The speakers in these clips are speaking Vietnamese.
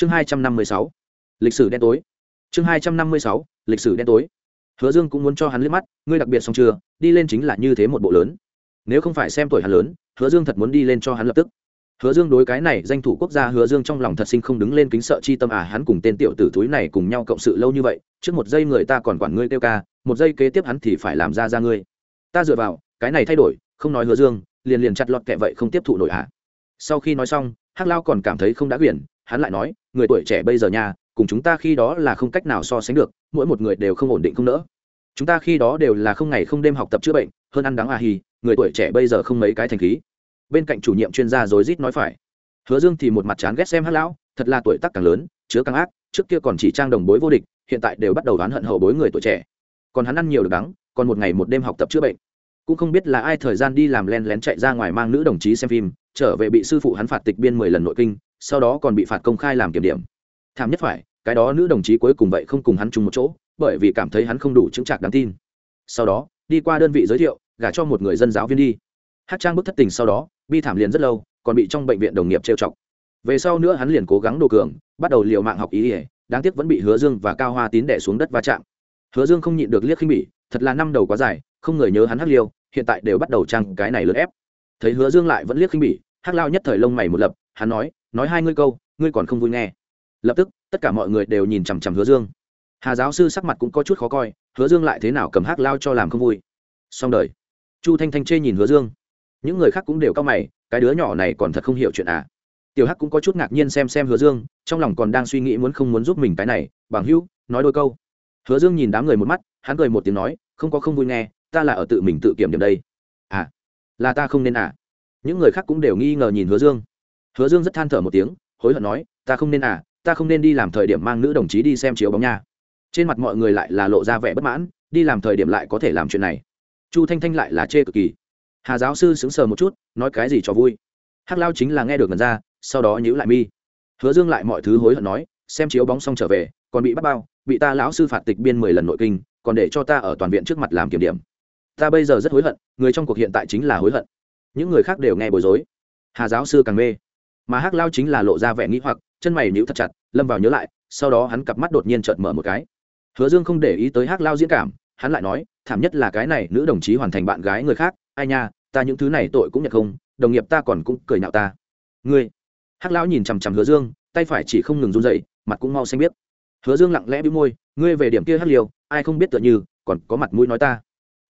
chương hai trăm năm mươi sáu. Lịch sử đen tối. Chương hai trăm năm mươi sáu, lịch sử đen tối. Hứa dương cũng muốn cho hắn liếc mắt, ngươi đặc biệt xong chưa? Đi lên chính là như thế một bộ lớn. Nếu không phải xem tuổi hắn lớn, hứa dương thật muốn đi lên cho hắn lập tức. Hứa dương đối cái này danh thủ quốc gia hứa dương trong lòng thật sinh không đứng lên kính sợ chi tâm à hắn cùng tên tiểu tử túi này cùng nhau cộng sự lâu như vậy, trước một giây người ta còn quản ngươi kêu ca, một giây kế tiếp hắn thì phải làm ra ra ngươi. Ta dựa vào, cái này thay đổi, không nói hứa dương, liền liền chặt lọt kệ vậy không tiếp thụ nổi à. Sau khi nói xong, hắc lao còn cảm thấy không đã quyển hắn lại nói, người tuổi trẻ bây giờ nha, cùng chúng ta khi đó là không cách nào so sánh được, mỗi một người đều không ổn định không nỡ. Chúng ta khi đó đều là không ngày không đêm học tập chữa bệnh, hơn ăn đắng à hì, người tuổi trẻ bây giờ không mấy cái thành khí. Bên cạnh chủ nhiệm chuyên gia rối rít nói phải. Hứa dương thì một mặt chán ghét xem hát lão, thật là tuổi tác càng lớn, chứa càng ác, trước kia còn chỉ trang đồng bối vô địch, hiện tại đều bắt đầu oán hận hậu bối người tuổi trẻ. Còn hắn ăn nhiều được đắng, còn một ngày một đêm học tập chữa bệnh. Cũng không biết là ai thời gian đi làm len lén chạy ra ngoài mang nữ đồng chí xem phim, trở về bị sư phụ hắn phạt tịch biên mười lần nội kinh sau đó còn bị phạt công khai làm kiểm điểm. Thảm nhất phải, cái đó nữ đồng chí cuối cùng vậy không cùng hắn chung một chỗ, bởi vì cảm thấy hắn không đủ chứng trạc đáng tin. Sau đó, đi qua đơn vị giới thiệu, gả cho một người dân giáo viên đi. Hát trang bức thất tình sau đó, bi thảm liền rất lâu, còn bị trong bệnh viện đồng nghiệp trêu chọc. Về sau nữa hắn liền cố gắng đồ cường, bắt đầu liều mạng học ý ỉa đáng tiếc vẫn bị hứa dương và cao hoa tín đẻ xuống đất va chạm. Hứa dương không nhịn được liếc khinh bỉ, thật là năm đầu quá dài, không người nhớ hắn hắc liêu, hiện tại đều bắt đầu trang cái này lớn ép. Thấy hứa dương lại vẫn liếc khinh bỉ hắc lao nhất thời lông mày một lập, hắn nói nói hai ngươi câu, ngươi còn không vui nghe. Lập tức, tất cả mọi người đều nhìn chằm chằm hứa dương. Hà giáo sư sắc mặt cũng có chút khó coi, hứa dương lại thế nào cầm hát lao cho làm không vui. Xong đời. Chu thanh thanh chê nhìn hứa dương. Những người khác cũng đều cao mày, cái đứa nhỏ này còn thật không hiểu chuyện à. Tiểu hắc cũng có chút ngạc nhiên xem xem hứa dương, trong lòng còn đang suy nghĩ muốn không muốn giúp mình cái này, bằng hữu, nói đôi câu. Hứa dương nhìn đám người một mắt, hắn cười một tiếng nói, không có không vui nghe, ta là ở tự mình tự kiểm điểm đây. À là ta không nên à. Những người khác cũng đều nghi ngờ nhìn hứa dương hứa dương rất than thở một tiếng, hối hận nói, ta không nên à ta không nên đi làm thời điểm mang nữ đồng chí đi xem chiếu bóng nha. Trên mặt mọi người lại là lộ ra vẻ bất mãn, đi làm thời điểm lại có thể làm chuyện này. Chu thanh thanh lại là chê cực kỳ. Hà giáo sư sững sờ một chút, nói cái gì cho vui. Hắc lao chính là nghe được ngần ra, sau đó nhíu lại mi. Hứa dương lại mọi thứ hối hận nói, xem chiếu bóng xong trở về, còn bị bắt bao, bị ta lão sư phạt tịch biên mười lần nội kinh, còn để cho ta ở toàn viện trước mặt làm kiểm điểm. Ta bây giờ rất hối hận, người trong cuộc hiện tại chính là hối hận. Những người khác đều nghe bối rối. Hà giáo sư càng mê mà hắc lao chính là lộ ra vẻ nghĩ hoặc, chân mày níu thật chặt, lâm vào nhớ lại, sau đó hắn cặp mắt đột nhiên chợt mở một cái. Hứa dương không để ý tới hắc lao diễn cảm, hắn lại nói, thảm nhất là cái này, nữ đồng chí hoàn thành bạn gái người khác, ai nha, ta những thứ này tội cũng nhận không, đồng nghiệp ta còn cũng cười nhạo ta. Ngươi? Hắc lão nhìn chằm chằm hứa dương, tay phải chỉ không ngừng run dậy mặt cũng mau xanh biết hứa dương lặng lẽ bĩu môi, ngươi về điểm kia hắc liều, ai không biết tựa như, còn có mặt mũi nói ta.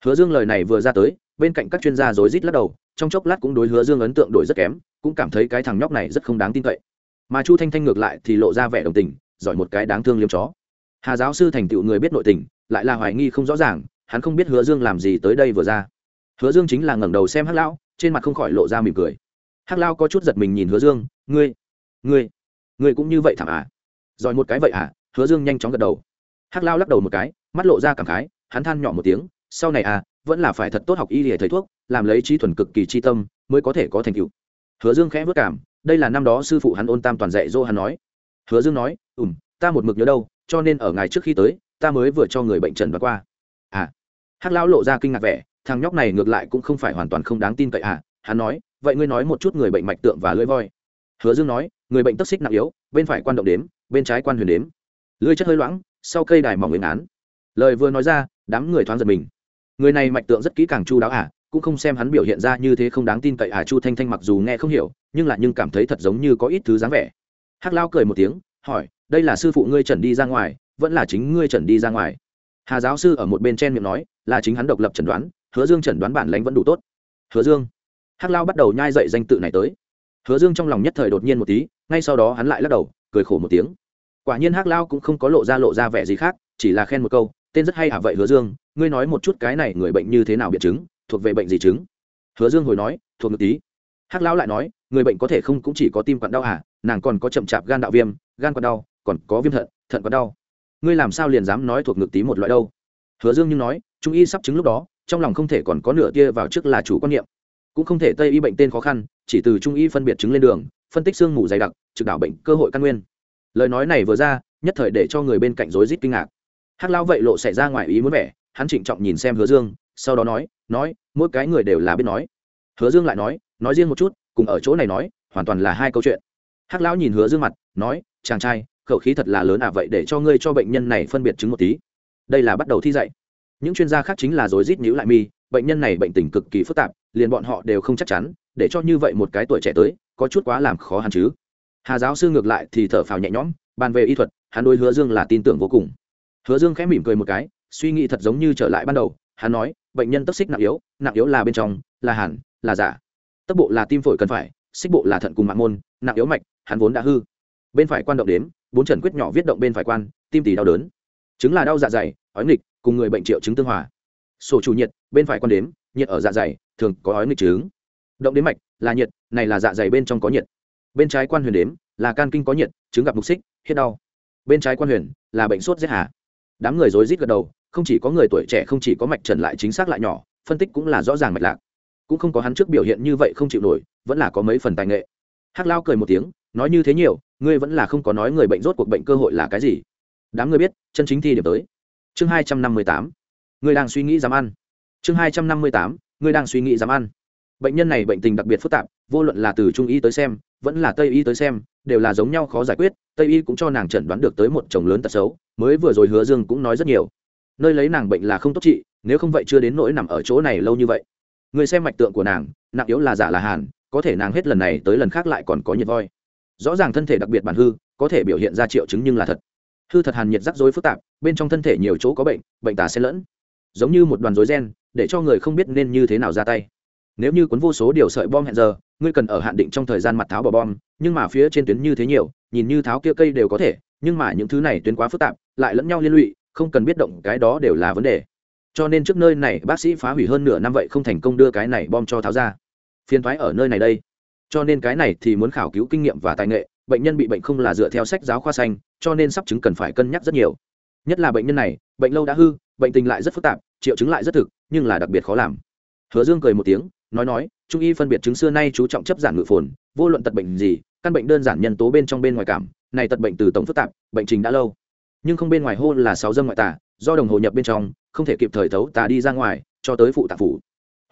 Hứa dương lời này vừa ra tới, bên cạnh các chuyên gia rối rít lắc đầu, trong chốc lát cũng đối hứa dương ấn tượng đổi rất kém cũng cảm thấy cái thằng nhóc này rất không đáng tin cậy. Mà chu thanh thanh ngược lại thì lộ ra vẻ đồng tình, giỏi một cái đáng thương liêm chó. Hà giáo sư thành tựu người biết nội tình, lại là hoài nghi không rõ ràng, hắn không biết hứa dương làm gì tới đây vừa ra. Hứa dương chính là ngẩng đầu xem hắc lão, trên mặt không khỏi lộ ra mỉm cười. Hắc lao có chút giật mình nhìn hứa dương, ngươi ngươi ngươi cũng như vậy thảm à? Giỏi một cái vậy à? Hứa dương nhanh chóng gật đầu. Hắc lao lắc đầu một cái, mắt lộ ra cảm khái, hắn than nhỏ một tiếng, sau này à vẫn là phải thật tốt học y để thầy thuốc, làm lấy trí thuần cực kỳ chi tâm, mới có thể có thành tựu hứa dương khẽ vất cảm, đây là năm đó sư phụ hắn ôn tam toàn dạy dỗ hắn nói. Hứa dương nói ùm ta một mực nhớ đâu, cho nên ở ngày trước khi tới, ta mới vừa cho người bệnh trần và qua. À. Hắc lão lộ ra kinh ngạc vẻ, thằng nhóc này ngược lại cũng không phải hoàn toàn không đáng tin cậy à hắn nói, vậy ngươi nói một chút người bệnh mạch tượng và lưỡi voi. Hứa dương nói, người bệnh tấc xích nặng yếu, bên phải quan động đếm, bên trái quan huyền đếm. Lưỡi chất hơi loãng, sau cây đài mỏng lên án. Lời vừa nói ra, đám người thoáng giật mình. Người này mạch tượng rất kỹ càng chu đáo à cũng không xem hắn biểu hiện ra như thế không đáng tin cậy à chu thanh thanh mặc dù nghe không hiểu, nhưng lại nhưng cảm thấy thật giống như có ít thứ dáng vẻ. Hắc lao cười một tiếng, hỏi, đây là sư phụ ngươi trần đi ra ngoài, vẫn là chính ngươi trần đi ra ngoài? Hà giáo sư ở một bên chen miệng nói, là chính hắn độc lập chẩn đoán, hứa dương chẩn đoán bản lánh vẫn đủ tốt. Hứa dương? Hắc lao bắt đầu nhai dậy danh tự này tới. Hứa dương trong lòng nhất thời đột nhiên một tí, ngay sau đó hắn lại lắc đầu, cười khổ một tiếng. Quả nhiên hắc lao cũng không có lộ ra lộ ra vẻ gì khác, chỉ là khen một câu, tên rất hay hả vậy hứa dương, ngươi nói một chút cái này người bệnh như thế nào biện chứng? Thuộc về bệnh gì chứng? Hứa dương hồi nói, thuộc ngực tí. Hắc lão lại nói, người bệnh có thể không cũng chỉ có tim quặn đau à nàng còn có chậm chạp gan đạo viêm, gan quặn đau, còn có viêm thận thận quặn đau. Ngươi làm sao liền dám nói thuộc ngực tí một loại đâu? Hứa dương nhưng nói, trung y sắp chứng lúc đó, trong lòng không thể còn có nửa tia vào trước là chủ quan niệm. Cũng không thể tây y bệnh tên khó khăn, chỉ từ trung y phân biệt chứng lên đường, phân tích xương mù dày đặc, trực đảo bệnh cơ hội căn nguyên. Lời nói này vừa ra, nhất thời để cho người bên cạnh rối rít kinh ngạc. Hắc lão vậy lộ xảy ra ngoài ý muốn vẻ, hắn trịnh trọng nhìn xem hứa dương sau đó nói nói, mỗi cái người đều là biết nói. Hứa dương lại nói nói riêng một chút, cùng ở chỗ này nói, hoàn toàn là hai câu chuyện. Hắc lão nhìn hứa dương mặt, nói, chàng trai, khẩu khí thật là lớn à vậy để cho ngươi cho bệnh nhân này phân biệt chứng một tí. Đây là bắt đầu thi dạy. Những chuyên gia khác chính là rối rít nhíu lại mi, bệnh nhân này bệnh tình cực kỳ phức tạp, liền bọn họ đều không chắc chắn, để cho như vậy một cái tuổi trẻ tới, có chút quá làm khó hắn chứ. Hà giáo sư ngược lại thì thở phào nhẹ nhõm, bàn về y thuật, hắn Đôi hứa dương là tin tưởng vô cùng. Hứa dương khẽ mỉm cười một cái, suy nghĩ thật giống như trở lại ban đầu, hắn nói bệnh nhân tấp xích nặng yếu nặng yếu là bên trong, là hàn, là giả. Tấp bộ là tim phổi cần phải, xích bộ là thận cùng mạng môn, nặng yếu mạch, hắn vốn đã hư. Bên phải quan động đếm, bốn trần quyết nhỏ viết động bên phải quan, tim tỉ đau đớn. Chứng là đau dạ dày, ói nghịch, cùng người bệnh triệu chứng tương hòa. Sổ chủ nhiệt, bên phải quan đếm, nhiệt ở dạ dày, thường có ói nghịch chứng. Động đến mạch, là nhiệt, này là dạ dày bên trong có nhiệt. Bên trái quan huyền đếm, là can kinh có nhiệt, chứng gặp mục xích, hết đau. Bên trái quan huyền, là bệnh sốt rét hà. Đám người rối rít gật đầu không chỉ có người tuổi trẻ không chỉ có mạch trần lại chính xác lại nhỏ, phân tích cũng là rõ ràng mạch lạc. Cũng không có hắn trước biểu hiện như vậy không chịu nổi, vẫn là có mấy phần tài nghệ. Hắc lao cười một tiếng, nói như thế nhiều, ngươi vẫn là không có nói người bệnh rốt cuộc bệnh cơ hội là cái gì. Đám ngươi biết, chân chính thi điểm tới. Chương hai trăm năm mươi tám, ngươi đang suy nghĩ dám ăn. Chương hai trăm năm mươi tám, ngươi đang suy nghĩ dám ăn. Bệnh nhân này bệnh tình đặc biệt phức tạp, vô luận là từ trung y tới xem, vẫn là tây y tới xem, đều là giống nhau khó giải quyết, tây y cũng cho nàng chẩn đoán được tới một chồng lớn tật xấu, mới vừa rồi hứa dương cũng nói rất nhiều nơi lấy nàng bệnh là không tốt trị, nếu không vậy chưa đến nỗi nằm ở chỗ này lâu như vậy. Người xem mạch tượng của nàng, nặng yếu là giả là hàn, có thể nàng hết lần này tới lần khác lại còn có nhiệt voi. Rõ ràng thân thể đặc biệt bản hư, có thể biểu hiện ra triệu chứng nhưng là thật. Hư thật hàn nhiệt rắc rối phức tạp, bên trong thân thể nhiều chỗ có bệnh bệnh tà xen lẫn. Giống như một đoàn rối gen để cho người không biết nên như thế nào ra tay. Nếu như cuốn vô số điều sợi bom hẹn giờ, ngươi cần ở hạn định trong thời gian mặt tháo bỏ bom, nhưng mà phía trên tuyến như thế nhiều, nhìn như tháo kia cây đều có thể, nhưng mà những thứ này tuyến quá phức tạp, lại lẫn nhau liên lụy không cần biết động cái đó đều là vấn đề. Cho nên trước nơi này, bác sĩ phá hủy hơn nửa năm vậy không thành công đưa cái này bom cho tháo ra. Phiên thoái ở nơi này đây. Cho nên cái này thì muốn khảo cứu kinh nghiệm và tài nghệ, bệnh nhân bị bệnh không là dựa theo sách giáo khoa xanh, cho nên sắp chứng cần phải cân nhắc rất nhiều. Nhất là bệnh nhân này, bệnh lâu đã hư, bệnh tình lại rất phức tạp, triệu chứng lại rất thực, nhưng là đặc biệt khó làm. Hứa dương cười một tiếng, nói nói, trung y phân biệt chứng xưa nay chú trọng chấp giản ngự phồn, vô luận tật bệnh gì, căn bệnh đơn giản nhân tố bên trong bên ngoài cảm, này tật bệnh từ tổng phức tạp, bệnh trình đã lâu nhưng không bên ngoài hô là sáu dâm ngoại tà, do đồng hồ nhập bên trong không thể kịp thời thấu tà đi ra ngoài cho tới phụ tạp phủ.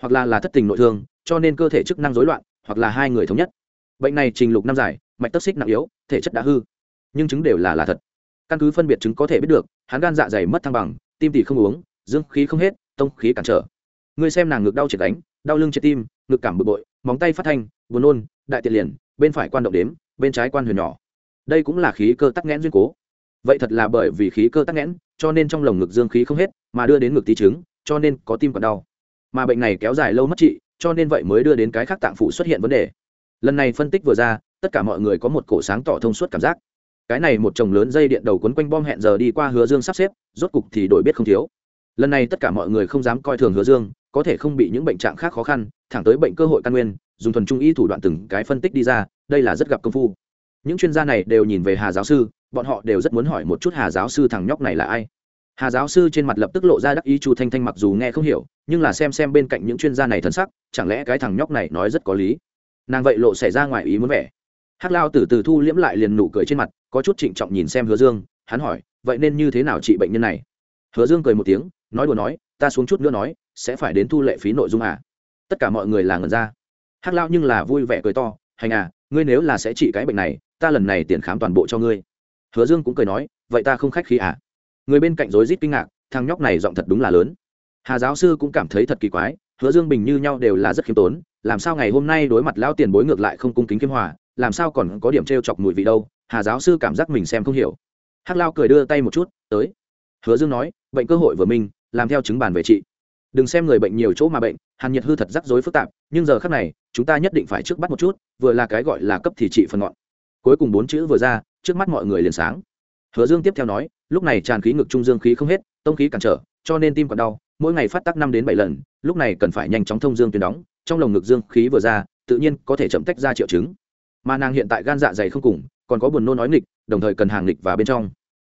Hoặc là là thất tình nội thương cho nên cơ thể chức năng rối loạn hoặc là hai người thống nhất. Bệnh này trình lục năm dài mạch tắc xích nặng yếu thể chất đã hư. Nhưng chứng đều là là thật. Căn cứ phân biệt chứng có thể biết được hắn gan dạ dày mất thăng bằng tim tỷ không uống dương khí không hết tông khí cản trở. Người xem nàng ngực đau triệt đánh đau lưng triệt tim ngực cảm bực bội móng tay phát thanh buồn nôn đại tiện liền bên phải quan động đếm bên trái quan huyền nhỏ. Đây cũng là khí cơ tắc nghẽn duyên cố vậy thật là bởi vì khí cơ tắc nghẽn cho nên trong lồng ngực dương khí không hết mà đưa đến ngực tí chứng, cho nên có tim còn đau. Mà bệnh này kéo dài lâu mất trị cho nên vậy mới đưa đến cái khác tạng phụ xuất hiện vấn đề. Lần này phân tích vừa ra tất cả mọi người có một cổ sáng tỏ thông suốt cảm giác. Cái này một chồng lớn dây điện đầu quấn quanh bom hẹn giờ đi qua hứa dương sắp xếp rốt cục thì đổi biết không thiếu. Lần này tất cả mọi người không dám coi thường hứa dương có thể không bị những bệnh trạng khác khó khăn thẳng tới bệnh cơ hội căn nguyên dùng thuần trung y thủ đoạn từng cái phân tích đi ra đây là rất gặp công phu. Những chuyên gia này đều nhìn về hà giáo sư bọn họ đều rất muốn hỏi một chút hà giáo sư thằng nhóc này là ai. Hà giáo sư trên mặt lập tức lộ ra đắc ý chu thanh thanh mặc dù nghe không hiểu, nhưng là xem xem bên cạnh những chuyên gia này thân sắc, chẳng lẽ cái thằng nhóc này nói rất có lý? Nàng vậy lộ xảy ra ngoài ý muốn vẻ. Hắc lao từ từ thu liễm lại liền nụ cười trên mặt, có chút trịnh trọng nhìn xem hứa dương, hắn hỏi, vậy nên như thế nào trị bệnh nhân này? Hứa dương cười một tiếng, nói đùa nói, ta xuống chút nữa nói, sẽ phải đến thu lệ phí nội dung à? Tất cả mọi người là ngần ra. Hắc lao nhưng là vui vẻ cười to, hành à ngươi nếu là sẽ trị cái bệnh này, ta lần này tiền khám toàn bộ cho ngươi hứa dương cũng cười nói vậy ta không khách khí à? Người bên cạnh rối rít kinh ngạc thằng nhóc này giọng thật đúng là lớn. Hà giáo sư cũng cảm thấy thật kỳ quái hứa dương bình như nhau đều là rất khiêm tốn làm sao ngày hôm nay đối mặt lao tiền bối ngược lại không cung kính khiêm hòa làm sao còn có điểm t r e o chọc mùi vị đâu? Hà giáo sư cảm giác mình xem không hiểu. Hắc lao cười đưa tay một chút tới. Hứa dương nói bệnh cơ hội vừa mình, làm theo chứng bản về trị đừng xem người bệnh nhiều chỗ mà bệnh hàn nhiệt hư thật rắc rối phức tạp nhưng giờ khác này chúng ta nhất định phải trước bắt một chút vừa là cái gọi là cấp thì trị phần ngọn. Cuối cùng bốn chữ vừa ra trước mắt mọi người liền sáng. Hứa dương tiếp theo nói, lúc này tràn khí ngực trung dương khí không hết, tông khí cản trở, cho nên tim còn đau, mỗi ngày phát tác năm đến bảy lần, lúc này cần phải nhanh chóng thông dương tuyến đóng, trong lồng ngực dương khí vừa ra, tự nhiên có thể chậm tách ra triệu chứng. Mà nàng hiện tại gan dạ dày không cùng, còn có buồn nôn nói nghịch, đồng thời cần hàng nghịch và bên trong.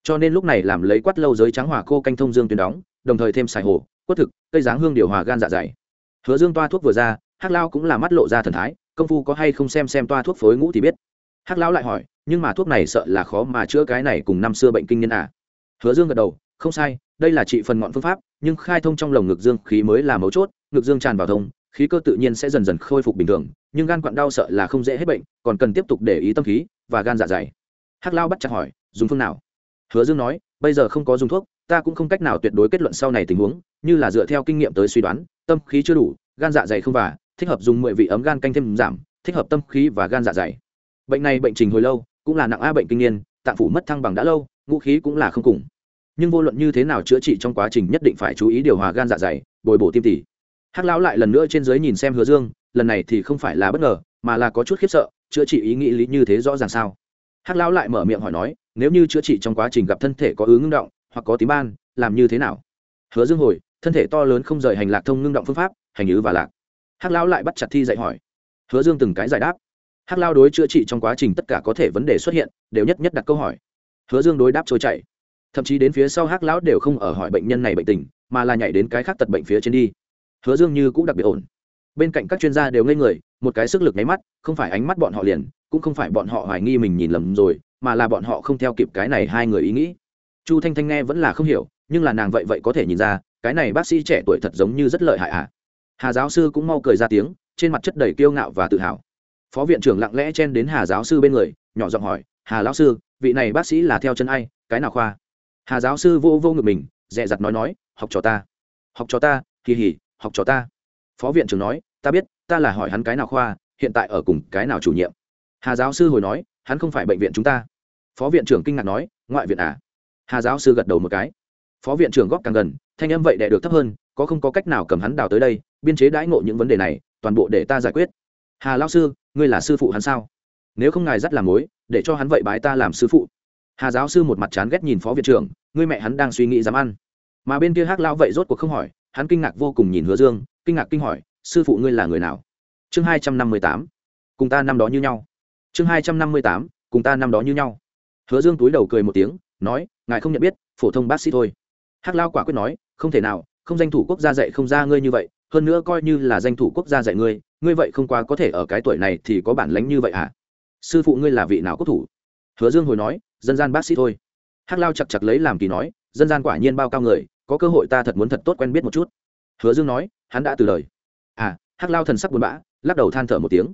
Cho nên lúc này làm lấy quát lâu giới trắng hỏa cô canh thông dương tuyến đóng, đồng thời thêm xài hồ quất thực, cây dáng hương điều hòa gan dạ dày. Hứa dương toa thuốc vừa ra, hắc lao cũng là mắt lộ ra thần thái, công phu có hay không xem xem toa thuốc phối ngũ thì biết hắc lão lại hỏi, nhưng mà thuốc này sợ là khó mà chữa cái này cùng năm xưa bệnh kinh niên à? Hứa dương gật đầu, không sai, đây là trị phần ngọn phương pháp, nhưng khai thông trong lồng ngực dương khí mới là mấu chốt, ngực dương tràn vào thông, khí cơ tự nhiên sẽ dần dần khôi phục bình thường, nhưng gan quặn đau sợ là không dễ hết bệnh, còn cần tiếp tục để ý tâm khí và gan dạ dày. Hắc lao bắt chặt hỏi, dùng phương nào? Hứa dương nói, bây giờ không có dùng thuốc, ta cũng không cách nào tuyệt đối kết luận sau này tình huống, như là dựa theo kinh nghiệm tới suy đoán, tâm khí chưa đủ, gan dạ dày không và, thích hợp dùng mười vị ấm gan canh thêm giảm, thích hợp tâm khí và gan dạ dày bệnh này bệnh trình hồi lâu, cũng là nặng a bệnh kinh niên, tạng phủ mất thăng bằng đã lâu, ngũ khí cũng là không cùng. Nhưng vô luận như thế nào chữa trị trong quá trình nhất định phải chú ý điều hòa gan dạ dày, bồi bổ tim tỉ hắc lão lại lần nữa trên dưới nhìn xem hứa dương, lần này thì không phải là bất ngờ, mà là có chút khiếp sợ, chữa trị ý nghĩ lý như thế rõ ràng sao? Hắc lão lại mở miệng hỏi nói, nếu như chữa trị trong quá trình gặp thân thể có ứng ngưng động, hoặc có tím ban, làm như thế nào? Hứa dương hồi, thân thể to lớn không rời hành lạc thông ngưng động phương pháp, hành ứ và lạc. Hắc lão lại bắt chặt thi dạy hỏi. Hứa dương từng cái giải đáp hắc lao đối chữa trị trong quá trình tất cả có thể vấn đề xuất hiện, đều nhất nhất đặt câu hỏi. Hứa dương đối đáp trôi chảy. Thậm chí đến phía sau hắc lão đều không ở hỏi bệnh nhân này bệnh tình, mà là nhảy đến cái khác tật bệnh phía trên đi. Hứa dương như cũng đặc biệt ổn. Bên cạnh các chuyên gia đều ngây người, một cái sức lực nháy mắt, không phải ánh mắt bọn họ liền, cũng không phải bọn họ hoài nghi mình nhìn lầm rồi, mà là bọn họ không theo kịp cái này hai người ý nghĩ. Chu thanh thanh nghe vẫn là không hiểu, nhưng là nàng vậy vậy có thể nhìn ra, cái này bác sĩ trẻ tuổi thật giống như rất lợi hại ạ à. hà giáo sư cũng mau cười ra tiếng, trên mặt chất đầy kiêu ngạo và tự hào phó viện trưởng lặng lẽ chen đến hà giáo sư bên người, nhỏ giọng hỏi, hà lão sư, vị này bác sĩ là theo chân ai? Cái nào khoa? Hà giáo sư vô vô ngực mình dẹ dặt nói nói, học trò ta. Học trò ta? Kỳ hỉ, học trò ta. Phó viện trưởng nói, ta biết, ta là hỏi hắn cái nào khoa, hiện tại ở cùng cái nào chủ nhiệm. Hà giáo sư hồi nói, hắn không phải bệnh viện chúng ta. Phó viện trưởng kinh ngạc nói, ngoại viện à? Hà giáo sư gật đầu một cái. Phó viện trưởng góp càng gần, thanh âm vậy đẻ được thấp hơn, có không có cách nào cầm hắn đào tới đây, biên chế đãi ngộ những vấn đề này, toàn bộ để ta giải quyết. Hà lao sư ngươi là sư phụ hắn sao? Nếu không ngài dắt làm mối, để cho hắn vậy bái ta làm sư phụ. Hà giáo sư một mặt chán ghét nhìn phó viện trưởng, ngươi mẹ hắn đang suy nghĩ dám ăn. Mà bên kia hắc lao vậy rốt cuộc không hỏi, hắn kinh ngạc vô cùng nhìn hứa dương, kinh ngạc kinh hỏi, sư phụ ngươi là người nào? Chương hai trăm năm mươi tám, cùng ta năm đó như nhau. Chương hai trăm năm mươi tám, cùng ta năm đó như nhau. Hứa dương túi đầu cười một tiếng, nói, ngài không nhận biết, phổ thông bác sĩ thôi. Hắc lao quả quyết nói, không thể nào, không danh thủ quốc gia dạy không ra ngươi như vậy hơn nữa coi như là danh thủ quốc gia dạy ngươi ngươi vậy không quá có thể ở cái tuổi này thì có bản lánh như vậy à sư phụ ngươi là vị nào quốc thủ? Hứa dương hồi nói, dân gian bác sĩ thôi. Hắc lao chặt chặt lấy làm kỳ nói, dân gian quả nhiên bao cao người, có cơ hội ta thật muốn thật tốt quen biết một chút. Hứa dương nói, hắn đã từ lời à hắc lao thần sắc buồn bã, lắc đầu than thở một tiếng.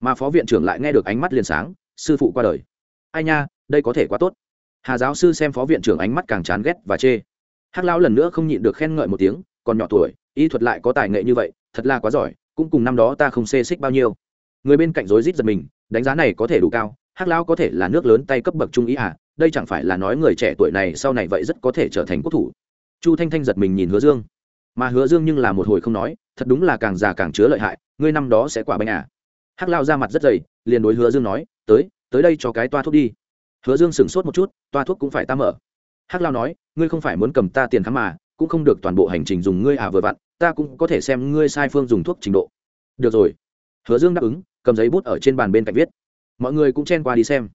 Mà phó viện trưởng lại nghe được ánh mắt liền sáng, sư phụ qua đời. Ai nha, đây có thể quá tốt. Hà giáo sư xem phó viện trưởng ánh mắt càng chán ghét và chê. Hắc lao lần nữa không nhịn được khen ngợi một tiếng, còn nhỏ tuổi y thuật lại có tài nghệ như vậy, thật là quá giỏi, cũng cùng năm đó ta không xê xích bao nhiêu. Người bên cạnh rối rít giật mình, đánh giá này có thể đủ cao, hắc Lão có thể là nước lớn tay cấp bậc trung ý à đây chẳng phải là nói người trẻ tuổi này sau này vậy rất có thể trở thành quốc thủ. Chu thanh thanh giật mình nhìn hứa dương. Mà hứa dương nhưng là một hồi không nói, thật đúng là càng già càng chứa lợi hại, ngươi năm đó sẽ quả bánh à. Hắc lao ra mặt rất dày, liền đối hứa dương nói, tới tới đây cho cái toa thuốc đi. Hứa dương sửng sốt một chút, toa thuốc cũng phải ta mở. Hắc lao nói, ngươi không phải muốn cầm ta tiền khám mà cũng không được toàn bộ hành trình dùng ngươi à vừa vặn, ta cũng có thể xem ngươi sai phương dùng thuốc trình độ. Được rồi. Hứa dương đáp ứng, cầm giấy bút ở trên bàn bên cạnh viết. Mọi người cũng chen qua đi xem.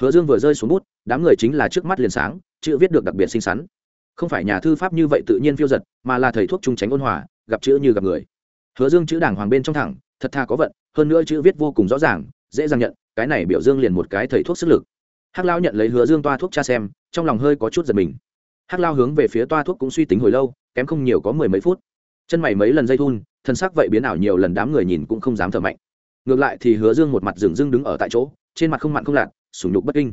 Hứa dương vừa rơi xuống bút, đám người chính là trước mắt liền sáng, chữ viết được đặc biệt xinh xắn. Không phải nhà thư pháp như vậy tự nhiên phiêu giật, mà là thầy thuốc trung tránh ôn hòa, gặp chữ như gặp người. Hứa dương chữ đảng hoàng bên trong thẳng, thật tha có vận, hơn nữa chữ viết vô cùng rõ ràng, dễ dàng nhận, cái này biểu dương liền một cái thầy thuốc sức lực. Hắc lao nhận lấy hứa dương toa thuốc cha xem, trong lòng hơi có chút giật mình hắc lao hướng về phía toa thuốc cũng suy tính hồi lâu, kém không nhiều có mười mấy phút. Chân mày mấy lần dây thun, thân xác vậy biến ảo nhiều lần đám người nhìn cũng không dám thở mạnh. Ngược lại thì hứa dương một mặt dừng dưng đứng ở tại chỗ, trên mặt không mặn không lạt sủng nhục bất kinh.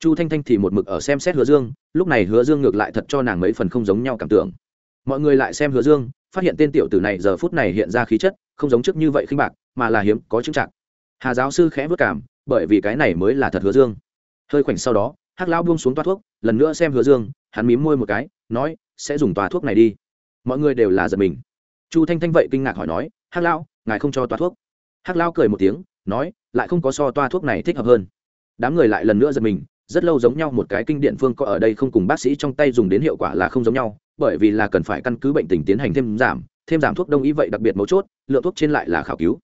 Chu thanh thanh thì một mực ở xem xét hứa dương, lúc này hứa dương ngược lại thật cho nàng mấy phần không giống nhau cảm tưởng. Mọi người lại xem hứa dương, phát hiện tên tiểu tử này giờ phút này hiện ra khí chất, không giống trước như vậy khinh bạc, mà là hiếm, có chứng trạng hà giáo sư khẽ vất cảm, bởi vì cái này mới là thật hứa dương. Hơi khoảnh sau đó, hắc lão buông xuống toa thuốc, lần nữa xem hứa dương hắn mím môi một cái, nói, sẽ dùng toa thuốc này đi. Mọi người đều là giật mình. Chu thanh thanh vậy kinh ngạc hỏi nói, hắc lão, ngài không cho toa thuốc? Hắc lão cười một tiếng, nói, lại không có so toa thuốc này thích hợp hơn. Đám người lại lần nữa giật mình, rất lâu giống nhau một cái kinh điện phương có ở đây không cùng bác sĩ trong tay dùng đến hiệu quả là không giống nhau, bởi vì là cần phải căn cứ bệnh tình tiến hành thêm giảm thêm giảm thuốc đông y vậy đặc biệt mấu chốt, lượng thuốc trên lại là khảo cứu.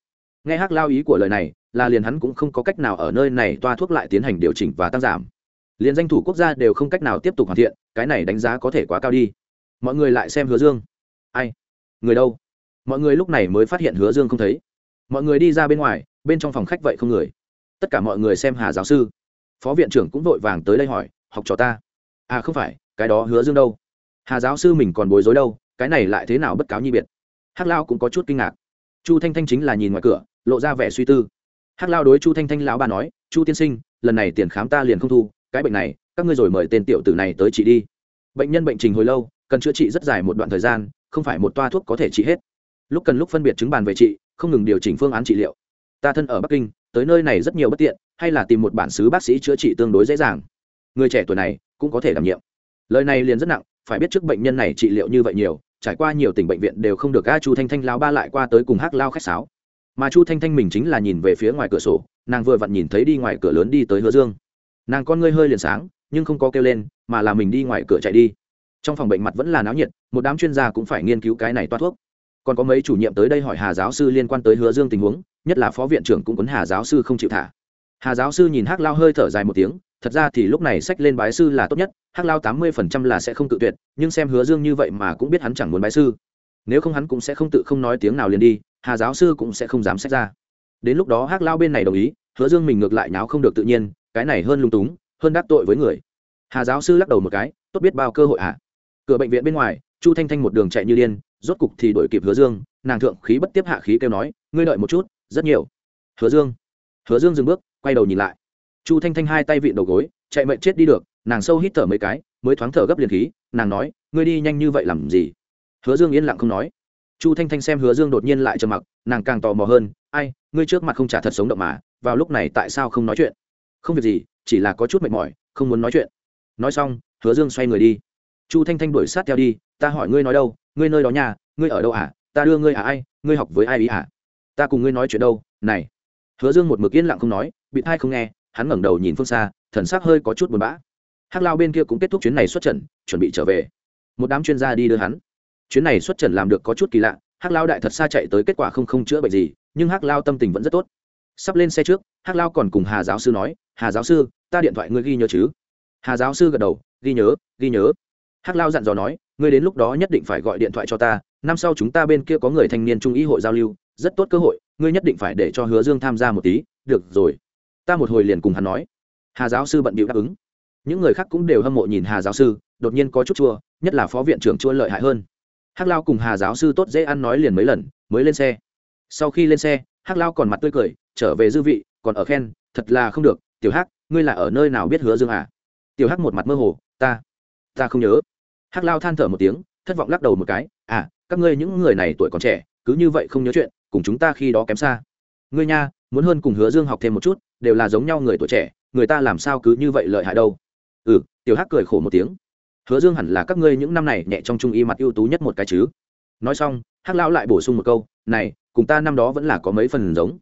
Nghe hắc lao ý của lời này, là liền hắn cũng không có cách nào ở nơi này toa thuốc lại tiến hành điều chỉnh và tăng giảm liền danh thủ quốc gia đều không cách nào tiếp tục hoàn thiện, cái này đánh giá có thể quá cao đi. Mọi người lại xem hứa dương. Ai? Người đâu? Mọi người lúc này mới phát hiện hứa dương không thấy. Mọi người đi ra bên ngoài, bên trong phòng khách vậy không người. Tất cả mọi người xem hà giáo sư. Phó viện trưởng cũng vội vàng tới đây hỏi, học trò ta? À không phải, cái đó hứa dương đâu? Hà giáo sư mình còn bối rối đâu, cái này lại thế nào bất cáo nhi biệt? Hắc lao cũng có chút kinh ngạc. Chu thanh thanh chính là nhìn ngoài cửa, lộ ra vẻ suy tư. Hắc lao đối chu thanh thanh lão bà nói, chu tiên sinh, lần này tiền khám ta liền không thu cái bệnh này, các ngươi rồi mời tên tiểu tử này tới trị đi. Bệnh nhân bệnh trình hồi lâu, cần chữa trị rất dài một đoạn thời gian, không phải một toa thuốc có thể trị hết. Lúc cần lúc phân biệt chứng bàn về trị, không ngừng điều chỉnh phương án trị liệu. Ta thân ở bắc kinh, tới nơi này rất nhiều bất tiện, hay là tìm một bản xứ bác sĩ chữa trị tương đối dễ dàng. Người trẻ tuổi này, cũng có thể đảm nhiệm. Lời này liền rất nặng, phải biết trước bệnh nhân này trị liệu như vậy nhiều, trải qua nhiều tỉnh bệnh viện đều không được a chu thanh thanh lao ba lại qua tới cùng hắc lao khách sáo. Mà chu thanh thanh mình chính là nhìn về phía ngoài cửa sổ, nàng vừa vặn nhìn thấy đi ngoài cửa lớn đi tới hứa dương nàng con ngươi hơi liền sáng, nhưng không có kêu lên, mà là mình đi ngoài cửa chạy đi. Trong phòng bệnh mặt vẫn là náo nhiệt, một đám chuyên gia cũng phải nghiên cứu cái này toát thuốc. Còn có mấy chủ nhiệm tới đây hỏi hà giáo sư liên quan tới hứa dương tình huống, nhất là phó viện trưởng cũng quấn hà giáo sư không chịu thả. Hà giáo sư nhìn hắc lao hơi thở dài một tiếng, thật ra thì lúc này sách lên bái sư là tốt nhất, hắc lao tám mươi phần trăm là sẽ không tự tuyệt, nhưng xem hứa dương như vậy mà cũng biết hắn chẳng muốn bái sư. Nếu không hắn cũng sẽ không tự không nói tiếng nào liền đi, hà giáo sư cũng sẽ không dám xét ra. Đến lúc đó hắc lao bên này đồng ý, hứa dương mình ngược lại nháo không được tự nhiên cái này hơn lung túng, hơn đắc tội với người. Hà giáo sư lắc đầu một cái, tốt biết bao cơ hội à. cửa bệnh viện bên ngoài, chu thanh thanh một đường chạy như điên, rốt cục thì đổi kịp hứa dương, nàng thượng khí bất tiếp hạ khí kêu nói, ngươi đợi một chút, rất nhiều. Hứa dương? Hứa dương dừng bước, quay đầu nhìn lại. Chu thanh thanh hai tay vịn đầu gối, chạy mệnh chết đi được, nàng sâu hít thở mấy cái, mới thoáng thở gấp liền khí, nàng nói, ngươi đi nhanh như vậy làm gì? Hứa dương yên lặng không nói. Chu thanh thanh xem hứa dương đột nhiên lại trầm mặc, nàng càng tò mò hơn, ai, ngươi trước mặt không trả thật sống động mà, vào lúc này tại sao không nói chuyện? Không việc gì, chỉ là có chút mệt mỏi, không muốn nói chuyện. Nói xong, hứa dương xoay người đi. Chu thanh thanh đuổi sát theo đi, ta hỏi ngươi nói đâu? Ngươi nơi đó nhà, ngươi ở đâu à? Ta đưa ngươi à ai? Ngươi học với ai ý à? Ta cùng ngươi nói chuyện đâu? Này. Hứa dương một mực yên lặng không nói bị thai không nghe, hắn ngẩng đầu nhìn phương xa, thần sắc hơi có chút buồn bã. Hắc lao bên kia cũng kết thúc chuyến này xuất trận, chuẩn bị trở về. Một đám chuyên gia đi đưa hắn. Chuyến này xuất trận làm được có chút kỳ lạ, hắc lao đại thật xa chạy tới kết quả không không chữa bệnh gì, nhưng hắc lao tâm tình vẫn rất tốt. Sắp lên xe trước hắc lao còn cùng hà giáo sư nói, hà giáo sư, ta điện thoại ngươi ghi nhớ chứ? Hà giáo sư gật đầu, ghi nhớ ghi nhớ. Hắc lao dặn dò nói, ngươi đến lúc đó nhất định phải gọi điện thoại cho ta, năm sau chúng ta bên kia có người thanh niên trung ý hội giao lưu, rất tốt cơ hội, ngươi nhất định phải để cho hứa dương tham gia một tí, được rồi. Ta một hồi liền cùng hắn nói. Hà giáo sư bận bịu đáp ứng. Những người khác cũng đều hâm mộ nhìn hà giáo sư, đột nhiên có chút chua, nhất là phó viện trưởng chua lợi hại hơn. Hắc lao cùng hà giáo sư tốt dễ ăn nói liền mấy lần, mới lên xe. Sau khi lên xe, hắc lao còn mặt tươi cười, trở về dư vị còn ở khen, thật là không được, tiểu hắc, ngươi là ở nơi nào biết hứa dương à? Tiểu hắc một mặt mơ hồ, ta ta không nhớ. Hắc lao than thở một tiếng, thất vọng lắc đầu một cái à các ngươi những người này tuổi còn trẻ, cứ như vậy không nhớ chuyện, cùng chúng ta khi đó kém xa. Ngươi nha, muốn hơn cùng hứa dương học thêm một chút, đều là giống nhau người tuổi trẻ, người ta làm sao cứ như vậy lợi hại đâu. Ừ tiểu hắc cười khổ một tiếng. Hứa dương hẳn là các ngươi những năm này nhẹ trong trung y mặt ưu tú nhất một cái chứ. Nói xong, hắc lão lại bổ sung một câu, này, cùng ta năm đó vẫn là có mấy phần giống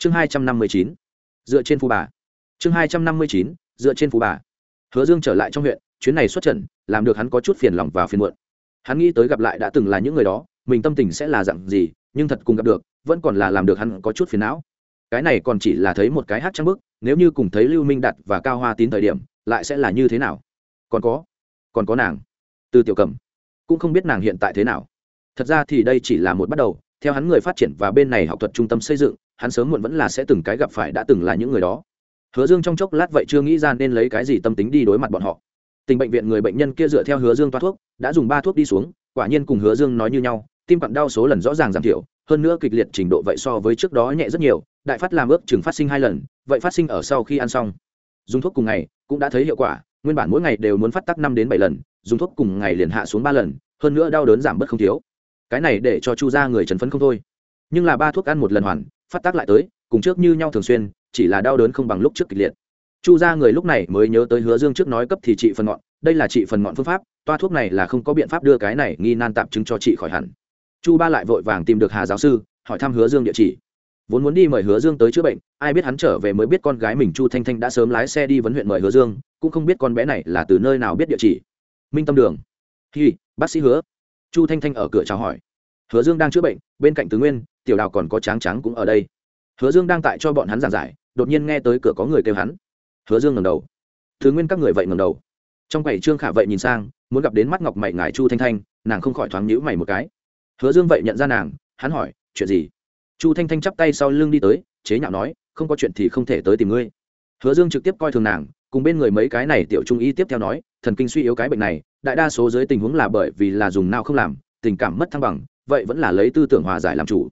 chương hai trăm năm mươi chín, dựa trên phú bà. Chương hai trăm năm mươi chín, dựa trên phú bà. Hứa dương trở lại trong huyện, chuyến này xuất trận, làm được hắn có chút phiền lòng và phiền muộn. Hắn nghĩ tới gặp lại đã từng là những người đó, mình tâm tình sẽ là dặn gì, nhưng thật cùng gặp được, vẫn còn là làm được hắn có chút phiền não. Cái này còn chỉ là thấy một cái hát trăng bức nếu như cùng thấy lưu minh đạt và cao hoa tín thời điểm, lại sẽ là như thế nào? Còn có còn có nàng, từ tiểu cầm cũng không biết nàng hiện tại thế nào. Thật ra thì đây chỉ là một bắt đầu theo hắn người phát triển và bên này học thuật trung tâm xây dựng, hắn sớm muộn vẫn là sẽ từng cái gặp phải đã từng là những người đó. Hứa dương trong chốc lát vậy chưa nghĩ ra nên lấy cái gì tâm tính đi đối mặt bọn họ. Tình bệnh viện người bệnh nhân kia dựa theo hứa dương toa thuốc, đã dùng ba thuốc đi xuống, quả nhiên cùng hứa dương nói như nhau, tim cặn đau số lần rõ ràng giảm thiểu, hơn nữa kịch liệt trình độ vậy so với trước đó nhẹ rất nhiều, đại phát làm ước chừng phát sinh hai lần, vậy phát sinh ở sau khi ăn xong. Dùng thuốc cùng ngày cũng đã thấy hiệu quả, nguyên bản mỗi ngày đều muốn phát tắc năm đến bảy lần, dùng thuốc cùng ngày liền hạ xuống ba lần, hơn nữa đau đớn giảm bớt không thiếu cái này để cho chu ra người trần phấn không thôi. Nhưng là ba thuốc ăn một lần hoàn, phát tác lại tới, cùng trước như nhau thường xuyên, chỉ là đau đớn không bằng lúc trước kịch liệt. Chu ra người lúc này mới nhớ tới hứa dương trước nói cấp thì trị phần ngọn, đây là trị phần ngọn phương pháp, toa thuốc này là không có biện pháp đưa cái này nghi nan tạm chứng cho chị khỏi hẳn. Chu ba lại vội vàng tìm được hà giáo sư, hỏi thăm hứa dương địa chỉ. Vốn muốn đi mời hứa dương tới chữa bệnh, ai biết hắn trở về mới biết con gái mình chu thanh thanh đã sớm lái xe đi vấn huyện mời hứa dương, cũng không biết con bé này là từ nơi nào biết địa chỉ. Minh tâm đường. Hi, bác sĩ hứa chu thanh thanh ở cửa chào hỏi. Hứa dương đang chữa bệnh, bên cạnh tứ nguyên, tiểu đào còn có tráng trắng cũng ở đây. Hứa dương đang tại cho bọn hắn giảng giải, đột nhiên nghe tới cửa có người kêu hắn. Hứa dương ngầm đầu. Thứ nguyên các người vậy ngầm đầu. Trong bảy trương khả vậy nhìn sang, muốn gặp đến mắt ngọc mày ngài chu thanh thanh, nàng không khỏi thoáng nhữ mày một cái. Hứa dương vậy nhận ra nàng, hắn hỏi, chuyện gì? Chu thanh thanh chắp tay sau lưng đi tới, chế nhạo nói, không có chuyện thì không thể tới tìm ngươi. Hứa dương trực tiếp coi thường nàng, cùng bên người mấy cái này tiểu trung y tiếp theo nói, thần kinh suy yếu cái bệnh này đại đa số dưới tình huống là bởi vì là dùng nào không làm, tình cảm mất thăng bằng, vậy vẫn là lấy tư tưởng hòa giải làm chủ.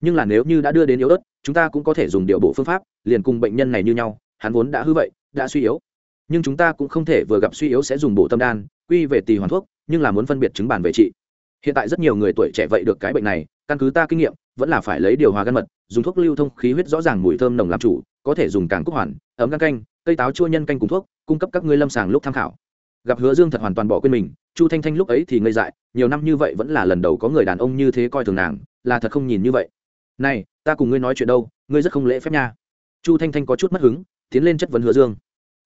Nhưng là nếu như đã đưa đến yếu ớt, chúng ta cũng có thể dùng điều bộ phương pháp, liền cùng bệnh nhân này như nhau, hắn vốn đã hư vậy, đã suy yếu. Nhưng chúng ta cũng không thể vừa gặp suy yếu sẽ dùng bộ tâm đan, quy về tỳ hoàn thuốc, nhưng là muốn phân biệt chứng bản về trị. Hiện tại rất nhiều người tuổi trẻ vậy được cái bệnh này, căn cứ ta kinh nghiệm, vẫn là phải lấy điều hòa gan mật, dùng thuốc lưu thông khí huyết rõ ràng mùi thơm nồng làm chủ, có thể dùng càng cúc hoàn, ấm gan canh, cây táo chua nhân canh cùng thuốc, cung cấp các ngươi lâm sàng lúc tham khảo gặp hứa dương thật hoàn toàn bỏ quên mình, chu thanh thanh lúc ấy thì ngây dại, nhiều năm như vậy vẫn là lần đầu có người đàn ông như thế coi thường nàng, là thật không nhìn như vậy. Này, ta cùng ngươi nói chuyện đâu, ngươi rất không lễ phép nha. Chu thanh thanh có chút mất hứng, tiến lên chất vấn hứa dương.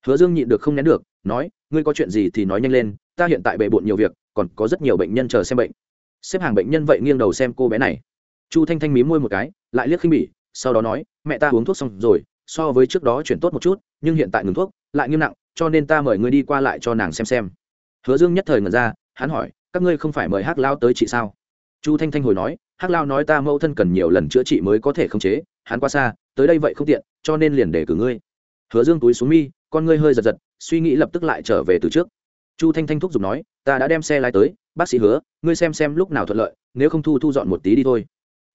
Hứa dương nhịn được không nén được, nói, ngươi có chuyện gì thì nói nhanh lên, ta hiện tại bề bộn nhiều việc, còn có rất nhiều bệnh nhân chờ xem bệnh. Xếp hàng bệnh nhân vậy nghiêng đầu xem cô bé này. Chu thanh thanh mí môi một cái, lại liếc khinh bỉ, sau đó nói, mẹ ta uống thuốc xong rồi, so với trước đó chuyển tốt một chút, nhưng hiện tại ngừng thuốc, lại nghiêm nặng cho nên ta mời ngươi đi qua lại cho nàng xem xem. Hứa dương nhất thời ngẩn ra, hắn hỏi, các ngươi không phải mời hắc lao tới chị sao? Chu thanh thanh hồi nói, hắc lao nói ta mẫu thân cần nhiều lần chữa trị mới có thể khống chế, hắn qua xa, tới đây vậy không tiện, cho nên liền để cử ngươi. Hứa dương túi xuống mi, con ngươi hơi giật giật, suy nghĩ lập tức lại trở về từ trước. Chu thanh thanh thúc giục nói, ta đã đem xe lái tới, bác sĩ hứa, ngươi xem xem lúc nào thuận lợi, nếu không thu thu dọn một tí đi thôi.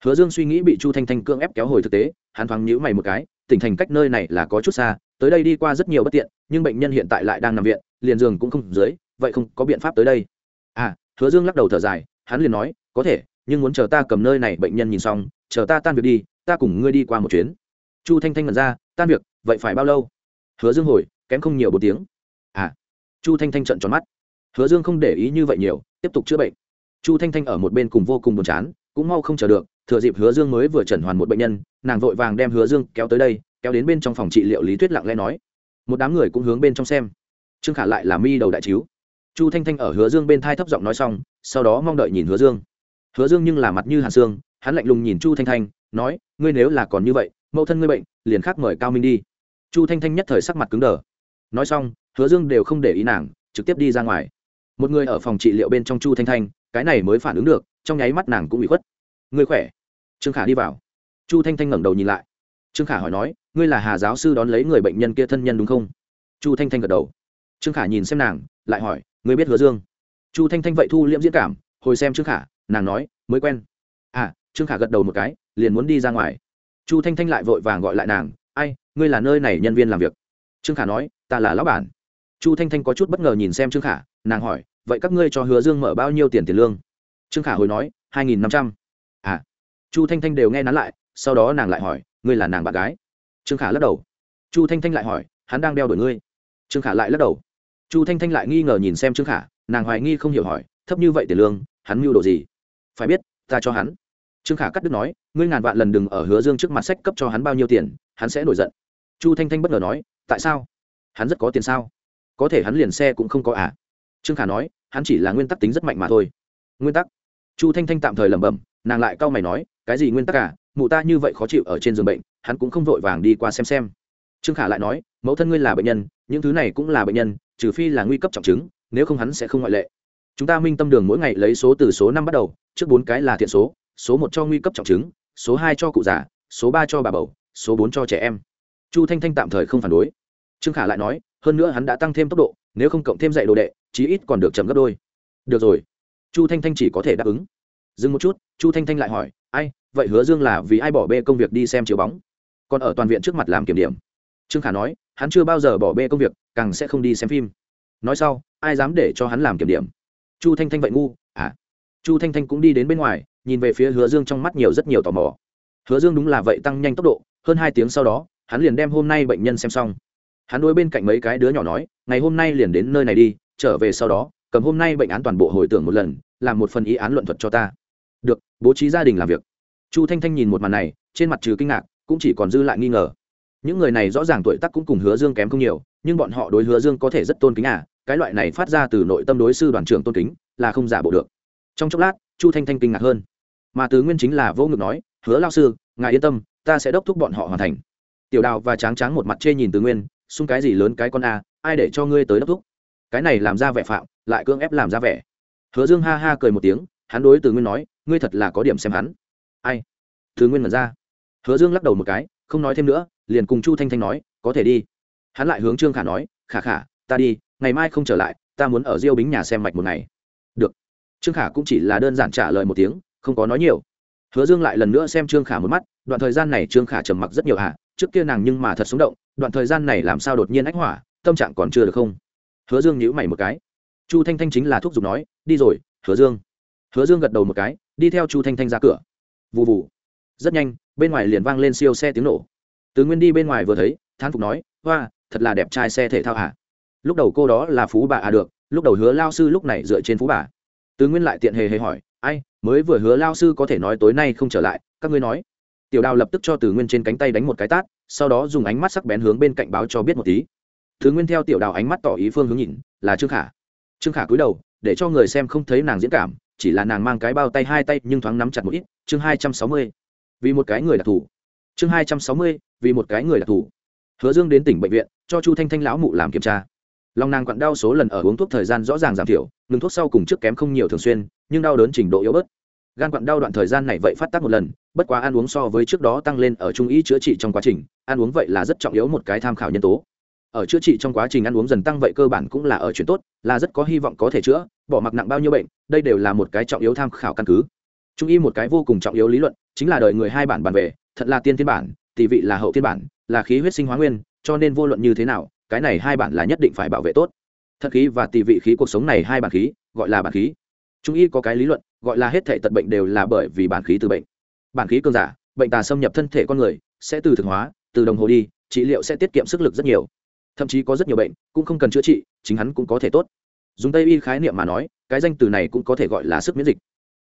Hứa dương suy nghĩ bị chu thanh thanh cưỡng ép kéo hồi thực tế, hắn thoáng nhíu mày một cái, tỉnh thành cách nơi này là có chút xa tới đây đi qua rất nhiều bất tiện, nhưng bệnh nhân hiện tại lại đang nằm viện, liền giường cũng không dưới, vậy không có biện pháp tới đây. À hứa dương lắc đầu thở dài, hắn liền nói, có thể, nhưng muốn chờ ta cầm nơi này bệnh nhân nhìn xong, chờ ta tan việc đi, ta cùng ngươi đi qua một chuyến. Chu thanh thanh ngẩn ra, tan việc, vậy phải bao lâu? Hứa dương hồi, kém không nhiều bốn tiếng. À chu thanh thanh trận tròn mắt. Hứa dương không để ý như vậy nhiều, tiếp tục chữa bệnh. Chu thanh thanh ở một bên cùng vô cùng buồn chán, cũng mau không chờ được, thừa dịp hứa dương mới vừa chẩn hoàn một bệnh nhân, nàng vội vàng đem hứa dương kéo tới đây kéo đến bên trong phòng trị liệu lý thuyết lặng lẽ nói. Một đám người cũng hướng bên trong xem. Trương khả lại là mi đầu đại chiếu. Chu thanh thanh ở hứa dương bên thai thấp giọng nói xong, sau đó mong đợi nhìn hứa dương. Hứa dương nhưng là mặt như hàn xương, hắn lạnh lùng nhìn chu thanh thanh, nói, ngươi nếu là còn như vậy, mẫu thân ngươi bệnh, liền khác mời cao minh đi. Chu thanh thanh nhất thời sắc mặt cứng đờ. Nói xong, hứa dương đều không để ý nàng, trực tiếp đi ra ngoài. Một người ở phòng trị liệu bên trong chu thanh thanh, cái này mới phản ứng được, trong nháy mắt nàng cũng bị khuất. Ngươi khỏe? Trương khả đi vào. Chu thanh thanh ngẩng đầu nhìn lại trương khả hỏi nói, ngươi là hà giáo sư đón lấy người bệnh nhân kia thân nhân đúng không? Chu thanh thanh gật đầu. Trương khả nhìn xem nàng, lại hỏi, ngươi biết hứa dương? Chu thanh thanh vậy thu liễm diễn cảm, hồi xem trương khả, nàng nói, mới quen. À trương khả gật đầu một cái, liền muốn đi ra ngoài. Chu thanh thanh lại vội vàng gọi lại nàng, ai, ngươi là nơi này nhân viên làm việc? Trương khả nói, ta là lão bản. Chu thanh thanh có chút bất ngờ nhìn xem trương khả, nàng hỏi, vậy các ngươi cho hứa dương mở bao nhiêu tiền tiền lương? Trương khả hồi nói, hai nghìn năm trăm. À chu thanh thanh đều nghe nắn lại, sau đó nàng lại hỏi ngươi là nàng bạn gái trương khả lắc đầu chu thanh thanh lại hỏi hắn đang đeo đuổi ngươi trương khả lại lắc đầu chu thanh thanh lại nghi ngờ nhìn xem trương khả nàng hoài nghi không hiểu hỏi thấp như vậy tiền lương hắn mưu đồ gì phải biết ta cho hắn trương khả cắt đứt nói ngươi ngàn vạn lần đừng ở hứa dương trước mặt sách cấp cho hắn bao nhiêu tiền hắn sẽ nổi giận chu thanh thanh bất ngờ nói tại sao hắn rất có tiền sao có thể hắn liền xe cũng không có à trương khả nói hắn chỉ là nguyên tắc tính rất mạnh mà thôi nguyên tắc chu thanh thanh tạm thời lẩm bẩm nàng lại cau mày nói cái gì nguyên tắc cả à? Mụ ta như vậy khó chịu ở trên giường bệnh, hắn cũng không vội vàng đi qua xem xem. Trương khả lại nói, mẫu thân ngươi là bệnh nhân, những thứ này cũng là bệnh nhân, trừ phi là nguy cấp trọng chứng, nếu không hắn sẽ không ngoại lệ. Chúng ta minh tâm đường mỗi ngày lấy số từ số năm bắt đầu, trước bốn cái là thiện số số một cho nguy cấp trọng chứng, số hai cho cụ già, số ba cho bà bầu, số bốn cho trẻ em. Chu thanh thanh tạm thời không phản đối. Trương khả lại nói, hơn nữa hắn đã tăng thêm tốc độ, nếu không cộng thêm dạy đồ đệ, chí ít còn được chấm gấp đôi. Được rồi. Chu thanh thanh chỉ có thể đáp ứng. Dừng một chút, chu thanh thanh lại hỏi, ai vậy hứa dương là vì ai bỏ bê công việc đi xem chiếu bóng? Còn ở toàn viện trước mặt làm kiểm điểm. Trương khả nói, hắn chưa bao giờ bỏ bê công việc, càng sẽ không đi xem phim. Nói sau, ai dám để cho hắn làm kiểm điểm? Chu thanh thanh vậy ngu à? Chu thanh thanh cũng đi đến bên ngoài, nhìn về phía hứa dương trong mắt nhiều rất nhiều tò mò. Hứa dương đúng là vậy tăng nhanh tốc độ, hơn hai tiếng sau đó, hắn liền đem hôm nay bệnh nhân xem xong. Hắn đối bên cạnh mấy cái đứa nhỏ nói, ngày hôm nay liền đến nơi này đi, trở về sau đó, cầm hôm nay bệnh án toàn bộ hồi tưởng một lần, làm một phần ý án luận thuật cho ta. Được, bố trí gia đình làm việc chu thanh thanh nhìn một màn này, trên mặt trừ kinh ngạc, cũng chỉ còn dư lại nghi ngờ. Những người này rõ ràng tuổi tác cũng cùng hứa dương kém không nhiều, nhưng bọn họ đối hứa dương có thể rất tôn kính à cái loại này phát ra từ nội tâm đối sư đoàn trưởng tôn kính, là không giả bộ được. Trong chốc lát, chu thanh thanh kinh ngạc hơn. Mà tứ nguyên chính là vô ngực nói, hứa lao sư, ngài yên tâm, ta sẽ đốc thúc bọn họ hoàn thành. Tiểu đào và tráng tráng một mặt chê nhìn tứ nguyên, xung cái gì lớn cái con a, ai để cho ngươi tới đốc thúc? Cái này làm ra vẻ phạm, lại cưỡng ép làm ra vẻ. Hứa dương ha ha cười một tiếng, hắn đối từ nguyên nói, ngươi thật là có điểm xem hắn ai? Thứ nguyên mật ra. Hứa dương lắc đầu một cái, không nói thêm nữa, liền cùng chu thanh thanh nói, có thể đi. Hắn lại hướng trương khả nói, khả khả, ta đi, ngày mai không trở lại, ta muốn ở diêu bính nhà xem mạch một ngày. Được. Trương khả cũng chỉ là đơn giản trả lời một tiếng, không có nói nhiều. Hứa dương lại lần nữa xem trương khả một mắt, đoạn thời gian này trương khả trầm mặc rất nhiều hả trước kia nàng nhưng mà thật sống động, đoạn thời gian này làm sao đột nhiên ách hỏa, tâm trạng còn chưa được không? Hứa dương nhíu mày một cái. Chu thanh thanh chính là thúc giục nói, đi rồi, hứa dương. Hứa dương gật đầu một cái, đi theo chu thanh thanh ra cửa vụ vụ rất nhanh, bên ngoài liền vang lên siêu xe tiếng nổ. Tứ nguyên đi bên ngoài vừa thấy, thán phục nói, hoa, thật là đẹp trai xe thể thao hả? Lúc đầu cô đó là phú bà à được, lúc đầu hứa lao sư lúc này dựa trên phú bà. Tứ nguyên lại tiện hề hề hỏi, ai, mới vừa hứa lao sư có thể nói tối nay không trở lại, các ngươi nói. Tiểu đào lập tức cho Tứ nguyên trên cánh tay đánh một cái tát, sau đó dùng ánh mắt sắc bén hướng bên cạnh báo cho biết một tí. Thứ nguyên theo tiểu đào ánh mắt tỏ ý phương hướng nhìn, là trương khả. Trương khả cúi đầu, để cho người xem không thấy nàng diễn cảm chỉ là nàng mang cái bao tay hai tay nhưng thoáng nắm chặt một ít, chương hai trăm sáu mươi. Vì một cái người đặc thù. Chương hai trăm sáu mươi, vì một cái người đặc thù. Hứa dương đến tỉnh bệnh viện, cho chu thanh thanh lão mụ làm kiểm tra. Lòng nàng quặn đau số lần ở uống thuốc thời gian rõ ràng giảm thiểu, ngừng thuốc sau cùng trước kém không nhiều thường xuyên, nhưng đau đớn trình độ yếu bớt. Gan quặn đau đoạn thời gian này vậy phát tác một lần, bất quá ăn uống so với trước đó tăng lên ở trung ý chữa trị trong quá trình, ăn uống vậy là rất trọng yếu một cái tham khảo nhân tố. Ở chữa trị trong quá trình ăn uống dần tăng vậy cơ bản cũng là ở chuyện tốt, là rất có hy vọng có thể chữa bỏ mặc nặng bao nhiêu bệnh, đây đều là một cái trọng yếu tham khảo căn cứ. Trung y một cái vô cùng trọng yếu lý luận, chính là đời người hai bản bản về, thật là tiên thiên bản tỷ vị là hậu thiên bản, là khí huyết sinh hóa nguyên, cho nên vô luận như thế nào, cái này hai bản là nhất định phải bảo vệ tốt. Thật khí và tỷ vị khí cuộc sống này hai bản khí, gọi là bản khí. Trung y có cái lý luận, gọi là hết thể tật bệnh đều là bởi vì bản khí từ bệnh. Bản khí cường giả, bệnh tà xâm nhập thân thể con người, sẽ từ thực hóa, từ đồng hồ đi, trị liệu sẽ tiết kiệm sức lực rất nhiều. Thậm chí có rất nhiều bệnh cũng không cần chữa trị, chính hắn cũng có thể tốt dùng tây y khái niệm mà nói, cái danh từ này cũng có thể gọi là sức miễn dịch.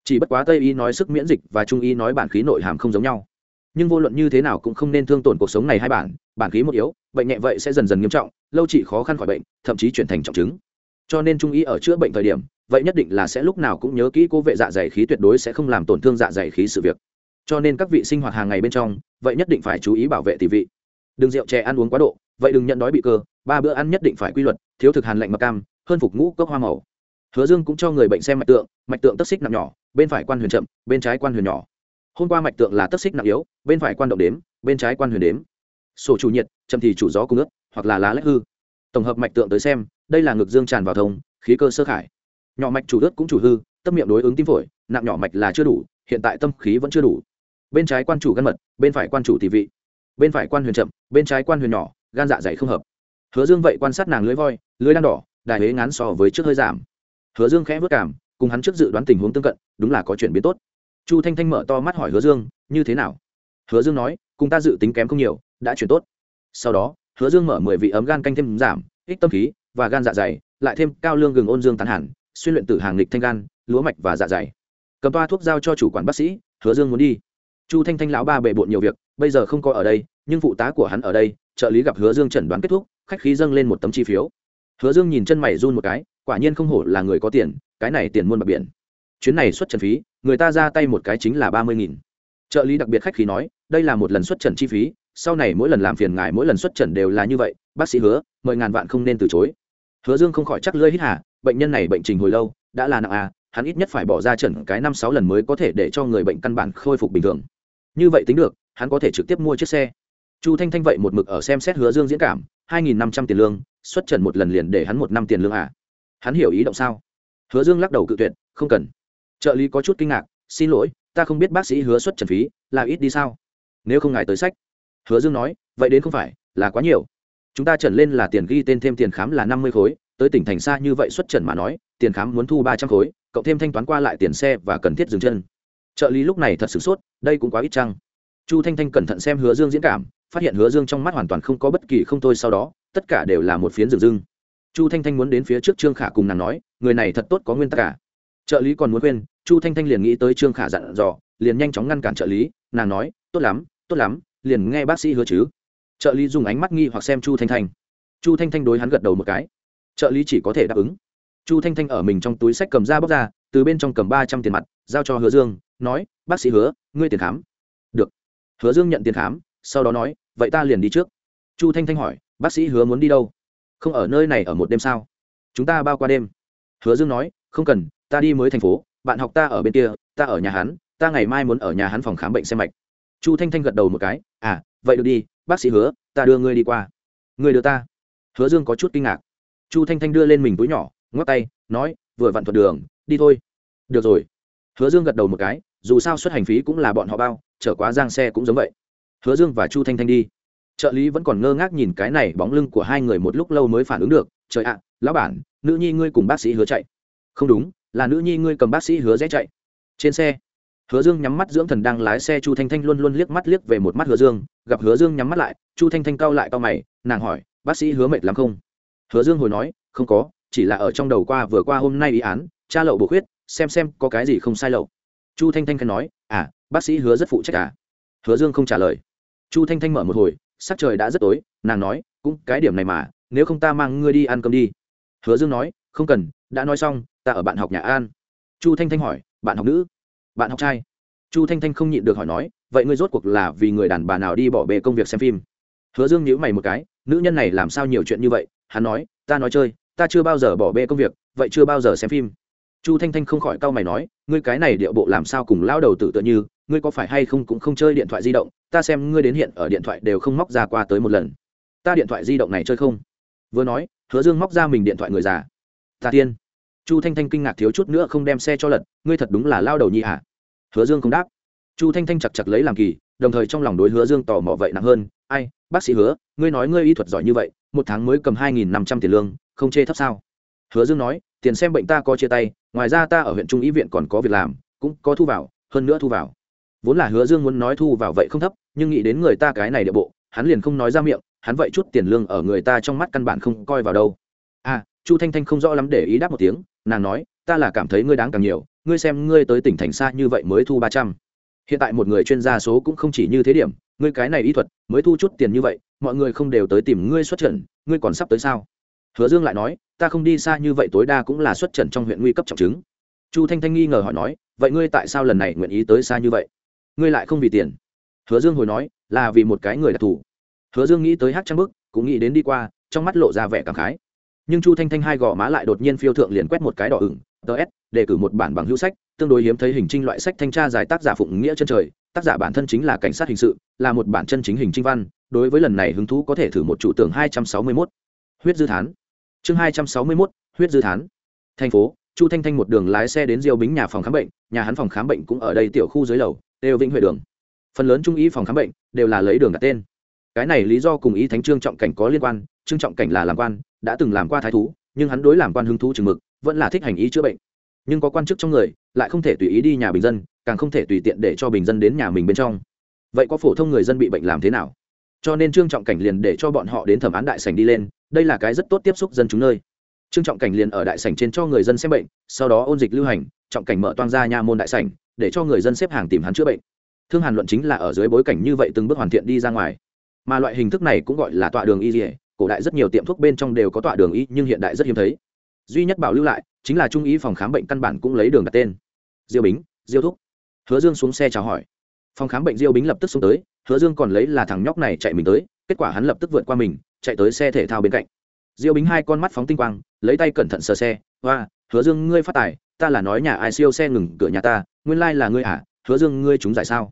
Chỉ bất quá tây y nói sức miễn dịch và trung y nói bản khí nội hàm không giống nhau. Nhưng vô luận như thế nào cũng không nên thương tổn cuộc sống này hai bản bản khí một yếu, bệnh nhẹ vậy sẽ dần dần nghiêm trọng, lâu trị khó khăn khỏi bệnh, thậm chí chuyển thành trọng chứng. Cho nên trung y ở chữa bệnh thời điểm, vậy nhất định là sẽ lúc nào cũng nhớ kỹ cố vệ dạ dày khí tuyệt đối sẽ không làm tổn thương dạ dày khí sự việc. Cho nên các vị sinh hoạt hàng ngày bên trong, vậy nhất định phải chú ý bảo vệ tỷ vị. Đừng rượu chè ăn uống quá độ, vậy đừng nhận đói bị cơ, ba bữa ăn nhất định phải quy luật, thiếu thực hàn lạnh mặc cam hơn phục ngũ cốc hoa màu. Hứa dương cũng cho người bệnh xem mạch tượng mạch tượng tất xích nặng nhỏ, bên phải quan huyền chậm, bên trái quan huyền nhỏ. Hôm qua mạch tượng là tất xích nặng yếu, bên phải quan động đếm, bên trái quan huyền đếm. Sổ chủ nhiệt, chậm thì chủ gió cung ướt, hoặc là lá lách hư. Tổng hợp mạch tượng tới xem, đây là ngực dương tràn vào thông, khí cơ sơ khải. Nhỏ mạch chủ ướt cũng chủ hư, tâm miệng đối ứng tim phổi, nặng nhỏ mạch là chưa đủ, hiện tại tâm khí vẫn chưa đủ. Bên trái quan chủ gan mật, bên phải quan chủ tỷ vị. Bên phải quan huyền chậm, bên trái quan huyền nhỏ, gan dạ dày không hợp. Hứa dương vậy quan sát nàng lưới voi lưới đang đỏ đại huế ngán so với trước hơi giảm. Hứa dương khẽ vất cảm, cùng hắn trước dự đoán tình huống tương cận, đúng là có chuyển biến tốt. Chu thanh thanh mở to mắt hỏi hứa dương, như thế nào? Hứa dương nói, cùng ta dự tính kém không nhiều, đã chuyển tốt. Sau đó, hứa dương mở mười vị ấm gan canh thêm giảm, ích tâm khí và gan dạ dày, lại thêm cao lương gừng ôn dương tán hẳn, xuyên luyện tử hàng lịch thanh gan, lúa mạch và dạ dày. Cầm toa thuốc giao cho chủ quản bác sĩ, hứa dương muốn đi. Chu thanh thanh lão ba bề bộn nhiều việc, bây giờ không có ở đây, nhưng phụ tá của hắn ở đây, trợ lý gặp hứa dương chẩn đoán kết thúc, khách khí dâng lên một tấm chi phiếu hứa dương nhìn chân mày run một cái, quả nhiên không hổ là người có tiền, cái này tiền muôn bạc biển. Chuyến này xuất trần phí, người ta ra tay một cái chính là ba mươi nghìn. Trợ lý đặc biệt khách khí nói, đây là một lần xuất trần chi phí, sau này mỗi lần làm phiền ngài mỗi lần xuất trần đều là như vậy, bác sĩ hứa mời ngàn vạn không nên từ chối. Hứa dương không khỏi chắc lưỡi hít hà, bệnh nhân này bệnh trình hồi lâu, đã là nặng à hắn ít nhất phải bỏ ra trần cái năm sáu lần mới có thể để cho người bệnh căn bản khôi phục bình thường. Như vậy tính được, hắn có thể trực tiếp mua chiếc xe. Chu thanh thanh vậy một mực ở xem xét hứa dương diễn cảm, hai nghìn năm trăm tiền lương xuất trần một lần liền để hắn một năm tiền lương à? Hắn hiểu ý động sao? Hứa dương lắc đầu cự tuyệt, không cần. Trợ lý có chút kinh ngạc, xin lỗi, ta không biết bác sĩ hứa xuất trần phí, là ít đi sao? Nếu không ngài tới sách. Hứa dương nói, vậy đến không phải, là quá nhiều. Chúng ta trần lên là tiền ghi tên thêm tiền khám là năm mươi khối, tới tỉnh thành xa như vậy xuất trần mà nói, tiền khám muốn thu ba trăm khối, cộng thêm thanh toán qua lại tiền xe và cần thiết dừng chân. Trợ lý lúc này thật sửng sốt, đây cũng quá ít chăng? Chu thanh thanh cẩn thận xem hứa dương diễn cảm, phát hiện hứa dương trong mắt hoàn toàn không có bất kỳ không thôi sau đó tất cả đều là một phiến rừng rưng. Chu thanh thanh muốn đến phía trước trương khả cùng nàng nói, người này thật tốt có nguyên tắc cả. Trợ lý còn muốn quên chu thanh thanh liền nghĩ tới trương khả dặn dò, liền nhanh chóng ngăn cản trợ lý, nàng nói, tốt lắm tốt lắm, liền nghe bác sĩ hứa chứ. Trợ lý dùng ánh mắt nghi hoặc xem chu thanh thanh. Chu thanh thanh đối hắn gật đầu một cái. Trợ lý chỉ có thể đáp ứng. Chu thanh thanh ở mình trong túi sách cầm ra bóc ra, từ bên trong cầm ba trăm tiền mặt, giao cho hứa dương, nói, bác sĩ hứa, ngươi tiền khám. Được. Hứa dương nhận tiền khám, sau đó nói, vậy ta liền đi trước. Chu thanh thanh hỏi bác sĩ hứa muốn đi đâu? Không ở nơi này ở một đêm sao? Chúng ta bao qua đêm. Hứa dương nói, không cần, ta đi mới thành phố, bạn học ta ở bên kia, ta ở nhà hắn, ta ngày mai muốn ở nhà hắn phòng khám bệnh xem mạch. Chu thanh thanh gật đầu một cái à vậy được đi, bác sĩ hứa, ta đưa ngươi đi qua. Ngươi đưa ta. Hứa dương có chút kinh ngạc. Chu thanh thanh đưa lên mình túi nhỏ, ngoắc tay, nói, vừa vặn thuận đường, đi thôi. Được rồi. Hứa dương gật đầu một cái, dù sao xuất hành phí cũng là bọn họ bao, chở quá giang xe cũng giống vậy. Hứa dương và chu thanh thanh đi trợ lý vẫn còn ngơ ngác nhìn cái này bóng lưng của hai người một lúc lâu mới phản ứng được, trời ạ, lão bản, nữ nhi ngươi cùng bác sĩ hứa chạy. Không đúng, là nữ nhi ngươi cầm bác sĩ hứa rẽ chạy. Trên xe, hứa dương nhắm mắt dưỡng thần đang lái xe, chu thanh thanh luôn luôn liếc mắt liếc về một mắt hứa dương, gặp hứa dương nhắm mắt lại, chu thanh thanh cau lại cau mày, nàng hỏi, bác sĩ hứa mệt lắm không? Hứa dương hồi nói, không có, chỉ là ở trong đầu qua vừa qua hôm nay ý án, cha lậu bổ khuyết, xem xem có cái gì không sai lậu. Chu thanh thanh khai nói à bác sĩ hứa rất phụ trách à? Hứa dương không trả lời. Chu thanh thanh mở một hồi sắc trời đã rất tối, nàng nói, cũng cái điểm này mà, nếu không ta mang ngươi đi ăn cơm đi. Hứa dương nói, không cần, đã nói xong, ta ở bạn học nhà an. Chu thanh thanh hỏi, bạn học nữ? Bạn học trai. Chu thanh thanh không nhịn được hỏi nói, vậy ngươi rốt cuộc là vì người đàn bà nào đi bỏ bê công việc xem phim? Hứa dương nhữ mày một cái, nữ nhân này làm sao nhiều chuyện như vậy? Hắn nói, ta nói chơi, ta chưa bao giờ bỏ bê công việc, vậy chưa bao giờ xem phim. Chu thanh thanh không khỏi cau mày nói, ngươi cái này điệu bộ làm sao cùng lao đầu tử tựa như, ngươi có phải hay không cũng không chơi điện thoại di động ta xem ngươi đến hiện ở điện thoại đều không móc ra qua tới một lần. Ta điện thoại di động này chơi không? Vừa nói, hứa dương móc ra mình điện thoại người già. Ta tiên. Chu thanh thanh kinh ngạc thiếu chút nữa không đem xe cho lật, ngươi thật đúng là lao đầu nhi hả hứa dương không đáp. Chu thanh thanh chặt chặt lấy làm kỳ, đồng thời trong lòng đối hứa dương tò mò vậy nặng hơn. Ai, bác sĩ hứa, ngươi nói ngươi y thuật giỏi như vậy, một tháng mới cầm hai nghìn năm trăm tiền lương, không chê thấp sao? Hứa dương nói, tiền xem bệnh ta có chia tay, ngoài ra ta ở huyện trung y viện còn có việc làm, cũng có thu vào, hơn nữa thu vào vốn là hứa dương muốn nói thu vào vậy không thấp, nhưng nghĩ đến người ta cái này địa bộ, hắn liền không nói ra miệng, hắn vậy chút tiền lương ở người ta trong mắt căn bản không coi vào đâu. À chu thanh thanh không rõ lắm để ý đáp một tiếng, nàng nói, ta là cảm thấy ngươi đáng càng nhiều, ngươi xem ngươi tới tỉnh thành xa như vậy mới thu ba trăm. Hiện tại một người chuyên gia số cũng không chỉ như thế điểm, ngươi cái này y thuật, mới thu chút tiền như vậy, mọi người không đều tới tìm ngươi xuất trận, ngươi còn sắp tới sao? Hứa dương lại nói, ta không đi xa như vậy tối đa cũng là xuất trận trong huyện nguy cấp trọng chứng. Chu thanh thanh nghi ngờ hỏi nói, vậy ngươi tại sao lần này nguyện ý tới xa như vậy? Ngươi lại không vì tiền. Hứa dương hồi nói, là vì một cái người đặc thù. Hứa dương nghĩ tới hát trang bức, cũng nghĩ đến đi qua, trong mắt lộ ra vẻ cảm khái. Nhưng chu thanh thanh hai gò má lại đột nhiên phiêu thượng liền quét một cái đỏ ửng ts đề cử một bản bằng hữu sách, tương đối hiếm thấy hình trinh loại sách thanh tra giải tác giả phụng nghĩa chân trời, tác giả bản thân chính là cảnh sát hình sự, là một bản chân chính hình trinh văn, đối với lần này hứng thú có thể thử một chủ tưởng hai trăm sáu mươi mốt. Huyết dư thán. Chương hai trăm sáu mươi mốt, huyết dư thán. Thành phố, chu thanh thanh một đường lái xe đến diêu bính nhà phòng khám bệnh, nhà hắn phòng khám bệnh cũng ở đây tiểu khu dưới lầu đều vĩnh huệ đường. Phần lớn trung y phòng khám bệnh đều là lấy đường đặt tên. Cái này lý do cùng ý thánh trương trọng cảnh có liên quan, trương trọng cảnh là làm quan, đã từng làm qua thái thú, nhưng hắn đối làm quan hứng thú chừng mực, vẫn là thích hành ý chữa bệnh. Nhưng có quan chức trong người, lại không thể tùy ý đi nhà bình dân, càng không thể tùy tiện để cho bình dân đến nhà mình bên trong. Vậy có phổ thông người dân bị bệnh làm thế nào? Cho nên trương trọng cảnh liền để cho bọn họ đến thẩm án đại sảnh đi lên, đây là cái rất tốt tiếp xúc dân chúng nơi. Trương trọng cảnh liền ở đại sảnh trên cho người dân xem bệnh, sau đó ôn dịch lưu hành, trọng cảnh mở toang ra nha môn đại sảnh để cho người dân xếp hàng tìm hắn chữa bệnh. Thương hàn luận chính là ở dưới bối cảnh như vậy từng bước hoàn thiện đi ra ngoài. Mà loại hình thức này cũng gọi là tọa đường y dỉa cổ đại rất nhiều tiệm thuốc bên trong đều có tọa đường y, nhưng hiện đại rất hiếm thấy. Duy nhất bảo lưu lại, chính là trung y phòng khám bệnh căn bản cũng lấy đường đặt tên. Diêu bính, diêu thúc. Hứa dương xuống xe chào hỏi. Phòng khám bệnh diêu bính lập tức xuống tới, hứa dương còn lấy là thằng nhóc này chạy mình tới, kết quả hắn lập tức vượt qua mình, chạy tới xe thể thao bên cạnh. Diêu bính hai con mắt phóng tinh quang, lấy tay cẩn thận sờ xe hoa hứa dương ngươi phát tài, ta là nói nhà ai siêu xe ngừng cửa nhà ta nguyên lai là ngươi à hứa dương ngươi chúng giải sao?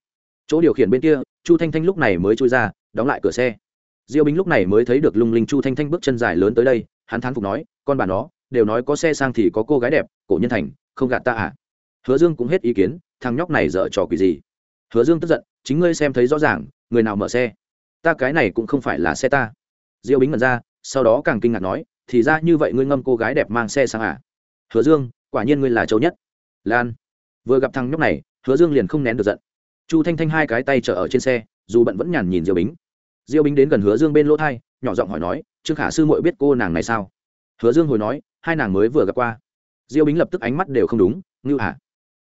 Chỗ điều khiển bên kia, chu thanh thanh lúc này mới trôi ra, đóng lại cửa xe. Diêu bính lúc này mới thấy được lung linh chu thanh thanh bước chân dài lớn tới đây, hắn thán phục nói, con bà nó, đều nói có xe sang thì có cô gái đẹp, cổ nhân thành, không gạt ta à? Hứa dương cũng hết ý kiến, thằng nhóc này dở trò quỷ gì? Hứa dương tức giận, chính ngươi xem thấy rõ ràng, người nào mở xe? Ta cái này cũng không phải là xe ta. Diêu bính mật ra, sau đó càng kinh ngạc nói, thì ra như vậy ngươi ngâm cô gái đẹp mang xe sang à? Hứa dương, quả nhiên ngươi là châu nhất. Lan vừa gặp thằng nhóc này, hứa dương liền không nén được giận. Chu thanh thanh hai cái tay chở ở trên xe, dù bận vẫn nhàn nhìn diêu bính. Diêu bính đến gần hứa dương bên lỗ thai, nhỏ giọng hỏi nói, trương khả sư muội biết cô nàng này sao? Hứa dương hồi nói, hai nàng mới vừa gặp qua. Diêu bính lập tức ánh mắt đều không đúng, ngưu hả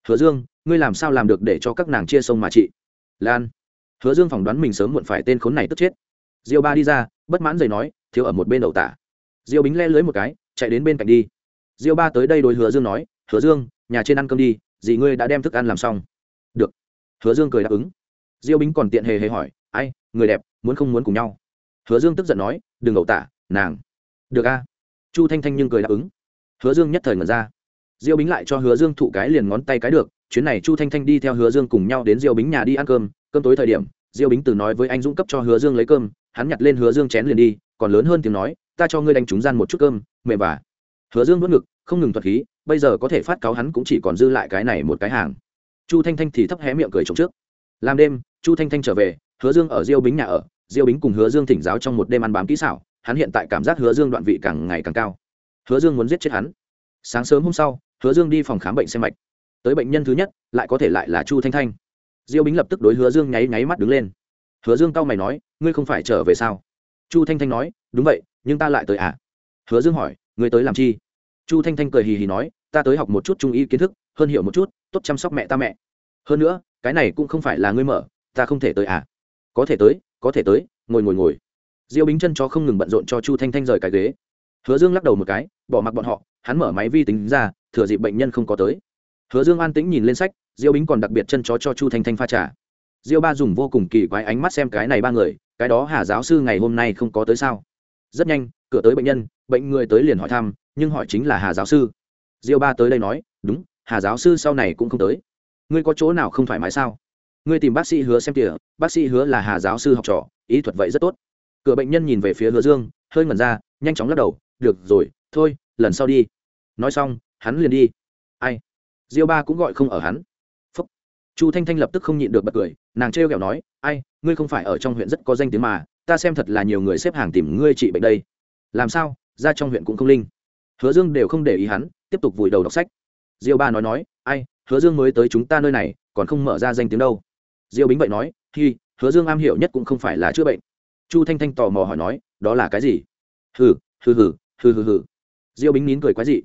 hứa dương, ngươi làm sao làm được để cho các nàng chia sông mà chị? Lan. Hứa dương phỏng đoán mình sớm muộn phải tên khốn này tức chết. Diêu ba đi ra, bất mãn giày nói, thiếu ở một bên đầu tả. Diêu bính le lưới một cái, chạy đến bên cạnh đi. Diêu ba tới đây đối hứa dương nói, hứa dương, nhà trên ăn cơm đi dì ngươi đã đem thức ăn làm xong. Được. Hứa dương cười đáp ứng. Diêu bính còn tiện hề hề hỏi, ai, người đẹp, muốn không muốn cùng nhau? Hứa dương tức giận nói, đừng ẩu tả, nàng. Được a. Chu thanh thanh nhưng cười đáp ứng. Hứa dương nhất thời ngẩn ra. Diêu bính lại cho hứa dương thụ cái liền ngón tay cái được, chuyến này chu thanh thanh đi theo hứa dương cùng nhau đến diêu bính nhà đi ăn cơm. Cơm tối thời điểm, diêu bính từ nói với anh dũng cấp cho hứa dương lấy cơm, hắn nhặt lên hứa dương chén liền đi, còn lớn hơn tiếng nói, ta cho ngươi đánh trúng gian một chút cơm, mẹ và hứa dương vớt ngực, không ngừng thuật khí bây giờ có thể phát cáo hắn cũng chỉ còn dư lại cái này một cái hàng. Chu thanh thanh thì thấp hé miệng cười trống trước. Làm đêm, chu thanh thanh trở về, hứa dương ở diêu bính nhà ở, diêu bính cùng hứa dương thỉnh giáo trong một đêm ăn bám kỹ xảo, hắn hiện tại cảm giác hứa dương đoạn vị càng ngày càng cao. Hứa dương muốn giết chết hắn. Sáng sớm hôm sau, hứa dương đi phòng khám bệnh xem mạch. Tới bệnh nhân thứ nhất, lại có thể lại là chu thanh thanh. Diêu bính lập tức đối hứa dương nháy nháy mắt đứng lên. Hứa dương cau mày nói, ngươi không phải trở về sao? Chu thanh thanh nói, đúng vậy, nhưng ta lại tới à? Hứa dương hỏi, ngươi tới làm chi? Chu thanh thanh cười hì hì nói, ta tới học một chút trung y kiến thức, hơn hiểu một chút, tốt chăm sóc mẹ ta mẹ. Hơn nữa, cái này cũng không phải là ngươi mở, ta không thể tới à? Có thể tới, có thể tới, ngồi ngồi ngồi. Diêu bính chân cho không ngừng bận rộn cho chu thanh thanh rời cái ghế. Hứa dương lắc đầu một cái, bỏ mặc bọn họ, hắn mở máy vi tính ra, thừa dịp bệnh nhân không có tới. Hứa dương an tĩnh nhìn lên sách, diêu bính còn đặc biệt chân chó cho chu thanh thanh pha trà. Diêu ba dùng vô cùng kỳ quái ánh mắt xem cái này ba người, cái đó hà giáo sư ngày hôm nay không có tới sao? Rất nhanh cửa tới bệnh nhân, bệnh người tới liền hỏi thăm, nhưng hỏi chính là hà giáo sư. Diêu ba tới đây nói, đúng, hà giáo sư sau này cũng không tới. Ngươi có chỗ nào không thoải mái sao? Ngươi tìm bác sĩ hứa xem kìa, bác sĩ hứa là hà giáo sư học trò, ý thuật vậy rất tốt. Cửa bệnh nhân nhìn về phía hứa dương, hơi ngẩn ra, nhanh chóng lắc đầu, được rồi, thôi, lần sau đi. Nói xong, hắn liền đi. Ai? Diêu ba cũng gọi không ở hắn. Phúc. Chu thanh thanh lập tức không nhịn được bật cười, nàng trêu ghẹo nói, ai, ngươi không phải ở trong huyện rất có danh tiếng mà, ta xem thật là nhiều người xếp hàng tìm ngươi trị bệnh đây làm sao? Ra trong huyện cũng không linh. Hứa dương đều không để ý hắn, tiếp tục vùi đầu đọc sách. Diêu ba nói nói, ai, hứa dương mới tới chúng ta nơi này, còn không mở ra danh tiếng đâu. Diêu bính vậy nói, hi, hứa dương am hiểu nhất cũng không phải là chữa bệnh. Chu thanh thanh tò mò hỏi nói, đó là cái gì? Hừ hừ hừ hừ hừ hừ. Diêu bính nín cười quái dị.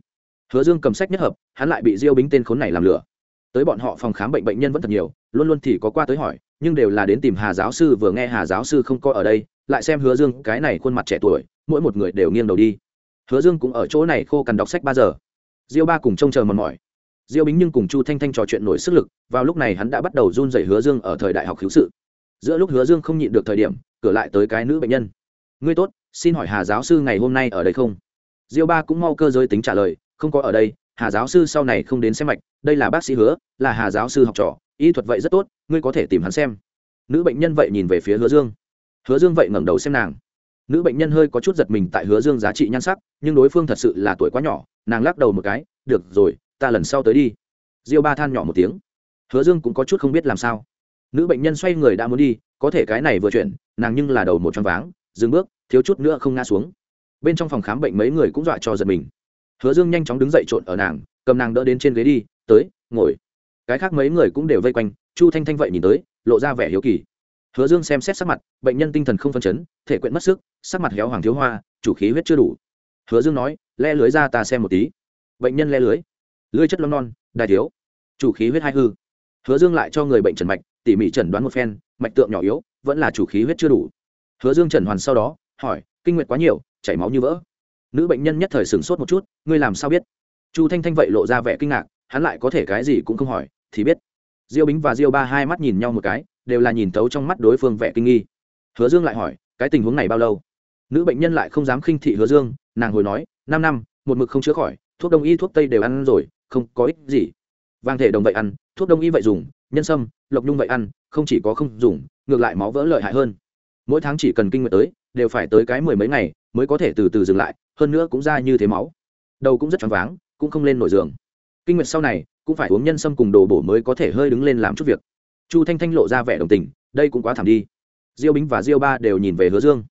Hứa dương cầm sách nhất hợp, hắn lại bị diêu bính tên khốn này làm lửa. Tới bọn họ phòng khám bệnh bệnh nhân vẫn thật nhiều, luôn luôn thì có qua tới hỏi nhưng đều là đến tìm hà giáo sư, vừa nghe hà giáo sư không có ở đây, lại xem hứa dương cái này khuôn mặt trẻ tuổi, mỗi một người đều nghiêng đầu đi. Hứa dương cũng ở chỗ này khô cằn đọc sách ba giờ. Diêu ba cùng trông chờ mòn mỏi. Diêu bính nhưng cùng chu thanh thanh trò chuyện nổi sức lực, vào lúc này hắn đã bắt đầu run rẩy hứa dương ở thời đại học hữu sự. Giữa lúc hứa dương không nhịn được thời điểm, cửa lại tới cái nữ bệnh nhân. Ngươi tốt, xin hỏi hà giáo sư ngày hôm nay ở đây không? Diêu ba cũng mau cơ giới tính trả lời, không có ở đây hà giáo sư sau này không đến xem mạch, đây là bác sĩ hứa, là hà giáo sư học trò, y thuật vậy rất tốt, ngươi có thể tìm hắn xem. Nữ bệnh nhân vậy nhìn về phía hứa dương. Hứa dương vậy ngẩng đầu xem nàng. Nữ bệnh nhân hơi có chút giật mình tại hứa dương giá trị nhan sắc, nhưng đối phương thật sự là tuổi quá nhỏ, nàng lắc đầu một cái, được rồi, ta lần sau tới đi. Diêu ba than nhỏ một tiếng. Hứa dương cũng có chút không biết làm sao. Nữ bệnh nhân xoay người đã muốn đi, có thể cái này vừa chuyển, nàng nhưng là đầu một t r váng, dừng bước, thiếu chút nữa không ngã xuống. Bên trong phòng khám bệnh mấy người cũng dọa cho giật mình hứa dương nhanh chóng đứng dậy trộn ở nàng, cầm nàng đỡ đến trên ghế đi, tới, ngồi. Cái khác mấy người cũng đều vây quanh, chu thanh thanh vậy nhìn tới, lộ ra vẻ hiếu kỳ. Hứa dương xem xét sắc mặt, bệnh nhân tinh thần không phân chấn, thể quyện mất sức, sắc mặt héo hoàng thiếu hoa, chủ khí huyết chưa đủ. Hứa dương nói le lưới ra ta xem một tí. Bệnh nhân le lưới. Lưới chất lông non đài thiếu. Chủ khí huyết hai hư. Hứa dương lại cho người bệnh trần mạch, tỉ mỉ chẩn đoán một phen, mạch tượng nhỏ yếu, vẫn là chủ khí huyết chưa đủ. Hứa dương chẩn hoàn sau đó, hỏi, kinh nguyệt quá nhiều, chảy máu như vỡ? Nữ bệnh nhân nhất thời sửng sốt một chút, ngươi làm sao biết? Chu thanh thanh vậy lộ ra vẻ kinh ngạc, hắn lại có thể cái gì cũng không hỏi, thì biết. Diêu bính và diêu ba hai mắt nhìn nhau một cái, đều là nhìn tấu trong mắt đối phương vẻ kinh nghi. Hứa dương lại hỏi, cái tình huống này bao lâu? Nữ bệnh nhân lại không dám khinh thị hứa dương, nàng hồi nói, năm năm, một mực không chữa khỏi, thuốc đông y thuốc tây đều ăn rồi, không có ích gì. Vàng thể đồng vậy ăn, thuốc đông y vậy dùng, nhân sâm, lộc nhung vậy ăn, không chỉ có không dùng, ngược lại máu vỡ lợi hại hơn. Mỗi tháng chỉ cần kinh nguyệt tới, đều phải tới cái mười mấy ngày, mới có thể từ từ dừng lại hơn nữa cũng ra như thế máu. Đầu cũng rất choáng váng, cũng không lên nổi giường. Kinh nguyệt sau này, cũng phải uống nhân sâm cùng đồ bổ mới có thể hơi đứng lên làm chút việc. Chu thanh thanh lộ ra vẻ đồng tình, đây cũng quá thảm đi. Diêu bính và diêu ba đều nhìn về hứa dương.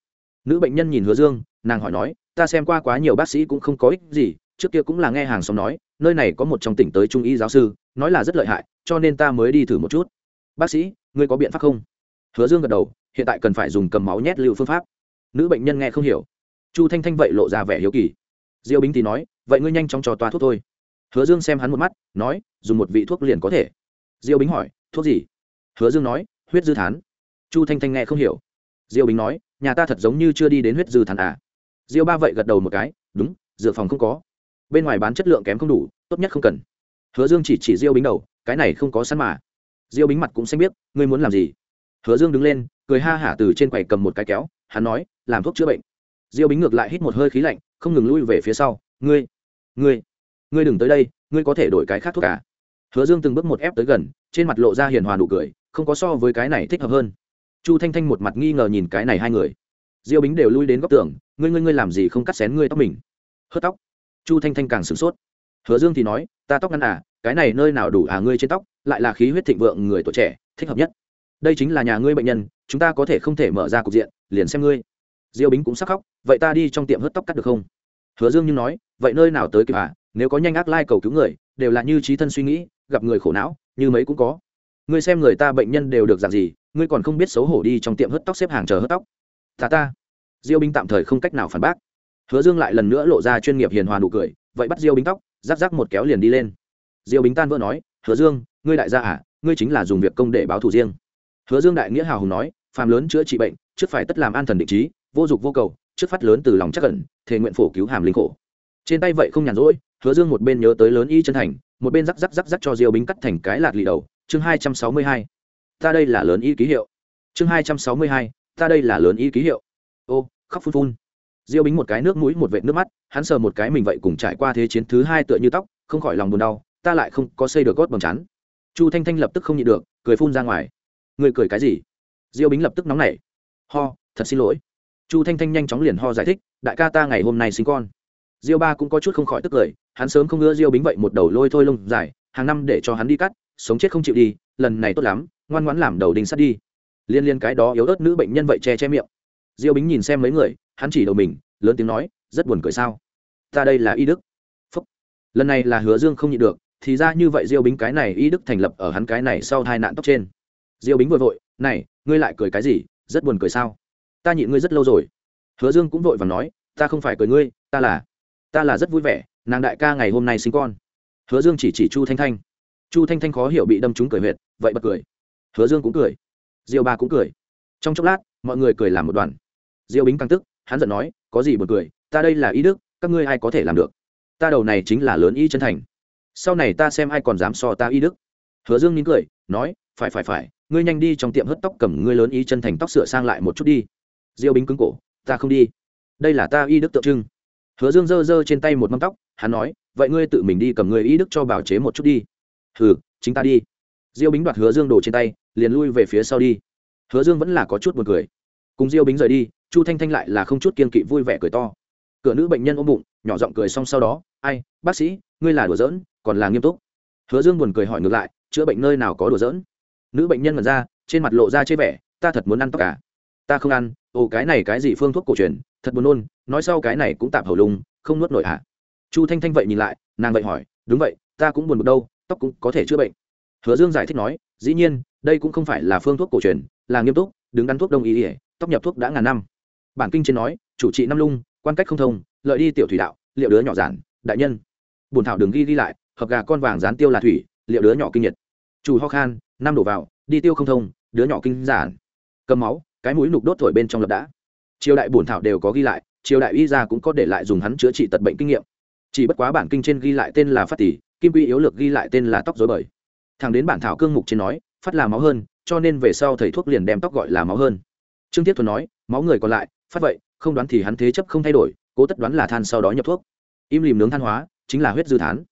Nữ bệnh nhân nhìn hứa dương, nàng hỏi nói, ta xem qua quá nhiều bác sĩ cũng không có ích gì, trước kia cũng là nghe hàng xóm nói, nơi này có một trong tỉnh tới trung y giáo sư, nói là rất lợi hại, cho nên ta mới đi thử một chút. Bác sĩ, ngươi có biện pháp không? Hứa dương gật đầu, hiện tại cần phải dùng cầm máu nhét lưu phương pháp. Nữ bệnh nhân nghe không hiểu chu thanh thanh vậy lộ ra vẻ hiếu kỳ. Diêu bính thì nói, vậy ngươi nhanh chóng trò toa thuốc thôi. Hứa dương xem hắn một mắt, nói, dùng một vị thuốc liền có thể. Diêu bính hỏi, thuốc gì? Hứa dương nói, huyết dư thán. Chu thanh thanh nghe không hiểu. Diêu bính nói, nhà ta thật giống như chưa đi đến huyết dư thán à. Diêu ba vậy gật đầu một cái, đúng dược phòng không có. Bên ngoài bán chất lượng kém không đủ, tốt nhất không cần. Hứa dương chỉ chỉ diêu bính đầu, cái này không có sẵn mà. Diêu bính mặt cũng xanh biết ngươi muốn làm gì? Hứa dương đứng lên, cười ha hả từ trên quầy cầm một cái kéo, hắn nói, làm thuốc chữa bệnh diêu bính ngược lại hít một hơi khí lạnh, không ngừng lui về phía sau. Ngươi ngươi ngươi đừng tới đây, ngươi có thể đổi cái khác thuốc cả hứa dương từng bước một ép tới gần, trên mặt lộ ra hiền hòa nụ cười, không có so với cái này thích hợp hơn. Chu thanh thanh một mặt nghi ngờ nhìn cái này hai người. Diêu bính đều lui đến góc tường, ngươi ngươi ngươi làm gì không cắt xén ngươi tóc mình? Hớt tóc. Chu thanh thanh càng sửng sốt. Hứa dương thì nói, ta tóc ngắn à cái này nơi nào đủ à ngươi trên tóc, lại là khí huyết thịnh vượng người tuổi trẻ, thích hợp nhất. Đây chính là nhà ngươi bệnh nhân, chúng ta có thể không thể mở ra cục diện, liền xem ngươi diêu bính cũng sắc khóc, vậy ta đi trong tiệm hớt tóc cắt được không? Hứa dương như nói, vậy nơi nào tới kịp à? Nếu có nhanh ác lai cầu cứu người, đều là như trí thân suy nghĩ, gặp người khổ não, như mấy cũng có. Ngươi xem người ta bệnh nhân đều được dạng gì, ngươi còn không biết xấu hổ đi trong tiệm hớt tóc xếp hàng chờ hớt tóc. Ta ta. Diêu binh tạm thời không cách nào phản bác. Hứa dương lại lần nữa lộ ra chuyên nghiệp hiền hòa nụ cười, vậy bắt diêu binh tóc, rắc rắc một kéo liền đi lên. Diêu bính tan vỡ nói, hứa dương, ngươi đại gia à ngươi chính là dùng việc công để báo thù riêng. Hứa dương đại nghĩa hào hùng nói, phàm lớn chữa trị bệnh, trước phải tất làm an thần định trí vô dục vô cầu, trước phát lớn từ lòng chắc cẩn thể nguyện phổ cứu hàm linh khổ. Trên tay vậy không nhàn rỗi, hứa dương một bên nhớ tới lớn y chân thành, một bên rắc rắc rắc rắc cho diêu bính cắt thành cái lạt lì đầu. Chương hai trăm sáu mươi hai. Ta đây là lớn y ký hiệu. Chương hai trăm sáu mươi hai. Ta đây là lớn y ký hiệu. Ô, khóc phun phun. Diêu bính một cái nước mũi, một vệt nước mắt, hắn sờ một cái mình vậy cùng trải qua thế chiến thứ hai tựa như tóc, không khỏi lòng buồn đau, ta lại không có xây được gót bằng chắn. Chu thanh thanh lập tức không nhịn được, cười phun ra ngoài. Người cười cái gì? Diêu bính lập tức nóng nảy. Ho, thật xin lỗi chu thanh thanh nhanh chóng liền ho giải thích, đại ca ta ngày hôm nay sinh con. Diêu ba cũng có chút không khỏi tức cười, hắn sớm không ngứa diêu bính vậy một đầu lôi thôi lông dài, hàng năm để cho hắn đi cắt, sống chết không chịu đi, lần này tốt lắm, ngoan ngoãn làm đầu đinh sắt đi. Liên liên cái đó yếu ớt nữ bệnh nhân vậy che che miệng. Diêu bính nhìn xem mấy người, hắn chỉ đầu mình, lớn tiếng nói, rất buồn cười sao? Ta đây là y đức. Phúc. lần này là hứa dương không nhịn được, thì ra như vậy diêu bính cái này y đức thành lập ở hắn cái này sau hai nạn tóc trên. Diêu bính vội vội, này, ngươi lại cười cái gì? Rất buồn cười sao? Ta nhịn ngươi rất lâu rồi. Hứa dương cũng vội và nói, ta không phải cười ngươi, ta là ta là rất vui vẻ, nàng đại ca ngày hôm nay sinh con. Hứa dương chỉ chỉ chu thanh thanh. Chu thanh thanh khó hiểu bị đâm trúng cười huyệt, vậy bật cười. Hứa dương cũng cười. Diêu ba cũng cười. Trong chốc lát, mọi người cười làm một đoàn. Diêu bính căng tức, hắn giận nói, có gì buồn cười, ta đây là y đức, các ngươi ai có thể làm được? Ta đầu này chính là lớn y chân thành. Sau này ta xem ai còn dám so ta y đức. Hứa dương nín cười, nói, phải phải phải, ngươi nhanh đi trong tiệm hớt tóc cầm ngươi lớn y chân thành tóc sửa sang lại một chút đi diêu bính cứng cổ, ta không đi. Đây là ta y đức tượng trưng. Hứa dương giơ giơ trên tay một mâm tóc, hắn nói, vậy ngươi tự mình đi cầm người y đức cho bảo chế một chút đi. Hừ, chính ta đi. Diêu bính đoạt hứa dương đổ trên tay, liền lui về phía sau đi. Hứa dương vẫn là có chút buồn cười. Cùng diêu bính rời đi, chu thanh thanh lại là không chút kiên kỵ vui vẻ cười to. Cửa nữ bệnh nhân ôm bụng, nhỏ giọng cười xong sau đó, ai, bác sĩ, ngươi là đùa giỡn, còn là nghiêm túc. Hứa dương buồn cười hỏi ngược lại, chữa bệnh nơi nào có đùa giỡn? Nữ bệnh nhân mật ra, trên mặt lộ ra chê vẻ, ta thật muốn ăn tóc cả ta không ăn, ồ, cái này cái gì phương thuốc cổ truyền, thật buồn nôn, nói sau cái này cũng tạm hầu lùng, không nuốt nổi hả? Chu thanh thanh vậy nhìn lại, nàng vậy hỏi, đúng vậy, ta cũng buồn bực đâu, tóc cũng có thể chữa bệnh. Hứa dương giải thích nói, dĩ nhiên, đây cũng không phải là phương thuốc cổ truyền, là nghiêm túc, đứng đắn thuốc đông y ỉa tóc nhập thuốc đã ngàn năm. Bản kinh trên nói, chủ trị năm lung, quan cách không thông, lợi đi tiểu thủy đạo, liệu đứa nhỏ giản, đại nhân. Bùn thảo đường ghi ghi lại, hợp gà con vàng dán tiêu là thủy, liệu đứa nhỏ kinh nhiệt. Chủ ho khan, năm đổ vào, đi tiêu không thông, đứa nhỏ kinh giản. Cầm máu cái mũi nục đốt thổi bên trong lập đã. Triều đại bổn thảo đều có ghi lại, triều đại y gia cũng có để lại dùng hắn chữa trị tật bệnh kinh nghiệm. Chỉ bất quá bản kinh trên ghi lại tên là phát tỷ, kim quy yếu lược ghi lại tên là tóc dối bời. Thằng đến bản thảo cương mục trên nói, phát là máu hơn, cho nên về sau thầy thuốc liền đem tóc gọi là máu hơn. Trương thiết thuần nói, máu người còn lại, phát vậy, không đoán thì hắn thế chấp không thay đổi, cố tất đoán là than sau đó nhập thuốc. Im lìm nướng than hóa, chính là huyết dư thán.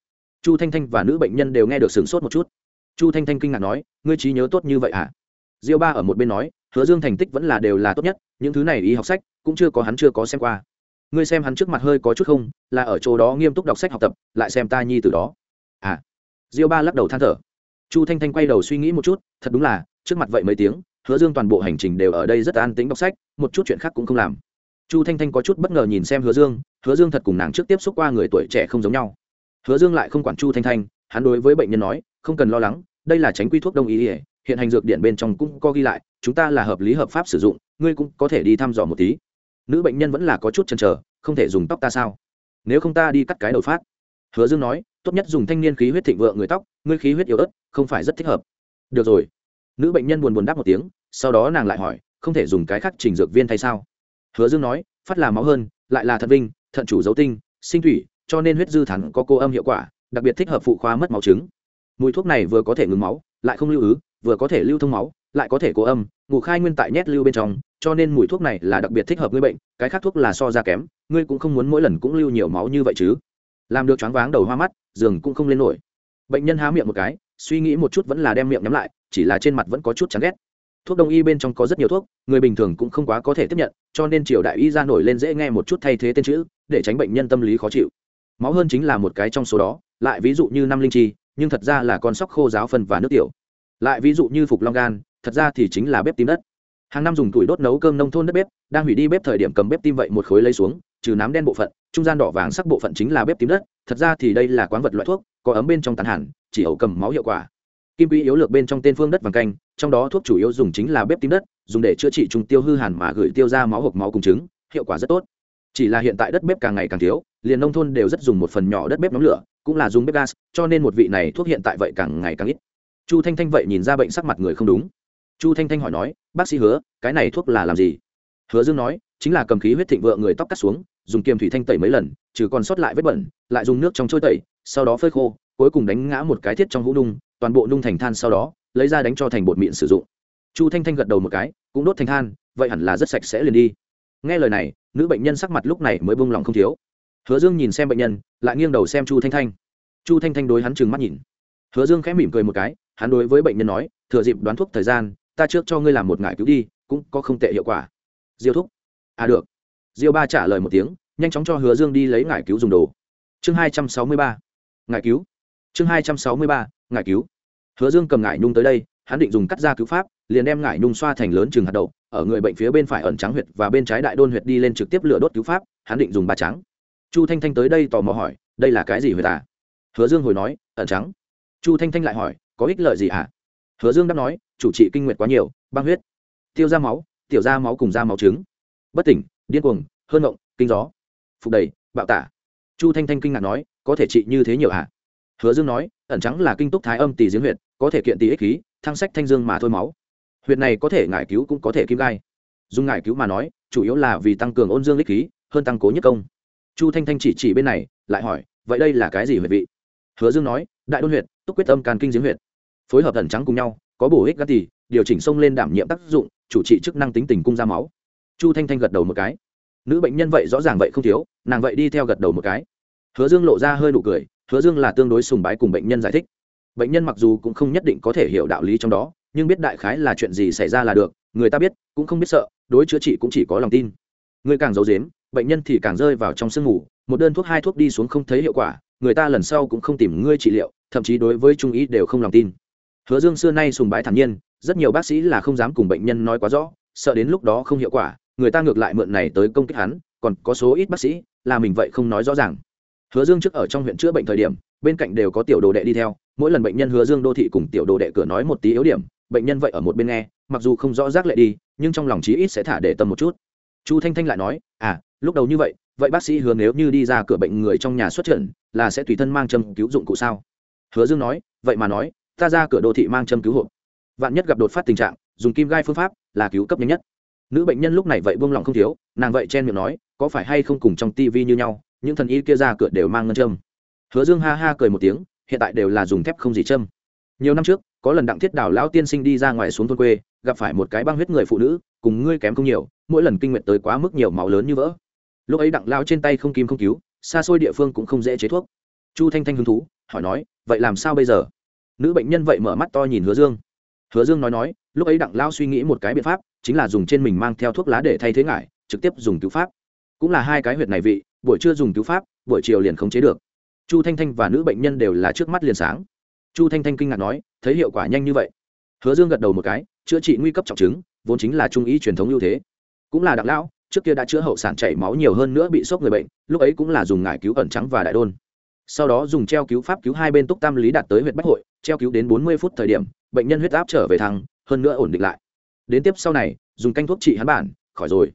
Chu thanh thanh và nữ bệnh nhân đều nghe được sửng sốt một chút. Chu thanh thanh kinh ngạc nói, ngươi trí nhớ tốt như vậy hả? Diêu ba ở một bên nói, hứa dương thành tích vẫn là đều là tốt nhất, những thứ này y học sách cũng chưa có hắn chưa có xem qua. Ngươi xem hắn trước mặt hơi có chút không, là ở chỗ đó nghiêm túc đọc sách học tập, lại xem ta nhi từ đó. À. Diêu ba lắc đầu than thở. Chu thanh thanh quay đầu suy nghĩ một chút, thật đúng là, trước mặt vậy mấy tiếng, hứa dương toàn bộ hành trình đều ở đây rất an tĩnh đọc sách, một chút chuyện khác cũng không làm. Chu thanh thanh có chút bất ngờ nhìn xem hứa dương hứa dương thật cùng nàng trước tiếp xúc qua người tuổi trẻ không giống nhau. Hứa dương lại không quản chu thanh thanh, hắn đối với bệnh nhân nói, không cần lo lắng, đây là tránh quy thuốc đông y hiện hành dược điện bên trong cũng có ghi lại, chúng ta là hợp lý hợp pháp sử dụng, ngươi cũng có thể đi thăm dò một tí. Nữ bệnh nhân vẫn là có chút chần trở không thể dùng tóc ta sao? Nếu không ta đi cắt cái đầu phát. Hứa dương nói, tốt nhất dùng thanh niên khí huyết thịnh vượng người tóc, ngươi khí huyết yếu ớt, không phải rất thích hợp. Được rồi. Nữ bệnh nhân buồn buồn đáp một tiếng, sau đó nàng lại hỏi, không thể dùng cái khác trình dược viên thay sao? Hứa dương nói, phát là máu hơn, lại là thận vinh, thận chủ dấu tinh, sinh thủy, cho nên huyết dư thẳng có cô âm hiệu quả, đặc biệt thích hợp phụ khoa mất máu trứng mùi thuốc này vừa có thể ngừng máu, lại không lưu ứ vừa có thể lưu thông máu, lại có thể cố âm, ngủ khai nguyên tại nhét lưu bên trong, cho nên mùi thuốc này là đặc biệt thích hợp ngươi bệnh, cái khác thuốc là so ra kém, ngươi cũng không muốn mỗi lần cũng lưu nhiều máu như vậy chứ. Làm được choáng váng đầu hoa mắt, giường cũng không lên nổi. Bệnh nhân há miệng một cái, suy nghĩ một chút vẫn là đem miệng nhắm lại, chỉ là trên mặt vẫn có chút chán ghét. Thuốc đông y bên trong có rất nhiều thuốc, người bình thường cũng không quá có thể tiếp nhận, cho nên triều đại y ra nổi lên dễ nghe một chút thay thế tên chữ, để tránh bệnh nhân tâm lý khó chịu. Máu hơn chính là một cái trong số đó, lại ví dụ như năm linh chi, nhưng thật ra là con sóc khô giáo phân và nước tiểu lại ví dụ như phục long gan, thật ra thì chính là bếp tím đất. Hàng năm dùng tuổi đốt nấu cơm nông thôn đất bếp, đang hủy đi bếp thời điểm cầm bếp tim vậy một khối lấy xuống, trừ nám đen bộ phận, trung gian đỏ vàng sắc bộ phận chính là bếp tím đất. Thật ra thì đây là quán vật loại thuốc, có ấm bên trong tàn hẳn, chỉ ẩu cầm máu hiệu quả. Kim quy yếu lược bên trong tên phương đất vàng canh, trong đó thuốc chủ yếu dùng chính là bếp tím đất, dùng để chữa trị trùng tiêu hư hàn mà gửi tiêu ra máu hộp máu cùng trứng, hiệu quả rất tốt. Chỉ là hiện tại đất bếp càng ngày càng thiếu, liền nông thôn đều rất dùng một phần nhỏ đất bếp nóng lửa, cũng là dùng bếp gas, cho nên một vị này thuốc hiện tại vậy càng ngày càng ít chu thanh thanh vậy nhìn ra bệnh sắc mặt người không đúng. Chu thanh thanh hỏi nói, bác sĩ hứa, cái này thuốc là làm gì? Hứa dương nói, chính là cầm khí huyết thịnh vượng người tóc cắt xuống, dùng kiềm thủy thanh tẩy mấy lần, trừ còn sót lại vết bẩn, lại dùng nước trong trôi tẩy, sau đó phơi khô, cuối cùng đánh ngã một cái thiết trong hũ nung, toàn bộ nung thành than sau đó, lấy ra đánh cho thành bột mịn sử dụng. Chu thanh thanh gật đầu một cái, cũng đốt thành than, vậy hẳn là rất sạch sẽ liền đi. Nghe lời này, nữ bệnh nhân sắc mặt lúc này mới bông lòng không thiếu. Hứa dương nhìn xem bệnh nhân, lại nghiêng đầu xem chu thanh thanh. Chu thanh thanh đối hắn trừng mắt nhìn. Hứa dương khẽ mỉm cười một cái hắn đối với bệnh nhân nói, thừa dịp đoán thuốc thời gian, ta trước cho ngươi làm một ngải cứu đi, cũng có không tệ hiệu quả. Diêu thúc. À được. Diêu ba trả lời một tiếng, nhanh chóng cho hứa dương đi lấy ngải cứu dùng đồ. Chương hai trăm sáu mươi ba. Ngải cứu. Chương hai trăm sáu mươi ba, ngải cứu. Hứa dương cầm ngải nhung tới đây, hắn định dùng cắt da cứu pháp, liền đem ngải nhung xoa thành lớn chừng hạt đậu, ở người bệnh phía bên phải ẩn trắng huyệt và bên trái đại đôn huyệt đi lên trực tiếp lửa đốt cứu pháp, hắn định dùng ba trắng. Chu thanh thanh tới đây tò mò hỏi, đây là cái gì huyệt à? Hứa dương hồi nói, ẩn trắng. Chu thanh thanh lại hỏi có ích lợi gì hả? À? hứa dương đáp nói, chủ trị kinh nguyệt quá nhiều, băng huyết. Tiêu ra máu, tiểu ra máu cùng da máu trứng. Bất tỉnh, điên cuồng, hơn ngộng, kinh gió. Phục đầy, bạo tả. Chu thanh thanh kinh ngạc nói, có thể trị như thế nhiều hả? À? hứa dương nói, ẩn trắng là kinh túc thái âm tỷ giếng huyệt, có thể kiện tỷ ích khí, thăng sách thanh dương mà thôi máu. Huyệt này có thể ngải cứu cũng có thể kim gai. Dùng ngải cứu mà nói, chủ yếu là vì tăng cường ôn dương ích khí, hơn tăng cố nhất công. Chu thanh thanh chỉ chỉ bên này, lại hỏi, vậy đây là cái gì huyệt vị? Hứa dương nói, đại đôn huyệt túc quyết tâm can kinh giếng huyệt. Phối hợp thần trắng cùng nhau, có bổ ích gắt tỳ điều chỉnh sông lên đảm nhiệm tác dụng, chủ trị chức năng tính tình cung ra máu. Chu thanh thanh gật đầu một cái. Nữ bệnh nhân vậy rõ ràng vậy không thiếu, nàng vậy đi theo gật đầu một cái. Hứa dương lộ ra hơi nụ cười, hứa dương là tương đối sùng bái cùng bệnh nhân giải thích. Bệnh nhân mặc dù cũng không nhất định có thể hiểu đạo lý trong đó, nhưng biết đại khái là chuyện gì xảy ra là được, người ta biết, cũng không biết sợ, đối chữa trị cũng chỉ có lòng tin. Người càng giấu dếm bệnh nhân thì càng rơi vào trong sương ngủ một đơn thuốc hai thuốc đi xuống không thấy hiệu quả, người ta lần sau cũng không tìm ngươi trị liệu thậm chí đối với trung ý đều không lòng tin. Hứa dương xưa nay sùng bái thản nhiên, rất nhiều bác sĩ là không dám cùng bệnh nhân nói quá rõ, sợ đến lúc đó không hiệu quả, người ta ngược lại mượn này tới công kích hắn, còn có số ít bác sĩ là mình vậy không nói rõ ràng. Hứa dương trước ở trong huyện chữa bệnh thời điểm, bên cạnh đều có tiểu đồ đệ đi theo, mỗi lần bệnh nhân hứa dương đô thị cùng tiểu đồ đệ cửa nói một tí yếu điểm, bệnh nhân vậy ở một bên nghe, mặc dù không rõ rác lệ đi, nhưng trong lòng chí ít sẽ thả để tâm một chút. Chu thanh thanh lại nói à lúc đầu như vậy vậy bác sĩ hứa nếu như đi ra cửa bệnh người trong nhà xuất trận, là sẽ tùy thân mang châm cứu dụng cụ sao? Hứa dương nói, vậy mà nói, ta ra cửa đô thị mang châm cứu hộ. Vạn nhất gặp đột phát tình trạng, dùng kim gai phương pháp là cứu cấp nhanh nhất. Nữ bệnh nhân lúc này vậy buông lòng không thiếu, nàng vậy chen miệng nói, có phải hay không cùng trong tivi như nhau, những thần y kia ra cửa đều mang ngân châm? Hứa dương ha ha cười một tiếng, hiện tại đều là dùng thép không gì châm. Nhiều năm trước, có lần đặng thiết đảo lão tiên sinh đi ra ngoài xuống thôn quê, gặp phải một cái băng huyết người phụ nữ, cùng ngươi kém không nhiều, mỗi lần kinh nguyện tới quá mức nhiều máu lớn như vỡ. Lúc ấy đặng lao trên tay không kim không cứu, xa xôi địa phương cũng không dễ chế thuốc chu thanh thanh hứng thú, hỏi nói, vậy làm sao bây giờ? Nữ bệnh nhân vậy mở mắt to nhìn hứa dương. Hứa dương nói nói, lúc ấy đặng lao suy nghĩ một cái biện pháp, chính là dùng trên mình mang theo thuốc lá để thay thế ngải trực tiếp dùng cứu pháp. Cũng là hai cái huyệt này vị, buổi trưa dùng cứu pháp, buổi chiều liền khống chế được. Chu thanh thanh và nữ bệnh nhân đều là trước mắt liền sáng. Chu thanh thanh kinh ngạc nói, thấy hiệu quả nhanh như vậy? Hứa dương gật đầu một cái, chữa trị nguy cấp trọng chứng, vốn chính là trung ý truyền thống ưu thế. Cũng là đặng lão, trước kia đã chữa hậu sản chảy máu nhiều hơn nữa bị sốc người bệnh, lúc ấy cũng là dùng ngải cứu ẩn trắng và đại đôn sau đó dùng treo cứu pháp cứu hai bên túc tam lý đạt tới huyện bách hội, treo cứu đến bốn mươi phút thời điểm, bệnh nhân huyết áp trở về thăng, hơn nữa ổn định lại. Đến tiếp sau này, dùng canh thuốc trị hắn bản, khỏi rồi.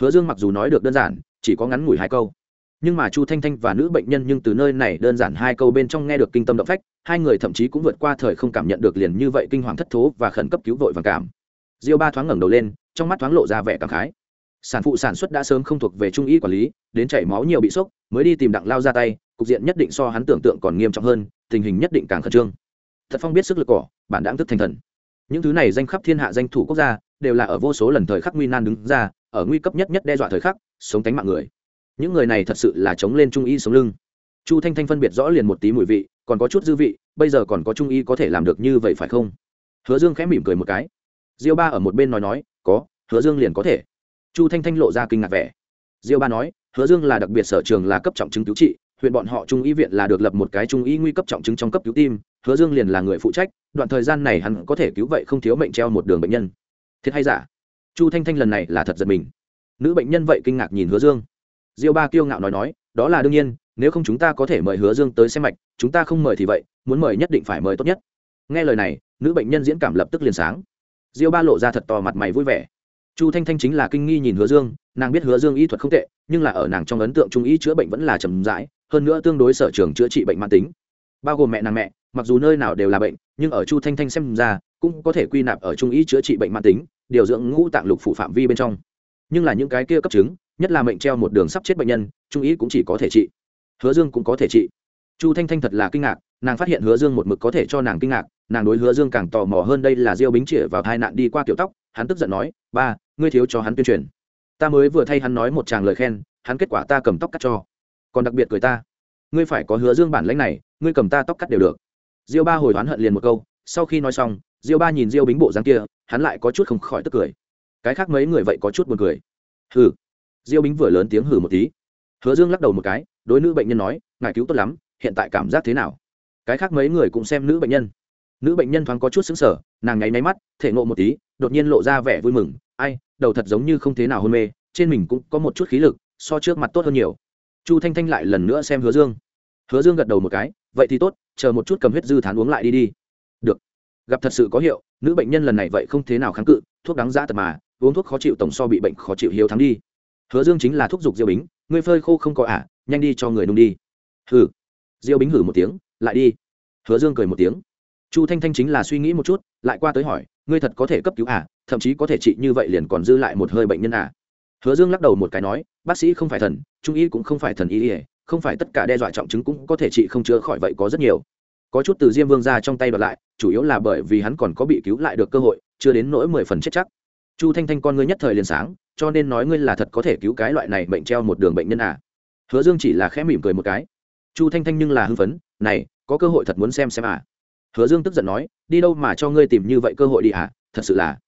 Hứa dương mặc dù nói được đơn giản, chỉ có ngắn ngủi hai câu. Nhưng mà chu thanh thanh và nữ bệnh nhân nhưng từ nơi này đơn giản hai câu bên trong nghe được kinh tâm động phách, hai người thậm chí cũng vượt qua thời không cảm nhận được liền như vậy kinh hoàng thất thố và khẩn cấp cứu vội vàng cảm. Diêu ba thoáng ngẩng đầu lên, trong mắt thoáng lộ ra vẻ cảm khái sản phụ sản xuất đã sớm không thuộc về trung y quản lý, đến chảy máu nhiều bị sốc, mới đi tìm đặng lao ra tay, cục diện nhất định so hắn tưởng tượng còn nghiêm trọng hơn, tình hình nhất định càng khẩn trương. Thật phong biết sức lực cỏ bản đáng thức thành thần. Những thứ này danh khắp thiên hạ danh thủ quốc gia, đều là ở vô số lần thời khắc nguy nan đứng ra, ở nguy cấp nhất nhất đe dọa thời khắc, sống tánh mạng người. Những người này thật sự là chống lên trung y sống lưng. Chu thanh thanh phân biệt rõ liền một tí mùi vị, còn có chút dư vị, bây giờ còn có trung y có thể làm được như vậy phải không? Hứa dương khẽ mỉm cười một cái. Diêu ba ở một bên nói nói, có, hứa dương liền có thể chu thanh thanh lộ ra kinh ngạc vẻ. Diêu ba nói, hứa dương là đặc biệt sở trường là cấp trọng chứng cứu trị, huyện bọn họ trung y viện là được lập một cái trung y nguy cấp trọng chứng trong cấp cứu tim, hứa dương liền là người phụ trách, đoạn thời gian này hắn có thể cứu vậy không thiếu mệnh treo một đường bệnh nhân. Thiệt hay giả? Chu thanh thanh lần này là thật giật mình. Nữ bệnh nhân vậy kinh ngạc nhìn hứa dương. Diêu ba kiêu ngạo nói nói, đó là đương nhiên, nếu không chúng ta có thể mời hứa dương tới xem mạch, chúng ta không mời thì vậy, muốn mời nhất định phải mời tốt nhất. Nghe lời này, nữ bệnh nhân diễn cảm lập tức liền sáng. Diêu ba lộ ra thật to mặt mày vui vẻ chu thanh thanh chính là kinh nghi nhìn hứa dương, nàng biết hứa dương y thuật không tệ, nhưng là ở nàng trong ấn tượng trung ý chữa bệnh vẫn là chậm rãi, hơn nữa tương đối sở trường chữa trị bệnh mãn tính. Bao gồm mẹ nàng mẹ, mặc dù nơi nào đều là bệnh, nhưng ở chu thanh thanh xem ra, cũng có thể quy nạp ở trung ý chữa trị bệnh mãn tính, điều dưỡng ngũ tạng lục phủ phạm vi bên trong. Nhưng là những cái kia cấp chứng, nhất là mệnh treo một đường sắp chết bệnh nhân, trung ý cũng chỉ có thể trị. Hứa dương cũng có thể trị. Chu thanh thanh thật là kinh ngạc, nàng phát hiện hứa dương một mực có thể cho nàng kinh ngạc, nàng đối hứa dương càng tò mò hơn đây là diêu bính chĩa vào hai nạn đi qua kiểu tóc, hắn tức giận nói, ba ngươi thiếu cho hắn tuyên truyền. Ta mới vừa thay hắn nói một tràng lời khen, hắn kết quả ta cầm tóc cắt cho. Còn đặc biệt cười ta. Ngươi phải có hứa dương bản lãnh này, ngươi cầm ta tóc cắt đều được. Diêu ba hồi đoán hận liền một câu, sau khi nói xong, diêu ba nhìn diêu bính bộ dáng kia, hắn lại có chút không khỏi tức cười. Cái khác mấy người vậy có chút buồn cười. Hừ. Diêu bính vừa lớn tiếng hừ một tí. Hứa dương lắc đầu một cái, đối nữ bệnh nhân nói, ngài cứu tốt lắm, hiện tại cảm giác thế nào? Cái khác mấy người cũng xem nữ bệnh nhân. Nữ bệnh nhân thoáng có chút xứng sở nàng nháy máy mắt, thể ngộ một tí, đột nhiên lộ ra vẻ vui mừng, ai đầu thật giống như không thế nào hôn mê trên mình cũng có một chút khí lực so trước mặt tốt hơn nhiều. Chu thanh thanh lại lần nữa xem hứa dương. Hứa dương gật đầu một cái vậy thì tốt chờ một chút cầm huyết dư thán uống lại đi đi. Được. Gặp thật sự có hiệu nữ bệnh nhân lần này vậy không thế nào kháng cự thuốc đáng giá tật mà uống thuốc khó chịu tổng so bị bệnh khó chịu hiếu thắng đi. Hứa dương chính là thuốc dục diêu bính ngươi phơi khô không có ả à, nhanh đi cho người nung đi. Hử diêu bính hử một tiếng lại đi. Hứa dương cười một tiếng. Chu thanh thanh chính là suy nghĩ một chút lại qua tới hỏi ngươi thật có thể cấp cứu à thậm chí có thể trị như vậy liền còn dư lại một hơi bệnh nhân à. Hứa dương lắc đầu một cái nói, bác sĩ không phải thần, trung y cũng không phải thần y ỉa không phải tất cả đe dọa trọng chứng cũng có thể trị không chữa khỏi vậy có rất nhiều. Có chút từ diêm vương ra trong tay đoạt lại, chủ yếu là bởi vì hắn còn có bị cứu lại được cơ hội, chưa đến nỗi mười phần chết chắc. Chu thanh thanh con ngươi nhất thời liền sáng, cho nên nói ngươi là thật có thể cứu cái loại này bệnh treo một đường bệnh nhân à. Hứa dương chỉ là khẽ mỉm cười một cái. Chu thanh thanh nhưng là hưng phấn, này, có cơ hội thật muốn xem xem à. Hứa dương tức giận nói, đi đâu mà cho ngươi tìm như vậy cơ hội đi à thật sự là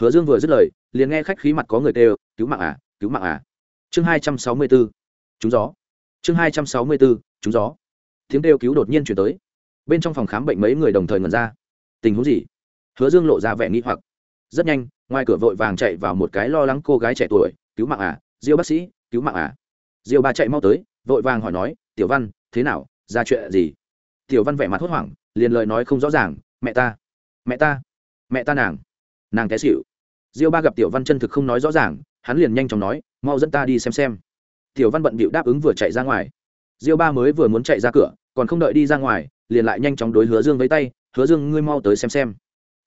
hứa dương vừa dứt lời, liền nghe khách khí mặt có người kêu, cứu mạng à cứu mạng à. Chương hai trăm sáu mươi bốn chúng gió. Chương hai trăm sáu mươi bốn chúng gió. Tiếng kêu cứu đột nhiên chuyển tới. Bên trong phòng khám bệnh mấy người đồng thời ngẩn ra. Tình huống gì? Hứa dương lộ ra vẻ nghi hoặc. Rất nhanh, ngoài cửa vội vàng chạy vào một cái lo lắng cô gái trẻ tuổi, cứu mạng à diêu bác sĩ, cứu mạng à. Diêu ba chạy mau tới, vội vàng hỏi nói, tiểu văn, thế nào, ra chuyện gì? Tiểu văn vẻ mặt hốt hoảng, liền lời nói không rõ ràng, mẹ ta mẹ ta mẹ ta nàng nàng té xịu diêu ba gặp tiểu văn chân thực không nói rõ ràng, hắn liền nhanh chóng nói, mau dẫn ta đi xem xem. Tiểu văn bận bịu đáp ứng vừa chạy ra ngoài. Diêu ba mới vừa muốn chạy ra cửa, còn không đợi đi ra ngoài, liền lại nhanh chóng đối hứa dương với tay, hứa dương, ngươi mau tới xem xem.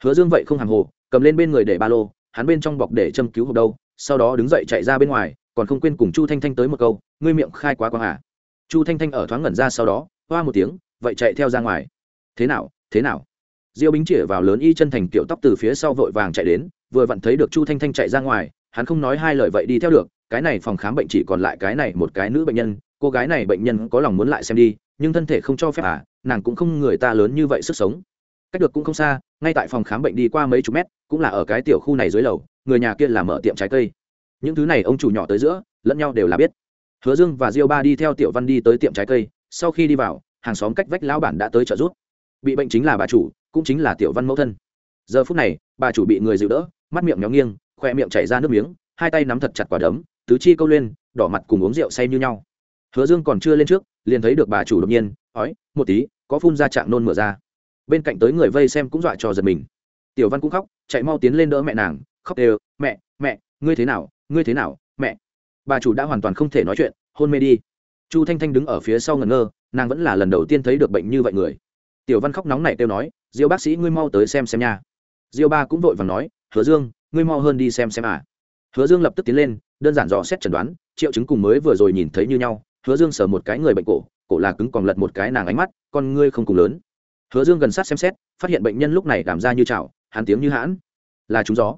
Hứa dương vậy không hàng hồ, cầm lên bên người để ba lô, hắn bên trong bọc để châm cứu hộp đâu, sau đó đứng dậy chạy ra bên ngoài, còn không quên cùng chu thanh thanh tới một câu, ngươi miệng khai quá quang hả chu thanh thanh ở thoáng ngẩn ra sau đó, hoa một tiếng, vậy chạy theo ra ngoài. Thế nào thế nào? Diêu bính chĩa vào lớn y chân thành kiểu tóc từ phía sau vội vàng chạy đến, vừa vặn thấy được chu thanh thanh chạy ra ngoài, hắn không nói hai lời vậy đi theo được, cái này phòng khám bệnh chỉ còn lại cái này một cái nữ bệnh nhân, cô gái này bệnh nhân có lòng muốn lại xem đi, nhưng thân thể không cho phép à nàng cũng không người ta lớn như vậy sức sống. Cách được cũng không xa, ngay tại phòng khám bệnh đi qua mấy chục mét, cũng là ở cái tiểu khu này dưới lầu, người nhà kia là mở tiệm trái cây. Những thứ này ông chủ nhỏ tới giữa, lẫn nhau đều là biết. Hứa dương và diêu ba đi theo tiểu văn đi tới tiệm trái cây, sau khi đi vào, hàng xóm cách vách lão bản đã tới trợ giúp. Bị bệnh chính là bà chủ cũng chính là tiểu văn mẫu thân. Giờ phút này, bà chủ bị người dịu đỡ, mắt miệng méo nghiêng, khoe miệng chảy ra nước miếng, hai tay nắm thật chặt quả đấm, tứ chi câu lên, đỏ mặt cùng uống rượu say như nhau. Hứa dương còn chưa lên trước, liền thấy được bà chủ đột nhiên, ói, một tí, có phun ra trạng nôn mửa ra. Bên cạnh tới người vây xem cũng dọa cho giật mình. Tiểu văn cũng khóc, chạy mau tiến lên đỡ mẹ nàng, khóc đều, mẹ mẹ, ngươi thế nào, ngươi thế nào, mẹ. Bà chủ đã hoàn toàn không thể nói chuyện, hôn mê đi. Chu thanh thanh đứng ở phía sau ngẩn ngơ, nàng vẫn là lần đầu tiên thấy được bệnh như vậy người. Tiểu văn khóc nóng này kêu nói diêu bác sĩ, ngươi mau tới xem xem nha. Diêu ba cũng vội và nói, hứa dương, ngươi mau hơn đi xem xem à. Hứa dương lập tức tiến lên, đơn giản dò xét chẩn đoán, triệu chứng cùng mới vừa rồi nhìn thấy như nhau. Hứa dương sờ một cái người bệnh cổ cổ là cứng còn lật một cái nàng ánh mắt, con ngươi không cùng lớn. Hứa dương gần sát xem xét, phát hiện bệnh nhân lúc này đảm ra như chảo hàn tiếng như hãn. Là trúng gió.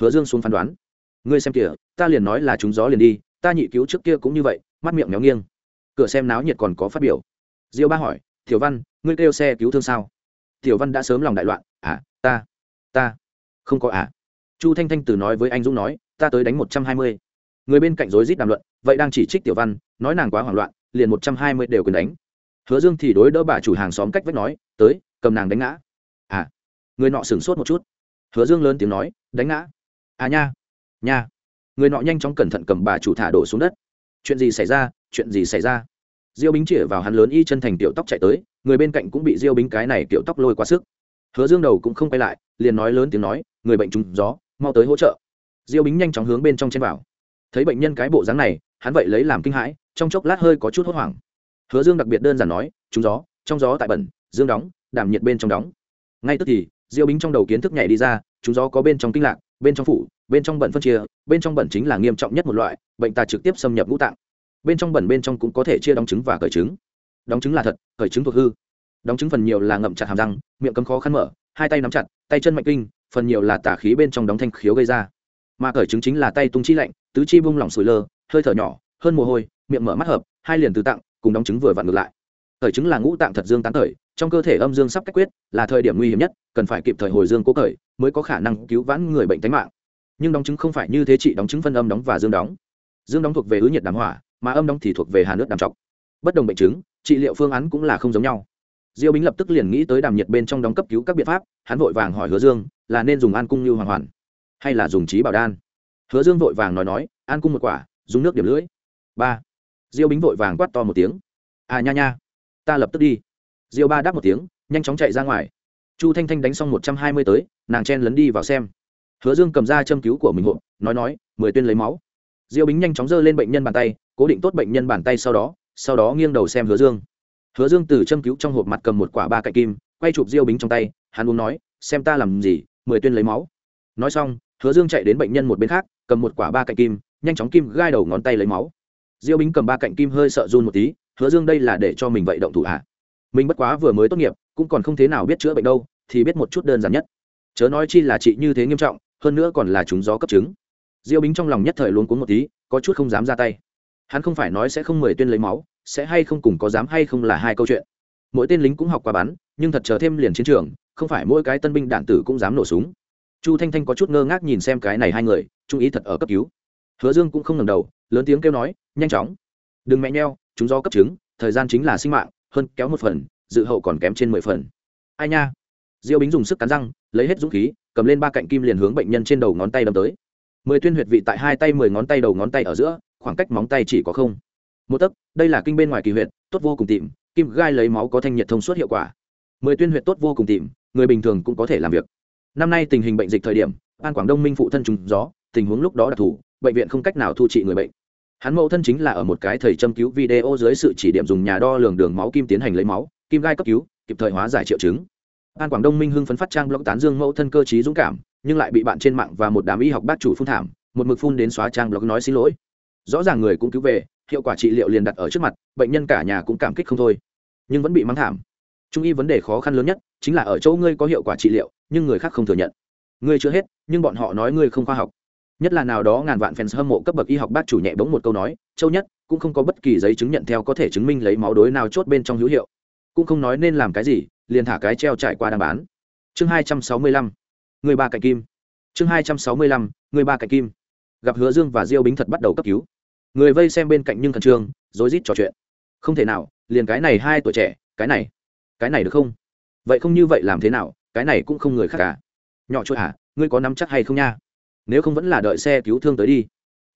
Hứa dương xuống phán đoán. Ngươi xem kìa, ta liền nói là trúng gió liền đi, ta nhị cứu trước kia cũng như vậy, mắt miệng méo nghiêng. Cửa xem náo nhiệt còn có phát biểu. Diêu ba hỏi Thiếu văn, ngươi kêu xe cứu thương sao? Tiểu văn đã sớm lòng đại loạn à ta ta, không có à. Chu thanh thanh từ nói với anh dũng nói, ta tới đánh một trăm hai mươi. Người bên cạnh rối rít đàm luận, vậy đang chỉ trích tiểu văn, nói nàng quá hoảng loạn, liền một trăm hai mươi đều quyền đánh. Hứa dương thì đối đỡ bà chủ hàng xóm cách vách nói, tới, cầm nàng đánh ngã. À người nọ sửng sốt một chút. Hứa dương lớn tiếng nói, đánh ngã? À nha nha. Người nọ nhanh chóng cẩn thận cầm bà chủ thả đổ xuống đất. Chuyện gì xảy ra? Chuyện gì xảy ra? Diêu bính chĩa vào hắn lớn y chân thành tiểu tóc chạy tới, người bên cạnh cũng bị diêu bính cái này tiểu tóc lôi quá sức. Hứa dương đầu cũng không quay lại, liền nói lớn tiếng nói, người bệnh trúng gió, mau tới hỗ trợ. Diêu bính nhanh chóng hướng bên trong chen vào. Thấy bệnh nhân cái bộ dáng này, hắn vậy lấy làm kinh hãi, trong chốc lát hơi có chút hốt hoảng. Hứa dương đặc biệt đơn giản nói, trúng gió, trong gió tại bẩn, dương đóng, đảm nhiệt bên trong đóng. Ngay tức thì, diêu bính trong đầu kiến thức nhảy đi ra, trúng gió có bên trong kinh lạc, bên trong phủ, bên trong bẩn phân chia, bên trong bẩn chính là nghiêm trọng nhất một loại, bệnh tà trực tiếp xâm nhập ngũ tạng bên trong bẩn bên trong cũng có thể chia đóng trứng và cởi trứng. Đóng trứng là thật, cởi trứng thuộc hư. Đóng trứng phần nhiều là ngậm chặt hàm răng, miệng cấm khó khăn mở, hai tay nắm chặt, tay chân mạnh kinh, phần nhiều là tả khí bên trong đóng thanh khiếu gây ra. Mà cởi trứng chính là tay tung chi lạnh, tứ chi bung lỏng sủi lơ, hơi thở nhỏ, hơn mồ hôi, miệng mở mắt hợp, hai liền từ tặng cùng đóng trứng vừa vặn ngược lại. Cởi trứng là ngũ tạng thật dương tán cởi trong cơ thể âm dương sắp cách quyết, là thời điểm nguy hiểm nhất, cần phải kịp thời hồi dương cố cởi, mới có khả năng cứu vãn người bệnh tính mạng. Nhưng đóng trứng không phải như thế trị đóng trứng phân âm đóng và dương đóng. Dương đóng thuộc về ứ nhiệt đàm hỏa mà âm đóng thì thuộc về hà nước đàm trọc bất đồng bệnh chứng, trị liệu phương án cũng là không giống nhau. Diêu bính lập tức liền nghĩ tới đàm nhiệt bên trong đóng cấp cứu các biện pháp, hắn vội vàng hỏi hứa dương, là nên dùng an cung như hoàn hoàn, hay là dùng trí bảo đan? Hứa dương vội vàng nói nói, an cung một quả, dùng nước điểm lưỡi. Ba. Diêu bính vội vàng quát to một tiếng. À nha nha, ta lập tức đi. Diêu ba đáp một tiếng, nhanh chóng chạy ra ngoài. Chu thanh thanh đánh xong một trăm hai mươi tới, nàng chen lấn đi vào xem. Hứa dương cầm ra châm cứu của mình hộ, nói nói, mười tuyên lấy máu. Diêu bính nhanh chóng giơ lên bệnh nhân bàn tay cố định tốt bệnh nhân bàn tay sau đó sau đó nghiêng đầu xem hứa dương. Hứa dương từ châm cứu trong hộp mặt cầm một quả ba cạnh kim, quay chụp diêu bính trong tay, hắn uống nói, xem ta làm gì, mười tuyên lấy máu. Nói xong, hứa dương chạy đến bệnh nhân một bên khác, cầm một quả ba cạnh kim, nhanh chóng kim gai đầu ngón tay lấy máu. Diêu bính cầm ba cạnh kim hơi sợ run một tí, hứa dương đây là để cho mình vậy động thủ ạ à. mình bất quá vừa mới tốt nghiệp, cũng còn không thế nào biết chữa bệnh đâu, thì biết một chút đơn giản nhất. Chớ nói chi là chị như thế nghiêm trọng, hơn nữa còn là chúng gió cấp chứng. Diêu bính trong lòng nhất thời luôn cuống một tí, có chút không dám ra tay hắn không phải nói sẽ không mời tuyên lấy máu, sẽ hay không cùng có dám hay không là hai câu chuyện. Mỗi tên lính cũng học qua bắn, nhưng thật chờ thêm liền chiến trường, không phải mỗi cái tân binh đạn tử cũng dám nổ súng. Chu thanh thanh có chút ngơ ngác nhìn xem cái này hai người, trung ý thật ở cấp cứu. Hứa dương cũng không ngẩng đầu, lớn tiếng kêu nói, nhanh chóng. Đừng mẹ nheo, chúng do cấp chứng, thời gian chính là sinh mạng, hơn kéo một phần, dự hậu còn kém trên mười phần. Ai nha? Diêu bính dùng sức cắn răng, lấy hết dũng khí, cầm lên ba cạnh kim liền hướng bệnh nhân trên đầu ngón tay đâm tới. Mười tuyên huyệt vị tại hai tay mười ngón tay đầu ngón tay ở giữa khoảng cách móng tay chỉ có không. Một tấc, đây là kinh bên ngoài kỳ huyệt, tốt vô cùng tìm, kim gai lấy máu có thanh nhiệt thông suốt hiệu quả. Mười tuyên huyệt tốt vô cùng tìm, người bình thường cũng có thể làm việc. Năm nay tình hình bệnh dịch thời điểm, an quảng đông minh phụ thân trùng gió, tình huống lúc đó đặc thù, bệnh viện không cách nào thu trị người bệnh. Hắn mẫu thân chính là ở một cái thầy châm cứu video dưới sự chỉ điểm dùng nhà đo lường đường máu kim tiến hành lấy máu, kim gai cấp cứu, kịp thời hóa giải triệu chứng. An quảng đông minh hưng phấn phát trang blog tán dương mẫu thân cơ chí dũng cảm, nhưng lại bị bạn trên mạng và một đám y học bác chủ phun thảm, một mực phun đến xóa trang blog nói xin lỗi rõ ràng người cũng cứu về, hiệu quả trị liệu liền đặt ở trước mặt, bệnh nhân cả nhà cũng cảm kích không thôi. Nhưng vẫn bị mắng thảm. Trung y vấn đề khó khăn lớn nhất chính là ở chỗ ngươi có hiệu quả trị liệu, nhưng người khác không thừa nhận. Ngươi chưa hết, nhưng bọn họ nói ngươi không khoa học. Nhất là nào đó ngàn vạn fans hâm mộ cấp bậc y học bác chủ nhẹ bỗng một câu nói, châu nhất cũng không có bất kỳ giấy chứng nhận theo có thể chứng minh lấy máu đối nào chốt bên trong hữu hiệu. Cũng không nói nên làm cái gì, liền thả cái treo trải qua đàm bán. Chương hai trăm sáu mươi lăm, người ba cạnh kim. Chương hai trăm sáu mươi lăm, người ba cạnh kim. Gặp hứa dương và diêu bính thật bắt đầu cấp cứu người vây xem bên cạnh nhưng khẩn trương, rối rít trò chuyện. Không thể nào, liền cái này hai tuổi trẻ, cái này cái này được không? Vậy không như vậy làm thế nào, cái này cũng không người khác cả. Nhỏ chuột hả ngươi có nắm chắc hay không nha? Nếu không vẫn là đợi xe cứu thương tới đi.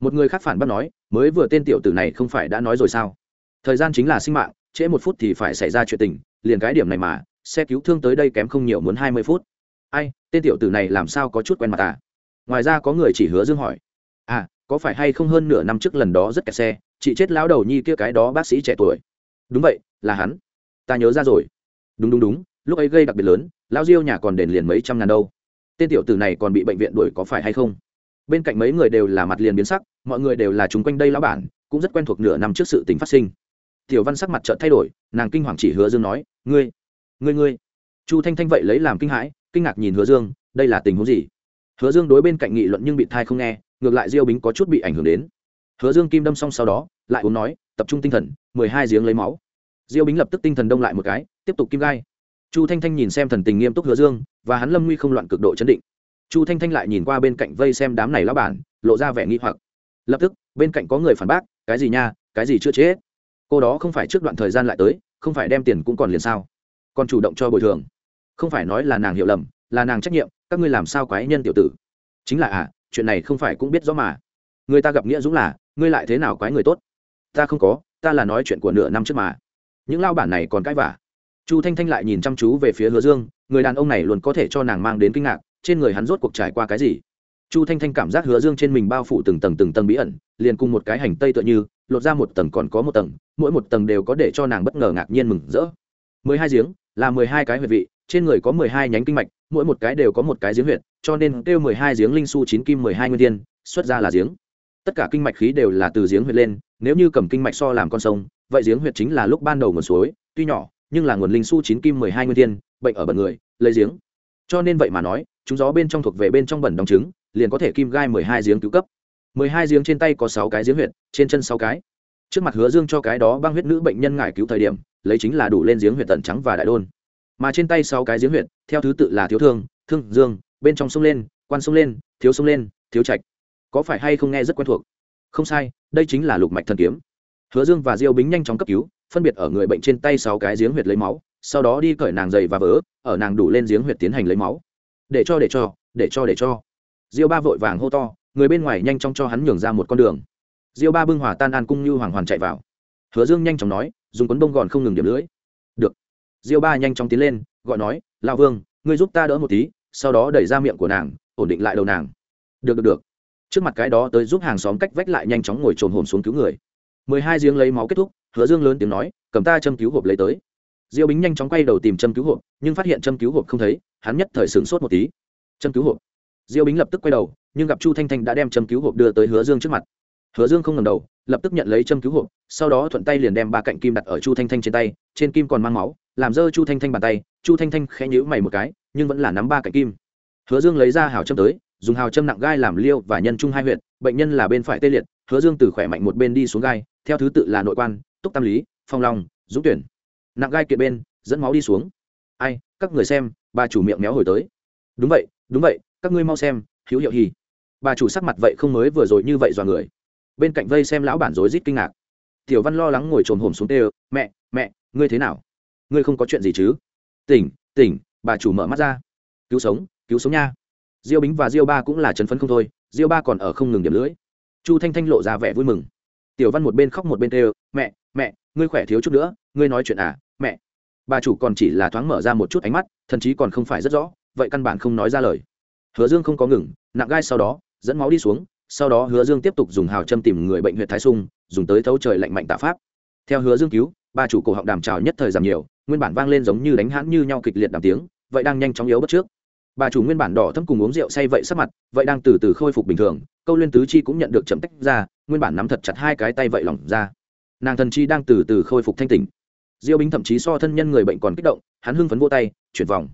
Một người khác phản bác nói, mới vừa tên tiểu tử này không phải đã nói rồi sao? Thời gian chính là sinh mạng, trễ một phút thì phải xảy ra chuyện tình, liền cái điểm này mà, xe cứu thương tới đây kém không nhiều muốn hai mươi phút. Ai, tên tiểu tử này làm sao có chút quen mặt à? Ngoài ra có người chỉ hứa dương hỏi. À có phải hay không hơn nửa năm trước lần đó rất kẹt xe, chị chết lão đầu nhi kia cái đó bác sĩ trẻ tuổi. Đúng vậy, là hắn. Ta nhớ ra rồi. Đúng đúng đúng, lúc ấy gây đặc biệt lớn, lão diêu nhà còn đền liền mấy trăm ngàn đâu. Tên tiểu tử này còn bị bệnh viện đuổi có phải hay không? Bên cạnh mấy người đều là mặt liền biến sắc, mọi người đều là chúng quanh đây lão bản, cũng rất quen thuộc nửa năm trước sự tình phát sinh. Tiểu văn sắc mặt chợt thay đổi, nàng kinh hoàng chỉ hứa dương nói, ngươi ngươi ngươi. Chu thanh thanh vậy lấy làm kinh hãi, kinh ngạc nhìn hứa dương, đây là tình huống gì? Hứa dương đối bên cạnh nghị luận nhưng bị thai không nghe ngược lại diêu bính có chút bị ảnh hưởng đến. Hứa dương kim đâm xong sau đó, lại uống nói, tập trung tinh thần, mười hai giếng lấy máu. Diêu bính lập tức tinh thần đông lại một cái, tiếp tục kim gai. Chu thanh thanh nhìn xem thần tình nghiêm túc hứa dương, và hắn lâm nguy không loạn cực độ chấn định. Chu thanh thanh lại nhìn qua bên cạnh vây xem đám này lão bản, lộ ra vẻ nghi hoặc. Lập tức, bên cạnh có người phản bác, cái gì nha, cái gì chưa chết? Cô đó không phải trước đoạn thời gian lại tới, không phải đem tiền cũng còn liền sao? Còn chủ động cho bồi thường. Không phải nói là nàng hiểu lầm, là nàng trách nhiệm, các ngươi làm sao quái nhân tiểu tử? Chính là à chuyện này không phải cũng biết rõ mà. Người ta gặp nghĩa dũng là, ngươi lại thế nào quái người tốt? Ta không có, ta là nói chuyện của nửa năm trước mà. Những lao bản này còn cãi vả chu thanh thanh lại nhìn chăm chú về phía hứa dương, người đàn ông này luôn có thể cho nàng mang đến kinh ngạc, trên người hắn rốt cuộc trải qua cái gì? Chu thanh thanh cảm giác hứa dương trên mình bao phủ từng tầng từng tầng bí ẩn, liền cùng một cái hành tây tựa như, lột ra một tầng còn có một tầng, mỗi một tầng đều có để cho nàng bất ngờ ngạc nhiên mừng rỡ. Mười hai giếng, là mười hai cái huyệt vị, trên người có mười hai nhánh kinh mạch mỗi một cái đều có một cái giếng huyệt, cho nên kêu mười hai giếng linh su chín kim mười hai nguyên tiên xuất ra là giếng. Tất cả kinh mạch khí đều là từ giếng huyệt lên, nếu như cầm kinh mạch so làm con sông, vậy giếng huyệt chính là lúc ban đầu nguồn suối, tuy nhỏ, nhưng là nguồn linh su chín kim mười hai nguyên tiên bệnh ở bẩn người, lấy giếng. Cho nên vậy mà nói, chúng gió bên trong thuộc về bên trong bẩn đóng trứng, liền có thể kim gai mười hai giếng cứu cấp. Mười hai giếng trên tay có sáu cái giếng huyệt, trên chân sáu cái. Trước mặt hứa dương cho cái đó băng huyết nữ bệnh nhân ngải cứu thời điểm, lấy chính là đủ lên giếng huyệt tận trắng và đại đôn mà trên tay sáu cái giếng huyệt, theo thứ tự là thiếu thương thương dương, bên trong sông lên, quan sông lên, thiếu sông lên, thiếu trạch. Có phải hay không nghe rất quen thuộc? Không sai, đây chính là lục mạch thần kiếm. Hứa dương và diêu bính nhanh chóng cấp cứu, phân biệt ở người bệnh trên tay sáu cái giếng huyệt lấy máu, sau đó đi cởi nàng dày và vỡ ở nàng đủ lên giếng huyệt tiến hành lấy máu. Để cho để cho để cho để cho. Diêu ba vội vàng hô to, người bên ngoài nhanh chóng cho hắn nhường ra một con đường. Diêu ba bưng hòa tan an cung như hoàng hoàn chạy vào. Hứa dương nhanh chóng nói, dùng quấn bông gòn không ngừng điểm lưỡi diêu ba nhanh chóng tiến lên, gọi nói lao vương, ngươi giúp ta đỡ một tí, sau đó đẩy ra miệng của nàng, ổn định lại đầu nàng. Được được được. Trước mặt cái đó tới giúp hàng xóm cách vách lại nhanh chóng ngồi trồn hồn xuống cứu người. Mười hai giếng lấy máu kết thúc, hứa dương lớn tiếng nói, cầm ta châm cứu hộp lấy tới. Diêu bính nhanh chóng quay đầu tìm châm cứu hộp, nhưng phát hiện châm cứu hộp không thấy, hắn nhất thời sửng sốt một tí. Châm cứu hộp? Diêu bính lập tức quay đầu, nhưng gặp chu thanh thanh đã đem châm cứu hộp đưa tới hứa dương trước mặt. Hứa dương không ngầm đầu, lập tức nhận lấy châm cứu hộp, sau đó thuận tay liền đem ba cạnh kim đặt ở chu thanh thanh trên tay, trên kim còn mang máu làm dơ chu thanh thanh bàn tay, chu thanh thanh khẽ nhữ mày một cái, nhưng vẫn là nắm ba cạnh kim. Hứa dương lấy ra hào châm tới, dùng hào châm nặng gai làm liêu và nhân trung hai huyện bệnh nhân là bên phải tê liệt, hứa dương từ khỏe mạnh một bên đi xuống gai, theo thứ tự là nội quan, túc tam lý, phong long, dũng tuyển. Nặng gai kiện bên, dẫn máu đi xuống. Ai, các người xem, bà chủ miệng méo hồi tới. Đúng vậy đúng vậy, các ngươi mau xem, hữu hiệu hì bà chủ sắc mặt vậy không mới vừa rồi như vậy dọa người. Bên cạnh vây xem lão bản rối rít kinh ngạc. Tiểu văn lo lắng ngồi trồm hổm xuống tê mẹ mẹ, ngươi thế nào? Ngươi không có chuyện gì chứ? Tỉnh tỉnh, bà chủ mở mắt ra. Cứu sống cứu sống nha. Diêu bính và diêu ba cũng là chấn phấn không thôi, diêu ba còn ở không ngừng điểm lưỡi. Chu thanh thanh lộ ra vẻ vui mừng. Tiểu văn một bên khóc một bên tê mẹ mẹ, ngươi khỏe thiếu chút nữa, ngươi nói chuyện à mẹ. Bà chủ còn chỉ là thoáng mở ra một chút ánh mắt thậm chí còn không phải rất rõ, vậy căn bản không nói ra lời. Hứa dương không có ngừng, nặng gai sau đó, dẫn máu đi xuống, sau đó hứa dương tiếp tục dùng hào châm tìm người bệnh huyện thái sung, dùng tới thấu trời lạnh mạnh tạ pháp. Theo hứa dương cứu, bà chủ cổ họng đàm trào nhất thời giảm nhiều nguyên bản vang lên giống như đánh hãn như nhau kịch liệt đàm tiếng, vậy đang nhanh chóng yếu bất trước. Bà chủ nguyên bản đỏ thâm cùng uống rượu say vậy sắc mặt, vậy đang từ từ khôi phục bình thường, câu liên tứ chi cũng nhận được chậm tách ra, nguyên bản nắm thật chặt hai cái tay vậy lỏng ra. Nàng thần chi đang từ từ khôi phục thanh tỉnh. Diêu bính thậm chí so thân nhân người bệnh còn kích động, hắn hưng phấn vô tay, chuyển vòng.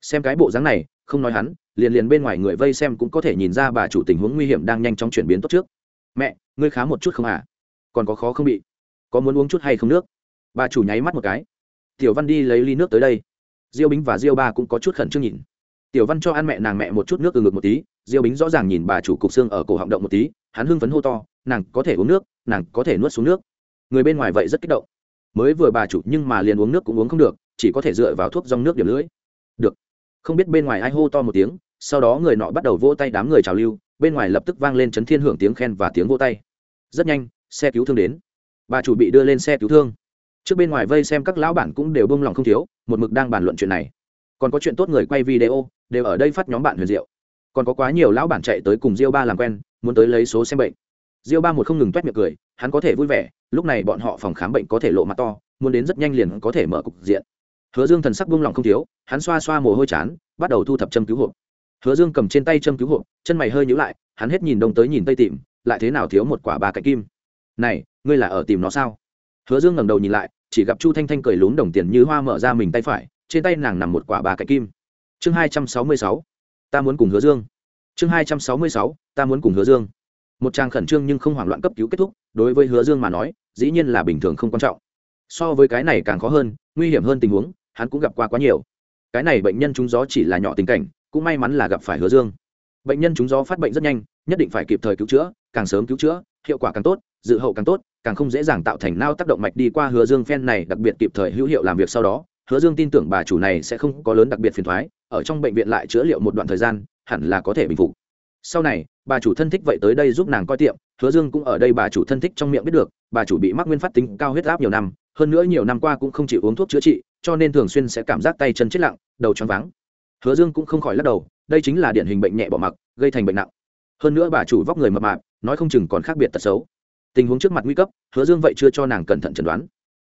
Xem cái bộ dáng này, không nói hắn, liền liền bên ngoài người vây xem cũng có thể nhìn ra bà chủ tình huống nguy hiểm đang nhanh chóng chuyển biến tốt trước. Mẹ, ngươi khá một chút không à? Còn có khó không bị? Có muốn uống chút hay không nước? Bà chủ nháy mắt một cái tiểu văn đi lấy ly nước tới đây. Diêu bính và diêu ba cũng có chút khẩn trương nhìn. Tiểu văn cho ăn mẹ nàng mẹ một chút nước từ ngực một tí, diêu bính rõ ràng nhìn bà chủ cục xương ở cổ họng động một tí, hắn hưng phấn hô to, nàng có thể uống nước, nàng có thể nuốt xuống nước. Người bên ngoài vậy rất kích động. Mới vừa bà chủ nhưng mà liền uống nước cũng uống không được, chỉ có thể dựa vào thuốc rong nước điểm lưỡi. Được. Không biết bên ngoài ai hô to một tiếng, sau đó người nọ bắt đầu vỗ tay đám người trào lưu, bên ngoài lập tức vang lên chấn thiên hưởng tiếng khen và tiếng vỗ tay. Rất nhanh, xe cứu thương đến. Bà chủ bị đưa lên xe cứu thương trước bên ngoài vây xem các lão bản cũng đều bông lòng không thiếu, một mực đang bàn luận chuyện này. Còn có chuyện tốt người quay video, đều ở đây phát nhóm bạn huyền diệu. Còn có quá nhiều lão bản chạy tới cùng diêu ba làm quen, muốn tới lấy số xem bệnh. Diêu ba một không ngừng t u é t miệng cười, hắn có thể vui vẻ, lúc này bọn họ phòng khám bệnh có thể lộ mặt to, muốn đến rất nhanh liền có thể mở cục diện. Hứa dương thần sắc buông lỏng không thiếu, hắn xoa xoa mồ hôi chán, bắt đầu thu thập châm cứu hộp hứa dương cầm trên tay châm cứu hộp chân mày hơi nhữ lại, hắn hết nhìn đông tới nhìn tây tìm, lại thế nào thiếu một quả ba cạnh kim? Này, ngươi là ở tìm nó sao? Hứa dương ngẩng đầu nhìn lại chỉ gặp chu thanh thanh cười lún đồng tiền như hoa mở ra mình tay phải, trên tay nàng nằm một quả bà cạnh kim. Chương hai trăm sáu mươi sáu, ta muốn cùng hứa dương. Chương hai trăm sáu mươi sáu, ta muốn cùng hứa dương. Một trang khẩn trương nhưng không hoảng loạn cấp cứu kết thúc, đối với hứa dương mà nói, dĩ nhiên là bình thường không quan trọng. So với cái này càng khó hơn, nguy hiểm hơn tình huống, hắn cũng gặp qua quá nhiều. Cái này bệnh nhân trúng gió chỉ là nhỏ tình cảnh, cũng may mắn là gặp phải hứa dương. Bệnh nhân trúng gió phát bệnh rất nhanh, nhất định phải kịp thời cứu chữa, càng sớm cứu chữa, hiệu quả càng tốt dự hậu càng tốt, càng không dễ dàng tạo thành nao tác động mạch đi qua hứa dương phen này đặc biệt kịp thời hữu hiệu làm việc sau đó, hứa dương tin tưởng bà chủ này sẽ không có lớn đặc biệt phiền thoái, ở trong bệnh viện lại chữa liệu một đoạn thời gian, hẳn là có thể bình phục. Sau này, bà chủ thân thích vậy tới đây giúp nàng coi tiệm, hứa dương cũng ở đây bà chủ thân thích trong miệng biết được, bà chủ bị mắc nguyên phát tính cao huyết áp nhiều năm, hơn nữa nhiều năm qua cũng không chịu uống thuốc chữa trị, cho nên thường xuyên sẽ cảm giác tay chân chết lặng, đầu choáng váng. Hứa dương cũng không khỏi lắc đầu, đây chính là điển hình bệnh nhẹ bỏ mặc, gây thành bệnh nặng. Hơn nữa bà chủ vóc người mập mạp, nói không chừng còn khác biệt tật xấu tình huống trước mặt nguy cấp, hứa dương vậy chưa cho nàng cẩn thận chẩn đoán.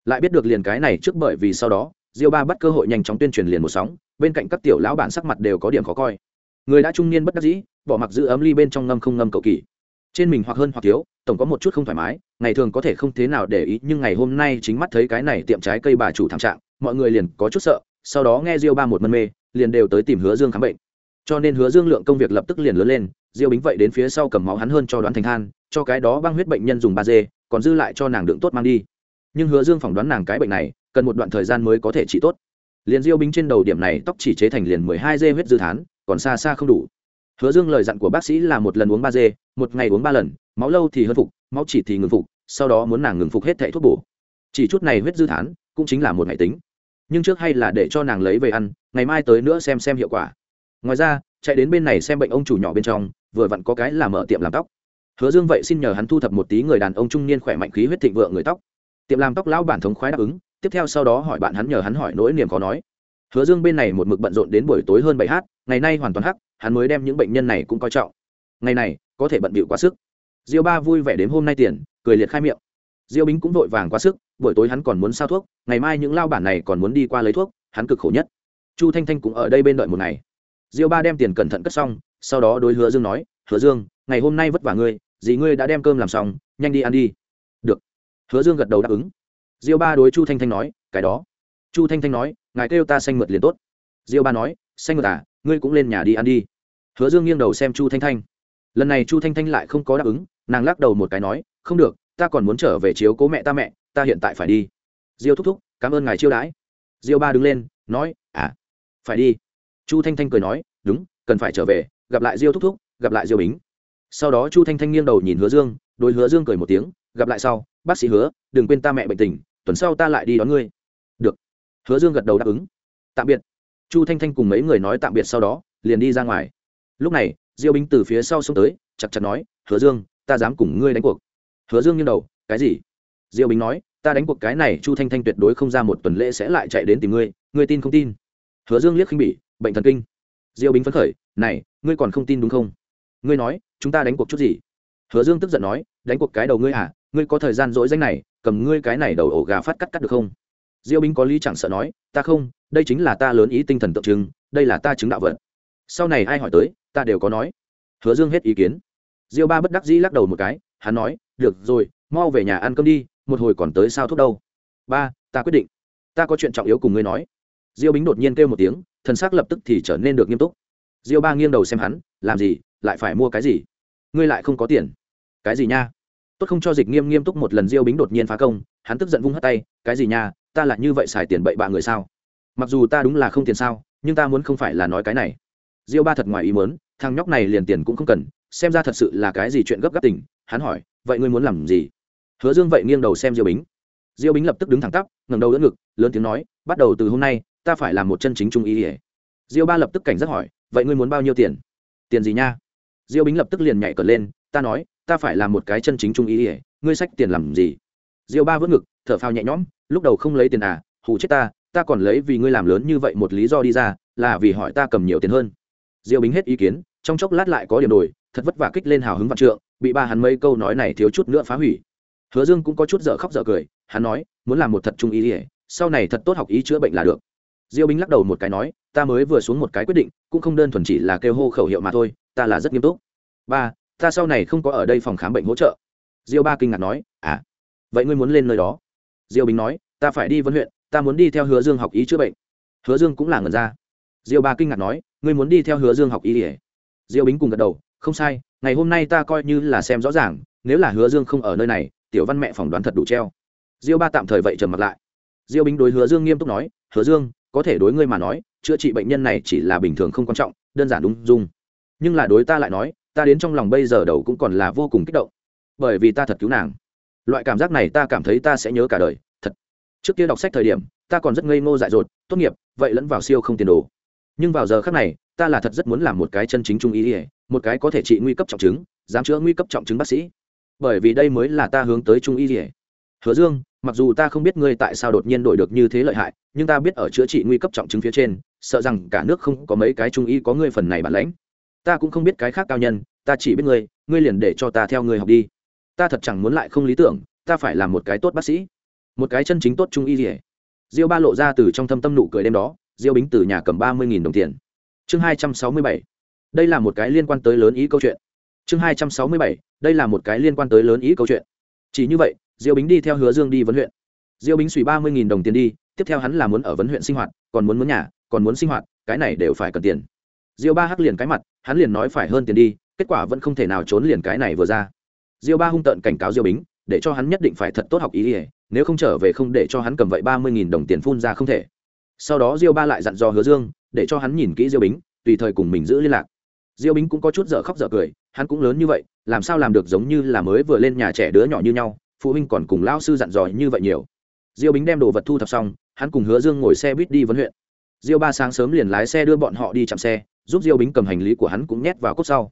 Lại biết được liền cái này trước bởi vì sau đó, diêu ba bắt cơ hội nhanh chóng tuyên truyền liền một sóng, bên cạnh các tiểu lão bản sắc mặt đều có điểm khó coi. Người đã trung niên bất đắc dĩ, bỏ mặc giữ ấm ly bên trong ngâm không ngâm cầu kỳ. Trên mình hoặc hơn hoặc thiếu, tổng có một chút không thoải mái, ngày thường có thể không thế nào để ý, nhưng ngày hôm nay chính mắt thấy cái này tiệm trái cây bà chủ thảm trạng, mọi người liền có chút sợ, sau đó nghe diêu ba một mân mê, liền đều tới tìm hứa dương khám bệnh. Cho nên hứa dương lượng công việc lập tức liền lớn lên, diêu bính vậy đến phía sau cầm máu hắn hơn cho đoán thành than cho cái đó băng huyết bệnh nhân dùng ba dê, còn dư lại cho nàng đựng tốt mang đi. Nhưng hứa dương phỏng đoán nàng cái bệnh này, cần một đoạn thời gian mới có thể trị tốt. Liền diêu bính trên đầu điểm này, tóc chỉ chế thành liền mười hai dê huyết dư thán, còn xa xa không đủ. Hứa dương lời dặn của bác sĩ là một lần uống ba dê, một ngày uống ba lần, máu lâu thì hơn phục, máu chỉ thì ngừng phục, sau đó muốn nàng ngừng phục hết thẻ thuốc bổ. Chỉ chút này huyết dư thán, cũng chính là một ngày tính. Nhưng trước hay là để cho nàng lấy về ăn, ngày mai tới nữa xem xem hiệu quả. Ngoài ra, chạy đến bên này xem bệnh ông chủ nhỏ bên trong, vừa vặn có cái là mở tiệm làm tóc hứa dương vậy xin nhờ hắn thu thập một tí người đàn ông trung niên khỏe mạnh khí huyết thịnh vượng người tóc. Tiệm làm tóc lão bản thống khoái đáp ứng, tiếp theo sau đó hỏi bạn hắn nhờ hắn hỏi nỗi niềm khó nói. Hứa dương bên này một mực bận rộn đến buổi tối hơn bảy h ngày nay hoàn toàn hắc, hắn mới đem những bệnh nhân này cũng coi trọng. Ngày này, có thể bận bịu quá sức. Diêu ba vui vẻ đến hôm nay tiền, cười liệt khai miệng. Diêu bính cũng vội vàng quá sức, buổi tối hắn còn muốn sao thuốc, ngày mai những lao bản này còn muốn đi qua lấy thuốc, hắn cực khổ nhất. Chu thanh thanh cũng ở đây bên đợi một ngày. Diêu ba đem tiền cẩn thận cất xong, sau đó đối hứa dương nói, hứa dương, ngày hôm nay vất vả ngươi dì ngươi đã đem cơm làm xong, nhanh đi ăn đi. Được. Hứa dương gật đầu đáp ứng. Diêu ba đối chu thanh thanh nói, cái đó. Chu thanh thanh nói, ngài kêu ta xanh mượt liền tốt. Diêu ba nói, xanh mượt à ngươi cũng lên nhà đi ăn đi. Hứa dương nghiêng đầu xem chu thanh thanh. Lần này chu thanh thanh lại không có đáp ứng, nàng lắc đầu một cái nói, không được, ta còn muốn trở về chiếu cố mẹ ta mẹ, ta hiện tại phải đi. Diêu thúc thúc, cảm ơn ngài chiêu đãi. Diêu ba đứng lên, nói à phải đi. Chu thanh thanh cười nói, đúng, cần phải trở về, gặp lại diêu thúc thúc, gặp lại diêu bính sau đó chu thanh thanh nghiêng đầu nhìn hứa dương đôi hứa dương cười một tiếng, gặp lại sau, bác sĩ hứa, đừng quên ta mẹ bệnh tình, tuần sau ta lại đi đón ngươi. Được. Hứa dương gật đầu đáp ứng. Tạm biệt. Chu thanh thanh cùng mấy người nói tạm biệt sau đó, liền đi ra ngoài. Lúc này, diêu bính từ phía sau xông tới, chặt chặt nói, hứa dương, ta dám cùng ngươi đánh cuộc. Hứa dương nghiêng đầu, cái gì? Diêu bính nói, ta đánh cuộc cái này, chu thanh thanh tuyệt đối không ra một tuần lễ sẽ lại chạy đến tìm ngươi ngươi tin không tin? Hứa dương liếc khinh bỉ, bệnh thần kinh. Diêu bính phấn khởi, này, ngươi còn không tin đúng không? Ngươi nói, chúng ta đánh cuộc chút gì? Hứa dương tức giận nói, đánh cuộc cái đầu ngươi à ngươi có thời gian dỗi danh này, cầm ngươi cái này đầu ổ gà phát cắt cắt được không? Diêu bính có lý chẳng sợ nói, ta không, đây chính là ta lớn ý tinh thần tượng trưng, đây là ta chứng đạo vật. Sau này ai hỏi tới, ta đều có nói. Hứa dương hết ý kiến. Diêu ba bất đắc dĩ lắc đầu một cái, hắn nói, được rồi, mau về nhà ăn cơm đi, một hồi còn tới sao thuốc đâu. Ba, ta quyết định. Ta có chuyện trọng yếu cùng ngươi nói. Diêu bính đột nhiên kêu một tiếng, thần sắc lập tức thì trở nên được nghiêm túc. Diêu ba nghiêng đầu xem hắn, làm gì? Lại phải mua cái gì? Ngươi lại không có tiền. Cái gì nha? Tốt không cho dịch nghiêm nghiêm túc một lần diêu bính đột nhiên phá công, hắn tức giận vung hất tay, cái gì nha, ta lại như vậy xài tiền bậy bạ người sao? Mặc dù ta đúng là không tiền sao, nhưng ta muốn không phải là nói cái này. Diêu ba thật ngoài ý muốn, thằng nhóc này liền tiền cũng không cần, xem ra thật sự là cái gì chuyện gấp gáp tình, hắn hỏi, vậy ngươi muốn làm gì? Hứa dương vậy nghiêng đầu xem diêu bính. Diêu bính lập tức đứng thẳng tắp, ngẩng đầu đỡ ngực, lớn tiếng nói, bắt đầu từ hôm nay, ta phải làm một chân chính trung ý ỉa diêu ba lập tức cảnh giác hỏi, vậy ngươi muốn bao nhiêu tiền? Tiền gì nha? Diêu bính lập tức liền nhảy cờ lên, ta nói, ta phải làm một cái chân chính trung ý ỉa ngươi sách tiền làm gì? Diêu ba vớt ngực, thở phào nhẹ nhõm, lúc đầu không lấy tiền à hù chết ta ta còn lấy vì ngươi làm lớn như vậy một lý do đi ra, là vì hỏi ta cầm nhiều tiền hơn. Diêu bính hết ý kiến, trong chốc lát lại có điểm đổi, thật vất vả kích lên hào hứng vạn trượng, bị ba hắn mấy câu nói này thiếu chút nữa phá hủy. Hứa dương cũng có chút dở khóc dở cười, hắn nói, muốn làm một thật trung ý ỉa sau này thật tốt học ý chữa bệnh là được. Diêu bính lắc đầu một cái nói, ta mới vừa xuống một cái quyết định, cũng không đơn thuần chỉ là kêu hô khẩu hiệu mà thôi ta là rất nghiêm túc. Ba, ta sau này không có ở đây phòng khám bệnh hỗ trợ. Diêu ba kinh ngạc nói à vậy ngươi muốn lên nơi đó? Diêu bính nói, ta phải đi vân huyện, ta muốn đi theo hứa dương học ý chữa bệnh. Hứa dương cũng là ngần ra. Diêu ba kinh ngạc nói, ngươi muốn đi theo hứa dương học ý ỉa diêu bính cùng gật đầu, không sai, ngày hôm nay ta coi như là xem rõ ràng, nếu là hứa dương không ở nơi này, tiểu văn mẹ phỏng đoán thật đủ treo. Diêu ba tạm thời vậy trầm mặt lại. Diêu bính đối hứa dương nghiêm túc nói, hứa dương, có thể đối ngươi mà nói, chữa trị bệnh nhân này chỉ là bình thường không quan trọng, đơn giản đúng dung nhưng là đối ta lại nói, ta đến trong lòng bây giờ đầu cũng còn là vô cùng kích động. Bởi vì ta thật cứu nàng. Loại cảm giác này ta cảm thấy ta sẽ nhớ cả đời, thật. Trước kia đọc sách thời điểm, ta còn rất ngây ngô dại dột, tốt nghiệp, vậy lẫn vào siêu không tiền đồ. Nhưng vào giờ khác này, ta là thật rất muốn làm một cái chân chính trung ý ỉa một cái có thể trị nguy cấp trọng chứng, dám chữa nguy cấp trọng chứng bác sĩ. Bởi vì đây mới là ta hướng tới trung ý ỉa hứa dương, mặc dù ta không biết ngươi tại sao đột nhiên đổi được như thế lợi hại, nhưng ta biết ở chữa trị nguy cấp trọng chứng phía trên, sợ rằng cả nước không có mấy cái trung y có ngươi phần này bản lãnh ta cũng không biết cái khác cao nhân, ta chỉ biết ngươi ngươi liền để cho ta theo ngươi học đi. Ta thật chẳng muốn lại không lý tưởng, ta phải làm một cái tốt bác sĩ. Một cái chân chính tốt trung y dỉa diêu ba lộ ra từ trong thâm tâm nụ cười đêm đó, diêu bính từ nhà cầm ba mươi đồng tiền. Chương hai trăm sáu mươi bảy. Đây là một cái liên quan tới lớn ý câu chuyện. Chương hai trăm sáu mươi bảy. Đây là một cái liên quan tới lớn ý câu chuyện. Chỉ như vậy, diêu bính đi theo hứa dương đi vấn huyện. Diêu bính suy ba mươi đồng tiền đi, tiếp theo hắn là muốn ở vấn huyện sinh hoạt, còn muốn muốn nhà, còn muốn sinh hoạt, cái này đều phải cần tiền diêu ba hắc liền cái mặt, hắn liền nói phải hơn tiền đi, kết quả vẫn không thể nào trốn liền cái này vừa ra. Diêu ba hung tợn cảnh cáo diêu bính, để cho hắn nhất định phải thật tốt học ý ỉa nếu không trở về không để cho hắn cầm vậy ba mươi nghìn đồng tiền phun ra không thể. Sau đó diêu ba lại dặn dò hứa dương, để cho hắn nhìn kỹ diêu bính, tùy thời cùng mình giữ liên lạc. Diêu bính cũng có chút dở khóc dở cười, hắn cũng lớn như vậy, làm sao làm được giống như là mới vừa lên nhà trẻ đứa nhỏ như nhau, phụ huynh còn cùng lao sư dặn dò như vậy nhiều. Diêu bính đem đồ vật thu thập xong, hắn cùng hứa dương ngồi xe buýt đi vấn huyện diêu ba sáng sớm liền lái xe đưa bọn họ đi chạm xe giúp diêu bính cầm hành lý của hắn cũng nhét vào cốt sau.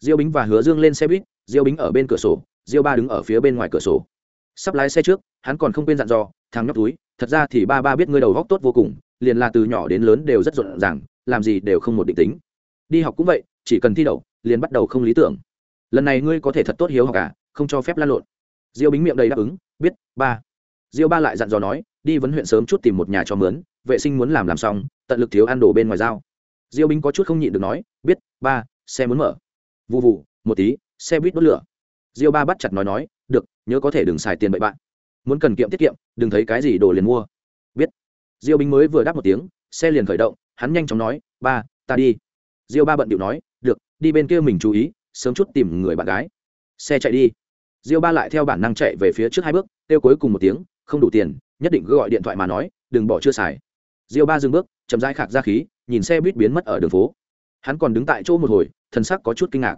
Diêu bính và hứa dương lên xe buýt diêu bính ở bên cửa sổ diêu ba đứng ở phía bên ngoài cửa sổ. Sắp lái xe trước hắn còn không quên dặn dò thằng nhóc túi thật ra thì ba ba biết ngươi đầu góc tốt vô cùng liền là từ nhỏ đến lớn đều rất rộn ràng làm gì đều không một định tính. Đi học cũng vậy chỉ cần thi đậu liền bắt đầu không lý tưởng. Lần này ngươi có thể thật tốt hiếu học à, không cho phép lan lộn. Diêu bính miệng đầy đáp ứng biết ba. Diêu ba lại dặn dò nói đi vấn huyện sớm chút tìm một nhà cho mướn vệ sinh muốn làm làm xong, tận lực thiếu ăn đồ bên ngoài dao diêu bính có chút không nhịn được nói, biết, ba, xe muốn mở. Vụ vụ một tí, xe buýt đốt lửa. Diêu ba bắt chặt nói nói, được, nhớ có thể đừng xài tiền bậy bạn. Muốn cần kiệm tiết kiệm, đừng thấy cái gì đồ liền mua. Biết. Diêu bính mới vừa đáp một tiếng, xe liền khởi động, hắn nhanh chóng nói, ba, ta đi. Diêu ba bận điệu nói, được, đi bên kia mình chú ý, sớm chút tìm người bạn gái. Xe chạy đi. Diêu ba lại theo bản năng chạy về phía trước hai bước, kêu cuối cùng một tiếng, không đủ tiền, nhất định cứ gọi điện thoại mà nói, đừng bỏ chưa xài diêu ba dừng bước, chậm rãi khạc ra khí, nhìn xe buýt biến mất ở đường phố. Hắn còn đứng tại chỗ một hồi, thần sắc có chút kinh ngạc.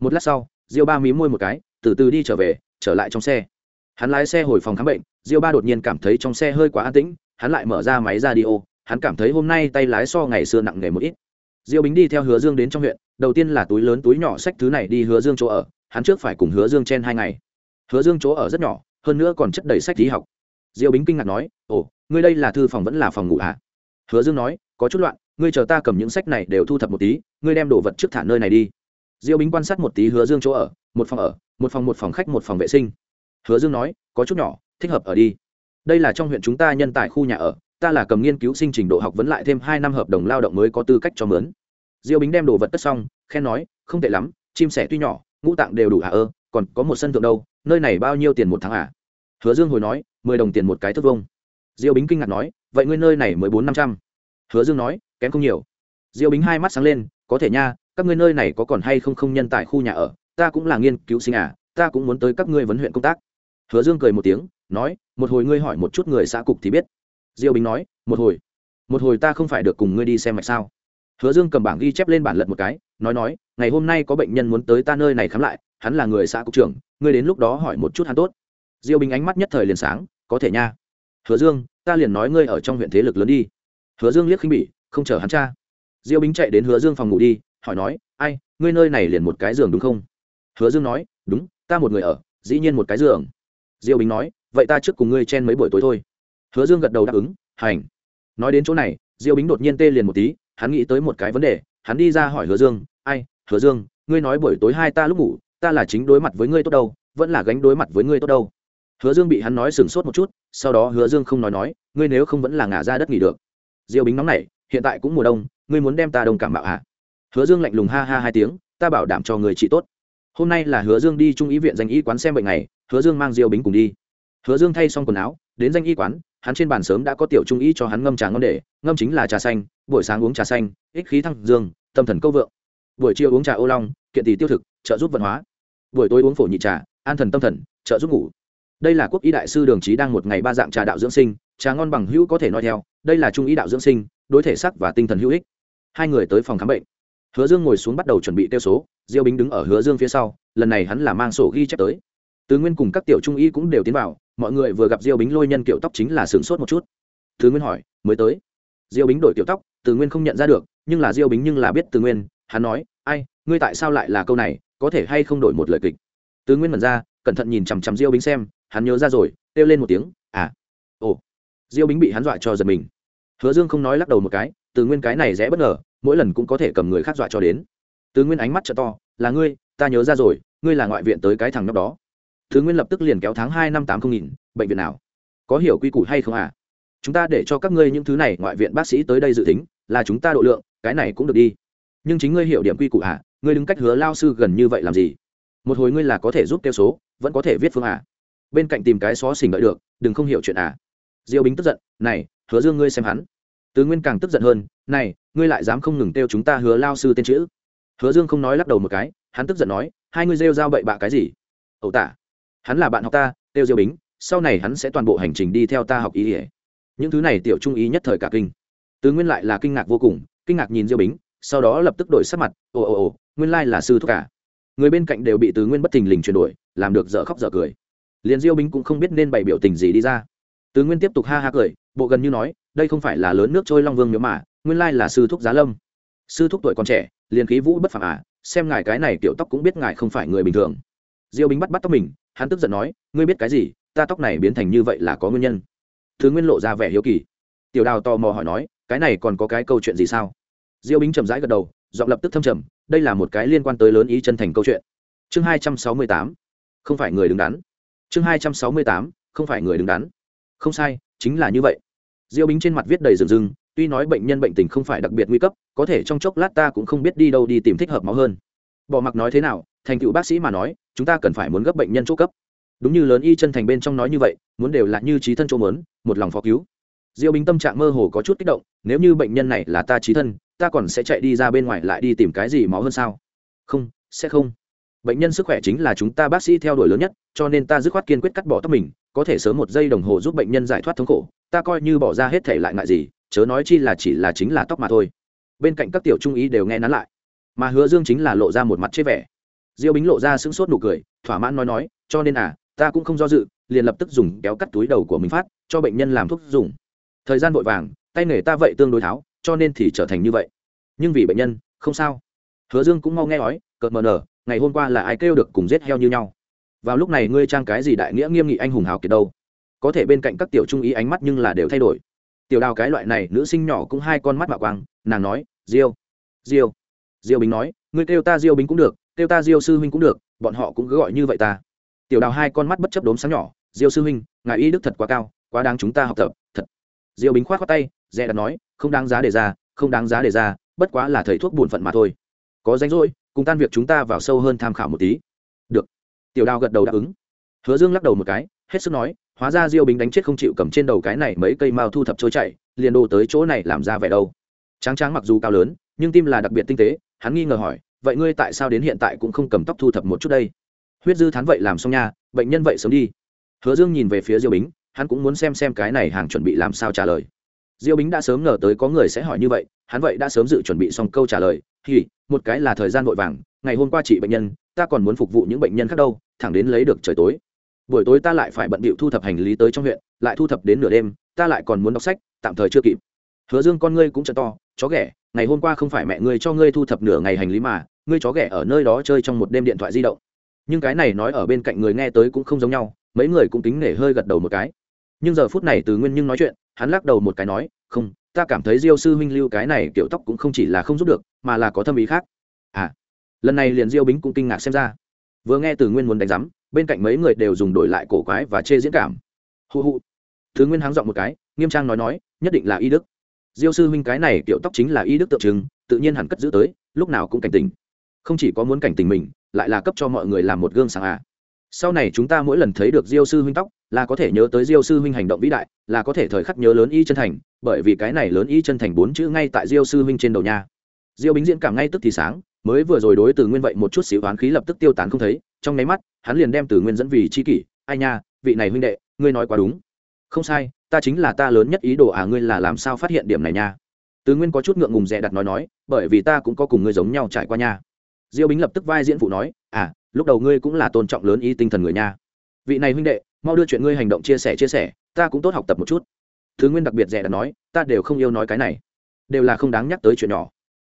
Một lát sau, diêu ba mí môi một cái, từ từ đi trở về, trở lại trong xe. Hắn lái xe hồi phòng khám bệnh, diêu ba đột nhiên cảm thấy trong xe hơi quá an tĩnh, hắn lại mở ra máy ra đi ô, hắn cảm thấy hôm nay tay lái so ngày xưa nặng nề một ít. Diêu bính đi theo hứa dương đến trong huyện, đầu tiên là túi lớn túi nhỏ sách thứ này đi hứa dương chỗ ở, hắn trước phải cùng hứa dương chen hai ngày. Hứa dương chỗ ở rất nhỏ, hơn nữa còn chất đầy sách lý học. Diêu bính kinh ngạc nói, ồ, ngươi đây là thư phòng vẫn là phòng ngủ hả? à? Hứa dương nói, có chút loạn, ngươi chờ ta cầm những sách này đều thu thập một tí, ngươi đem đồ vật trước thả nơi này đi. Diêu bính quan sát một tí hứa dương chỗ ở, một phòng ở, một phòng một phòng khách, một phòng vệ sinh. Hứa dương nói, có chút nhỏ, thích hợp ở đi. Đây là trong huyện chúng ta nhân tài khu nhà ở, ta là cầm nghiên cứu sinh trình độ học vấn lại thêm hai năm hợp đồng lao động mới có tư cách cho mướn. Diêu bính đem đồ vật tất xong, khen nói, không tệ lắm, chim sẻ tuy nhỏ, ngũ tạng đều đủ à ơ, còn có một sân thượng đâu, nơi này bao nhiêu tiền một tháng à? Hứa dương hồi nói, mười đồng tiền một cái thước vông diêu bính kinh ngạc nói, vậy ngươi nơi này mới bốn năm trăm? Hứa dương nói, kém không nhiều. Diêu bính hai mắt sáng lên, có thể nha, các ngươi nơi này có còn hay không không nhân tại khu nhà ở? Ta cũng là nghiên cứu sinh à ta cũng muốn tới các ngươi vấn huyện công tác. Hứa dương cười một tiếng, nói, một hồi ngươi hỏi một chút người xã cục thì biết. Diêu bính nói, một hồi? Một hồi ta không phải được cùng ngươi đi xem mạch sao? Hứa dương cầm bảng ghi chép lên bản lật một cái, nói nói, ngày hôm nay có bệnh nhân muốn tới ta nơi này khám lại, hắn là người xã cục trưởng, ngươi đến lúc đó hỏi một chút hắn tốt. Diêu bính ánh mắt nhất thời liền sáng, có thể nha hứa dương, ta liền nói ngươi ở trong huyện thế lực lớn đi. Hứa dương liếc khinh bỉ, không chờ hắn cha diêu bính chạy đến hứa dương phòng ngủ đi, hỏi nói, ai, ngươi nơi này liền một cái giường đúng không? Hứa dương nói, đúng, ta một người ở, dĩ nhiên một cái giường. Diêu bính nói, vậy ta trước cùng ngươi chen mấy buổi tối thôi. Hứa dương gật đầu đáp ứng, hành. Nói đến chỗ này, diêu bính đột nhiên tê liền một tí, hắn nghĩ tới một cái vấn đề, hắn đi ra hỏi hứa dương, ai, hứa dương, ngươi nói buổi tối hai ta lúc ngủ, ta là chính đối mặt với ngươi tốt đâu, vẫn là gánh đối mặt với ngươi tốt đâu? Hứa dương bị hắn nói sửng sốt một chút sau đó hứa dương không nói nói, ngươi nếu không vẫn là ngả ra đất nghỉ được. Diêu bính nóng này hiện tại cũng mùa đông, ngươi muốn đem ta đông cảm bạo hạ à? hứa dương lạnh lùng ha ha hai tiếng, ta bảo đảm cho người trị tốt. Hôm nay là hứa dương đi trung ý viện danh y quán xem bệnh này hứa dương mang diêu bính cùng đi. Hứa dương thay xong quần áo, đến danh y quán, hắn trên bàn sớm đã có tiểu trung ý cho hắn ngâm trà ngon để, ngâm chính là trà xanh, buổi sáng uống trà xanh, ích khí thăng dương, tâm thần câu vượng. Buổi chiều uống trà ô long, kiện tỷ tiêu thực, trợ giúp vận hóa. Buổi tối uống phổ nhị trà, an thần tâm thần, trợ giúp ngủ đây là quốc y đại sư đường trí đang một ngày ba dạng trà đạo dưỡng sinh, trà ngon bằng hữu có thể nói theo, đây là trung y đạo dưỡng sinh, đối thể sắc và tinh thần hữu ích. Hai người tới phòng khám bệnh. Hứa dương ngồi xuống bắt đầu chuẩn bị tiêu số, diêu bính đứng ở hứa dương phía sau, lần này hắn là mang sổ ghi chép tới. Tứ nguyên cùng các tiểu trung y cũng đều tiến vào, mọi người vừa gặp diêu bính lôi nhân kiểu tóc chính là sửng sốt một chút. Tứ nguyên hỏi, mới tới? Diêu bính đổi kiểu tóc, từ nguyên không nhận ra được, nhưng là diêu bính nhưng là biết từ nguyên, hắn nói, ai, ngươi tại sao lại là câu này, có thể hay không đổi một lời kịch? Từ nguyên mật ra, cẩn thận nhìn chằm chằm diêu bính xem hắn nhớ ra rồi, kêu lên một tiếng à ồ. Diêu bính bị hắn dọa cho giật mình. Hứa dương không nói lắc đầu một cái, từ nguyên cái này rẽ bất ngờ, mỗi lần cũng có thể cầm người khác dọa cho đến. Từ nguyên ánh mắt t to, là ngươi, ta nhớ ra rồi, ngươi là ngoại viện tới cái thằng nhóc đó. Thứ nguyên lập tức liền kéo tháng hai năm tám không nghìn, bệnh viện nào? Có hiểu quy củ hay không à? Chúng ta để cho các ngươi những thứ này ngoại viện bác sĩ tới đây dự tính, là chúng ta độ lượng, cái này cũng được đi. Nhưng chính ngươi hiểu điểm quy củ à? Ngươi đứng cách hứa lao sư gần như vậy làm gì? Một hồi ngươi là có thể giúp tiêu số, vẫn có thể viết phương à? Bên cạnh tìm cái xó xỉnh đợi được, đừng không hiểu chuyện à. Diêu bính tức giận, này, hứa dương ngươi xem hắn. Tứ nguyên càng tức giận hơn, này, ngươi lại dám không ngừng kêu chúng ta hứa lao sư tên chữ. Hứa dương không nói lắc đầu một cái, hắn tức giận nói, hai ngươi rêu giao bậy bạ cái gì? Ẩu tả, hắn là bạn học ta tiêu diêu bính, sau này hắn sẽ toàn bộ hành trình đi theo ta học ý ỉa. Những thứ này tiểu trung ý nhất thời cả kinh. Tứ nguyên lại là kinh ngạc vô cùng, kinh ngạc nhìn diêu bính, sau đó lập tức đổi sắc mặt, ồ ồ ồ, nguyên lai là sư thúc cả người bên cạnh đều bị tứ nguyên bất thình lình chuyển đổi, làm được dở khóc dở cười liền diêu binh cũng không biết nên bày biểu tình gì đi ra. Tứ nguyên tiếp tục ha ha cười, bộ gần như nói, đây không phải là lớn nước trôi long vương miếu mà, nguyên lai là sư thúc giá lâm. Sư thúc tuổi còn trẻ, liền khí vũ bất phẳng à xem ngài cái này kiểu tóc cũng biết ngài không phải người bình thường. Diêu binh bắt bắt tóc mình, hắn tức giận nói, ngươi biết cái gì, ta tóc này biến thành như vậy là có nguyên nhân. Thứ nguyên lộ ra vẻ hiếu kỳ. Tiểu đào tò mò hỏi nói, cái này còn có cái câu chuyện gì sao? Diêu binh chậm rãi gật đầu, giọng lập tức thâm trầm, đây là một cái liên quan tới lớn ý chân thành câu chuyện. Chương hai trăm sáu mươi tám, không phải người đứng đắn chương hai trăm sáu mươi tám, không phải người đứng đắn. Không sai, chính là như vậy. Diêu bính trên mặt viết đầy rừng rừng, tuy nói bệnh nhân bệnh tình không phải đặc biệt nguy cấp, có thể trong chốc lát ta cũng không biết đi đâu đi tìm thích hợp máu hơn. Bỏ mặc nói thế nào, thành tựu bác sĩ mà nói, chúng ta cần phải muốn gấp bệnh nhân chỗ cấp. Đúng như lớn y chân thành bên trong nói như vậy, muốn đều là như trí thân chỗ mớn một lòng phó cứu. Diêu bính tâm trạng mơ hồ có chút kích động, nếu như bệnh nhân này là ta trí thân, ta còn sẽ chạy đi ra bên ngoài lại đi tìm cái gì máu hơn sao? Không, sẽ không bệnh nhân sức khỏe chính là chúng ta bác sĩ theo đuổi lớn nhất, cho nên ta dứt khoát kiên quyết cắt bỏ tóc mình, có thể sớm một giây đồng hồ giúp bệnh nhân giải thoát thống khổ, ta coi như bỏ ra hết thể lại ngại gì, chớ nói chi là chỉ là chính là tóc mà thôi. Bên cạnh các tiểu trung ý đều nghe nắn lại, mà hứa dương chính là lộ ra một mặt chế vẻ. Diêu bính lộ ra sững sốt nụ cười, thỏa mãn nói nói, cho nên à ta cũng không do dự, liền lập tức dùng kéo cắt túi đầu của mình phát, cho bệnh nhân làm thuốc dùng. Thời gian vội vàng, tay nghề ta vậy tương đối tháo, cho nên thì trở thành như vậy. Nhưng vì bệnh nhân, không sao. Hứa dương cũng mau nghe nói, cợt mờ nở ngày hôm qua là ai kêu được cùng giết heo như nhau? Vào lúc này ngươi trang cái gì đại nghĩa nghiêm nghị anh hùng hào kiệt đâu? Có thể bên cạnh các tiểu trung ý ánh mắt nhưng là đều thay đổi. Tiểu đào cái loại này, nữ sinh nhỏ cũng hai con mắt mạo quang, nàng nói, diêu diêu diêu bính nói, ngươi kêu ta diêu bính cũng được, kêu ta diêu sư huynh cũng được, bọn họ cũng cứ gọi như vậy ta. Tiểu đào hai con mắt bất chấp đốm sáng nhỏ, diêu sư huynh, ngài y đức thật quá cao, quá đáng chúng ta học tập, thật. Diêu bính khoát khoát tay, dè đặt nói, không đáng giá để ra, không đáng giá để ra, bất quá là thầy thuốc bổn phận mà thôi. Có danh rỗi cùng tan việc chúng ta vào sâu hơn tham khảo một tí. Được. Tiểu đào gật đầu đáp ứng. Hứa dương lắc đầu một cái, hết sức nói, hóa ra diêu bính đánh chết không chịu cầm trên đầu cái này mấy cây mao thu thập trôi chạy liền đồ tới chỗ này làm ra vẻ đâu. Tráng tráng mặc dù cao lớn, nhưng tim là đặc biệt tinh tế, hắn nghi ngờ hỏi, vậy ngươi tại sao đến hiện tại cũng không cầm tóc thu thập một chút đây? Huyết dư thán vậy làm xong nha, bệnh nhân vậy sớm đi. Hứa dương nhìn về phía diêu bính hắn cũng muốn xem xem cái này hàng chuẩn bị làm sao trả lời. Diêu bính đã sớm ngờ tới có người sẽ hỏi như vậy, hắn vậy đã sớm dự chuẩn bị xong câu trả lời thì, một cái là thời gian vội vàng, ngày hôm qua trị bệnh nhân, ta còn muốn phục vụ những bệnh nhân khác đâu, thẳng đến lấy được trời tối. Buổi tối ta lại phải bận bịu thu thập hành lý tới trong huyện, lại thu thập đến nửa đêm, ta lại còn muốn đọc sách, tạm thời chưa kịp. Hứa dương con ngươi cũng chợt to, chó ghẻ, ngày hôm qua không phải mẹ ngươi cho ngươi thu thập nửa ngày hành lý mà, ngươi chó ghẻ ở nơi đó chơi trong một đêm điện thoại di động. Nhưng cái này nói ở bên cạnh người nghe tới cũng không giống nhau, mấy người cũng tính nể hơi gật đầu một cái. Nhưng giờ phút này từ nguyên nhưng nói chuyện, hắn lắc đầu một cái nói, không ta cảm thấy diêu sư huynh lưu cái này kiểu tóc cũng không chỉ là không giúp được, mà là có thâm ý khác. À lần này liền diêu bính cũng kinh ngạc xem ra. Vừa nghe từ nguyên muốn đánh giám, bên cạnh mấy người đều dùng đổi lại cổ quái và chê diễn cảm. Hụ hụ thứ nguyên háng giọng một cái, nghiêm trang nói nói, nhất định là y đức. Diêu sư huynh cái này kiểu tóc chính là y đức tượng trưng, tự nhiên hẳn cất giữ tới, lúc nào cũng cảnh tỉnh. Không chỉ có muốn cảnh tỉnh mình, lại là cấp cho mọi người làm một gương sáng à sau này chúng ta mỗi lần thấy được diêu sư huynh tóc, là có thể nhớ tới diêu sư huynh hành động vĩ đại, là có thể thời khắc nhớ lớn y chân thành bởi vì cái này lớn ý chân thành bốn chữ ngay tại diêu sư huynh trên đầu nha. Diêu bính diễn cảm ngay tức thì sáng, mới vừa rồi đối từ nguyên vậy một chút xíu oán khí lập tức tiêu tán không thấy, trong nháy mắt, hắn liền đem từ nguyên dẫn vì chi kỷ, ai nha, vị này huynh đệ, ngươi nói quá đúng. Không sai, ta chính là ta lớn nhất ý đồ à ngươi là làm sao phát hiện điểm này nha? Từ nguyên có chút ngượng ngùng dè đặt nói nói, bởi vì ta cũng có cùng ngươi giống nhau trải qua nha. Diêu bính lập tức vai diễn phụ nói à lúc đầu ngươi cũng là tôn trọng lớn ý tinh thần người nha. Vị này huynh đệ, mau đưa chuyện ngươi hành động chia sẻ chia sẻ, ta cũng tốt học tập một chút thứ nguyên đặc biệt dè đã nói, ta đều không yêu nói cái này. Đều là không đáng nhắc tới chuyện nhỏ.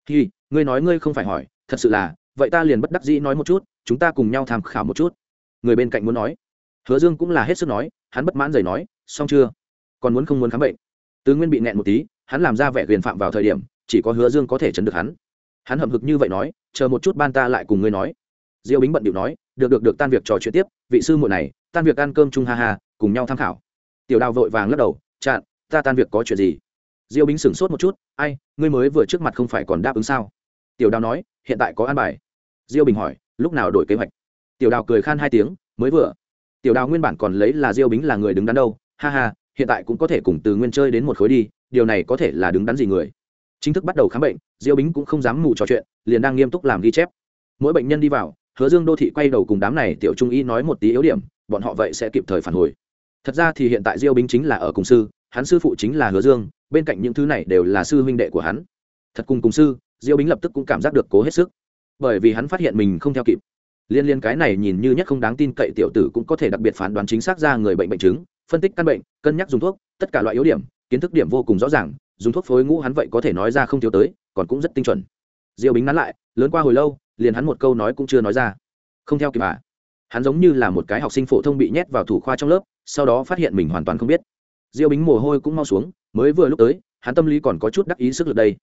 Hi, ngươi nói ngươi không phải hỏi, thật sự là, vậy ta liền bất đắc dĩ nói một chút, chúng ta cùng nhau tham khảo một chút. Người bên cạnh muốn nói. Hứa dương cũng là hết sức nói, hắn bất mãn giày nói, xong chưa? Còn muốn không muốn khám bệnh? Tứ nguyên bị nẹn một tí, hắn làm ra vẻ quyền phạm vào thời điểm, chỉ có hứa dương có thể chấn được hắn. Hắn hậm hực như vậy nói, chờ một chút ban ta lại cùng ngươi nói. Diêu bính bận điệu nói, được được được, tan việc trò chuyện tiếp, vị sư muội này, tan việc ăn cơm chung ha ha, cùng nhau tham khảo. Tiểu đào vội vàng lắc đầu chặn ta tan việc có chuyện gì? Diêu bính sửng sốt một chút, ai, ngươi mới vừa trước mặt không phải còn đáp ứng sao? Tiểu đào nói, hiện tại có an bài. Diêu bình hỏi, lúc nào đổi kế hoạch? Tiểu đào cười khan hai tiếng, mới vừa. Tiểu đào nguyên bản còn lấy là diêu bính là người đứng đắn đâu. Ha ha, hiện tại cũng có thể cùng từ nguyên chơi đến một khối đi, điều này có thể là đứng đắn gì người? Chính thức bắt đầu khám bệnh, diêu bính cũng không dám mù trò chuyện, liền đang nghiêm túc làm ghi chép. Mỗi bệnh nhân đi vào, hứa dương đô thị quay đầu cùng đám này tiểu trung y nói một tí yếu điểm, bọn họ vậy sẽ kịp thời phản hồi. Thật ra thì hiện tại diêu bính chính là ở cùng sư hắn sư phụ chính là hứa dương, bên cạnh những thứ này đều là sư huynh đệ của hắn. Thật cùng cùng sư, diêu bính lập tức cũng cảm giác được cố hết sức. Bởi vì hắn phát hiện mình không theo kịp. Liên liên cái này nhìn như nhất không đáng tin cậy tiểu tử cũng có thể đặc biệt phán đoán chính xác ra người bệnh bệnh chứng, phân tích căn bệnh, cân nhắc dùng thuốc, tất cả loại yếu điểm, kiến thức điểm vô cùng rõ ràng, dùng thuốc phối ngũ hắn vậy có thể nói ra không thiếu tới, còn cũng rất tinh chuẩn. Diêu bính nắn lại, lớn qua hồi lâu, liền hắn một câu nói cũng chưa nói ra. Không theo kịp à? Hắn giống như là một cái học sinh phổ thông bị nhét vào thủ khoa trong lớp, sau đó phát hiện mình hoàn toàn không biết diêu bính mồ hôi cũng mau xuống, mới vừa lúc tới, hắn tâm lý còn có chút đắc ý sức lực đây.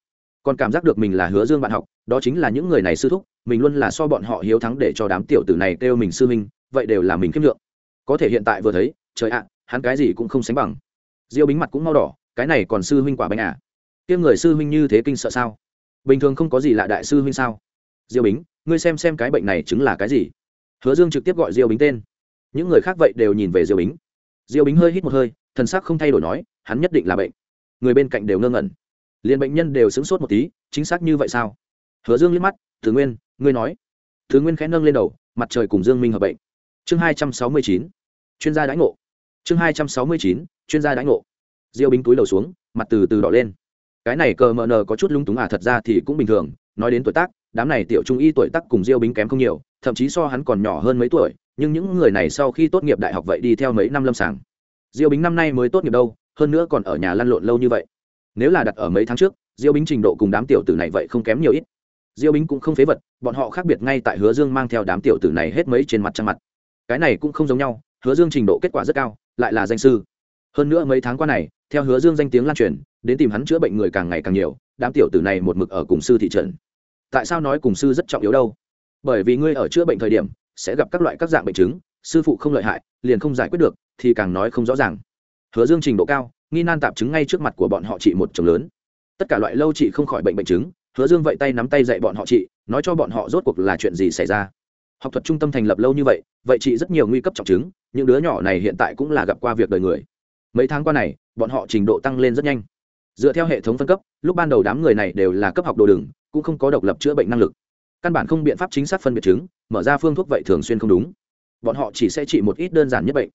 Còn cảm giác được mình là hứa dương bạn học, đó chính là những người này sư thúc, mình luôn là so bọn họ hiếu thắng để cho đám tiểu tử này kêu mình sư huynh, vậy đều là mình khiêm lượng. Có thể hiện tại vừa thấy, trời ạ, hắn cái gì cũng không sánh bằng. Diêu bính mặt cũng mau đỏ, cái này còn sư huynh quả bánh à? Tiêm người sư huynh như thế kinh sợ sao? Bình thường không có gì lạ đại sư huynh sao? Diêu bính, ngươi xem xem cái bệnh này chứng là cái gì? Hứa dương trực tiếp gọi diêu bính tên. Những người khác vậy đều nhìn về diêu bính. Diêu bính hơi hít một hơi thần sắc không thay đổi nói, hắn nhất định là bệnh. Người bên cạnh đều ngơ ngẩn. Liền bệnh nhân đều sững sốt một tí, chính xác như vậy sao? Hứa dương liếc mắt thứ nguyên, ngươi nói. Thứ nguyên khẽ nâng lên đầu, mặt trời cùng dương minh hợp bệnh. Chương hai trăm sáu mươi chín, chuyên gia đãi ngộ. Chương hai trăm sáu mươi chín, chuyên gia đãi ngộ. Diêu bính túi đầu xuống, mặt từ từ đỏ lên. Cái này cờ mờ nờ có chút lung túng à thật ra thì cũng bình thường, nói đến tuổi tác, đám này tiểu trung y tuổi tác cùng diêu bính kém không nhiều, thậm chí so hắn còn nhỏ hơn mấy tuổi, nhưng những người này sau khi tốt nghiệp đại học vậy đi theo mấy năm lâm sàng diêu bính năm nay mới tốt nghiệp đâu, hơn nữa còn ở nhà lăn lộn lâu như vậy. Nếu là đặt ở mấy tháng trước, diêu bính trình độ cùng đám tiểu tử này vậy không kém nhiều ít. Diêu bính cũng không phế vật, bọn họ khác biệt ngay tại hứa dương mang theo đám tiểu tử này hết mấy trên mặt trăng mặt. Cái này cũng không giống nhau, hứa dương trình độ kết quả rất cao, lại là danh sư. Hơn nữa mấy tháng qua này, theo hứa dương danh tiếng lan truyền, đến tìm hắn chữa bệnh người càng ngày càng nhiều, đám tiểu tử này một mực ở cùng sư thị trấn. Tại sao nói cùng sư rất trọng yếu đâu? Bởi vì ngươi ở chữa bệnh thời điểm, sẽ gặp các loại các dạng bệnh chứng, sư phụ không lợi hại, liền không giải quyết được thì càng nói không rõ ràng. Hứa dương trình độ cao, nghi nan tạp chứng ngay trước mặt của bọn họ trị một chồng lớn. Tất cả loại lâu trị không khỏi bệnh bệnh chứng, hứa dương vậy tay nắm tay dạy bọn họ trị nói cho bọn họ rốt cuộc là chuyện gì xảy ra. Học thuật trung tâm thành lập lâu như vậy vậy trị rất nhiều nguy cấp trọng chứng, những đứa nhỏ này hiện tại cũng là gặp qua việc đời người. Mấy tháng qua này, bọn họ trình độ tăng lên rất nhanh. Dựa theo hệ thống phân cấp, lúc ban đầu đám người này đều là cấp học đồ đừng, cũng không có độc lập chữa bệnh năng lực. Căn bản không biện pháp chính xác phân biệt chứng, mở ra phương thuốc vậy thường xuyên không đúng. Bọn họ chỉ sẽ trị một ít đơn giản nhất bệnh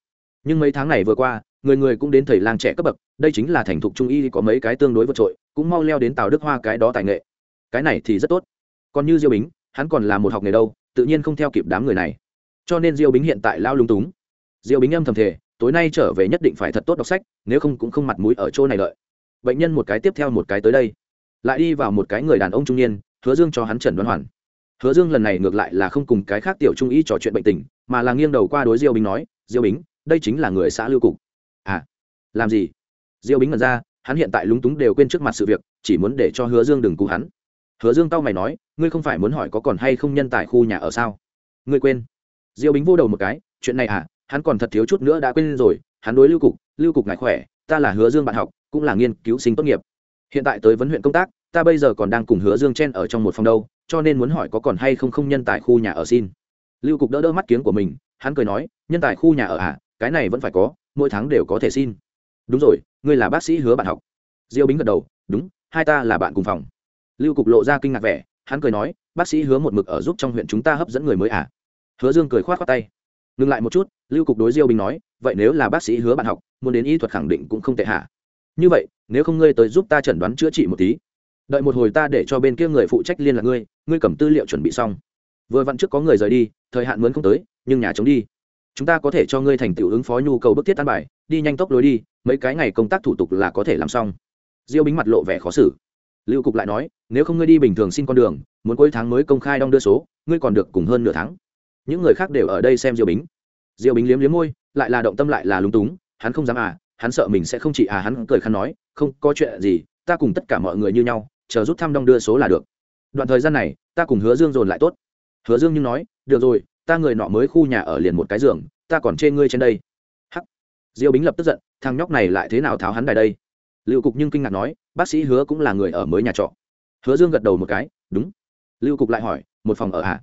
nhưng mấy tháng này vừa qua, người người cũng đến thầy lang trẻ cấp bậc, đây chính là thành thục trung y có mấy cái tương đối vượt trội, cũng mau leo đến tào đức hoa cái đó tài nghệ. Cái này thì rất tốt. Còn như diêu bính, hắn còn là một học nghề đâu, tự nhiên không theo kịp đám người này. Cho nên diêu bính hiện tại lao lung túng. Diêu bính âm thầm thể tối nay trở về nhất định phải thật tốt đọc sách, nếu không cũng không mặt mũi ở chỗ này lợi bệnh nhân một cái tiếp theo một cái tới đây. Lại đi vào một cái người đàn ông trung niên, hứa dương cho hắn trần đoán hoàn. Hứa dương lần này ngược lại là không cùng cái khác tiểu trung y trò chuyện bệnh tình, mà là nghiêng đầu qua đối diêu bính nói, diêu bính đây chính là người xã lưu cục. À làm gì? Diêu bính ngẩn ra, hắn hiện tại lúng túng đều quên trước mặt sự việc, chỉ muốn để cho hứa dương đừng cứu hắn. Hứa dương tao mày nói, ngươi không phải muốn hỏi có còn hay không nhân tại khu nhà ở sao? Ngươi quên. Diêu bính vô đầu một cái, chuyện này à hắn còn thật thiếu chút nữa đã quên rồi, hắn đối lưu cục lưu cục ngại khỏe, ta là hứa dương bạn học, cũng là nghiên cứu sinh tốt nghiệp. Hiện tại tới vấn huyện công tác, ta bây giờ còn đang cùng hứa dương chen ở trong một phòng đâu, cho nên muốn hỏi có còn hay không không nhân tại khu nhà ở xin. Lưu cục đỡ đỡ mắt kiếng của mình, hắn cười nói, nhân tại khu nhà ở à cái này vẫn phải có, mỗi tháng đều có thể xin. Đúng rồi, ngươi là bác sĩ hứa bạn học. Diêu bính gật đầu, đúng, hai ta là bạn cùng phòng. Lưu cục lộ ra kinh ngạc vẻ, hắn cười nói, bác sĩ hứa một mực ở giúp trong huyện chúng ta hấp dẫn người mới à? Hứa dương cười khoát khoát tay. Ngừng lại một chút, lưu cục đối diêu bính nói, vậy nếu là bác sĩ hứa bạn học, muốn đến y thuật khẳng định cũng không tệ hạ như vậy, nếu không ngươi tới giúp ta chẩn đoán chữa trị một tí. Đợi một hồi ta để cho bên kia người phụ trách liên lạc ngươi ngươi cầm tư liệu chuẩn bị xong. Vừa vặn trước có người rời đi, thời hạn mướn không tới, nhưng nhà chống đi chúng ta có thể cho ngươi thành tựu ứng phó nhu cầu bức thiết tan bài, đi nhanh tốc lối đi, mấy cái ngày công tác thủ tục là có thể làm xong. Diêu bính mặt lộ vẻ khó xử. Lưu cục lại nói, nếu không ngươi đi bình thường xin con đường, muốn cuối tháng mới công khai đong đưa số, ngươi còn được cùng hơn nửa tháng. Những người khác đều ở đây xem diêu bính. Diêu bính liếm liếm môi, lại là động tâm lại là lúng túng, hắn không dám à hắn sợ mình sẽ không chỉ à hắn cười khăn nói, không, có chuyện gì, ta cùng tất cả mọi người như nhau, chờ rút thăm đong đưa số là được. Đoạn thời gian này, ta cùng hứa dương dồn lại tốt. Hứa dương nhưng nói, được rồi ta người nọ mới khu nhà ở liền một cái giường, ta còn chê ngươi trên đây. Hắc. Diêu bính lập tức giận, thằng nhóc này lại thế nào tháo hắn đài đây? Lưu cục nhưng kinh ngạc nói, bác sĩ hứa cũng là người ở mới nhà trọ. Hứa dương gật đầu một cái, đúng. Lưu cục lại hỏi, một phòng ở hả? À?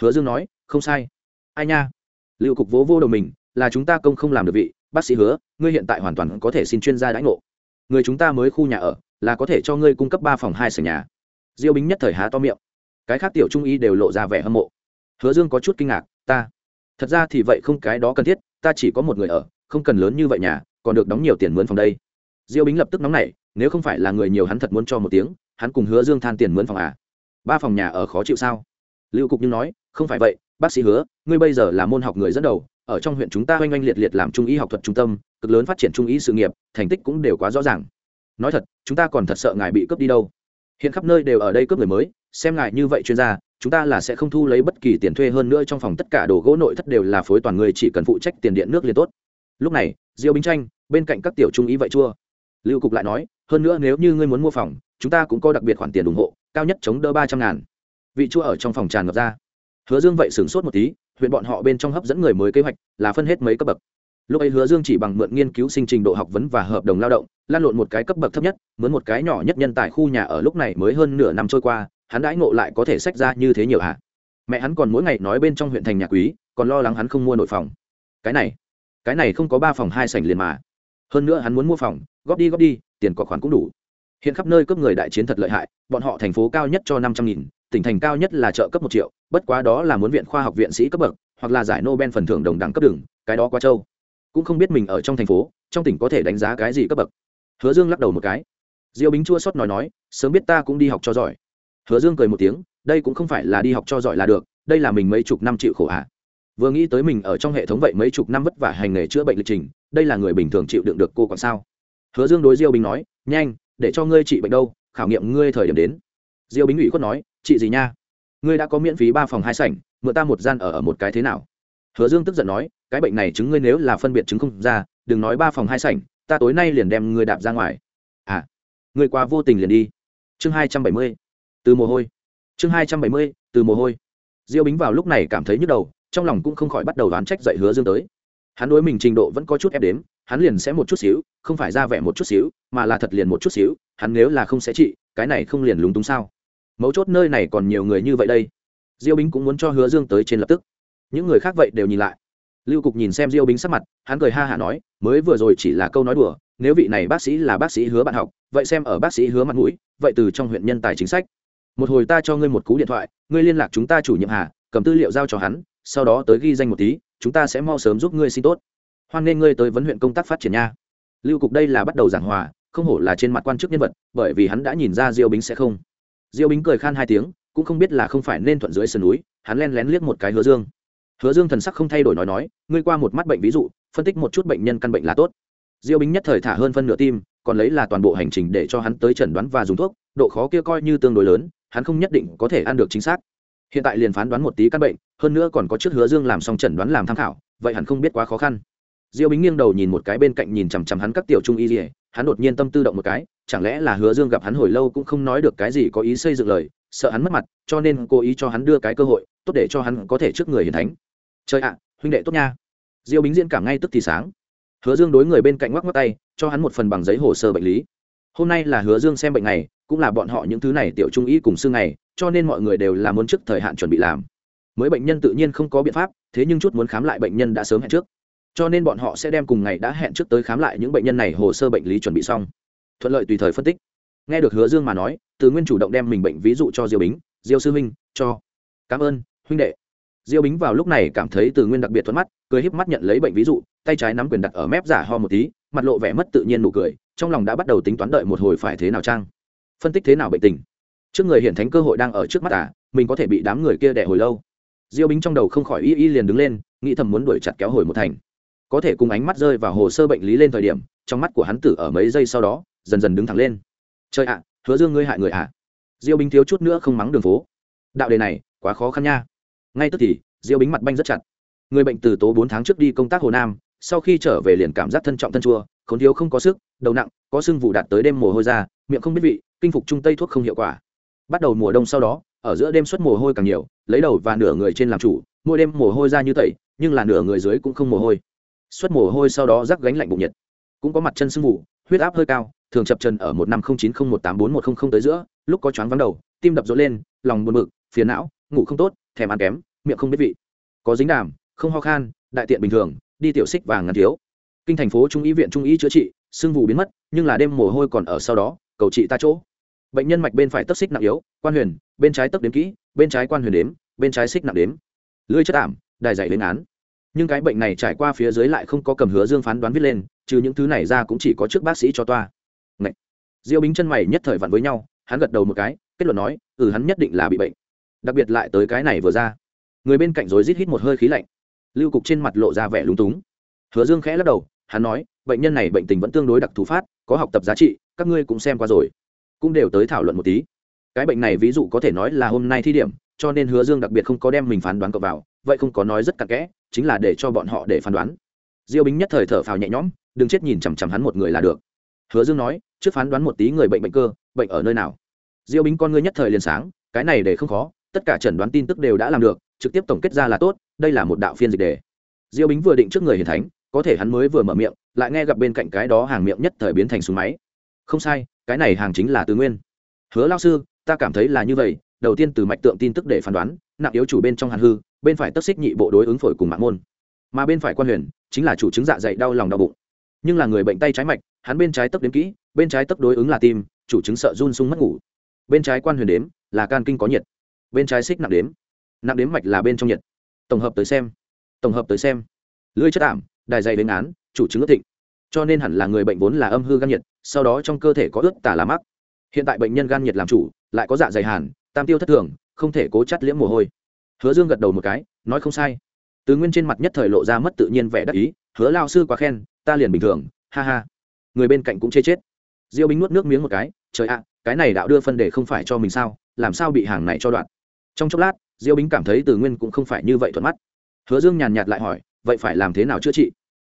hứa dương nói, không sai. Ai nha? Lưu cục vỗ vô đầu mình, là chúng ta công không làm được vị, bác sĩ hứa, ngươi hiện tại hoàn toàn có thể xin chuyên gia đãi ngộ. Người chúng ta mới khu nhà ở, là có thể cho ngươi cung cấp ba phòng hai sảnh nhà. Diêu bính nhất thời há to miệng. Cái khác tiểu trung y đều lộ ra vẻ hâm mộ hứa dương có chút kinh ngạc, ta, thật ra thì vậy không cái đó cần thiết, ta chỉ có một người ở, không cần lớn như vậy nhà, còn được đóng nhiều tiền mướn phòng đây. Diêu bính lập tức nóng nảy, nếu không phải là người nhiều hắn thật muốn cho một tiếng, hắn cùng hứa dương than tiền mướn phòng à? Ba phòng nhà ở khó chịu sao? Lưu cục nhưng nói, không phải vậy, bác sĩ hứa, ngươi bây giờ là môn học người dẫn đầu, ở trong huyện chúng ta oanh oanh liệt liệt làm trung y học thuật trung tâm, cực lớn phát triển trung y sự nghiệp, thành tích cũng đều quá rõ ràng. Nói thật, chúng ta còn thật sợ ngài bị cướp đi đâu. Hiện khắp nơi đều ở đây cướp người mới, xem ngài như vậy chuyên gia chúng ta là sẽ không thu lấy bất kỳ tiền thuê hơn nữa trong phòng tất cả đồ gỗ nội thất đều là phối toàn người chỉ cần phụ trách tiền điện nước liền tốt. Lúc này, diêu binh tranh, bên cạnh các tiểu trung ý vậy chua. Lưu cục lại nói, hơn nữa nếu như ngươi muốn mua phòng, chúng ta cũng có đặc biệt khoản tiền ủng hộ, cao nhất chống đỡ ba trăm ngàn. Vị chua ở trong phòng tràn ngập ra. Hứa dương vậy sửng sốt một tí, huyện bọn họ bên trong hấp dẫn người mới kế hoạch là phân hết mấy cấp bậc. Lúc ấy hứa dương chỉ bằng mượn nghiên cứu sinh trình độ học vấn và hợp đồng lao động, lan lộn một cái cấp bậc thấp nhất, mướn một cái nhỏ nhất nhân tại khu nhà ở lúc này mới hơn nửa năm trôi qua hắn đãi ngộ lại có thể sách ra như thế nhiều hả? Mẹ hắn còn mỗi ngày nói bên trong huyện thành nhà quý, còn lo lắng hắn không mua nội phòng. Cái này cái này không có ba phòng hai sảnh liền mà. Hơn nữa hắn muốn mua phòng, góp đi góp đi, tiền có khoản cũng đủ. Hiện khắp nơi cấp người đại chiến thật lợi hại, bọn họ thành phố cao nhất cho năm trăm nghìn, tỉnh thành cao nhất là trợ cấp một triệu, bất quá đó là muốn viện khoa học viện sĩ cấp bậc, hoặc là giải nobel phần thưởng đồng đẳng cấp đường, cái đó quá châu cũng không biết mình ở trong thành phố, trong tỉnh có thể đánh giá cái gì cấp bậc. Hứa dương lắc đầu một cái. Diêu bính chua xót nói nói, sớm biết ta cũng đi học cho giỏi hứa dương cười một tiếng, đây cũng không phải là đi học cho giỏi là được, đây là mình mấy chục năm chịu khổ ạ. À. vừa nghĩ tới mình ở trong hệ thống vậy mấy chục năm vất vả hành nghề chữa bệnh lịch trình, đây là người bình thường chịu đựng được cô còn sao? Hứa dương đối diêu bính nói, nhanh, để cho ngươi trị bệnh đâu, khảo nghiệm ngươi thời điểm đến. Diêu bính ủy khuất nói, chị gì nha? Ngươi đã có miễn phí ba phòng hai sảnh, mượn ta một gian ở ở một cái thế nào? Hứa dương tức giận nói, cái bệnh này chứng ngươi nếu là phân biệt chứng không ra, đừng nói ba phòng hai sảnh, ta tối nay liền đem ngươi đạp ra ngoài. À ngươi quá vô tình liền đi. Chương hai trăm bảy mươi từ mồ hôi. Chương hai trăm bảy mươi, từ mồ hôi. Diêu bính vào lúc này cảm thấy nhức đầu, trong lòng cũng không khỏi bắt đầu đoán trách dạy hứa dương tới. Hắn đối mình trình độ vẫn có chút ép đếm, hắn liền sẽ một chút xíu, không phải ra vẻ một chút xíu, mà là thật liền một chút xíu, hắn nếu là không sẽ trị, cái này không liền lúng túng sao? Mấu chốt nơi này còn nhiều người như vậy đây. Diêu bính cũng muốn cho hứa dương tới trên lập tức. Những người khác vậy đều nhìn lại. Lưu cục nhìn xem diêu bính sắc mặt, hắn cười ha hả nói, mới vừa rồi chỉ là câu nói đùa, nếu vị này bác sĩ là bác sĩ hứa bạn học, vậy xem ở bác sĩ hứa mặt mũi, vậy từ trong huyện nhân tài chính sách một hồi ta cho ngươi một cú điện thoại, ngươi liên lạc chúng ta chủ nhiệm hà, cầm tư liệu giao cho hắn, sau đó tới ghi danh một tí, chúng ta sẽ mau sớm giúp ngươi xin tốt. Hoan nên ngươi tới vấn huyện công tác phát triển nha. Lưu cục đây là bắt đầu giảng hòa, không hổ là trên mặt quan chức nhân vật, bởi vì hắn đã nhìn ra diêu bính sẽ không. Diêu bính cười khan hai tiếng, cũng không biết là không phải nên thuận dưới sườn núi, hắn len lén liếc một cái hứa dương. Hứa dương thần sắc không thay đổi nói nói, ngươi qua một mắt bệnh ví dụ, phân tích một chút bệnh nhân căn bệnh là tốt. Diêu bính nhất thời thả hơn phân nửa tim, còn lấy là toàn bộ hành trình để cho hắn tới chẩn đoán và dùng thuốc, độ khó kia coi như tương đối lớn hắn không nhất định có thể ăn được chính xác. Hiện tại liền phán đoán một tí căn bệnh, hơn nữa còn có trước hứa dương làm xong chẩn đoán làm tham khảo, vậy hẳn không biết quá khó khăn. Diêu bính nghiêng đầu nhìn một cái bên cạnh nhìn chằm chằm hắn các tiểu trung y dỉa hắn đột nhiên tâm tư động một cái, chẳng lẽ là hứa dương gặp hắn hồi lâu cũng không nói được cái gì có ý xây dựng lời, sợ hắn mất mặt, cho nên cố ý cho hắn đưa cái cơ hội, tốt để cho hắn có thể trước người hiền thánh. Chơi ạ, huynh đệ tốt nha. Diêu bính diễn cảm ngay tức thì sáng. Hứa dương đối người bên cạnh ngoắc ngoắc tay, cho hắn một phần bằng giấy hồ sơ bệnh lý. Hôm nay là hứa dương xem bệnh này cũng là bọn họ những thứ này tiểu trung y cùng xương này cho nên mọi người đều là muốn trước thời hạn chuẩn bị làm. Mới bệnh nhân tự nhiên không có biện pháp, thế nhưng chút muốn khám lại bệnh nhân đã sớm hẹn trước. Cho nên bọn họ sẽ đem cùng ngày đã hẹn trước tới khám lại những bệnh nhân này hồ sơ bệnh lý chuẩn bị xong. Thuận lợi tùy thời phân tích. Nghe được hứa dương mà nói, từ nguyên chủ động đem mình bệnh ví dụ cho diêu bính, diêu sư huynh, cho. Cảm ơn, huynh đệ. Diêu bính vào lúc này cảm thấy từ nguyên đặc biệt thuận mắt, cười híp mắt nhận lấy bệnh ví dụ, tay trái nắm quyền đặt ở mép giả ho một tí, mặt lộ vẻ mất tự nhiên nụ cười, trong lòng đã bắt đầu tính toán đợi một hồi phải thế nào trang phân tích thế nào bệnh tình. Trước người hiện thánh cơ hội đang ở trước mắt à mình có thể bị đám người kia đẻ hồi lâu. Diêu bính trong đầu không khỏi y y liền đứng lên, nghĩ thầm muốn đuổi chặt kéo hồi một thành. Có thể cùng ánh mắt rơi vào hồ sơ bệnh lý lên thời điểm, trong mắt của hắn tử ở mấy giây sau đó, dần dần đứng thẳng lên. Trời ạ, hứa dương ngươi hại người à? Diêu bính thiếu chút nữa không mắng đường phố. Đạo đề này, quá khó khăn nha. Ngay tức thì, diêu bính mặt banh rất chặt. Người bệnh từ tố bốn tháng trước đi công tác hồ nam sau khi trở về liền cảm giác thân trọng thân chua, khốn thiếu không có sức, đầu nặng, có sưng vụ đạt tới đêm mồ hôi ra, miệng không biết vị, kinh phục trung tây thuốc không hiệu quả. Bắt đầu mùa đông sau đó, ở giữa đêm suất mồ hôi càng nhiều, lấy đầu và nửa người trên làm chủ, mỗi đêm mồ hôi ra như tẩy, nhưng là nửa người dưới cũng không mồ hôi. Suất mồ hôi sau đó rắc gánh lạnh bụng nhiệt. Cũng có mặt chân sưng vụ, huyết áp hơi cao, thường chập chân ở một năm không chín không một tám bốn một không không tới giữa, lúc có choáng vắng đầu, tim đập rộn lên, lòng buồn bực, phiền não, ngủ không tốt, thèm ăn kém, miệng không biết vị. Có dính đàm, không ho khan, đại tiện bình thường đi tiểu xích vàng ngăn thiếu. Kinh thành phố trung y viện trung y chữa trị sưng vụ biến mất, nhưng là đêm mồ hôi còn ở sau đó, cầu trị ta chỗ. Bệnh nhân mạch bên phải tấc xích nặng yếu, quan huyền, bên trái tấc đếm kỹ, bên trái quan huyền đếm, bên trái xích nặng đếm. Lưỡi chất ảm, đài dạy lên án. Nhưng cái bệnh này trải qua phía dưới lại không có cầm hứa dương phán đoán viết lên, trừ những thứ này ra cũng chỉ có trước bác sĩ cho toa. Ngậy. diêu bính chân mày nhất thời vặn với nhau, hắn gật đầu một cái, kết luận nói ừ hắn nhất định là bị bệnh. Đặc biệt lại tới cái này vừa ra. Người bên cạnh rối rít hít một hơi khí lạnh lưu cục trên mặt lộ ra vẻ lúng túng. Hứa dương khẽ lắc đầu, hắn nói, bệnh nhân này bệnh tình vẫn tương đối đặc thù phát, có học tập giá trị, các ngươi cũng xem qua rồi. Cũng đều tới thảo luận một tí. Cái bệnh này ví dụ có thể nói là hôm nay thi điểm, cho nên hứa dương đặc biệt không có đem mình phán đoán cậu vào, vậy không có nói rất cặn kẽ, chính là để cho bọn họ để phán đoán. Diêu bính nhất thời thở phào nhẹ nhõm, đừng chết nhìn chằm chằm hắn một người là được. Hứa dương nói, trước phán đoán một tí người bệnh bệnh cơ, bệnh ở nơi nào? Diêu bính con ngươi nhất thời liền sáng, cái này để không khó, tất cả chẩn đoán tin tức đều đã làm được, trực tiếp tổng kết ra là tốt đây là một đạo phiên dịch đề. Diêu bính vừa định trước người hiền thánh, có thể hắn mới vừa mở miệng, lại nghe gặp bên cạnh cái đó hàng miệng nhất thời biến thành súng máy. Không sai, cái này hàng chính là tứ nguyên. Hứa lao sư, ta cảm thấy là như vậy, đầu tiên từ mạch tượng tin tức để phán đoán, nặng yếu chủ bên trong hàn hư, bên phải tất xích nhị bộ đối ứng phổi cùng mạng môn. Mà bên phải quan huyền, chính là chủ chứng dạ dày đau lòng đau bụng. Nhưng là người bệnh tay trái mạch, hắn bên trái tấp đếm kỹ, bên trái tấp đối ứng là tim, chủ chứng sợ run sung mất ngủ. Bên trái quan huyền đếm là can kinh có nhiệt, bên trái xích nặng đếm. Nặng đếm mạch là bên trong nhiệt tổng hợp tới xem. Tổng hợp tới xem. Lưỡi chất ảm, đài dày đến án, chủ chứng ước thịnh. Cho nên hẳn là người bệnh vốn là âm hư gan nhiệt, sau đó trong cơ thể có ướt tả là mắc. Hiện tại bệnh nhân gan nhiệt làm chủ, lại có dạ dày hàn, tam tiêu thất thường, không thể cố chắt liễm mồ hôi. Hứa dương gật đầu một cái, nói không sai. Tứ nguyên trên mặt nhất thời lộ ra mất tự nhiên vẻ đắc ý, hứa lao sư quá khen, ta liền bình thường, ha ha. Người bên cạnh cũng chê chết. Diêu bính nuốt nước miếng một cái, trời ạ, cái này đạo đưa phân đề không phải cho mình sao, làm sao bị hàng này cho đoạn? Trong chốc lát diêu bính cảm thấy từ nguyên cũng không phải như vậy thuận mắt. Hứa dương nhàn nhạt lại hỏi, vậy phải làm thế nào chữa trị?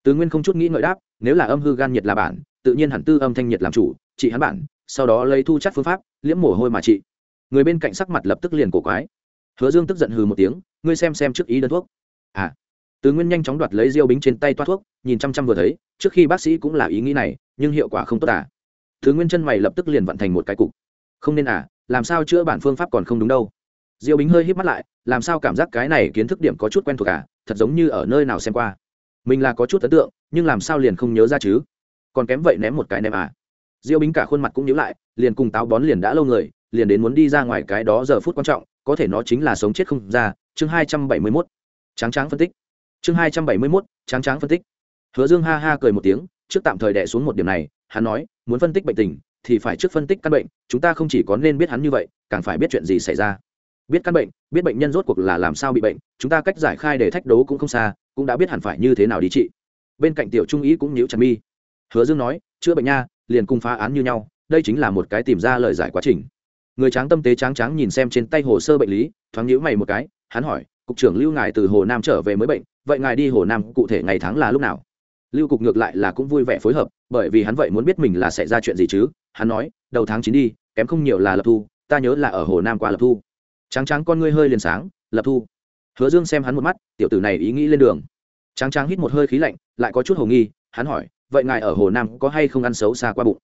Từ nguyên không chút nghĩ ngợi đáp, nếu là âm hư gan nhiệt là bản, tự nhiên hẳn tư âm thanh nhiệt làm chủ, trị hắn bản, sau đó lấy thu chắc phương pháp, liễm mồ hôi mà trị. Người bên cạnh sắc mặt lập tức liền cổ quái. Hứa dương tức giận hừ một tiếng, ngươi xem xem trước ý đơn thuốc. À. Từ nguyên nhanh chóng đoạt lấy diêu bính trên tay toa thuốc, nhìn chăm chăm vừa thấy, trước khi bác sĩ cũng là ý nghĩ này, nhưng hiệu quả không tốt à. Thứ nguyên chân mày lập tức liền vận thành một cái cục. Không nên à làm sao chữa bản phương pháp còn không đúng đâu? Diêu bính hơi híp mắt lại, làm sao cảm giác cái này kiến thức điểm có chút quen thuộc à? Thật giống như ở nơi nào xem qua. Mình là có chút ấn tượng, nhưng làm sao liền không nhớ ra chứ? Còn kém vậy ném một cái ném à? Diêu bính cả khuôn mặt cũng nhíu lại, liền cùng táo bón liền đã lâu người, liền đến muốn đi ra ngoài cái đó giờ phút quan trọng, có thể nó chính là sống chết không ra, chương hai trăm bảy mươi mốt. Tráng tráng phân tích. Chương hai trăm bảy mươi mốt, tráng tráng phân tích. Hứa dương ha ha cười một tiếng, trước tạm thời đè xuống một điểm này, hắn nói, muốn phân tích bệnh tình, thì phải trước phân tích căn bệnh, chúng ta không chỉ có nên biết hắn như vậy, càng phải biết chuyện gì xảy ra biết căn bệnh, biết bệnh nhân rốt cuộc là làm sao bị bệnh, chúng ta cách giải khai để thách đấu cũng không xa, cũng đã biết hẳn phải như thế nào đi trị bên cạnh tiểu trung ý cũng nhíu chặt mi. Hứa dương nói, chữa bệnh nha, liền cùng phá án như nhau, đây chính là một cái tìm ra lời giải quá trình. Người tráng tâm tế tráng tráng nhìn xem trên tay hồ sơ bệnh lý, thoáng nhíu mày một cái, hắn hỏi, cục trưởng lưu ngài từ hồ nam trở về mới bệnh, vậy ngài đi hồ nam cụ thể ngày tháng là lúc nào? Lưu cục ngược lại là cũng vui vẻ phối hợp, bởi vì hắn vậy muốn biết mình là sẽ ra chuyện gì chứ. Hắn nói, đầu tháng chín đi, kém không nhiều là lập thu, ta nhớ là ở hồ nam qua lập thu tráng tráng con ngươi hơi liền sáng, lập thu. Hứa dương xem hắn một mắt, tiểu tử này ý nghĩ lên đường. Tráng tráng hít một hơi khí lạnh, lại có chút hồ nghi, hắn hỏi, vậy ngài ở hồ nam có hay không ăn xấu xa qua bụng?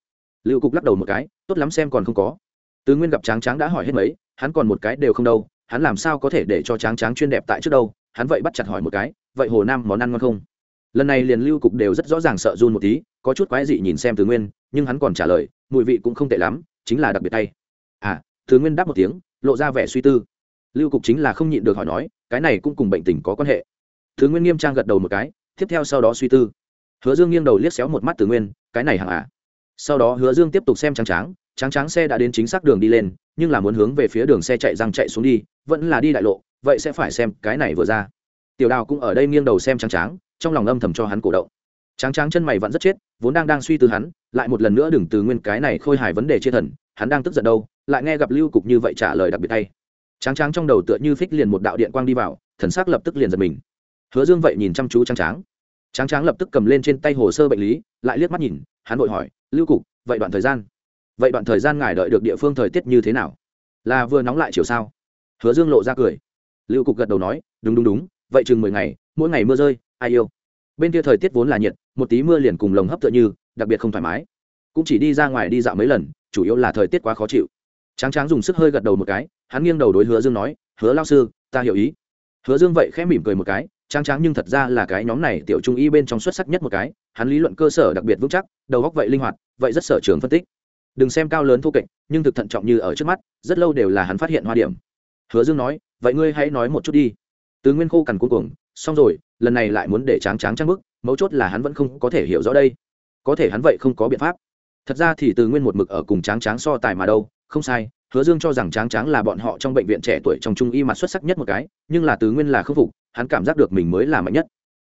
Lưu cục lắc đầu một cái, tốt lắm xem còn không có. Tứ nguyên gặp tráng tráng đã hỏi hết mấy, hắn còn một cái đều không đâu, hắn làm sao có thể để cho tráng tráng chuyên đẹp tại trước đâu? Hắn vậy bắt chặt hỏi một cái, vậy hồ nam món ăn ngon không? Lần này liền lưu cục đều rất rõ ràng sợ run một tí, có chút quái dị nhìn xem tứ nguyên, nhưng hắn còn trả lời, mùi vị cũng không tệ lắm, chính là đặc biệt tay. À tứ nguyên đáp một tiếng lộ ra vẻ suy tư. Lưu cục chính là không nhịn được hỏi nói, cái này cũng cùng bệnh tình có quan hệ. Thứ nguyên nghiêm trang gật đầu một cái, tiếp theo sau đó suy tư. Hứa dương nghiêng đầu liếc xéo một mắt từ nguyên, cái này hẳn à sau đó hứa dương tiếp tục xem trắng tráng trắng tráng xe đã đến chính xác đường đi lên, nhưng là muốn hướng về phía đường xe chạy răng chạy xuống đi, vẫn là đi đại lộ, vậy sẽ phải xem cái này vừa ra. Tiểu đào cũng ở đây nghiêng đầu xem trắng tráng trong lòng âm thầm cho hắn cổ động. Trắng tráng chân mày vẫn rất chết, vốn đang đang suy tư hắn, lại một lần nữa đừng từ nguyên cái này khôi hài vấn đề chia thần, hắn đang tức giận đâu? Lại nghe gặp lưu cục như vậy trả lời đặc biệt hay. Tráng tráng trong đầu tựa như phích liền một đạo điện quang đi vào, thần sắc lập tức liền giật mình. Hứa dương vậy nhìn chăm chú tráng tráng. Tráng tráng lập tức cầm lên trên tay hồ sơ bệnh lý, lại liếc mắt nhìn, hắn vội hỏi, lưu cục, vậy đoạn thời gian, vậy đoạn thời gian ngài đợi được địa phương thời tiết như thế nào? Là vừa nóng lại chiều sao? Hứa dương lộ ra cười. Lưu cục gật đầu nói, đúng đúng đúng, vậy chừng mười ngày, mỗi ngày mưa rơi, ai yêu? Bên kia thời tiết vốn là nhiệt, một tí mưa liền cùng lồng hấp tựa như, đặc biệt không thoải mái. Cũng chỉ đi ra ngoài đi dạo mấy lần, chủ yếu là thời tiết quá khó chịu tráng tráng dùng sức hơi gật đầu một cái, hắn nghiêng đầu đối hứa dương nói, hứa lao sư, ta hiểu ý. Hứa dương vậy khẽ mỉm cười một cái, tráng tráng nhưng thật ra là cái nhóm này tiểu trung y bên trong xuất sắc nhất một cái, hắn lý luận cơ sở đặc biệt vững chắc, đầu góc vậy linh hoạt, vậy rất sở trường phân tích. Đừng xem cao lớn thô kệch, nhưng thực thận trọng như ở trước mắt, rất lâu đều là hắn phát hiện hoa điểm. Hứa dương nói, vậy ngươi hãy nói một chút đi. Từ nguyên khô cằn cuối cùng xong rồi, lần này lại muốn để tráng tráng trang bức, mấu chốt là hắn vẫn không có thể hiểu rõ đây. Có thể hắn vậy không có biện pháp. Thật ra thì từ nguyên một mực ở cùng tráng tráng so tài mà đâu không sai, hứa dương cho rằng tráng tráng là bọn họ trong bệnh viện trẻ tuổi trong trung y mặt xuất sắc nhất một cái, nhưng là Tứ nguyên là khâm phục, hắn cảm giác được mình mới là mạnh nhất.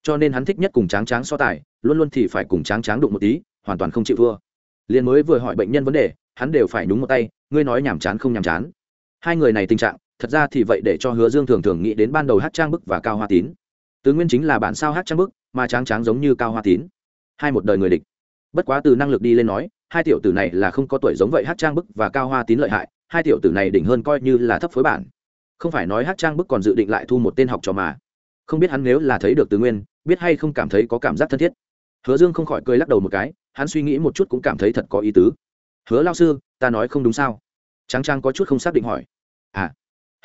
Cho nên hắn thích nhất cùng tráng tráng so tài, luôn luôn thì phải cùng tráng tráng đụng một tí, hoàn toàn không chịu thua. Liền mới vừa hỏi bệnh nhân vấn đề, hắn đều phải nhúng một tay, ngươi nói nhàm chán không nhàm chán. Hai người này tình trạng, thật ra thì vậy để cho hứa dương thường thường nghĩ đến ban đầu hát trang bức và cao hoa tín. Tứ nguyên chính là bản sao hát trang bức, mà tráng tráng giống như cao hoa tín. Hai một đời người địch. Bất quá từ năng lực đi lên nói hai tiểu tử này là không có tuổi giống vậy hát trang bức và cao hoa tín lợi hại, hai tiểu tử này đỉnh hơn coi như là thấp phối bản. Không phải nói hát trang bức còn dự định lại thu một tên học trò mà. Không biết hắn nếu là thấy được tứ nguyên, biết hay không cảm thấy có cảm giác thân thiết. Hứa dương không khỏi cười lắc đầu một cái, hắn suy nghĩ một chút cũng cảm thấy thật có ý tứ. Hứa lao sư, ta nói không đúng sao? Trắng trang có chút không xác định hỏi. À.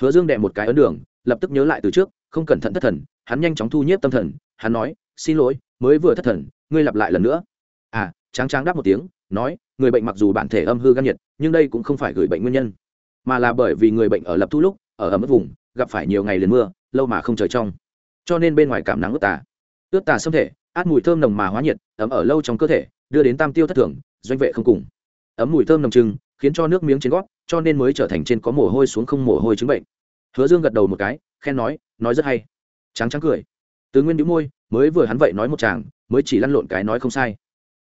Hứa dương đệ một cái ấn đường, lập tức nhớ lại từ trước, không cẩn thận thất thần, hắn nhanh chóng thu nhếp tâm thần, hắn nói, xin lỗi, mới vừa thất thần, ngươi lặp lại lần nữa. À tráng tráng đáp một tiếng nói, người bệnh mặc dù bản thể âm hư gan nhiệt, nhưng đây cũng không phải gửi bệnh nguyên nhân, mà là bởi vì người bệnh ở lập thu lúc, ở ẩm ướt vùng, gặp phải nhiều ngày liền mưa, lâu mà không trời trong. Cho nên bên ngoài cảm nắng ướt tà. Ướt tà xâm thể, át mùi thơm nồng mà hóa nhiệt, ấm ở lâu trong cơ thể, đưa đến tam tiêu thất thường, doanh vệ không cùng. Ấm mùi thơm nồng trưng, khiến cho nước miếng trên gót, cho nên mới trở thành trên có mồ hôi xuống không mồ hôi chứng bệnh. Hứa dương gật đầu một cái, khen nói nói rất hay. Trắng trắng cười. Tứ nguyên đĩu môi, mới vừa hắn vậy nói một chàng, mới chỉ lăn lộn cái nói không sai.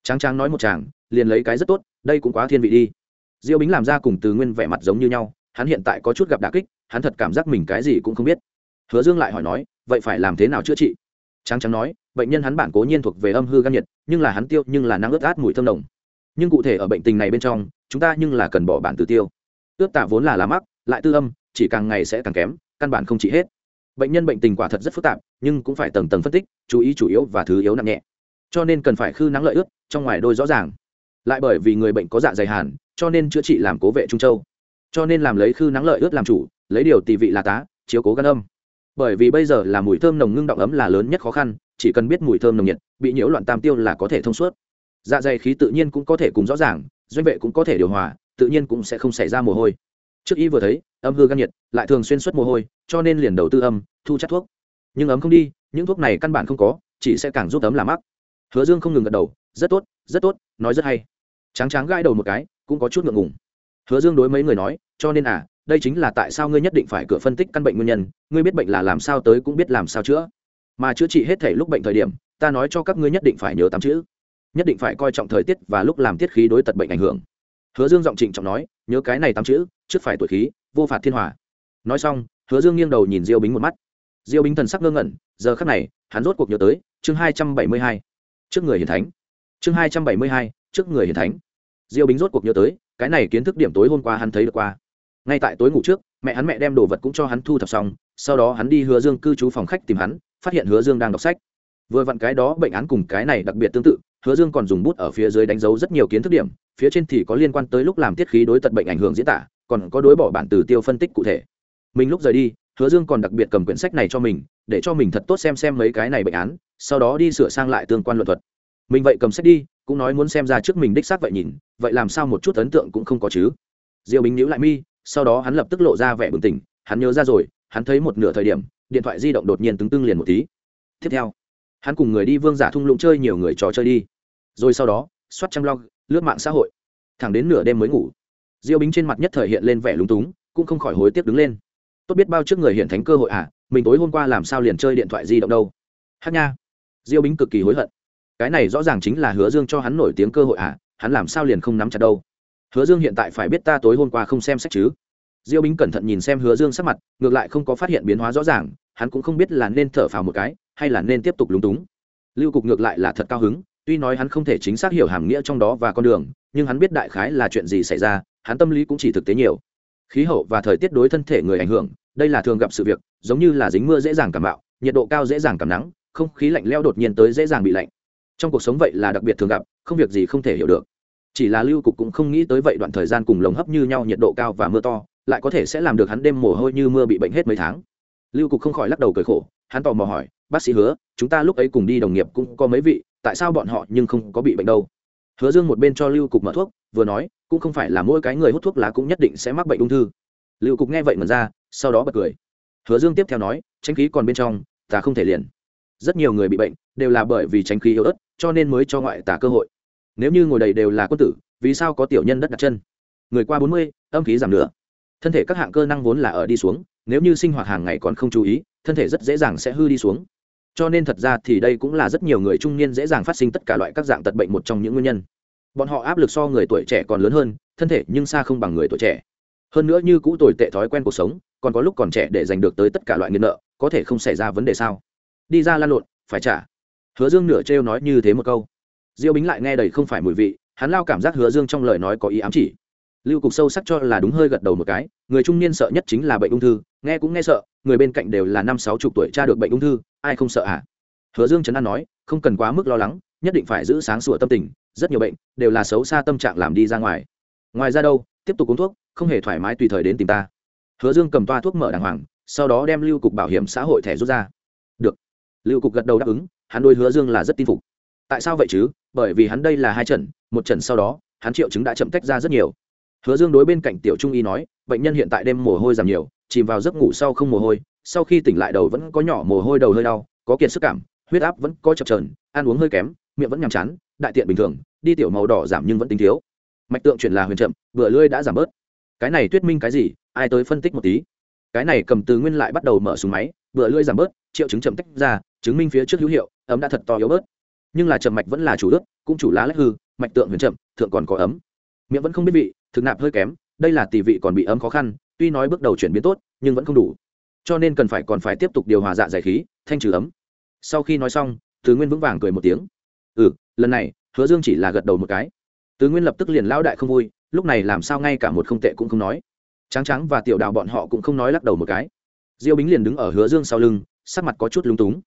Trắng trắng nói một chàng liền lấy cái rất tốt, đây cũng quá thiên vị đi. Diêu bính làm ra cùng từ nguyên vẻ mặt giống như nhau, hắn hiện tại có chút gặp đà kích, hắn thật cảm giác mình cái gì cũng không biết. Hứa dương lại hỏi nói, vậy phải làm thế nào chữa trị? Trắng trắng nói, bệnh nhân hắn bản cố nhiên thuộc về âm hư gan nhiệt, nhưng là hắn tiêu, nhưng là năng ướt át mùi thơm nồng. Nhưng cụ thể ở bệnh tình này bên trong, chúng ta nhưng là cần bỏ bản từ tiêu. Ướt tạ vốn là lá mắc, lại tư âm, chỉ càng ngày sẽ càng kém, căn bản không trị hết. Bệnh nhân bệnh tình quả thật rất phức tạp, nhưng cũng phải tầng tầng phân tích, chú ý chủ yếu và thứ yếu nặng nhẹ. Cho nên cần phải khư nắng lợi ướt, trong ngoài đôi rõ ràng lại bởi vì người bệnh có dạ dày hàn, cho nên chữa trị làm cố vệ trung châu. Cho nên làm lấy khư nắng lợi ướt làm chủ, lấy điều tỷ vị là tá, chiếu cố gan âm. Bởi vì bây giờ là mùi thơm nồng ngưng động ấm là lớn nhất khó khăn, chỉ cần biết mùi thơm nồng nhiệt, bị nhiễu loạn tam tiêu là có thể thông suốt. Dạ dày khí tự nhiên cũng có thể cùng rõ ràng, doanh vệ cũng có thể điều hòa, tự nhiên cũng sẽ không xảy ra mồ hôi. Trước y vừa thấy, âm hư gan nhiệt, lại thường xuyên xuất mồ hôi, cho nên liền đầu tư âm, thu chắc thuốc. Nhưng ấm không đi, những thuốc này căn bản không có, chỉ sẽ càng giúp ấm làm mắc hứa dương không ngừng gật đầu, rất tốt rất tốt, nói rất hay tráng tráng gãi đầu một cái, cũng có chút ngượng ngùng. Hứa dương đối mấy người nói, cho nên à đây chính là tại sao ngươi nhất định phải cửa phân tích căn bệnh nguyên nhân, ngươi biết bệnh là làm sao tới cũng biết làm sao chữa. Mà chữa trị hết thể lúc bệnh thời điểm, ta nói cho các ngươi nhất định phải nhớ tám chữ. Nhất định phải coi trọng thời tiết và lúc làm tiết khí đối tật bệnh ảnh hưởng. Hứa dương giọng trịnh trọng nói, nhớ cái này tám chữ, trước phải tuổi khí, vô phạt thiên hòa. Nói xong, hứa dương nghiêng đầu nhìn diêu bính một mắt. Diêu bính thần sắc ngơ ngẩn, giờ khắc này, hắn rốt cuộc nhớ tới, chương hai trăm bảy mươi hai. Trước người hiền thánh. Chương hai trăm bảy mươi hai trước người hiền thánh. Diêu bính rốt cuộc nhớ tới, cái này kiến thức điểm tối hôm qua hắn thấy được qua. Ngay tại tối ngủ trước, mẹ hắn mẹ đem đồ vật cũng cho hắn thu thập xong, sau đó hắn đi hứa dương cư trú phòng khách tìm hắn, phát hiện hứa dương đang đọc sách. Vừa vặn cái đó bệnh án cùng cái này đặc biệt tương tự, hứa dương còn dùng bút ở phía dưới đánh dấu rất nhiều kiến thức điểm, phía trên thì có liên quan tới lúc làm tiết khí đối tật bệnh ảnh hưởng diễn tả, còn có đối bỏ bản từ tiêu phân tích cụ thể. Mình lúc rời đi, hứa dương còn đặc biệt cầm quyển sách này cho mình, để cho mình thật tốt xem xem mấy cái này bệnh án, sau đó đi sửa sang lại tương quan luận thuật. Mình vậy cầm sách đi cũng nói muốn xem ra trước mình đích xác vậy nhìn, vậy làm sao một chút ấn tượng cũng không có chứ? Diêu bính nhíu lại mi, sau đó hắn lập tức lộ ra vẻ bừng tỉnh, hắn nhớ ra rồi, hắn thấy một nửa thời điểm, điện thoại di động đột nhiên tứng tưng liền một tí. Tiếp theo, hắn cùng người đi vương giả thung lũng chơi nhiều người trò chơi đi. Rồi sau đó, soát trang log, lướt mạng xã hội. Thẳng đến nửa đêm mới ngủ, diêu bính trên mặt nhất thời hiện lên vẻ lúng túng, cũng không khỏi hối tiếc đứng lên. Tốt biết bao trước người hiện thánh cơ hội à mình tối hôm qua làm sao liền chơi điện thoại di động đâu? Hát nha. Diêu bính cực kỳ hối hận cái này rõ ràng chính là hứa dương cho hắn nổi tiếng cơ hội à hắn làm sao liền không nắm chặt đâu. Hứa dương hiện tại phải biết ta tối hôm qua không xem sách chứ. Diêu bính cẩn thận nhìn xem hứa dương sắc mặt, ngược lại không có phát hiện biến hóa rõ ràng, hắn cũng không biết là nên thở phào một cái, hay là nên tiếp tục lúng túng. Lưu cục ngược lại là thật cao hứng, tuy nói hắn không thể chính xác hiểu hàm nghĩa trong đó và con đường, nhưng hắn biết đại khái là chuyện gì xảy ra, hắn tâm lý cũng chỉ thực tế nhiều. Khí hậu và thời tiết đối thân thể người ảnh hưởng, đây là thường gặp sự việc, giống như là dính mưa dễ dàng cảm bạo, nhiệt độ cao dễ dàng cảm nắng, không khí lạnh leo đột nhiên tới dễ dàng bị lạnh trong cuộc sống vậy là đặc biệt thường gặp, không việc gì không thể hiểu được. Chỉ là lưu cục cũng không nghĩ tới vậy đoạn thời gian cùng lồng hấp như nhau nhiệt độ cao và mưa to, lại có thể sẽ làm được hắn đêm mồ hôi như mưa bị bệnh hết mấy tháng. Lưu cục không khỏi lắc đầu cười khổ, hắn tò mò hỏi, bác sĩ hứa, chúng ta lúc ấy cùng đi đồng nghiệp cũng có mấy vị, tại sao bọn họ nhưng không có bị bệnh đâu? Hứa dương một bên cho lưu cục mở thuốc, vừa nói, cũng không phải là mỗi cái người hút thuốc lá cũng nhất định sẽ mắc bệnh ung thư. Lưu cục nghe vậy mật ra, sau đó bật cười. Hứa dương tiếp theo nói tranh khí còn bên trong, ta không thể liền rất nhiều người bị bệnh, đều là bởi vì tránh khí yếu ớt, cho nên mới cho ngoại tả cơ hội. Nếu như ngồi đầy đều là quân tử, vì sao có tiểu nhân đất đặt chân? Người qua bốn mươi, âm khí giảm nữa thân thể các hạng cơ năng vốn là ở đi xuống, nếu như sinh hoạt hàng ngày còn không chú ý, thân thể rất dễ dàng sẽ hư đi xuống. Cho nên thật ra thì đây cũng là rất nhiều người trung niên dễ dàng phát sinh tất cả loại các dạng tật bệnh một trong những nguyên nhân. Bọn họ áp lực so người tuổi trẻ còn lớn hơn, thân thể nhưng xa không bằng người tuổi trẻ. Hơn nữa như cũ tồi tệ thói quen cuộc sống, còn có lúc còn trẻ để giành được tới tất cả loại nghiện nợ, có thể không xảy ra vấn đề sao? Đi ra lan lộn, phải trả. Hứa dương nửa trêu nói như thế một câu. Diêu bính lại nghe đầy không phải mùi vị, hắn lao cảm giác hứa dương trong lời nói có ý ám chỉ. Lưu cục sâu sắc cho là đúng hơi gật đầu một cái, người trung niên sợ nhất chính là bệnh ung thư, nghe cũng nghe sợ, người bên cạnh đều là năm sáu chục tuổi cha được bệnh ung thư, ai không sợ à? Hứa dương trấn an nói, không cần quá mức lo lắng, nhất định phải giữ sáng sủa tâm tình, rất nhiều bệnh đều là xấu xa tâm trạng làm đi ra ngoài. Ngoài ra đâu, tiếp tục uống thuốc, không hề thoải mái tùy thời đến tìm ta. Hứa dương cầm toa thuốc mở đàng hoàng, sau đó đem lưu cục bảo hiểm xã hội thẻ rút ra lưu cục gật đầu đáp ứng, hắn đôi hứa dương là rất tin phục. Tại sao vậy chứ? Bởi vì hắn đây là hai trận, một trận sau đó, hắn triệu chứng đã chậm tách ra rất nhiều. Hứa dương đối bên cạnh tiểu trung y nói, bệnh nhân hiện tại đêm mồ hôi giảm nhiều, chìm vào giấc ngủ sau không mồ hôi, sau khi tỉnh lại đầu vẫn có nhỏ mồ hôi, đầu hơi đau, có kiệt sức cảm, huyết áp vẫn có chập trờn ăn uống hơi kém, miệng vẫn nhàm chán, đại tiện bình thường, đi tiểu màu đỏ giảm nhưng vẫn tính thiếu. Mạch tượng chuyển là huyền chậm vừa lưỡi đã giảm bớt. Cái này thuyết minh cái gì? Ai tới phân tích một tí. Cái này cầm từ nguyên lại bắt đầu mở súng máy vừa lưỡi giảm bớt, triệu chứng chậm tách ra chứng minh phía trước hữu hiệu, ấm đã thật to yếu bớt. Nhưng là chậm mạch vẫn là chủ ướt cũng chủ lá lách hư, mạch tượng huyền chậm, thượng còn có ấm. Miệng vẫn không biết vị, thực nạp hơi kém, đây là tỷ vị còn bị ấm khó khăn, tuy nói bước đầu chuyển biến tốt, nhưng vẫn không đủ. Cho nên cần phải còn phải tiếp tục điều hòa dạ giải khí, thanh trừ ấm. Sau khi nói xong thứ nguyên vững vàng cười một tiếng. Ừ lần này, hứa dương chỉ là gật đầu một cái. Tứ nguyên lập tức liền lão đại không vui, lúc này làm sao ngay cả một không tệ cũng không nói. Trắng trắng và tiểu đạo bọn họ cũng không nói lắc đầu một cái. Diêu bính liền đứng ở hứa dương sau lưng, sắc mặt có chút lúng túng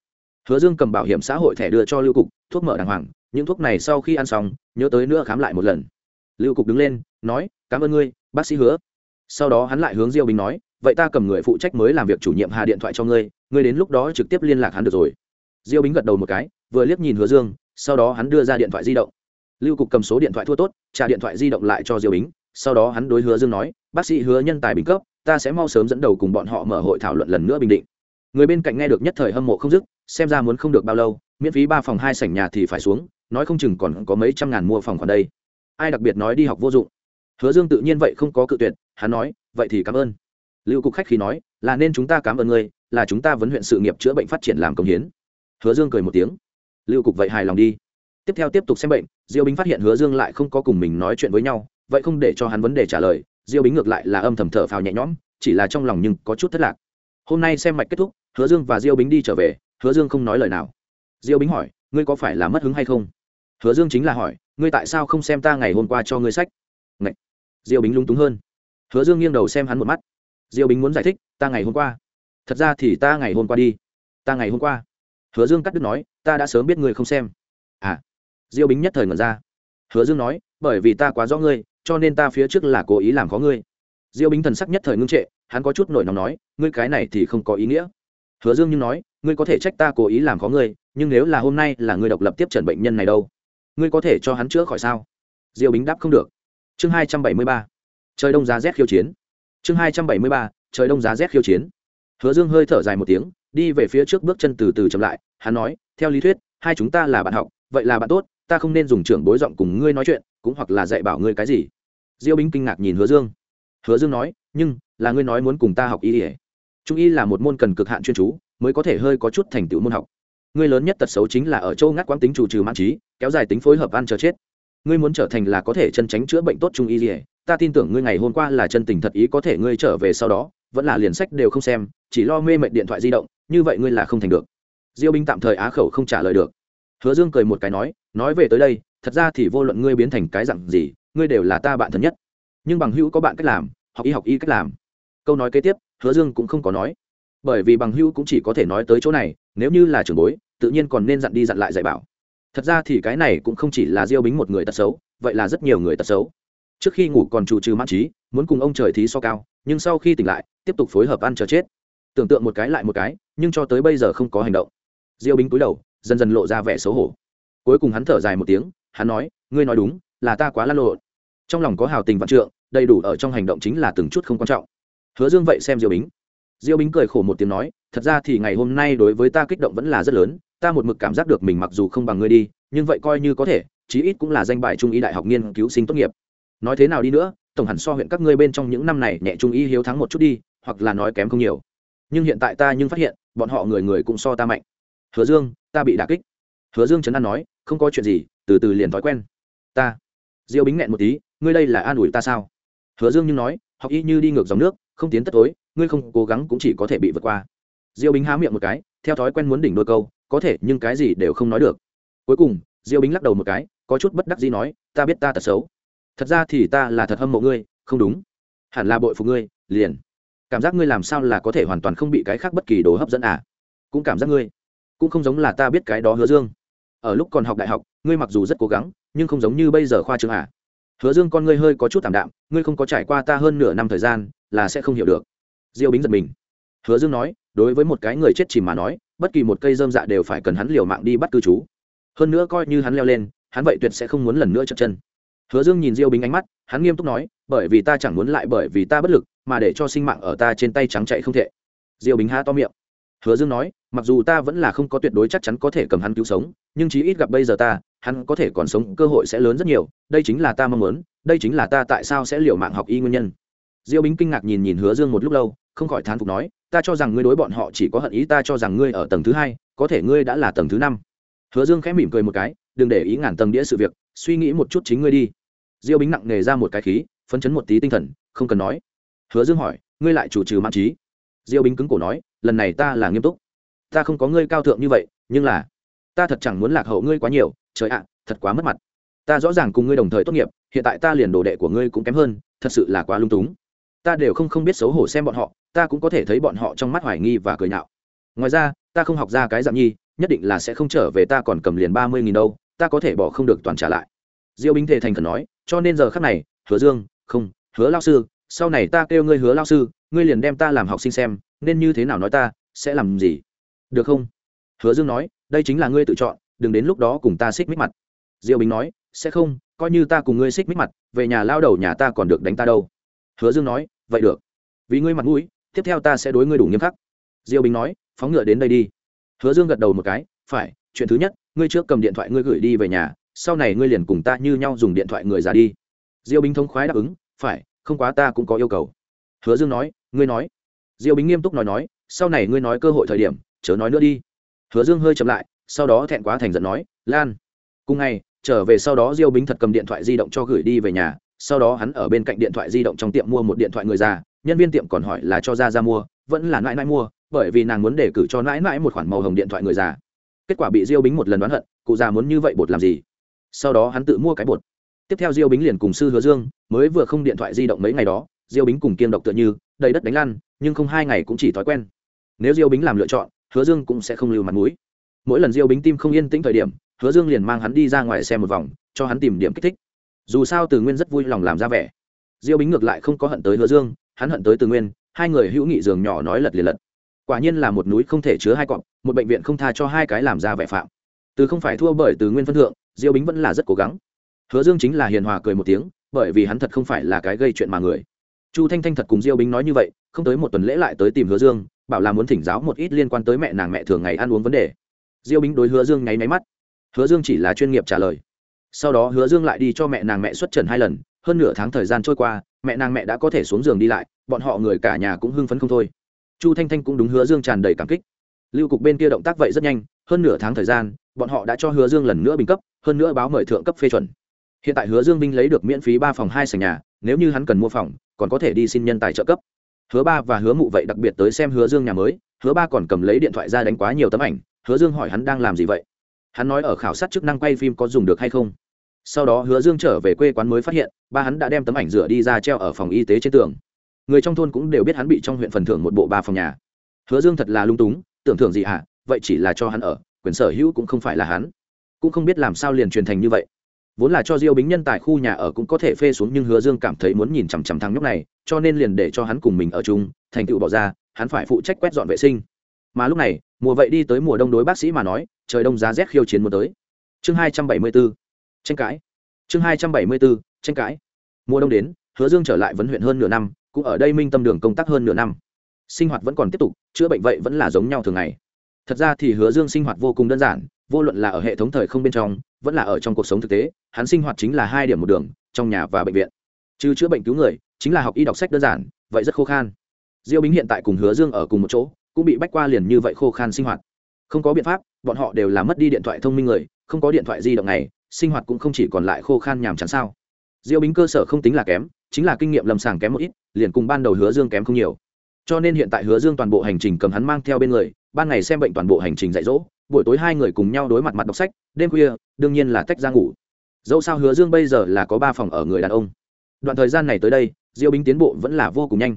hứa dương cầm bảo hiểm xã hội thẻ đưa cho lưu cục, thuốc mở đàng hoàng, những thuốc này sau khi ăn xong, nhớ tới nữa khám lại một lần. Lưu cục đứng lên, nói, cảm ơn ngươi, bác sĩ hứa. Sau đó hắn lại hướng diêu bính nói, vậy ta cầm người phụ trách mới làm việc chủ nhiệm hà điện thoại cho ngươi ngươi đến lúc đó trực tiếp liên lạc hắn được rồi. Diêu bính gật đầu một cái, vừa liếc nhìn hứa dương, sau đó hắn đưa ra điện thoại di động. Lưu cục cầm số điện thoại thua tốt, trả điện thoại di động lại cho diêu bính sau đó hắn đối hứa dương nói, bác sĩ hứa nhân tài bình cấp, ta sẽ mau sớm dẫn đầu cùng bọn họ mở hội thảo luận lần nữa bình định người bên cạnh nghe được nhất thời hâm mộ không dứt, xem ra muốn không được bao lâu, miễn phí ba phòng hai sảnh nhà thì phải xuống, nói không chừng còn có mấy trăm ngàn mua phòng còn đây. Ai đặc biệt nói đi học vô dụng. Hứa dương tự nhiên vậy không có cự tuyệt, hắn nói, vậy thì cảm ơn. Lưu cục khách khi nói, là nên chúng ta cảm ơn ngươi, là chúng ta vấn huyện sự nghiệp chữa bệnh phát triển làm công hiến. Hứa dương cười một tiếng. Lưu cục vậy hài lòng đi. Tiếp theo tiếp tục xem bệnh, diêu bính phát hiện hứa dương lại không có cùng mình nói chuyện với nhau, vậy không để cho hắn vấn đề trả lời, diêu bính ngược lại là âm thầm thở phào nhẹ nhõm, chỉ là trong lòng nhưng có chút thất lạc. Hôm nay xem mạch kết thúc hứa dương và diêu bính đi trở về, hứa dương không nói lời nào. Diêu bính hỏi, ngươi có phải là mất hứng hay không? Hứa dương chính là hỏi, ngươi tại sao không xem ta ngày hôm qua cho ngươi sách? Ngậy. diêu bính lung túng hơn. Hứa dương nghiêng đầu xem hắn một mắt. Diêu bính muốn giải thích, ta ngày hôm qua. Thật ra thì ta ngày hôm qua đi. Ta ngày hôm qua. Hứa dương cắt đứt nói, ta đã sớm biết ngươi không xem. À. Diêu bính nhất thời ngẩn ra. Hứa dương nói, bởi vì ta quá rõ ngươi, cho nên ta phía trước là cố ý làm khó ngươi. Diêu bính thần sắc nhất thời ngưng trệ, hắn có chút nổi nóng nói, ngươi cái này thì không có ý nghĩa hứa dương nhưng nói, ngươi có thể trách ta cố ý làm khó ngươi, nhưng nếu là hôm nay là ngươi độc lập tiếp trần bệnh nhân này đâu, ngươi có thể cho hắn chữa khỏi sao? Diêu bính đáp, không được. Chương hai trăm bảy mươi ba. Trời đông giá rét khiêu chiến. Chương hai trăm bảy mươi ba, trời đông giá rét khiêu chiến. Hứa dương hơi thở dài một tiếng, đi về phía trước bước chân từ từ chậm lại, hắn nói, theo lý thuyết, hai chúng ta là bạn học, vậy là bạn tốt, ta không nên dùng trưởng bối giọng cùng ngươi nói chuyện, cũng hoặc là dạy bảo ngươi cái gì. Diêu bính kinh ngạc nhìn hứa dương. Hứa dương nói, nhưng, là ngươi nói muốn cùng ta học y ỉa trung y là một môn cần cực hạn chuyên chú, mới có thể hơi có chút thành tựu môn học. Ngươi lớn nhất tật xấu chính là ở châu ngắt quán tính chủ trừ mãn trí, kéo dài tính phối hợp ăn chờ chết. Ngươi muốn trở thành là có thể chân tránh chữa bệnh tốt trung y gì ta tin tưởng ngươi ngày hôm qua là chân tình thật ý có thể ngươi trở về sau đó, vẫn là liền sách đều không xem, chỉ lo mê mệt điện thoại di động, như vậy ngươi là không thành được. Diêu binh tạm thời á khẩu không trả lời được. Hứa dương cười một cái nói nói về tới đây, thật ra thì vô luận ngươi biến thành cái dặn gì, ngươi đều là ta bạn thân nhất. Nhưng bằng hữu có bạn cách làm, học y học y cách làm. Câu nói kế tiếp hứa dương cũng không có nói. Bởi vì bằng hữu cũng chỉ có thể nói tới chỗ này, nếu như là trường bối, tự nhiên còn nên dặn đi dặn lại dạy bảo. Thật ra thì cái này cũng không chỉ là diêu bính một người tật xấu, vậy là rất nhiều người tật xấu. Trước khi ngủ còn chủ trừ mãn trí muốn cùng ông trời thí so cao, nhưng sau khi tỉnh lại, tiếp tục phối hợp ăn chờ chết. Tưởng tượng một cái lại một cái, nhưng cho tới bây giờ không có hành động. Diêu bính cúi đầu, dần dần lộ ra vẻ xấu hổ. Cuối cùng hắn thở dài một tiếng, hắn nói, ngươi nói đúng, là ta quá lăn lộn. Trong lòng có hào tình vạn trượng, đầy đủ ở trong hành động chính là từng chút không quan trọng hứa dương vậy xem diêu bính. Diêu bính cười khổ một tiếng nói, thật ra thì ngày hôm nay đối với ta kích động vẫn là rất lớn, ta một mực cảm giác được mình mặc dù không bằng ngươi đi, nhưng vậy coi như có thể, chí ít cũng là danh bài trung y đại học nghiên cứu sinh tốt nghiệp. Nói thế nào đi nữa, tổng hẳn so huyện các ngươi bên trong những năm này nhẹ trung y hiếu thắng một chút đi, hoặc là nói kém không nhiều. Nhưng hiện tại ta nhưng phát hiện, bọn họ người người cũng so ta mạnh. Hứa dương, ta bị đả kích. Hứa dương trấn an nói, không có chuyện gì, từ từ liền thói quen. Ta. Diêu bính nghẹn một tí, ngươi đây là an ủi ta sao? Hứa dương nhưng nói, học y như đi ngược dòng nước không tiến tất tối ngươi không cố gắng cũng chỉ có thể bị vượt qua. Diêu bính há miệng một cái, theo thói quen muốn đỉnh đôi câu, có thể nhưng cái gì đều không nói được. Cuối cùng, diêu bính lắc đầu một cái, có chút bất đắc gì nói, ta biết ta thật xấu. Thật ra thì ta là thật hâm mộ ngươi, không đúng. Hẳn là bội phục ngươi, liền. Cảm giác ngươi làm sao là có thể hoàn toàn không bị cái khác bất kỳ đồ hấp dẫn à? Cũng cảm giác ngươi, cũng không giống là ta biết cái đó hứa dương. Ở lúc còn học đại học, ngươi mặc dù rất cố gắng, nhưng không giống như bây giờ khoa trường à. Hứa dương con ngươi hơi có chút t ạ m đạm, ngươi không có trải qua ta hơn nửa năm thời gian là sẽ không hiểu được. Diêu bính giật mình. Hứa dương nói, đối với một cái người chết chìm mà nói, bất kỳ một cây dơm dạ đều phải cần hắn liều mạng đi bắt cư trú. Hơn nữa coi như hắn leo lên, hắn vậy tuyệt sẽ không muốn lần nữa chật chân. Hứa dương nhìn diêu bính ánh mắt, hắn nghiêm túc nói, bởi vì ta chẳng muốn lại bởi vì ta bất lực, mà để cho sinh mạng ở ta trên tay trắng chạy không thể. Diêu bính há to miệng. Hứa dương nói, mặc dù ta vẫn là không có tuyệt đối chắc chắn có thể cầm hắn cứu sống, nhưng chí ít gặp bây giờ ta, hắn có thể còn sống, cơ hội sẽ lớn rất nhiều, đây chính là ta mong muốn, đây chính là ta tại sao sẽ liều mạng học y nguyên nhân diêu bính kinh ngạc nhìn nhìn hứa dương một lúc lâu, không khỏi thán phục nói, ta cho rằng ngươi đối bọn họ chỉ có hận ý, ta cho rằng ngươi ở tầng thứ hai, có thể ngươi đã là tầng thứ năm. Hứa dương khẽ mỉm cười một cái, đừng để ý ngàn tầng đĩa sự việc, suy nghĩ một chút chính ngươi đi. Diêu bính nặng nề ra một cái khí, phấn chấn một tí tinh thần, không cần nói. Hứa dương hỏi, ngươi lại chủ trừ mãn trí? Diêu bính cứng cổ nói, lần này ta là nghiêm túc. Ta không có ngươi cao thượng như vậy, nhưng là, ta thật chẳng muốn lạc hậu ngươi quá nhiều, trời ạ, thật quá mất mặt. Ta rõ ràng cùng ngươi đồng thời tốt nghiệp, hiện tại ta liền đồ đệ của ngươi cũng kém hơn, thật sự là quá lung túng ta đều không không biết xấu hổ xem bọn họ, ta cũng có thể thấy bọn họ trong mắt hoài nghi và cười nhạo. Ngoài ra, ta không học ra cái dạng nhi, nhất định là sẽ không trở về ta còn cầm liền ba mươi nghìn đâu, ta có thể bỏ không được toàn trả lại. Diêu bính thể thành khẩn nói, cho nên giờ khắc này, hứa dương, không, hứa lao sư, sau này ta kêu ngươi hứa lao sư, ngươi liền đem ta làm học sinh xem, nên như thế nào nói ta, sẽ làm gì? Được không? Hứa dương nói, đây chính là ngươi tự chọn, đừng đến lúc đó cùng ta xích mích mặt. Diêu bính nói, sẽ không, coi như ta cùng ngươi xích mích mặt, về nhà lao đầu nhà ta còn được đánh ta đâu. Hứa dương nói vậy được. Vì ngươi mặt mũi, tiếp theo ta sẽ đối ngươi đủ nghiêm khắc. Diêu bình nói, phóng ngựa đến đây đi. Hứa dương gật đầu một cái, phải, chuyện thứ nhất, ngươi trước cầm điện thoại ngươi gửi đi về nhà, sau này ngươi liền cùng ta như nhau dùng điện thoại người già đi. Diêu bình thông khoái đáp ứng, phải, không quá ta cũng có yêu cầu. Hứa dương nói, ngươi nói. Diêu bình nghiêm túc nói nói, sau này ngươi nói cơ hội thời điểm, chớ nói nữa đi. Hứa dương hơi chậm lại, sau đó thẹn quá thành giận nói, lan, cùng ngày, trở về sau đó diêu bính thật cầm điện thoại di động cho gửi đi về nhà sau đó hắn ở bên cạnh điện thoại di động trong tiệm mua một điện thoại người già, nhân viên tiệm còn hỏi là cho ra ra mua, vẫn là nãi nãi mua, bởi vì nàng muốn đề cử cho nãi nãi một khoản màu hồng điện thoại người già. Kết quả bị diêu bính một lần đoán hận, cụ già muốn như vậy bột làm gì? Sau đó hắn tự mua cái bột. Tiếp theo diêu bính liền cùng sư hứa dương, mới vừa không điện thoại di động mấy ngày đó, diêu bính cùng kiêm độc tựa như, đầy đất đánh lăn, nhưng không hai ngày cũng chỉ thói quen. Nếu diêu bính làm lựa chọn, hứa dương cũng sẽ không lưu mặt mũi. Mỗi lần diêu bính tim không yên tĩnh thời điểm, hứa dương liền mang hắn đi ra ngoài xem một vòng, cho hắn tìm điểm kích thích dù sao từ nguyên rất vui lòng làm ra vẻ. Diêu bính ngược lại không có hận tới hứa dương, hắn hận tới từ nguyên, hai người hữu nghị giường nhỏ nói lật liền lật. Quả nhiên là một núi không thể chứa hai cọp, một bệnh viện không tha cho hai cái làm ra vẻ phạm. Từ không phải thua bởi từ nguyên phân thượng, diêu bính vẫn là rất cố gắng. Hứa dương chính là hiền hòa cười một tiếng, bởi vì hắn thật không phải là cái gây chuyện mà người. Chu thanh thanh thật cùng diêu bính nói như vậy, không tới một tuần lễ lại tới tìm hứa dương, bảo là muốn thỉnh giáo một ít liên quan tới mẹ nàng mẹ thường ngày ăn uống vấn đề. Diêu bính đối hứa dương nháy máy mắt. Hứa dương chỉ là chuyên nghiệp trả lời sau đó hứa dương lại đi cho mẹ nàng mẹ xuất trần hai lần. Hơn nửa tháng thời gian trôi qua, mẹ nàng mẹ đã có thể xuống giường đi lại, bọn họ người cả nhà cũng hưng phấn không thôi. Chu thanh thanh cũng đúng hứa dương tràn đầy cảm kích. Lưu cục bên kia động tác vậy rất nhanh, hơn nửa tháng thời gian, bọn họ đã cho hứa dương lần nữa bình cấp, hơn nữa báo mời thượng cấp phê chuẩn. Hiện tại hứa dương vinh lấy được miễn phí ba phòng hai sảnh nhà, nếu như hắn cần mua phòng, còn có thể đi xin nhân tài trợ cấp. Hứa ba và hứa mụ vậy đặc biệt tới xem hứa dương nhà mới, hứa ba còn cầm lấy điện thoại ra đánh quá nhiều tấm ảnh, hứa dương hỏi hắn đang làm gì vậy? Hắn nói ở khảo sát chức năng quay phim có dùng được hay không? Sau đó hứa dương trở về quê quán mới phát hiện, ba hắn đã đem tấm ảnh rửa đi ra treo ở phòng y tế trên tường. Người trong thôn cũng đều biết hắn bị trong huyện phần thưởng một bộ ba phòng nhà. Hứa dương thật là lung túng, tưởng thưởng gì hả? Vậy chỉ là cho hắn ở, quyền sở hữu cũng không phải là hắn. Cũng không biết làm sao liền truyền thành như vậy. Vốn là cho diêu bính nhân tại khu nhà ở cũng có thể phê xuống nhưng hứa dương cảm thấy muốn nhìn chằm chằm thằng nhóc này, cho nên liền để cho hắn cùng mình ở chung, thành tựu bỏ ra, hắn phải phụ trách quét dọn vệ sinh. Mà lúc này, mùa vậy đi tới mùa đông đối bác sĩ mà nói, trời đông giá rét khiêu chiến muốn tới. Chương hai trăm bảy mươi bốn tranh cãi. Chương hai trăm bảy mươi bốn, tranh cãi. Mùa đông đến, hứa dương trở lại vấn huyện hơn nửa năm, cũng ở đây minh tâm đường công tác hơn nửa năm. Sinh hoạt vẫn còn tiếp tục, chữa bệnh vậy vẫn là giống nhau thường ngày. Thật ra thì hứa dương sinh hoạt vô cùng đơn giản, vô luận là ở hệ thống thời không bên trong, vẫn là ở trong cuộc sống thực tế, hắn sinh hoạt chính là hai điểm một đường, trong nhà và bệnh viện. Trừ chữa bệnh cứu người, chính là học y đọc sách đơn giản, vậy rất khô khan. Diêu bính hiện tại cùng hứa dương ở cùng một chỗ, cũng bị bách qua liền như vậy khô khan sinh hoạt. Không có biện pháp, bọn họ đều là mất đi điện thoại thông minh người, không có điện thoại di động này sinh hoạt cũng không chỉ còn lại khô khan nhàm chán sao. Diêu bính cơ sở không tính là kém, chính là kinh nghiệm lầm sàng kém một ít, liền cùng ban đầu hứa dương kém không nhiều. Cho nên hiện tại hứa dương toàn bộ hành trình cầm hắn mang theo bên người, ban ngày xem bệnh toàn bộ hành trình dạy dỗ, buổi tối hai người cùng nhau đối mặt mặt đọc sách, đêm khuya, đương nhiên là tách ra ngủ. Dẫu sao hứa dương bây giờ là có ba phòng ở người đàn ông. Đoạn thời gian này tới đây, diêu bính tiến bộ vẫn là vô cùng nhanh.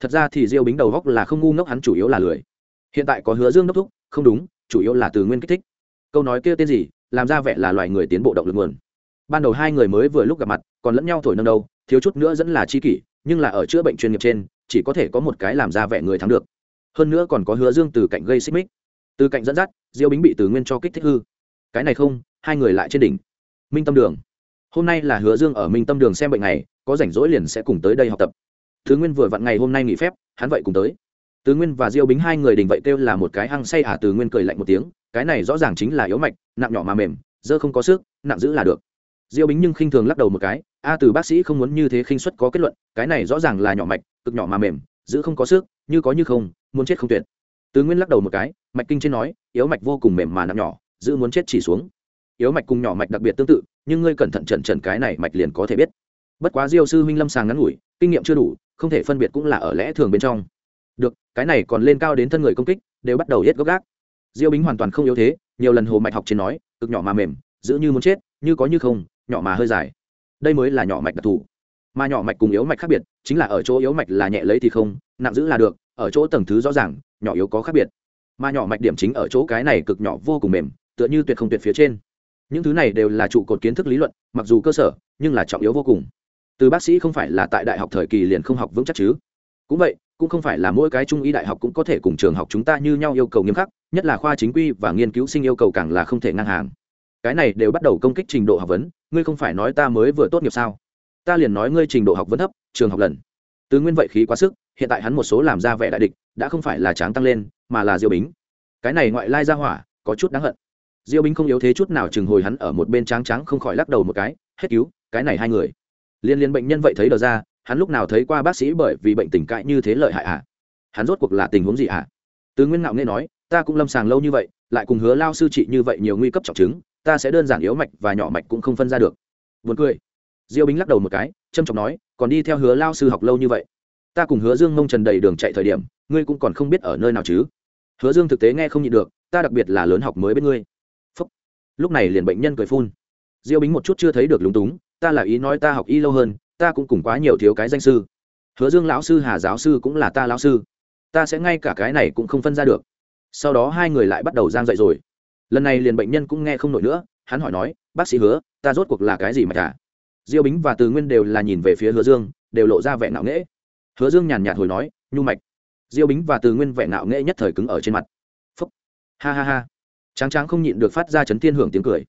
Thật ra thì diêu bính đầu góc là không ngu ngốc, hắn chủ yếu là lười. Hiện tại có hứa dương đốc thúc, không đúng, chủ yếu là từ nguyên kích thích. Câu nói kia tên gì làm ra vẻ là loài người tiến bộ động lực nguồn ban đầu hai người mới vừa lúc gặp mặt, còn lẫn nhau thổi nâng đâu, thiếu chút nữa dẫn là chi kỷ, nhưng là ở chữa bệnh chuyên nghiệp trên, chỉ có thể có một cái làm ra vẻ người thắng được. Hơn nữa còn có hứa dương từ cạnh gây xích mích. Từ cạnh dẫn dắt, diêu bính bị từ nguyên cho kích thích hư. Cái này không, hai người lại trên đỉnh. Minh tâm đường. Hôm nay là hứa dương ở minh tâm đường xem bệnh này có rảnh rỗi liền sẽ cùng tới đây học tập. Thứ nguyên vừa vặn ngày hôm nay nghỉ phép, hắn vậy cùng tới. Từ nguyên và diêu bính hai người đình vậy kêu là một cái hăng say à từ nguyên cười lạnh một tiếng cái này rõ ràng chính là yếu mạch, nặng nhỏ mà mềm, dơ không có sức, nặng giữ là được. Diêu bính nhưng khinh thường lắc đầu một cái, a, từ bác sĩ không muốn như thế khinh suất có kết luận, cái này rõ ràng là nhỏ mạch, cực nhỏ mà mềm, giữ không có sức, như có như không, muốn chết không tuyệt. Tứ nguyên lắc đầu một cái, mạch kinh trên nói, yếu mạch vô cùng mềm mà nặng nhỏ, giữ muốn chết chỉ xuống. Yếu mạch cùng nhỏ mạch đặc biệt tương tự, nhưng ngươi cẩn thận trần trần cái này mạch liền có thể biết. Bất quá diêu sư huynh lâm sàng ngắn ngủi, kinh nghiệm chưa đủ, không thể phân biệt cũng là ở lẽ thường bên trong. Được, cái này còn lên cao đến thân người công kích, đều bắt đầu hết gốc gác diêu bính hoàn toàn không yếu thế, nhiều lần hồ mạch học trên nói, cực nhỏ mà mềm, giữ như muốn chết, như có như không, nhỏ mà hơi dài. Đây mới là nhỏ mạch đặc thù. Mà nhỏ mạch cùng yếu mạch khác biệt, chính là ở chỗ yếu mạch là nhẹ lấy thì không, nặng giữ là được, ở chỗ tầng thứ rõ ràng, nhỏ yếu có khác biệt. Mà nhỏ mạch điểm chính ở chỗ cái này cực nhỏ vô cùng mềm, tựa như tuyệt không tuyệt phía trên. Những thứ này đều là trụ cột kiến thức lý luận, mặc dù cơ sở, nhưng là trọng yếu vô cùng. Từ bác sĩ không phải là tại đại học thời kỳ liền không học vững chắc chứ cũng vậy, cũng không phải là mỗi cái trung y đại học cũng có thể cùng trường học chúng ta như nhau yêu cầu nghiêm khắc, nhất là khoa chính quy và nghiên cứu sinh yêu cầu càng là không thể ngang hàng. Cái này đều bắt đầu công kích trình độ học vấn, ngươi không phải nói ta mới vừa tốt nghiệp sao? Ta liền nói ngươi trình độ học vấn thấp, trường học lần. Từ nguyên vậy khí quá sức, hiện tại hắn một số làm ra vẻ đại địch, đã không phải là tráng tăng lên, mà là diêu bính. Cái này ngoại lai ra hỏa, có chút đáng hận. Diêu bính không yếu thế chút nào chừng hồi hắn ở một bên tráng trắng không khỏi lắc đầu một cái, hết cứu, cái này hai người. Liên liên bệnh nhân vậy thấy đờ ra hắn lúc nào thấy qua bác sĩ bởi vì bệnh tình cãi như thế lợi hại ạ à? hắn rốt cuộc là tình huống gì ạ à? từ nguyên ngạo nghe nói ta cũng lâm sàng lâu như vậy lại cùng hứa lao sư trị như vậy nhiều nguy cấp trọng chứng ta sẽ đơn giản yếu mạch và nhỏ mạch cũng không phân ra được Buồn cười. Diêu Bính lắc đầu một cái, trâm trọng nói, còn đi theo Hứa lao sư học lâu như vậy, ta cùng Hứa Dương mông trần đầy đường chạy thời điểm, ngươi cũng còn không biết ở nơi nào chứ? Hứa Dương thực tế nghe không nhịn được, ta đặc biệt là lớn học mới bên ngươi. Phúc. Lúc này liền bệnh nhân cười phun. Diêu Bính một chút chưa thấy được lúng túng, ta là ý nói ta học y lâu hơn, ta cũng cùng quá nhiều thiếu cái danh sư. Hứa Dương lão sư Hà giáo sư cũng là ta lão sư, ta sẽ ngay cả cái này cũng không phân ra được. Sau đó hai người lại bắt đầu giang dậy rồi. Lần này liền bệnh nhân cũng nghe không nổi nữa, hắn hỏi nói, bác sĩ hứa, ta rốt cuộc là cái gì mà cả diêu bính và từ nguyên đều là nhìn về phía hứa dương đều lộ ra vẻ ngạo nghễ. Hứa dương nhàn nhạt hồi nói nhu mạch. Diêu bính và từ nguyên vẻ ngạo nghễ nhất thời cứng ở trên mặt. Phúc. Ha ha ha. Tráng tráng không nhịn được phát ra chấn thiên hưởng tiếng cười.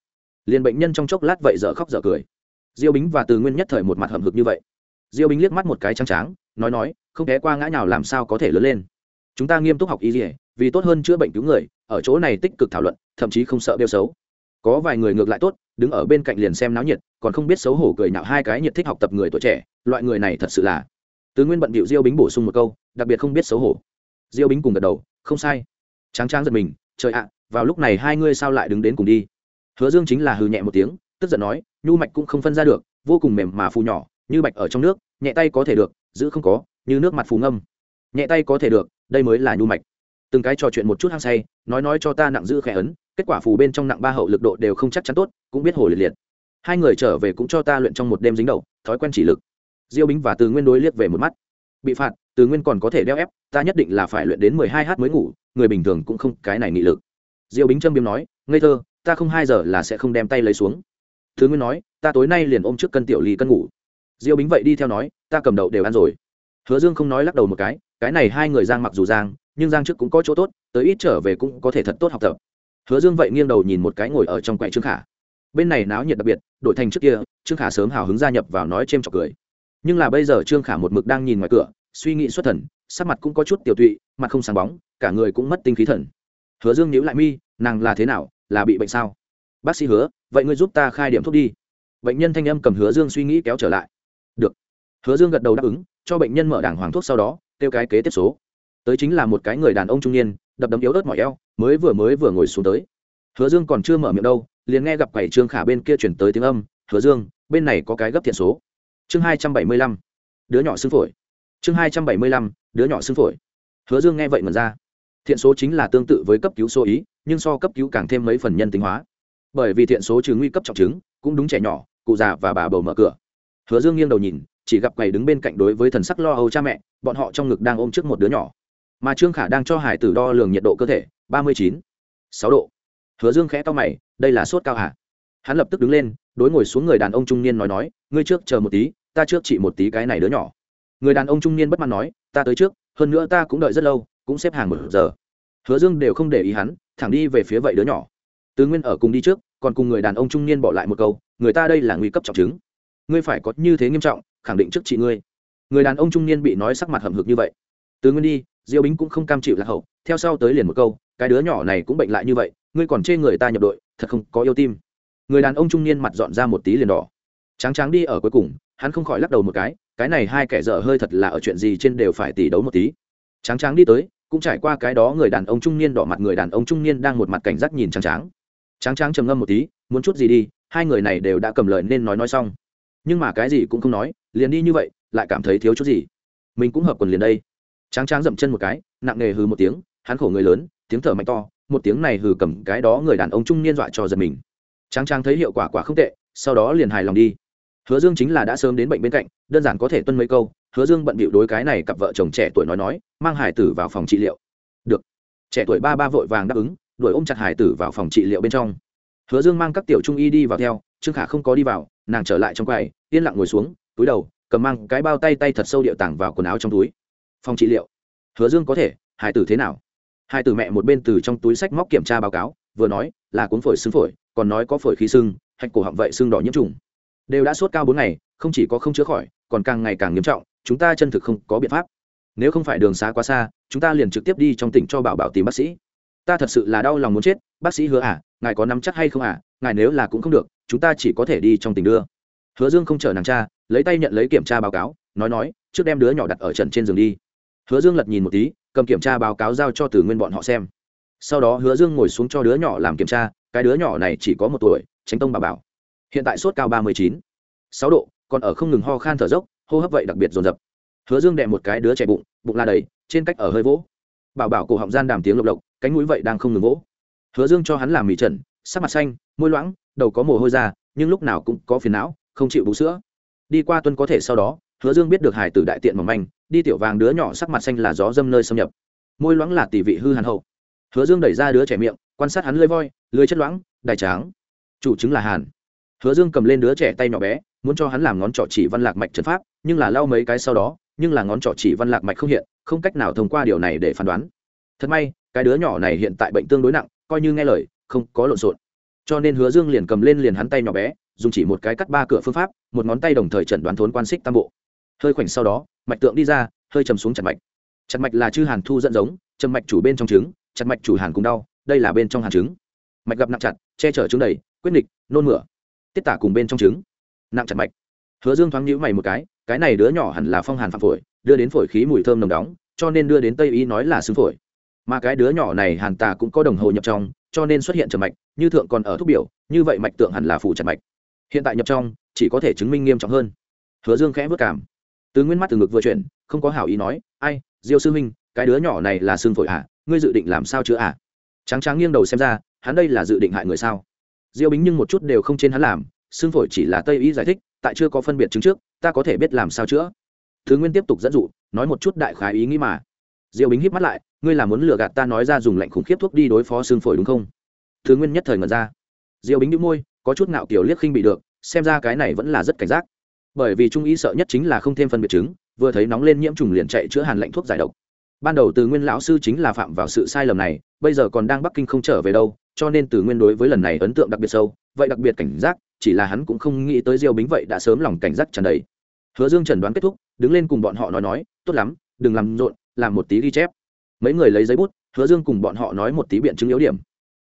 Liền bệnh nhân trong chốc lát vậy dở khóc dở cười diêu bính và từ nguyên nhất thời một mặt hầm hực như vậy. Diêu bính liếc mắt một cái trắng tráng, nói nói, không ghé qua ngã nào làm sao có thể lớn lên. Chúng ta nghiêm túc học y dỉa vì tốt hơn chữa bệnh cứu người, ở chỗ này tích cực thảo luận, thậm chí không sợ đeo xấu. Có vài người ngược lại tốt, đứng ở bên cạnh liền xem náo nhiệt, còn không biết xấu hổ cười nhạo hai cái nhiệt thích học tập người tuổi trẻ, loại người này thật sự là. Tứ nguyên bận bịu diêu bính bổ sung một câu, đặc biệt không biết xấu hổ. Diêu bính cùng gật đầu, không sai. Tráng tráng giật mình, trời ạ, vào lúc này hai ngươi sao lại đứng đến cùng đi? Hứa dương chính là hừ nhẹ một tiếng tức giận nói, nhu mạch cũng không phân ra được, vô cùng mềm mà phù nhỏ, như bạch ở trong nước, nhẹ tay có thể được, giữ không có, như nước mặt phù ngâm. Nhẹ tay có thể được, đây mới là nhu mạch. Từng cái trò chuyện một chút hăng say, nói nói cho ta nặng giữ khẽ ấn, kết quả phù bên trong nặng ba hậu lực độ đều không chắc chắn tốt, cũng biết hồ liệt liệt. Hai người trở về cũng cho ta luyện trong một đêm dính đầu, thói quen chỉ lực. Diêu bính và từ nguyên đối liếc về một mắt. Bị phạt, từ nguyên còn có thể đeo ép, ta nhất định là phải luyện đến mười hai h mới ngủ, người bình thường cũng không cái này nghị lực. Diêu bính trâm biếm nói, ngây thơ, ta không hai giờ là sẽ không đem tay lấy xuống thứ nguyên nói, ta tối nay liền ôm trước cân tiểu ly cân ngủ. Diêu bính vậy đi theo nói, ta cầm đậu đều ăn rồi. Hứa dương không nói lắc đầu một cái cái này hai người giang mặc dù giang, nhưng giang trước cũng có chỗ tốt, tới ít trở về cũng có thể thật tốt học tập. Hứa dương vậy nghiêng đầu nhìn một cái ngồi ở trong quậy trương khả. Bên này náo nhiệt đặc biệt đổi thành trước kia, trương khả sớm hào hứng gia nhập vào nói c h trọc cười. Nhưng là bây giờ trương khả một mực đang nhìn ngoài cửa, suy nghĩ xuất thần, sắc mặt cũng có chút tiểu tụy, mặt không sáng bóng, cả người cũng mất tinh khí thần. Hứa dương nhíu lại mi, nàng là thế nào, là bị bệnh sao? Bác sĩ hứa, vậy ngươi giúp ta khai điểm thuốc đi. Bệnh nhân thanh âm cầm hứa dương suy nghĩ kéo trở lại. Được. Hứa dương gật đầu đáp ứng, cho bệnh nhân mở đảng hoàng thuốc sau đó, kêu cái kế tiếp số. Tới chính là một cái người đàn ông trung niên, đập đấm yếu ớt mỏi eo, mới vừa mới vừa ngồi xuống tới. Hứa dương còn chưa mở miệng đâu, liền nghe gặp quầy trương khả bên kia chuyển tới tiếng âm, hứa dương, bên này có cái gấp thiện số. Chương hai trăm bảy mươi lăm. Đứa nhỏ xương phổi. Chương hai trăm bảy mươi lăm, đứa nhỏ xương phổi. Hứa dương nghe vậy mần ra. Thiện số chính là tương tự với cấp cứu số ý, nhưng so cấp cứu càng thêm mấy phần nhân tính hóa bởi vì thiện số trừ nguy cấp trọng chứng, cũng đúng trẻ nhỏ, cụ già và bà bầu mở cửa. Hứa dương nghiêng đầu nhìn, chỉ gặp quầy đứng bên cạnh đối với thần sắc lo âu cha mẹ, bọn họ trong ngực đang ôm trước một đứa nhỏ. Mà trương khả đang cho hải tử đo lường nhiệt độ cơ thể, ba mươi chín, sáu độ. Hứa dương khẽ to mày, đây là sốt cao hả? Hắn lập tức đứng lên, đối ngồi xuống người đàn ông trung niên nói nói, ngươi trước chờ một tí, ta trước chỉ một tí cái này đứa nhỏ. Người đàn ông trung niên bất mãn nói, ta tới trước, hơn nữa ta cũng đợi rất lâu, cũng xếp hàng một giờ. Hứa dương đều không để ý hắn, thẳng đi về phía vậy đứa nhỏ. Tứ nguyên ở cùng đi trước còn cùng người đàn ông trung niên bỏ lại một câu, người ta đây là nguy cấp trọng chứng. Ngươi phải có như thế nghiêm trọng, khẳng định trước chị ngươi. Người đàn ông trung niên bị nói sắc mặt hầm hực như vậy. Tứ nguyên đi, diêu bính cũng không cam chịu lạc hậu, theo sau tới liền một câu, cái đứa nhỏ này cũng bệnh lại như vậy, ngươi còn chê người ta nhập đội, thật không có yêu tim. Người đàn ông trung niên mặt dọn ra một tí liền đỏ. Tráng tráng đi ở cuối cùng, hắn không khỏi lắc đầu một cái cái này hai kẻ dở hơi thật là ở chuyện gì trên đều phải tỉ đấu một tí. Tráng tráng đi tới, cũng trải qua cái đó người đàn ông trung niên đỏ mặt, người đàn ông trung niên đang một mặt cảnh giác nhìn tráng tráng tráng tráng trầm ngâm một tí, muốn chút gì đi, hai người này đều đã cầm lời nên nói nói xong. Nhưng mà cái gì cũng không nói, liền đi như vậy, lại cảm thấy thiếu chút gì. Mình cũng hợp quần liền đây. Tráng tráng dậm chân một cái, nặng nề hừ một tiếng, hắn khổ người lớn, tiếng thở mạnh to, một tiếng này hừ cầm cái đó người đàn ông trung niên dọa cho giật mình. Tráng tráng thấy hiệu quả quả không tệ, sau đó liền hài lòng đi. Hứa dương chính là đã sớm đến bệnh bên cạnh, đơn giản có thể tuân mấy câu, hứa dương bận bịu đối cái này cặp vợ chồng trẻ tuổi nói nói, mang hải tử vào phòng trị liệu. Được. Trẻ tuổi ba ba vội vàng đáp ứng đuổi ôm chặt hải tử vào phòng trị liệu bên trong. Hứa dương mang các tiểu trung y đi vào theo, trương khả không có đi vào, nàng trở lại trong quầy, yên lặng ngồi xuống, túi đầu, cầm mang cái bao tay tay thật sâu điệu tảng vào quần áo trong túi. Phòng trị liệu. Hứa dương có thể, hải tử thế nào? Hai tử mẹ một bên từ trong túi sách móc kiểm tra báo cáo, vừa nói, là cuốn phổi xương phổi, còn nói có phổi khí sưng, hạch cổ họng vậy sưng đỏ nhiễm trùng. Đều đã sốt cao bốn ngày, không chỉ có không chữa khỏi, còn càng ngày càng nghiêm trọng, chúng ta chân thực không có biện pháp. Nếu không phải đường xá quá xa, chúng ta liền trực tiếp đi trong tỉnh cho bảo bảo tìm bác sĩ ta thật sự là đau lòng muốn chết, bác sĩ hứa à ngài có nắm chắc hay không à ngài nếu là cũng không được, chúng ta chỉ có thể đi trong tình đưa. Hứa dương không chờ nàng cha, lấy tay nhận lấy kiểm tra báo cáo, nói nói, trước đem đứa nhỏ đặt ở trần trên giường đi. Hứa dương lật nhìn một tí, cầm kiểm tra báo cáo giao cho từ nguyên bọn họ xem. Sau đó hứa dương ngồi xuống cho đứa nhỏ làm kiểm tra, cái đứa nhỏ này chỉ có một tuổi, tránh tông bà bảo. Hiện tại sốt cao ba mươi chín. Sáu độ, còn ở không ngừng ho khan thở dốc, hô hấp vậy đặc biệt dồn dập. Hứa dương đệm một cái đứa trẻ bụng bụng la đầy, trên cách ở hơi vỗ bảo bảo cổ họng gian đàm tiếng lộc lộc, cánh mũi vậy đang không ngừng vỗ. Hứa dương cho hắn làm mì trần, sắc mặt xanh, môi loãng, đầu có mồ hôi ra, nhưng lúc nào cũng có phiền não, không chịu bú sữa. Đi qua Tuân có thể sau đó, hứa dương biết được hải tử đại tiện mỏng manh, đi tiểu vàng đứa nhỏ sắc mặt xanh là gió dâm nơi xâm nhập. Môi loãng là tỷ vị hư hàn hậu. Hứa dương đẩy ra đứa trẻ miệng, quan sát hắn lưỡi voi, lưỡi chất loãng, đài tráng. Chủ chứng là hàn. Hứa dương cầm lên đứa trẻ tay nhỏ bé, muốn cho hắn làm ngón trỏ chỉ văn lạc mạch trần pháp, nhưng là lau mấy cái sau đó nhưng là ngón trỏ chỉ văn lạc mạch không hiện, không cách nào thông qua điều này để phán đoán. Thật may, cái đứa nhỏ này hiện tại bệnh tương đối nặng, coi như nghe lời, không có lộn xộn. Cho nên hứa dương liền cầm lên liền hắn tay nhỏ bé, dùng chỉ một cái cắt ba cửa phương pháp, một ngón tay đồng thời chẩn đoán thốn quan xích tam bộ. Hơi khoảnh sau đó, mạch tượng đi ra, hơi chầm xuống chặt mạch. Chặt mạch là chư hàn thu dẫn giống chầm mạch chủ bên trong trứng, chặt mạch chủ hàn cùng đau, đây là bên trong hàn trứng. Mạch gặp nặng chặt, che chở trứng đầy, quyết nịch nôn mửa. Tiết tả cùng bên trong trứng, nặng chặt mạch. Hứa dương thoáng nhíu mày một cái cái này đứa nhỏ hẳn là phong hàn phạm phổi, đưa đến phổi khí mùi thơm nồng đóng, cho nên đưa đến tây y nói là xương phổi. Mà cái đứa nhỏ này hàn tà cũng có đồng hồ nhập trong, cho nên xuất hiện trầm mạch, như thượng còn ở thuốc biểu, như vậy mạch tượng hẳn là phủ chặt mạch. Hiện tại nhập trong, chỉ có thể chứng minh nghiêm trọng hơn. Hứa dương khẽ vất cảm. Từ nguyên mắt từ ngực vừa chuyển, không có hảo ý nói, ai, diêu sư huynh, cái đứa nhỏ này là xương phổi à? Ngươi dự định làm sao chữa à? Trắng trắng nghiêng đầu xem ra, hắn đây là dự định hại người sao? Diêu bính nhưng một chút đều không trên hắn làm, xương phổi chỉ là tây y giải thích tại chưa có phân biệt chứng trước, ta có thể biết làm sao chữa. Thứ nguyên tiếp tục dẫn dụ, nói một chút đại khái ý nghĩ mà. Diêu bính híp mắt lại, ngươi là muốn lừa gạt ta nói ra dùng lạnh khủng khiếp thuốc đi đối phó xương phổi đúng không? Thứ nguyên nhất thời ngẩn ra. Diêu bính đĩu môi, có chút ngạo kiểu liếc khinh bị được, xem ra cái này vẫn là rất cảnh giác. Bởi vì trung ý sợ nhất chính là không thêm phân biệt chứng, vừa thấy nóng lên nhiễm trùng liền chạy chữa hàn lạnh thuốc giải độc. Ban đầu từ nguyên lão sư chính là phạm vào sự sai lầm này, bây giờ còn đang bắc kinh không trở về đâu, cho nên từ nguyên đối với lần này ấn tượng đặc biệt sâu, vậy đặc biệt cảnh giác chỉ là hắn cũng không nghĩ tới diêu bính vậy đã sớm lòng cảnh giác tràn đầy. Hứa dương chẩn đoán kết thúc, đứng lên cùng bọn họ nói nói, tốt lắm, đừng làm rộn, làm một tí ghi chép. Mấy người lấy giấy bút, hứa dương cùng bọn họ nói một tí biện chứng yếu điểm.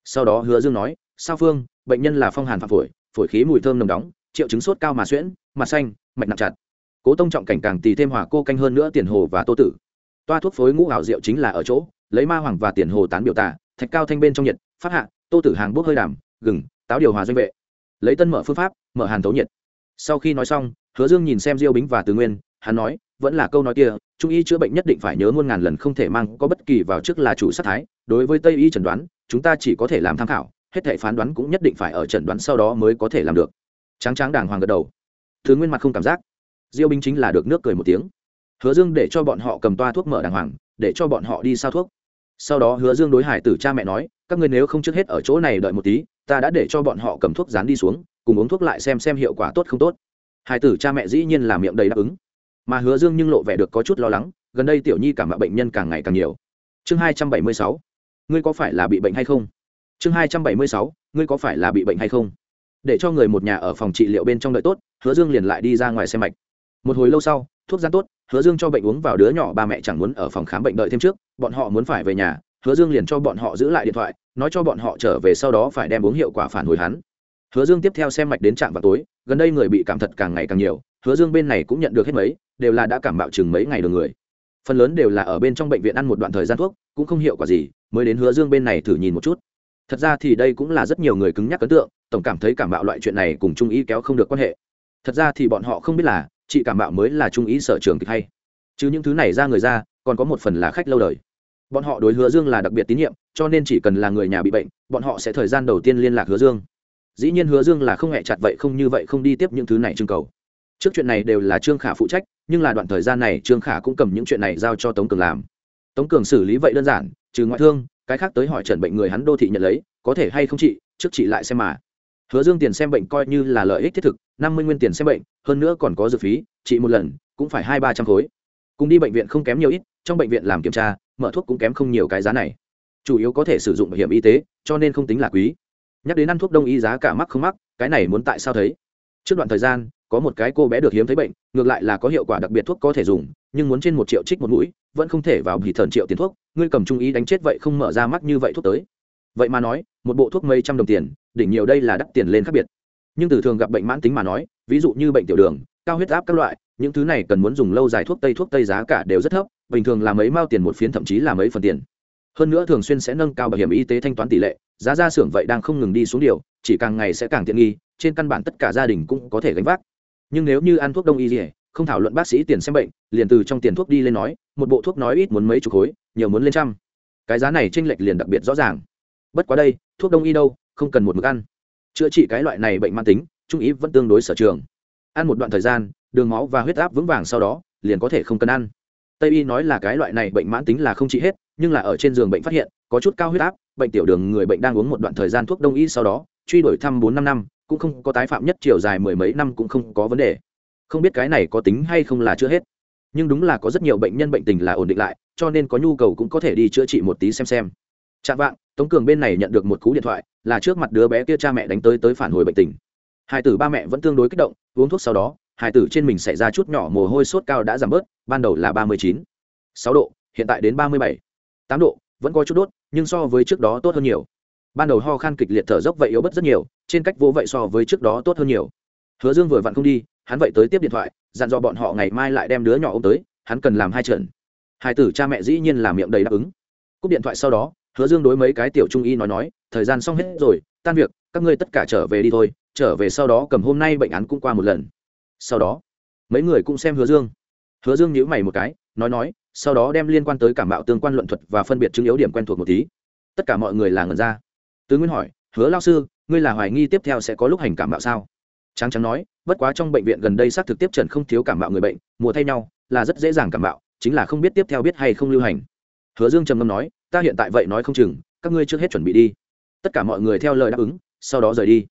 Sau đó hứa dương nói, sao phương, bệnh nhân là phong hàn phạm phổi phổi khí mùi thơm nồng đóng, triệu chứng sốt cao mà xuyễn mặt xanh, mạch nặng chặt. Cố tông trọng cảnh càng tì thêm hỏa cô canh hơn nữa tiền hồ và tô tử. Toa thuốc phối ngũ ảo rượu chính là ở chỗ, lấy ma hoàng và tiền hồ tán biểu tả thạch cao thanh bên trong nhiệt phát hạ, tô tử hàng bốc hơi đàm, gừng, táo điều hòa doanh vệ lấy tân mở phương pháp, mở hàn thấu nhiệt. Sau khi nói xong, hứa dương nhìn xem diêu bính và từ nguyên, hắn nói, vẫn là câu nói kia, trung y chữa bệnh nhất định phải nhớ muôn ngàn lần không thể mang có bất kỳ vào trước là chủ sát thái, đối với tây y chẩn đoán, chúng ta chỉ có thể làm tham khảo, hết thể phán đoán cũng nhất định phải ở chẩn đoán sau đó mới có thể làm được. Tráng tráng đàng hoàng gật đầu. Thứ nguyên mặt không cảm giác. Diêu binh chính là được nước cười một tiếng. Hứa dương để cho bọn họ cầm toa thuốc mở đàng hoàng, để cho bọn họ đi sao thuốc. Sau đó hứa dương đối hải tử cha mẹ nói, các người nếu không trước hết ở chỗ này đợi một tí ta đã để cho bọn họ cầm thuốc dán đi xuống, cùng uống thuốc lại xem xem hiệu quả tốt không tốt. Hải tử cha mẹ dĩ nhiên là miệng đầy đáp ứng. Mà hứa dương nhưng lộ vẻ được có chút lo lắng, gần đây tiểu nhi cảm mạo bệnh nhân càng ngày càng nhiều. Chương hai trăm bảy mươi sáu, ngươi có phải là bị bệnh hay không? Chương hai trăm bảy mươi sáu, ngươi có phải là bị bệnh hay không? Để cho người một nhà ở phòng trị liệu bên trong đợi tốt, hứa dương liền lại đi ra ngoài xem mạch. Một hồi lâu sau, thuốc gian tốt, hứa dương cho bệnh uống vào đứa nhỏ ba mẹ chẳng muốn ở phòng khám bệnh đợi thêm trước, bọn họ muốn phải về nhà, hứa dương liền cho bọn họ giữ lại điện thoại nói cho bọn họ trở về sau đó phải đem uống hiệu quả phản hồi hắn. Hứa dương tiếp theo xem mạch đến trạm vào tối, gần đây người bị cảm thật càng ngày càng nhiều, hứa dương bên này cũng nhận được hết mấy, đều là đã cảm bạo chừng mấy ngày được người. Phần lớn đều là ở bên trong bệnh viện ăn một đoạn thời gian thuốc, cũng không hiệu quả gì, mới đến hứa dương bên này thử nhìn một chút. Thật ra thì đây cũng là rất nhiều người cứng nhắc ấn tượng, tổng cảm thấy cảm bạo loại chuyện này cùng trung ý kéo không được quan hệ. Thật ra thì bọn họ không biết là, chị cảm bạo mới là trung ý sở trường kịch hay. Chứ những thứ này ra người ra, còn có một phần là khách lâu đời. Bọn họ đối hứa dương là đặc biệt tín nhiệm cho nên chỉ cần là người nhà bị bệnh, bọn họ sẽ thời gian đầu tiên liên lạc hứa dương. Dĩ nhiên hứa dương là không hẹ chặt vậy, không như vậy không đi tiếp những thứ này trưng cầu. Trước chuyện này đều là trương khả phụ trách, nhưng là đoạn thời gian này trương khả cũng cầm những chuyện này giao cho tống cường làm. Tống cường xử lý vậy đơn giản, trừ ngoại thương, cái khác tới hỏi trần bệnh người hắn đô thị nhận lấy, có thể hay không trị trước trị lại xem mà. Hứa dương tiền xem bệnh coi như là lợi ích thiết thực, năm mươi nguyên tiền xem bệnh, hơn nữa còn có dự phí trị một lần, cũng phải hai ba trăm khối. Cùng đi bệnh viện không kém nhiều ít, trong bệnh viện làm kiểm tra, mở thuốc cũng kém không nhiều cái giá này chủ yếu có thể sử dụng bảo hiểm y tế, cho nên không tính là quý. Nhắc đến ăn thuốc đông y giá cả mắc không mắc, cái này muốn tại sao thấy? Trước đoạn thời gian, có một cái cô bé được hiếm thấy bệnh, ngược lại là có hiệu quả đặc biệt thuốc có thể dùng, nhưng muốn trên một triệu trích một mũi, vẫn không thể vào bị thần triệu tiền thuốc, ngươi cầm trung ý đánh chết vậy không mở ra mắc như vậy thuốc tới. Vậy mà nói, một bộ thuốc mấy trăm đồng tiền, đỉnh nhiều đây là đắt tiền lên khác biệt. Nhưng từ thường gặp bệnh mãn tính mà nói, ví dụ như bệnh tiểu đường, cao huyết áp các loại, những thứ này cần muốn dùng lâu dài thuốc tây thuốc tây giá cả đều rất thấp, bình thường là mấy mao tiền một phiến, thậm chí là mấy phần tiền hơn nữa thường xuyên sẽ nâng cao bảo hiểm y tế thanh toán tỷ lệ, giá ra xưởng vậy đang không ngừng đi xuống điều, chỉ càng ngày sẽ càng tiện nghi, trên căn bản tất cả gia đình cũng có thể gánh vác. Nhưng nếu như ăn thuốc đông y gì không thảo luận bác sĩ tiền xem bệnh, liền từ trong tiền thuốc đi lên nói, một bộ thuốc nói ít muốn mấy chục khối, nhiều muốn lên trăm. Cái giá này tranh lệch liền đặc biệt rõ ràng. Bất quá đây, thuốc đông y đâu, không cần một mực ăn. Chữa trị cái loại này bệnh mãn tính, trung ý vẫn tương đối sở trường. Ăn một đoạn thời gian, đường máu và huyết áp vững vàng sau đó, liền có thể không cần ăn. Tây y nói là cái loại này bệnh mãn tính là không trị hết nhưng là ở trên giường bệnh phát hiện, có chút cao huyết áp, bệnh tiểu đường người bệnh đang uống một đoạn thời gian thuốc đông y sau đó, truy đuổi thăm bốn năm năm, cũng không có tái phạm nhất chiều dài mười mấy năm cũng không có vấn đề. Không biết cái này có tính hay không là chưa hết. Nhưng đúng là có rất nhiều bệnh nhân bệnh tình là ổn định lại, cho nên có nhu cầu cũng có thể đi chữa trị một tí xem xem. Chạm vạng, tống cường bên này nhận được một cú điện thoại, là trước mặt đứa bé kia cha mẹ đánh tới tới phản hồi bệnh tình. Hai tử ba mẹ vẫn tương đối kích động, uống thuốc sau đó, hai tử trên mình xảy ra chút nhỏ mồ hôi sốt cao đã giảm bớt, ban đầu là ba mươi chín. Sáu độ, hiện tại đến ba mươi bảy tám độ, vẫn có chút đốt, nhưng so với trước đó tốt hơn nhiều. Ban đầu ho khan kịch liệt thở dốc vậy yếu bớt rất nhiều, trên cách vô vậy so với trước đó tốt hơn nhiều. Hứa dương vừa vặn không đi, hắn vậy tới tiếp điện thoại, dặn dò bọn họ ngày mai lại đem đứa nhỏ ô m tới, hắn cần làm hai trận. Hai tử cha mẹ dĩ nhiên làm miệng đầy đáp ứng. Cúp điện thoại sau đó, hứa dương đối mấy cái tiểu trung y nói nói, thời gian xong hết rồi, tan việc, các ngươi tất cả trở về đi thôi, trở về sau đó cầm hôm nay bệnh án cũng qua một lần. Sau đó, mấy người cũng xem hứa dương. Hứa dương nhíu mày một cái, nói nói sau đó đem liên quan tới cảm bạo tương quan luận thuật và phân biệt chứng yếu điểm quen thuộc một tí. Tất cả mọi người là ngần ra. Tứ nguyên hỏi, hứa lao sư, ngươi là hoài nghi tiếp theo sẽ có lúc hành cảm bạo sao? Trắng trắng nói, bất quá trong bệnh viện gần đây xác thực tiếp trần không thiếu cảm bạo người bệnh, mùa thay nhau, là rất dễ dàng cảm bạo chính là không biết tiếp theo biết hay không lưu hành. Hứa dương trầm ngâm nói, ta hiện tại vậy nói không chừng, các ngươi trước hết chuẩn bị đi. Tất cả mọi người theo lời đáp ứng, sau đó rời đi.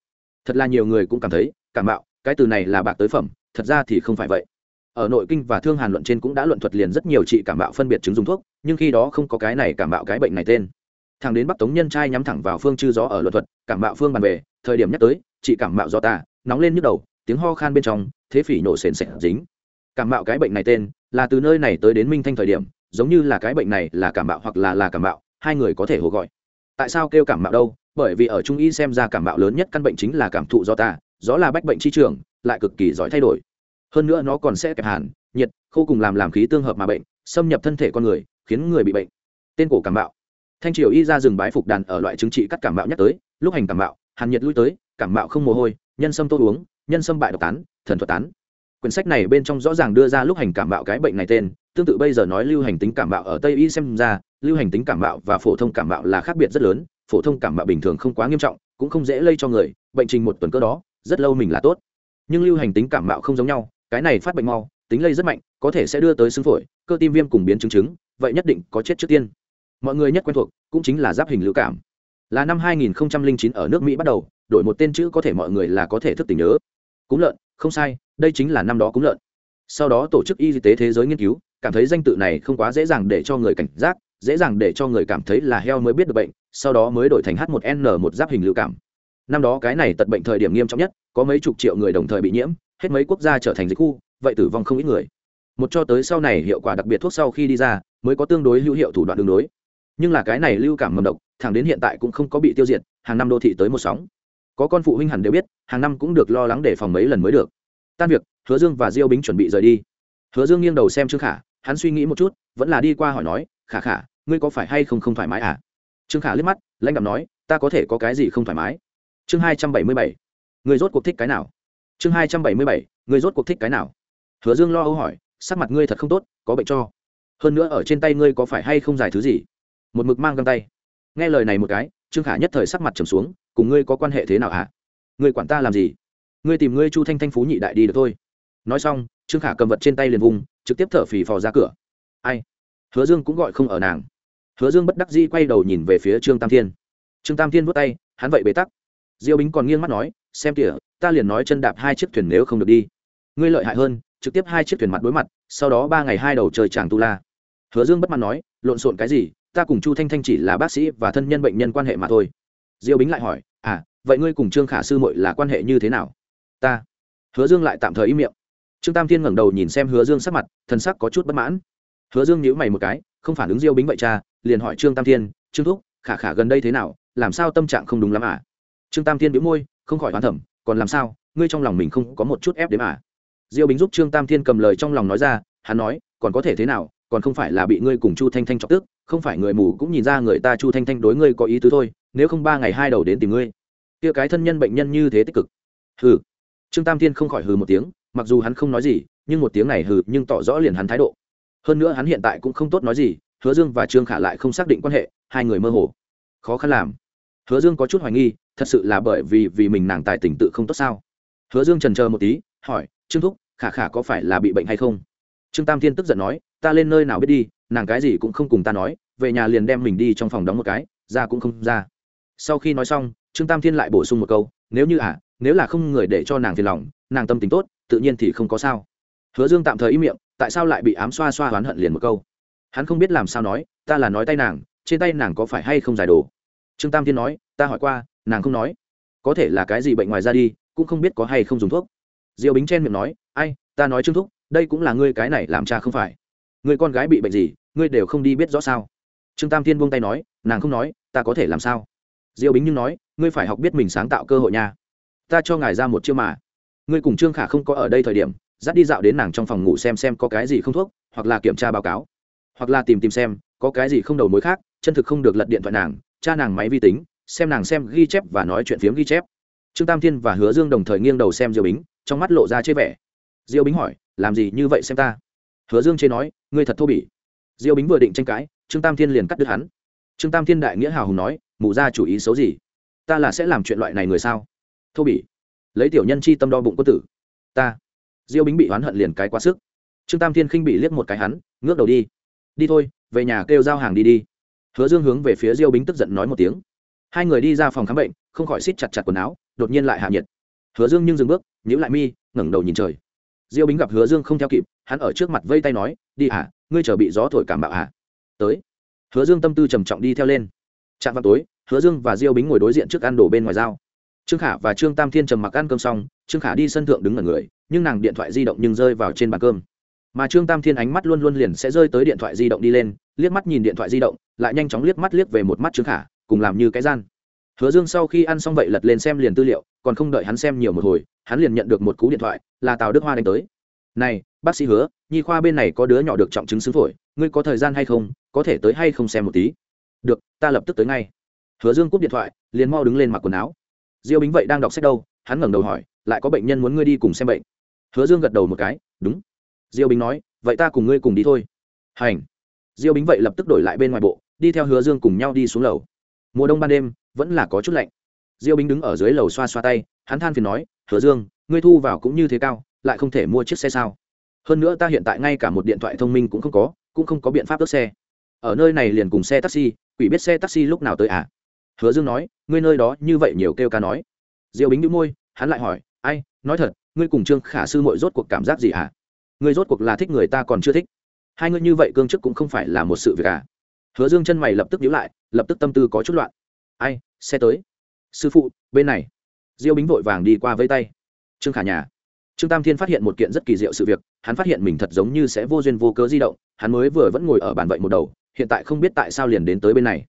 Thật là nhiều người cũng cảm thấy, cảm bạo cái từ này là bạc tới phẩm, thật ra thì không phải vậy ở nội kinh và thương hàn luận trên cũng đã luận thuật liền rất nhiều trị cảm bạo phân biệt chứng dùng thuốc, nhưng khi đó không có cái này cảm bạo cái bệnh này tên. Thằng đến bắc tống nhân trai nhắm thẳng vào phương chư gió ở luận thuật, cảm bạo phương bàn về, thời điểm nhắc tới, trị cảm bạo do ta, nóng lên nhức đầu, tiếng ho khan bên trong, thế phỉ nổ sền sệt dính. Cảm bạo cái bệnh này tên, là từ nơi này tới đến minh thanh thời điểm, giống như là cái bệnh này là cảm bạo hoặc là là cảm bạo, hai người có thể hồ gọi. Tại sao kêu cảm bạo đâu? Bởi vì ở trung y xem ra cảm bạo lớn nhất căn bệnh chính là cảm thụ do ta, gió là bách bệnh chi trường, lại cực kỳ giỏi thay đổi hơn nữa nó còn sẽ kẹp hàn, nhiệt, khô cùng làm làm khí tương hợp mà bệnh, xâm nhập thân thể con người, khiến người bị bệnh. Tên cổ cảm bạo. Thanh triều y ra rừng bái phục đàn ở loại chứng trị cắt cảm bạo nhắc tới, lúc hành cảm bạo, hàn nhiệt lui tới, cảm bạo không mồ hôi, nhân sâm tô uống, nhân sâm bại độc tán, thần thuật tán. Quyển sách này bên trong rõ ràng đưa ra lúc hành cảm bạo cái bệnh này tên, tương tự bây giờ nói lưu hành tính cảm bạo ở tây y xem ra, lưu hành tính cảm bạo và phổ thông cảm bạo là khác biệt rất lớn, phổ thông cảm bạo bình thường không quá nghiêm trọng, cũng không dễ lây cho người, bệnh trình một tuần cơ đó, rất lâu mình là tốt. Nhưng lưu hành tính cảm bạo không giống nhau cái này phát bệnh mau, tính lây rất mạnh, có thể sẽ đưa tới xương phổi, cơ tim viêm cùng biến chứng chứng, vậy nhất định có chết trước tiên. Mọi người nhất quen thuộc, cũng chính là giáp hình lưu cảm. Là năm 2009 ở nước mỹ bắt đầu, đổi một tên chữ có thể mọi người là có thể thức tỉnh nhớ. Cúng lợn, không sai, đây chính là năm đó cúng lợn. Sau đó tổ chức y tế thế giới nghiên cứu, cảm thấy danh tự này không quá dễ dàng để cho người cảnh giác, dễ dàng để cho người cảm thấy là heo mới biết được bệnh, sau đó mới đổi thành h 1 n 1 giáp hình lưu cảm. Năm đó cái này tật bệnh thời điểm nghiêm trọng nhất, có mấy chục triệu người đồng thời bị nhiễm hết mấy quốc gia trở thành dịch khu, vậy tử vong không ít người. Một cho tới sau này hiệu quả đặc biệt thuốc sau khi đi ra, mới có tương đối hữu hiệu thủ đoạn đường đối. Nhưng là cái này lưu cảm mầm độc, thẳng đến hiện tại cũng không có bị tiêu diệt, hàng năm đô thị tới một sóng. Có con phụ huynh hẳn đều biết, hàng năm cũng được lo lắng để phòng mấy lần mới được. Tan việc, hứa dương và diêu bính chuẩn bị rời đi. Hứa dương nghiêng đầu xem trương khả, hắn suy nghĩ một chút, vẫn là đi qua hỏi nói, khả khả, ngươi có phải hay không không thoải mái à? Trương khả liếc mắt, lãnh đạo nói, ta có thể có cái gì không thoải mái? Chương hai trăm bảy mươi bảy, người rốt cuộc thích cái nào? Chương hai trăm bảy mươi bảy người rốt cuộc thích cái nào? Hứa dương lo âu hỏi, sắc mặt ngươi thật không tốt, có bệnh cho. Hơn nữa ở trên tay ngươi có phải hay không giải thứ gì? Một mực mang găng tay. Nghe lời này một cái, trương khả nhất thời sắc mặt trầm xuống, cùng ngươi có quan hệ thế nào hả ngươi quản ta làm gì? Ngươi tìm ngươi chu thanh thanh phú nhị đại đi được thôi. Nói xong, trương khả cầm vật trên tay liền vùng, trực tiếp thở phì phò ra cửa. Ai? Hứa dương cũng gọi không ở nàng. Hứa dương bất đắc dĩ quay đầu nhìn về phía trương tam thiên. Trương tam thiên vút tay, hắn vậy bế tắc diêu bính còn nghiêng mắt nói, xem kìa, ta liền nói chân đạp hai chiếc thuyền nếu không được đi. Ngươi lợi hại hơn, trực tiếp hai chiếc thuyền mặt đối mặt, sau đó ba ngày hai đầu trời chàng tu la. Hứa dương bất mặt nói, lộn xộn cái gì, ta cùng chu thanh thanh chỉ là bác sĩ và thân nhân bệnh nhân quan hệ mà thôi. Diêu bính lại hỏi à vậy ngươi cùng trương khả sư mội là quan hệ như thế nào? Ta. Hứa dương lại tạm thời im miệng. Trương tam thiên ngẩng đầu nhìn xem hứa dương sắc mặt, thần sắc có chút bất mãn. Hứa dương nhíu mày một cái, không phản ứng diêu bính vậy cha, liền hỏi trương tam thiên, trương thúc, khả khả gần đây thế nào, làm sao tâm trạng không đúng lắm à? Trương tam thiên bĩu môi, không khỏi hoán thẩm còn làm sao, ngươi trong lòng mình không có một chút ép đến à diêu bính giúp trương tam thiên cầm lời trong lòng nói ra, hắn nói, còn có thể thế nào, còn không phải là bị ngươi cùng chu thanh thanh chọc tức, không phải người mù cũng nhìn ra người ta chu thanh thanh đối ngươi có ý tứ thôi, nếu không ba ngày hai đầu đến tìm ngươi. Kia cái thân nhân bệnh nhân như thế tích cực. Hừ. Trương tam thiên không khỏi hừ một tiếng, mặc dù hắn không nói gì, nhưng một tiếng này hừ nhưng tỏ rõ liền hắn thái độ. Hơn nữa hắn hiện tại cũng không tốt nói gì, hứa dương và trương khả lại không xác định quan hệ, hai người mơ hồ. Khó khăn làm. Hứa dương có chút hoài nghi thật sự là bởi vì vì mình nàng tài tình tự không tốt sao? Hứa dương trần chờ một tí, hỏi, trương thúc, khả khả có phải là bị bệnh hay không? Trương tam thiên tức giận nói, ta lên nơi nào biết đi, nàng cái gì cũng không cùng ta nói, về nhà liền đem mình đi trong phòng đóng một cái, ra cũng không ra. Sau khi nói xong, trương tam thiên lại bổ sung một câu, nếu như à nếu là không người để cho nàng phiền lòng, nàng tâm tính tốt, tự nhiên thì không có sao. Hứa dương tạm thời im miệng, tại sao lại bị ám xoa xoa oán hận liền một câu. Hắn không biết làm sao nói, ta là nói tay nàng, trên tay nàng có phải hay không giải đồ? Trương tam thiên nói, ta hỏi qua nàng không nói. Có thể là cái gì bệnh ngoài ra đi, cũng không biết có hay không dùng thuốc. Diệu bính chen miệng nói, ai, ta nói trương thúc, đây cũng là ngươi cái này làm cha không phải. Người con gái bị bệnh gì, ngươi đều không đi biết rõ sao. Trương tam thiên buông tay nói, nàng không nói, ta có thể làm sao? Diệu bính nhưng nói, ngươi phải học biết mình sáng tạo cơ hội nha. Ta cho ngài ra một chiêu mà. Ngươi cùng trương khả không có ở đây thời điểm, dắt đi dạo đến nàng trong phòng ngủ xem xem có cái gì không thuốc, hoặc là kiểm tra báo cáo, hoặc là tìm tìm xem có cái gì không đầu mối khác, chân thực không được lật điện thoại nàng, cha nàng máy vi tính xem nàng xem ghi chép và nói chuyện phiếm ghi chép. Trương tam thiên và hứa dương đồng thời nghiêng đầu xem diêu bính, trong mắt lộ ra chê vẻ. Diêu bính hỏi, làm gì như vậy xem ta? Hứa dương chê nói, ngươi thật thô bỉ. Diêu bính vừa định tranh cãi, trương tam thiên liền cắt đứt hắn. Trương tam thiên đại nghĩa hào hùng nói, mụ ra chủ ý xấu gì? Ta là sẽ làm chuyện loại này người sao? Thô bỉ. Lấy tiểu nhân chi tâm đo bụng quân tử. Ta. Diêu bính bị oán hận liền cái quá sức. Trương tam thiên khinh bị liếc một cái hắn, ngước đầu đi. Đi thôi, về nhà kêu giao hàng đi đi. Hứa dương hướng về phía diêu bính tức giận nói một tiếng hai người đi ra phòng khám bệnh, không khỏi xít chặt chặt quần áo, đột nhiên lại hạ nhiệt. Hứa dương nhưng dừng bước, nhíu lại mi, ngẩng đầu nhìn trời. Diêu bính gặp hứa dương không theo kịp, hắn ở trước mặt vây tay nói, đi hả ngươi chờ bị gió thổi cảm bạo hả tới. Hứa dương tâm tư trầm trọng đi theo lên. Chạm vào tối, hứa dương và diêu bính ngồi đối diện trước ăn đổ bên ngoài dao trương khả và trương tam thiên trầm mặc ăn cơm xong, trương khả đi sân thượng đứng ở người, nhưng nàng điện thoại di động nhưng rơi vào trên bàn cơm. Mà trương tam thiên ánh mắt luôn luôn liền sẽ rơi tới điện thoại di động đi lên, liếc mắt nhìn điện thoại di động, lại nhanh chóng liếc mắt liếc về một mắt trương khả cùng làm như cái gian. Hứa dương sau khi ăn xong vậy lật lên xem liền tư liệu, còn không đợi hắn xem nhiều một hồi, hắn liền nhận được một cú điện thoại, là tào đức hoa đánh tới. Này, bác sĩ hứa, nhi khoa bên này có đứa nhỏ được trọng chứng xứ phổi, ngươi có thời gian hay không, có thể tới hay không xem một tí? Được, ta lập tức tới ngay. Hứa dương cúp điện thoại, liền mau đứng lên mặc quần áo. Diêu bính vậy đang đọc sách đâu? Hắn ngẩng đầu hỏi, lại có bệnh nhân muốn ngươi đi cùng xem bệnh. Hứa dương gật đầu một cái, đúng. Diêu bính nói, vậy ta cùng ngươi cùng đi thôi. Hành. Diêu bính vậy lập tức đổi lại bên ngoài bộ, đi theo hứa dương cùng nhau đi xuống lầu mùa đông ban đêm, vẫn là có chút lạnh. Diêu bính đứng ở dưới lầu xoa xoa tay, hắn than phiền nói, hứa dương, ngươi thu vào cũng như thế cao, lại không thể mua chiếc xe sao? Hơn nữa ta hiện tại ngay cả một điện thoại thông minh cũng không có, cũng không có biện pháp đốt xe. Ở nơi này liền cùng xe taxi, quỷ biết xe taxi lúc nào tới à? Hứa dương nói, ngươi nơi đó như vậy nhiều kêu ca nói. Diêu bính đĩu môi, hắn lại hỏi, ai, nói thật, ngươi cùng trương khả sư mội rốt cuộc cảm giác gì à? Ngươi rốt cuộc là thích người ta còn chưa thích. Hai ngươi như vậy cương chức cũng không phải là một sự việc à? Hứa dương chân mày lập tức nhíu lại, lập tức tâm tư có chút loạn. Ai, xe tới. Sư phụ, bên này. Diêu bính vội vàng đi qua với tay. Trương khả nhà. Trương tam thiên phát hiện một kiện rất kỳ diệu sự việc, hắn phát hiện mình thật giống như sẽ vô duyên vô cớ di động, hắn mới vừa vẫn ngồi ở bàn vậy một đầu, hiện tại không biết tại sao liền đến tới bên này.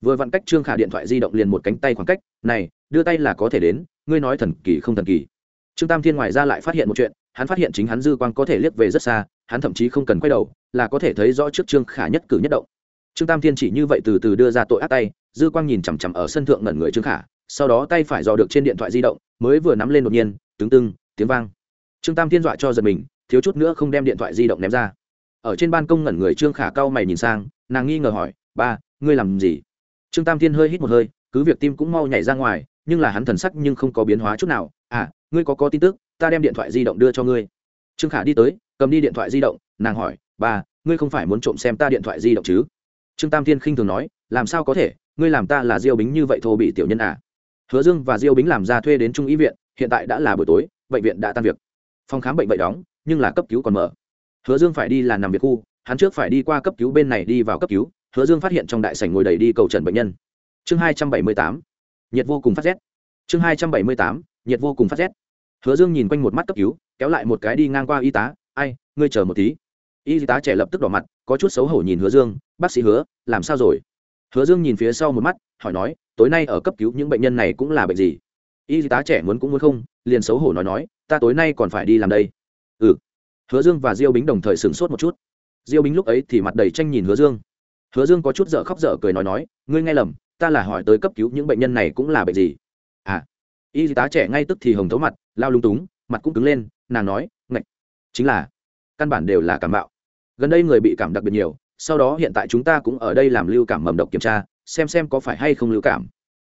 Vừa vặn cách trương khả điện thoại di động liền một cánh tay khoảng cách, này, đưa tay là có thể đến, ngươi nói thần kỳ không thần kỳ. Trương tam thiên ngoài ra lại phát hiện một chuyện, hắn phát hiện chính hắn dư quang có thể liếc về rất xa, hắn thậm chí không cần quay đầu, là có thể thấy rõ trước trương khả nhất cử nhất động trương tam thiên chỉ như vậy từ từ đưa ra tội ác tay, dư quang nhìn chằm chằm ở sân thượng ngẩn người trương khả, sau đó tay phải dò được trên điện thoại di động, mới vừa nắm lên đột nhiên tướng tưng, tiếng vang. Trương tam thiên dọa cho giật mình, thiếu chút nữa không đem điện thoại di động ném ra. Ở trên ban công ngẩn người trương khả cao mày nhìn sang, nàng nghi ngờ hỏi, ba, ngươi làm gì? Trương tam thiên hơi hít một hơi, cứ việc tim cũng mau nhảy ra ngoài, nhưng là hắn thần sắc nhưng không có biến hóa chút nào. À ngươi có có tin tức, ta đem điện thoại di động đưa cho ngươi. Trương khả đi tới, cầm đi điện thoại di động, nàng hỏi, ba, ngươi không phải muốn trộm xem ta điện thoại di động chứ? Trương tam thiên khinh thường nói, làm sao có thể? Ngươi làm ta là diêu bính như vậy thô bị tiểu nhân à? Hứa dương và diêu bính làm ra thuê đến trung ý viện, hiện tại đã là buổi tối, bệnh viện đã tan việc. Phòng khám bệnh vậy đóng, nhưng là cấp cứu còn mở. Hứa dương phải đi là nằm việc khu, hắn trước phải đi qua cấp cứu bên này đi vào cấp cứu, hứa dương phát hiện trong đại sảnh ngồi đầy đi cầu trần bệnh nhân. Chương hai trăm bảy mươi tám, nhiệt vô cùng phát rét. Chương hai trăm bảy mươi tám, nhiệt vô cùng phát rét. Hứa dương nhìn quanh một mắt cấp cứu, kéo lại một cái đi ngang qua y tá, ai, ngươi chờ một tí y tá trẻ lập tức đỏ mặt, có chút xấu hổ nhìn hứa dương, bác sĩ hứa, làm sao rồi? Hứa dương nhìn phía sau một mắt, hỏi nói, tối nay ở cấp cứu những bệnh nhân này cũng là bệnh gì? Y tá trẻ muốn cũng muốn không, liền xấu hổ nói nói, ta tối nay còn phải đi làm đây. Ừ. Hứa dương và diêu bính đồng thời sửng sốt một chút. Diêu bính lúc ấy thì mặt đầy tranh nhìn hứa dương. Hứa dương có chút dở khóc dở cười nói nói, ngươi nghe lầm, ta là hỏi tới cấp cứu những bệnh nhân này cũng là bệnh gì? À. Y tá trẻ ngay tức thì hồng thấu mặt, lao lung túng, mặt cũng cứng lên, nàng nói, ngạch, chính là căn bản đều là cảm mạo. gần đây người bị cảm đặc biệt nhiều, sau đó hiện tại chúng ta cũng ở đây làm lưu cảm mầm độc kiểm tra, xem xem có phải hay không lưu cảm.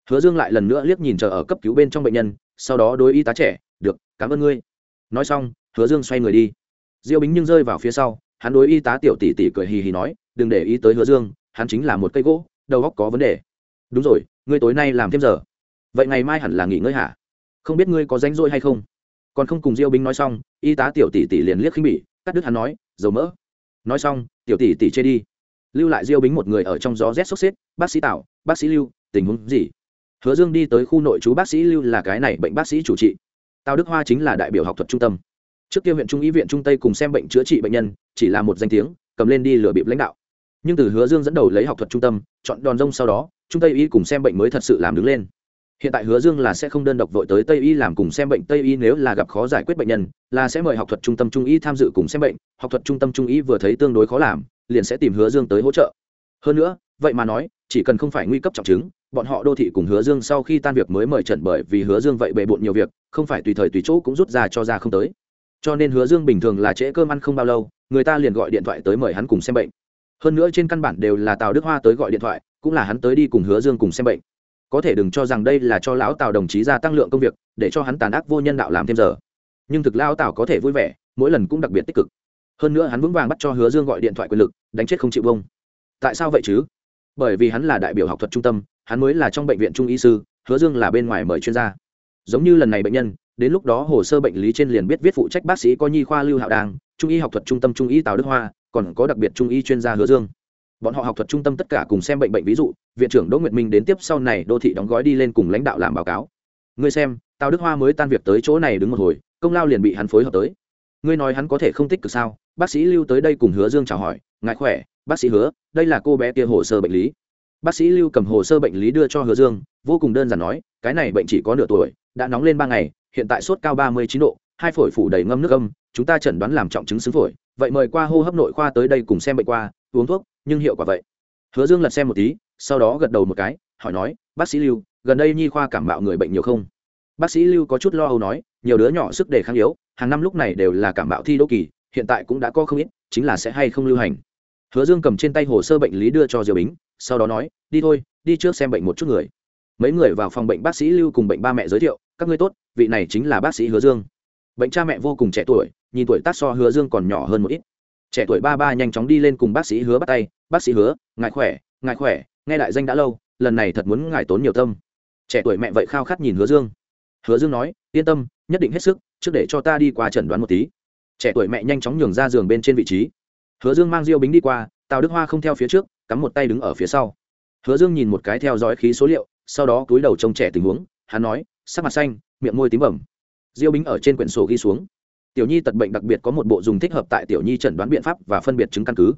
Hứa dương lại lần nữa liếc nhìn chờ ở cấp cứu bên trong bệnh nhân, sau đó đối y tá trẻ, được, cảm ơn ngươi. Nói xong, hứa dương xoay người đi. Diêu bính nhưng rơi vào phía sau, hắn đối y tá tiểu tỷ tỷ cười hì hì nói, đừng để ý tới hứa dương, hắn chính là một cây gỗ, đầu óc có vấn đề. Đúng rồi, ngươi tối nay làm thêm giờ. Vậy ngày mai hẳn là nghỉ ngơi hả? Không biết ngươi có rảnh rỗi hay không? Còn không cùng diêu Bính nói xong, y tá tiểu tỷ tỷ liền liếc khinh bỉ cắt đứt hắn nói, dầu mỡ. Nói xong, tiểu tỷ tỷ chê đi. Lưu lại diêu bính một người ở trong gió rét sốc xếp, bác sĩ tạo bác sĩ lưu, tình huống gì? Hứa dương đi tới khu nội trú bác sĩ lưu là cái này bệnh bác sĩ chủ trị. Tào đức hoa chính là đại biểu học thuật trung tâm. Trước kia huyện trung ý viện trung tây cùng xem bệnh chữa trị bệnh nhân, chỉ là một danh tiếng, cầm lên đi lừa bịp lãnh đạo. Nhưng từ hứa dương dẫn đầu lấy học thuật trung tâm, chọn đòn rông sau đó, trung tây y cùng xem bệnh mới thật sự làm đứng lên hiện tại hứa dương là sẽ không đơn độc vội tới tây y làm cùng xem bệnh. Tây y nếu là gặp khó giải quyết bệnh nhân, là sẽ mời học thuật trung tâm trung y tham dự cùng xem bệnh. Học thuật trung tâm trung y vừa thấy tương đối khó làm, liền sẽ tìm hứa dương tới hỗ trợ. Hơn nữa, vậy mà nói, chỉ cần không phải nguy cấp trọng chứng, bọn họ đô thị cùng hứa dương sau khi tan việc mới mời trần bởi vì hứa dương vậy bề bộn nhiều việc, không phải tùy thời tùy chỗ cũng rút ra cho ra không tới. Cho nên hứa dương bình thường là trễ cơm ăn không bao lâu, người ta liền gọi điện thoại tới mời hắn cùng xem bệnh. Hơn nữa trên căn bản đều là tào đức hoa tới gọi điện thoại, cũng là hắn tới đi cùng hứa dương cùng xem bệnh có thể đừng cho rằng đây là cho lão tào đồng chí gia tăng lượng công việc, để cho hắn tàn ác vô nhân đạo làm thêm giờ. Nhưng thực lão tào có thể vui vẻ, mỗi lần cũng đặc biệt tích cực. Hơn nữa hắn vững vàng bắt cho hứa dương gọi điện thoại quyền lực, đánh chết không chịu bông tại sao vậy chứ? Bởi vì hắn là đại biểu học thuật trung tâm, hắn mới là trong bệnh viện trung y sư, hứa dương là bên ngoài mời chuyên gia. Giống như lần này bệnh nhân, đến lúc đó hồ sơ bệnh lý trên liền biết viết phụ trách bác sĩ có nhi khoa lưu hạo đàng, trung y học thuật trung tâm trung y tào đức hoa, còn có đặc biệt trung y chuyên gia hứa dương bọn họ học thuật trung tâm tất cả cùng xem bệnh bệnh ví dụ, viện trưởng đỗ nguyệt minh đến tiếp sau này đô thị đóng gói đi lên cùng lãnh đạo làm báo cáo. Ngươi xem, tào đức hoa mới tan việc tới chỗ này đứng một hồi, công lao liền bị hắn phối hợp tới. Ngươi nói hắn có thể không tích cực sao? Bác sĩ lưu tới đây cùng hứa dương chào hỏi ngại khỏe? Bác sĩ hứa, đây là cô bé kia hồ sơ bệnh lý. Bác sĩ lưu cầm hồ sơ bệnh lý đưa cho hứa dương, vô cùng đơn giản nói, cái này bệnh chỉ có nửa tuổi, đã nóng lên ba ngày, hiện tại sốt cao ba mươi chín độ, hai phổi phủ đầy ngâm nước âm chúng ta chẩn đoán làm trọng chứng xứng phổi, vậy mời qua hô hấp nội khoa tới đây cùng xem bệnh qua, uống thuốc, nhưng hiệu quả vậy. Hứa dương lật xem một tí, sau đó gật đầu một cái, hỏi nói, bác sĩ lưu, gần đây nhi khoa cảm mạo người bệnh nhiều không? Bác sĩ lưu có chút lo âu nói, nhiều đứa nhỏ sức đề kháng yếu, hàng năm lúc này đều là cảm mạo thi đô kỳ, hiện tại cũng đã có không ít, chính là sẽ hay không lưu hành. Hứa dương cầm trên tay hồ sơ bệnh lý đưa cho diều bính, sau đó nói, đi thôi, đi trước xem bệnh một chút người. Mấy người vào phòng bệnh bác sĩ lưu cùng bệnh ba mẹ giới thiệu, các ngươi tốt, vị này chính là bác sĩ hứa dương. Bệnh cha mẹ vô cùng trẻ tuổi nhìn tuổi tác so hứa dương còn nhỏ hơn một ít. Trẻ tuổi ba ba nhanh chóng đi lên cùng bác sĩ hứa bắt tay. Bác sĩ hứa, ngài khỏe ngài khỏe, nghe đại danh đã lâu, lần này thật muốn ngài tốn nhiều tâm. Trẻ tuổi mẹ vậy khao khát nhìn hứa dương. Hứa dương nói, yên tâm, nhất định hết sức, trước để cho ta đi qua chẩn đoán một tí. Trẻ tuổi mẹ nhanh chóng nhường ra giường bên trên vị trí. Hứa dương mang diêu bính đi qua, tào đức hoa không theo phía trước, cắm một tay đứng ở phía sau. Hứa dương nhìn một cái theo dõi khí số liệu, sau đó cúi đầu trông trẻ tình huống. Hắn nói, sắc mặt xanh, miệng môi tím bẩm. Diêu bính ở trên quyển sổ ghi xuống tiểu nhi tật bệnh đặc biệt có một bộ dùng thích hợp tại tiểu nhi chẩn đoán biện pháp và phân biệt chứng căn cứ.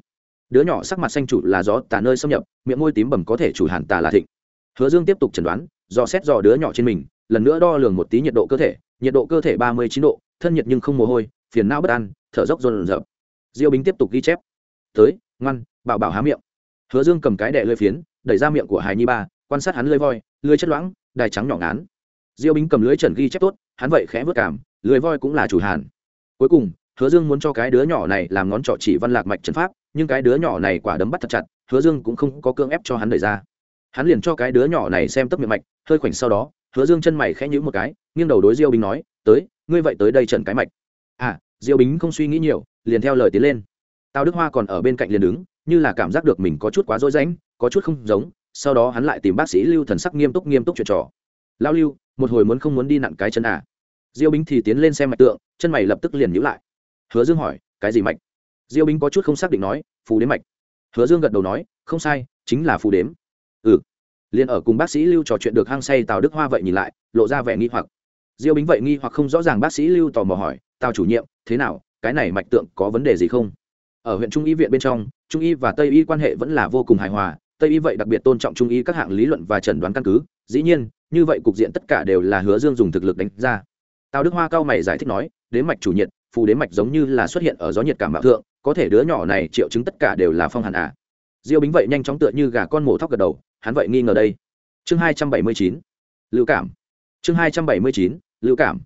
Đứa nhỏ sắc mặt xanh chủ là gió tà nơi xâm nhập, miệng môi tím bầm có thể chủ hàn tà là thịnh. Hứa dương tiếp tục chẩn đoán, dò xét dò đứa nhỏ trên mình, lần nữa đo lường một tí nhiệt độ cơ thể, nhiệt độ cơ thể ba mươi chín độ, thân nhiệt nhưng không mồ hôi, phiền não bất an, thở dốc rồn rợp diêu bính tiếp tục ghi chép. Tới, ngoan, bảo bảo há miệng. Hứa dương cầm cái đệ lơi phiến, đẩy ra miệng của hài nhi ba, quan sát hắn lơi voi lưới chất loãng, đài trắng nhỏ ngán. Diêu bính cầm lưới trần ghi chép tốt, hắn vậy khẽ vớt cảm lưới voi cũng là chủ hàn cuối cùng, hứa dương muốn cho cái đứa nhỏ này làm ngón trỏ chỉ văn lạc mạch trần pháp, nhưng cái đứa nhỏ này quả đấm bắt thật chặt, hứa dương cũng không có cưỡng ép cho hắn đẩy ra. Hắn liền cho cái đứa nhỏ này xem tấp miệng mạch, hơi khoảnh sau đó, hứa dương chân mày khẽ nhữ một cái, nghiêng đầu đối diêu bính nói, tới, ngươi vậy tới đây trần cái mạch. À diêu bính không suy nghĩ nhiều, liền theo lời tiến lên. Tào đức hoa còn ở bên cạnh liền đứng, như là cảm giác được mình có chút quá rối rãnh, có chút không giống, sau đó hắn lại tìm bác sĩ lưu thần sắc nghiêm túc nghiêm túc chuyện trò. Lao lưu, một hồi muốn không muốn đi nặn cái chân à? Diêu bính thì tiến lên xem mạch tượng, chân mày lập tức liền nhữ lại. Hứa dương hỏi, cái gì mạch? Diêu bính có chút không xác định nói, phù đếm mạch. Hứa dương gật đầu nói, không sai, chính là phù đếm ừ. Liền ở cùng bác sĩ lưu trò chuyện được hang say tào đức hoa vậy nhìn lại, lộ ra vẻ nghi hoặc. Diêu bính vậy nghi hoặc không rõ ràng bác sĩ lưu tò mò hỏi, tào chủ nhiệm, thế nào, cái này mạch tượng có vấn đề gì không? Ở huyện trung y viện bên trong, trung y và tây y quan hệ vẫn là vô cùng hài hòa, tây y vậy đặc biệt tôn trọng trung y các hạng lý luận và chẩn đoán căn cứ. Dĩ nhiên, như vậy cục diện tất cả đều là hứa dương dùng thực lực đánh ra tào đức hoa cao mày giải thích nói đến mạch chủ nhiệt, phù đến mạch giống như là xuất hiện ở gió nhiệt cảm bạo thượng, có thể đứa nhỏ này triệu chứng tất cả đều là phong hàn à. diêu bính vậy nhanh chóng tựa như gà con mổ thóc gật đầu, hắn vậy nghi ngờ đây. Chương hai trăm bảy mươi chín, lưu cảm. Chương hai trăm bảy mươi chín, lưu cảm.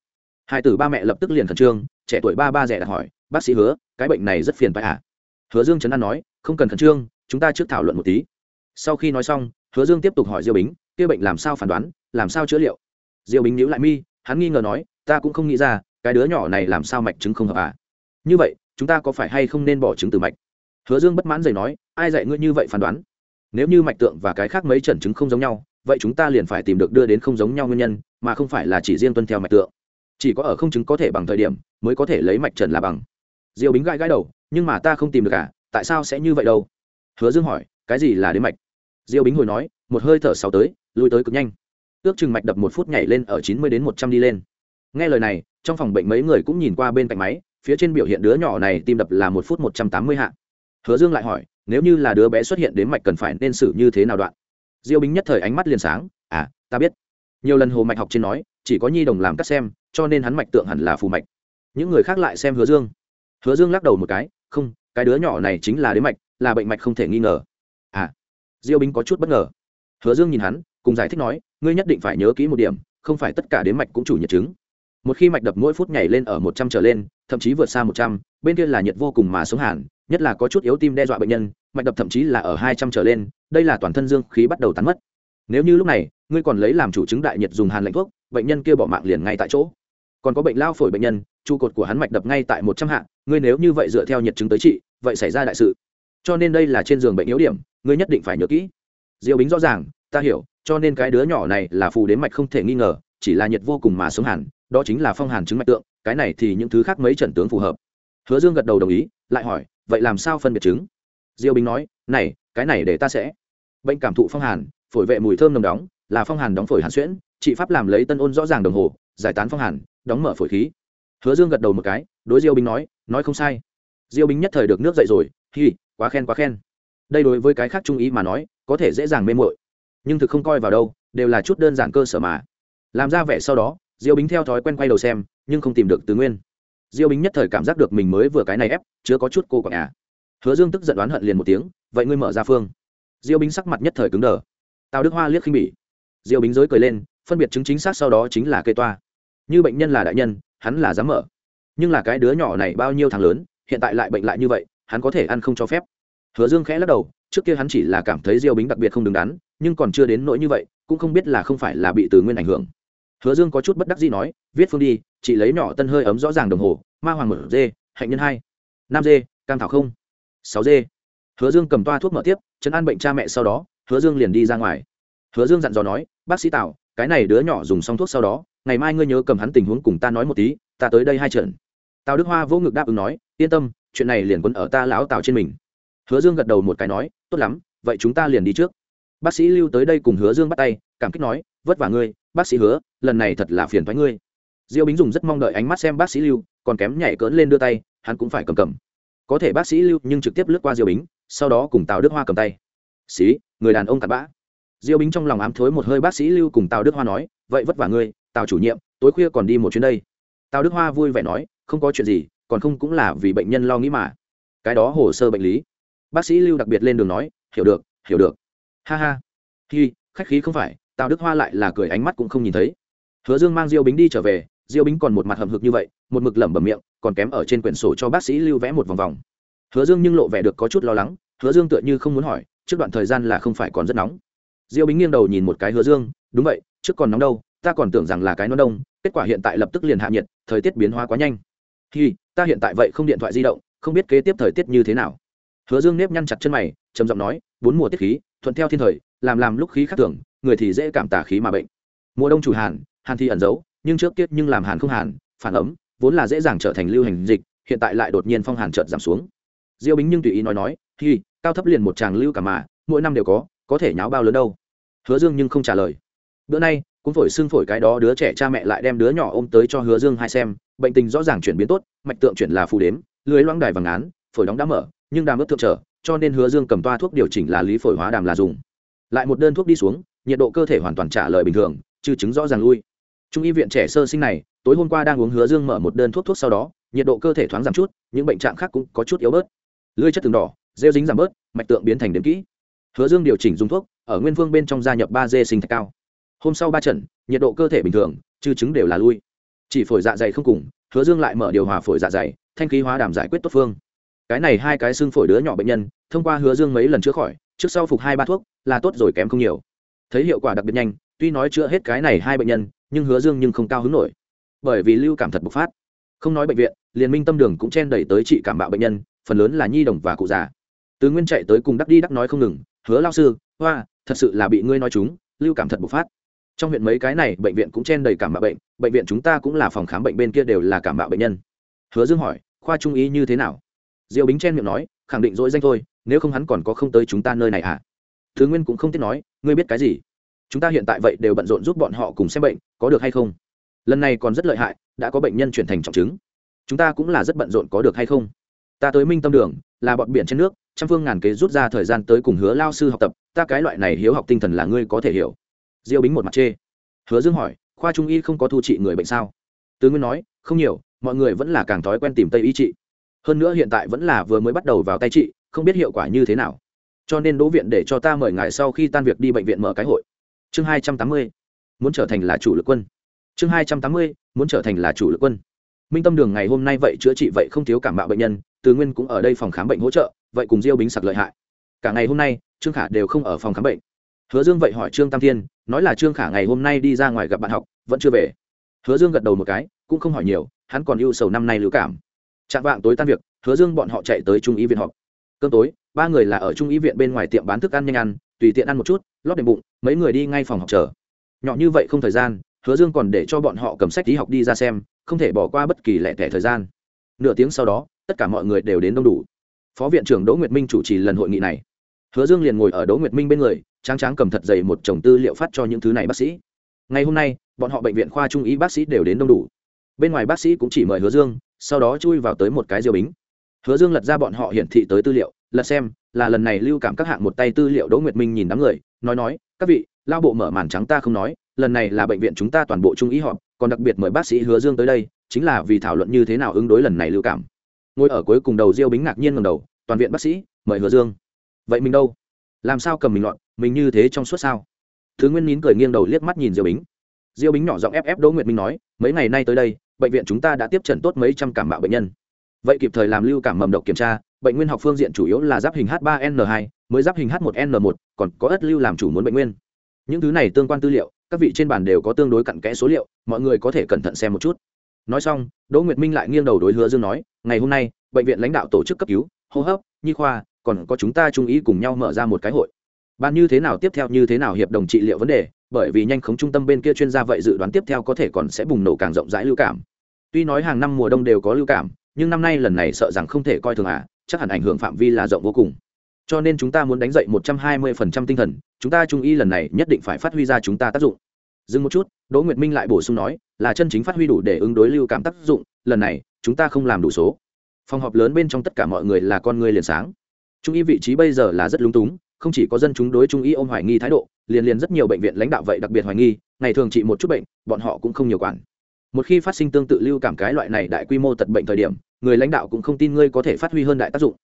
Hai tử ba mẹ lập tức liền khẩn trương, trẻ tuổi ba ba rẻ đặt hỏi, bác sĩ hứa, cái bệnh này rất phiền phải à? Hứa dương trấn an nói, không cần khẩn trương, chúng ta trước thảo luận một tí. Sau khi nói xong, hứa dương tiếp tục hỏi diêu bính, kia bệnh làm sao phản đoán, làm sao chữa liệu? Diêu bính nhíu lại mi, hắn nghi ngờ nói ta cũng không nghĩ ra, cái đứa nhỏ này làm sao mạch chứng không hợp à? Như vậy, chúng ta có phải hay không nên bỏ chứng từ mạch? Hứa dương bất mãn dày nói, ai dạy ngươi như vậy phán đoán? Nếu như mạch tượng và cái khác mấy trần chứng không giống nhau, vậy chúng ta liền phải tìm được đưa đến không giống nhau nguyên nhân, mà không phải là chỉ riêng tuân theo mạch tượng. Chỉ có ở không chứng có thể bằng thời điểm, mới có thể lấy mạch trần là bằng. Diêu bính gãi gãi đầu, nhưng mà ta không tìm được cả tại sao sẽ như vậy đâu? Hứa dương hỏi, cái gì là đến mạch? Diêu bính hồi nói, một hơi thở sáu tới lùi tới cực nhanh. Ước chừng mạch đập một phút nhảy lên ở chín mươi đến một trăm đi lên nghe lời này, trong phòng bệnh mấy người cũng nhìn qua bên cạnh máy, phía trên biểu hiện đứa nhỏ này tim đập là một phút một trăm tám mươi hạ. Hứa dương lại hỏi, nếu như là đứa bé xuất hiện đến mạch cần phải nên xử như thế nào đoạn? Diêu bính nhất thời ánh mắt liền sáng à ta biết. Nhiều lần hồ mạch học trên nói, chỉ có nhi đồng làm cắt xem, cho nên hắn mạch tượng hẳn là phù mạch. Những người khác lại xem hứa dương. Hứa dương lắc đầu một cái, không, cái đứa nhỏ này chính là đến mạch, là bệnh mạch không thể nghi ngờ. À diêu bính có chút bất ngờ. Hứa dương nhìn hắn, cùng giải thích nói, ngươi nhất định phải nhớ kỹ một điểm, không phải tất cả đến mạch cũng chủ nhiệt chứng một khi mạch đập mỗi phút nhảy lên ở một trăm trở lên, thậm chí vượt xa một trăm, bên kia là nhiệt vô cùng mà sống hàn nhất là có chút yếu tim đe dọa bệnh nhân, mạch đập thậm chí là ở hai trăm trở lên, đây là toàn thân dương khí bắt đầu tán mất. Nếu như lúc này, ngươi còn lấy làm chủ chứng đại nhiệt dùng hàn lạnh thuốc, bệnh nhân kia bỏ mạng liền ngay tại chỗ. Còn có bệnh lao phổi bệnh nhân, trụ cột của hắn mạch đập ngay tại một trăm hạ, ngươi nếu như vậy dựa theo nhiệt chứng tới trị, vậy xảy ra đại sự. Cho nên đây là trên giường bệnh yếu điểm, ngươi nhất định phải nhớ kỹ. Diệu bính rõ ràng, ta hiểu, cho nên cái đứa nhỏ này là phù đến mạch không thể nghi ngờ, chỉ là nhiệt vô cùng mà sống hàn đó chính là phong hàn chứng mạch tượng, cái này thì những thứ khác mấy trận tướng phù hợp. Hứa dương gật đầu đồng ý, lại hỏi, vậy làm sao phân biệt chứng? Diêu bình nói, này, cái này để ta sẽ. Bệnh cảm thụ phong hàn, phổi vệ mùi thơm nồng đóng, là phong hàn đóng phổi hàn xuyễn, trị pháp làm lấy tân ôn rõ ràng đồng hồ, giải tán phong hàn, đóng mở phổi khí. Hứa dương gật đầu một cái, đối diêu bình nói nói không sai. Diêu bình nhất thời được nước dậy rồi, hi, quá khen quá khen. Đây đối với cái khác trung ý mà nói, có thể dễ dàng mê mội nhưng thực không coi vào đâu, đều là chút đơn giản cơ sở mà. Làm ra vẻ sau đó diêu bính theo thói quen quay đầu xem, nhưng không tìm được tứ nguyên. Diêu bính nhất thời cảm giác được mình mới vừa cái này ép, chứa có chút cô quảng à. Hứa dương tức giận đoán hận liền một tiếng, vậy ngươi mở ra phương. Diêu bính sắc mặt nhất thời cứng đờ. Tào đức hoa liếc khinh bỉ. Diêu bính dối cười lên, phân biệt chứng chính xác sau đó chính là cây toa. Như bệnh nhân là đại nhân, hắn là dám mở. Nhưng là cái đứa nhỏ này bao nhiêu tháng lớn, hiện tại lại bệnh lại như vậy, hắn có thể ăn không cho phép. Hứa dương khẽ lắc đầu, trước kia hắn chỉ là cảm thấy diêu bính đặc biệt không đứng đắn, nhưng còn chưa đến nỗi như vậy, cũng không biết là không phải là bị từ nguyên ảnh hưởng hứa dương có chút bất đắc dĩ nói, viết phương đi chị lấy nhỏ tân hơi ấm rõ ràng đồng hồ, ma hoàng mở dê, hạnh nhân hai năm dê, cam thảo không, sáu dê. Hứa dương cầm toa thuốc mở tiếp, chấn an bệnh cha mẹ sau đó, hứa dương liền đi ra ngoài. Hứa dương dặn dò nói, bác sĩ tào cái này đứa nhỏ dùng xong thuốc sau đó, ngày mai ngươi nhớ cầm hắn tình huống cùng ta nói một tí, ta tới đây hai trận. Tào đức hoa vô ngực đáp ứng nói, yên tâm, chuyện này liền quấn ở ta lão tào trên mình. Hứa dương gật đầu một cái nói, tốt lắm, vậy chúng ta liền đi trước. Bác sĩ lưu tới đây cùng hứa dương bắt tay, cảm kích nói, vất vả ngươi bác sĩ hứa, lần này thật là phiền thoái ngươi. Diêu bính dùng rất mong đợi ánh mắt xem bác sĩ lưu, còn kém nhảy cỡn lên đưa tay, hắn cũng phải cầm cầm. Có thể bác sĩ lưu nhưng trực tiếp lướt qua diêu bính, sau đó cùng tào đức hoa cầm tay. Xí, người đàn ông cặn bã. Diêu bính trong lòng ám thối một hơi bác sĩ lưu cùng tào đức hoa nói, vậy vất vả ngươi, tào chủ nhiệm, tối khuya còn đi một chuyến đây. Tào đức hoa vui vẻ nói, không có chuyện gì, còn không cũng là vì bệnh nhân lo nghĩ mà. Cái đó hồ sơ bệnh lý. Bác sĩ lưu đặc biệt lên đường nói, hiểu được hiểu được. Ha ha. Hi, khách khí không phải tào đức hoa lại là cười ánh mắt cũng không nhìn thấy. Hứa dương mang diêu bính đi trở về diêu bính còn một mặt hầm hực như vậy một mực lẩm bẩm miệng còn kém ở trên quyển sổ cho bác sĩ lưu vẽ một vòng vòng. Hứa dương nhưng lộ vẻ được có chút lo lắng hứa dương tựa như không muốn hỏi trước đoạn thời gian là không phải còn rất nóng. Diêu bính nghiêng đầu nhìn một cái hứa dương đúng vậy trước còn nóng đâu ta còn tưởng rằng là cái nó đông kết quả hiện tại lập tức liền hạ nhiệt thời tiết biến hóa quá nhanh. Thì, ta hiện tại vậy không điện thoại di động không biết kế tiếp thời tiết như thế nào. Hứa dương nếp nhăn chặt chân mày trầm giọng nói bốn mùa tiết khí thuận theo thiên thời làm làm lúc khí khác thường người thì dễ cảm tả khí mà bệnh. Mùa đông chủ hàn hàn thì ẩn giấu, nhưng trước tiết nhưng làm hàn không hàn, phản ấm, vốn là dễ dàng trở thành lưu hành dịch, hiện tại lại đột nhiên phong hàn chợt giảm xuống. Diêu bính nhưng tùy ý nói nói thì cao thấp liền một tràng lưu cả mà, mỗi năm đều có có thể nháo bao lớn đâu. Hứa dương nhưng không trả lời. Bữa nay cũng phổi xương phổi cái đó đứa trẻ cha mẹ lại đem đứa nhỏ ôm tới cho hứa dương hai xem, bệnh tình rõ ràng chuyển biến tốt, mạch tượng chuyển là phù đếm, lưới loãng đài vàng án, phổi đóng đã mở, nhưng đàm ướt thượng trở, cho nên hứa dương cầm toa thuốc điều chỉnh là lý phổi hóa đàm là dùng. Lại một đơn thuốc đi xuống nhiệt độ cơ thể hoàn toàn trả lời bình thường chứ chứng rõ ràng lui. Trung y viện trẻ sơ sinh này, tối hôm qua đang uống hứa dương mở một đơn thuốc thuốc sau đó, nhiệt độ cơ thể thoáng giảm chút, những bệnh trạng khác cũng có chút yếu bớt. Lưỡi chất từng đỏ, rêu dính giảm bớt, mạch tượng biến thành đếm kỹ. Hứa dương điều chỉnh dùng thuốc, ở nguyên phương bên trong gia nhập ba dê sinh thạch cao. Hôm sau ba trận, nhiệt độ cơ thể bình thường trừ chứng đều là lui. Chỉ phổi dạ dày không cùng, hứa dương lại mở điều hòa phổi dạ dày, thanh khí hóa đàm giải quyết tốt phương. Cái này hai cái xương phổi đứa nhỏ bệnh nhân, thông qua hứa dương mấy lần chữa khỏi, trước sau phục hai ba thuốc, là tốt rồi kém không nhiều thấy hiệu quả đặc biệt nhanh, tuy nói chữa hết cái này hai bệnh nhân, nhưng hứa dương nhưng không cao hứng nổi. Bởi vì lưu cảm thật bộc phát. Không nói bệnh viện, liên minh tâm đường cũng chen đẩy tới trị cảm bạo bệnh nhân, phần lớn là nhi đồng và cụ già. Từ nguyên chạy tới cùng đắc đi đắc nói không ngừng, hứa lao sư, hoa, thật sự là bị ngươi nói chúng, lưu cảm thật bộc phát. Trong huyện mấy cái này, bệnh viện cũng chen đầy cảm bạo bệnh bệnh viện chúng ta cũng là phòng khám bệnh bên kia đều là cảm bạo bệnh nhân. Hứa dương hỏi, khoa trung ý như thế nào? Diêu bính chen miệng nói, khẳng định dỗi danh thôi, nếu không hắn còn có không tới chúng ta nơi này à? Thứ nguyên cũng không tiếc nói, ngươi biết cái gì? Chúng ta hiện tại vậy đều bận rộn giúp bọn họ cùng xem bệnh, có được hay không? Lần này còn rất lợi hại, đã có bệnh nhân chuyển thành trọng chứng. Chúng ta cũng là rất bận rộn có được hay không? Ta tới minh tâm đường, là bọn biển trên nước, trăm phương ngàn kế rút ra thời gian tới cùng hứa lao sư học tập, ta cái loại này hiếu học tinh thần là ngươi có thể hiểu. Diêu bính một mặt chê. Hứa dương hỏi, khoa trung y không có thu trị người bệnh sao? Tứ nguyên nói, không nhiều, mọi người vẫn là càng thói quen tìm tây y trị. Hơn nữa hiện tại vẫn là vừa mới bắt đầu vào tay trị, không biết hiệu quả như thế nào cho nên đỗ viện để cho ta mời ngài sau khi tan việc đi bệnh viện mở cái hội. Chương hai trăm tám mươi, muốn trở thành là chủ lực quân. Chương hai trăm tám mươi, muốn trở thành là chủ lực quân. Minh tâm đường ngày hôm nay vậy chữa trị vậy không thiếu cảm mạo bệnh nhân, từ nguyên cũng ở đây phòng khám bệnh hỗ trợ, vậy cùng diêu bính sặc lợi hại. Cả ngày hôm nay, trương khả đều không ở phòng khám bệnh. Hứa dương vậy hỏi trương tam thiên, nói là trương khả ngày hôm nay đi ra ngoài gặp bạn học, vẫn chưa về. Hứa dương gật đầu một cái, cũng không hỏi nhiều, hắn còn ưu sầu năm nay lưu cảm. Chạm vạng tối tan việc, hứa dương bọn họ chạy tới trung y viện họp cơm tối, ba người là ở trung y viện bên ngoài tiệm bán thức ăn nhanh ăn, tùy tiện ăn một chút, lót đệm bụng, mấy người đi ngay phòng học chờ. Nhỏ như vậy không thời gian, hứa dương còn để cho bọn họ cầm sách đi học đi ra xem, không thể bỏ qua bất kỳ lẻ tẻ thời gian. Nửa tiếng sau đó, tất cả mọi người đều đến đông đủ. Phó viện trưởng đỗ nguyệt minh chủ trì lần hội nghị này. Hứa dương liền ngồi ở đỗ nguyệt minh bên người, tráng tráng cầm thật dày một chồng tư liệu phát cho những thứ này bác sĩ. Ngày hôm nay, bọn họ bệnh viện khoa trung ý bác sĩ đều đến đông đủ. Bên ngoài bác sĩ cũng chỉ mời hứa dương, sau đó chui vào tới một cái diêu bính hứa dương lật ra bọn họ hiển thị tới tư liệu, lật xem, là lần này lưu cảm các hạng một tay tư liệu đỗ nguyệt minh nhìn đám người, nói nói, các vị, lao bộ mở màn trắng ta không nói, lần này là bệnh viện chúng ta toàn bộ trung ý họp, còn đặc biệt mời bác sĩ hứa dương tới đây, chính là vì thảo luận như thế nào ứng đối lần này lưu cảm. Ngồi ở cuối cùng đầu diêu bính ngạc nhiên ngầm đầu, toàn viện bác sĩ, mời hứa dương. Vậy mình đâu? Làm sao cầm mình loạn mình như thế trong suốt sao? Thứ nguyên nín cười nghiêng đầu liếc mắt nhìn diêu bính. Diêu bính nhỏ giọng ép ép đỗ nguyệt minh nói, mấy ngày nay tới đây, bệnh viện chúng ta đã tiếp trần tốt mấy trăm cảm bạo bệnh nhân vậy kịp thời làm lưu cảm mầm độc kiểm tra, bệnh nguyên học phương diện chủ yếu là giáp hình h 3 n 2 mới giáp hình h 1 n 1 còn có ất lưu làm chủ muốn bệnh nguyên. Những thứ này tương quan tư liệu, các vị trên bàn đều có tương đối cặn kẽ số liệu, mọi người có thể cẩn thận xem một chút. Nói xong, đỗ nguyệt minh lại nghiêng đầu đối hứa dương nói, ngày hôm nay, bệnh viện lãnh đạo tổ chức cấp cứu, hô hấp, nhi khoa, còn có chúng ta trung ý cùng nhau mở ra một cái hội. Ban như thế nào tiếp theo như thế nào hiệp đồng trị liệu vấn đề, bởi vì nhanh khống trung tâm bên kia chuyên gia vậy dự đoán tiếp theo có thể còn sẽ bùng nổ càng rộng rãi lưu cảm. Tuy nói hàng năm mùa đông đều có lưu cảm nhưng năm nay lần này sợ rằng không thể coi thường à chắc hẳn ảnh hưởng phạm vi là rộng vô cùng. Cho nên chúng ta muốn đánh dậy một trăm hai mươi phần trăm tinh thần, chúng ta trung y lần này nhất định phải phát huy ra chúng ta tác dụng. Dừng một chút, đỗ nguyệt minh lại bổ sung nói, là chân chính phát huy đủ để ứng đối lưu cảm tác dụng, lần này, chúng ta không làm đủ số. Phòng họp lớn bên trong tất cả mọi người là con người liền sáng. Trung y vị trí bây giờ là rất lúng túng, không chỉ có dân chúng đối trung y ôm hoài nghi thái độ, liền liền rất nhiều bệnh viện lãnh đạo vậy đặc biệt hoài nghi, ngày thường trị một chút bệnh, bọn họ cũng không nhiều quản. Một khi phát sinh tương tự lưu cảm cái loại này đại quy mô tật bệnh thời điểm người lãnh đạo cũng không tin ngươi có thể phát huy hơn đại tác dụng.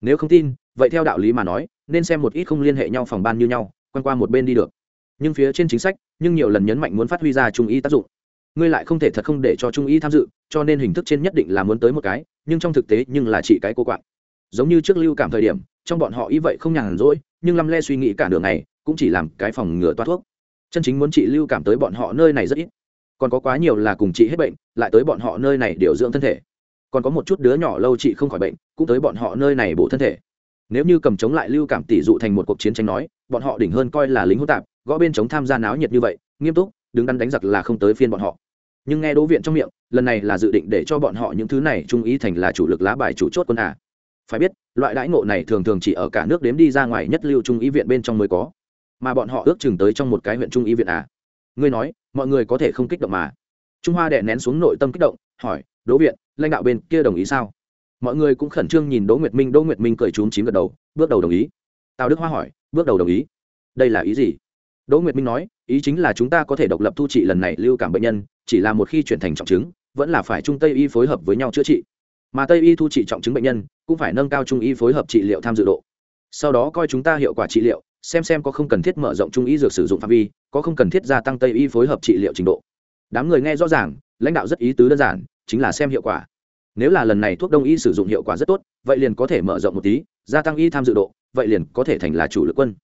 Nếu không tin, vậy theo đạo lý mà nói, nên xem một ít không liên hệ nhau phòng ban như nhau quan qua một bên đi được. Nhưng phía trên chính sách, nhưng nhiều lần nhấn mạnh muốn phát huy ra trung y tác dụng. Ngươi lại không thể thật không để cho trung y tham dự, cho nên hình thức trên nhất định là muốn tới một cái, nhưng trong thực tế nhưng là chỉ cái cô quạng. Giống như trước lưu cảm thời điểm, trong bọn họ y vậy không nhàn rỗi, nhưng lăm le suy nghĩ cả đường này, cũng chỉ làm cái phòng ngừa toa thuốc. Chân chính muốn trị lưu cảm tới bọn họ nơi này rất ít. Còn có quá nhiều là cùng trị hết bệnh, lại tới bọn họ nơi này điều dưỡng thân thể còn có một chút đứa nhỏ lâu chị không khỏi bệnh, cũng tới bọn họ nơi này bổ thân thể nếu như cầm chống lại lưu cảm tỷ dụ thành một cuộc chiến tranh nói, bọn họ đỉnh hơn coi là lính hỗn tạp, gõ bên chống tham gia náo nhiệt như vậy, nghiêm túc, đứng đắn đánh giặc là không tới phiên bọn họ nhưng nghe đỗ viện trong miệng, lần này là dự định để cho bọn họ những thứ này trung ý thành là chủ lực lá bài chủ chốt quân à. phải biết, loại đãi ngộ này thường thường chỉ ở cả nước đếm đi ra ngoài nhất lưu trung ý viện bên trong mới có mà bọn họ ước chừng tới trong một cái huyện trung ý viện à. ngươi nói, mọi người có thể không kích động mà trung hoa đệ nén xuống nội tâm kích động hỏi, đỗ viện, lãnh đạo bên kia đồng ý sao? Mọi người cũng khẩn trương nhìn đỗ nguyệt minh, đỗ nguyệt minh cười trúng chím gật đầu, bước đầu đồng ý. Tào đức hoa hỏi, bước đầu đồng ý? Đây là ý gì? Đỗ nguyệt minh nói, ý chính là chúng ta có thể độc lập thu trị lần này lưu cảm bệnh nhân, chỉ là một khi chuyển thành trọng chứng, vẫn là phải trung tây y phối hợp với nhau chữa trị. Mà tây y thu trị trọng chứng bệnh nhân, cũng phải nâng cao trung y phối hợp trị liệu tham dự độ. Sau đó coi chúng ta hiệu quả trị liệu, xem xem có không cần thiết mở rộng trung y dược sử dụng phạm vi, có không cần thiết gia tăng tây y phối hợp trị liệu trình độ. Đám người nghe rõ ràng, lãnh đạo rất ý tứ đơn giản chính là xem hiệu quả. Nếu là lần này thuốc đông y sử dụng hiệu quả rất tốt, vậy liền có thể mở rộng một tí, gia tăng y tham dự độ, vậy liền có thể thành là chủ lực quân.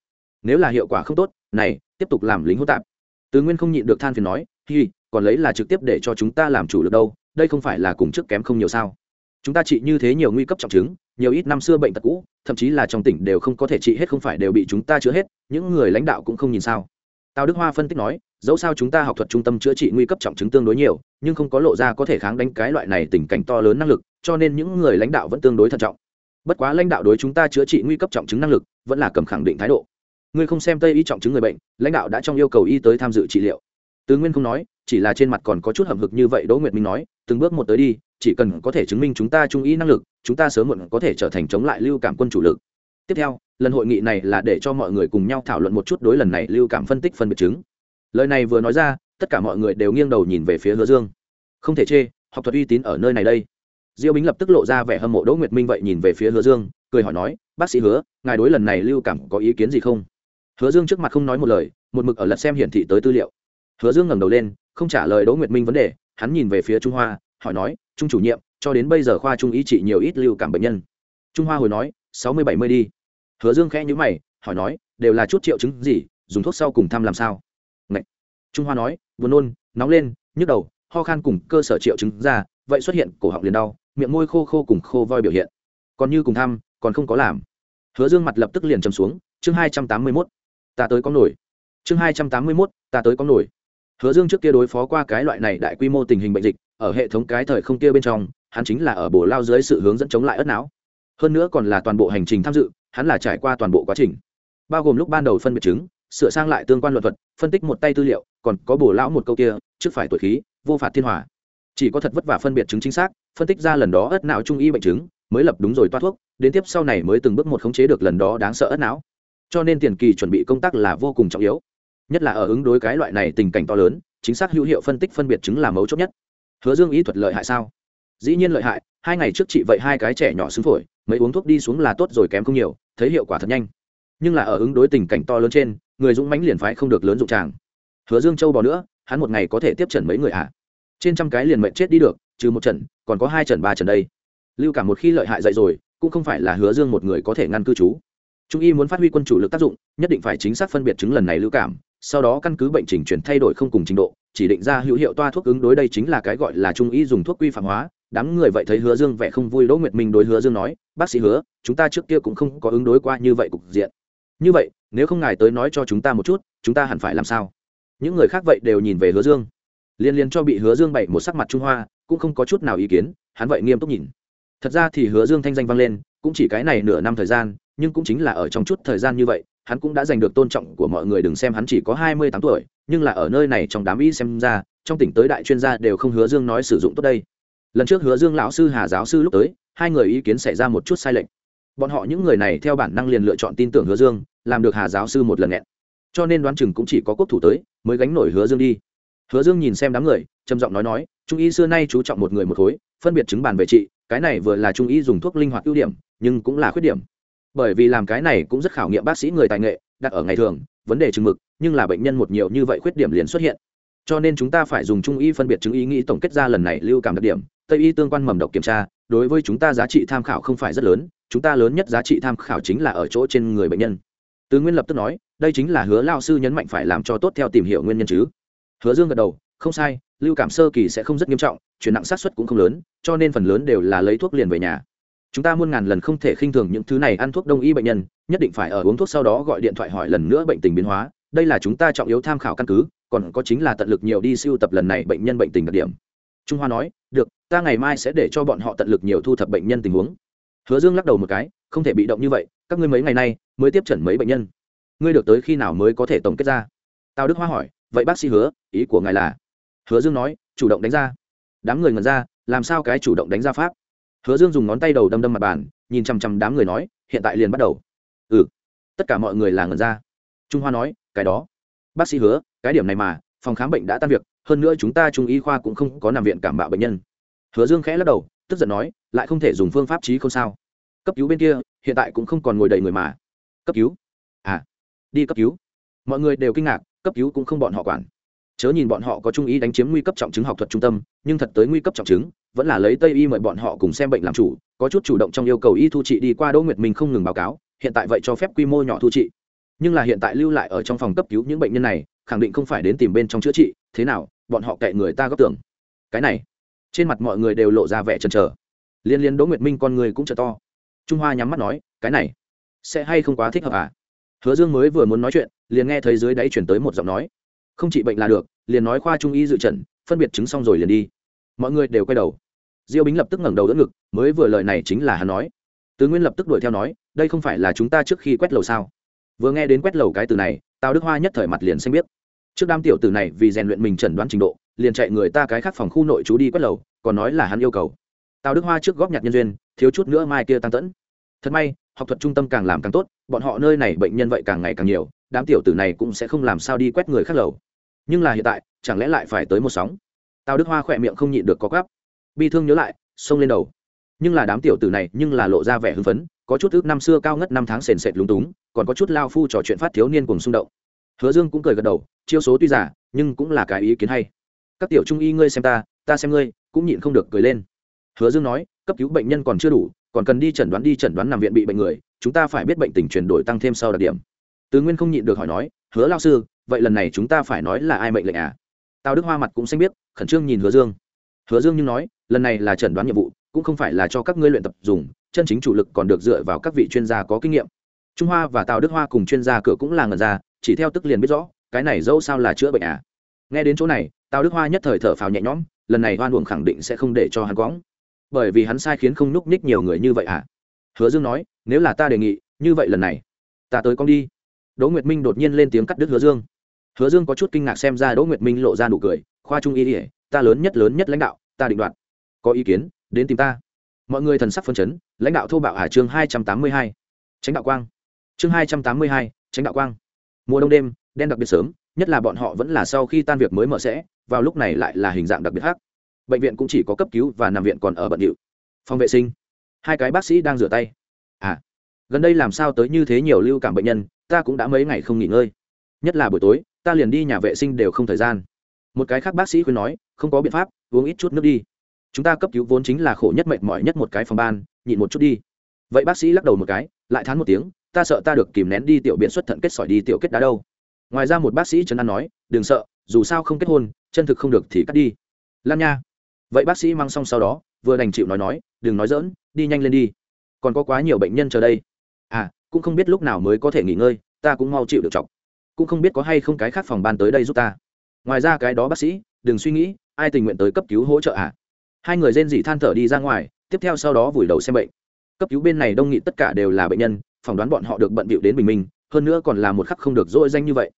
Nếu là hiệu quả không tốt, này, tiếp tục làm lính hỗn tạp. Tứ nguyên không nhịn được than phiền nói, hi, còn lấy là trực tiếp để cho chúng ta làm chủ lực đâu, đây không phải là cùng chức kém không nhiều sao? Chúng ta trị như thế nhiều nguy cấp trọng chứng, nhiều ít năm xưa bệnh tật cũ, thậm chí là trong tỉnh đều không có thể trị hết không phải đều bị chúng ta chữa hết, những người lãnh đạo cũng không nhìn sao? Tào đức hoa phân tích nói dẫu sao chúng ta học thuật trung tâm chữa trị nguy cấp trọng chứng tương đối nhiều, nhưng không có lộ ra có thể kháng đánh cái loại này tình cảnh to lớn năng lực, cho nên những người lãnh đạo vẫn tương đối thận trọng. Bất quá lãnh đạo đối chúng ta chữa trị nguy cấp trọng chứng năng lực, vẫn là cầm khẳng định thái độ. Ngươi không xem tây y trọng chứng người bệnh, lãnh đạo đã trong yêu cầu y tới tham dự trị liệu. Tứ nguyên không nói, chỉ là trên mặt còn có chút hầm hực như vậy, đỗ nguyệt minh nói, từng bước một tới đi, chỉ cần có thể chứng minh chúng ta trung y năng lực, chúng ta sớm muộn có thể trở thành chống lại lưu cảm quân chủ lực. Tiếp theo, lần hội nghị này là để cho mọi người cùng nhau thảo luận một chút đối lần này lưu cảm phân tích phân biệt chứng lời này vừa nói ra, tất cả mọi người đều nghiêng đầu nhìn về phía hứa dương. Không thể chê, học thuật uy tín ở nơi này đây. Diêu bính lập tức lộ ra vẻ hâm mộ đỗ nguyệt minh vậy nhìn về phía hứa dương, cười hỏi nói, bác sĩ hứa, ngài đối lần này lưu cảm có ý kiến gì không? Hứa dương trước mặt không nói một lời, một mực ở lật xem hiển thị tới tư liệu. Hứa dương ngẩng đầu lên, không trả lời đỗ nguyệt minh vấn đề, hắn nhìn về phía trung hoa, hỏi nói, trung chủ nhiệm, cho đến bây giờ khoa trung ý trị nhiều ít lưu cảm bệnh nhân? Trung hoa hồi nói, sáu mươi bảy mươi đi. Hứa dương khẽ nhữ mày, hỏi nói, đều là chút triệu chứng gì, dùng thuốc sau cùng thăm làm sao? Trung hoa nói, buồn nôn, nóng lên, nhức đầu, ho khan cùng cơ sở triệu chứng ra, vậy xuất hiện cổ họng liền đau, miệng môi khô khô cùng khô voi biểu hiện. Còn như cùng thăm, còn không có làm. Hứa dương mặt lập tức liền chầm xuống, chương hai trăm tám mươi mốt, ta tới có nổi. Chương hai trăm tám mươi mốt, ta tới có nổi. Hứa dương trước kia đối phó qua cái loại này đại quy mô tình hình bệnh dịch, ở hệ thống cái thời không kia bên trong, hắn chính là ở bổ lao dưới sự hướng dẫn chống lại ớt não. Hơn nữa còn là toàn bộ hành trình tham dự, hắn là trải qua toàn bộ quá trình. Bao gồm lúc ban đầu phân biệt chứng sửa sang lại tương quan luật thuật, phân tích một tay tư liệu, còn có bổ lão một câu kia, trước phải tuổi khí, vô phạt thiên hòa. Chỉ có thật vất vả phân biệt chứng chính xác, phân tích ra lần đó ớt não trung y bệnh chứng, mới lập đúng rồi toát thuốc, đến tiếp sau này mới từng bước một khống chế được lần đó đáng sợ ớt não. Cho nên tiền kỳ chuẩn bị công tác là vô cùng trọng yếu, nhất là ở ứng đối cái loại này tình cảnh to lớn, chính xác hữu hiệu phân tích phân biệt chứng là mấu chốt nhất. Hứa dương ý thuật lợi hại sao? Dĩ nhiên lợi hại, hai ngày trước chị vậy hai cái trẻ nhỏ xứng phổi, mấy uống thuốc đi xuống là tốt rồi kém không nhiều, thấy hiệu quả thật nhanh. Nhưng là ở ứng đối tình cảnh to lớn trên người dũng mãnh liền phái không được lớn dụng tràng. Hứa dương châu bò nữa, hắn một ngày có thể tiếp trận mấy người ạ? À. trên trăm cái liền mệnh chết đi được, trừ một trận, còn có hai trận ba trận đây. Lưu cả một khi lợi hại dậy rồi, cũng không phải là hứa dương một người có thể ngăn cư trú trung y muốn phát huy quân chủ lực tác dụng, nhất định phải chính xác phân biệt chứng lần này lưu cảm, sau đó căn cứ bệnh trình chuyển thay đổi không cùng trình độ, chỉ định ra hữu hiệu toa thuốc ứng đối đây chính là cái gọi là trung y dùng thuốc quy phạm hóa. Đám người vậy thấy hứa dương vẻ không vui đỗ nguyệt minh đối hứa dương nói, bác sĩ hứa, chúng ta trước kia cũng không có ứng đối qua như vậy cục diện. Như vậy nếu không ngài tới nói cho chúng ta một chút, chúng ta hẳn phải làm sao? Những người khác vậy đều nhìn về hứa dương. Liên liên cho bị hứa dương bậy một sắc mặt trung hoa, cũng không có chút nào ý kiến, hắn vậy nghiêm túc nhìn. Thật ra thì hứa dương thanh danh vang lên, cũng chỉ cái này nửa năm thời gian, nhưng cũng chính là ở trong chút thời gian như vậy, hắn cũng đã giành được tôn trọng của mọi người, đừng xem hắn chỉ có hai mươi tám tuổi, nhưng là ở nơi này trong đám y xem ra, trong tỉnh tới đại chuyên gia đều không hứa dương nói sử dụng tốt đây. Lần trước hứa dương lão sư, hà giáo sư lúc tới, hai người ý kiến xảy ra một chút sai lệch. Bọn họ những người này theo bản năng liền lựa chọn tin tưởng hứa dương làm được hà giáo sư một lần nghẹn. Cho nên đoán chừng cũng chỉ có quốc thủ tới mới gánh nổi hứa dương đi. Hứa dương nhìn xem đám người, trầm giọng nói nói, trung y xưa nay chú trọng một người một khối, phân biệt chứng bàn về trị, cái này vừa là trung y dùng thuốc linh hoạt ưu điểm, nhưng cũng là khuyết điểm. Bởi vì làm cái này cũng rất khảo nghiệm bác sĩ người tài nghệ, đặt ở ngày thường, vấn đề chừng mực, nhưng là bệnh nhân một nhiều như vậy khuyết điểm liền xuất hiện. Cho nên chúng ta phải dùng trung y phân biệt chứng ý nghĩ tổng kết ra lần này lưu cảm đặc điểm, tây y tương quan mầm độc kiểm tra, đối với chúng ta giá trị tham khảo không phải rất lớn, chúng ta lớn nhất giá trị tham khảo chính là ở chỗ trên người bệnh nhân từ nguyên lập tức nói, đây chính là hứa lao sư nhấn mạnh phải làm cho tốt theo tìm hiểu nguyên nhân chứ. Hứa dương gật đầu, không sai, lưu cảm sơ kỳ sẽ không rất nghiêm trọng, chuyển nặng sát xuất cũng không lớn, cho nên phần lớn đều là lấy thuốc liền về nhà. Chúng ta muôn ngàn lần không thể khinh thường những thứ này ăn thuốc đông y bệnh nhân, nhất định phải ở uống thuốc sau đó gọi điện thoại hỏi lần nữa bệnh tình biến hóa, đây là chúng ta trọng yếu tham khảo căn cứ, còn có chính là tận lực nhiều đi siêu tập lần này bệnh nhân bệnh tình đặc điểm. Trung hoa nói, được, ta ngày mai sẽ để cho bọn họ tận lực nhiều thu thập bệnh nhân tình huống. Hứa dương lắc đầu một cái, không thể bị động như vậy các ngươi mấy ngày nay mới tiếp chẩn mấy bệnh nhân. Ngươi được tới khi nào mới có thể tổng kết ra? Tào đức hoa hỏi. Vậy bác sĩ hứa, ý của ngài là? Hứa dương nói, chủ động đánh ra. Đám người ngần ra, làm sao cái chủ động đánh ra pháp? Hứa dương dùng ngón tay đầu đâm đâm mặt bàn, nhìn chằm chằm đám người nói, hiện tại liền bắt đầu. Ừ. Tất cả mọi người là ngần ra. Trung hoa nói, cái đó. Bác sĩ hứa, cái điểm này mà, phòng khám bệnh đã tan việc, hơn nữa chúng ta trung y khoa cũng không có nằm viện cảm bạo bệnh nhân. Hứa dương khẽ lắc đầu, tức giận nói, lại không thể dùng phương pháp trí không sao cấp cứu bên kia, hiện tại cũng không còn ngồi đầy người mà. Cấp cứu? À đi cấp cứu. Mọi người đều kinh ngạc, cấp cứu cũng không bọn họ quản. Chớ nhìn bọn họ có trung ý đánh chiếm nguy cấp trọng chứng học thuật trung tâm, nhưng thật tới nguy cấp trọng chứng, vẫn là lấy tây y mời bọn họ cùng xem bệnh làm chủ, có chút chủ động trong yêu cầu y thu trị đi qua đỗ nguyệt minh không ngừng báo cáo, hiện tại vậy cho phép quy mô nhỏ thu trị. Nhưng là hiện tại lưu lại ở trong phòng cấp cứu những bệnh nhân này, khẳng định không phải đến tìm bên trong chữa trị, thế nào, bọn họ cậy người ta góp tưởng. Cái này, trên mặt mọi người đều lộ ra vẻ chần chờ. Liên liên đỗ nguyệt minh con người cũng chờ to trung hoa nhắm mắt nói, cái này sẽ hay không quá thích hợp à? Hứa dương mới vừa muốn nói chuyện, liền nghe thấy dưới đáy chuyển tới một giọng nói, không trị bệnh là được, liền nói khoa trung y dự trần, phân biệt chứng xong rồi liền đi. Mọi người đều quay đầu. Diêu bính lập tức ngẩng đầu đỡ ngực, mới vừa lời này chính là hắn nói. Tứ nguyên lập tức đuổi theo nói, đây không phải là chúng ta trước khi quét lầu sao? Vừa nghe đến quét lầu cái từ này, tào đức hoa nhất thời mặt liền xanh biết trước đám tiểu tử này vì rèn luyện mình chẩn đoán trình độ, liền chạy người ta cái khác phòng khu nội chú đi quét lầu, còn nói là hắn yêu cầu. Tào đức hoa trước góp nhặt nhân duyên thiếu chút nữa mai kia tăng tẫn. Thật may, học thuật trung tâm càng làm càng tốt, bọn họ nơi này bệnh nhân vậy càng ngày càng nhiều, đám tiểu tử này cũng sẽ không làm sao đi quét người khác lầu. Nhưng là hiện tại, chẳng lẽ lại phải tới một sóng? Tào đức hoa khỏe miệng không nhịn được có gắp bi thương nhớ lại, xông lên đầu. Nhưng là đám tiểu tử này nhưng là lộ ra vẻ hưng phấn, có chút ước năm xưa cao ngất năm tháng sền sệt lúng túng, còn có chút lao phu trò chuyện phát thiếu niên cùng xung động. Hứa dương cũng cười gật đầu, chiêu số tuy giả nhưng cũng là cái ý kiến hay. Các tiểu trung y ngươi xem ta ta xem ngươi, cũng nhịn không được cười lên hứa dương nói, cấp cứu bệnh nhân còn chưa đủ, còn cần đi chẩn đoán đi chẩn đoán nằm viện bị bệnh người, chúng ta phải biết bệnh tình chuyển đổi tăng thêm sau đặc điểm. Tứ nguyên không nhịn được hỏi nói, hứa lao sư, vậy lần này chúng ta phải nói là ai mệnh lệnh à? Tào đức hoa mặt cũng xanh biết khẩn trương nhìn hứa dương. Hứa dương nhưng nói, lần này là chẩn đoán nhiệm vụ, cũng không phải là cho các ngươi luyện tập dùng, chân chính chủ lực còn được dựa vào các vị chuyên gia có kinh nghiệm. Trung hoa và tào đức hoa cùng chuyên gia cửa cũng là ngần ra, chỉ theo tức liền biết rõ, cái này dẫu sao là chữa bệnh à. Nghe đến chỗ này, tào đức hoa nhất thời thở phào nhẹ nhõm, lần này hoan uổng khẳng định sẽ không để cho hắn quõng bởi vì hắn sai khiến không núc ních nhiều người như vậy à? Hứa dương nói, nếu là ta đề nghị, như vậy lần này, ta tới con đi. Đỗ nguyệt minh đột nhiên lên tiếng cắt đứt hứa dương. Hứa dương có chút kinh ngạc xem ra đỗ nguyệt minh lộ ra nụ cười, khoa trung y ỉa ta lớn nhất lớn nhất lãnh đạo, ta định đoạt. Có ý kiến, đến tìm ta. Mọi người thần sắc phân chấn, lãnh đạo thô bạo hải chương hai trăm tám mươi hai. Tránh đạo quang. Chương hai trăm tám mươi hai, tránh đạo quang. Mùa đông đêm, đen đặc biệt sớm, nhất là bọn họ vẫn là sau khi tan việc mới mở sẽ, vào lúc này lại là hình dạng đặc biệt khác bệnh viện cũng chỉ có cấp cứu và nằm viện còn ở bận điệu. Phòng vệ sinh. Hai cái bác sĩ đang rửa tay. À gần đây làm sao tới như thế nhiều lưu cảm bệnh nhân, ta cũng đã mấy ngày không nghỉ ngơi. Nhất là buổi tối, ta liền đi nhà vệ sinh đều không thời gian. Một cái khác bác sĩ khuyên nói, không có biện pháp, uống ít chút nước đi. Chúng ta cấp cứu vốn chính là khổ nhất mệt mỏi nhất một cái phòng ban, nhịn một chút đi. Vậy bác sĩ lắc đầu một cái, lại thán một tiếng, ta sợ ta được kìm nén đi tiểu biện xuất thận kết sỏi đi tiểu kết đá đâu. Ngoài ra một bác sĩ trấn an nói, đừng sợ, dù sao không kết hôn, chân thực không được thì cắt đi. Lan nha vậy bác sĩ mang xong sau đó, vừa đành chịu nói nói, đừng nói dỡn đi nhanh lên đi. Còn có quá nhiều bệnh nhân chờ đây. À cũng không biết lúc nào mới có thể nghỉ ngơi, ta cũng mau chịu được chọc. Cũng không biết có hay không cái khác phòng ban tới đây giúp ta. Ngoài ra cái đó bác sĩ, đừng suy nghĩ, ai tình nguyện tới cấp cứu hỗ trợ à? Hai người rên dỉ than thở đi ra ngoài, tiếp theo sau đó vùi đầu xem bệnh. Cấp cứu bên này đông nghị tất cả đều là bệnh nhân, phỏng đoán bọn họ được bận bịu đến bình minh, hơn nữa còn là một khắc không được dỗi danh như vậy.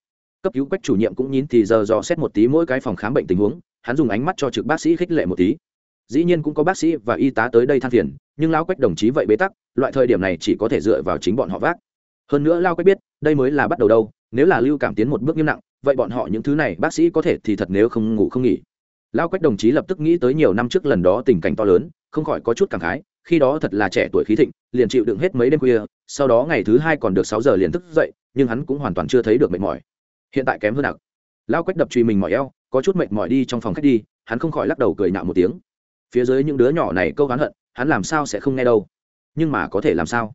Cấp cứu quách chủ nhiệm cũng nhín thì giờ dò xét một tí mỗi cái phòng khám bệnh tình huống hắn dùng ánh mắt cho trực bác sĩ khích lệ một tí. Dĩ nhiên cũng có bác sĩ và y tá tới đây than phiền, nhưng lao quách đồng chí vậy bế tắc, loại thời điểm này chỉ có thể dựa vào chính bọn họ vác. Hơn nữa lao quách biết, đây mới là bắt đầu đâu, nếu là lưu cảm tiến một bước nghiêm nặng, vậy bọn họ những thứ này bác sĩ có thể thì thật nếu không ngủ không nghỉ. Lao quách đồng chí lập tức nghĩ tới nhiều năm trước lần đó tình cảnh to lớn, không khỏi có chút cảm khái, khi đó thật là trẻ tuổi khí thịnh, liền chịu đựng hết mấy đêm khuya, sau đó ngày thứ hai còn được sáu giờ liền thức dậy, nhưng hắn cũng hoàn toàn chưa thấy được mệt mỏi. Hiện tại kém hơn nặng. Lao quách đập truy mình mỏi eo có chút mệt mỏi đi trong phòng khách đi hắn không khỏi lắc đầu cười nạo một tiếng. Phía dưới những đứa nhỏ này câu hắn hận hắn làm sao sẽ không nghe đâu? Nhưng mà có thể làm sao?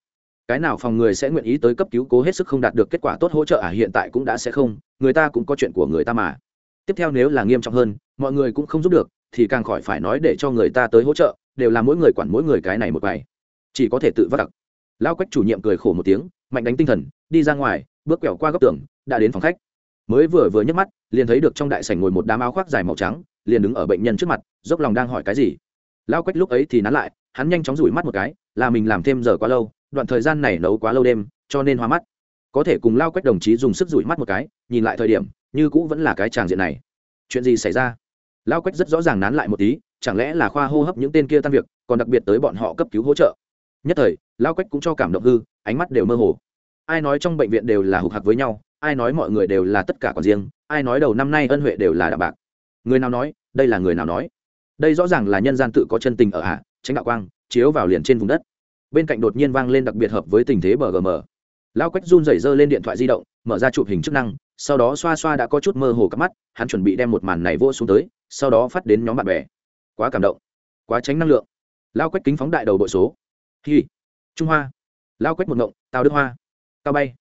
Cái nào phòng người sẽ nguyện ý tới cấp cứu cố hết sức không đạt được kết quả tốt hỗ trợ à hiện tại cũng đã sẽ không người ta cũng có chuyện của người ta mà. Tiếp theo nếu là nghiêm trọng hơn mọi người cũng không giúp được thì càng khỏi phải nói để cho người ta tới hỗ trợ đều là mỗi người quản mỗi người cái này một bài, chỉ có thể tự vắt đặc. Lao quách chủ nhiệm cười khổ một tiếng mạnh đánh tinh thần đi ra ngoài bước quẹo qua góc tường đã đến phòng khách mới vừa vừa nhấc mắt, liền thấy được trong đại sảnh ngồi một đám áo khoác dài màu trắng, liền đứng ở bệnh nhân trước mặt, dốc lòng đang hỏi cái gì. Lao quách lúc ấy thì nán lại, hắn nhanh chóng rủi mắt một cái, là mình làm thêm giờ quá lâu, đoạn thời gian này nấu quá lâu đêm, cho nên hoa mắt. Có thể cùng lao quách đồng chí dùng sức rủi mắt một cái, nhìn lại thời điểm, như cũ vẫn là cái tràng diện này. Chuyện gì xảy ra? Lao quách rất rõ ràng nán lại một tí, chẳng lẽ là khoa hô hấp những tên kia tan việc, còn đặc biệt tới bọn họ cấp cứu hỗ trợ? Nhất thời, lao quách cũng cho cảm động hư, ánh mắt đều mơ hồ. Ai nói trong bệnh viện đều là hục hạc với nhau ai nói mọi người đều là tất cả còn riêng, ai nói đầu năm nay ân huệ đều là đạo bạc. Người nào nói, đây là người nào nói? Đây rõ ràng là nhân gian tự có chân tình ở hạ, tránh đạo quang, chiếu vào liền trên vùng đất. Bên cạnh đột nhiên vang lên đặc biệt hợp với tình thế bgm lao quách run rẩy rơ lên điện thoại di động, mở ra chụp hình chức năng, sau đó xoa xoa đã có chút mơ hồ cắp mắt, hắn chuẩn bị đem một màn này vô xuống tới, sau đó phát đến nhóm bạn bè. Quá cảm động, quá tránh năng lượng. Lao quách kính phóng đại đầu bội số. Hi, trung hoa. Lao quách một ngộng, tào đức hoa. Cao bay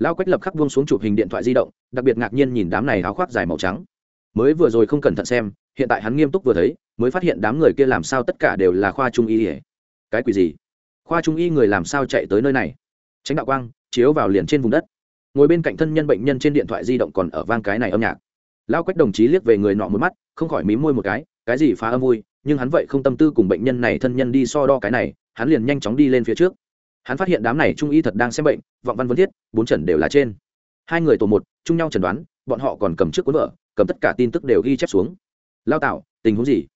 lao quách lập khắc buông xuống chụp hình điện thoại di động, đặc biệt ngạc nhiên nhìn đám này áo khoác dài màu trắng. Mới vừa rồi không cẩn thận xem, hiện tại hắn nghiêm túc vừa thấy, mới phát hiện đám người kia làm sao tất cả đều là khoa trung y ỉa cái quỷ gì? Khoa trung y người làm sao chạy tới nơi này? Tránh đạo quang, chiếu vào liền trên vùng đất. Ngồi bên cạnh thân nhân bệnh nhân trên điện thoại di động còn ở vang cái này âm nhạc. Lao quách đồng chí liếc về người nọ một mắt, không khỏi mí môi một cái cái gì phá âm vui, nhưng hắn vậy không tâm tư cùng bệnh nhân này thân nhân đi so đo cái này, hắn liền nhanh chóng đi lên phía trước hắn phát hiện đám này trung y thật đang xem bệnh, vọng văn vấn thiết, bốn trần đều là trên. Hai người tổ một, chung nhau chẩn đoán, bọn họ còn cầm trước cuốn vợ cầm tất cả tin tức đều ghi chép xuống. Lao tạo tình huống gì?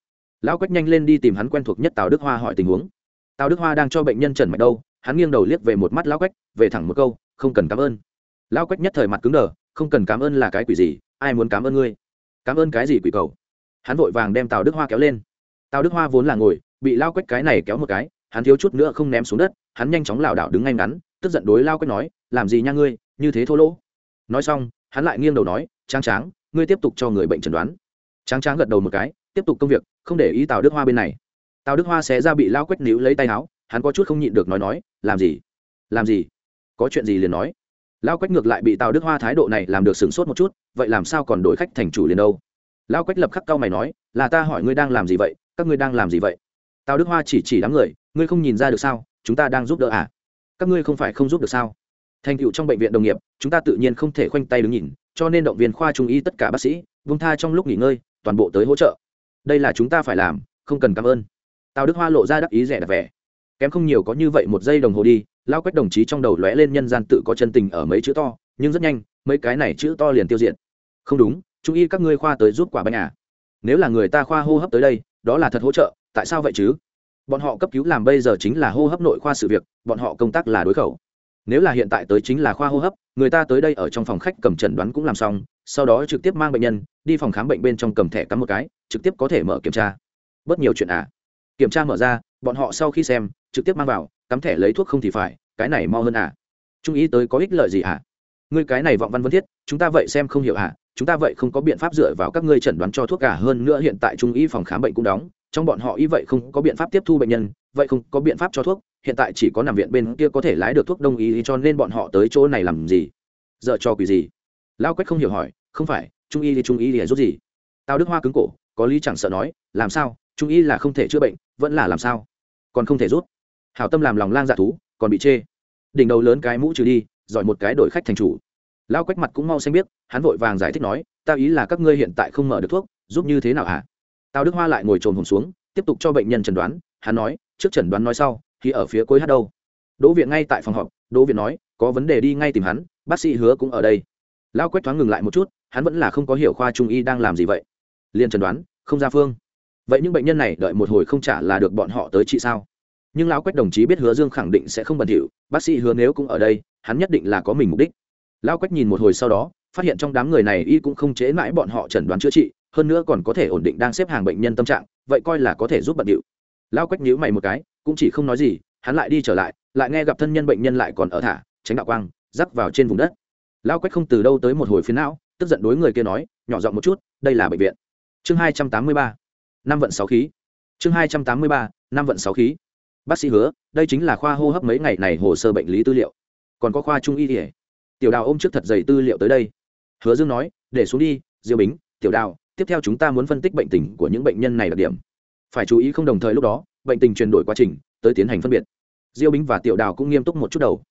Lão quách nhanh lên đi tìm hắn quen thuộc nhất tào đức hoa hỏi tình huống. Tào đức hoa đang cho bệnh nhân trần mạch đâu, hắn nghiêng đầu liếc về một mắt lão quách, về thẳng một câu, không cần cảm ơn. Lão quách nhất thời mặt cứng đờ, không cần cảm ơn là cái quỷ gì? Ai muốn cảm ơn ngươi? Cảm ơn cái gì quỷ cầu? Hắn vội vàng đem tào đức hoa kéo lên. Tào đức hoa vốn là ngồi, bị lao quách cái này kéo một cái hắn thiếu chút nữa không ném xuống đất, hắn nhanh chóng lảo đảo đứng ngay ngắn, tức giận đối lao quách nói, làm gì nha ngươi, như thế thô lỗ. Nói xong, hắn lại nghiêng đầu nói, tráng tráng, ngươi tiếp tục cho người bệnh chẩn đoán. Tráng tráng gật đầu một cái, tiếp tục công việc, không để ý tào đức hoa bên này. Tào đức hoa xé ra bị lao quách níu lấy tay áo, hắn có chút không nhịn được nói nói, làm gì? Làm gì? Có chuyện gì liền nói. Lao quách ngược lại bị tào đức hoa thái độ này làm được sửng sốt một chút, vậy làm sao còn đổi khách thành chủ liền đâu? Lao quách lập khắc cao mày nói, là ta hỏi ngươi đang làm gì vậy? Các ngươi đang làm gì vậy? Tào đức hoa chỉ chỉ đám người, ngươi không nhìn ra được sao? Chúng ta đang giúp đỡ à? Các ngươi không phải không giúp được sao? Thành tựu trong bệnh viện đồng nghiệp, chúng ta tự nhiên không thể khoanh tay đứng nhìn, cho nên động viên khoa trung y tất cả bác sĩ vung tha trong lúc nghỉ ngơi, toàn bộ tới hỗ trợ. Đây là chúng ta phải làm, không cần cảm ơn. Tào đức hoa lộ ra đắc ý rẻ đặc vẻ. Kém không nhiều có như vậy một giây đồng hồ đi, lao quách đồng chí trong đầu lóe lên nhân gian tự có chân tình ở mấy chữ to, nhưng rất nhanh, mấy cái này chữ to liền tiêu diện không đúng, trung y các ngươi khoa tới giúp quả bánh à? Nếu là người ta khoa hô hấp tới đây, đó là thật hỗ trợ tại sao vậy chứ? Bọn họ cấp cứu làm bây giờ chính là hô hấp nội khoa sự việc, bọn họ công tác là đối khẩu. Nếu là hiện tại tới chính là khoa hô hấp, người ta tới đây ở trong phòng khách cầm trần đoán cũng làm xong, sau đó trực tiếp mang bệnh nhân, đi phòng khám bệnh bên trong cầm thẻ cắm một cái, trực tiếp có thể mở kiểm tra. Bất nhiều chuyện à? Kiểm tra mở ra, bọn họ sau khi xem, trực tiếp mang vào, cắm thẻ lấy thuốc không thì phải, cái này mo hơn à? Trung ý tới có ích lợi gì à ngươi cái này vọng văn vân thiết, chúng ta vậy xem không hiểu à chúng ta vậy không có biện pháp dựa vào các ngươi chẩn đoán cho thuốc cả, hơn nữa hiện tại trung y phòng khám bệnh cũng đóng trong bọn họ y vậy không có biện pháp tiếp thu bệnh nhân, vậy không có biện pháp cho thuốc, hiện tại chỉ có nằm viện bên kia có thể lái được thuốc đông y, cho nên bọn họ tới chỗ này làm gì? Giờ cho quỷ gì? Lao quách không hiểu hỏi, không phải, trung y thì trung y thì rút gì? Tao đức hoa cứng cổ, có lý chẳng sợ nói, làm sao, trung y là không thể chữa bệnh, vẫn là làm sao? Còn không thể rút. Hảo tâm làm lòng lang dạ thú, còn bị chê. Đỉnh đầu lớn cái mũ trừ đi, giỏi một cái đổi khách thành chủ. Lao quách mặt cũng mau xanh biết hắn vội vàng giải thích nói, ta ý là các ngươi hiện tại không mở được thuốc, giúp như thế nào hả? Tào đức hoa lại ngồi trồn hồn xuống, tiếp tục cho bệnh nhân chẩn đoán. Hắn nói, trước chẩn đoán nói sau, thì ở phía cuối hát đâu? Đỗ viện ngay tại phòng họp, đỗ viện nói, có vấn đề đi ngay tìm hắn, bác sĩ hứa cũng ở đây. Lao quách thoáng ngừng lại một chút, hắn vẫn là không có hiểu khoa trung y đang làm gì vậy. Liền chẩn đoán, không ra phương. Vậy những bệnh nhân này đợi một hồi không trả là được bọn họ tới trị sao? Nhưng lão quách đồng chí biết hứa dương khẳng định sẽ không bẩn thỉu, bác sĩ hứa nếu cũng ở đây, hắn nhất định là có mình mục đích. Lão quách nhìn một hồi sau đó, phát hiện trong đám người này y cũng không chế mãi bọn họ chẩn đoán chữa trị hơn nữa còn có thể ổn định đang xếp hàng bệnh nhân tâm trạng, vậy coi là có thể giúp bận điệu. Lão quách nhíu mày một cái, cũng chỉ không nói gì, hắn lại đi trở lại lại nghe gặp thân nhân bệnh nhân lại còn ở thả, tránh đạo quang, rắc vào trên vùng đất. Lão quách không từ đâu tới một hồi phiến não, tức giận đối người kia nói, nhỏ giọng một chút, đây là bệnh viện. Chương hai trăm tám mươi ba, năm vận sáu khí. Chương hai trăm tám mươi ba, năm vận sáu khí. Bác sĩ hứa, đây chính là khoa hô hấp mấy ngày này hồ sơ bệnh lý tư liệu. Còn có khoa trung y thể tiểu đào ôm trước thật dày tư liệu tới đây. Hứa dương nói, để xuống đi, diêu bính, tiểu đào tiếp theo chúng ta muốn phân tích bệnh tình của những bệnh nhân này đặc điểm. Phải chú ý không đồng thời lúc đó, bệnh tình chuyển đổi quá trình, tới tiến hành phân biệt. Diêu bính và tiểu đào cũng nghiêm túc một chút đầu.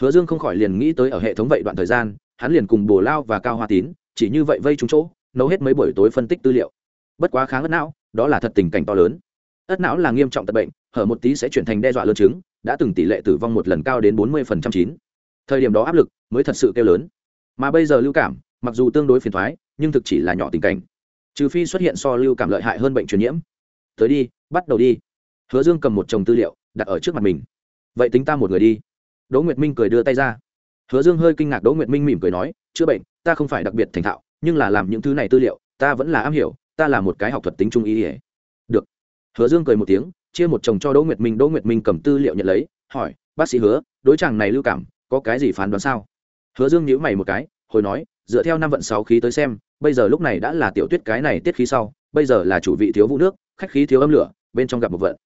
Hứa dương không khỏi liền nghĩ tới ở hệ thống vậy đoạn thời gian, hắn liền cùng bồ lao và cao hoa tín, chỉ như vậy vây trúng chỗ, nấu hết mấy buổi tối phân tích tư liệu. Bất quá kháng ất não, đó là thật tình cảnh to lớn. Ất não là nghiêm trọng tật bệnh, hở một tí sẽ chuyển thành đe dọa lớn chứng, đã từng tỷ lệ tử vong một lần cao đến bốn mươi chín. Thời điểm đó áp lực mới thật sự kêu lớn. Mà bây giờ lưu cảm, mặc dù tương đối phiền thoái, nhưng thực chỉ là nhỏ tình cảnh trừ phi xuất hiện so lưu cảm lợi hại hơn bệnh truyền nhiễm. Tới đi, bắt đầu đi. Hứa dương cầm một chồng tư liệu, đặt ở trước mặt mình. Vậy tính ta một người đi. Đỗ nguyệt minh cười đưa tay ra. Hứa dương hơi kinh ngạc đỗ nguyệt minh mỉm cười nói, chữa bệnh, ta không phải đặc biệt thành thạo, nhưng là làm những thứ này tư liệu, ta vẫn là am hiểu, ta là một cái học thuật tính trung ý ỉa được. Hứa dương cười một tiếng, chia một chồng cho đỗ nguyệt minh, đỗ nguyệt minh cầm tư liệu nhận lấy, hỏi, bác sĩ hứa, đối chàng này lưu cảm, có cái gì phán đoán sao? Hứa dương nhíu mày một cái hồi nói, dựa theo năm vận sáu khí tới xem, bây giờ lúc này đã là tiểu tuyết cái này tiết khí sau, bây giờ là chủ vị thiếu vũ nước, khách khí thiếu âm lửa, bên trong gặp một vận.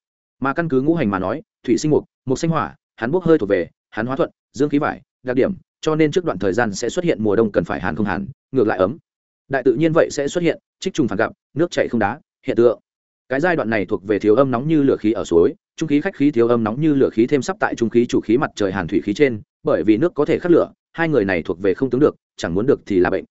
Mà căn cứ ngũ hành mà nói, thủy sinh mục mục sinh hỏa, hắn bốc hơi thuộc về, hắn hóa thuận, dương khí vải, đặc điểm, cho nên trước đoạn thời gian sẽ xuất hiện mùa đông cần phải hàn không hàn, ngược lại ấm. Đại tự nhiên vậy sẽ xuất hiện, trích trùng phản gặp, nước chảy không đá, hiện tượng. Cái giai đoạn này thuộc về thiếu âm nóng như lửa khí ở suối, trung khí khách khí thiếu âm nóng như lửa khí thêm sắp tại trung khí chủ khí mặt trời hàn thủy khí trên, bởi vì nước có thể khắc lửa, hai người này thuộc về không tướng được chẳng muốn được thì là bệnh.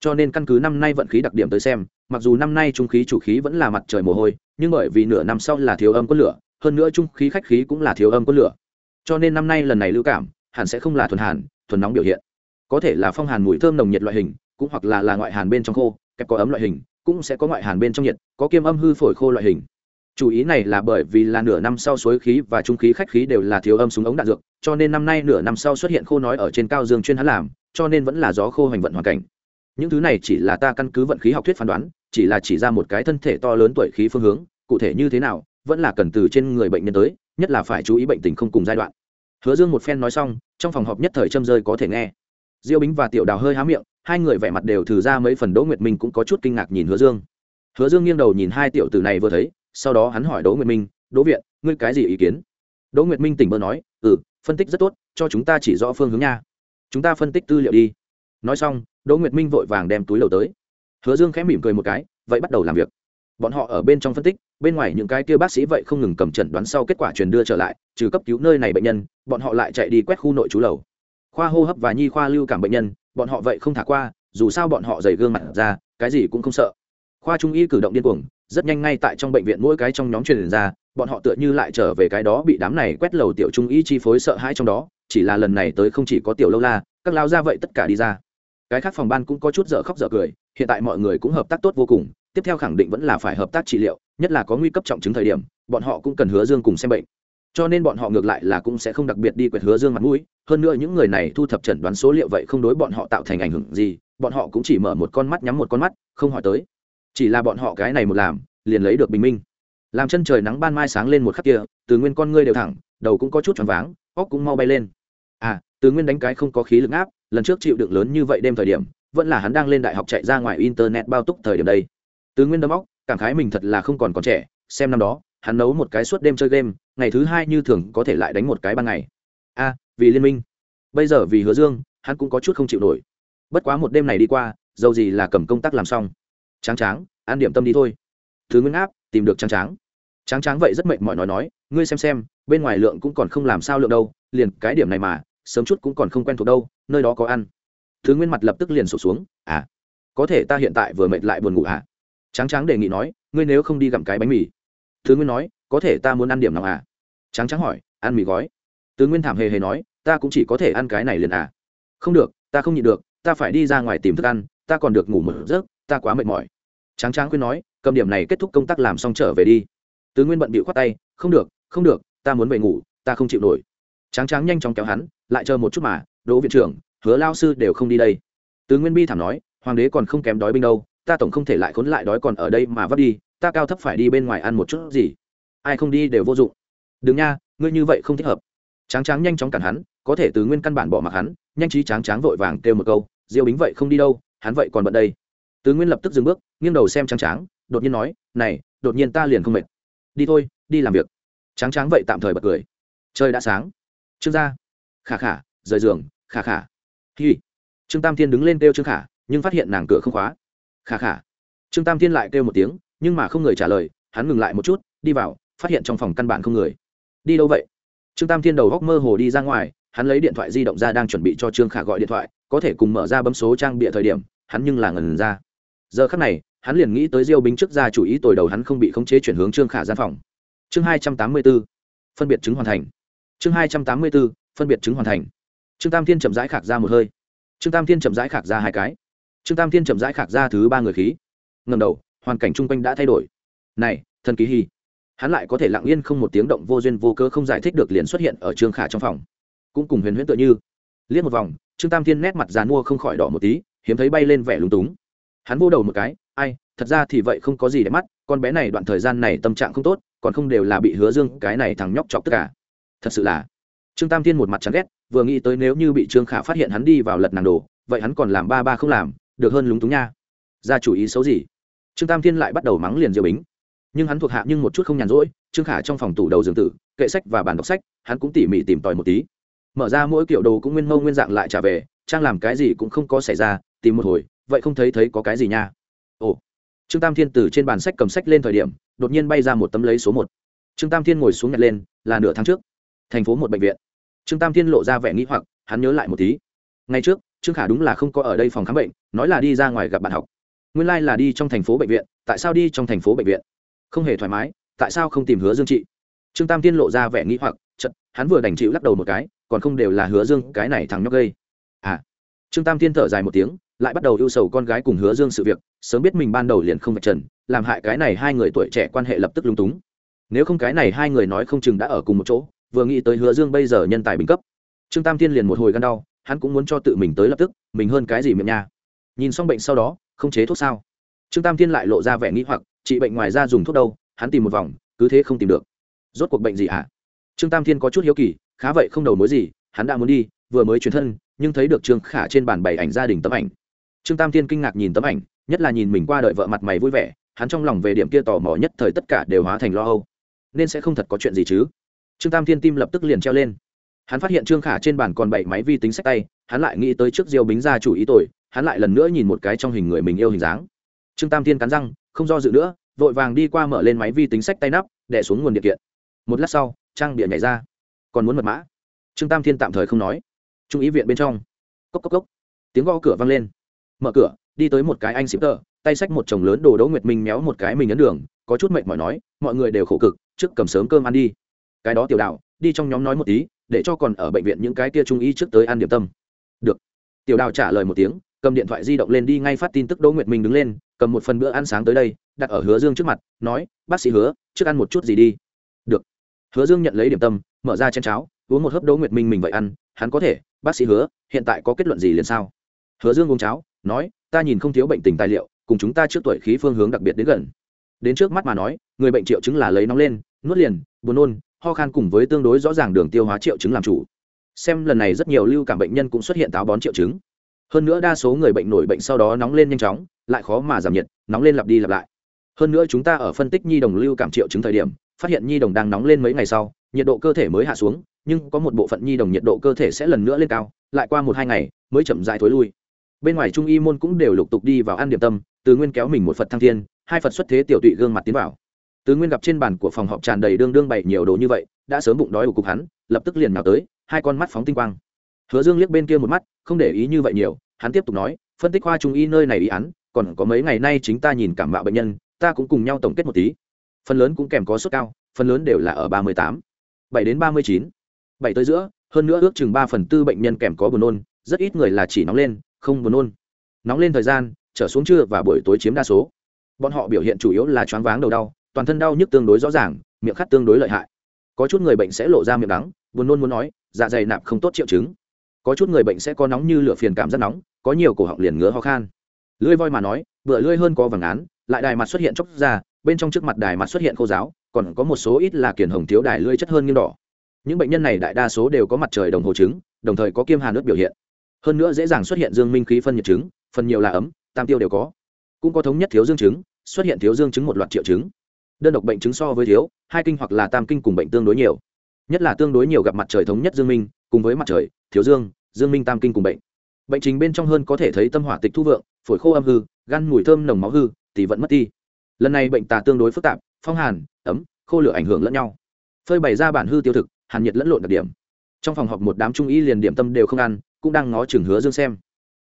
Cho nên căn cứ năm nay vận khí đặc điểm tới xem, mặc dù năm nay trung khí chủ khí vẫn là mặt trời mồ hôi, nhưng bởi vì nửa năm sau là thiếu âm có lửa, hơn nữa trung khí khách khí cũng là thiếu âm có lửa. Cho nên năm nay lần này lưu cảm, hẳn sẽ không là thuần hàn, thuần nóng biểu hiện. Có thể là phong hàn mùi thơm nồng nhiệt loại hình, cũng hoặc là là ngoại hàn bên trong khô, kẹp có ấm loại hình, cũng sẽ có ngoại hàn bên trong nhiệt, có kiêm âm hư phổi khô loại hình chủ ý này là bởi vì là nửa năm sau suối khí và trung khí khách khí đều là thiếu âm súng ống đạn dược, cho nên năm nay nửa năm sau xuất hiện khô nói ở trên cao dương chuyên hắn làm, cho nên vẫn là gió khô hành vận hoàn cảnh. Những thứ này chỉ là ta căn cứ vận khí học thuyết phán đoán, chỉ là chỉ ra một cái thân thể to lớn tuổi khí phương hướng, cụ thể như thế nào, vẫn là cần từ trên người bệnh nhân tới, nhất là phải chú ý bệnh tình không cùng giai đoạn. Hứa dương một phen nói xong, trong phòng họp nhất thời châm rơi có thể nghe. Diêu bính và tiểu đào hơi há miệng, hai người vẻ mặt đều thử ra mấy phần đỗ nguyệt minh cũng có chút kinh ngạc nhìn hứa dương. Hứa dương nghiêng đầu nhìn hai tiểu tử này vừa thấy sau đó hắn hỏi đỗ nguyệt minh, đỗ viện, ngươi cái gì ý kiến? Đỗ nguyệt minh tỉnh bơ nói ừ phân tích rất tốt, cho chúng ta chỉ rõ phương hướng nha. Chúng ta phân tích tư liệu đi. Nói xong, đỗ nguyệt minh vội vàng đem túi lầu tới. Hứa dương khẽ mỉm cười một cái, vậy bắt đầu làm việc. Bọn họ ở bên trong phân tích, bên ngoài những cái kia bác sĩ vậy không ngừng cầm chẩn đoán sau kết quả truyền đưa trở lại, trừ cấp cứu nơi này bệnh nhân, bọn họ lại chạy đi quét khu nội trú lầu. Khoa hô hấp và nhi khoa lưu cảm bệnh nhân, bọn họ vậy không thả qua, dù sao bọn họ dày gương mặt ra, cái gì cũng không sợ. Khoa trung y cử động điên cuồng rất nhanh ngay tại trong bệnh viện mỗi cái trong nhóm truyền ra, bọn họ tựa như lại trở về cái đó bị đám này quét lầu tiểu trung y chi phối sợ hãi trong đó, chỉ là lần này tới không chỉ có tiểu lâu la, các lao ra vậy tất cả đi ra. Cái khác phòng ban cũng có chút dở khóc dở cười, hiện tại mọi người cũng hợp tác tốt vô cùng, tiếp theo khẳng định vẫn là phải hợp tác trị liệu, nhất là có nguy cấp trọng chứng thời điểm, bọn họ cũng cần hứa dương cùng xem bệnh. Cho nên bọn họ ngược lại là cũng sẽ không đặc biệt đi quẹt hứa dương mặt mũi, hơn nữa những người này thu thập chẩn đoán số liệu vậy không đối bọn họ tạo thành ảnh hưởng gì, bọn họ cũng chỉ mở một con mắt nhắm một con mắt, không hỏi tới chỉ là bọn họ cái này một làm, liền lấy được bình minh. Làm chân trời nắng ban mai sáng lên một khắc kia, từ nguyên con ngươi đều thẳng, đầu cũng có chút choáng váng, óc cũng mau bay lên. À từ nguyên đánh cái không có khí lực áp lần trước chịu đựng lớn như vậy đêm thời điểm, vẫn là hắn đang lên đại học chạy ra ngoài internet bao túc thời điểm đây. Từ nguyên đấm óc, cảm khái mình thật là không còn còn trẻ, xem năm đó, hắn nấu một cái suốt đêm chơi game, ngày thứ hai như thường có thể lại đánh một cái ban ngày. A vì liên minh. Bây giờ vì hứa dương, hắn cũng có chút không chịu nổi. Bất quá một đêm này đi qua, dầu gì là cầm công tác làm xong tráng tráng an điểm tâm đi thôi. Thứ nguyên áp, tìm được tráng tráng. Tráng tráng vậy rất mệt mỏi nói nói, ngươi xem xem, bên ngoài lượng cũng còn không làm sao lượng đâu, liền cái điểm này mà, sớm chút cũng còn không quen thuộc đâu, nơi đó có ăn. Thứ nguyên mặt lập tức liền sổ xuống à có thể ta hiện tại vừa mệt lại buồn ngủ à? Tráng tráng đề nghị nói, ngươi nếu không đi gặm cái bánh mì. Thứ nguyên nói, có thể ta muốn ăn điểm nào à? Tráng tráng hỏi, ăn mì gói. Tứ nguyên thảm hề hề nói, ta cũng chỉ có thể ăn cái này liền à? Không được, ta không nhịn được, ta phải đi ra ngoài tìm thức ăn ta còn được ngủ một giấc, ta quá mệt mỏi. Tráng tráng khuyên nói, cầm điểm này kết thúc công tác làm xong trở về đi. Tứ nguyên bận bịu khoát tay, không được không được, ta muốn về ngủ, ta không chịu nổi. Tráng tráng nhanh chóng kéo hắn, lại chờ một chút mà, đỗ viện trưởng, hứa lao sư đều không đi đây. Tứ nguyên bi thảm nói, hoàng đế còn không kém đói binh đâu, ta tổng không thể lại khốn lại đói còn ở đây mà vấp đi, ta cao thấp phải đi bên ngoài ăn một chút gì. Ai không đi đều vô dụng. Đừng nha, ngươi như vậy không thích hợp. Tráng tráng nhanh chóng cản hắn, có thể từ nguyên căn bản bỏ mặc hắn, nhanh trí tráng tráng vội vàng kêu một câu, diêu bính vậy không đi đâu hắn vậy còn bận đây. Tứ nguyên lập tức dừng bước, nghiêng đầu xem trắng tráng, đột nhiên nói, này, đột nhiên ta liền không mệt. Đi thôi, đi làm việc. Trắng tráng vậy tạm thời bật cười. Trời đã sáng. Trương gia. Khả khả, rời giường, khả khả. Hi. Trương tam thiên đứng lên kêu trương khả, nhưng phát hiện nàng cửa không khóa. Khả khả. Trương tam thiên lại kêu một tiếng, nhưng mà không người trả lời, hắn ngừng lại một chút, đi vào, phát hiện trong phòng căn bản không người. Đi đâu vậy? Trương tam thiên đầu góc mơ hồ đi ra ngoài hắn lấy điện thoại di động ra đang chuẩn bị cho trương khả gọi điện thoại, có thể cùng mở ra bấm số trang bịa thời điểm, hắn nhưng là ngần ra. Giờ khắc này, hắn liền nghĩ tới diêu binh trước ra chủ ý tồi đầu hắn không bị khống chế chuyển hướng trương khả gian phòng. Chương hai trăm tám mươi b ố phân biệt chứng hoàn thành. Chương hai trăm tám mươi b ố phân biệt chứng hoàn thành. Trương tam thiên chậm rãi khạc ra một hơi. Trương tam thiên chậm rãi khạc ra hai cái. Trương tam thiên chậm rãi khạc ra thứ ba người khí. Ngầm đầu, hoàn cảnh chung quanh đã thay đổi. Này, thần ký hy hắn lại có thể lặng yên không một tiếng động vô duyên vô cơ không giải thích được liền xuất hiện ở trương khả trong phòng cũng cùng huyền huyễn tựa như. Liếc một vòng, trương tam thiên nét mặt dàn mua không khỏi đỏ một tí, hiếm thấy bay lên vẻ lúng túng. Hắn vô đầu một cái, ai, thật ra thì vậy không có gì để mắt, con bé này đoạn thời gian này tâm trạng không tốt, còn không đều là bị hứa dương cái này thằng nhóc chọc tất cả à? thật sự là. Trương tam thiên một mặt chán ghét, vừa nghĩ tới nếu như bị trương khả phát hiện hắn đi vào lật nàng đồ, vậy hắn còn làm ba ba không làm, được hơn lúng túng nha. Ra chủ ý xấu gì? Trương tam thiên lại bắt đầu mắng liền diệu bính. Nhưng hắn thuộc hạ nhưng một chút không nhàn rỗi, trương khả trong phòng tủ đầu giường tử, kệ sách và bàn đọc sách, hắn cũng tỉ mỉ tìm tòi một tí mở ra mỗi kiểu đồ cũng nguyên mâu nguyên dạng lại trả về, trang làm cái gì cũng không có xảy ra, tìm một hồi, vậy không thấy thấy có cái gì nha. Ồ, trương tam thiên từ trên bàn sách cầm sách lên thời điểm, đột nhiên bay ra một tấm lấy số một. Trương tam thiên ngồi xuống nhặt lên, là nửa tháng trước. Thành phố một bệnh viện. Trương tam thiên lộ ra vẻ nghĩ hoặc, hắn nhớ lại một tí. Ngay trước, trương khả đúng là không có ở đây phòng khám bệnh, nói là đi ra ngoài gặp bạn học. Nguyên lai、like、là đi trong thành phố bệnh viện, tại sao đi trong thành phố bệnh viện? Không hề thoải mái, tại sao không tìm hứa dương trị? Trương tam tiên lộ ra vẻ nghĩ hoặc chật, hắn vừa đành chịu lắc đầu một cái, còn không đều là hứa dương cái này thằng nhóc gây. À trương tam tiên thở dài một tiếng, lại bắt đầu ưu sầu con gái cùng hứa dương sự việc, sớm biết mình ban đầu liền không vạch trần, làm hại cái này hai người tuổi trẻ quan hệ lập tức lung túng. Nếu không cái này hai người nói không chừng đã ở cùng một chỗ, vừa nghĩ tới hứa dương bây giờ nhân tài bình cấp. Trương tam tiên liền một hồi gan đau, hắn cũng muốn cho tự mình tới lập tức, mình hơn cái gì miệng nha. Nhìn xong bệnh sau đó, không chế thuốc sao? Trương tam tiên lại lộ ra vẻ nghĩ hoặc trị bệnh ngoài ra dùng thuốc đâu, hắn tìm một vòng, cứ thế không tìm được. Rốt cuộc bệnh gì ạ à? Trương tam thiên có chút hiếu kỳ, khá vậy không đầu mối gì, hắn đã muốn đi, vừa mới chuyển thân, nhưng thấy được trương khả trên bàn bày ảnh gia đình tấm ảnh. Trương tam thiên kinh ngạc nhìn tấm ảnh, nhất là nhìn mình qua đợi vợ mặt mày vui vẻ, hắn trong lòng về điểm kia tò mò nhất thời tất cả đều hóa thành lo âu. Nên sẽ không thật có chuyện gì chứ? Trương tam thiên tim lập tức liền treo lên. Hắn phát hiện trương khả trên bàn còn bảy máy vi tính sách tay, hắn lại nghĩ tới trước diêu bính ra chủ ý tội, hắn lại lần nữa nhìn một cái trong hình người mình yêu hình dáng. Trương tam thiên cắn răng, không do dự nữa, vội vàng đi qua mở lên máy vi tính sách tay nắp đẻ xuống nguồn điện kiện. Một lát sau trang địa nhảy ra. Còn muốn mật mã? Trương tam thiên tạm thời không nói. Trung ý viện bên trong. Cốc cốc cốc. Tiếng gõ cửa vang lên. Mở cửa, đi tới một cái anh xịp tờ, tay xách một chồng lớn đồ đỗ nguyệt minh méo một cái mình ấn đường, có chút mệt mỏi nói, mọi người đều khổ cực, trước cầm sớm cơm ăn đi. Cái đó tiểu đạo, đi trong nhóm nói một tí, để cho còn ở bệnh viện những cái kia trung y trước tới ăn điểm tâm. Được. Tiểu đào trả lời một tiếng, cầm điện thoại di động lên đi ngay phát tin tức đỗ nguyệt minh đứng lên, cầm một phần bữa ăn sáng tới đây, đặt ở hứa dương trước mặt, nói, bác sĩ hứa, trước ăn một chút gì đi hứa dương nhận lấy điểm tâm, mở ra chén cháo, uống một hớp đỗ nguyệt minh mình vậy ăn, hắn có thể, bác sĩ hứa, hiện tại có kết luận gì liền sao? Hứa dương uống cháo, nói, ta nhìn không thiếu bệnh tình tài liệu, cùng chúng ta trước tuổi khí phương hướng đặc biệt đến gần. Đến trước mắt mà nói, người bệnh triệu chứng là lấy nóng lên, nuốt liền, buồn nôn, ho khan cùng với tương đối rõ ràng đường tiêu hóa triệu chứng làm chủ. Xem lần này rất nhiều lưu cảm bệnh nhân cũng xuất hiện táo bón triệu chứng. Hơn nữa đa số người bệnh nổi bệnh sau đó nóng lên nhanh chóng, lại khó mà giảm nhiệt, nóng lên lặp đi lặp lại. Hơn nữa chúng ta ở phân tích nhi đồng lưu cảm triệu chứng thời điểm phát hiện nhi đồng đang nóng lên mấy ngày sau, nhiệt độ cơ thể mới hạ xuống, nhưng có một bộ phận nhi đồng nhiệt độ cơ thể sẽ lần nữa lên cao, lại qua một hai ngày, mới chậm dại thối lui. Bên ngoài trung y môn cũng đều lục tục đi vào ăn điểm tâm, từ nguyên kéo mình một phật thăng thiên, hai phật xuất thế tiểu tụy gương mặt tiến vào. Từ nguyên gặp trên bàn của phòng họp tràn đầy đương đương bày nhiều đồ như vậy, đã sớm bụng đói của cục hắn, lập tức liền nào tới, hai con mắt phóng tinh quang. Hứa dương liếc bên kia một mắt, không để ý như vậy nhiều, hắn tiếp tục nói, phân tích khoa trung y nơi này ý án, còn có mấy ngày nay chính ta nhìn cảm mạo bệnh nhân, ta cũng cùng nhau tổng kết một tí phần lớn cũng kèm có suất cao, phần lớn đều là ở ba mươi tám, bảy đến ba mươi chín. Bảy tới giữa, hơn nữa ước chừng ba phần tư bệnh nhân kèm có buồn nôn, rất ít người là chỉ nóng lên, không buồn nôn. Nóng lên thời gian, trở xuống trưa và buổi tối chiếm đa số. Bọn họ biểu hiện chủ yếu là choáng váng đầu đau, toàn thân đau nhức tương đối rõ ràng, miệng khát tương đối lợi hại. Có chút người bệnh sẽ lộ ra miệng đắng, buồn nôn muốn nói dạ dày nạp không tốt triệu chứng. Có chút người bệnh sẽ có nóng như lửa phiền cảm rất nóng, có nhiều cổ họng liền ngứa ho khan. Lưỡi voi mà nói, bựa lưỡi hơn có vàng án, lại đài mặt xuất hiện chốc ra bên trong trước mặt đài mặt xuất hiện khô giáo, còn có một số ít là kiển hồng thiếu đài lưỡi chất hơn nghiêm đỏ. Những bệnh nhân này đại đa số đều có mặt trời đồng hồ trứng, đồng thời có kiêm hàn nước biểu hiện. Hơn nữa dễ dàng xuất hiện dương minh khí phân nhiệt trứng, phần nhiều là ấm, tam tiêu đều có. Cũng có thống nhất thiếu dương trứng, xuất hiện thiếu dương trứng một loạt triệu chứng đơn độc bệnh chứng so với thiếu, hai kinh hoặc là tam kinh cùng bệnh tương đối nhiều. Nhất là tương đối nhiều gặp mặt trời thống nhất dương minh, cùng với mặt trời, thiếu dương dương minh tam kinh cùng bệnh. Bệnh trình bên trong hơn có thể thấy tâm hỏa tịch thu vượng, phổi khô âm hư, gan mùi thơm nồng máu hư tỷ vẫn mất đi lần này bệnh tà tương đối phức tạp, phong hàn, ấm, khô lửa ảnh hưởng lẫn nhau. Phơi bày ra bản hư tiêu thực, hàn nhiệt lẫn lộn đặc điểm. Trong phòng họp một đám trung y liền điểm tâm đều không ăn, cũng đang ngó chừng hứa dương xem.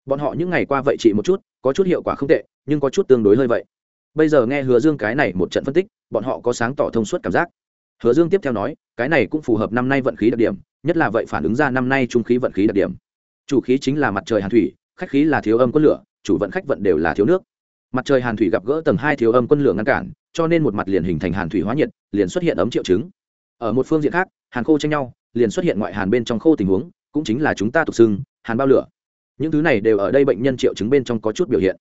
Bọn họ những ngày qua vậy chỉ một chút, có chút hiệu quả không tệ, nhưng có chút tương đối hơi vậy. Bây giờ nghe hứa dương cái này một trận phân tích, bọn họ có sáng tỏ thông suốt cảm giác. Hứa dương tiếp theo nói, cái này cũng phù hợp năm nay vận khí đặc điểm, nhất là vậy phản ứng ra năm nay trung khí vận khí đặc điểm. Chủ khí chính là mặt trời hàn thủy, khách khí là thiếu âm có lửa, chủ vận khách vận đều là thiếu nước mặt trời hàn thủy gặp gỡ tầng hai thiếu âm quân lửa ngăn cản, cho nên một mặt liền hình thành hàn thủy hóa nhiệt, liền xuất hiện ấm triệu chứng. Ở một phương diện khác, hàn khô tranh nhau, liền xuất hiện ngoại hàn bên trong khô tình huống, cũng chính là chúng ta tục xưng hàn bao lửa. Những thứ này đều ở đây bệnh nhân triệu chứng bên trong có chút biểu hiện.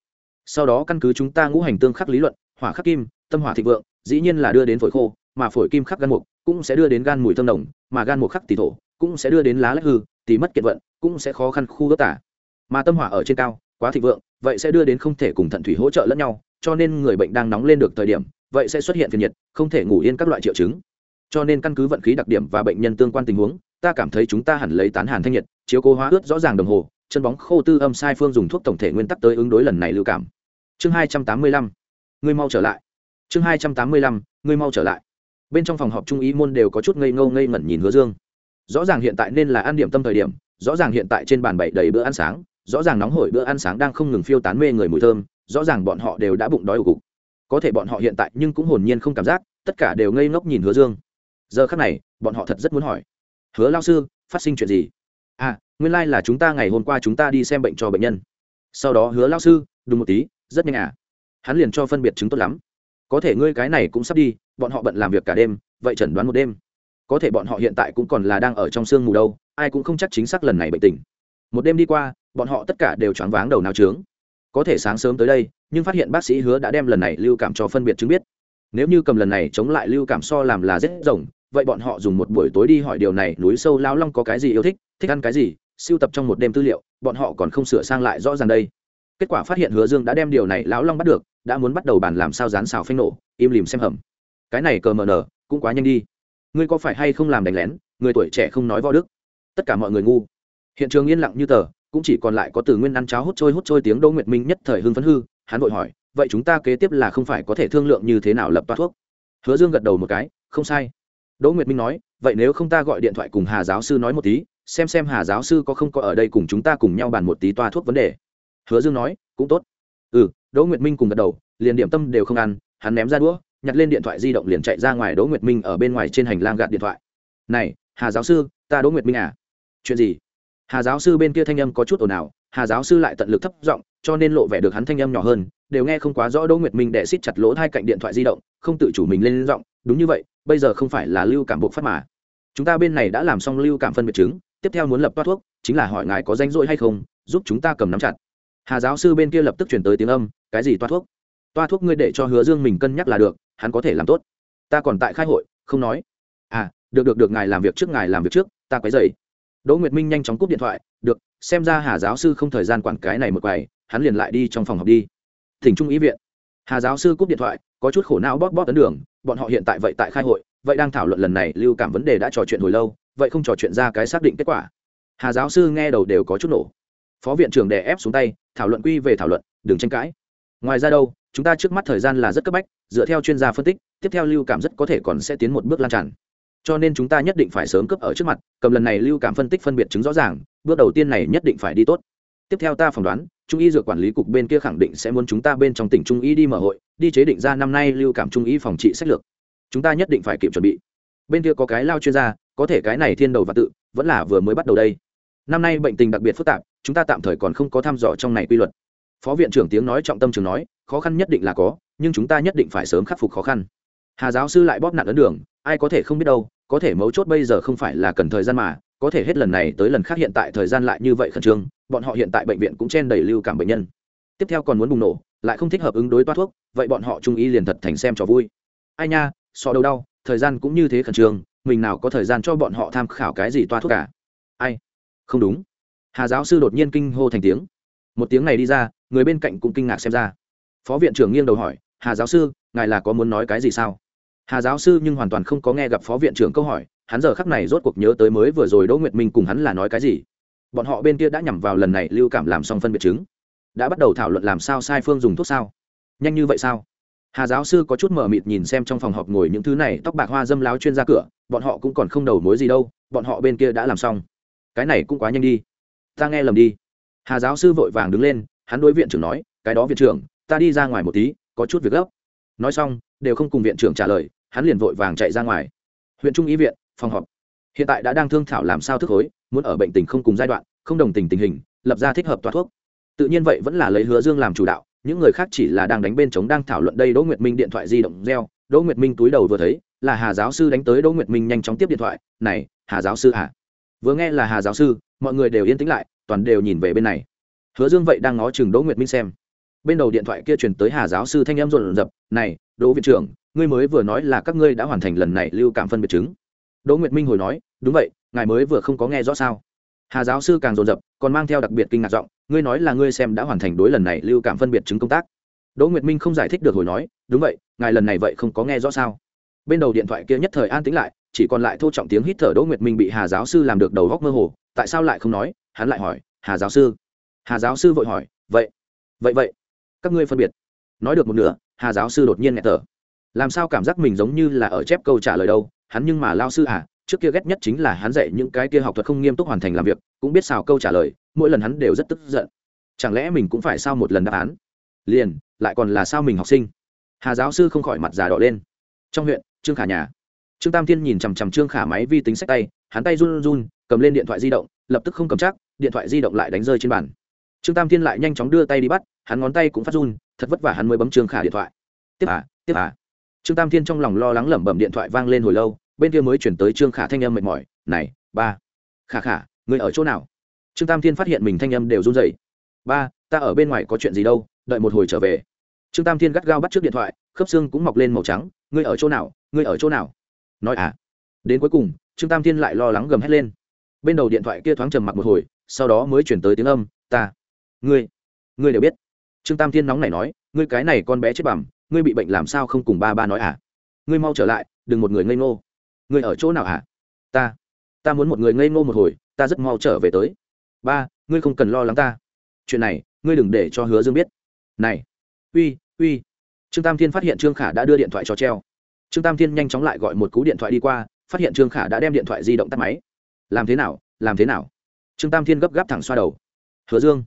Sau đó căn cứ chúng ta ngũ hành tương khắc lý luận, hỏa khắc kim, tâm hỏa thịnh vượng, dĩ nhiên là đưa đến phổi khô, mà phổi kim khắc gan mục cũng sẽ đưa đến gan mùi thơm nồng, mà gan mục khắc tỷ thổ cũng sẽ đưa đến lá lách hư tỷ mất kiệt vận, cũng sẽ khó khăn khu gấp tả. Mà tâm hỏa ở trên cao, quá thịnh vượng vậy sẽ đưa đến không thể cùng thận thủy hỗ trợ lẫn nhau, cho nên người bệnh đang nóng lên được thời điểm, vậy sẽ xuất hiện phiền nhiệt, không thể ngủ yên các loại triệu chứng. Cho nên căn cứ vận khí đặc điểm và bệnh nhân tương quan tình huống, ta cảm thấy chúng ta hẳn lấy tán hàn thanh nhiệt, chiếu cố hóa ướt rõ ràng đồng hồ, chân bóng khô tư âm sai phương dùng thuốc tổng thể nguyên tắc tới ứng đối lần này lưu cảm. Chương hai trăm tám mươi lăm người mau trở lại. Chương hai trăm tám mươi lăm người mau trở lại. Bên trong phòng họp trung ý môn đều có chút ngây ngâu ngây ngẩn nhìn hứa dương. Rõ ràng hiện tại nên là ăn điểm tâm thời điểm, rõ ràng hiện tại trên bàn bậy đầy bữa ăn sáng rõ ràng nóng hổi bữa ăn sáng đang không ngừng phiêu tán mê người mùi thơm, rõ ràng bọn họ đều đã bụng đói ủ cục. Có thể bọn họ hiện tại nhưng cũng hồn nhiên không cảm giác, tất cả đều ngây ngốc nhìn hứa dương. Giờ khắc này, bọn họ thật rất muốn hỏi, hứa lao sư, phát sinh chuyện gì? À nguyên lai、like、là chúng ta ngày hôm qua chúng ta đi xem bệnh cho bệnh nhân. Sau đó hứa lao sư đúng một tí, rất nhanh à? Hắn liền cho phân biệt chứng tốt lắm. Có thể ngươi cái này cũng sắp đi, bọn họ bận làm việc cả đêm, vậy chẩn đoán một đêm. Có thể bọn họ hiện tại cũng còn là đang ở trong sương mù đâu, ai cũng không chắc chính xác lần này bệnh tình. Một đêm đi qua bọn họ tất cả đều choáng váng đầu nào trướng. Có thể sáng sớm tới đây, nhưng phát hiện bác sĩ hứa đã đem lần này lưu cảm cho phân biệt chứng biết. Nếu như cầm lần này chống lại lưu cảm so làm là rết rồng, vậy bọn họ dùng một buổi tối đi hỏi điều này, núi sâu lao long có cái gì yêu thích thích ăn cái gì, siêu tập trong một đêm tư liệu, bọn họ còn không sửa sang lại rõ ràng đây. Kết quả phát hiện hứa dương đã đem điều này lão long bắt được, đã muốn bắt đầu bàn làm sao dán xào phanh nổ, im lìm xem hầm. Cái này cờ mờ nở, cũng quá nhanh đi. Ngươi có phải hay không làm đánh lén, người tuổi trẻ không nói võ đức. Tất cả mọi người ngu. Hiện trường yên lặng như tờ cũng chỉ còn lại có từ nguyên ăn cháo hút trôi hút trôi tiếng đỗ nguyệt minh nhất thời hưng phấn hư, hắn vội hỏi, vậy chúng ta kế tiếp là không phải có thể thương lượng như thế nào lập toa thuốc? Hứa dương gật đầu một cái, không sai. Đỗ nguyệt minh nói, vậy nếu không ta gọi điện thoại cùng hà giáo sư nói một tí, xem xem hà giáo sư có không có ở đây cùng chúng ta cùng nhau bàn một tí toa thuốc vấn đề. Hứa dương nói, cũng tốt. Ừ đỗ nguyệt minh cùng gật đầu, liền điểm tâm đều không ăn, hắn ném ra đũa, nhặt lên điện thoại di động liền chạy ra ngoài đỗ nguyệt minh ở bên ngoài trên hành lang gạt điện thoại. Này, hà giáo sư, ta đỗ nguyệt minh à? Chuyện gì? Hà giáo sư bên kia thanh âm có chút ồn ào, hà giáo sư lại tận lực thấp giọng, cho nên lộ vẻ được hắn thanh âm nhỏ hơn, đều nghe không quá rõ đỗ nguyệt minh đệ xít chặt lỗ hai cạnh điện thoại di động, không tự chủ mình lên giọng, đúng như vậy, bây giờ không phải là lưu cảm buộc phát mà. Chúng ta bên này đã làm xong lưu cảm phân biệt chứng, tiếp theo muốn lập toa thuốc, chính là hỏi ngài có danh rỗi hay không, giúp chúng ta cầm nắm chặt. Hà giáo sư bên kia lập tức chuyển tới tiếng âm, cái gì toa thuốc? Toa thuốc ngươi để cho hứa dương mình cân nhắc là được, hắn có thể làm tốt. Ta còn tại khai hội, không nói. À được được được, ngài làm việc trước, ngài làm việc trước, ta quấy dày đỗ nguyệt minh nhanh chóng cúp điện thoại, được, xem ra hà giáo sư không thời gian quản cái này một quầy, hắn liền lại đi trong phòng học đi. Thỉnh trung ý viện. Hà giáo sư cúp điện thoại, có chút khổ não bóp bóp tấn đường, bọn họ hiện tại vậy tại khai hội, vậy đang thảo luận lần này lưu cảm vấn đề đã trò chuyện hồi lâu, vậy không trò chuyện ra cái xác định kết quả. Hà giáo sư nghe đầu đều có chút nổ. Phó viện trưởng đè ép xuống tay, thảo luận quy về thảo luận, đừng tranh cãi. Ngoài ra đâu, chúng ta trước mắt thời gian là rất cấp bách, dựa theo chuyên gia phân tích, tiếp theo lưu cảm rất có thể còn sẽ tiến một bước lan tràn cho nên chúng ta nhất định phải sớm cướp ở trước mặt, cầm lần này lưu cảm phân tích phân biệt chứng rõ ràng, bước đầu tiên này nhất định phải đi tốt. Tiếp theo ta phỏng đoán, trung y dược quản lý cục bên kia khẳng định sẽ muốn chúng ta bên trong tỉnh trung y đi mở hội, đi chế định ra năm nay lưu cảm trung y phòng trị sách lược. Chúng ta nhất định phải kịp chuẩn bị. Bên kia có cái lao chuyên gia, có thể cái này thiên đầu và tự, vẫn là vừa mới bắt đầu đây. Năm nay bệnh tình đặc biệt phức tạp, chúng ta tạm thời còn không có thăm dò trong này quy luật. Phó viện trưởng tiếng nói trọng tâm trường nói, khó khăn nhất định là có, nhưng chúng ta nhất định phải sớm khắc phục khó khăn. Hà giáo sư lại bóp nặng ấn đường, ai có thể không biết đâu có thể mấu chốt bây giờ không phải là cần thời gian mà, có thể hết lần này tới lần khác hiện tại thời gian lại như vậy khẩn trương, bọn họ hiện tại bệnh viện cũng chen đầy lưu cảm bệnh nhân. Tiếp theo còn muốn bùng nổ, lại không thích hợp ứng đối toát thuốc, vậy bọn họ trung ý liền thật thành xem trò vui. Ai nha so đâu đau, thời gian cũng như thế khẩn trương, mình nào có thời gian cho bọn họ tham khảo cái gì toa thuốc cả. Ai? Không đúng. Hà giáo sư đột nhiên kinh hô thành tiếng. Một tiếng này đi ra, người bên cạnh cũng kinh ngạc xem ra. Phó viện trưởng nghiêng đầu hỏi, hà giáo sư, ngài là có muốn nói cái gì sao? Hà giáo sư nhưng hoàn toàn không có nghe gặp phó viện trưởng câu hỏi, hắn giờ khắc này rốt cuộc nhớ tới mới vừa rồi đỗ nguyệt minh cùng hắn là nói cái gì. Bọn họ bên kia đã nhằm vào lần này lưu cảm làm xong phân biệt chứng. Đã bắt đầu thảo luận làm sao sai phương dùng thuốc sao? Nhanh như vậy sao? Hà giáo sư có chút mờ mịt nhìn xem trong phòng họp ngồi những thứ này, tóc bạc hoa dâm láo chuyên ra cửa, bọn họ cũng còn không đầu mối gì đâu, bọn họ bên kia đã làm xong. Cái này cũng quá nhanh đi. Ta nghe lầm đi. Hà giáo sư vội vàng đứng lên, hắn đối viện trưởng nói, cái đó viện trưởng, ta đi ra ngoài một tí, có chút việc gấp. Nói xong, đều không cùng viện trưởng trả lời hắn liền vội vàng chạy ra ngoài. Huyện trung y viện, phòng họp. Hiện tại đã đang thương thảo làm sao thức hối muốn ở bệnh tình không cùng giai đoạn, không đồng tình tình hình, lập ra thích hợp toa thuốc. Tự nhiên vậy vẫn là lấy hứa dương làm chủ đạo, những người khác chỉ là đang đánh bên chống đang thảo luận đây đỗ nguyệt minh điện thoại di động reo, đỗ nguyệt minh túi đầu vừa thấy, là hà giáo sư đánh tới đỗ nguyệt minh nhanh chóng tiếp điện thoại, này, hà giáo sư à? Vừa nghe là hà giáo sư, mọi người đều yên tĩnh lại, toàn đều nhìn về bên này. Hứa dương vậy đang ngó chừng đỗ nguyệt minh xem. Bên đầu điện thoại kia truyền tới hà giáo sư thanh em rộn rập, này, đỗ viện trưởng ngươi mới vừa nói là các ngươi đã hoàn thành lần này lưu cảm phân biệt chứng. Đỗ nguyệt minh hồi nói đúng vậy ngài mới vừa không có nghe rõ sao? Hà giáo sư càng dồn dập, còn mang theo đặc biệt kinh ngạc giọng ngươi nói là ngươi xem đã hoàn thành đối lần này lưu cảm phân biệt chứng công tác. Đỗ nguyệt minh không giải thích được hồi nói đúng vậy ngài lần này vậy không có nghe rõ sao? Bên đầu điện thoại kia nhất thời an tĩnh lại chỉ còn lại thô trọng tiếng hít thở đỗ nguyệt minh bị hà giáo sư làm được đầu góc mơ hồ tại sao lại không nói? Hắn lại hỏi hà giáo sư. Hà giáo sư vội hỏi vậy vậy vậy các ngươi phân biệt. Nói được một nửa hà giáo sư đột nhiên nghẹt thở làm sao cảm giác mình giống như là ở chép câu trả lời đâu, hắn nhưng mà lao sư à trước kia ghét nhất chính là hắn dạy những cái kia học thuật không nghiêm túc hoàn thành làm việc, cũng biết sao câu trả lời, mỗi lần hắn đều rất tức giận. Chẳng lẽ mình cũng phải sao một lần đáp án? Liền, lại còn là sao mình học sinh? Hà giáo sư không khỏi mặt già đỏ lên. Trong huyện, trương khả nhà. Trương tam thiên nhìn chằm chằm trương khả máy vi tính sách tay, hắn tay run run, cầm lên điện thoại di động, lập tức không cầm chắc, điện thoại di động lại đánh rơi trên bàn. Trương tam thiên lại nhanh chóng đưa tay đi bắt, hắn ngón tay cũng phát run, thật vất vả hắn mới bấm trương khả điện thoại. Tiếp à tiếp à trương tam thiên trong lòng lo lắng lẩm bẩm điện thoại vang lên hồi lâu, bên kia mới chuyển tới trương khả thanh âm mệt mỏi, này, ba. Khả khả, người ở chỗ nào? Trương tam thiên phát hiện mình thanh âm đều run rẩy. Ba, ta ở bên ngoài có chuyện gì đâu, đợi một hồi trở về. Trương tam thiên gắt gao bắt trước điện thoại, khớp xương cũng mọc lên màu trắng, ngươi ở chỗ nào? Ngươi ở chỗ nào? Nói à. Đến cuối cùng, trương tam thiên lại lo lắng gầm hét lên. Bên đầu điện thoại kia thoáng trầm mặc một hồi, sau đó mới chuyển tới tiếng âm, ta, ngươi ngươi đều biết. Trương tam thiên nóng này nói, ngươi cái này con bé chết bẩm ngươi bị bệnh làm sao không cùng ba ba nói à? Ngươi mau trở lại, đừng một người ngây ngô. Ngươi ở chỗ nào à? ta ta muốn một người ngây ngô một hồi, ta rất mau trở về tới. Ba, ngươi không cần lo lắng ta. Chuyện này, ngươi đừng để cho hứa dương biết. Này, uy uy. Trương tam thiên phát hiện trương khả đã đưa điện thoại cho treo. Trương tam thiên nhanh chóng lại gọi một cú điện thoại đi qua, phát hiện trương khả đã đem điện thoại di động tắt máy. Làm thế nào, làm thế nào? Trương tam thiên gấp gáp thẳng xoa đầu. Hứa dương.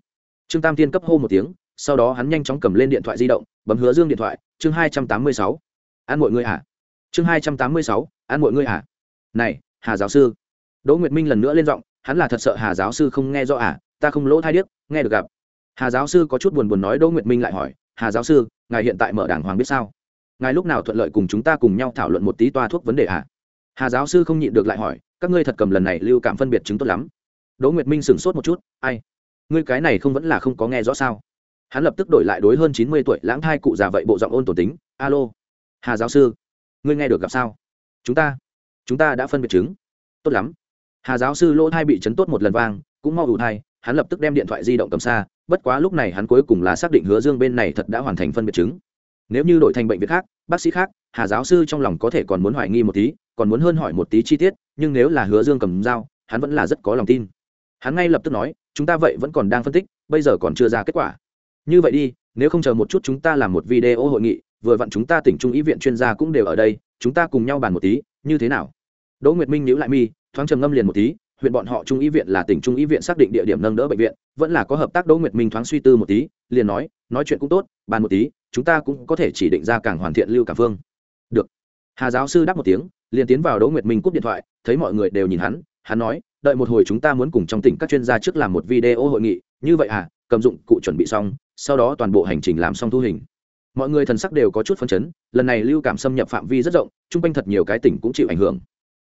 Trương tam thiên cấp hô một tiếng, sau đó hắn nhanh chóng cầm lên điện thoại di động bấm hứa dương điện thoại, chương hai trăm tám mươi sáu. Ăn mọi người hả? Chương hai trăm tám mươi sáu ăn mọi người hả? Này, hà giáo sư. Đỗ nguyệt minh lần nữa lên giọng, hắn là thật sợ hà giáo sư không nghe rõ à ta không lỗ thai điếc, nghe được gặp. Hà giáo sư có chút buồn buồn nói đỗ nguyệt minh lại hỏi, hà giáo sư, ngài hiện tại mở đảng hoàng biết sao? Ngài lúc nào thuận lợi cùng chúng ta cùng nhau thảo luận một tí toa thuốc vấn đề à? Hà giáo sư không nhịn được lại hỏi, các ngươi thật cầm lần này lưu cảm phân biệt chứng tốt lắm. Đỗ nguyệt minh sửng sốt một chút, ai? Ngươi cái này không vẫn là không có nghe rõ sao? Hắn lập tức đổi lại đối hơn chín mươi tuổi lãng thai cụ già vậy bộ giọng ôn tổ tính. Alo, hà giáo sư, ngươi nghe được gặp sao? Chúng ta chúng ta đã phân biệt chứng. Tốt lắm. Hà giáo sư lỗ thai bị chấn tốt một lần vang, cũng mau ủ thai, hắn lập tức đem điện thoại di động cầm xa, bất quá lúc này hắn cuối cùng là xác định hứa dương bên này thật đã hoàn thành phân biệt chứng. Nếu như đổi thành bệnh viện khác, bác sĩ khác, hà giáo sư trong lòng có thể còn muốn hoài nghi một tí, còn muốn hơn hỏi một tí chi tiết, nhưng nếu là hứa dương cầm dao, hắn vẫn là rất có lòng tin. Hắn ngay lập tức nói, chúng ta vậy vẫn còn đang phân tích, bây giờ còn chưa ra kết quả như vậy đi, nếu không chờ một chút chúng ta làm một video hội nghị, vừa vặn chúng ta tỉnh trung ý viện chuyên gia cũng đều ở đây, chúng ta cùng nhau bàn một tí, như thế nào? Đỗ nguyệt minh nhíu lại mi, thoáng trầm ngâm liền một tí, huyện bọn họ trung ý viện là tỉnh trung ý viện xác định địa điểm nâng đỡ bệnh viện, vẫn là có hợp tác đỗ nguyệt minh thoáng suy tư một tí, liền nói nói chuyện cũng tốt, bàn một tí, chúng ta cũng có thể chỉ định ra càng hoàn thiện lưu Cả phương. Được. Hà giáo sư đáp một tiếng, liền tiến vào đỗ nguyệt minh cúp điện thoại, thấy mọi người đều nhìn hắn hắn nói, đợi một hồi chúng ta muốn cùng trong tỉnh các chuyên gia trước làm một video hội nghị như vậy à cầm dụng cụ chuẩn bị xong, sau đó toàn bộ hành trình làm xong thu hình. Mọi người thần sắc đều có chút phân chấn, lần này lưu cảm xâm nhập phạm vi rất rộng, chung quanh thật nhiều cái tỉnh cũng chịu ảnh hưởng.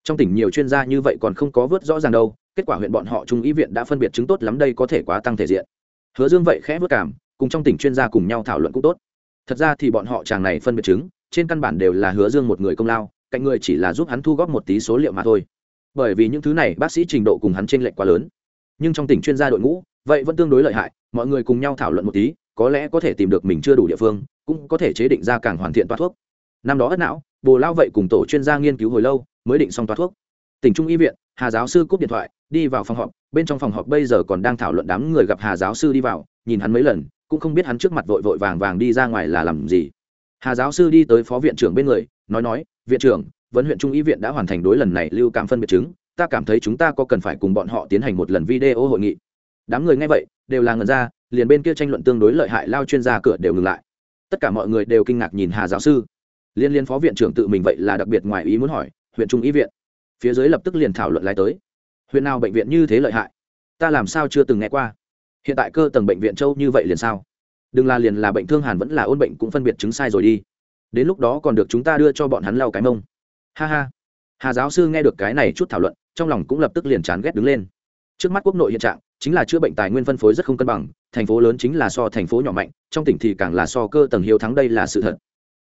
Trong tỉnh nhiều chuyên gia như vậy còn không có vớt rõ ràng đâu, kết quả huyện bọn họ trung ý viện đã phân biệt chứng tốt lắm đây có thể quá tăng thể diện. Hứa dương vậy khẽ vớt cảm, cùng trong tỉnh chuyên gia cùng nhau thảo luận cũng tốt. Thật ra thì bọn họ chàng này phân biệt chứng, trên căn bản đều là hứa dương một người công lao, cạnh người chỉ là giúp hắn thu góp một tí số liệu mà thôi. Bởi vì những thứ này, bác sĩ trình độ cùng hắn trên lệch quá lớn. Nhưng trong tỉnh chuyên gia đội ngũ vậy vẫn tương đối lợi hại, mọi người cùng nhau thảo luận một tí, có lẽ có thể tìm được mình chưa đủ địa phương, cũng có thể chế định ra càng hoàn thiện toa thuốc. Năm đó ất não, bồ lao vậy cùng tổ chuyên gia nghiên cứu hồi lâu, mới định xong toa thuốc. Tỉnh trung y viện, hà giáo sư cúp điện thoại, đi vào phòng họp, bên trong phòng họp bây giờ còn đang thảo luận đám người gặp hà giáo sư đi vào, nhìn hắn mấy lần, cũng không biết hắn trước mặt vội vội vàng vàng đi ra ngoài là làm gì. Hà giáo sư đi tới phó viện trưởng bên người, nói nói, viện trưởng, vấn huyện trung y viện đã hoàn thành đối lần này lưu cảm phân biệt chứng, ta cảm thấy chúng ta có cần phải cùng bọn họ tiến hành một lần video hội nghị đám người nghe vậy, đều là ngần ra, liền bên kia tranh luận tương đối lợi hại lao chuyên gia cửa đều ngừng lại. Tất cả mọi người đều kinh ngạc nhìn hà giáo sư. Liên liên phó viện trưởng tự mình vậy là đặc biệt ngoài ý muốn hỏi, huyện trung y viện? Phía dưới lập tức liền thảo luận lại tới. Huyện nào bệnh viện như thế lợi hại? Ta làm sao chưa từng nghe qua? Hiện tại cơ tầng bệnh viện châu như vậy liền sao? Đừng là liền là bệnh thương hàn vẫn là ôn bệnh cũng phân biệt chứng sai rồi đi. Đến lúc đó còn được chúng ta đưa cho bọn hắn lau cái mông. Ha ha. Hà giáo sư nghe được cái này chút thảo luận, trong lòng cũng lập tức liền chán ghét đứng lên. Trước mắt quốc nội hiện trạng chính là chữa bệnh tài nguyên phân phối rất không cân bằng, thành phố lớn chính là so thành phố nhỏ mạnh, trong tỉnh thì càng là so cơ tầng hiếu thắng đây là sự thật.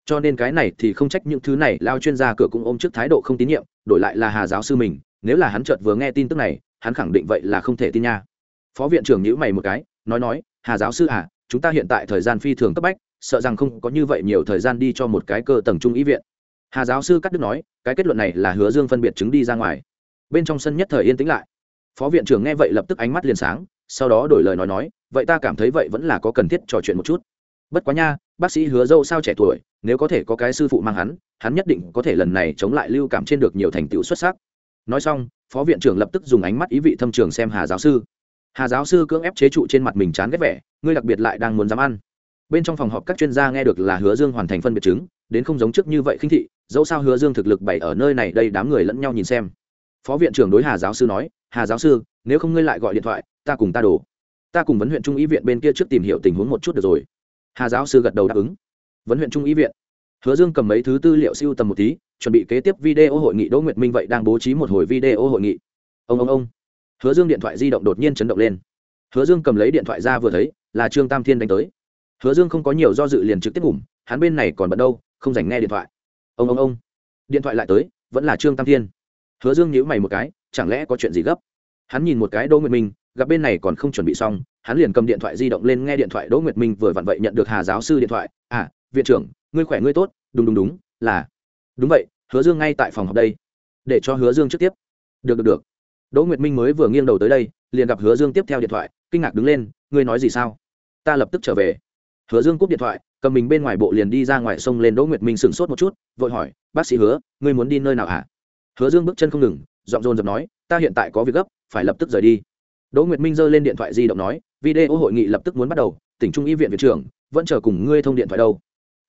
Cho nên cái này thì không trách những thứ này, lao chuyên gia cửa cũng ôm trước thái độ không tín nhiệm, đổi lại là hà giáo sư mình, nếu là hắn chợt vừa nghe tin tức này, hắn khẳng định vậy là không thể tin nha. Phó viện trưởng nhữ mày một cái, nói nói, hà giáo sư à chúng ta hiện tại thời gian phi thường cấp bách, sợ rằng không có như vậy nhiều thời gian đi cho một cái cơ tầng trung ý viện. Hà giáo sư cắt đứt nói, cái kết luận này là hứa dương phân biệt chứng đi ra ngoài. Bên trong sân nhất thời yên tĩnh lại phó viện trưởng nghe vậy lập tức ánh mắt liền sáng, sau đó đổi lời nói nói, vậy ta cảm thấy vậy vẫn là có cần thiết trò chuyện một chút. Bất quá nha, bác sĩ hứa dâu sao trẻ tuổi, nếu có thể có cái sư phụ mang hắn hắn nhất định có thể lần này chống lại lưu cảm trên được nhiều thành tựu xuất sắc. Nói xong, phó viện trưởng lập tức dùng ánh mắt ý vị thâm trường xem hà giáo sư. Hà giáo sư cưỡng ép chế trụ trên mặt mình chán ghét vẻ, ngươi đặc biệt lại đang muốn dám ăn. Bên trong phòng họp các chuyên gia nghe được là hứa dương hoàn thành phân biệt chứng, đến không giống trước như vậy khinh thị, dẫu sao hứa dương thực lực bày ở nơi này, đây đám người lẫn nhau nhìn xem phó viện trưởng đối hà giáo sư nói, hà giáo sư, nếu không ngươi lại gọi điện thoại, ta cùng ta đổ. Ta cùng vấn huyện trung ý viện bên kia trước tìm hiểu tình huống một chút được rồi. Hà giáo sư gật đầu đáp ứng. Vấn huyện trung ý viện. Hứa dương cầm mấy thứ tư liệu siêu tầm một tí, chuẩn bị kế tiếp video hội nghị đỗ nguyệt minh vậy đang bố trí một hồi video hội nghị. Ông ông ông. Hứa dương điện thoại di động đột nhiên chấn động lên. Hứa dương cầm lấy điện thoại ra vừa thấy, là trương tam thiên đánh tới. Hứa dương không có nhiều do dự liền trực tiếp ngủm, hắn bên này còn bận đâu, không dành nghe điện thoại. Ông ông ông. Điện thoại lại tới, vẫn là trương tam thiên hứa dương nhíu mày một cái, chẳng lẽ có chuyện gì gấp? Hắn nhìn một cái đỗ nguyệt minh, gặp bên này còn không chuẩn bị xong, hắn liền cầm điện thoại di động lên nghe điện thoại đỗ nguyệt minh vừa vặn vậy nhận được hà giáo sư điện thoại. À viện trưởng, ngươi khỏe ngươi tốt, đúng đúng đúng, là. Đúng vậy, hứa dương ngay tại phòng học đây. Để cho hứa dương trước tiếp. Được được được. Đỗ nguyệt minh mới vừa nghiêng đầu tới đây, liền gặp hứa dương tiếp theo điện thoại, kinh ngạc đứng lên, ngươi nói gì sao? Ta lập tức trở về. Hứa dương cúp điện thoại, cầm mình bên ngoài bộ liền đi ra ngoài sông lên đỗ nguyệt minh sửng sốt một chút, vội hỏi, bác sĩ hứa, ngươi muốn đi nơi nào hả? Hứa dương bước chân không ngừng, giọng dồn dập nói, ta hiện tại có việc gấp, phải lập tức rời đi. Đỗ nguyệt minh giơ lên điện thoại di động nói, video hội nghị lập tức muốn bắt đầu, tỉnh trung y viện viện trưởng, vẫn chờ cùng ngươi thông điện thoại đâu.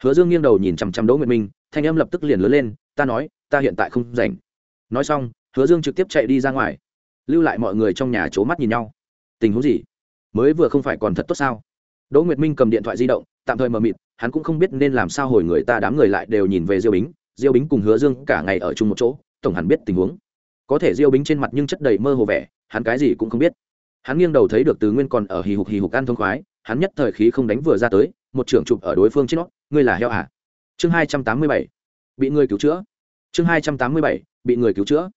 Hứa dương nghiêng đầu nhìn chằm chằm đỗ nguyệt minh, thanh âm lập tức liền lớn lên, ta nói, ta hiện tại không rảnh. Nói xong, hứa dương trực tiếp chạy đi ra ngoài, lưu lại mọi người trong nhà c h ố mắt nhìn nhau. Tình huống gì? Mới vừa không phải còn thật tốt sao? Đỗ nguyệt minh cầm điện thoại di động, tạm thời mờ mịt, hắn cũng không biết nên làm sao hồi người ta đám người lại đều nhìn về diêu bính. Diêu bính cùng hứa dương cả ngày ở chung một chỗ tổng hẳn biết tình huống. Có thể diêu bính trên mặt nhưng chất đầy mơ hồ vẻ, hắn cái gì cũng không biết. Hắn nghiêng đầu thấy được từ nguyên còn ở hì hục hì hục ăn thông khoái, hắn nhất thời khí không đánh vừa ra tới, một trưởng chụp ở đối phương trên nó, ngươi là heo à chương hai trăm tám mươi bảy, bị người cứu chữa. Chương hai trăm tám mươi bảy, bị người cứu chữa.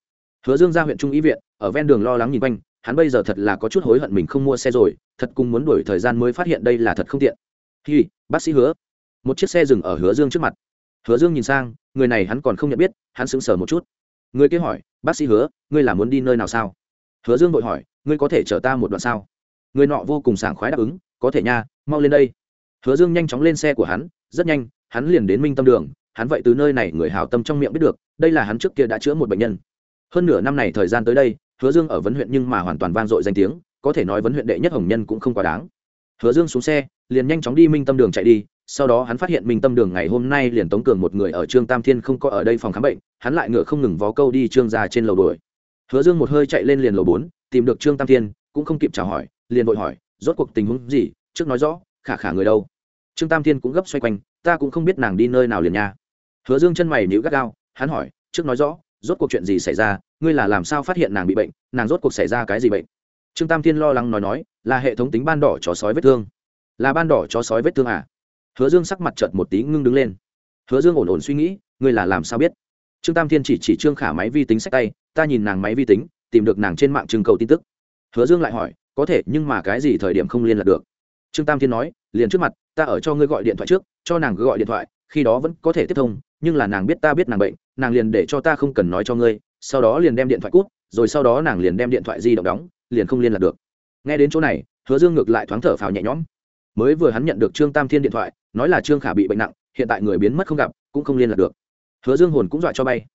Hứa dương ra huyện trung ý viện, ở ven đường lo lắng nhìn quanh, hắn bây giờ thật là có chút hối hận mình không mua xe rồi, thật cùng muốn đuổi thời gian mới phát hiện đây là thật không tiện. Hi, bác sĩ hứa. Một chiếc xe dừng ở hứa dương trước mặt. Hứa dương nhìn sang, người này hắn còn không nhận biết, hắn sững sờ một chút người kia hỏi, bác sĩ hứa, ngươi là muốn đi nơi nào sao? Hứa dương vội hỏi, ngươi có thể chở ta một đoạn sao? Người nọ vô cùng sảng khoái đáp ứng, có thể nha, mau lên đây. Hứa dương nhanh chóng lên xe của hắn, rất nhanh, hắn liền đến minh tâm đường. Hắn vậy từ nơi này người hào tâm trong miệng biết được, đây là hắn trước kia đã chữa một bệnh nhân. Hơn nửa năm này thời gian tới đây, hứa dương ở vấn huyện nhưng mà hoàn toàn vang dội danh tiếng, có thể nói vấn huyện đệ nhất hồng nhân cũng không quá đáng. Hứa dương xuống xe, liền nhanh chóng đi minh tâm đường chạy đi sau đó hắn phát hiện minh tâm đường ngày hôm nay liền tống cường một người ở trương tam thiên không có ở đây phòng khám bệnh, hắn lại ngựa không ngừng vó câu đi trương ra trên lầu đuổi. Hứa dương một hơi chạy lên liền lầu bốn, tìm được trương tam thiên, cũng không kịp chào hỏi, liền vội hỏi, rốt cuộc tình huống gì? Trước nói rõ, khả khả người đâu? Trương tam thiên cũng gấp xoay quanh, ta cũng không biết nàng đi nơi nào liền nha. Hứa dương chân mày níu gắt gao, hắn hỏi, trước nói rõ, rốt cuộc chuyện gì xảy ra? Ngươi là làm sao phát hiện nàng bị bệnh? Nàng rốt cuộc xảy ra cái gì bệnh? Trương tam thiên lo lắng nói nói, là hệ thống tính ban đỏ chó sói vết thương. Là ban đỏ chó sói vết thương à? Hứa dương sắc mặt chợt một tí ngưng đứng lên. Hứa dương ổn ổn suy nghĩ, ngươi là làm sao biết? Trương tam thiên chỉ chỉ trương khả máy vi tính sách tay, ta nhìn nàng máy vi tính, tìm được nàng trên mạng trưng cầu tin tức. Hứa dương lại hỏi, có thể, nhưng mà cái gì thời điểm không liên lạc được? Trương tam thiên nói, liền trước mặt, ta ở cho ngươi gọi điện thoại trước, cho nàng gọi điện thoại, khi đó vẫn có thể tiếp thông, nhưng là nàng biết ta biết nàng bệnh, nàng liền để cho ta không cần nói cho ngươi, sau đó liền đem điện thoại cút, rồi sau đó nàng liền đem điện thoại di động đóng, liền không liên lạc được. Nghe đến chỗ này, hứa dương ngược lại thoáng thở phào nhẹ nhõm mới vừa hắn nhận được trương tam thiên điện thoại, nói là trương khả bị bệnh nặng, hiện tại người biến mất không gặp, cũng không liên lạc được. Hứa dương hồn cũng dọa cho bay.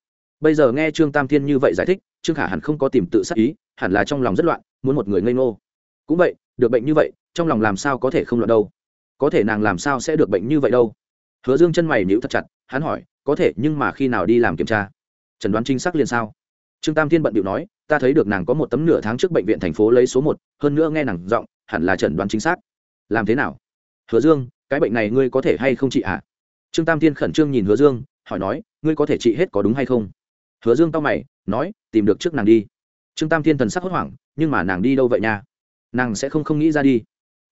Bây giờ nghe trương tam thiên như vậy giải thích, trương khả hẳn không có tìm tự sát ý, hẳn là trong lòng rất loạn, muốn một người ngây ngô. Cũng vậy, được bệnh như vậy, trong lòng làm sao có thể không loạn đâu? Có thể nàng làm sao sẽ được bệnh như vậy đâu? Hứa dương chân mày nhíu thật chặt, hắn hỏi, có thể, nhưng mà khi nào đi làm kiểm tra? Chẩn đoán chính xác liền sao? Trương tam thiên bận điệu nói, ta thấy được nàng có một tấm nửa tháng trước bệnh viện thành phố lấy số một, hơn nữa nghe nàng giọng, hẳn là chẩn đoán chính xác làm thế nào? Hứa dương, cái bệnh này ngươi có thể hay không trị ạ? À? trương tam thiên khẩn trương nhìn hứa dương, hỏi nói, ngươi có thể trị hết có đúng hay không? Hứa dương tao mày, nói, tìm được trước nàng đi. Trương tam thiên thần sắc hốt hoảng, nhưng mà nàng đi đâu vậy nha? Nàng sẽ không không nghĩ ra đi.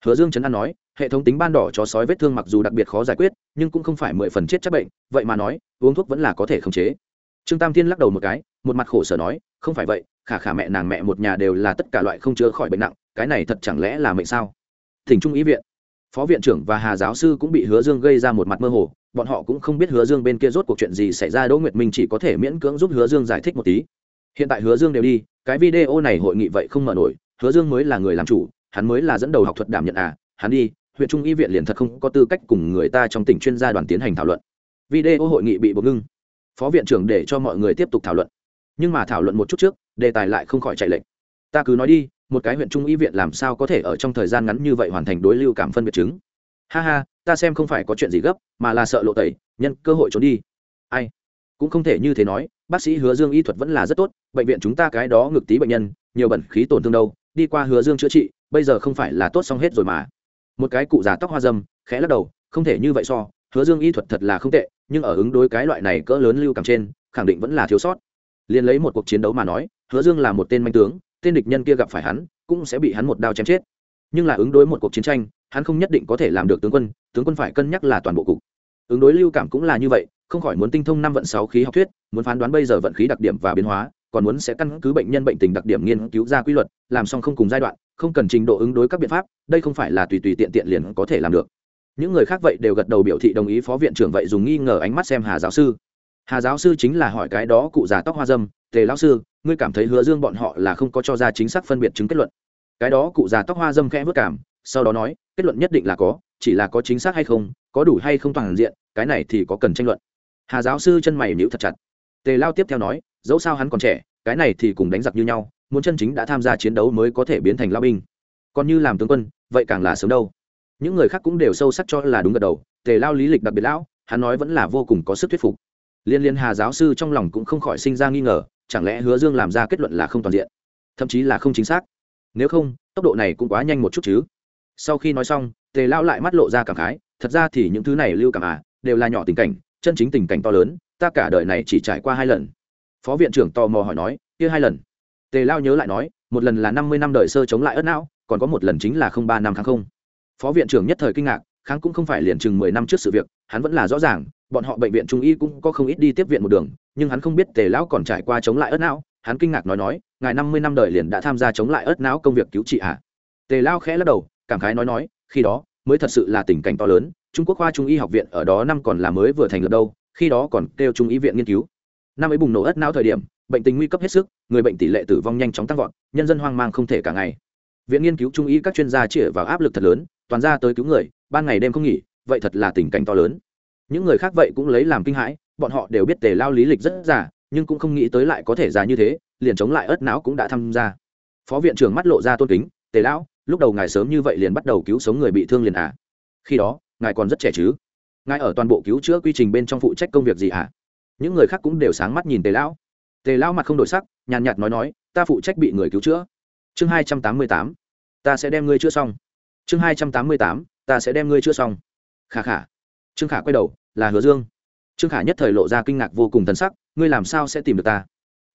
Hứa dương trấn an nói, hệ thống tính ban đỏ chó sói vết thương mặc dù đặc biệt khó giải quyết, nhưng cũng không phải mười phần chết chắc bệnh, vậy mà nói, uống thuốc vẫn là có thể khống chế. Trương tam thiên lắc đầu một cái, một mặt khổ sở nói, không phải vậy, khả khả mẹ nàng mẹ một nhà đều là tất cả loại không chữa khỏi bệnh nặng, cái này thật chẳng lẽ là mệnh sao? Thỉnh trung ý viện. Phó viện trưởng và hà giáo sư cũng bị hứa dương gây ra một mặt mơ hồ, bọn họ cũng không biết hứa dương bên kia rốt cuộc chuyện gì xảy ra, đỗ nguyệt minh chỉ có thể miễn cưỡng giúp hứa dương giải thích một tí. Hiện tại hứa dương đều đi, cái video này hội nghị vậy không mở nổi, hứa dương mới là người làm chủ, hắn mới là dẫn đầu học thuật đảm nhận à hắn đi, huyện trung y viện liền thật không có tư cách cùng người ta trong tỉnh chuyên gia đoàn tiến hành thảo luận. Video hội nghị bị buộc ngưng. Phó viện trưởng để cho mọi người tiếp tục thảo luận. Nhưng mà thảo luận một chút trước, đề tài lại không khỏi chạy lệnh ta cứ nói đi một cái huyện trung y viện làm sao có thể ở trong thời gian ngắn như vậy hoàn thành đối lưu cảm phân biệt chứng? Ha ha, ta xem không phải có chuyện gì gấp, mà là sợ lộ tẩy, nhân cơ hội trốn đi. Ai? Cũng không thể như thế nói, bác sĩ hứa dương y thuật vẫn là rất tốt, bệnh viện chúng ta cái đó ngực tí bệnh nhân, nhiều bẩn khí tổn thương đâu, đi qua hứa dương chữa trị, bây giờ không phải là tốt xong hết rồi mà. Một cái cụ già tóc hoa dâm, khẽ lắc đầu, không thể như vậy so, hứa dương y thuật thật là không tệ, nhưng ở ứng đối cái loại này cỡ lớn lưu cảm trên, khẳng định vẫn là thiếu sót. Liền lấy một cuộc chiến đấu mà nói, hứa dương là một tên manh tướng tên địch nhân kia gặp phải hắn, cũng sẽ bị hắn một đao chém chết. Nhưng là ứng đối một cuộc chiến tranh, hắn không nhất định có thể làm được tướng quân tướng quân phải cân nhắc là toàn bộ cục. Ứng đối lưu cảm cũng là như vậy, không khỏi muốn tinh thông năm vận sáu khí học thuyết, muốn phán đoán bây giờ vận khí đặc điểm và biến hóa, còn muốn sẽ căn cứ bệnh nhân bệnh tình đặc điểm nghiên cứu ra quy luật, làm xong không cùng giai đoạn, không cần trình độ ứng đối các biện pháp, đây không phải là tùy tùy tiện tiện liền có thể làm được. Những người khác vậy đều gật đầu biểu thị đồng ý, phó viện trưởng vậy dùng nghi ngờ ánh mắt xem hà giáo sư. Hà giáo sư chính là hỏi cái đó cụ già tóc hoa dâm tề lão sư, ngươi cảm thấy hứa dương bọn họ là không có cho ra chính xác phân biệt chứng kết luận. Cái đó cụ già tóc hoa dâm khẽ vất cảm, sau đó nói, kết luận nhất định là có, chỉ là có chính xác hay không, có đủ hay không toàn diện, cái này thì có cần tranh luận. Hà giáo sư chân mày nhíu thật chặt. Tề lao tiếp theo nói, dẫu sao hắn còn trẻ, cái này thì cùng đánh giặc như nhau, muốn chân chính đã tham gia chiến đấu mới có thể biến thành lao binh. Còn như làm tướng quân, vậy càng là sớm đâu. Những người khác cũng đều sâu sắc cho là đúng gật đầu, tề lao lý lịch đặc biệt lão, hắn nói vẫn là vô cùng có sức thuyết phục. Liên liên hà giáo sư trong lòng cũng không khỏi sinh ra nghi ngờ chẳng lẽ hứa dương làm ra kết luận là không toàn diện? Thậm chí là không chính xác? Nếu không, tốc độ này cũng quá nhanh một chút chứ. Sau khi nói xong, tề lao lại mắt lộ ra cảm khái, thật ra thì những thứ này lưu cảm à đều là nhỏ tình cảnh, chân chính tình cảnh to lớn, ta cả đời này chỉ trải qua hai lần. Phó viện trưởng tò mò hỏi nói, kia hai lần? Tề lao nhớ lại nói, một lần là năm mươi năm đời sơ chống lại ớt não, còn có một lần chính là không ba năm tháng không. Phó viện trưởng nhất thời kinh ngạc kháng cũng không phải liền chừng mười năm trước sự việc, hắn vẫn là rõ ràng, bọn họ bệnh viện trung y cũng có không ít đi tiếp viện một đường, nhưng hắn không biết tề lão còn trải qua chống lại ớt não, hắn kinh ngạc nói nói, ngài năm mươi năm đời liền đã tham gia chống lại ớt não công việc cứu trị ạ à. tề lao khẽ lắc đầu, cảm khái nói nói, khi đó, mới thật sự là tình cảnh to lớn, trung quốc khoa trung y học viện ở đó năm còn là mới vừa thành lập đâu, khi đó còn kêu trung y viện nghiên cứu năm ấy bùng nổ ớt não thời điểm, bệnh tình nguy cấp hết sức, người bệnh tỷ lệ tử vong nhanh chóng tăng vọt, nhân dân hoang mang không thể cả ngày viện nghiên cứu trung y các chuyên gia chĩa vào áp lực thật lớn, toàn ra tới cứu người ban ngày đêm không nghỉ, vậy thật là tình cảnh to lớn. Những người khác vậy cũng lấy làm kinh hãi, bọn họ đều biết tề lao lý lịch rất già, nhưng cũng không nghĩ tới lại có thể già như thế, liền chống lại ớt não cũng đã tham gia. Phó viện trưởng mắt lộ ra tôn kính, tề lão, lúc đầu ngài sớm như vậy liền bắt đầu cứu sống người bị thương liền à? Khi đó, ngài còn rất trẻ chứ? Ngài ở toàn bộ cứu chữa quy trình bên trong phụ trách công việc gì à? Những người khác cũng đều sáng mắt nhìn tề lão. Tề lão mặt không đổi sắc, nhàn nhạt nói nói, ta phụ trách bị người cứu chữa. Chương hai trăm tám mươi tám, ta sẽ đem ngươi chữa xong. Chương hai trăm tám mươi tám ta sẽ đem ngươi chữa xong. Khả khả. Trương khả quay đầu, là hứa dương. Trương khả nhất thời lộ ra kinh ngạc vô cùng thân sắc, ngươi làm sao sẽ tìm được ta?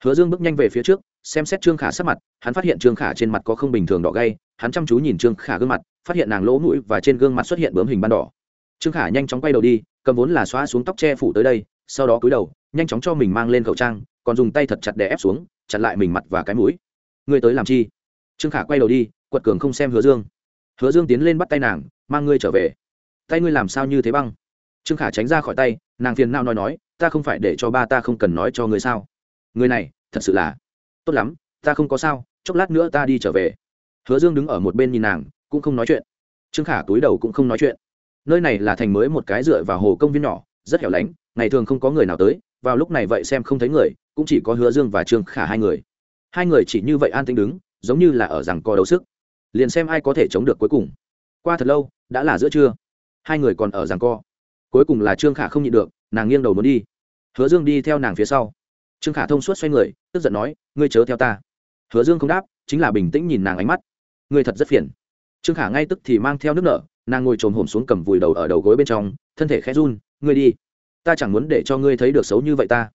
Hứa dương bước nhanh về phía trước, xem xét trương khả sắc mặt, hắn phát hiện trương khả trên mặt có không bình thường đỏ gay, hắn chăm chú nhìn trương khả gương mặt, phát hiện nàng lỗ mũi và trên gương mặt xuất hiện bướm hình ban đỏ. Trương khả nhanh chóng quay đầu đi, cầm vốn là xóa xuống tóc che phủ tới đây, sau đó cúi đầu, nhanh chóng cho mình mang lên khẩu trang, còn dùng tay thật chặt để ép xuống, chặn lại mình mặt và cái mũi. Ngươi tới làm chi? Trương khả quay đầu đi, quật cường không xem hứa dương. Hứa dương tiến lên bắt tay nàng mang ngươi trở về. Tay ngươi làm sao như thế băng? Trương khả tránh ra khỏi tay, nàng phiền nào nói nói, ta không phải để cho ba ta không cần nói cho ngươi sao? Người này, thật sự là tốt lắm, ta không có sao, chốc lát nữa ta đi trở về. Hứa dương đứng ở một bên nhìn nàng, cũng không nói chuyện. Trương khả túi đầu cũng không nói chuyện. Nơi này là thành mới một cái dựa vào hồ công viên nhỏ, rất hẻo lánh, ngày thường không có người nào tới, vào lúc này vậy xem không thấy người, cũng chỉ có hứa dương và trương khả hai người. Hai người chỉ như vậy an tĩnh đứng, giống như là ở rằng co đấu sức. Liền xem ai có thể chống được cuối cùng. Qua thật lâu đã là giữa trưa. Hai người còn ở giằng co. Cuối cùng là trương khả không nhịn được, nàng nghiêng đầu muốn đi. Hứa dương đi theo nàng phía sau. Trương khả thông suốt xoay người, tức giận nói, ngươi chớ theo ta. Hứa dương không đáp, chính là bình tĩnh nhìn nàng ánh mắt. Ngươi thật rất phiền. Trương khả ngay tức thì mang theo nước nở, nàng ngồi trồm hổm xuống cầm vùi đầu ở đầu gối bên trong, thân thể khẽ run, ngươi đi. Ta chẳng muốn để cho ngươi thấy được xấu như vậy ta.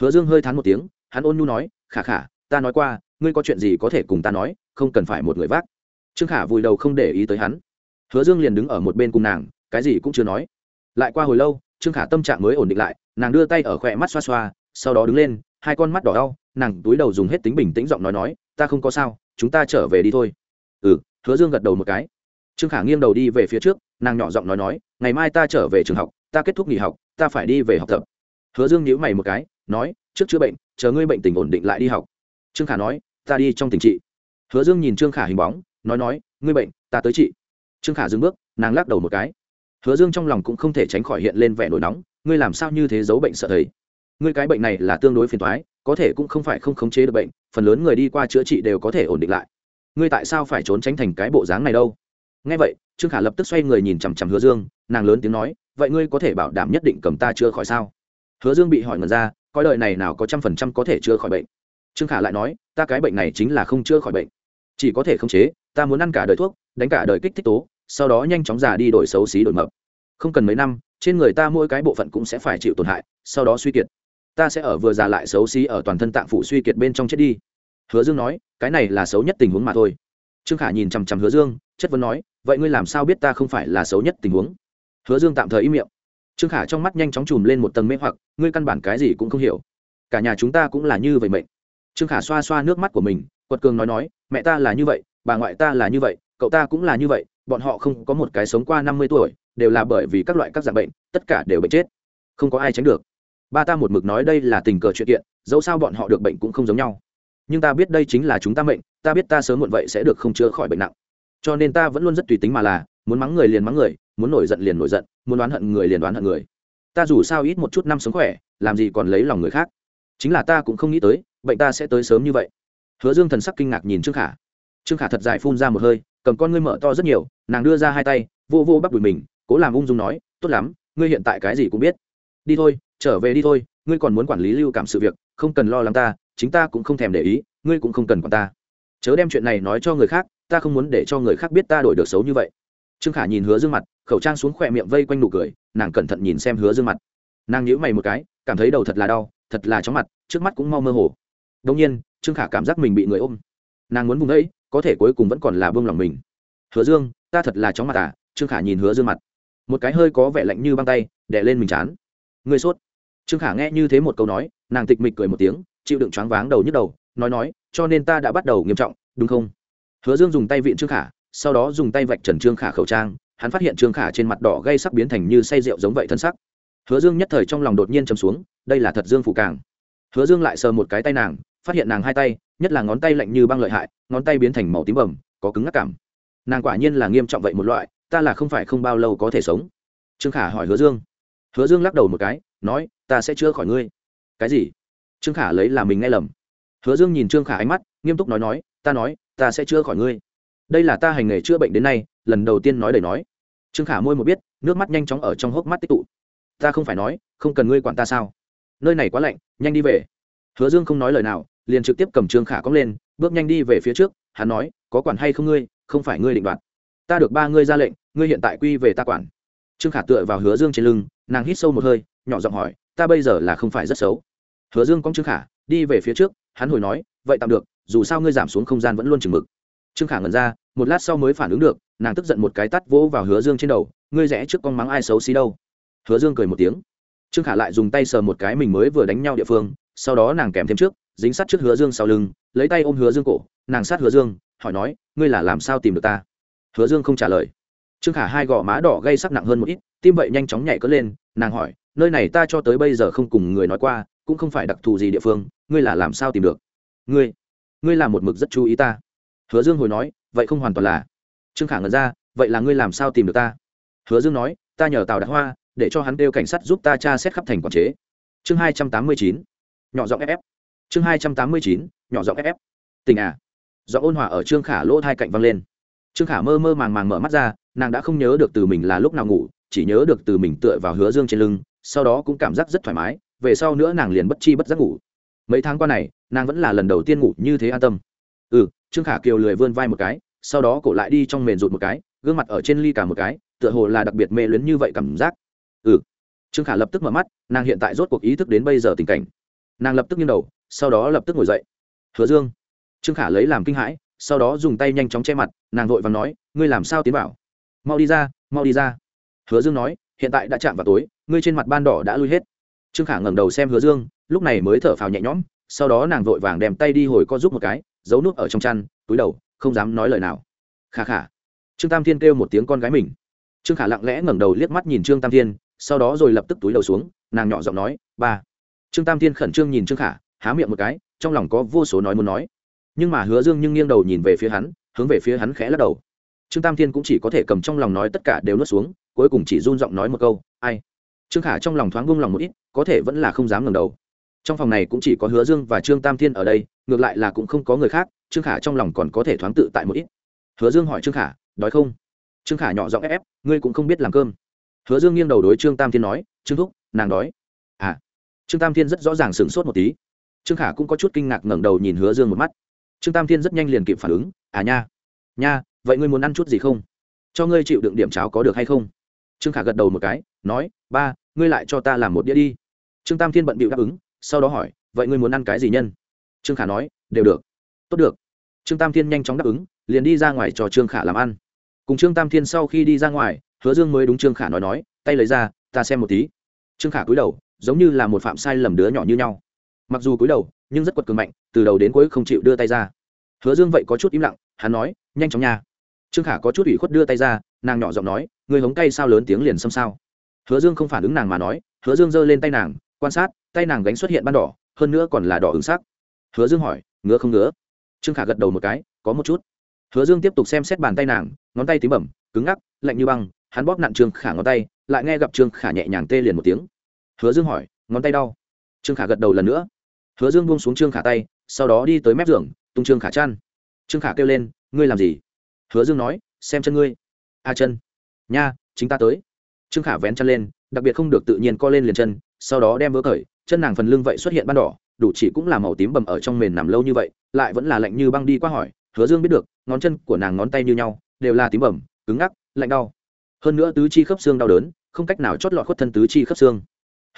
Hứa dương hơi thán một tiếng, hắn ôn nhu nói, khả khả, ta nói qua, ngươi có chuyện gì có thể cùng ta nói, không cần phải một người vác. Trương khả vùi đầu không để ý tới hắn hứa dương liền đứng ở một bên cùng nàng, cái gì cũng chưa nói. Lại qua hồi lâu, trương khả tâm trạng mới ổn định lại, nàng đưa tay ở khỏe mắt xoa xoa, sau đó đứng lên, hai con mắt đỏ đau, nàng túi đầu dùng hết tính bình tĩnh giọng nói nói, ta không có sao, chúng ta trở về đi thôi. Ừ hứa dương gật đầu một cái. Trương khả nghiêng đầu đi về phía trước, nàng nhỏ giọng nói nói, ngày mai ta trở về trường học, ta kết thúc nghỉ học, ta phải đi về học tập. Hứa dương nhíu mày một cái, nói, trước chữa bệnh, chờ ngươi bệnh tình ổn định lại đi học. Trương khả nói, ta đi trong tình trị. Hứa dương nhìn trương khả hình bóng, nói nói, ngươi bệnh, ta tới trị trương khả dừng bước, nàng lắc đầu một cái. Hứa dương trong lòng cũng không thể tránh khỏi hiện lên vẻ nổi nóng, ngươi làm sao như thế giấu bệnh sợ thầy? Ngươi cái bệnh này là tương đối phiền toái, có thể cũng không phải không khống chế được bệnh, phần lớn người đi qua chữa trị đều có thể ổn định lại. Ngươi tại sao phải trốn tránh thành cái bộ dáng này đâu? Nghe vậy, trương khả lập tức xoay người nhìn chằm chằm hứa dương, nàng lớn tiếng nói, vậy ngươi có thể bảo đảm nhất định cầm ta chữa khỏi sao? Hứa dương bị hỏi ngần ra, coi đời này nào có trăm phần trăm có thể chữa khỏi bệnh? Trương khả lại nói, ta cái bệnh này chính là không chữa khỏi bệnh. Chỉ có thể khống chế ta muốn ăn cả đời thuốc, đánh cả đời kích thích tố, sau đó nhanh chóng già đi đổi xấu xí đổi mập. Không cần mấy năm, trên người ta mỗi cái bộ phận cũng sẽ phải chịu tổn hại, sau đó suy kiệt. Ta sẽ ở vừa già lại xấu xí ở toàn thân tạng phủ suy kiệt bên trong chết đi. Hứa dương nói, cái này là xấu nhất tình huống mà thôi. Trương khả nhìn chằm chằm hứa dương, chất vấn nói, vậy ngươi làm sao biết ta không phải là xấu nhất tình huống? Hứa dương tạm thời im miệng. Trương khả trong mắt nhanh chóng chùm lên một tầng mê hoặc, ngươi căn bản cái gì cũng không hiểu. Cả nhà chúng ta cũng là như vậy mệnh. Trương khả xoa xoa nước mắt của mình, quật cường nói nói, mẹ ta là như vậy bà ngoại ta là như vậy, cậu ta cũng là như vậy, bọn họ không có một cái sống qua năm mươi tuổi, đều là bởi vì các loại các dạng bệnh, tất cả đều bệnh chết. Không có ai tránh được. Ba ta một mực nói đây là tình cờ chuyện kiện, dẫu sao bọn họ được bệnh cũng không giống nhau. Nhưng ta biết đây chính là chúng ta bệnh ta biết ta sớm muộn vậy sẽ được không chữa khỏi bệnh nặng. Cho nên ta vẫn luôn rất tùy tính mà là, muốn mắng người liền mắng người, muốn nổi giận liền nổi giận, muốn đoán hận người liền đoán hận người. Ta dù sao ít một chút năm sống khỏe, làm gì còn lấy lòng người khác. Chính là ta cũng không nghĩ tới, bệnh ta sẽ tới sớm như vậy. Hứa dương thần sắc kinh ngạc nhìn trương khả trương khả thật dài phun ra một hơi, cầm con ngươi mở to rất nhiều, nàng đưa ra hai tay, vô vô bắp đùi mình, cố làm ung dung nói, tốt lắm, ngươi hiện tại cái gì cũng biết. Đi thôi, trở về đi thôi, ngươi còn muốn quản lý lưu cảm sự việc, không cần lo lắng ta, chính ta cũng không thèm để ý, ngươi cũng không cần quản ta. Chớ đem chuyện này nói cho người khác, ta không muốn để cho người khác biết ta đổi được xấu như vậy. Trương khả nhìn hứa dương mặt, khẩu trang xuống khỏe miệng vây quanh nụ cười, nàng cẩn thận nhìn xem hứa dương mặt. Nàng nhíu mày một cái, cảm thấy đầu thật là đau, thật là chóng mặt, trước mắt cũng mau mơ hồ. Đông nhiên, trương khả cảm giác mình bị người ôm. Nàng muốn vùng ấy có thể cuối cùng vẫn còn là buông lòng mình. Hứa dương, ta thật là chóng mặt à? Trương khả nhìn hứa dương mặt. Một cái hơi có vẻ lạnh như băng tay, đè lên mình chán. Ngươi sốt. Trương khả nghe như thế một câu nói, nàng tịch mịch cười một tiếng, chịu đựng choáng váng đầu nhức đầu, nói nói, cho nên ta đã bắt đầu nghiêm trọng, đúng không? Hứa dương dùng tay vịn trương khả, sau đó dùng tay vạch trần trương khả khẩu trang, hắn phát hiện trương khả trên mặt đỏ gây sắc biến thành như say rượu giống vậy thân sắc. Hứa dương nhất thời trong lòng đột nhiên chầm xuống, đây là thật dương phụ càng. Hứa dương lại sờ một cái tay nàng phát hiện nàng hai tay, nhất là ngón tay lạnh như băng lợi hại, ngón tay biến thành màu tím bầm, có cứng ngắc cảm. Nàng quả nhiên là nghiêm trọng vậy một loại, ta là không phải không bao lâu có thể sống. Trương khả hỏi hứa dương. Hứa dương lắc đầu một cái, nói, ta sẽ chữa khỏi ngươi. Cái gì? Trương khả lấy là mình nghe lầm. Hứa dương nhìn trương khả ánh mắt, nghiêm túc nói nói, ta nói, ta sẽ chữa khỏi ngươi. Đây là ta hành nghề chữa bệnh đến nay, lần đầu tiên nói đầy nói. Trương khả môi một biết, nước mắt nhanh chóng ở trong hốc mắt tích tụ. Ta không phải nói, không cần ngươi quản ta sao? Nơi này quá lạnh, nhanh đi về. Hứa dương không nói lời nào liền trực tiếp cầm trương khả cóng lên, bước nhanh đi về phía trước, hắn nói, có quản hay không ngươi? Không phải ngươi định đoạt. Ta được ba ngươi ra lệnh, ngươi hiện tại quy về ta quản. Trương khả tựa vào hứa dương trên lưng, nàng hít sâu một hơi, nhỏ giọng hỏi, ta bây giờ là không phải rất xấu. Hứa dương cóng trương khả, đi về phía trước, hắn hồi nói, vậy tạm được, dù sao ngươi giảm xuống không gian vẫn luôn chừng mực. Trương khả ngẩn ra, một lát sau mới phản ứng được, nàng tức giận một cái tắt vỗ vào hứa dương trên đầu, ngươi rẽ trước con mắng ai xấu xí đâu? Hứa dương cười một tiếng. Trương khả lại dùng tay sờ một cái mình mới vừa đánh nhau địa phương, sau đó nàng kèm thêm trước dính sát trước hứa dương sau lưng, lấy tay ôm hứa dương cổ, nàng sát hứa dương, hỏi nói, ngươi là làm sao tìm được ta? Hứa dương không trả lời. Trương khả hai gò má đỏ gây sắc nặng hơn một ít, tim vậy nhanh chóng nhảy cất lên, nàng hỏi, nơi này ta cho tới bây giờ không cùng người nói qua, cũng không phải đặc thù gì địa phương, ngươi là làm sao tìm được? Ngươi ngươi là một mực rất chú ý ta. Hứa dương hồi nói, vậy không hoàn toàn là. Trương khả ngẩn ra, vậy là ngươi làm sao tìm được ta? Hứa dương nói, ta nhờ tào đạt hoa, để cho hắn kêu cảnh sát giúp ta tra xét khắp thành quản chế. Chương hai trăm tám mươi chín, nhỏ giọng ff chương hai trăm tám mươi chín, nhỏ giọng ff tình à. Do ôn hòa ở trương khả lỗ hai cạnh văng lên. Trương khả mơ mơ màng màng mở mắt ra, nàng đã không nhớ được từ mình là lúc nào ngủ, chỉ nhớ được từ mình tựa vào hứa dương trên lưng, sau đó cũng cảm giác rất thoải mái, về sau nữa nàng liền bất chi bất giác ngủ. Mấy tháng qua này, nàng vẫn là lần đầu tiên ngủ như thế an tâm. Ừ trương khả kiều lười vươn vai một cái, sau đó cổ lại đi trong mền rụt một cái, gương mặt ở trên ly cả một cái, tựa hồ là đặc biệt mê luyến như vậy cảm giác. Ừ. Trương khả lập tức mở mắt, nàng hiện tại rốt cuộc ý thức đến bây giờ tình cảnh nàng lập tức nghiêng đầu, sau đó lập tức ngồi dậy. Hứa dương. Trương khả lấy làm kinh hãi, sau đó dùng tay nhanh chóng che mặt, nàng vội và nói, ngươi làm sao tiến vào? Mau đi ra, mau đi ra. Hứa dương nói, hiện tại đã chạm vào tối, ngươi trên mặt ban đỏ đã lui hết. Trương khả ngẩng đầu xem hứa dương, lúc này mới thở phào nhẹ nhõm, sau đó nàng vội vàng đem tay đi hồi co giúp một cái, giấu nước ở trong chăn, túi đầu, không dám nói lời nào. Khả khả. Trương tam thiên kêu một tiếng con gái mình. Trương khả lặng lẽ ngẩng đầu liếc mắt nhìn trương tam thiên, sau đó rồi lập tức túi đầu xuống, nàng nhỏ giọng nói, ba trương tam thiên khẩn trương nhìn trương khả, há miệng một cái, trong lòng có vô số nói muốn nói. Nhưng mà hứa dương nhưng nghiêng đầu nhìn về phía hắn, hướng về phía hắn khẽ lắc đầu. Trương tam thiên cũng chỉ có thể cầm trong lòng nói tất cả đều nuốt xuống, cuối cùng chỉ run giọng nói một câu, ai? Trương khả trong lòng thoáng buông lòng một ít, có thể vẫn là không dám ngẩng đầu. Trong phòng này cũng chỉ có hứa dương và trương tam thiên ở đây, ngược lại là cũng không có người khác, trương khả trong lòng còn có thể thoáng tự tại một ít. Hứa dương hỏi trương khả, đói không? Trương khả nhỏ giọng ép ép, ngươi cũng không biết làm cơm. Hứa dương nghiêng đầu đối trương tam thiên nói, trương thúc, nàng đói trương tam thiên rất rõ ràng sửng sốt một tí. Trương khả cũng có chút kinh ngạc ngẩng đầu nhìn hứa dương một mắt. Trương tam thiên rất nhanh liền kịp phản ứng à nha nha, vậy ngươi muốn ăn chút gì không? Cho ngươi chịu đựng điểm cháo có được hay không? Trương khả gật đầu một cái, nói, ba, ngươi lại cho ta làm một đĩa đi. Trương tam thiên bận bịu đáp ứng, sau đó hỏi, vậy ngươi muốn ăn cái gì nhân? Trương khả nói, đều được. Tốt được. Trương tam thiên nhanh chóng đáp ứng, liền đi ra ngoài cho trương khả làm ăn. Cùng trương tam thiên sau khi đi ra ngoài, hứa dương mới đúng trương khả nói nói, tay lấy ra, ta ta xem một tí. Trương khả cúi đầu giống như là một phạm sai lầm đứa nhỏ như nhau. Mặc dù cúi đầu, nhưng rất quật cường mạnh, từ đầu đến cuối không chịu đưa tay ra. Hứa dương vậy có chút im lặng, hắn nói, nhanh chóng nha. Trương khả có chút ủy khuất đưa tay ra, nàng nhỏ giọng nói người hống tay sao lớn tiếng liền xâm sao? Hứa dương không phản ứng nàng mà nói, hứa dương giơ lên tay nàng, quan sát, tay nàng gánh xuất hiện ban đỏ, hơn nữa còn là đỏ ứng sắc. Hứa dương hỏi, ngứa không ngứa? Trương khả gật đầu một cái, có một chút. Hứa dương tiếp tục xem xét bàn tay nàng, ngón tay tím bẩm, cứng ngắc, lạnh như băng, hắn bóp nặn trương khả ngón tay, lại nghe gặp trương khả nhẹ nhàng tê liền một tiếng hứa dương hỏi, ngón tay đau. Trương khả gật đầu lần nữa. Hứa dương buông xuống trương khả tay, sau đó đi tới mép giường, tung trương khả chăn. Trương khả kêu lên, ngươi làm gì? Hứa dương nói, xem chân ngươi. A chân. Nha, chính ta tới. Trương khả vén chân lên, đặc biệt không được tự nhiên co lên liền chân, sau đó đem vỡ cởi, chân nàng phần lưng vậy xuất hiện ban đỏ, đủ chỉ cũng là màu tím bầm ở trong mền nằm lâu như vậy, lại vẫn là lạnh như băng đi qua hỏi, hứa dương biết được, ngón chân của nàng ngón tay như nhau, đều là tím bầm, cứng ngắc, lạnh đau. Hơn nữa tứ chi khớp xương đau đớn, không cách nào chót lọt khuất thân tứ chi khớp xương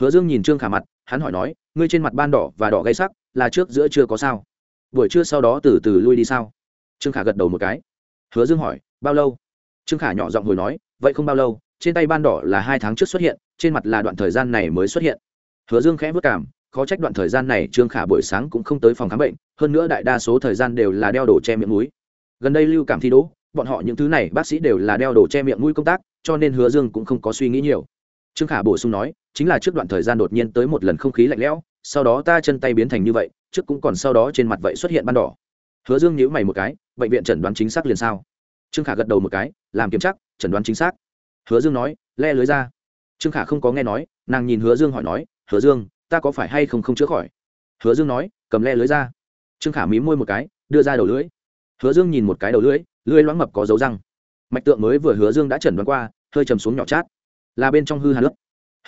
hứa dương nhìn trương khả mặt, hắn hỏi nói, ngươi trên mặt ban đỏ và đỏ gây sắc, là trước giữa chưa có sao? Buổi trưa sau đó từ từ lui đi sao? Trương khả gật đầu một cái. Hứa dương hỏi, bao lâu? Trương khả nhỏ giọng hồi nói, vậy không bao lâu, trên tay ban đỏ là hai tháng trước xuất hiện, trên mặt là đoạn thời gian này mới xuất hiện. Hứa dương khẽ vất cảm, khó trách đoạn thời gian này trương khả buổi sáng cũng không tới phòng khám bệnh, hơn nữa đại đa số thời gian đều là đeo đồ che miệng mũi. Gần đây lưu cảm thi đỗ, bọn họ những thứ này bác sĩ đều là đeo đồ che miệng mũi công tác, cho nên hứa dương cũng không có suy nghĩ nhiều. Trương khả bổ sung nói chính là trước đoạn thời gian đột nhiên tới một lần không khí lạnh lẽo, sau đó ta chân tay biến thành như vậy, trước cũng còn sau đó trên mặt vậy xuất hiện ban đỏ. Hứa dương nhíu mày một cái, bệnh viện chẩn đoán chính xác liền sao? Trương khả gật đầu một cái, làm kiểm chắc chẩn đoán chính xác. Hứa dương nói, le lưới ra. Trương khả không có nghe nói, nàng nhìn hứa dương hỏi nói, hứa dương, ta có phải hay không không chữa khỏi? Hứa dương nói, cầm le lưới ra. Trương khả mí môi một cái, đưa ra đầu lưới hứa dương nhìn một cái đầu lưới lưới loãng mập có dấu răng. Mạch tượng mới vừa hứa dương đã chẩn đoán qua, hơi chầm xuống nhỏ chát. Là bên trong hư hàn lớp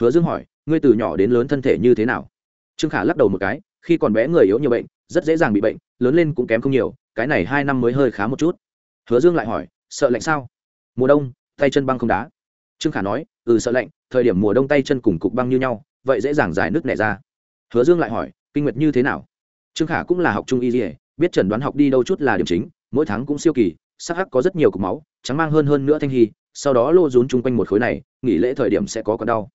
hứa dương hỏi, ngươi từ nhỏ đến lớn thân thể như thế nào? Trương khả lắc đầu một cái, khi còn bé người yếu nhiều bệnh, rất dễ dàng bị bệnh, lớn lên cũng kém không nhiều, cái này hai năm mới hơi khá một chút. Hứa dương lại hỏi, sợ lạnh sao? Mùa đông, tay chân băng không đá. Trương khả nói ừ sợ lạnh, thời điểm mùa đông tay chân cùng cục băng như nhau, vậy dễ dàng giải nước nẻ ra. Hứa dương lại hỏi, kinh nguyệt như thế nào? Trương khả cũng là học trung y dỉa biết chẩn đoán học đi đâu chút là điểm chính, mỗi tháng cũng siêu kỳ, sắc hắc có rất nhiều cục máu, trắng mang hơn hơn nữa thanh hy, sau đó lô rún chung quanh một khối này, nghỉ lễ thời điểm sẽ có còn đau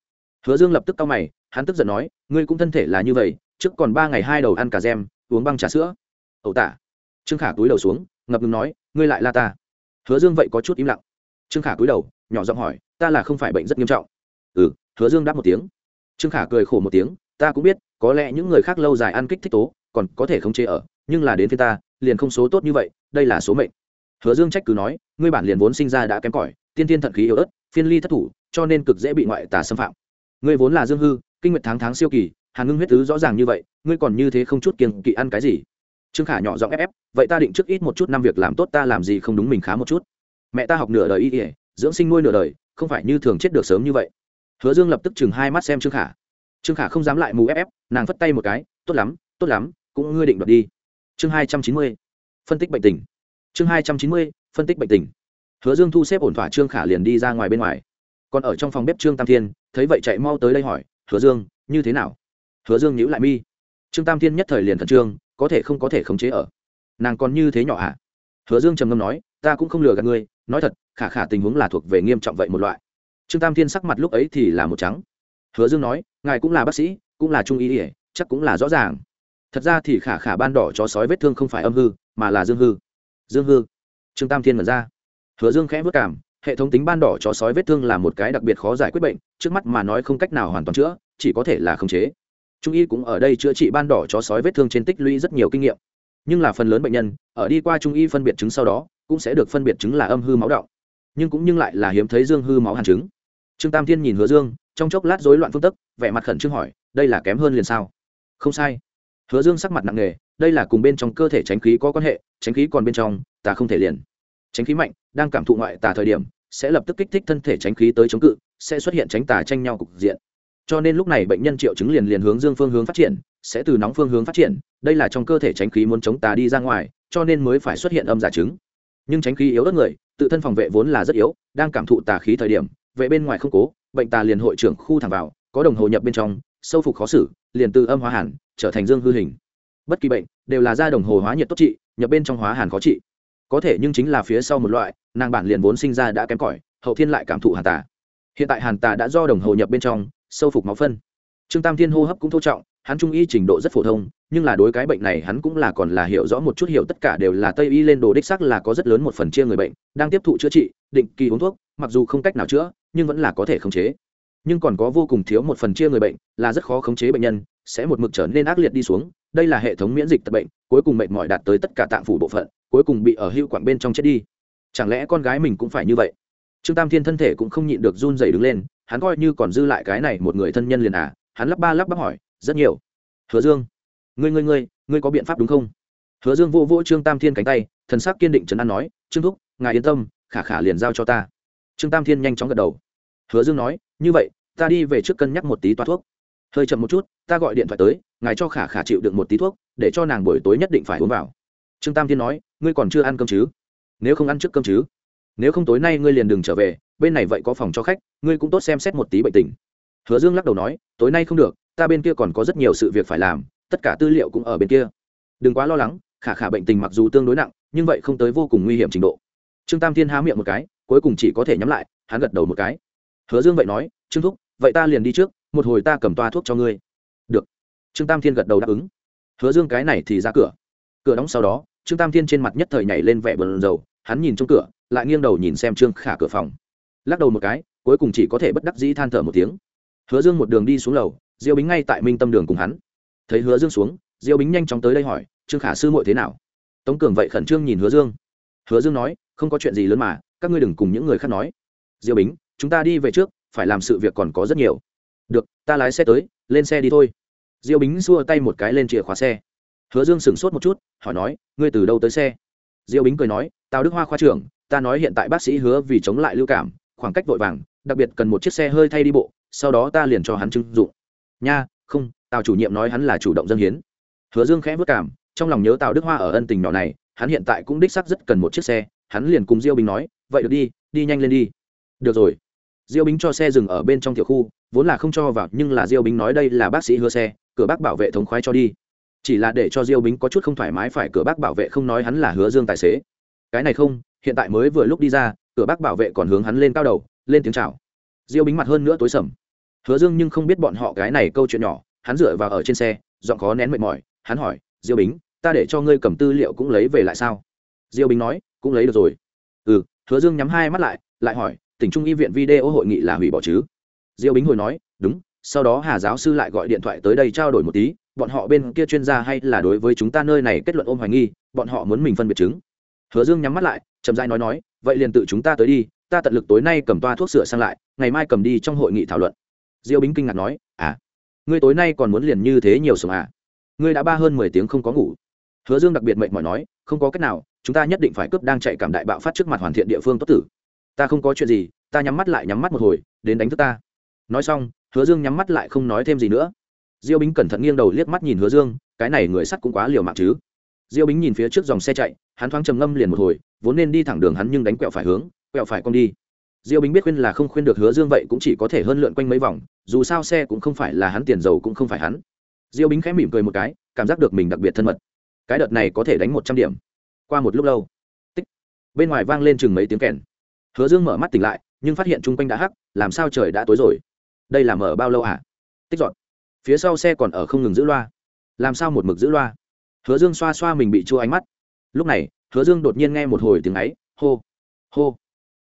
hứa dương lập tức cau mày, hắn tức giận nói, ngươi cũng thân thể là như vậy, trước còn ba ngày hai đầu ăn cà gem uống băng trà sữa. Ẩu tả. Trương khả túi đầu xuống, ngập ngừng nói, ngươi lại la ta. Hứa dương vậy có chút im lặng. Trương khả cúi đầu, nhỏ giọng hỏi, ta là không phải bệnh rất nghiêm trọng. Ừ. Hứa dương đáp một tiếng. Trương khả cười khổ một tiếng, ta cũng biết, có lẽ những người khác lâu dài ăn kích thích tố, còn có thể không chế ở, nhưng là đến phía ta, liền không số tốt như vậy, đây là số mệnh. Hứa dương trách cứ nói, ngươi bản liền vốn sinh ra đã kém cỏi, tiên tiên thận khí yếu ớt, phiên ly thất thủ, cho nên cực dễ bị ngoại tà xâm phạm ngươi vốn là dương hư, kinh nguyệt tháng tháng siêu kỳ, hàn ngưng huyết tứ rõ ràng như vậy, ngươi còn như thế không chút kiêng kỵ ăn cái gì? Trương khả nhỏ giọng ép ép, vậy ta định trước ít một chút năm việc làm tốt, ta làm gì không đúng mình khá một chút. Mẹ ta học nửa đời y ỉa dưỡng sinh nuôi nửa đời, không phải như thường chết được sớm như vậy. Hứa dương lập tức chừng hai mắt xem trương khả. Trương khả không dám lại mù ép ép, nàng phất tay một cái, tốt lắm tốt lắm, cũng ngươi định đoạt đi. Chương hai trăm chín mươi, phân tích bệnh tình. Chương hai trăm chín mươi, phân tích bệnh tình. Hứa dương thu xếp ổn thỏa, trương khả liền đi ra ngoài bên ngoài còn ở trong phòng bếp trương tam thiên, thấy vậy chạy mau tới đây hỏi, hứa dương, như thế nào? Hứa dương nhíu lại mi. Trương tam thiên nhất thời liền khẩn trương, có thể không có thể khống chế ở. Nàng còn như thế nhỏ hả? Hứa dương trầm ngâm nói, ta cũng không lừa gạt ngươi, nói thật, khả khả tình huống là thuộc về nghiêm trọng vậy một loại. Trương tam thiên sắc mặt lúc ấy thì là một trắng. Hứa dương nói, ngài cũng là bác sĩ, cũng là trung y ỉa chắc cũng là rõ ràng. Thật ra thì khả khả ban đỏ chó sói vết thương không phải âm hư, mà là dương hư. Dương hư? Trương tam thiên mở ra. Hứa dương khẽ vất cảm hệ thống tính ban đỏ chó sói vết thương là một cái đặc biệt khó giải quyết bệnh, trước mắt mà nói không cách nào hoàn toàn chữa, chỉ có thể là khống chế. Trung y cũng ở đây chữa trị ban đỏ chó sói vết thương trên tích lũy rất nhiều kinh nghiệm. Nhưng là phần lớn bệnh nhân, ở đi qua trung y phân biệt chứng sau đó, cũng sẽ được phân biệt chứng là âm hư máu động nhưng cũng nhưng lại là hiếm thấy dương hư máu hàn chứng. Trương tam thiên nhìn hứa dương, trong chốc lát rối loạn phương tức, vẻ mặt khẩn trương hỏi, đây là kém hơn liền sao? Không sai. Hứa dương sắc mặt nặng nề, đây là cùng bên trong cơ thể tránh khí có quan hệ, tránh khí còn bên trong, ta không thể liền. Tránh khí mạnh, đang cảm thụ ngoại tả thời điểm sẽ lập tức kích thích thân thể tránh khí tới chống cự, sẽ xuất hiện tránh tà tranh nhau cục diện. Cho nên lúc này bệnh nhân triệu chứng liền liền hướng dương phương hướng phát triển, sẽ từ nóng phương hướng phát triển, đây là trong cơ thể tránh khí muốn chống tà đi ra ngoài, cho nên mới phải xuất hiện âm giả chứng. Nhưng tránh khí yếu đất người, tự thân phòng vệ vốn là rất yếu, đang cảm thụ tà khí thời điểm, vệ bên ngoài không cố, bệnh tà liền hội trưởng khu thẳng vào, có đồng hồ nhập bên trong, sâu phục khó xử, liền từ âm hóa hàn trở thành dương hư hình. Bất kỳ bệnh, đều là ra đồng hồ hóa nhiệt tốt trị, nhập bên trong hóa hàn khó trị có thể nhưng chính là phía sau một loại, nàng bản liền vốn sinh ra đã kém cỏi, hậu thiên lại cảm thụ hàn tà. Hiện tại hàn tà đã do đồng hồ nhập bên trong, sâu phục máu phân. Trương tam thiên hô hấp cũng thô trọng, hắn trung y trình độ rất phổ thông, nhưng là đối cái bệnh này hắn cũng là còn là hiểu rõ một chút, hiểu tất cả đều là tây y lên đồ đích sắc là có rất lớn một phần chia người bệnh, đang tiếp thụ chữa trị, định kỳ uống thuốc, mặc dù không cách nào chữa, nhưng vẫn là có thể khống chế. Nhưng còn có vô cùng thiếu một phần chia người bệnh, là rất khó khống chế bệnh nhân, sẽ một mực trở nên ác liệt đi xuống. Đây là hệ thống miễn dịch tật bệnh, cuối cùng mệt mỏi đạt tới tất cả tạng phủ bộ phận cuối cùng bị ở hữu quảng bên trong chết đi. Chẳng lẽ con gái mình cũng phải như vậy? Trương tam thiên thân thể cũng không nhịn được run dày đứng lên, hắn coi như còn dư lại cái này một người thân nhân liền à hắn lắp ba lắp bắp hỏi, rất nhiều. Hứa dương, ngươi ngươi ngươi ngươi có biện pháp đúng không? Hứa dương vô vỗ trương tam thiên cánh tay, thần sắc kiên định trấn an nói, trương thúc, ngài yên tâm, khả khả liền giao cho ta. Trương tam thiên nhanh chóng gật đầu. Hứa dương nói, như vậy, ta đi về trước cân nhắc một tí toa thuốc. Hơi chậm một chút, ta gọi điện thoại tới, ngài cho khả khả chịu được một tí thuốc, để cho nàng buổi tối nhất định phải uống vào. Trương tam thiên nói ngươi còn chưa ăn cơm chứ? Nếu không ăn trước cơm chứ? Nếu không tối nay ngươi liền đừng trở về, bên này vậy có phòng cho khách, ngươi cũng tốt xem xét một tí bệnh tình. Hứa dương lắc đầu nói, tối nay không được, ta bên kia còn có rất nhiều sự việc phải làm, tất cả tư liệu cũng ở bên kia. Đừng quá lo lắng, khả khả bệnh tình mặc dù tương đối nặng, nhưng vậy không tới vô cùng nguy hiểm trình độ. Trương tam thiên há miệng một cái, cuối cùng chỉ có thể nhắm lại, hắn gật đầu một cái. Hứa dương vậy nói, trương thúc, vậy ta liền đi trước, một hồi ta cầm toa thuốc cho ngươi. Được. Trương tam thiên gật đầu đáp ứng. Hứa dương cái này thì ra cửa. Cửa đóng sau đó trương tam thiên trên mặt nhất thời nhảy lên vẻ bờn dầu hắn nhìn trong cửa, lại nghiêng đầu nhìn xem trương khả cửa phòng. Lắc đầu một cái, cuối cùng chỉ có thể bất đắc dĩ than thở một tiếng. Hứa dương một đường đi xuống lầu, diêu bính ngay tại minh tâm đường cùng hắn. Thấy hứa dương xuống, diêu bính nhanh chóng tới đây hỏi, trương khả sư muội thế nào? Tống cường vậy khẩn trương nhìn hứa dương. Hứa dương nói, không có chuyện gì lớn mà, các ngươi đừng cùng những người khác nói. Diêu bính, chúng ta đi về trước, phải làm sự việc còn có rất nhiều. Được, ta lái xe tới, lên xe đi thôi. Diêu bính xua tay một cái lên chìa khóa xe hứa dương sửng sốt một chút, hỏi nói, ngươi từ đâu tới xe? Diêu bính cười nói, tào đức hoa khoa trưởng, ta nói hiện tại bác sĩ hứa vì chống lại lưu cảm, khoảng cách vội vàng, đặc biệt cần một chiếc xe hơi thay đi bộ, sau đó ta liền cho hắn trưng dụng. Nha, không, tào chủ nhiệm nói hắn là chủ động dân hiến. Hứa dương khẽ vất cảm, trong lòng nhớ tào đức hoa ở ân tình nhỏ này, hắn hiện tại cũng đích xác rất cần một chiếc xe, hắn liền cùng diêu bính nói, vậy được đi đi nhanh lên đi. Được rồi. Diêu bính cho xe dừng ở bên trong tiểu khu, vốn là không cho vào, nhưng là diêu bính nói đây là bác sĩ hứa xe, cửa bác bảo vệ thống khoái cho đi chỉ là để cho diêu bính có chút không thoải mái phải cửa bác bảo vệ không nói hắn là hứa dương tài xế. Cái này không, hiện tại mới vừa lúc đi ra, cửa bác bảo vệ còn hướng hắn lên cao đầu, lên tiếng chào. Diêu bính mặt hơn nữa tối sầm. Hứa dương nhưng không biết bọn họ cái này câu chuyện nhỏ, hắn dựa vào ở trên xe dọn khó nén mệt mỏi, hắn hỏi, diêu bính, ta để cho ngươi cầm tư liệu cũng lấy về lại sao? Diêu bính nói, cũng lấy được rồi. Ừ hứa dương nhắm hai mắt lại lại hỏi, tỉnh trung y viện video hội nghị là hủy bỏ chứ? Diêu bính hồi nói, đúng, sau đó hà giáo sư lại gọi điện thoại tới đây trao đổi một tí bọn họ bên kia chuyên gia hay là đối với chúng ta nơi này kết luận ôm hoài nghi, bọn họ muốn mình phân biệt chứng. Hứa dương nhắm mắt lại, chậm dai nói nói, vậy liền tự chúng ta tới đi, ta tận lực tối nay cầm toa thuốc sửa sang lại, ngày mai cầm đi trong hội nghị thảo luận. Diêu bính kinh ngạc nói à ngươi tối nay còn muốn liền như thế nhiều sống à? Ngươi đã ba hơn mười tiếng không có ngủ. Hứa dương đặc biệt mệnh mỏi nói, không có cách nào, chúng ta nhất định phải cướp đang chạy cảm đại bạo phát trước mặt hoàn thiện địa phương tốt tử. Ta không có chuyện gì, ta nhắm mắt lại nhắm mắt một hồi, đến đánh thức ta. Nói xong, hứa dương nhắm mắt lại không nói thêm gì nữa diêu bính cẩn thận nghiêng đầu liếc mắt nhìn hứa dương, cái này người sắt cũng quá liều mạng chứ. Diêu bính nhìn phía trước dòng xe chạy, hắn thoáng trầm ngâm liền một hồi, vốn nên đi thẳng đường hắn nhưng đánh quẹo phải hướng, quẹo phải con đi. Diêu bính biết khuyên là không khuyên được hứa dương vậy cũng chỉ có thể hơn lượn quanh mấy vòng, dù sao xe cũng không phải là hắn, tiền dầu cũng không phải hắn. Diêu bính khẽ mỉm cười một cái, cảm giác được mình đặc biệt thân mật. Cái đợt này có thể đánh một trăm điểm. Qua một lúc lâu, tích, bên ngoài vang lên chừng mấy tiếng kèn. Hứa dương mở mắt tỉnh lại, nhưng phát hiện chung quanh đã hắc, làm sao trời đã tối rồi? Đây là mở bao lâu à tích dọn phía sau xe còn ở không ngừng giữ loa. Làm sao một mực giữ loa? Hứa dương xoa xoa mình bị chua ánh mắt. Lúc này, hứa dương đột nhiên nghe một hồi tiếng ấy, hô hô.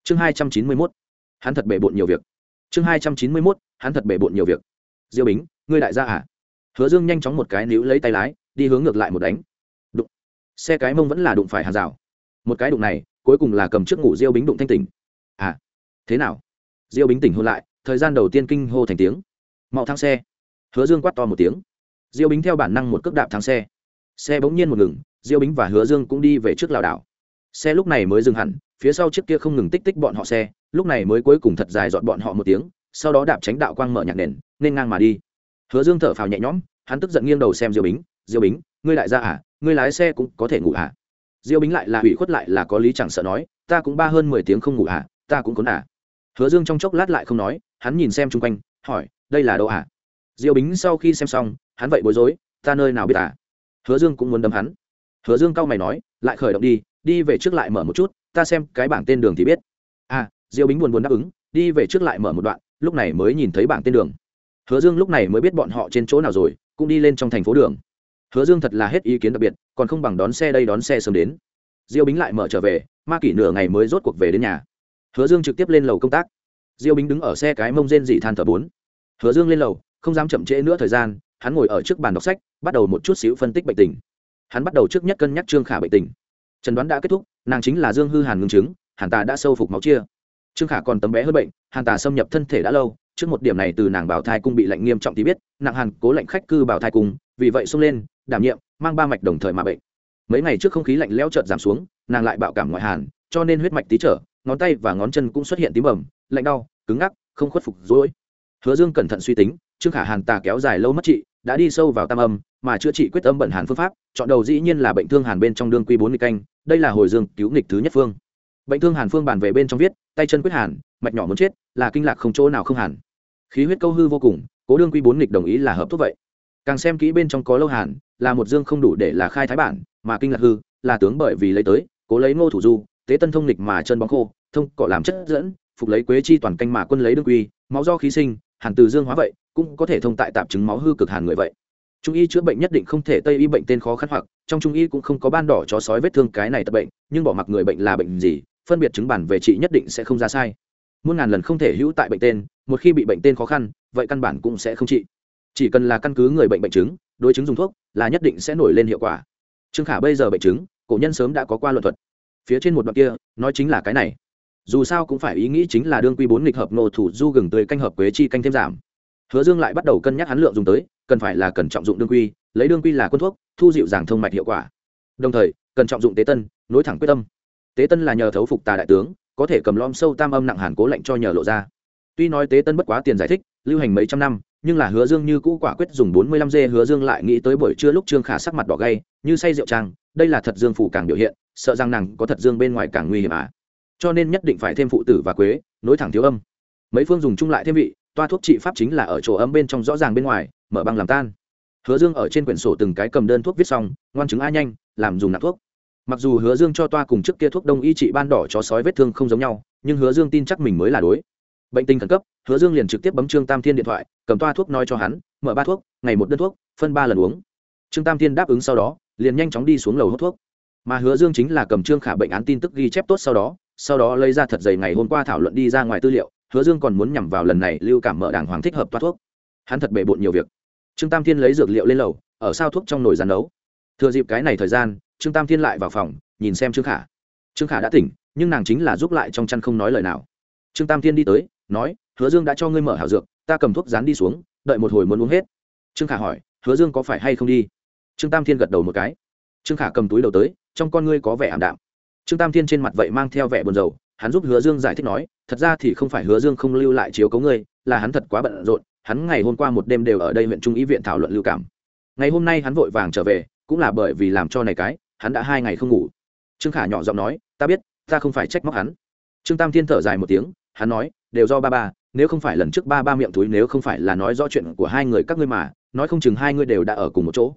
Chương hai trăm chín mươi mốt. Hắn thật bể bộn nhiều việc. Chương hai trăm chín mươi mốt, hắn thật bể bộn nhiều việc. Diêu bính, ngươi đại gia à? Hứa dương nhanh chóng một cái níu lấy tay lái, đi hướng ngược lại một đánh. Đụng. Xe cái mông vẫn là đụng phải hàng rào một cái đụng này, cuối cùng là cầm trước ngủ diêu bính đụng thanh tỉnh. À thế nào? Diêu bính tỉnh hôn lại, thời gian đầu tiên kinh hô thành tiếng. Mau thang xe hứa dương quát to một tiếng. Diêu bính theo bản năng một cước đạp thắng xe. Xe bỗng nhiên một ngừng, diêu bính và hứa dương cũng đi về trước lảo đảo. Xe lúc này mới dừng hẳn, phía sau chiếc kia không ngừng tích tích bọn họ xe, lúc này mới cuối cùng thật dài dọn bọn họ một tiếng, sau đó đạp tránh đạo quang mở nhạc nền, nên ngang mà đi. Hứa dương thở phào nhẹ nhõm, hắn tức giận nghiêng đầu xem diêu bính diêu bính, ngươi lại ra à? Ngươi lái xe cũng có thể ngủ à? Diêu bính lại là hủy khuất lại là có lý chẳng sợ nói, ta cũng ba hơn mười tiếng không ngủ à? Ta cũng cuốn à? Hứa dương trong chốc lát lại không nói, hắn nhìn xem chung quanh, hỏi, đây là đâu à? Diêu bính sau khi xem xong, hắn vậy bối rối, ta nơi nào biết à? Hứa dương cũng muốn đấm hắn. Hứa dương cau mày nói, lại khởi động đi đi về trước lại mở một chút, ta xem cái bảng tên đường thì biết. À diêu bính buồn buồn đáp ứng, đi về trước lại mở một đoạn, lúc này mới nhìn thấy bảng tên đường. Hứa dương lúc này mới biết bọn họ trên chỗ nào rồi, cũng đi lên trong thành phố đường. Hứa dương thật là hết ý kiến đặc biệt, còn không bằng đón xe đây đón xe sớm đến. Diêu bính lại mở trở về, ma kỷ nửa ngày mới rốt cuộc về đến nhà. Hứa dương trực tiếp lên lầu công tác. Diêu bính đứng ở xe cái mông rên dị than thở bốn. Hứa dương lên lầu không dám chậm trễ nữa thời gian, hắn ngồi ở trước bàn đọc sách, bắt đầu một chút xíu phân tích bệnh tình. Hắn bắt đầu trước nhất cân nhắc trương khả bệnh tình. Trần đoán đã kết thúc, nàng chính là dương hư hàn ngưng chứng, hàn tà đã sâu phục máu chia. Trương khả còn tấm bé hơn bệnh, hàn tà xâm nhập thân thể đã lâu, trước một điểm này từ nàng bảo thai cung bị lạnh nghiêm trọng thì biết, nặng hàn cố lệnh khách cư bảo thai cung, vì vậy xông lên, đảm nhiệm, mang ba mạch đồng thời mà bệnh. Mấy ngày trước không khí lạnh lẽo chợt giảm xuống, nàng lại bạo cảm ngoại hàn, cho nên huyết mạch tí trở, ngón tay và ngón chân cũng xuất hiện tím bầm, lạnh đau, cứng ngắc, không khuất phục dối hứa dương cẩn thận suy tính trương khả hàn tà kéo dài lâu mất trị, đã đi sâu vào tam âm, mà chữa trị quyết âm bận hàn phương pháp, chọn đầu dĩ nhiên là bệnh thương hàn bên trong đương quy bốn nghịch canh, đây là hồi dương cứu nghịch thứ nhất phương. Bệnh thương hàn phương bàn về bên trong viết, tay chân quyết hàn, mạch nhỏ muốn chết, là kinh lạc không chỗ nào không hàn. Khí huyết câu hư vô cùng, cố đương quy bốn nghịch đồng ý là hợp thuốc vậy. Càng xem kỹ bên trong có lâu hàn, là một dương không đủ để là khai thái bản, mà kinh lạc hư, là tướng bởi vì lấy tới, cố lấy ngô thủ du, tế tân thông nghịch mà chân bóng khô, thông cọ làm chất dẫn, phục lấy quế chi toàn canh mà quân lấy đương quy, máu do khí sinh, hàn từ dương hóa vậy cũng có thể thông tại tạp chứng máu hư cực hàn người vậy. Trung y chữa bệnh nhất định không thể tây y bệnh tên khó khăn hoặc, trong trung y cũng không có ban đỏ cho sói vết thương cái này tập bệnh, nhưng bỏ mặc người bệnh là bệnh gì, phân biệt chứng bản về trị nhất định sẽ không ra sai. Muôn ngàn lần không thể hữu tại bệnh tên, một khi bị bệnh tên khó khăn, vậy căn bản cũng sẽ không trị. Chỉ cần là căn cứ người bệnh bệnh chứng, đối chứng dùng thuốc, là nhất định sẽ nổi lên hiệu quả. Trương khả bây giờ bệnh chứng, cổ nhân sớm đã có qua luận thuật. Phía trên một đoạn kia, nói chính là cái này. Dù sao cũng phải ý nghĩ chính là đương quy bốn nghịch hợp nô thủ du gừng tươi canh hợp quế chi canh thêm giảm hứa dương lại bắt đầu cân nhắc hắn lượng dùng tới, cần phải là cần trọng dụng đương quy, lấy đương quy là quân thuốc, thu dịu dàng thông mạch hiệu quả. Đồng thời, cần trọng dụng tế tân, nối thẳng quyết tâm. Tế tân là nhờ thấu phục tà đại tướng, có thể cầm lom sâu tam âm nặng hàn cố lệnh cho nhờ lộ ra. Tuy nói tế tân bất quá tiền giải thích, lưu hành mấy trăm năm, nhưng là hứa dương như cũ quả quyết dùng bốn mươi lăm dê, hứa dương lại nghĩ tới buổi trưa lúc trương khả sắc mặt đỏ gay, như say rượu trang đây là thật dương phủ càng biểu hiện, sợ rằng nàng có thật dương bên ngoài càng nguy hiểm à. Cho nên nhất định phải thêm phụ tử và quế, nối thẳng thiếu âm. Mấy phương dùng chung lại thêm vị toa thuốc trị pháp chính là ở chỗ ấm bên trong rõ ràng bên ngoài, mở băng làm tan. Hứa dương ở trên quyển sổ từng cái cầm đơn thuốc viết xong, ngoan chứng a nhanh, làm dùng nạp thuốc. Mặc dù hứa dương cho toa cùng trước kia thuốc đông y trị ban đỏ cho sói vết thương không giống nhau, nhưng hứa dương tin chắc mình mới là đối. Bệnh tình khẩn cấp, hứa dương liền trực tiếp bấm trương tam thiên điện thoại, cầm toa thuốc nói cho hắn, mở ba thuốc, ngày một đơn thuốc, phân ba lần uống. Trương tam thiên đáp ứng sau đó, liền nhanh chóng đi xuống lầu hút thuốc. Mà hứa dương chính là cầm trương khả bệnh án tin tức ghi chép tốt sau đó sau đó lấy ra thật dày ngày hôm qua thảo luận đi ra ngoài tư liệu hứa dương còn muốn nhằm vào lần này lưu cảm mở đàng hoàng thích hợp toa thuốc. Hắn thật bề bộn nhiều việc. Trương tam thiên lấy dược liệu lên lầu, ở sao thuốc trong nồi giàn nấu. Thừa dịp cái này thời gian, trương tam thiên lại vào phòng, nhìn xem trương khả. Trương khả đã tỉnh, nhưng nàng chính là giúp lại trong chăn không nói lời nào. Trương tam thiên đi tới, nói, hứa dương đã cho ngươi mở hảo dược, ta cầm thuốc dán đi xuống, đợi một hồi muốn uống hết. Trương khả hỏi, hứa dương có phải hay không đi? Trương tam thiên gật đầu một cái. Trương khả cầm túi đầu tới, trong con ngươi có vẻ ảm đạm. Trương tam thiên trên mặt vậy mang theo vẻ buồn rầu hắn giúp hứa dương giải thích nói, thật ra thì không phải hứa dương không lưu lại chiếu cấu ngươi, là hắn thật quá bận rộn, hắn ngày hôm qua một đêm đều ở đây huyện trung ý viện thảo luận lưu cảm. Ngày hôm nay hắn vội vàng trở về, cũng là bởi vì làm cho này cái, hắn đã hai ngày không ngủ. Trương khả nhỏ giọng nói, ta biết, ta không phải trách móc hắn. Trương tam thiên thở dài một tiếng, hắn nói, đều do ba ba, nếu không phải lần trước ba ba miệng túi, nếu không phải là nói rõ chuyện của hai người các ngươi mà, nói không chừng hai ngươi đều đã ở cùng một chỗ.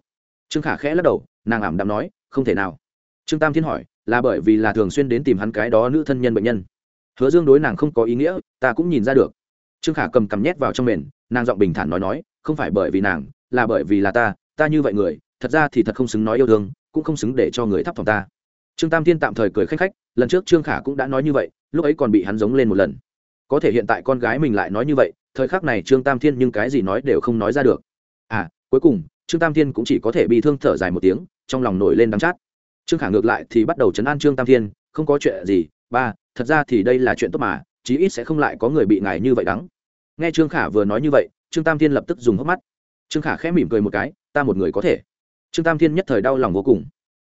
Trương khả khẽ lắc đầu, nàng ảm đạm nói, không thể nào. Trương tam thiên hỏi là bởi vì là thường xuyên đến tìm hắn cái đó nữ thân nhân bệnh nhân. Hứa dương đối nàng không có ý nghĩa, ta cũng nhìn ra được. Trương khả cầm cầm nhét vào trong mền, nàng giọng bình thản nói nói, không phải bởi vì nàng, là bởi vì là ta ta như vậy người, thật ra thì thật không xứng nói yêu thương, cũng không xứng để cho người thắp thỏm ta. Trương tam thiên tạm thời cười khách khách, lần trước trương khả cũng đã nói như vậy, lúc ấy còn bị hắn giống lên một lần. Có thể hiện tại con gái mình lại nói như vậy, thời khắc này trương tam thiên nhưng cái gì nói đều không nói ra được. À cuối cùng, trương tam thiên cũng chỉ có thể bị thương thở dài một tiếng, trong lòng nổi lên đắng chát trương khả ngược lại thì bắt đầu chấn an trương tam thiên, không có chuyện gì, ba, thật ra thì đây là chuyện tốt mà, chí ít sẽ không lại có người bị ngài như vậy đắng. Nghe trương khả vừa nói như vậy, trương tam thiên lập tức dùng hốc mắt. Trương khả khẽ mỉm cười một cái, ta một người có thể. Trương tam thiên nhất thời đau lòng vô cùng.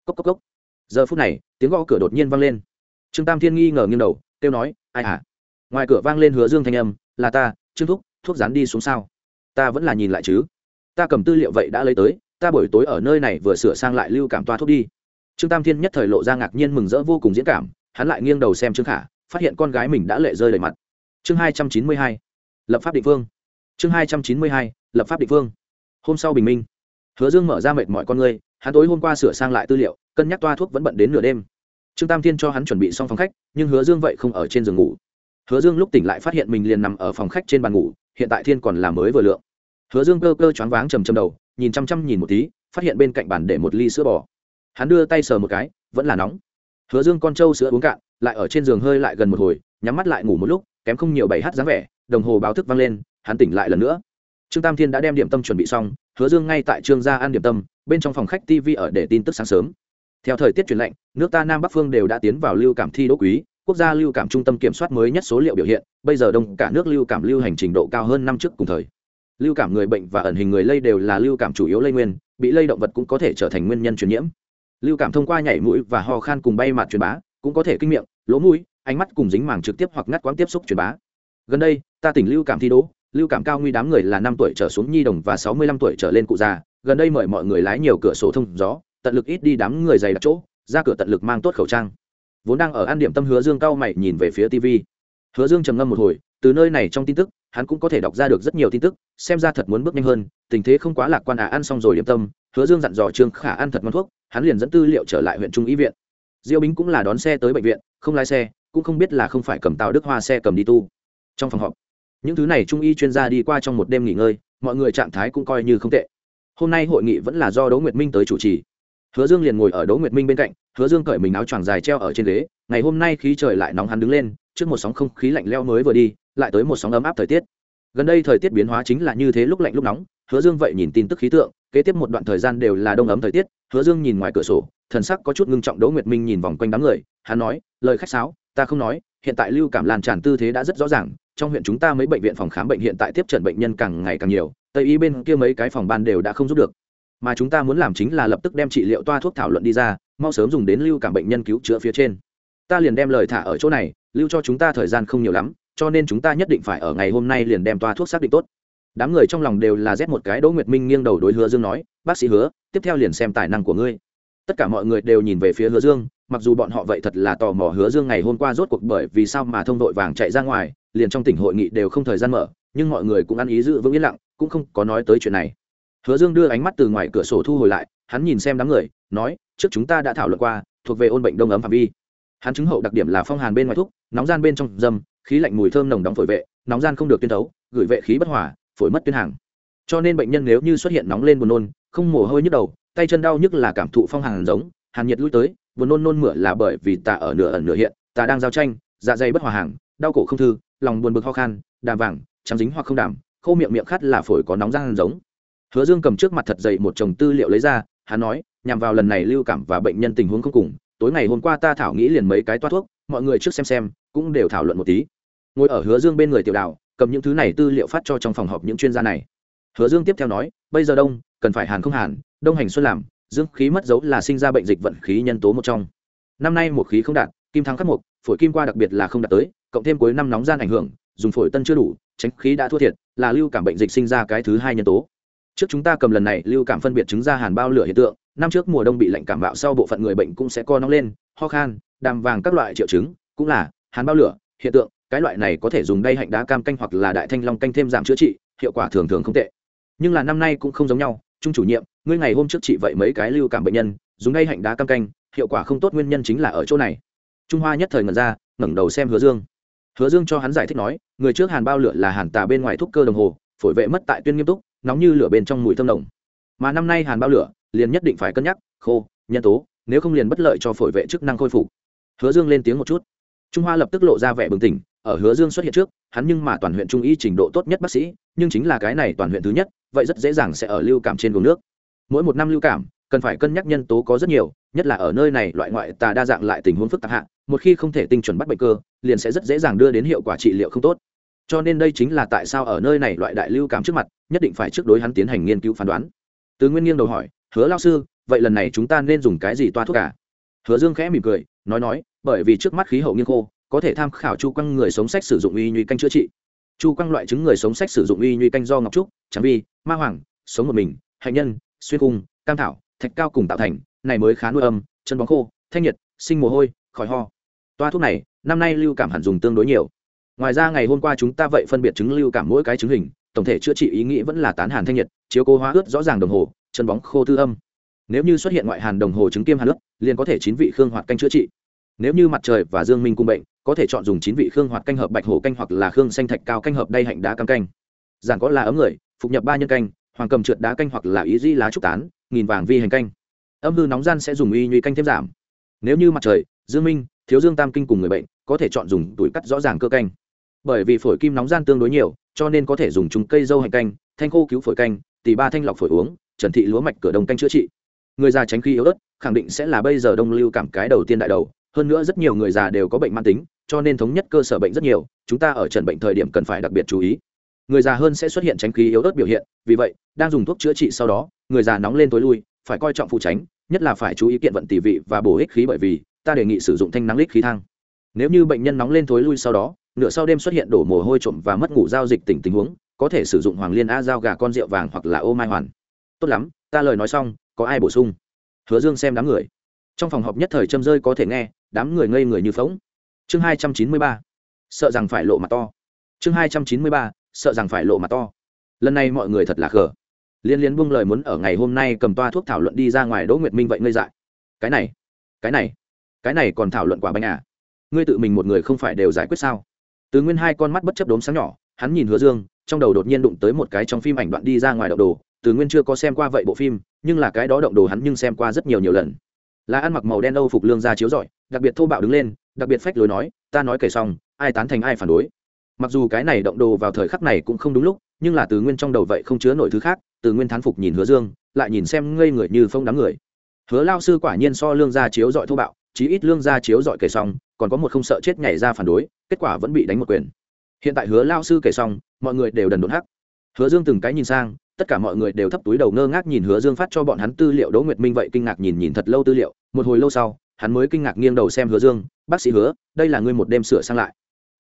Cốc cốc cốc. Giờ phút này, tiếng gõ cửa đột nhiên vang lên. Trương tam thiên nghi ngờ nghiêng đầu, kêu nói, ai hả? Ngoài cửa vang lên hứa dương thanh âm, là ta, trương thúc, thuốc dán đi xuống sao? Ta vẫn là nhìn lại chứ. Ta cầm tư liệu vậy đã lấy tới, ta buổi tối ở nơi này vừa sửa sang lại lưu cảm toa thuốc đi trương tam thiên nhất thời lộ ra ngạc nhiên mừng rỡ vô cùng diễn cảm, hắn lại nghiêng đầu xem trương khả, phát hiện con gái mình đã lệ rơi đầy mặt. Chương hai trăm chín mươi hai, lập pháp địa phương chương hai trăm chín mươi hai, lập pháp địa phương hôm sau bình minh, hứa dương mở ra mệt mọi con người hắn tối hôm qua sửa sang lại tư liệu, cân nhắc toa thuốc vẫn bận đến nửa đêm. Trương tam thiên cho hắn chuẩn bị xong phòng khách, nhưng hứa dương vậy không ở trên giường ngủ. Hứa dương lúc tỉnh lại phát hiện mình liền nằm ở phòng khách trên bàn ngủ, hiện tại thiên còn là mới vừa lượng. Hứa dương cơ cơ choáng váng trầm trầm đầu, nhìn chăm chăm nhìn một tí, phát hiện bên cạnh bàn để một ly sữa bò hắn đưa tay sờ một cái, vẫn là nóng. Hứa dương con trâu sữa uống cạn, lại ở trên giường hơi lại gần một hồi, nhắm mắt lại ngủ một lúc, kém không nhiều bảy h dáng vẻ, đồng hồ báo thức vang lên, hắn tỉnh lại lần nữa. Trương tam thiên đã đem điểm tâm chuẩn bị xong, hứa dương ngay tại trương gia ăn điểm tâm, bên trong phòng khách tv ở để tin tức sáng sớm. Theo thời tiết chuyển lạnh, nước ta nam bắc phương đều đã tiến vào lưu cảm thi đỗ quý, quốc gia lưu cảm trung tâm kiểm soát mới nhất số liệu biểu hiện, bây giờ đông cả nước lưu cảm lưu hành trình độ cao hơn năm trước cùng thời. Lưu cảm người bệnh và ẩn hình người lây đều là lưu cảm chủ yếu lây nguyên, bị lây động vật cũng có thể trở thành nguyên nhân truyền nhiễm lưu cảm thông qua nhảy mũi và ho khan cùng bay mặt truyền bá, cũng có thể kinh miệng, lỗ mũi, ánh mắt cùng dính màng trực tiếp hoặc ngắt quãng tiếp xúc truyền bá. Gần đây, ta tỉnh lưu cảm thi đỗ lưu cảm cao nguy đám người là năm tuổi trở xuống nhi đồng và sáu mươi lăm tuổi trở lên cụ già. Gần đây mời mọi người lái nhiều cửa sổ thông gió, tận lực ít đi đám người dày đặc chỗ, ra cửa tận lực mang tốt khẩu trang. Vốn đang ở an điểm tâm hứa dương cao mày nhìn về phía tv hứa dương trầm ngâm một hồi, từ nơi này trong tin tức hắn cũng có thể đọc ra được rất nhiều tin tức, xem ra thật muốn bước nhanh hơn, tình thế không quá lạc quan à ăn xong rồi điểm tâm, hứa dương dặn dò trương khả ăn thật ngon thuốc, hắn liền dẫn tư liệu trở lại huyện trung Y viện. Diêu bính cũng là đón xe tới bệnh viện, không lái xe, cũng không biết là không phải cầm tàu đức hoa xe cầm đi tu. Trong phòng họp, những thứ này trung y chuyên gia đi qua trong một đêm nghỉ ngơi, mọi người trạng thái cũng coi như không tệ. Hôm nay hội nghị vẫn là do đỗ nguyệt minh tới chủ trì. Hứa dương liền ngồi ở đỗ nguyệt minh bên cạnh, hứa dương cởi mình áo choàng dài treo ở trên ghế, ngày hôm nay khí trời lại nóng hắn đứng lên, trước một sóng không khí lạnh leo mới vừa đi lại tới một sóng ấm áp thời tiết. Gần đây thời tiết biến hóa chính là như thế lúc lạnh lúc nóng, hứa dương vậy nhìn tin tức khí tượng, kế tiếp một đoạn thời gian đều là đông ấm thời tiết, hứa dương nhìn ngoài cửa sổ, thần sắc có chút ngưng trọng đỗ nguyệt minh nhìn vòng quanh đám người, hắn nói, lời khách sáo, ta không nói, hiện tại lưu cảm lan tràn tư thế đã rất rõ ràng, trong huyện chúng ta mấy bệnh viện phòng khám bệnh hiện tại tiếp trận bệnh nhân càng ngày càng nhiều, tây y bên kia mấy cái phòng ban đều đã không giúp được. Mà chúng ta muốn làm chính là lập tức đem trị liệu toa thuốc thảo luận đi ra, mau sớm dùng đến lưu cảm bệnh nhân cứu chữa phía trên. Ta liền đem lời thả ở chỗ này, lưu cho chúng ta thời gian không nhiều lắm cho nên chúng ta nhất định phải ở ngày hôm nay liền đem toa thuốc xác định tốt. Đám người trong lòng đều là rét một cái, đỗ nguyệt minh nghiêng đầu đối hứa dương nói, bác sĩ hứa, tiếp theo liền xem tài năng của ngươi. Tất cả mọi người đều nhìn về phía hứa dương, mặc dù bọn họ vậy thật là tò mò hứa dương ngày hôm qua rốt cuộc bởi vì sao mà thông đội vàng chạy ra ngoài, liền trong tỉnh hội nghị đều không thời gian mở, nhưng mọi người cũng ăn ý giữ vững yên lặng, cũng không có nói tới chuyện này. Hứa dương đưa ánh mắt từ ngoài cửa sổ thu hồi lại, hắn nhìn xem đám người, nói, trước chúng ta đã thảo luận qua, thuộc về ôn bệnh đông ấm phạm vi hắn chứng hậu đặc điểm là phong hàn bên ngoài thuốc nóng gian bên trong dâm, khí lạnh mùi thơm nồng đóng phổi vệ, nóng gian không được tuyên thấu, gửi vệ khí bất hòa, phổi mất tuyên hàng. Cho nên bệnh nhân nếu như xuất hiện nóng lên buồn nôn, không mồ hôi nhức đầu, tay chân đau nhức là cảm thụ phong hàn giống, hàn nhiệt lui tới, buồn nôn nôn mửa là bởi vì ta ở nửa ẩn nửa hiện ta đang giao tranh dạ dày bất hòa hàng, đau cổ không thư, lòng buồn bực ho khan, đàm vàng, trắng dính hoặc không đàm, khô miệng miệng khát là phổi có nóng gian giống. Hứa dương cầm trước mặt thật dày một chồng tư liệu lấy ra, hắn nói, nhằm vào lần này lưu cảm và bệnh nhân tình huống không cùng tối ngày hôm qua ta thảo nghĩ liền mấy cái toát thuốc, mọi người trước xem xem, cũng đều thảo luận một tí. Ngồi ở hứa dương bên người tiểu đạo cầm những thứ này tư liệu phát cho trong phòng họp những chuyên gia này. Hứa dương tiếp theo nói, bây giờ đông, cần phải hàn không hàn, đông hành xuân làm dương khí mất dấu là sinh ra bệnh dịch vận khí nhân tố một trong. Năm nay một khí không đạt, kim thắng khắc mục, phổi kim qua đặc biệt là không đạt tới, cộng thêm cuối năm nóng gian ảnh hưởng, dùng phổi tân chưa đủ, tránh khí đã thua thiệt, là lưu cảm bệnh dịch sinh ra cái thứ hai nhân tố. Trước chúng ta cầm lần này, lưu cảm phân biệt chứng ra hàn bao lửa hiện tượng năm trước mùa đông bị lạnh cảm bạo sau bộ phận người bệnh cũng sẽ co nóng lên, ho khan, đàm vàng các loại triệu chứng, cũng là, hàn bao lửa, hiện tượng, cái loại này có thể dùng đay hạnh đá cam canh hoặc là đại thanh long canh thêm giảm chữa trị, hiệu quả thường thường không tệ. Nhưng là năm nay cũng không giống nhau, trung chủ nhiệm, ngươi ngày hôm trước trị vậy mấy cái lưu cảm bệnh nhân, dùng đay hạnh đá cam canh, hiệu quả không tốt nguyên nhân chính là ở chỗ này. Trung hoa nhất thời ngẩn ra, ngẩng đầu xem hứa dương. Hứa dương cho hắn giải thích nói, người trước hàn bao lửa là hàn tà bên ngoài thúc cơ đồng hồ, phổi vệ mất tại tuyên nghiêm túc, nóng như lửa bên trong mùi thơm nồng. Mà năm nay hàn bao lửa liền nhất định phải cân nhắc, khô, nhân tố, nếu không liền bất lợi cho phổi vệ chức năng khôi phục. Hứa dương lên tiếng một chút. Trung hoa lập tức lộ ra vẻ bừng tỉnh, ở hứa dương xuất hiện trước, hắn nhưng mà toàn huyện trung y trình độ tốt nhất bác sĩ, nhưng chính là cái này toàn huyện thứ nhất, vậy rất dễ dàng sẽ ở lưu cảm trên vùng nước. Mỗi một năm lưu cảm, cần phải cân nhắc nhân tố có rất nhiều, nhất là ở nơi này loại ngoại tà đa dạng lại tình huống phức tạp hạ, một khi không thể tinh chuẩn bắt bệnh cơ, liền sẽ rất dễ dàng đưa đến hiệu quả trị liệu không tốt. Cho nên đây chính là tại sao ở nơi này loại đại lưu cảm trước mặt, nhất định phải trước đối hắn tiến hành nghiên cứu phán đoán. Từ nguyên nghiêng đầu hỏi hứa lao sư, vậy lần này chúng ta nên dùng cái gì toa thuốc cả à? hứa dương khẽ mỉm cười, nói nói, bởi vì trước mắt khí hậu nghiêng khô, có thể tham khảo chu quăng người sống sách sử dụng uy nhuy canh chữa trị. Chu quăng loại chứng người sống sách sử dụng uy nhuy canh do ngọc trúc, tráng vi, ma hoàng, sống một mình, hạnh nhân, xuyên cung, cam thảo, thạch cao cùng tạo thành, này mới khá nuôi âm, chân bóng khô, thanh nhiệt, sinh mồ hôi, khỏi ho. Toa thuốc này, năm nay lưu cảm hẳn dùng tương đối nhiều. Ngoài ra ngày hôm qua chúng ta vậy phân biệt chứng lưu cảm mỗi cái chứng hình, tổng thể chữa trị ý nghĩ vẫn là tán hàn thanh nhiệt, chiếu cố hóa ướt rõ ràng đồng hồ chân bóng khô tư âm. Nếu như xuất hiện ngoại hàn đồng hồ chứng kiêm hàn lớp liền có thể chín vị khương hoạt canh chữa trị. Nếu như mặt trời và dương minh cung bệnh, có thể chọn dùng chín vị khương hoạt canh hợp bạch hổ canh hoặc là khương xanh thạch cao canh hợp đay hạnh đá cam canh. Giản có là ấm người, phục nhập ba nhân canh, hoàng cầm trượt đá canh hoặc là ý dĩ lá trúc tán, nghìn vàng vi hành canh. Âm hư nóng gian sẽ dùng y nhuy canh thêm giảm. Nếu như mặt trời, dương minh, thiếu dương tam kinh cùng người bệnh, có thể chọn dùng tuổi cắt rõ ràng cơ canh. Bởi vì phổi kim nóng gian tương đối nhiều, cho nên có thể dùng chúng cây dâu hành canh, thanh khô cứu phổi canh tỷ ba thanh lọc phổi uống trần thị lúa mạch cửa đông canh chữa trị. Người già tránh khí yếu ớt, khẳng định sẽ là bây giờ đông lưu cảm cái đầu tiên đại đầu. Hơn nữa rất nhiều người già đều có bệnh mãn tính, cho nên thống nhất cơ sở bệnh rất nhiều, chúng ta ở trần bệnh thời điểm cần phải đặc biệt chú ý. Người già hơn sẽ xuất hiện tránh khí yếu ớt biểu hiện, vì vậy, đang dùng thuốc chữa trị sau đó, người già nóng lên tối lui, phải coi trọng phụ tránh, nhất là phải chú ý kiện vận tỷ vị và bổ ích khí bởi vì, ta đề nghị sử dụng thanh năng lít khí thang. Nếu như bệnh nhân nóng lên thối lui sau đó, nửa sau đêm xuất hiện đổ mồ hôi trộm và mất ngủ giao dịch tỉnh tình huống, có thể sử dụng hoàng liên a dao gà con rượu vàng hoặc là ô mai hoàn tốt lắm, ta lời nói xong, có ai bổ sung? Hứa dương xem đám người. Trong phòng họp nhất thời châm rơi có thể nghe, đám người ngây người như phóng chương hai trăm chín mươi ba. Sợ rằng phải lộ mặt to. Chương hai trăm chín mươi ba. Sợ rằng phải lộ mặt to. Lần này mọi người thật là khờ. Liên liên buông lời muốn ở ngày hôm nay cầm toa thuốc thảo luận đi ra ngoài đỗ nguyệt minh vậy ngây dại. Cái này cái này cái này còn thảo luận quả bánh à? Ngươi tự mình một người không phải đều giải quyết sao? Từ nguyên hai con mắt bất chấp đốm sáng nhỏ, hắn nhìn hứa dương, trong đầu đột nhiên đụng tới một cái trong phim ảnh đoạn đi ra ngoài đậu đồ từ nguyên chưa có xem qua vậy bộ phim, nhưng là cái đó động đồ hắn nhưng xem qua rất nhiều nhiều lần. Là ăn mặc màu đen âu phục lương ra chiếu rọi, đặc biệt thô bạo đứng lên, đặc biệt phách lối nói, ta nói kể xong, ai tán thành ai phản đối. Mặc dù cái này động đồ vào thời khắc này cũng không đúng lúc, nhưng là từ nguyên trong đầu vậy không chứa nổi thứ khác, từ nguyên thán phục nhìn hứa dương, lại nhìn xem ngây người như phong đám người. Hứa lao sư quả nhiên so lương gia chiếu dọi thô bạo, chí ít lương gia chiếu dọi kể xong, còn có một không sợ chết nhảy ra phản đối, kết quả vẫn bị đánh một quyền. Hiện tại hứa lao sư kể xong, mọi người đều đần đốn hắc. Hứa dương từng cái nhìn sang tất cả mọi người đều thấp túi đầu ngơ ngác nhìn hứa dương phát cho bọn hắn tư liệu đỗ nguyệt minh vậy kinh ngạc nhìn nhìn thật lâu tư liệu, một hồi lâu sau, hắn mới kinh ngạc nghiêng đầu xem hứa dương, bác sĩ hứa, đây là ngươi một đêm sửa sang lại.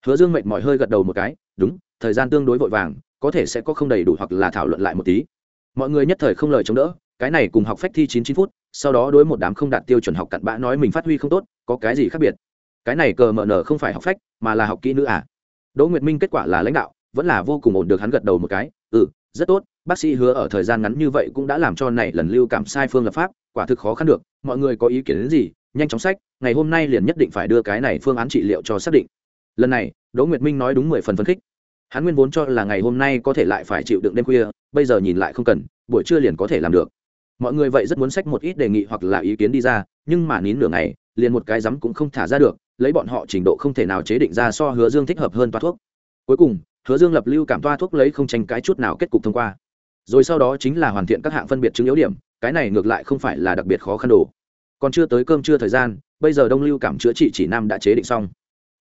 Hứa dương mệt mỏi hơi gật đầu một cái, đúng, thời gian tương đối vội vàng, có thể sẽ có không đầy đủ hoặc là thảo luận lại một tí. Mọi người nhất thời không lời chống đỡ, cái này cùng học phách thi chín chín phút, sau đó đối một đám không đạt tiêu chuẩn học cặn bã nói mình phát huy không tốt, có cái gì khác biệt? Cái này cờ mờ nở không phải học phách, mà là học kỹ nữ à? Đỗ nguyệt minh kết quả là lãnh đạo, vẫn là vô cùng ổn được hắn gật đầu một cái ừ rất tốt bác sĩ hứa ở thời gian ngắn như vậy cũng đã làm cho này lần lưu cảm sai phương lập pháp, quả thực khó khăn được, mọi người có ý kiến đến gì, nhanh chóng sách, ngày hôm nay liền nhất định phải đưa cái này phương án trị liệu cho xác định. Lần này, đỗ nguyệt minh nói đúng mười phần phấn khích. Hắn nguyên vốn cho là ngày hôm nay có thể lại phải chịu đựng đêm khuya, bây giờ nhìn lại không cần, buổi trưa liền có thể làm được. Mọi người vậy rất muốn sách một ít đề nghị hoặc là ý kiến đi ra, nhưng mà nín nửa ngày, liền một cái rắm cũng không thả ra được, lấy bọn họ trình độ không thể nào chế định ra so hứa dương thích hợp hơn toa thuốc. Cuối cùng, hứa dương lập lưu cảm toa thuốc lấy không tranh cái chút nào kết cục thông qua rồi sau đó chính là hoàn thiện các hạng phân biệt chứng yếu điểm, cái này ngược lại không phải là đặc biệt khó khăn đồ. Còn chưa tới cơm chưa thời gian, bây giờ đông lưu cảm chữa trị chỉ nam đã chế định xong.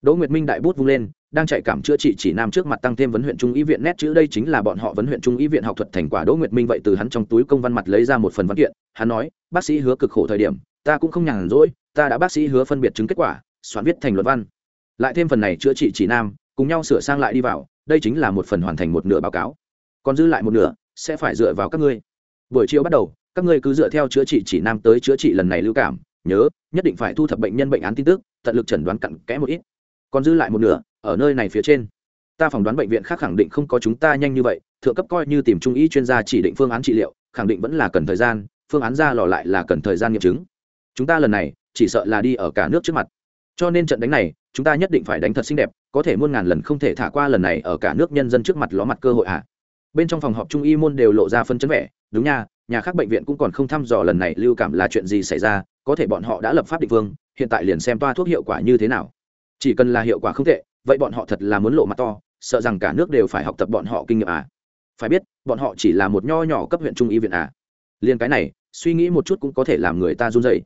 Đỗ nguyệt minh đại bút vung lên, đang chạy cảm chữa trị chỉ nam trước mặt tăng thêm vấn huyện trung y viện nét chữ đây chính là bọn họ vấn huyện trung y viện học thuật thành quả. Đỗ nguyệt minh vậy từ hắn trong túi công văn mặt lấy ra một phần văn kiện, hắn nói, bác sĩ hứa cực khổ thời điểm, ta cũng không nhàn rỗi, ta đã bác sĩ hứa phân biệt chứng kết quả, soạn viết thành luật văn. Lại thêm phần này chữa trị chỉ nam, cùng nhau sửa sang lại đi vào, đây chính là một phần hoàn thành một nửa báo cáo. Còn dư lại một nửa sẽ phải dựa vào các ngươi. Buổi chiều bắt đầu, các ngươi cứ dựa theo chữa trị chỉ nam tới chữa trị lần này lưu cảm, nhớ, nhất định phải thu thập bệnh nhân bệnh án tin tức, tận lực chẩn đoán cặn kẽ một ít. Còn dư lại một nửa, ở nơi này phía trên. Ta phỏng đoán bệnh viện khác khẳng định không có chúng ta nhanh như vậy, thượng cấp coi như tìm trung ý chuyên gia chỉ định phương án trị liệu, khẳng định vẫn là cần thời gian, phương án ra lò lại là cần thời gian nghiệm chứng. Chúng ta lần này, chỉ sợ là đi ở cả nước trước mặt. Cho nên trận đánh này, chúng ta nhất định phải đánh thật xinh đẹp, có thể muôn ngàn lần không thể thả qua lần này ở cả nước nhân dân trước mặt ló mặt cơ hội ạ à bên trong phòng họp trung y môn đều lộ ra phân chấn vẻ, đúng nha, nhà khác bệnh viện cũng còn không thăm dò lần này lưu cảm là chuyện gì xảy ra, có thể bọn họ đã lập pháp địa phương hiện tại liền xem toa thuốc hiệu quả như thế nào. Chỉ cần là hiệu quả không tệ, vậy bọn họ thật là muốn lộ mặt to, sợ rằng cả nước đều phải học tập bọn họ kinh nghiệm à. Phải biết, bọn họ chỉ là một nho nhỏ cấp huyện trung y viện à. Liền cái này, suy nghĩ một chút cũng có thể làm người ta run rẩy.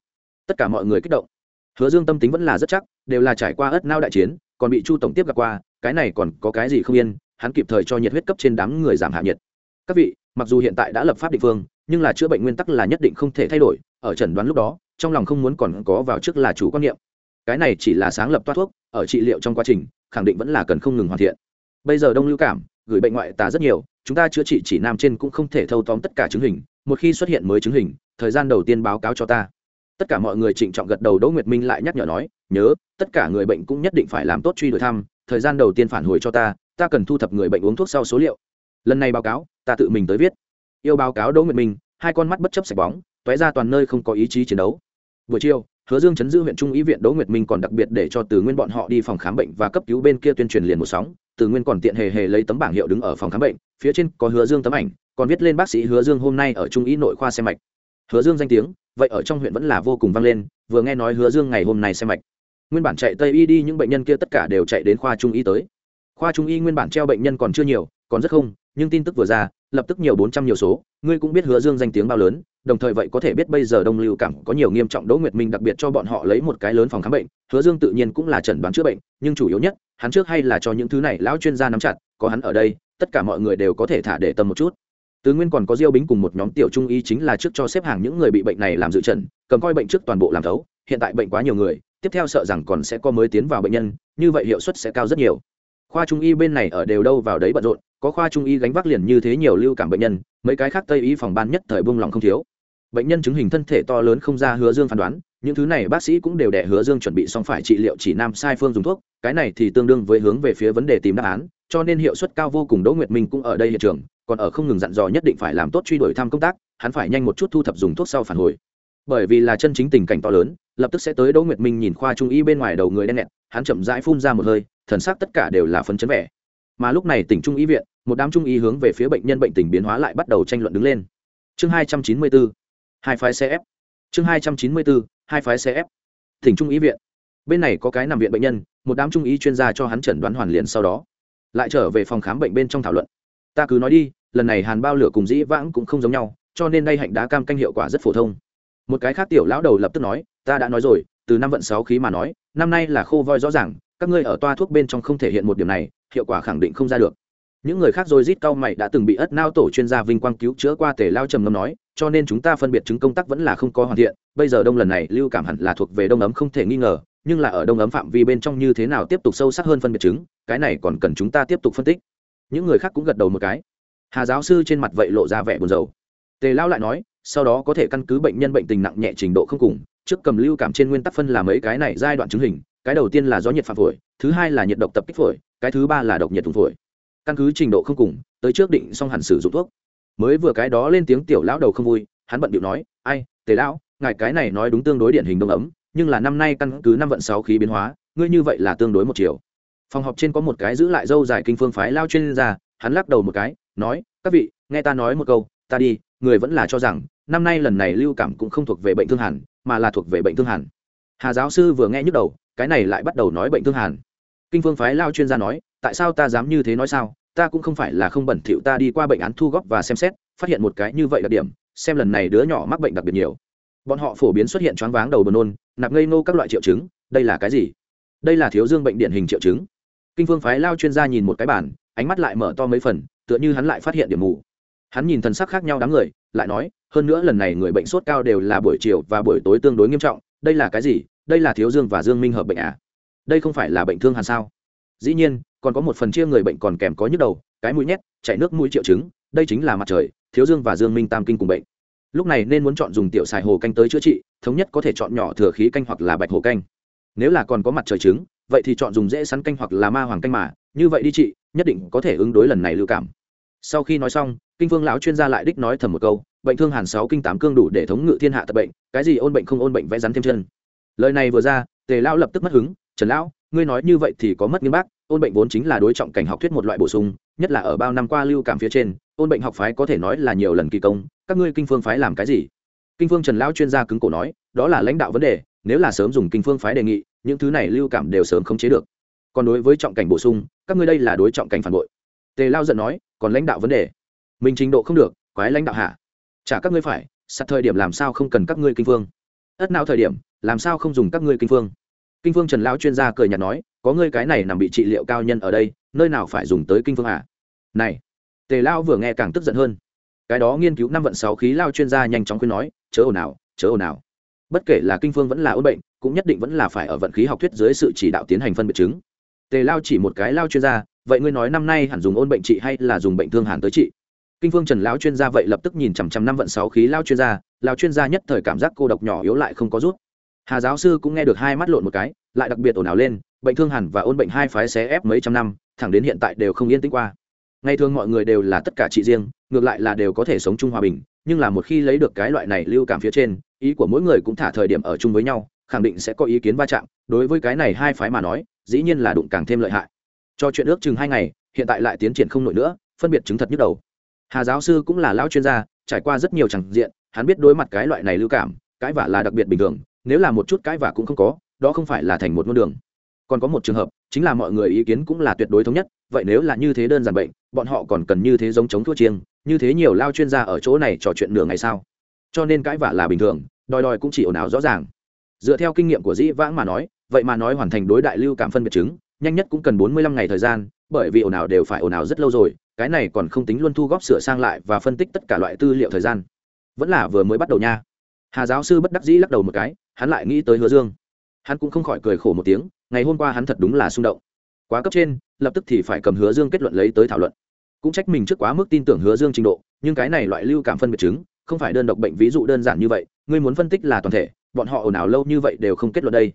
Tất cả mọi người kích động. Hứa dương tâm tính vẫn là rất chắc, đều là trải qua ất nao đại chiến, còn bị chu tổng tiếp gặp qua, cái này còn có cái gì không yên hắn kịp thời cho nhiệt huyết cấp trên đám người giảm hạ nhiệt. Các vị, mặc dù hiện tại đã lập pháp địa phương, nhưng là chữa bệnh nguyên tắc là nhất định không thể thay đổi, ở chẩn đoán lúc đó, trong lòng không muốn còn có vào trước là chủ quan niệm. Cái này chỉ là sáng lập toa thuốc, ở trị liệu trong quá trình, khẳng định vẫn là cần không ngừng hoàn thiện. Bây giờ đông lưu cảm, gửi bệnh ngoại tà rất nhiều, chúng ta chữa trị chỉ nam trên cũng không thể thâu tóm tất cả chứng hình, một khi xuất hiện mới chứng hình, thời gian đầu tiên báo cáo cho ta. Tất cả mọi người trịnh trọng gật đầu, đỗ nguyệt minh lại nhắc nhở nói, nhớ, tất cả người bệnh cũng nhất định phải làm tốt truy đuổi thăm thời gian đầu tiên phản hồi cho ta ta cần thu thập người bệnh uống thuốc sau số liệu. Lần này báo cáo, ta tự mình tới viết. Yêu báo cáo đỗ nguyệt minh, hai con mắt bất chấp sạch bóng, tóe ra toàn nơi không có ý chí chiến đấu. Buổi chiều, hứa dương chấn giữ huyện trung ý viện đỗ nguyệt minh còn đặc biệt để cho từ nguyên bọn họ đi phòng khám bệnh và cấp cứu bên kia tuyên truyền liền một sóng. Từ nguyên còn tiện hề hề lấy tấm bảng hiệu đứng ở phòng khám bệnh, phía trên có hứa dương tấm ảnh, còn viết lên bác sĩ hứa dương hôm nay ở trung ý nội khoa xem mạch. Hứa dương danh tiếng, vậy ở trong huyện vẫn là vô cùng vang lên, vừa nghe nói hứa dương ngày hôm nay xem mạch nguyên bản chạy tây y đi những bệnh nhân kia tất cả đều chạy đến khoa trung y tới. Khoa trung y nguyên bản treo bệnh nhân còn chưa nhiều, còn rất không, nhưng tin tức vừa ra, lập tức nhiều bốn trăm nhiều số, ngươi cũng biết hứa dương danh tiếng bao lớn, đồng thời vậy có thể biết bây giờ đông lưu cảm có nhiều nghiêm trọng đỗ nguyệt minh đặc biệt cho bọn họ lấy một cái lớn phòng khám bệnh, hứa dương tự nhiên cũng là chẩn đoán chữa bệnh, nhưng chủ yếu nhất, hắn trước hay là cho những thứ này lão chuyên gia nắm chặt, có hắn ở đây, tất cả mọi người đều có thể thả để tâm một chút. Tứ nguyên còn có diêu bính cùng một nhóm tiểu trung y chính là trước cho xếp hàng những người bị bệnh này làm dự trần, cầm coi bệnh trước toàn bộ làm thấu, hiện tại bệnh quá nhiều người tiếp theo sợ rằng còn sẽ có mới tiến vào bệnh nhân, như vậy hiệu suất sẽ cao rất nhiều. Khoa trung y bên này ở đều đâu vào đấy bận rộn, có khoa trung y gánh vác liền như thế nhiều lưu cảm bệnh nhân, mấy cái khác tây y phòng ban nhất thời buông lòng không thiếu. Bệnh nhân chứng hình thân thể to lớn không ra hứa dương phán đoán, những thứ này bác sĩ cũng đều đẻ hứa dương chuẩn bị xong phải trị liệu chỉ nam sai phương dùng thuốc, cái này thì tương đương với hướng về phía vấn đề tìm đáp án, cho nên hiệu suất cao vô cùng đỗ nguyệt minh cũng ở đây hiện trường, còn ở không ngừng dặn dò nhất định phải làm tốt truy đuổi thăm công tác, hắn phải nhanh một chút thu thập dùng thuốc sau phản hồi bởi vì là chân chính tình cảnh to lớn, lập tức sẽ tới đỗ nguyệt minh nhìn khoa trung y bên ngoài đầu người đen nẹt hắn chậm rãi phun ra một hơi, thần sắc tất cả đều là phấn chấn vẻ. Mà lúc này tỉnh trung y viện, một đám trung y hướng về phía bệnh nhân bệnh tình biến hóa lại bắt đầu tranh luận đứng lên. Chương hai trăm chín mươi bốn hai phái xe ép. Chương hai trăm chín mươi bốn hai phái xe ép. Tỉnh trung y viện. Bên này có cái nằm viện bệnh nhân, một đám trung y chuyên gia cho hắn chẩn đoán hoàn liền sau đó. Lại trở về phòng khám bệnh bên trong thảo luận. Ta cứ nói đi, lần này hàn bao lửa cùng dĩ vãng cũng không giống nhau, cho nên đây hạnh đá cam canh hiệu quả rất phổ thông một cái khác tiểu lão đầu lập tức nói, ta đã nói rồi, từ năm vận sáu khí mà nói, năm nay là khô voi rõ ràng, các ngươi ở toa thuốc bên trong không thể hiện một điểm này, hiệu quả khẳng định không ra được. Những người khác rồi rít cao mày đã từng bị ất nao tổ chuyên gia vinh quang cứu chữa qua tề lao trầm ngâm nói, cho nên chúng ta phân biệt chứng công tác vẫn là không có hoàn thiện, bây giờ đông lần này lưu cảm hẳn là thuộc về đông ấm không thể nghi ngờ, nhưng là ở đông ấm phạm vi bên trong như thế nào tiếp tục sâu sắc hơn phân biệt chứng, cái này còn cần chúng ta tiếp tục phân tích. Những người khác cũng gật đầu một cái. Hà giáo sư trên mặt vậy lộ ra vẻ buồn rầu. Tề lao lại nói sau đó có thể căn cứ bệnh nhân bệnh tình nặng nhẹ trình độ không cùng, trước cầm lưu cảm trên nguyên tắc phân là mấy cái này giai đoạn chứng hình, cái đầu tiên là gió nhiệt phạm phổi, thứ hai là nhiệt độc tập kích phổi, cái thứ ba là độc nhiệt thùng phổi. Căn cứ trình độ không cùng, tới trước định xong hẳn sử dụng thuốc. Mới vừa cái đó lên tiếng tiểu lão đầu không vui, hắn bận điệu nói, ai, tề lão, ngài cái này nói đúng tương đối điển hình đông ấm, nhưng là năm nay căn cứ năm vận sáu khí biến hóa, ngươi như vậy là tương đối một chiều. Phòng họp trên có một cái giữ lại dâu dài kinh phương phái lao chuyên gia, hắn lắc đầu một cái, nói, các vị, nghe ta nói một câu, ta đi người vẫn là cho rằng, năm nay lần này lưu cảm cũng không thuộc về bệnh thương hàn, mà là thuộc về bệnh thương hàn. Hà giáo sư vừa nghe nhức đầu, cái này lại bắt đầu nói bệnh thương hàn. Kinh phương phái lao chuyên gia nói, tại sao ta dám như thế nói sao? Ta cũng không phải là không bẩn thỉu ta đi qua bệnh án thu góp và xem xét, phát hiện một cái như vậy đặc điểm, xem lần này đứa nhỏ mắc bệnh đặc biệt nhiều. Bọn họ phổ biến xuất hiện choáng váng đầu buồn nôn, nạp ngây nô các loại triệu chứng, đây là cái gì? Đây là thiếu dương bệnh điển hình triệu chứng. Kinh phương phái lao chuyên gia nhìn một cái bản ánh mắt lại mở to mấy phần, tựa như hắn lại phát hiện điểm mù hắn nhìn thần sắc khác nhau đám người, lại nói, hơn nữa lần này người bệnh sốt cao đều là buổi chiều và buổi tối tương đối nghiêm trọng, đây là cái gì? Đây là thiếu dương và dương minh hợp bệnh à? Đây không phải là bệnh thương hàn sao? Dĩ nhiên, còn có một phần chia người bệnh còn kèm có nhức đầu, cái mũi nhét, chảy nước mũi triệu chứng, đây chính là mặt trời, thiếu dương và dương minh tam kinh cùng bệnh. Lúc này nên muốn chọn dùng tiểu xài hồ canh tới chữa trị, thống nhất có thể chọn nhỏ thừa khí canh hoặc là bạch hồ canh. Nếu là còn có mặt trời trứng vậy thì chọn dùng dễ sắn canh hoặc là ma hoàng canh mà, như vậy đi trị nhất định có thể ứng đối lần này lưu cảm. Sau khi nói xong kinh vương lão chuyên gia lại đích nói thầm một câu, bệnh thương hàn sáu kinh tám cương đủ để thống ngự thiên hạ tập bệnh, cái gì ôn bệnh không ôn bệnh vẽ rắn thêm chân. Lời này vừa ra, tề lão lập tức mất hứng, trần lão, ngươi nói như vậy thì có mất nghiêm bác, ôn bệnh vốn chính là đối trọng cảnh học thuyết một loại bổ sung, nhất là ở bao năm qua lưu cảm phía trên, ôn bệnh học phái có thể nói là nhiều lần kỳ công, các ngươi kinh phương phái làm cái gì? Kinh phương trần lão chuyên gia cứng cổ nói, đó là lãnh đạo vấn đề, nếu là sớm dùng kinh phương phái đề nghị, những thứ này lưu cảm đều sớm không chế được. Còn đối với trọng cảnh bổ sung, các ngươi đây là đối trọng cảnh phản bội. Tề lao giận nói, còn lãnh đạo vấn đề? Mình trình độ không được, quái lãnh đạo hạ trả các ngươi phải sạt thời điểm làm sao không cần các ngươi kinh phương? Ất nào thời điểm, làm sao không dùng các ngươi kinh phương? Kinh phương trần lão chuyên gia cười nhạt nói, có ngươi cái này nằm bị trị liệu cao nhân ở đây, nơi nào phải dùng tới kinh phương à này, tề lao vừa nghe càng tức giận hơn. Cái đó nghiên cứu năm vận sáu khí lao chuyên gia nhanh chóng khuyên nói, chớ ồn ào, chớ ồn ào. Bất kể là kinh phương vẫn là ôn bệnh, cũng nhất định vẫn là phải ở vận khí học thuyết dưới sự chỉ đạo tiến hành phân biệt chứng. Tề lao chỉ một cái lao chuyên gia, vậy ngươi nói năm nay hẳn dùng ôn bệnh trị hay là dùng bệnh thương hàn tới trị? Kinh phương trần lão chuyên gia vậy lập tức nhìn chằm chằm năm vận sáu khí lao chuyên gia lao chuyên gia nhất thời cảm giác cô độc nhỏ yếu lại không có rút. Hà giáo sư cũng nghe được hai mắt lộn một cái, lại đặc biệt ồn ào lên, bệnh thương hẳn và ôn bệnh hai phái xé ép mấy trăm năm, thẳng đến hiện tại đều không yên tĩnh qua. Ngày thường mọi người đều là tất cả trị riêng, ngược lại là đều có thể sống chung hòa bình, nhưng là một khi lấy được cái loại này lưu cảm phía trên, ý của mỗi người cũng thả thời điểm ở chung với nhau, khẳng định sẽ có ý kiến va chạm, đối với cái này hai phái mà nói, dĩ nhiên là đụng càng thêm lợi hại. Cho chuyện ước chừng hai ngày, hiện tại lại tiến triển không nổi nữa, phân biệt chứng thật nhức đầu hà giáo sư cũng là lão chuyên gia, trải qua rất nhiều chẳng diện, hắn biết đối mặt cái loại này lưu cảm, cái vả là đặc biệt bình thường, nếu là một chút cái vả cũng không có, đó không phải là thành một ngôn đường. Còn có một trường hợp, chính là mọi người ý kiến cũng là tuyệt đối thống nhất, vậy nếu là như thế đơn giản bệnh, bọn họ còn cần như thế giống chống thua chiêng, như thế nhiều lao chuyên gia ở chỗ này trò chuyện nửa ngày sao? Cho nên cãi vả là bình thường, đòi đòi cũng chỉ ồn ào rõ ràng. Dựa theo kinh nghiệm của dĩ vãng mà nói, vậy mà nói hoàn thành đối đại lưu cảm phân biệt chứng, nhanh nhất cũng cần bốn mươi lăm ngày thời gian, bởi vì ồn ào đều phải ồn ào rất lâu rồi cái này còn không tính luôn thu góp sửa sang lại và phân tích tất cả loại tư liệu thời gian. Vẫn là vừa mới bắt đầu nha. Hà giáo sư bất đắc dĩ lắc đầu một cái, hắn lại nghĩ tới hứa dương. Hắn cũng không khỏi cười khổ một tiếng, ngày hôm qua hắn thật đúng là xung động. Quá cấp trên, lập tức thì phải cầm hứa dương kết luận lấy tới thảo luận. Cũng trách mình trước quá mức tin tưởng hứa dương trình độ, nhưng cái này loại lưu cảm phân biệt chứng, không phải đơn độc bệnh ví dụ đơn giản như vậy, ngươi muốn phân tích là toàn thể, bọn họ ồn ào lâu như vậy đều không kết luận đây.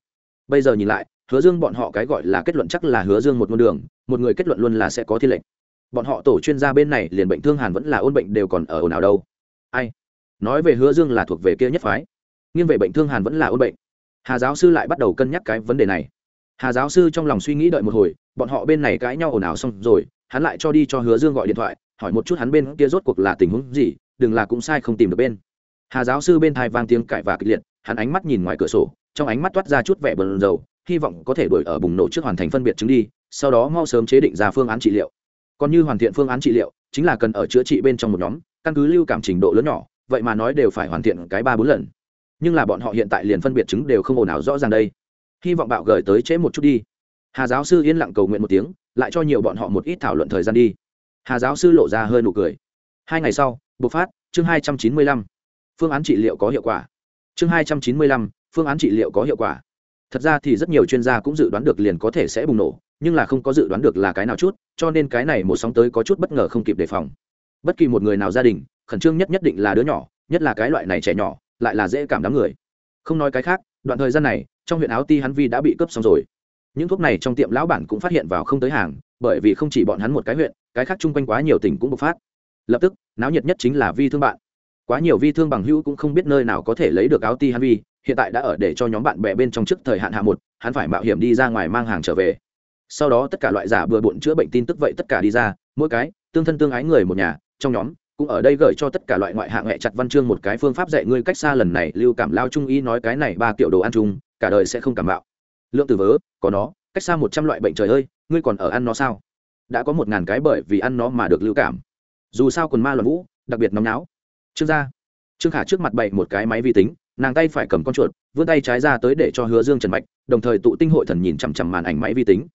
Bây giờ nhìn lại, hứa dương bọn họ cái gọi là kết luận chắc là hứa dương một môn đường, một người kết luận luôn là sẽ có thiên lệnh bọn họ tổ chuyên gia bên này liền bệnh thương hàn vẫn là ôn bệnh đều còn ở ồn ào đâu. Ai? Nói về hứa dương là thuộc về kia nhất phái. Nghiêng về bệnh thương hàn vẫn là ôn bệnh. Hà giáo sư lại bắt đầu cân nhắc cái vấn đề này. Hà giáo sư trong lòng suy nghĩ đợi một hồi, bọn họ bên này cãi nhau ồn ào xong rồi, hắn lại cho đi cho hứa dương gọi điện thoại, hỏi một chút hắn bên kia rốt cuộc là tình huống gì, đừng là cũng sai không tìm được bên. Hà giáo sư bên thai vang tiếng cãi và kịch liệt, hắn ánh mắt nhìn ngoài cửa sổ, trong ánh mắt toát ra chút vẻ bờn dầu hy vọng có thể đuổi ở bùng nổ trước hoàn thành phân biệt chứng đi, sau đó mau sớm chế định ra phương án trị liệu còn như hoàn thiện phương án trị liệu, chính là cần ở chữa trị bên trong một nhóm, căn cứ lưu cảm trình độ lớn nhỏ, vậy mà nói đều phải hoàn thiện cái ba bốn lần. Nhưng là bọn họ hiện tại liền phân biệt chứng đều không ồn ào rõ ràng đây. Hy vọng bạo gửi tới trễ một chút đi. Hà giáo sư yên lặng cầu nguyện một tiếng, lại cho nhiều bọn họ một ít thảo luận thời gian đi. Hà giáo sư lộ ra hơi nụ cười. Hai ngày sau, bộc phát, chương hai trăm chín mươi lăm. Phương án trị liệu có hiệu quả. Chương hai trăm chín mươi lăm, phương án trị liệu có hiệu quả. Thật ra thì rất nhiều chuyên gia cũng dự đoán được liền có thể sẽ bùng nổ nhưng là không có dự đoán được là cái nào chút, cho nên cái này một sóng tới có chút bất ngờ không kịp đề phòng. Bất kỳ một người nào gia đình, khẩn trương nhất nhất định là đứa nhỏ, nhất là cái loại này trẻ nhỏ, lại là dễ cảm đám người. Không nói cái khác, đoạn thời gian này, trong huyện áo ti hắn vi đã bị cướp xong rồi. Những thuốc này trong tiệm lão bản cũng phát hiện vào không tới hàng, bởi vì không chỉ bọn hắn một cái huyện, cái khác chung quanh quá nhiều tỉnh cũng bộc phát. Lập tức, náo nhiệt nhất chính là vi thương bạn. Quá nhiều vi thương bằng hữu cũng không biết nơi nào có thể lấy được áo ti hắn vi, hiện tại đã ở để cho nhóm bạn bè bên trong trước thời hạn hạ một, hắn phải mạo hiểm đi ra ngoài mang hàng trở về sau đó tất cả loại giả bừa bộn chữa bệnh tin tức vậy tất cả đi ra, mỗi cái, tương thân tương ái người một nhà, trong nhóm, cũng ở đây gửi cho tất cả loại ngoại hạng hẹ chặt văn chương một cái phương pháp dạy ngươi cách xa lần này, lưu cảm lao trung y nói cái này ba kiểu đồ ăn chung, cả đời sẽ không cảm bạo lượng từ vớ, có nó, cách xa một trăm loại bệnh trời ơi, ngươi còn ở ăn nó sao? Đã có một ngàn cái bởi vì ăn nó mà được lưu cảm. Dù sao quần ma luận vũ, đặc biệt nóng náo. Trương gia. Trương khả trước mặt bậy một cái máy vi tính, nàng tay phải cầm con chuột, vươn tay trái ra tới để cho hứa dương trần mạch, đồng thời tụ tinh hội thần nhìn chằm chằm màn ảnh máy vi tính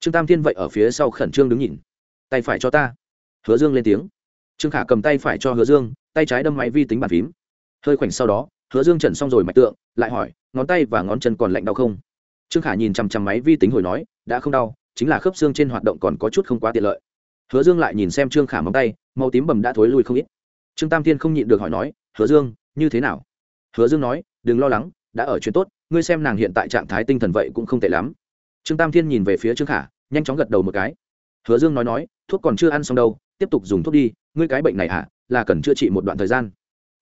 trương tam thiên vậy ở phía sau khẩn trương đứng nhìn. Tay phải cho ta. Hứa dương lên tiếng. Trương khả cầm tay phải cho hứa dương, tay trái đâm máy vi tính bàn phím. Hơi khoảnh sau đó, hứa dương trần xong rồi mạch tượng, lại hỏi, ngón tay và ngón chân còn lạnh đau không? Trương khả nhìn chằm chằm máy vi tính hồi nói, đã không đau, chính là khớp xương trên hoạt động còn có chút không quá tiện lợi. Hứa dương lại nhìn xem trương khả móng tay, màu tím bầm đã thối lui không ít. Trương tam thiên không nhịn được hỏi nói, hứa dương, như thế nào? Hứa dương nói, đừng lo lắng, đã ở chuyện tốt, ngươi xem nàng hiện tại trạng thái tinh thần vậy cũng không tệ lắm trương tam thiên nhìn về phía trương khả, nhanh chóng gật đầu một cái. Hứa dương nói nói, thuốc còn chưa ăn xong đâu, tiếp tục dùng thuốc đi, ngươi cái bệnh này hả, là cần chữa trị một đoạn thời gian.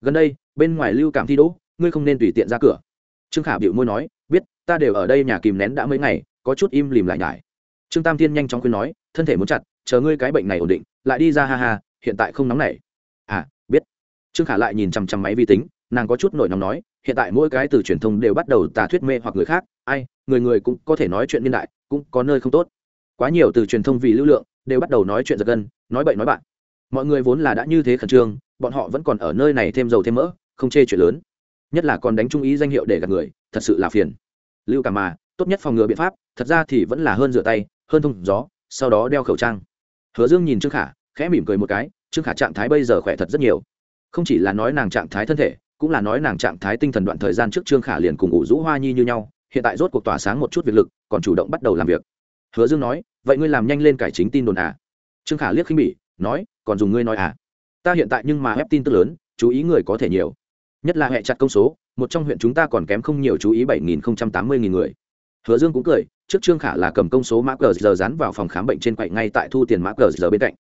Gần đây, bên ngoài lưu cảm thi đỗ, ngươi không nên tùy tiện ra cửa. Trương khả bịu môi nói, biết, ta đều ở đây nhà kìm nén đã mấy ngày, có chút im lìm lại nhải. Trương tam thiên nhanh chóng khuyên nói, thân thể muốn chặt, chờ ngươi cái bệnh này ổn định, lại đi ra ha ha, hiện tại không nóng này. à biết. Trương khả lại nhìn chằm chằm máy vi tính nàng có chút nổi nóng nói, hiện tại mỗi cái từ truyền thông đều bắt đầu tà thuyết mê hoặc người khác, ai, người người cũng có thể nói chuyện niên đại, cũng có nơi không tốt. Quá nhiều từ truyền thông vì lưu lượng, đều bắt đầu nói chuyện giật gân, nói bậy nói bạn. Mọi người vốn là đã như thế khẩn trương, bọn họ vẫn còn ở nơi này thêm dầu thêm mỡ, không chê chuyện lớn. Nhất là còn đánh trung ý danh hiệu để gạt người, thật sự là phiền. Lưu cả mà, tốt nhất phòng ngừa biện pháp, thật ra thì vẫn là hơn rửa tay, hơn thông gió, sau đó đeo khẩu trang. Hứa dương nhìn trương khả, khẽ mỉm cười một cái, trương khả trạng thái bây giờ khỏe thật rất nhiều. Không chỉ là nói nàng trạng thái thân thể cũng là nói nàng trạng thái tinh thần đoạn thời gian trước trương khả liền cùng ủ rũ hoa nhi như nhau, hiện tại rốt cuộc tỏa sáng một chút việc lực, còn chủ động bắt đầu làm việc. Hứa dương nói, vậy ngươi làm nhanh lên cải chính tin đồn à? Trương khả liếc khinh bỉ, nói, còn dùng ngươi nói à? Ta hiện tại nhưng mà ép tin tức lớn, chú ý người có thể nhiều. Nhất là hệ chặt công số, một trong huyện chúng ta còn kém không nhiều chú ý bảy nghìn tám mươi nghìn người. Hứa dương cũng cười, trước trương khả là cầm công số mã cờ giờ dán vào phòng khám bệnh trên quậy ngay tại thu tiền mã cờ giờ bên cạnh.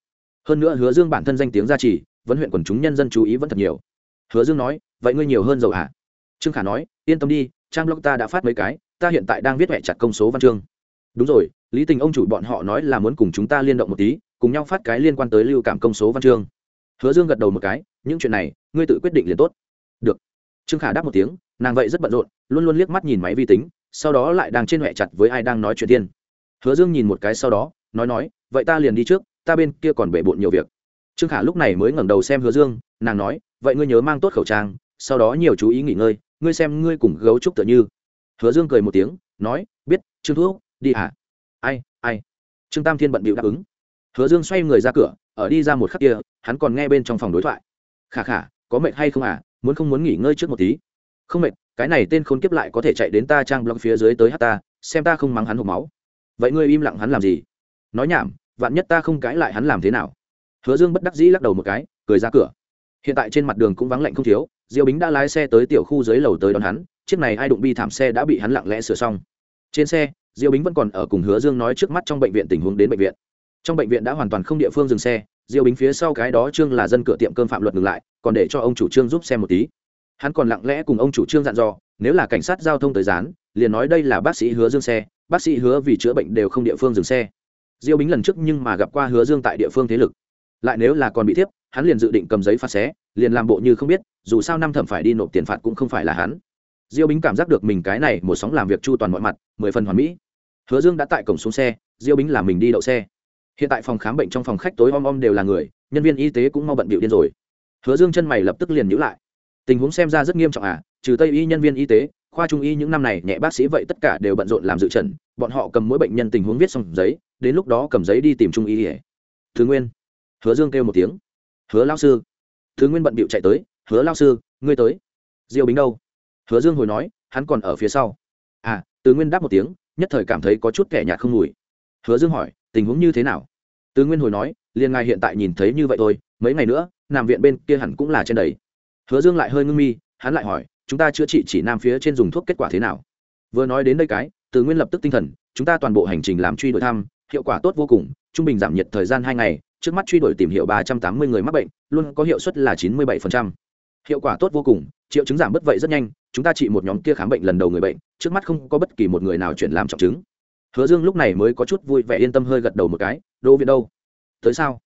Hơn nữa hứa dương bản thân danh tiếng gia trì, vẫn huyện quần chúng nhân dân chú ý vẫn thật nhiều hứa dương nói, vậy ngươi nhiều hơn dầu hả? Trương khả nói, yên tâm đi, trang blog ta đã phát mấy cái, ta hiện tại đang viết mẹ chặt công số văn chương. Đúng rồi, lý tình ông chủ bọn họ nói là muốn cùng chúng ta liên động một tí, cùng nhau phát cái liên quan tới lưu cảm công số văn chương. Hứa dương gật đầu một cái, những chuyện này, ngươi tự quyết định liền tốt. Được. Trương khả đáp một tiếng, nàng vậy rất bận rộn, luôn luôn liếc mắt nhìn máy vi tính, sau đó lại đang trên huệ chặt với ai đang nói chuyện tiên hứa dương nhìn một cái sau đó, nói nói, vậy ta liền đi trước, ta bên kia còn bể bộn nhiều việc trương khả lúc này mới ngẩng đầu xem hứa dương, nàng nói, vậy ngươi nhớ mang tốt khẩu trang, sau đó nhiều chú ý nghỉ ngơi, ngươi xem ngươi cùng gấu trúc tựa như. Hứa dương cười một tiếng, nói, biết, trương thuốc đi hả ai ai? Trương tam thiên bận bịu đáp ứng. Hứa dương xoay người ra cửa, ở đi ra một khắc kia, hắn còn nghe bên trong phòng đối thoại. Khả khả, có mệt hay không à muốn không muốn nghỉ ngơi trước một tí? Không mệt, cái này tên khốn kiếp lại có thể chạy đến ta trang blog phía dưới tới hát ta, xem ta không mắng hắn hộp máu. Vậy ngươi im lặng hắn làm gì? Nói nhảm, vạn nhất ta không cãi lại hắn làm thế nào? Hứa dương bất đắc dĩ lắc đầu một cái, cười ra cửa. Hiện tại trên mặt đường cũng vắng lạnh không thiếu, diêu bính đã lái xe tới tiểu khu dưới lầu tới đón hắn, chiếc này ai đụng bi thảm xe đã bị hắn lặng lẽ sửa xong. Trên xe, diêu bính vẫn còn ở cùng hứa dương nói trước mắt trong bệnh viện tình huống đến bệnh viện. Trong bệnh viện đã hoàn toàn không địa phương dừng xe, diêu bính phía sau cái đó trương là dân cửa tiệm cơm phạm luật ngừng lại, còn để cho ông chủ trương giúp xem một tí. Hắn còn lặng lẽ cùng ông chủ trương dặn dò, nếu là cảnh sát giao thông tới dán liền nói đây là bác sĩ hứa dương xe, bác sĩ hứa vì chữa bệnh đều không địa phương dừng xe. Diêu bính lần trước nhưng mà gặp qua hứa dương tại địa phương thế lực lại nếu là còn bị thiếp, hắn liền dự định cầm giấy phạt xé, liền làm bộ như không biết, dù sao năm thẩm phải đi nộp tiền phạt cũng không phải là hắn. Diêu bính cảm giác được mình cái này một sóng làm việc chu toàn mọi mặt, mười phần hoàn mỹ. Hứa dương đã tại cổng xuống xe, diêu bính là mình đi đậu xe. Hiện tại phòng khám bệnh trong phòng khách tối om om đều là người, nhân viên y tế cũng mau bận bịu điên rồi. Hứa dương chân mày lập tức liền nhữ lại. Tình huống xem ra rất nghiêm trọng à trừ tây y nhân viên y tế, khoa trung y những năm này nhẹ bác sĩ vậy tất cả đều bận rộn làm dự trần, bọn họ cầm mỗi bệnh nhân tình huống viết xong giấy, đến lúc đó cầm giấy đi tìm trung y ỉa thứ nguyên hứa dương kêu một tiếng. Hứa lao sư. Thứ nguyên bận bịu chạy tới, hứa lao sư, ngươi tới. Diêu bính đâu? Hứa dương hồi nói, hắn còn ở phía sau. À tứ nguyên đáp một tiếng, nhất thời cảm thấy có chút kẻ nhạt không mùi hứa dương hỏi, tình huống như thế nào? Tứ nguyên hồi nói liền ngài hiện tại nhìn thấy như vậy thôi, mấy ngày nữa, nằm viện bên kia hẳn cũng là trên đầy hứa dương lại hơi ngưng mi, hắn lại hỏi, chúng ta chữa trị chỉ nam phía trên dùng thuốc kết quả thế nào? Vừa nói đến đây cái Tứ nguyên lập tức tinh thần, chúng ta toàn bộ hành trình làm truy đuổi thăm, hiệu quả tốt vô cùng, trung bình giảm nhiệt thời gian hai ngày trước mắt truy đuổi tìm hiểu ba trăm tám mươi người mắc bệnh, luôn có hiệu suất là chín mươi bảy hiệu quả tốt vô cùng, triệu chứng giảm bất vậy rất nhanh, chúng ta trị một nhóm kia khám bệnh lần đầu người bệnh, trước mắt không có bất kỳ một người nào chuyển làm trọng chứng. Hứa dương lúc này mới có chút vui vẻ yên tâm hơi gật đầu một cái đô viện đâu? Tới sao?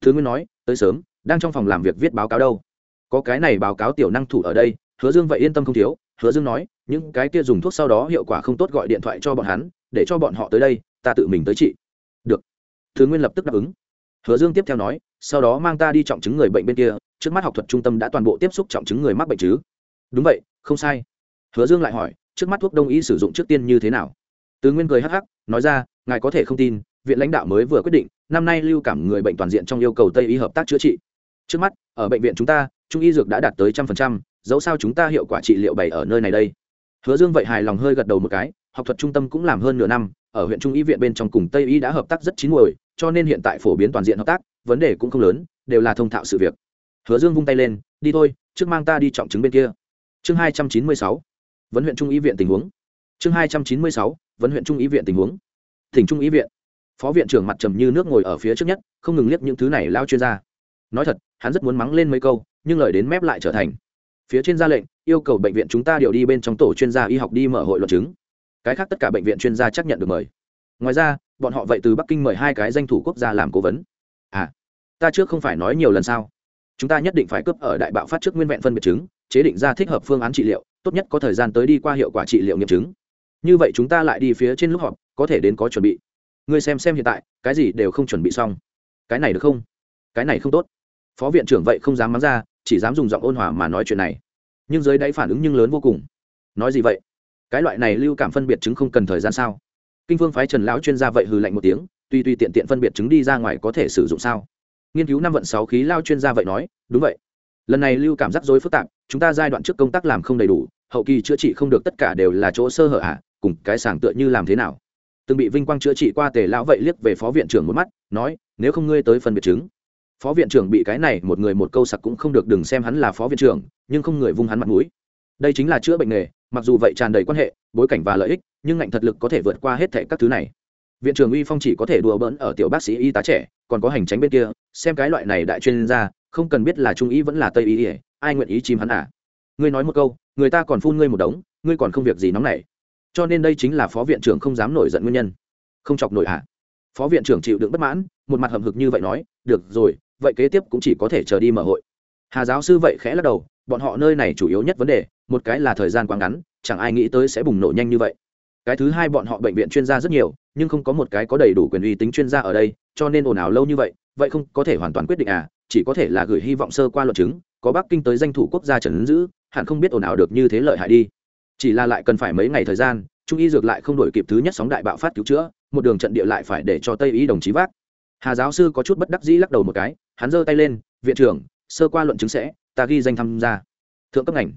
Thứ nguyên nói, tới sớm, đang trong phòng làm việc viết báo cáo đâu. Có cái này báo cáo tiểu năng thủ ở đây. Hứa dương vậy yên tâm không thiếu. Hứa dương nói, những cái kia dùng thuốc sau đó hiệu quả không tốt gọi điện thoại cho bọn hắn, để cho bọn họ tới đây, ta tự mình tới trị. Được. Thứ nguyên lập tức đáp ứng hứa dương tiếp theo nói, sau đó mang ta đi trọng chứng người bệnh bên kia, trước mắt học thuật trung tâm đã toàn bộ tiếp xúc trọng chứng người mắc bệnh chứ? Đúng vậy, không sai. Hứa dương lại hỏi, trước mắt thuốc đông y sử dụng trước tiên như thế nào? Tứ nguyên cười hắc hắc, nói ra, ngài có thể không tin, viện lãnh đạo mới vừa quyết định, năm nay lưu cảm người bệnh toàn diện trong yêu cầu tây y hợp tác chữa trị. Trước mắt, ở bệnh viện chúng ta, trung y dược đã đạt tới trăm phần trăm, dẫu sao chúng ta hiệu quả trị liệu bày ở nơi này đây. Hứa dương vậy hài lòng hơi gật đầu một cái, học thuật trung tâm cũng làm hơn nửa năm, ở huyện trung y viện bên trong cùng tây y đã hợp tác rất chín muồi cho nên hiện tại phổ biến toàn diện hợp tác, vấn đề cũng không lớn, đều là thông thạo sự việc. Hứa dương vung tay lên, đi thôi, trước mang ta đi trọng chứng bên kia. Chương hai trăm chín mươi sáu, vấn huyện trung y viện tình huống. Chương hai trăm chín mươi sáu, vấn huyện trung y viện tình huống. Thỉnh trung y viện. Phó viện trưởng mặt trầm như nước ngồi ở phía trước nhất, không ngừng liếc những thứ này lao chuyên gia. Nói thật, hắn rất muốn mắng lên mấy câu, nhưng lời đến mép lại trở thành. Phía trên ra lệnh, yêu cầu bệnh viện chúng ta điều đi bên trong tổ chuyên gia y học đi mở hội luận chứng. Cái khác tất cả bệnh viện chuyên gia chấp nhận được mời ngoài ra, bọn họ vậy từ bắc kinh mời hai cái danh thủ quốc gia làm cố vấn. À ta trước không phải nói nhiều lần sao? Chúng ta nhất định phải cướp ở đại bạo phát trước nguyên vẹn phân biệt chứng, chế định ra thích hợp phương án trị liệu, tốt nhất có thời gian tới đi qua hiệu quả trị liệu nghiệm chứng. Như vậy chúng ta lại đi phía trên lúc họp, có thể đến có chuẩn bị. Ngươi xem xem hiện tại, cái gì đều không chuẩn bị xong. Cái này được không? Cái này không tốt. Phó viện trưởng vậy không dám mắng ra, chỉ dám dùng giọng ôn hòa mà nói chuyện này. Nhưng dưới đáy phản ứng nhưng lớn vô cùng. Nói gì vậy? Cái loại này lưu cảm phân biệt chứng không cần thời gian sao? Kinh phương phái trần lão chuyên gia vậy hừ lạnh một tiếng tuy tuy tiện tiện phân biệt chứng đi ra ngoài có thể sử dụng sao? Nghiên cứu năm vận sáu khí lao chuyên gia vậy nói đúng vậy. Lần này lưu cảm rắc rối phức tạp chúng ta giai đoạn trước công tác làm không đầy đủ hậu kỳ chữa trị không được tất cả đều là chỗ sơ hở ạ à, cùng cái sảng tựa như làm thế nào? Từng bị vinh quang chữa trị qua tề lão vậy liếc về phó viện trưởng một mắt nói nếu không ngươi tới phân biệt chứng. Phó viện trưởng bị cái này một người một câu sặc cũng không được đừng xem hắn là phó viện trưởng nhưng không người vung hắn mặt mũi. Đây chính là chữa bệnh nghề mặc dù vậy tràn đầy quan hệ bối cảnh và lợi ích nhưng ngạnh thật lực có thể vượt qua hết thệ các thứ này. Viện trưởng uy phong chỉ có thể đùa bỡn ở tiểu bác sĩ y tá trẻ, còn có hành tránh bên kia, xem cái loại này đại chuyên gia, không cần biết là trung y vẫn là tây y, ai nguyện ý chìm hắn à? Ngươi nói một câu, người ta còn phun ngươi một đống, ngươi còn không việc gì nóng nảy. Cho nên đây chính là phó viện trưởng không dám nổi giận nguyên nhân. Không chọc nổi à? Phó viện trưởng chịu đựng bất mãn, một mặt hầm hực như vậy nói, được rồi, vậy kế tiếp cũng chỉ có thể chờ đi mở hội. Hà giáo sư vậy khẽ lắc đầu, bọn họ nơi này chủ yếu nhất vấn đề, một cái là thời gian quá ngắn, chẳng ai nghĩ tới sẽ bùng nổ nhanh như vậy cái thứ hai bọn họ bệnh viện chuyên gia rất nhiều, nhưng không có một cái có đầy đủ quyền uy tính chuyên gia ở đây, cho nên ồn ào lâu như vậy vậy không có thể hoàn toàn quyết định à chỉ có thể là gửi hy vọng sơ qua luận chứng, có bắc kinh tới danh thủ quốc gia trần ứng dữ hẳn không biết ồn ào được như thế lợi hại đi. Chỉ là lại cần phải mấy ngày thời gian, trung y dược lại không đổi kịp thứ nhất sóng đại bạo phát cứu chữa, một đường trận địa lại phải để cho tây y đồng chí vác. Hà giáo sư có chút bất đắc dĩ lắc đầu một cái, hắn giơ tay lên, viện trưởng, sơ qua luận chứng sẽ, ta ghi danh tham gia. Thượng cấp ngành.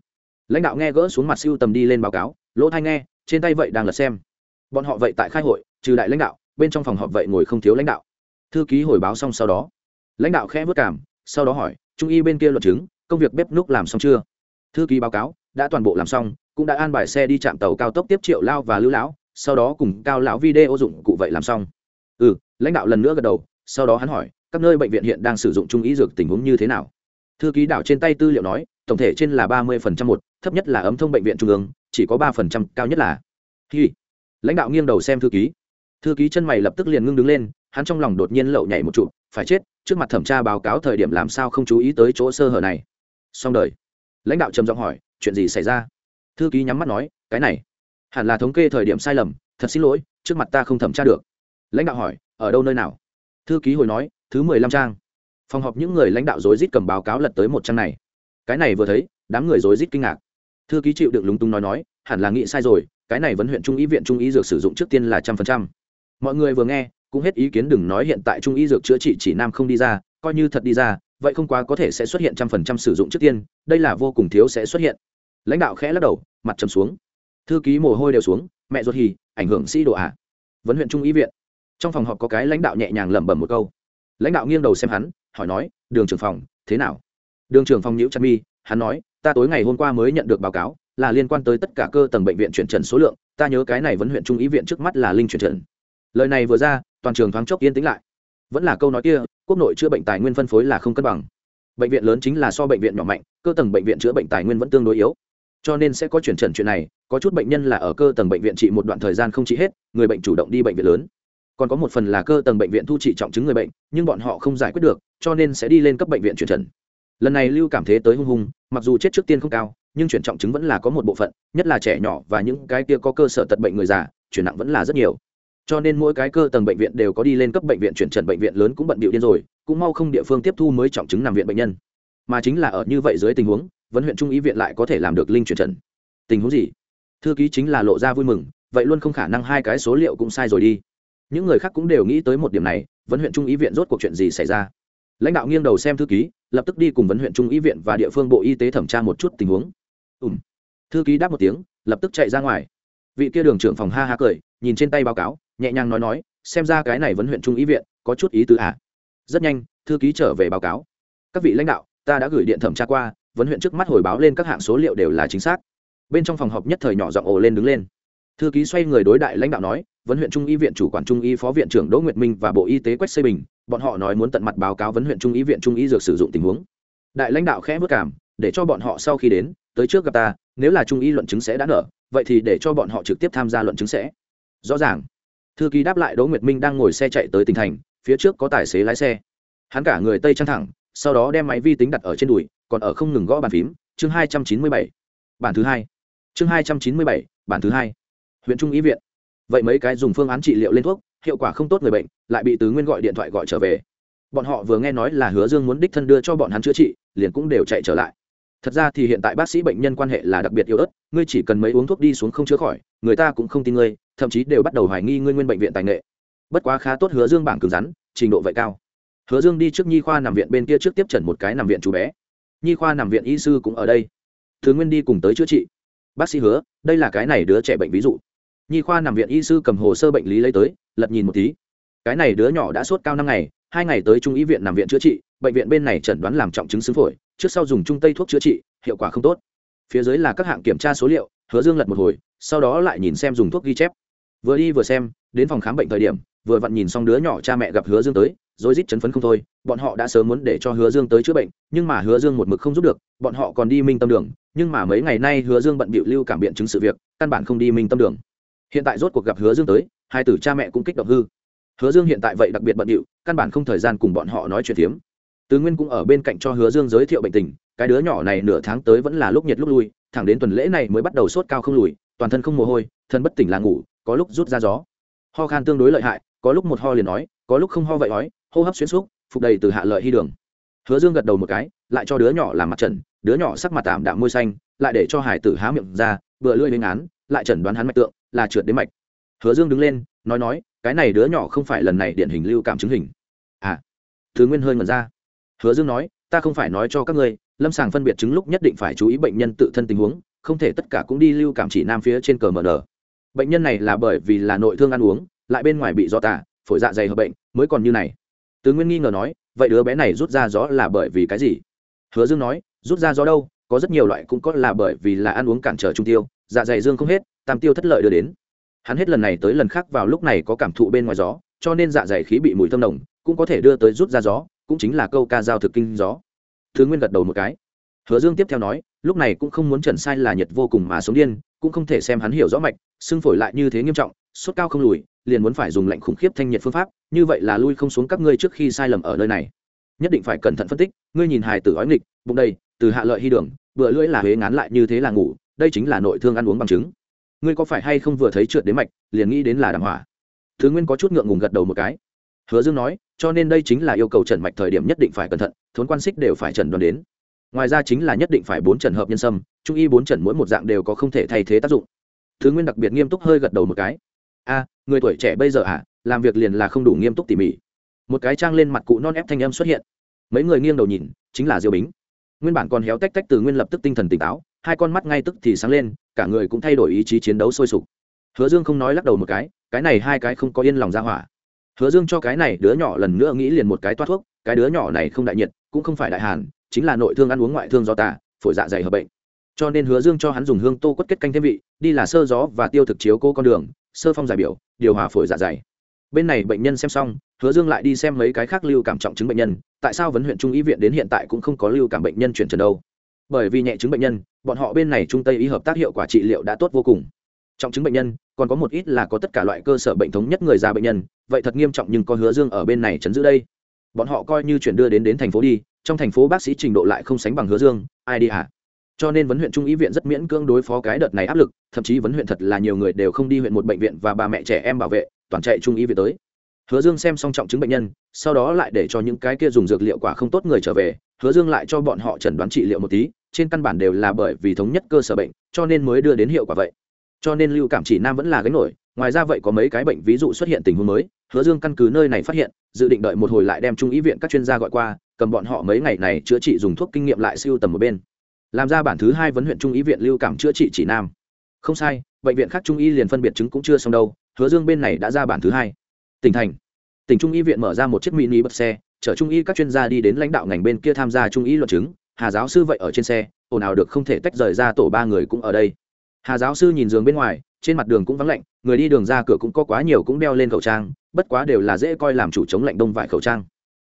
Lãnh đạo nghe gỡ xuống mặt siêu tầm đi lên báo cáo, lỗ thai nghe trên tay vậy đang lật xem. Bọn họ vậy tại khai hội, trừ đại lãnh đạo, bên trong phòng họp vậy ngồi không thiếu lãnh đạo. Thư ký hồi báo xong sau đó, lãnh đạo khẽ vất cảm sau đó hỏi, trung y bên kia luật chứng, công việc bếp núc làm xong chưa? Thư ký báo cáo, đã toàn bộ làm xong, cũng đã an bài xe đi chạm tàu cao tốc tiếp triệu lao và lưu lão, sau đó cùng cao lão video dụng cụ vậy làm xong. Ừ lãnh đạo lần nữa gật đầu, sau đó hắn hỏi, các nơi bệnh viện hiện đang sử dụng trung ý dược tình huống như thế nào? Thư ký đảo trên tay tư liệu nói, tổng thể trên là ba mươi một, thấp nhất là ấm thông bệnh viện trung ương chỉ có ba phần trăm cao nhất là. Hi. Lãnh đạo nghiêng đầu xem thư ký. Thư ký chân mày lập tức liền ngưng đứng lên, hắn trong lòng đột nhiên lậu nhảy một trụ phải chết, trước mặt thẩm tra báo cáo thời điểm làm sao không chú ý tới chỗ sơ hở này. Xong đời. Lãnh đạo trầm giọng hỏi, chuyện gì xảy ra? Thư ký nhắm mắt nói, cái này, hẳn là thống kê thời điểm sai lầm, thật xin lỗi, trước mặt ta không thẩm tra được. Lãnh đạo hỏi, ở đâu nơi nào? Thư ký hồi nói, thứ mười lăm trang. Phòng họp những người lãnh đạo rối rít cầm báo cáo lật tới một trang này. Cái này vừa thấy, đám người rối rít kinh ngạc thư ký chịu đựng lúng túng nói nói, hẳn là nghĩ sai rồi, cái này vấn huyện trung ý viện trung ý dược sử dụng trước tiên là trăm phần trăm. Mọi người vừa nghe, cũng hết ý kiến đừng nói hiện tại trung ý dược chữa trị chỉ nam không đi ra, coi như thật đi ra, vậy không quá có thể sẽ xuất hiện trăm phần trăm sử dụng trước tiên, đây là vô cùng thiếu sẽ xuất hiện. Lãnh đạo khẽ lắc đầu, mặt trầm xuống. Thư ký mồ hôi đều xuống, mẹ ruột hì, ảnh hưởng sĩ độ ạ. À. vấn huyện trung ý viện. Trong phòng họp có cái lãnh đạo nhẹ nhàng lẩm bẩm một câu. Lãnh đạo nghiêng đầu xem hắn, hỏi nói, đường trưởng phòng, thế nào? Đường trưởng phòng nhiễu chăn mi hắn nói, ta tối ngày hôm qua mới nhận được báo cáo, là liên quan tới tất cả cơ tầng bệnh viện chuyển trần số lượng, ta nhớ cái này vẫn huyện trung ý viện trước mắt là linh chuyển trần. Lời này vừa ra, toàn trường thoáng chốc yên tĩnh lại. Vẫn là câu nói kia, quốc nội chữa bệnh tài nguyên phân phối là không cân bằng. Bệnh viện lớn chính là so bệnh viện nhỏ mạnh, cơ tầng bệnh viện chữa bệnh tài nguyên vẫn tương đối yếu. Cho nên sẽ có chuyển trần chuyện này, có chút bệnh nhân là ở cơ tầng bệnh viện trị một đoạn thời gian không trị hết, người bệnh chủ động đi bệnh viện lớn. Còn có một phần là cơ tầng bệnh viện thu trị trọng chứng người bệnh, nhưng bọn họ không giải quyết được, cho nên sẽ đi lên cấp bệnh viện chuyển trần lần này lưu cảm thế tới hung hung, mặc dù chết trước tiên không cao, nhưng chuyển trọng chứng vẫn là có một bộ phận, nhất là trẻ nhỏ và những cái kia có cơ sở tật bệnh người già, chuyển nặng vẫn là rất nhiều. Cho nên mỗi cái cơ tầng bệnh viện đều có đi lên cấp bệnh viện chuyển trần bệnh viện lớn cũng bận bịu điên rồi, cũng mau không địa phương tiếp thu mới trọng chứng nằm viện bệnh nhân. Mà chính là ở như vậy dưới tình huống vấn huyện trung ý viện lại có thể làm được linh chuyển trần. Tình huống gì? Thư ký chính là lộ ra vui mừng, vậy luôn không khả năng hai cái số liệu cũng sai rồi đi. Những người khác cũng đều nghĩ tới một điểm này vấn huyện trung ý viện rốt cuộc chuyện gì xảy ra? Lãnh đạo nghiêng đầu xem thư ký, lập tức đi cùng vấn huyện trung y viện và địa phương bộ y tế thẩm tra một chút tình huống. Ùm thư ký đáp một tiếng, lập tức chạy ra ngoài. Vị kia đường trưởng phòng ha ha cười, nhìn trên tay báo cáo, nhẹ nhàng nói nói, xem ra cái này vấn huyện trung y viện, có chút ý tứ à. rất nhanh, thư ký trở về báo cáo. Các vị lãnh đạo, ta đã gửi điện thẩm tra qua, vấn huyện trước mắt hồi báo lên các hạng số liệu đều là chính xác. Bên trong phòng họp nhất thời nhỏ giọng ồ lên đứng lên. Thư ký xoay người đối đại lãnh đạo nói, vấn huyện trung y viện chủ quản trung y phó viện trưởng đỗ nguyệt minh và bộ y tế quách xây bình bọn họ nói muốn tận mặt báo cáo vấn huyện trung ý, viện trung ý dược sử dụng tình huống. Đại lãnh đạo khẽ vất cảm, để cho bọn họ sau khi đến, tới trước gặp ta, nếu là trung ý luận chứng sẽ đã nở, vậy thì để cho bọn họ trực tiếp tham gia luận chứng sẽ. Rõ ràng. Thư ký đáp lại đỗ nguyệt minh đang ngồi xe chạy tới tỉnh thành, phía trước có tài xế lái xe. Hắn cả người tây trăng thẳng, sau đó đem máy vi tính đặt ở trên đùi, còn ở không ngừng gõ bàn phím, chương hai trăm chín mươi bảy. Bản thứ hai. Chương hai trăm chín mươi bảy, bản thứ hai. Huyện trung ý viện. Vậy mấy cái dùng phương án trị liệu lên thuốc hiệu quả không tốt người bệnh, lại bị tứ nguyên gọi điện thoại gọi trở về. Bọn họ vừa nghe nói là hứa dương muốn đích thân đưa cho bọn hắn chữa trị, liền cũng đều chạy trở lại. Thật ra thì hiện tại bác sĩ bệnh nhân quan hệ là đặc biệt yếu ớt, ngươi chỉ cần mấy uống thuốc đi xuống không chữa khỏi, người ta cũng không tin ngươi, thậm chí đều bắt đầu hoài nghi ngươi nguyên bệnh viện tài nghệ. Bất quá khá tốt hứa dương bảng cứng rắn, trình độ vậy cao. Hứa dương đi trước nhi khoa nằm viện bên kia trước tiếp trần một cái nằm viện chú bé. Nhi khoa nằm viện y sư cũng ở đây. Thứ nguyên đi cùng tới chữa trị. Bác sĩ hứa, đây là cái này đứa trẻ bệnh ví dụ nhi khoa nằm viện y sư cầm hồ sơ bệnh lý lấy tới, lật nhìn một tí. Cái này đứa nhỏ đã sốt cao năm ngày, hai ngày tới trung y viện nằm viện chữa trị, bệnh viện bên này chẩn đoán làm trọng chứng xứ phổi, trước sau dùng trung tây thuốc chữa trị, hiệu quả không tốt. Phía dưới là các hạng kiểm tra số liệu, hứa dương lật một hồi, sau đó lại nhìn xem dùng thuốc ghi chép. Vừa đi vừa xem, đến phòng khám bệnh thời điểm, vừa vặn nhìn xong đứa nhỏ cha mẹ gặp hứa dương tới, rồi rít chấn phấn không thôi, bọn họ đã sớm muốn để cho hứa dương tới chữa bệnh, nhưng mà hứa dương một mực không giúp được, bọn họ còn đi minh tâm đường, nhưng mà mấy ngày nay hứa dương bận bịu lưu cảm biện chứng sự việc, căn bản không đi minh tâm đường hiện tại rốt cuộc gặp hứa dương tới, hai tử cha mẹ cũng kích động hư. Hứa dương hiện tại vậy đặc biệt bận điệu, căn bản không thời gian cùng bọn họ nói chuyện tiếm tứ nguyên cũng ở bên cạnh cho hứa dương giới thiệu bệnh tình, cái đứa nhỏ này nửa tháng tới vẫn là lúc nhiệt lúc lui, thẳng đến tuần lễ này mới bắt đầu sốt cao không lùi, toàn thân không mồ hôi, thân bất tỉnh là ngủ, có lúc rút ra gió. Ho khan tương đối lợi hại, có lúc một ho liền nói, có lúc không ho vậy nói, hô hấp xuyên xúc, phục đầy từ hạ lợi hy đường. Hứa dương gật đầu một cái, lại cho đứa nhỏ làm mặt trần, đứa nhỏ sắc mặt tạm đạm môi xanh, lại để cho hải tử há miệng ra vừa lưỡi lên án, lại chẩn đoán hắn mạch tượng là trượt đến mạch. Hứa dương đứng lên, nói nói, cái này đứa nhỏ không phải lần này điển hình lưu cảm chứng hình. À thứ nguyên hơi ngẩn ra. Hứa dương nói, ta không phải nói cho các ngươi, lâm sàng phân biệt chứng lúc nhất định phải chú ý bệnh nhân tự thân tình huống, không thể tất cả cũng đi lưu cảm chỉ nam phía trên cờ mờ nở. Bệnh nhân này là bởi vì là nội thương ăn uống, lại bên ngoài bị do tả, phổi dạ dày hợp bệnh, mới còn như này. Tứ nguyên nghi ngờ nói, vậy đứa bé này rút ra gió là bởi vì cái gì? Hứa dương nói, rút ra gió đâu, có rất nhiều loại cũng có là bởi vì là ăn uống cản trở trung tiêu dạ dày dương không hết tam tiêu thất lợi đưa đến. Hắn hết lần này tới lần khác vào lúc này có cảm thụ bên ngoài gió, cho nên dạ dày khí bị mùi thơm nồng, cũng có thể đưa tới rút ra gió, cũng chính là câu ca giao thực kinh gió. Thứ nguyên gật đầu một cái. Hứa dương tiếp theo nói, lúc này cũng không muốn trần sai là nhiệt vô cùng mà sống điên, cũng không thể xem hắn hiểu rõ mạch, xưng phổi lại như thế nghiêm trọng, sốt cao không lùi, liền muốn phải dùng lạnh khủng khiếp thanh nhiệt phương pháp, như vậy là lui không xuống các ngươi trước khi sai lầm ở nơi này. Nhất định phải cẩn thận phân tích, ngươi nhìn hài tử ói nghịch, bụng đây từ hạ lợi hy đường, bữa lưỡi là huế ngán lại như thế là ngủ, đây chính là nội thương ăn uống bằng chứng ngươi có phải hay không vừa thấy trượt đến mạch, liền nghĩ đến là đàng hỏa? Thứ nguyên có chút ngượng ngùng gật đầu một cái. Hứa dương nói, cho nên đây chính là yêu cầu trần mạch thời điểm nhất định phải cẩn thận, thốn quan xích đều phải trần đoán đến. Ngoài ra chính là nhất định phải bốn trần hợp nhân sâm, trung y bốn trần mỗi một dạng đều có không thể thay thế tác dụng. Thứ nguyên đặc biệt nghiêm túc hơi gật đầu một cái. A, người tuổi trẻ bây giờ à làm việc liền là không đủ nghiêm túc tỉ mỉ. Một cái trang lên mặt cụ non ép thanh âm xuất hiện. Mấy người nghiêng đầu nhìn, chính là diêu bính. Nguyên bản còn héo tách tách từ nguyên lập tức tinh thần tỉnh táo hai con mắt ngay tức thì sáng lên, cả người cũng thay đổi ý chí chiến đấu sôi sục. Hứa dương không nói lắc đầu một cái cái này hai cái không có yên lòng ra hỏa. Hứa dương cho cái này đứa nhỏ lần nữa nghĩ liền một cái toát thuốc, cái đứa nhỏ này không đại nhiệt, cũng không phải đại hàn, chính là nội thương ăn uống ngoại thương do tả phổi dạ dày hợp bệnh. Cho nên hứa dương cho hắn dùng hương tô quất kết canh thêm vị, đi là sơ gió và tiêu thực chiếu cô con đường, sơ phong giải biểu, điều hòa phổi dạ dày. Bên này bệnh nhân xem xong, hứa dương lại đi xem mấy cái khác lưu cảm trọng chứng bệnh nhân, tại sao vấn huyện trung y viện đến hiện tại cũng không có lưu cảm bệnh nhân chuyển trần đâu bởi vì nhẹ chứng bệnh nhân, bọn họ bên này trung tây y hợp tác hiệu quả trị liệu đã tốt vô cùng. Trọng chứng bệnh nhân, còn có một ít là có tất cả loại cơ sở bệnh thống nhất người già bệnh nhân, vậy thật nghiêm trọng nhưng có hứa dương ở bên này chấn giữ đây. Bọn họ coi như chuyển đưa đến đến thành phố đi, trong thành phố bác sĩ trình độ lại không sánh bằng hứa dương, ai đi hả? Cho nên vấn huyện trung y viện rất miễn cưỡng đối phó cái đợt này áp lực, thậm chí vấn huyện thật là nhiều người đều không đi huyện một bệnh viện và bà mẹ trẻ em bảo vệ, toàn chạy trung y viện tới hứa dương xem xong trọng chứng bệnh nhân, sau đó lại để cho những cái kia dùng dược liệu quả không tốt người trở về, hứa dương lại cho bọn họ chẩn đoán trị liệu một tí, trên căn bản đều là bởi vì thống nhất cơ sở bệnh, cho nên mới đưa đến hiệu quả vậy. Cho nên lưu cảm chỉ nam vẫn là gánh nổi, ngoài ra vậy có mấy cái bệnh ví dụ xuất hiện tình huống mới, hứa dương căn cứ nơi này phát hiện, dự định đợi một hồi lại đem trung ý viện các chuyên gia gọi qua, cầm bọn họ mấy ngày này chữa trị dùng thuốc kinh nghiệm lại siêu tầm một bên. Làm ra bản thứ hai vấn huyện trung ý viện lưu cảm chữa trị chỉ nam. Không sai, bệnh viện khác trung y liền phân biệt chứng cũng chưa xong đâu, hứa dương bên này đã ra bản thứ hai tỉnh thành. Tỉnh trung y viện mở ra một chiếc mini bật xe, chở trung y các chuyên gia đi đến lãnh đạo ngành bên kia tham gia trung y luận chứng. Hà giáo sư vậy ở trên xe, ồn ào được không thể tách rời ra, tổ ba người cũng ở đây. Hà giáo sư nhìn giường bên ngoài, trên mặt đường cũng vắng lạnh, người đi đường ra cửa cũng có quá nhiều cũng đeo lên khẩu trang, bất quá đều là dễ coi làm chủ chống lạnh đông vải khẩu trang.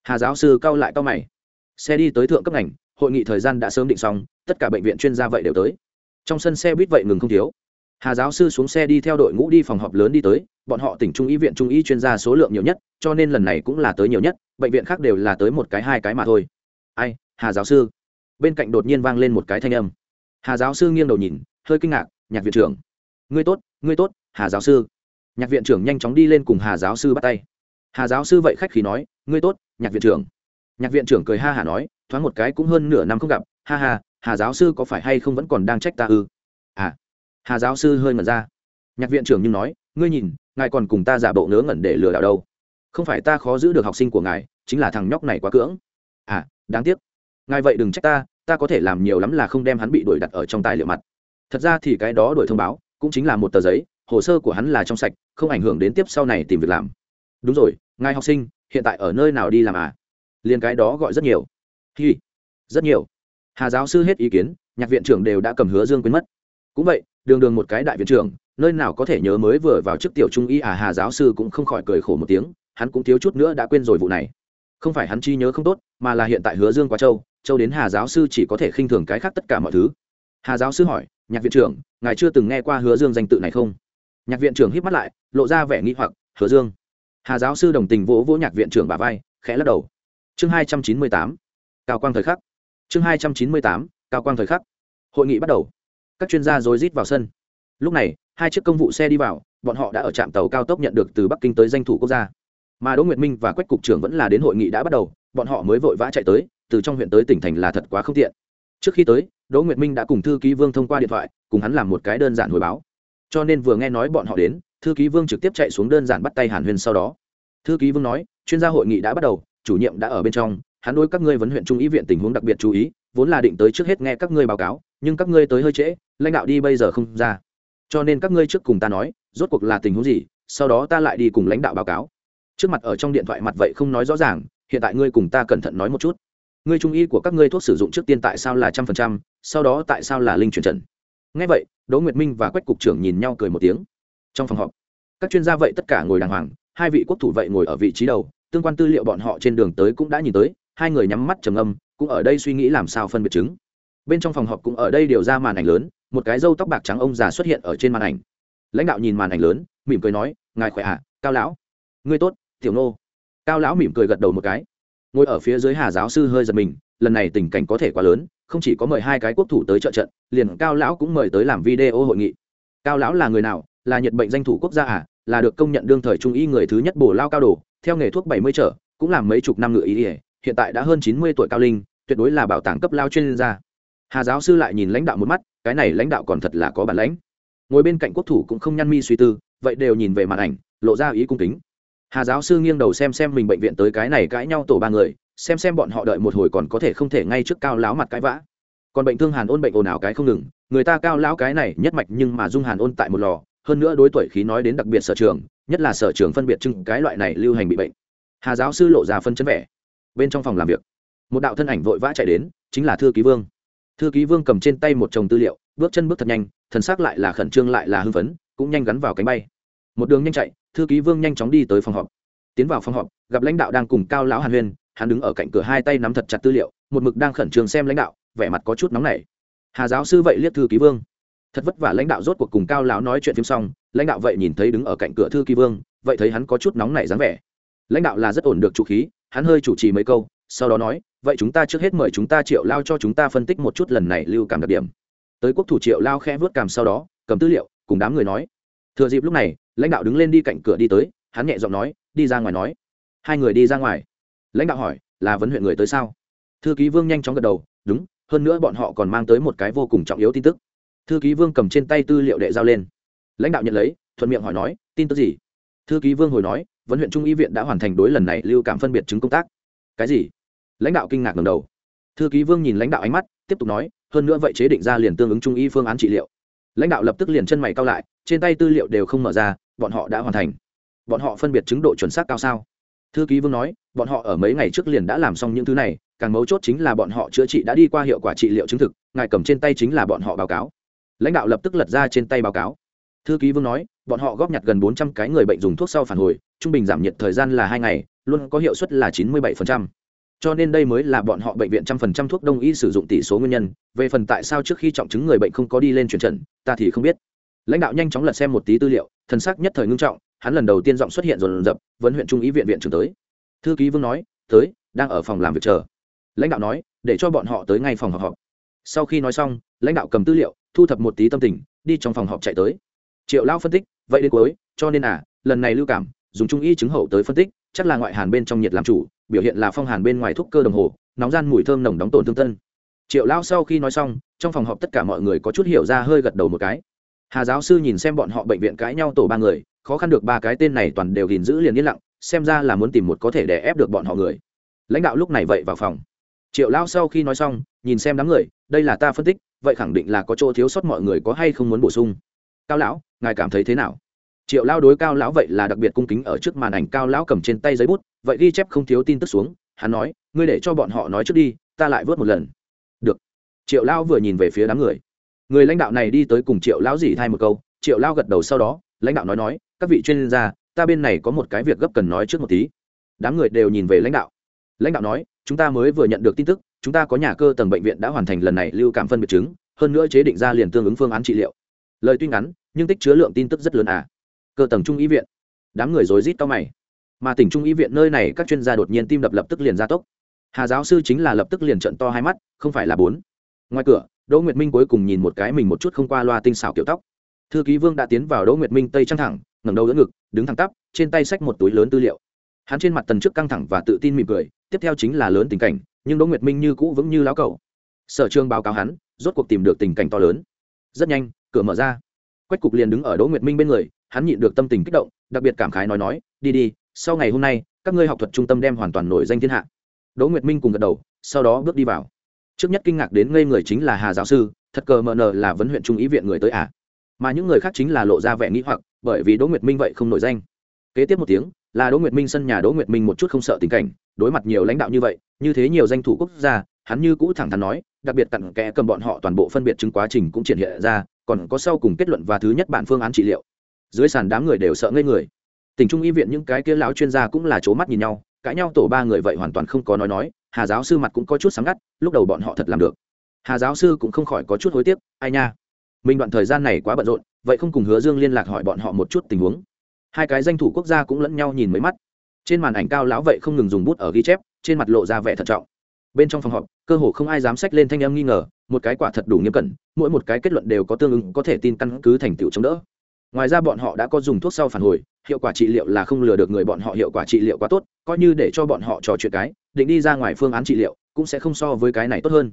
Hà giáo sư cau lại cau mày. Xe đi tới thượng cấp ngành, hội nghị thời gian đã sớm định xong, tất cả bệnh viện chuyên gia vậy đều tới. Trong sân xe buýt vậy ngừng không thiếu. Hà giáo sư xuống xe đi theo đội ngũ đi phòng họp lớn đi tới bọn họ tỉnh trung y viện trung y chuyên gia số lượng nhiều nhất, cho nên lần này cũng là tới nhiều nhất, bệnh viện khác đều là tới một cái hai cái mà thôi. Ai, hà giáo sư. Bên cạnh đột nhiên vang lên một cái thanh âm. Hà giáo sư nghiêng đầu nhìn, hơi kinh ngạc, nhạc viện trưởng, ngươi tốt ngươi tốt, hà giáo sư. Nhạc viện trưởng nhanh chóng đi lên cùng hà giáo sư bắt tay. Hà giáo sư vậy khách khí nói, ngươi tốt, nhạc viện trưởng. Nhạc viện trưởng cười ha hà nói, thoáng một cái cũng hơn nửa năm không gặp, ha ha, hà giáo sư có phải hay không vẫn còn đang trách ta ư? À. Hà giáo sư hơi mật ra. Nhạc viện trưởng nhưng nói, ngươi nhìn ngài còn cùng ta giả bộ ngớ ngẩn để lừa đảo đâu. Không phải ta khó giữ được học sinh của ngài, chính là thằng nhóc này quá cưỡng. À đáng tiếc. Ngài vậy đừng trách ta ta có thể làm nhiều lắm là không đem hắn bị đuổi đặt ở trong tài liệu mặt. Thật ra thì cái đó đổi thông báo, cũng chính là một tờ giấy, hồ sơ của hắn là trong sạch, không ảnh hưởng đến tiếp sau này tìm việc làm. Đúng rồi, ngài học sinh, hiện tại ở nơi nào đi làm à? Liền cái đó gọi rất nhiều. Hi, rất nhiều. Hà giáo sư hết ý kiến, nhạc viện trưởng đều đã cầm hứa dương quên mất. Cũng vậy, đường đường một cái đại viện trưởng nơi nào có thể nhớ mới vừa vào chức tiểu trung y à hà giáo sư cũng không khỏi cười khổ một tiếng, hắn cũng thiếu chút nữa đã quên rồi vụ này. Không phải hắn chi nhớ không tốt, mà là hiện tại hứa dương quá châu châu đến hà giáo sư chỉ có thể khinh thường cái khác tất cả mọi thứ. Hà giáo sư hỏi, nhạc viện trưởng, ngài chưa từng nghe qua hứa dương danh tự này không? Nhạc viện trưởng hít mắt lại, lộ ra vẻ nghi hoặc, hứa dương. Hà giáo sư đồng tình vỗ vỗ nhạc viện trưởng bà vai, khẽ lắc đầu. Chương hai trăm chín mươi tám, cao quang thời khắc. Chương hai trăm chín mươi tám, cao quang thời khắc. Hội nghị bắt đầu. Các chuyên gia rối rít vào sân lúc này, hai chiếc công vụ xe đi vào, bọn họ đã ở trạm tàu cao tốc nhận được từ bắc kinh tới danh thủ quốc gia. Mà đỗ nguyệt minh và quách cục trưởng vẫn là đến hội nghị đã bắt đầu, bọn họ mới vội vã chạy tới, từ trong huyện tới tỉnh thành là thật quá không tiện. Trước khi tới, đỗ nguyệt minh đã cùng thư ký vương thông qua điện thoại, cùng hắn làm một cái đơn giản hồi báo. Cho nên vừa nghe nói bọn họ đến, thư ký vương trực tiếp chạy xuống đơn giản bắt tay hàn huyền sau đó. Thư ký vương nói, chuyên gia hội nghị đã bắt đầu, chủ nhiệm đã ở bên trong, hắn đôi các ngươi vấn huyện trung ý viện tình huống đặc biệt chú ý, vốn là định tới trước hết nghe các ngươi báo cáo, nhưng các ngươi tới hơi trễ, lãnh đạo đi bây giờ không ra cho nên các ngươi trước cùng ta nói, rốt cuộc là tình huống gì, sau đó ta lại đi cùng lãnh đạo báo cáo. Trước mặt ở trong điện thoại mặt vậy không nói rõ ràng, hiện tại ngươi cùng ta cẩn thận nói một chút. Ngươi trung y của các ngươi thuốc sử dụng trước tiên tại sao là trăm phần trăm, sau đó tại sao là linh chuyển trần ngay vậy, đỗ nguyệt minh và quách cục trưởng nhìn nhau cười một tiếng. Trong phòng họp, các chuyên gia vậy tất cả ngồi đàng hoàng, hai vị quốc thủ vậy ngồi ở vị trí đầu, tương quan tư liệu bọn họ trên đường tới cũng đã nhìn tới, hai người nhắm mắt trầm âm cũng ở đây suy nghĩ làm sao phân biệt chứng. Bên trong phòng họp cũng ở đây điều ra màn ảnh lớn một cái râu tóc bạc trắng ông già xuất hiện ở trên màn ảnh. Lãnh đạo nhìn màn ảnh lớn mỉm cười nói ngài khỏe ạ à, cao lão? Ngươi tốt tiểu nô. Cao lão mỉm cười gật đầu một cái. Ngồi ở phía dưới hà giáo sư hơi giật mình lần này tình cảnh có thể quá lớn không chỉ có mời hai cái quốc thủ tới trợ trận liền cao lão cũng mời tới làm video hội nghị. Cao lão là người nào? Là nhiệt bệnh danh thủ quốc gia à? Là được công nhận đương thời trung y người thứ nhất bổ lao cao đồ theo nghề thuốc bảy mươi trở cũng làm mấy chục năm ngựa ý ỉa hiện tại đã hơn chín mươi tuổi cao linh tuyệt đối là bảo tàng cấp lao chuyên gia. Hà giáo sư lại nhìn lãnh đạo một mắt cái này lãnh đạo còn thật là có bản lãnh. Ngồi bên cạnh quốc thủ cũng không nhăn mi suy tư, vậy đều nhìn về màn ảnh, lộ ra ý cung kính. Hà giáo sư nghiêng đầu xem xem mình bệnh viện tới cái này cãi nhau tổ ba người, xem xem bọn họ đợi một hồi còn có thể không thể ngay trước cao láo mặt cãi vã. Còn bệnh thương hàn ôn bệnh ồn ào cái không ngừng, người ta cao lão cái này nhất mạch nhưng mà dung hàn ôn tại một lò, hơn nữa đối tuổi khí nói đến đặc biệt sở trường, nhất là sở trường phân biệt chưng cái loại này lưu hành bị bệnh. Hà giáo sư lộ ra phân chấn vẻ. Bên trong phòng làm việc, một đạo thân ảnh vội vã chạy đến, chính là thư ký vương thư ký vương cầm trên tay một chồng tư liệu, bước chân bước thật nhanh, thần xác lại là khẩn trương lại là hưng phấn, cũng nhanh gắn vào cánh bay. Một đường nhanh chạy, thư ký vương nhanh chóng đi tới phòng họp. Tiến vào phòng họp, gặp lãnh đạo đang cùng cao lão hàn huyên, hắn đứng ở cạnh cửa hai tay nắm thật chặt tư liệu, một mực đang khẩn trương xem lãnh đạo, vẻ mặt có chút nóng nảy. Hà giáo sư vậy liếc thư ký vương. Thật vất vả lãnh đạo rốt cuộc cùng cao lão nói chuyện phim xong, lãnh đạo vậy nhìn thấy đứng ở cạnh cửa thư ký vương, vậy thấy hắn có chút nóng nảy dáng vẻ. Lãnh đạo là rất ổn được chủ khí, hắn hơi chủ trì mấy câu, sau đó nói vậy chúng ta trước hết mời chúng ta triệu lao cho chúng ta phân tích một chút lần này lưu cảm đặc điểm. Tới quốc thủ triệu lao khẽ vớt cảm sau đó, cầm tư liệu, cùng đám người nói. Thừa dịp lúc này, lãnh đạo đứng lên đi cạnh cửa đi tới, hắn nhẹ giọng nói, đi ra ngoài nói. Hai người đi ra ngoài. Lãnh đạo hỏi, là vấn huyện người tới sao? Thư ký vương nhanh chóng gật đầu, đúng, hơn nữa bọn họ còn mang tới một cái vô cùng trọng yếu tin tức. Thư ký vương cầm trên tay tư liệu đệ giao lên. Lãnh đạo nhận lấy, thuận miệng hỏi nói, tin tức gì? Thư ký vương hồi nói, vấn huyện trung y viện đã hoàn thành đối lần này lưu cảm phân biệt chứng công tác. Cái gì? Lãnh đạo kinh ngạc ngầm đầu. Thư ký vương nhìn lãnh đạo ánh mắt, tiếp tục nói, hơn nữa vậy chế định ra liền tương ứng trung y phương án trị liệu. Lãnh đạo lập tức liền chân mày cao lại, trên tay tư liệu đều không mở ra, bọn họ đã hoàn thành. Bọn họ phân biệt chứng độ chuẩn xác cao sao? Thư ký vương nói, bọn họ ở mấy ngày trước liền đã làm xong những thứ này, càng mấu chốt chính là bọn họ chữa trị đã đi qua hiệu quả trị liệu chứng thực, ngài cầm trên tay chính là bọn họ báo cáo. Lãnh đạo lập tức lật ra trên tay báo cáo. Thư ký vương nói, bọn họ góp nhặt gần bốn trăm cái người bệnh dùng thuốc sau phản hồi, trung bình giảm nhiệt thời gian là hai ngày, luôn có hiệu suất là chín mươi bảy cho nên đây mới là bọn họ bệnh viện trăm phần trăm thuốc đông y sử dụng tỷ số nguyên nhân. Về phần tại sao trước khi trọng chứng người bệnh không có đi lên chuyển trần ta thì không biết. Lãnh đạo nhanh chóng lật xem một tí tư liệu, thần sắc nhất thời ngưng trọng, hắn lần đầu tiên giọng xuất hiện dồn dập, vấn huyện trung ý viện viện trưởng tới. Thư ký vương nói, tới, đang ở phòng làm việc chờ. Lãnh đạo nói, để cho bọn họ tới ngay phòng họp họp. Sau khi nói xong, lãnh đạo cầm tư liệu, thu thập một tí tâm tình, đi trong phòng họp chạy tới. Triệu lao phân tích, vậy đến cuối, cho nên à lần này lưu cảm, dùng trung y chứng hậu tới phân tích, chắc là ngoại hàn bên trong nhiệt làm chủ biểu hiện là phong hàn bên ngoài thúc cơ đồng hồ, nóng gian mùi thơm nồng đóng tổn thương tân. Triệu lao sau khi nói xong, trong phòng họp tất cả mọi người có chút hiểu ra hơi gật đầu một cái. Hà giáo sư nhìn xem bọn họ bệnh viện cãi nhau tổ ba người, khó khăn được ba cái tên này toàn đều gìn giữ liền yên lặng, xem ra là muốn tìm một có thể để ép được bọn họ người. Lãnh đạo lúc này vậy vào phòng. Triệu lao sau khi nói xong, nhìn xem đám người, đây là ta phân tích, vậy khẳng định là có chỗ thiếu sót mọi người có hay không muốn bổ sung. Cao lão, ngài cảm thấy thế nào? Triệu lao đối cao lão vậy là đặc biệt cung kính ở trước màn ảnh cao lão cầm trên tay giấy bút, vậy ghi chép không thiếu tin tức xuống, hắn nói, ngươi để cho bọn họ nói trước đi, ta lại vớt một lần. Được. Triệu lao vừa nhìn về phía đám người. Người lãnh đạo này đi tới cùng triệu lão dỉ thay một câu, triệu lao gật đầu sau đó, lãnh đạo nói nói, các vị chuyên gia, ta bên này có một cái việc gấp cần nói trước một tí. Đám người đều nhìn về lãnh đạo. Lãnh đạo nói, chúng ta mới vừa nhận được tin tức, chúng ta có nhà cơ tầng bệnh viện đã hoàn thành lần này lưu cảm phân biệt chứng, hơn nữa chế định ra liền tương ứng phương án trị liệu. Lời tuy ngắn, nhưng tích chứa lượng tin tức rất lớn à cơ tầng trung y viện. Đám người rối rít to mày. Mà tỉnh trung y viện nơi này, các chuyên gia đột nhiên tim đập lập tức liền ra tốc. Hà giáo sư chính là lập tức liền trận to hai mắt, không phải là bốn. Ngoài cửa, đỗ nguyệt minh cuối cùng nhìn một cái mình một chút không qua loa tinh xảo kiểu tóc. Thư ký vương đã tiến vào đỗ nguyệt minh tây trăng thẳng, ngẩng đầu đỡ ngực, đứng thẳng tắp, trên tay xách một túi lớn tư liệu. Hắn trên mặt tần trước căng thẳng và tự tin mỉm cười, tiếp theo chính là lớn tình cảnh, nhưng đỗ nguyệt minh như cũ vững như láo cầu sở trường báo cáo hắn, rốt cuộc tìm được tình cảnh to lớn. Rất nhanh, cửa mở ra. Quách cục liền đứng ở đỗ nguyệt minh bên người hắn nhịn được tâm tình kích động, đặc biệt cảm khái nói nói, đi đi, sau ngày hôm nay, các ngươi học thuật trung tâm đem hoàn toàn nổi danh thiên hạ. Đỗ nguyệt minh cùng gật đầu, sau đó bước đi vào. Trước nhất kinh ngạc đến ngây người chính là hà giáo sư, thật cờ mờ nờ là vấn huyện trung ý viện người tới à? Mà những người khác chính là lộ ra vẻ nghĩ hoặc, bởi vì đỗ nguyệt minh vậy không nổi danh. Kế tiếp một tiếng, là đỗ nguyệt minh sân nhà đỗ nguyệt minh một chút không sợ tình cảnh, đối mặt nhiều lãnh đạo như vậy, như thế nhiều danh thủ quốc gia, hắn như cũ thẳng thắn nói, đặc biệt cặn kẽ cầm bọn họ toàn bộ phân biệt chứng quá trình cũng triển hiện ra, còn có sau cùng kết luận và thứ nhất bản phương án trị liệu dưới sàn đám người đều sợ ngây người. Tỉnh trung y viện những cái kia lão chuyên gia cũng là c mắt nhìn nhau, cãi nhau tổ ba người vậy hoàn toàn không có nói nói, hà giáo sư mặt cũng có chút sáng ngắt, lúc đầu bọn họ thật làm được. Hà giáo sư cũng không khỏi có chút hối tiếc, ai nha? Mình đoạn thời gian này quá bận rộn, vậy không cùng hứa dương liên lạc hỏi bọn họ một chút tình huống. Hai cái danh thủ quốc gia cũng lẫn nhau nhìn mấy mắt. Trên màn ảnh cao lão vậy không ngừng dùng bút ở ghi chép, trên mặt lộ ra vẻ thận trọng. Bên trong phòng họp, cơ hồ không ai dám sách lên thanh âm nghi ngờ, một cái quả thật đủ nghiêm cẩn, mỗi một cái kết luận đều có tương ứng, có thể tin căn cứ thành tựu chống đỡ ngoài ra bọn họ đã có dùng thuốc sau phản hồi, hiệu quả trị liệu là không lừa được người bọn họ hiệu quả trị liệu quá tốt, coi như để cho bọn họ trò chuyện cái, định đi ra ngoài phương án trị liệu, cũng sẽ không so với cái này tốt hơn.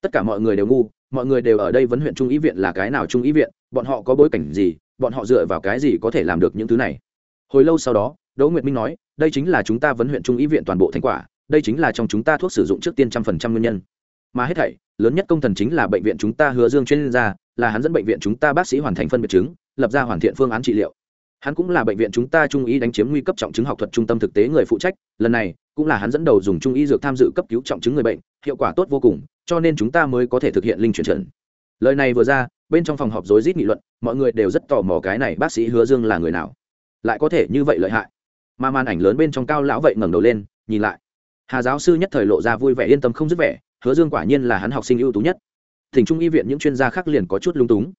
Tất cả mọi người đều ngu, mọi người đều ở đây vấn huyện trung ý viện là cái nào trung ý viện, bọn họ có bối cảnh gì, bọn họ dựa vào cái gì có thể làm được những thứ này? Hồi lâu sau đó, đỗ nguyệt minh nói, đây chính là chúng ta vấn huyện trung ý viện toàn bộ thành quả, đây chính là trong chúng ta thuốc sử dụng trước tiên trăm phần trăm nguyên nhân. Mà hết thảy, lớn nhất công thần chính là bệnh viện chúng ta hứa dương chuyên gia là hắn dẫn bệnh viện chúng ta bác sĩ hoàn thành phân biệt chứng, lập ra hoàn thiện phương án trị liệu. Hắn cũng là bệnh viện chúng ta trung ý đánh chiếm nguy cấp trọng chứng học thuật trung tâm thực tế người phụ trách, lần này cũng là hắn dẫn đầu dùng trung y dược tham dự cấp cứu trọng chứng người bệnh, hiệu quả tốt vô cùng, cho nên chúng ta mới có thể thực hiện linh chuyển trần. Lời này vừa ra, bên trong phòng họp rối rít nghị luận, mọi người đều rất tò mò cái này bác sĩ hứa dương là người nào. Lại có thể như vậy lợi hại. Mà màn ảnh lớn bên trong cao lão vậy ngẩng đầu lên, nhìn lại. Hà giáo sư nhất thời lộ ra vui vẻ yên tâm không dứt vẻ, hứa dương quả nhiên là hắn học sinh ưu tú nhất thỉnh trung y viện những chuyên gia khác liền có chút lung túng.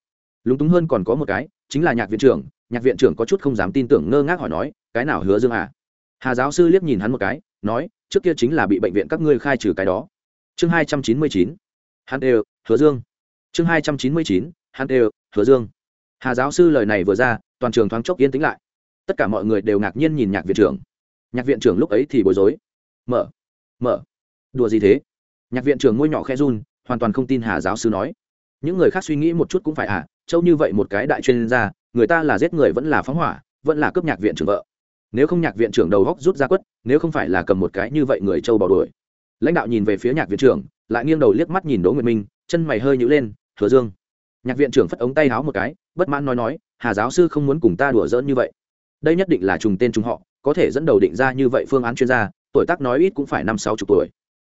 Lung túng hơn còn có một cái, chính là nhạc viện trưởng, nhạc viện trưởng có chút không dám tin tưởng ngơ ngác hỏi nói, cái nào hứa dương à? Hà giáo sư liếc nhìn hắn một cái, nói, trước kia chính là bị bệnh viện các ngươi khai trừ cái đó. Chương hai trăm chín mươi chín, hắn đều, hứa dương. Chương hai trăm chín mươi chín, hắn đều, hứa dương. Hà giáo sư lời này vừa ra, toàn trường thoáng chốc yên tĩnh lại. Tất cả mọi người đều ngạc nhiên nhìn nhạc viện trưởng. Nhạc viện trưởng lúc ấy thì bối rối. Mở mở, đùa gì thế? Nhạc viện trưởng ngôi nhỏ khe run hoàn toàn không tin hà giáo sư nói. Những người khác suy nghĩ một chút cũng phải à châu như vậy một cái đại chuyên gia, người ta là giết người vẫn là phóng hỏa, vẫn là cướp nhạc viện trưởng vợ. Nếu không nhạc viện trưởng đầu góc rút ra quất, nếu không phải là cầm một cái như vậy người châu bỏ đuổi. Lãnh đạo nhìn về phía nhạc viện trưởng, lại nghiêng đầu liếc mắt nhìn đỗ nguyệt minh, chân mày hơi nhữ lên, hứa dương. Nhạc viện trưởng phất ống tay háo một cái, bất mãn nói nói, hà giáo sư không muốn cùng ta đùa giỡn như vậy. Đây nhất định là trùng tên trùng họ, có thể dẫn đầu định ra như vậy phương án chuyên gia, tuổi tác nói ít cũng phải năm sáu chục tuổi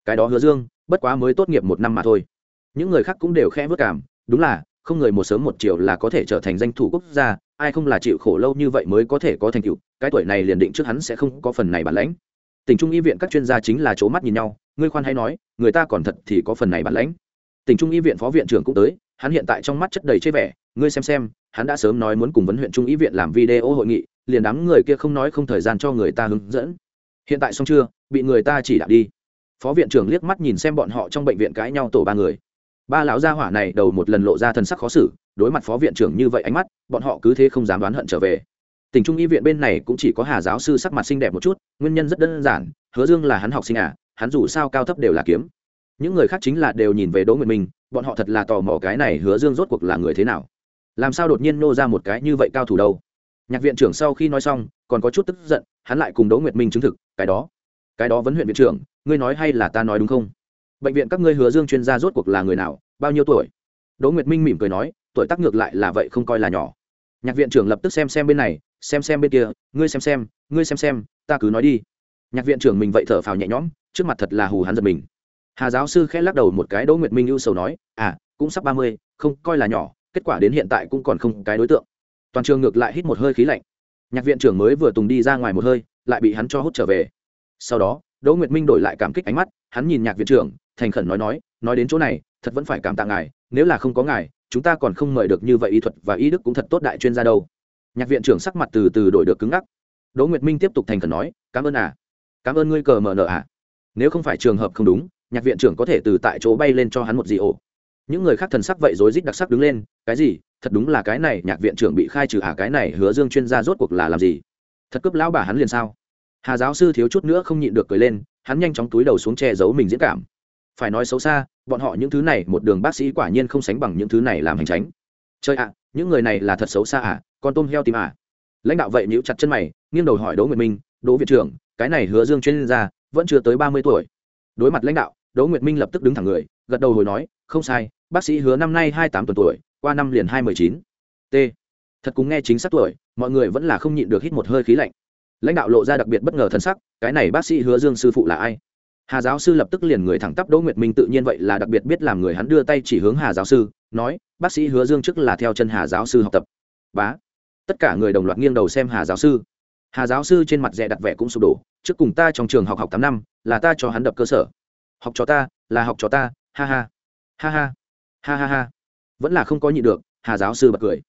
cái đó hứa dương, bất quá mới tốt nghiệp một năm mà thôi. Những người khác cũng đều khẽ vất cảm, đúng là, không người một sớm một chiều là có thể trở thành danh thủ quốc gia, ai không là chịu khổ lâu như vậy mới có thể có thành tựu, cái tuổi này liền định trước hắn sẽ không có phần này bản lãnh. Tỉnh trung y viện các chuyên gia chính là c mắt nhìn nhau, ngươi khoan hay nói, người ta còn thật thì có phần này bản lãnh. Tỉnh trung y viện phó viện trưởng cũng tới, hắn hiện tại trong mắt chất đầy chê vẻ, ngươi xem xem, hắn đã sớm nói muốn cùng vấn huyện trung y viện làm video hội nghị, liền đám người kia không nói không thời gian cho người ta hướng dẫn. Hiện tại xong chưa, bị người ta chỉ đạo đi phó viện trưởng liếc mắt nhìn xem bọn họ trong bệnh viện cãi nhau tổ ba người. Ba lão gia hỏa này đầu một lần lộ ra thần sắc khó xử, đối mặt phó viện trưởng như vậy ánh mắt, bọn họ cứ thế không dám đoán hận trở về. Tỉnh trung y viện bên này cũng chỉ có hà giáo sư sắc mặt xinh đẹp một chút, nguyên nhân rất đơn giản, hứa dương là hắn học sinh à hắn dù sao cao thấp đều là kiếm. Những người khác chính là đều nhìn về đỗ nguyệt minh, bọn họ thật là tò mò cái này hứa dương rốt cuộc là người thế nào. Làm sao đột nhiên nô ra một cái như vậy cao thủ đâu? Nhạc viện trưởng sau khi nói xong, còn có chút tức giận, hắn lại cùng đỗ nguyệt minh chứng thực, cái đó cái đó vấn huyện viện trưởng ngươi nói hay là ta nói đúng không? Bệnh viện các ngươi hứa dương chuyên gia rốt cuộc là người nào, bao nhiêu tuổi? Đỗ nguyệt minh mỉm cười nói, tuổi tác ngược lại là vậy không coi là nhỏ. Nhạc viện trưởng lập tức xem xem bên này, xem xem bên kia, ngươi xem xem, ngươi xem xem, ta cứ nói đi. Nhạc viện trưởng mình vậy thở phào nhẹ nhõm, trước mặt thật là hù hắn giật mình. Hà giáo sư khẽ lắc đầu một cái, đỗ nguyệt minh ưu sầu nói à cũng sắp ba mươi, không coi là nhỏ, kết quả đến hiện tại cũng còn không cái đối tượng. Toàn trường ngược lại hít một hơi khí lạnh. Nhạc viện trưởng mới vừa tùng đi ra ngoài một hơi, lại bị hắn cho hút trở về. Sau đó đỗ nguyệt minh đổi lại cảm kích ánh mắt, hắn nhìn nhạc viện trưởng, thành khẩn nói nói nói đến chỗ này, thật vẫn phải cảm tạ ngài, nếu là không có ngài, chúng ta còn không mời được như vậy y thuật và y đức cũng thật tốt đại chuyên gia đâu. Nhạc viện trưởng sắc mặt từ từ đổi được cứng ngắc. Đỗ nguyệt minh tiếp tục thành khẩn nói, cảm ơn à. Cảm ơn ngươi cờ mở nợ à. Nếu không phải trường hợp không đúng, nhạc viện trưởng có thể từ tại chỗ bay lên cho hắn một gì ổ. Những người khác thần sắc vậy rối rít đặc sắc đứng lên, cái gì? Thật đúng là cái này, nhạc viện trưởng bị khai trừ à? Cái này hứa dương chuyên gia rốt cuộc là làm gì? Thật cướp lão bà hắn liền sao? Hà giáo sư thiếu chút nữa không nhịn được cười lên, hắn nhanh chóng túi đầu xuống che giấu mình diễn cảm. Phải nói xấu xa, bọn họ những thứ này, một đường bác sĩ quả nhiên không sánh bằng những thứ này làm hành tránh. Chơi ạ, những người này là thật xấu xa à con tôm heo tìm à. Lãnh đạo vậy nhíu chặt chân mày, nghiêng đầu hỏi đỗ nguyệt minh, đỗ viện trưởng, cái này hứa dương chuyên gia, vẫn chưa tới ba mươi tuổi. Đối mặt lãnh đạo, đỗ nguyệt minh lập tức đứng thẳng người, gật đầu hồi nói, không sai, bác sĩ hứa năm nay hai tám tuần tuổi, qua năm liền hai mười chín. T. Thật cũng nghe chính xác tuổi, mọi người vẫn là không nhịn được hít một hơi khí lạnh lãnh đạo lộ ra đặc biệt bất ngờ thân sắc, cái này bác sĩ hứa dương sư phụ là ai? Hà giáo sư lập tức liền người thẳng tắp đỗ nguyệt minh tự nhiên vậy là đặc biệt biết làm người hắn đưa tay chỉ hướng hà giáo sư, nói, bác sĩ hứa dương trước là theo chân hà giáo sư học tập. Bá. Tất cả người đồng loạt nghiêng đầu xem hà giáo sư. Hà giáo sư trên mặt rẻ đặt vẻ cũng sụp đổ, trước cùng ta trong trường học học tám năm, là ta cho hắn đập cơ sở. Học cho ta, là học cho ta, ha ha. Ha ha ha ha ha. Vẫn là không có nhị được, hà giáo sư bật cười.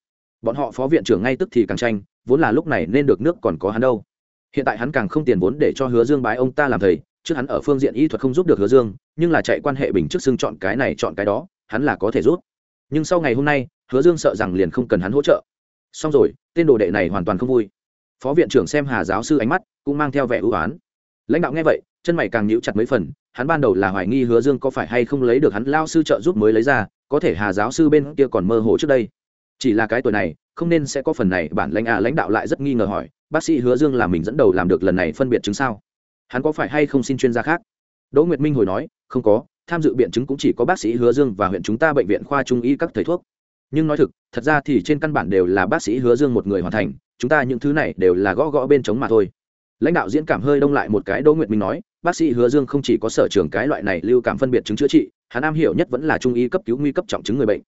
Bọn họ phó viện trưởng ngay tức thì càng tranh, vốn là lúc này nên được nước còn có hắn đâu hiện tại hắn càng không tiền vốn để cho hứa dương bái ông ta làm thầy, trước hắn ở phương diện y thuật không giúp được hứa dương, nhưng là chạy quan hệ bình trước xưng chọn cái này chọn cái đó, hắn là có thể rút nhưng sau ngày hôm nay, hứa dương sợ rằng liền không cần hắn hỗ trợ. Xong rồi, tên đồ đệ này hoàn toàn không vui. Phó viện trưởng xem hà giáo sư ánh mắt, cũng mang theo vẻ ưu á n lãnh đạo nghe vậy, chân mày càng nhíu chặt mấy phần, hắn ban đầu là hoài nghi hứa dương có phải hay không lấy được hắn lao sư trợ giúp mới lấy ra, có thể hà giáo sư bên kia còn mơ hồ trước đây. Chỉ là cái tuổi này, không nên sẽ có phần này bản lãnh à lãnh đạo lại rất nghi ngờ hỏi bác sĩ hứa dương là mình dẫn đầu làm được lần này phân biệt chứng sao? Hắn có phải hay không xin chuyên gia khác? Đỗ nguyệt minh hồi nói, không có, tham dự biện chứng cũng chỉ có bác sĩ hứa dương và huyện chúng ta bệnh viện khoa trung y các thầy thuốc. Nhưng nói thực, thật ra thì trên căn bản đều là bác sĩ hứa dương một người hoàn thành, chúng ta những thứ này đều là gõ gõ bên chống mà thôi. Lãnh đạo diễn cảm hơi đông lại một cái, đỗ nguyệt minh nói, bác sĩ hứa dương không chỉ có sở trường cái loại này lưu cảm phân biệt chứng chữa trị, hắn am hiểu nhất vẫn là trung y cấp cứu nguy cấp trọng chứng người bệnh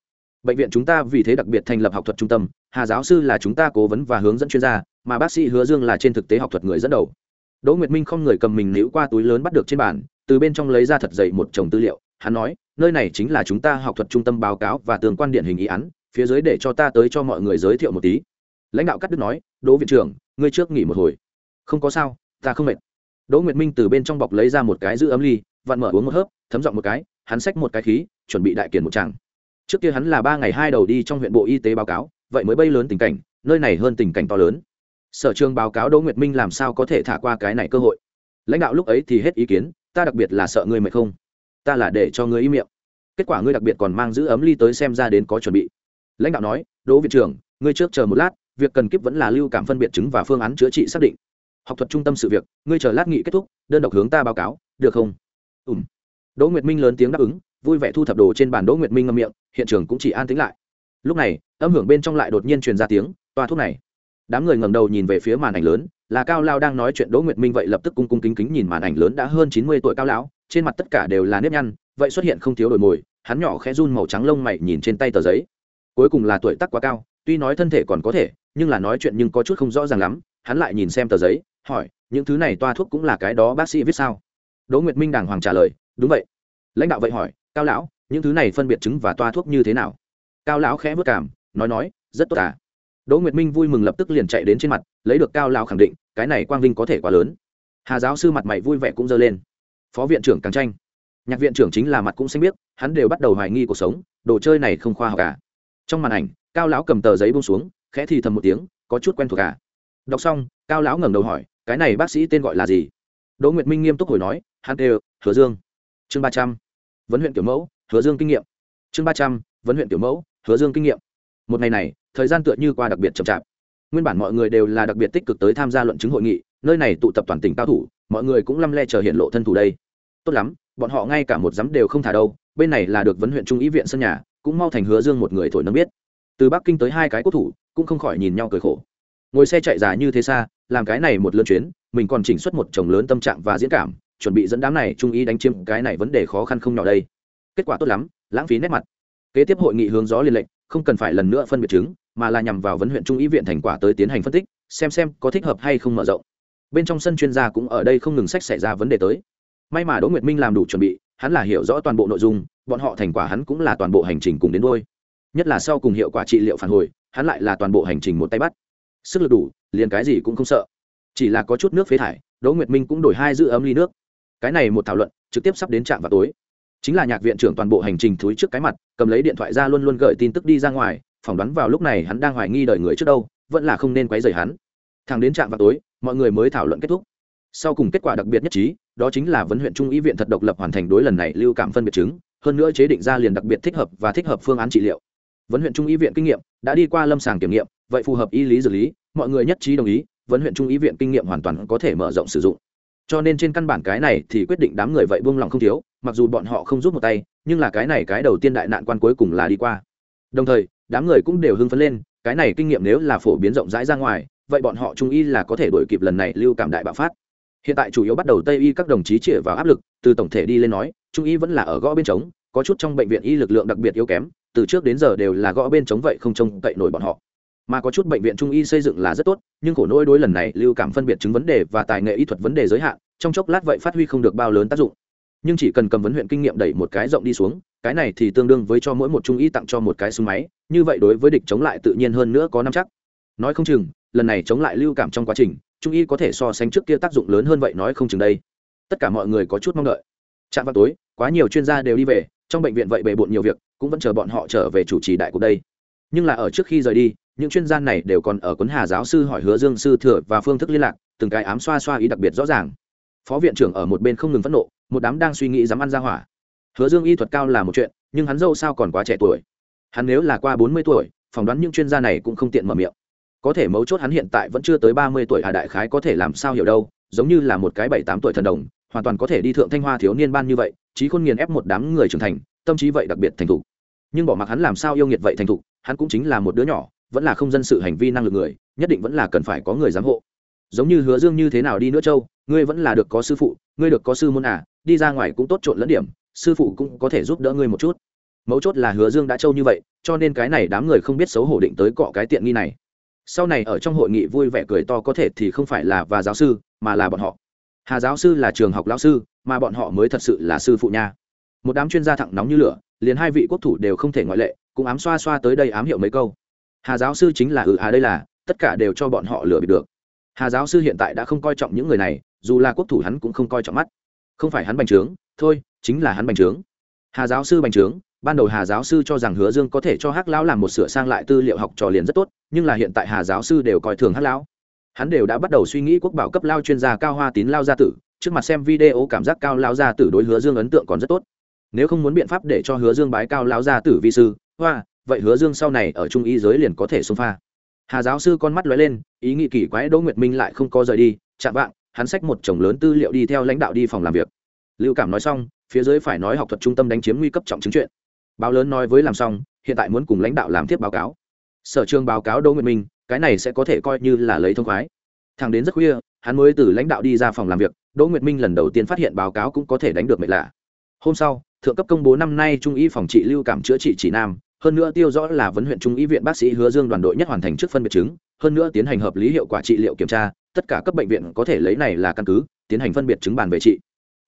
bệnh viện chúng ta vì thế đặc biệt thành lập học thuật trung tâm, hà giáo sư là chúng ta cố vấn và hướng dẫn chuyên gia, mà bác sĩ hứa dương là trên thực tế học thuật người dẫn đầu. Đỗ nguyệt minh không người cầm mình níu qua túi lớn bắt được trên bàn, từ bên trong lấy ra thật dày một chồng tư liệu. Hắn nói, nơi này chính là chúng ta học thuật trung tâm báo cáo và tường quan điển hình ý án, phía dưới để cho ta tới cho mọi người giới thiệu một tí. Lãnh đạo cắt đứt nói, đỗ viện trưởng, ngươi trước nghỉ một hồi. Không có sao, ta không mệt. Đỗ nguyệt minh từ bên trong bọc lấy ra một cái giữ ấm ly, vặn mở uống một hớp, thấm giọng một cái, hắn xách một cái khí, chuẩn bị đại kiển một chàng trước kia hắn là ba ngày hai đầu đi trong huyện bộ y tế báo cáo, vậy mới bay lớn tình cảnh, nơi này hơn tình cảnh to lớn. Sở trường báo cáo đỗ nguyệt minh làm sao có thể thả qua cái này cơ hội? Lãnh đạo lúc ấy thì hết ý kiến, ta đặc biệt là sợ ngươi mệt không? Ta là để cho ngươi ý miệng. Kết quả ngươi đặc biệt còn mang giữ ấm ly tới xem ra đến có chuẩn bị. Lãnh đạo nói, đỗ viện trưởng, ngươi trước chờ một lát, việc cần kiếp vẫn là lưu cảm phân biệt chứng và phương án chữa trị xác định. Học thuật trung tâm sự việc, ngươi chờ lát nghị kết thúc, đơn độc hướng ta báo cáo, được không? Ừm. đỗ nguyệt minh lớn tiếng đáp ứng vui vẻ thu thập đồ trên bàn đỗ nguyệt minh ngâm miệng, hiện trường cũng chỉ an tính lại. Lúc này, âm hưởng bên trong lại đột nhiên truyền ra tiếng, toa thuốc này. Đám người ngẩng đầu nhìn về phía màn ảnh lớn, là cao lao đang nói chuyện đỗ nguyệt minh vậy lập tức cung cung kính kính nhìn màn ảnh lớn đã hơn chín mươi tuổi cao lão, trên mặt tất cả đều là nếp nhăn, vậy xuất hiện không thiếu đổi mồi, hắn nhỏ khẽ run màu trắng lông mày nhìn trên tay tờ giấy. Cuối cùng là tuổi tác quá cao, tuy nói thân thể còn có thể, nhưng là nói chuyện nhưng có chút không rõ ràng lắm, hắn lại nhìn xem tờ giấy, hỏi, những thứ này toa thuốc cũng là cái đó bác sĩ viết sao? Đỗ nguyệt minh đàng hoàng trả lời, đúng vậy. Lãnh đạo vậy hỏi cao lão, những thứ này phân biệt chứng và toa thuốc như thế nào? Cao lão khẽ vất cảm nói nói, rất tốt à. Đỗ nguyệt minh vui mừng lập tức liền chạy đến trên mặt, lấy được cao lão khẳng định, cái này quang vinh có thể quá lớn. Hà giáo sư mặt mày vui vẻ cũng dơ lên. Phó viện trưởng càng tranh. Nhạc viện trưởng chính là mặt cũng xanh biết hắn đều bắt đầu hoài nghi cuộc sống, đồ chơi này không khoa học cả trong màn ảnh, cao lão cầm tờ giấy bông xuống, khẽ thì thầm một tiếng, có chút quen thuộc cả đọc xong, cao lão ngẩng đầu hỏi, cái này bác sĩ tên gọi là gì? Đỗ nguyệt minh nghiêm túc hồi nói, hắn đều hứa dương. Chương ba trăm vấn huyện kiểu mẫu, hứa dương kinh nghiệm. Chương ba trăm, vấn huyện kiểu mẫu, hứa dương kinh nghiệm. Một ngày này, thời gian tựa như qua đặc biệt chậm chạp. Nguyên bản mọi người đều là đặc biệt tích cực tới tham gia luận chứng hội nghị, nơi này tụ tập toàn tỉnh cao thủ, mọi người cũng lăm le chờ hiện lộ thân thủ đây. Tốt lắm, bọn họ ngay cả một dám đều không thả đâu, bên này là được vấn huyện trung ý viện sân nhà, cũng mau thành hứa dương một người thổi nâng biết. Từ bắc kinh tới hai cái quốc thủ, cũng không khỏi nhìn nhau cười khổ. Ngồi xe chạy dài như thế xa, làm cái này một lượt chuyến, mình còn chỉnh xuất một chồng lớn tâm trạng và diễn cảm chuẩn bị dẫn đám này trung ý đánh chiếm cái này vấn đề khó khăn không nhỏ đây. Kết quả tốt lắm, lãng phí nét mặt. Kế tiếp hội nghị hướng gió liên lệnh, không cần phải lần nữa phân biệt chứng, mà là nhằm vào vấn huyện trung ý viện thành quả tới tiến hành phân tích, xem xem có thích hợp hay không mở rộng. Bên trong sân chuyên gia cũng ở đây không ngừng sách xảy ra vấn đề tới. May mà đỗ nguyệt minh làm đủ chuẩn bị, hắn là hiểu rõ toàn bộ nội dung, bọn họ thành quả hắn cũng là toàn bộ hành trình cùng đến đôi nhất là sau cùng hiệu quả trị liệu phản hồi, hắn lại là toàn bộ hành trình một tay bắt. Sức lực đủ, liền cái gì cũng không sợ. Chỉ là có chút nước phế thải, đỗ nguyệt minh cũng đổi hai giữ ấm ly nước cái này một thảo luận trực tiếp sắp đến trạm vào tối. Chính là nhạc viện trưởng toàn bộ hành trình thúi trước cái mặt, cầm lấy điện thoại ra luôn luôn gợi tin tức đi ra ngoài, phỏng đoán vào lúc này hắn đang hoài nghi đời người trước đâu, vẫn là không nên quấy rầy hắn. Thằng đến trạm vào tối, mọi người mới thảo luận kết thúc. Sau cùng kết quả đặc biệt nhất trí, đó chính là vấn huyện trung y viện thật độc lập hoàn thành đối lần này lưu cảm phân biệt chứng, hơn nữa chế định ra liền đặc biệt thích hợp và thích hợp phương án trị liệu. Vấn huyện trung y viện kinh nghiệm đã đi qua lâm sàng kiểm nghiệm, vậy phù hợp y lý dược lý, mọi người nhất trí đồng ý, vấn huyện trung y viện kinh nghiệm hoàn toàn có thể mở rộng sử dụng cho nên trên căn bản cái này thì quyết định đám người vậy buông lòng không thiếu, mặc dù bọn họ không rút một tay, nhưng là cái này cái đầu tiên đại nạn quan cuối cùng là đi qua. Đồng thời, đám người cũng đều hưng phấn lên, cái này kinh nghiệm nếu là phổ biến rộng rãi ra ngoài, vậy bọn họ trung y là có thể đổi kịp lần này lưu cảm đại bạo phát. Hiện tại chủ yếu bắt đầu tây y các đồng chí chĩa vào áp lực, từ tổng thể đi lên nói, trung y vẫn là ở gõ bên trống, có chút trong bệnh viện y lực lượng đặc biệt yếu kém, từ trước đến giờ đều là gõ bên trống vậy không trông cậy nổi bọn họ mà có chút bệnh viện trung y xây dựng là rất tốt, nhưng khổ nỗi đối lần này lưu cảm phân biệt chứng vấn đề và tài nghệ y thuật vấn đề giới hạn, trong chốc lát vậy phát huy không được bao lớn tác dụng. Nhưng chỉ cần cầm vấn huyện kinh nghiệm đẩy một cái rộng đi xuống, cái này thì tương đương với cho mỗi một trung y tặng cho một cái súng máy, như vậy đối với địch chống lại tự nhiên hơn nữa có năm chắc. Nói không chừng, lần này chống lại lưu cảm trong quá trình, trung y có thể so sánh trước kia tác dụng lớn hơn vậy nói không chừng đây. Tất cả mọi người có chút mong đợi. Chạm vào tối, quá nhiều chuyên gia đều đi về, trong bệnh viện vậy bề bộn nhiều việc, cũng vẫn chờ bọn họ trở về chủ trì đại cuộc đây. Nhưng là ở trước khi rời đi những chuyên gia này đều còn ở cuốn hà giáo sư hỏi hứa dương sư thừa và phương thức liên lạc, từng cái ám xoa xoa ý đặc biệt rõ ràng. Phó viện trưởng ở một bên không ngừng phẫn nộ, một đám đang suy nghĩ dám ăn ra hỏa. Hứa dương y thuật cao là một chuyện, nhưng hắn dâu sao còn quá trẻ tuổi. Hắn nếu là qua bốn mươi tuổi, phỏng đoán những chuyên gia này cũng không tiện mở miệng. Có thể mấu chốt hắn hiện tại vẫn chưa tới ba mươi tuổi, hà đại khái có thể làm sao hiểu đâu, giống như là một cái bảy tám tuổi thần đồng, hoàn toàn có thể đi thượng thanh hoa thiếu niên ban như vậy trí khôn nghiền ép một đám người trưởng thành, tâm trí vậy đặc biệt thành thục. Nhưng bỏ mặc hắn làm sao yêu nghiệt vậy thành thục, hắn cũng chính là một đứa nhỏ vẫn là không dân sự hành vi năng lực người, nhất định vẫn là cần phải có người giám hộ. Giống như hứa dương như thế nào đi nữa châu, ngươi vẫn là được có sư phụ, ngươi được có sư môn à đi ra ngoài cũng tốt trộn lẫn điểm, sư phụ cũng có thể giúp đỡ ngươi một chút. Mấu chốt là hứa dương đã châu như vậy, cho nên cái này đám người không biết xấu hổ định tới cọ cái tiện nghi này. Sau này ở trong hội nghị vui vẻ cười to có thể thì không phải là và giáo sư, mà là bọn họ. Hà giáo sư là trường học lao sư, mà bọn họ mới thật sự là sư phụ nha. Một đám chuyên gia thẳng nóng như lửa, liền hai vị quốc thủ đều không thể ngoại lệ, cũng ám xoa xoa tới đây ám hiệu mấy câu hà giáo sư chính là ừ à đây là, tất cả đều cho bọn họ lừa bịp được. Hà giáo sư hiện tại đã không coi trọng những người này, dù là quốc thủ hắn cũng không coi trọng mắt. Không phải hắn bành trướng, thôi, chính là hắn bành trướng. Hà giáo sư bành trướng, ban đầu hà giáo sư cho rằng hứa dương có thể cho hắc lão làm một sửa sang lại tư liệu học trò liền rất tốt, nhưng là hiện tại hà giáo sư đều coi thường hắc lão. Hắn đều đã bắt đầu suy nghĩ quốc bảo cấp lao chuyên gia cao hoa tín lao gia tử, trước mặt xem video cảm giác cao lao gia tử đối hứa dương ấn tượng còn rất tốt. Nếu không muốn biện pháp để cho hứa dương bái cao lao gia tử vi sư, hoa vậy hứa dương sau này ở trung y giới liền có thể xông pha. Hà giáo sư con mắt lóe lên, ý nghĩ kỳ quái đỗ nguyệt minh lại không có rời đi, chạm vạng, hắn xách một chồng lớn tư liệu đi theo lãnh đạo đi phòng làm việc. Lưu cảm nói xong, phía dưới phải nói học thuật trung tâm đánh chiếm nguy cấp trọng chứng chuyện. Báo lớn nói với làm xong, hiện tại muốn cùng lãnh đạo làm tiếp báo cáo. Sở trường báo cáo đỗ nguyệt minh, cái này sẽ có thể coi như là lấy thông khoái. Thằng đến rất khuya, hắn mới từ lãnh đạo đi ra phòng làm việc, đỗ nguyệt minh lần đầu tiên phát hiện báo cáo cũng có thể đánh được mệt lạ. Hôm sau, thượng cấp công bố năm nay trung y phòng trị lưu cảm chữa trị chỉ nam hơn nữa tiêu rõ là vấn huyện trung y viện bác sĩ hứa dương đoàn đội nhất hoàn thành trước phân biệt chứng, hơn nữa tiến hành hợp lý hiệu quả trị liệu kiểm tra, tất cả các bệnh viện có thể lấy này là căn cứ, tiến hành phân biệt chứng bàn về trị.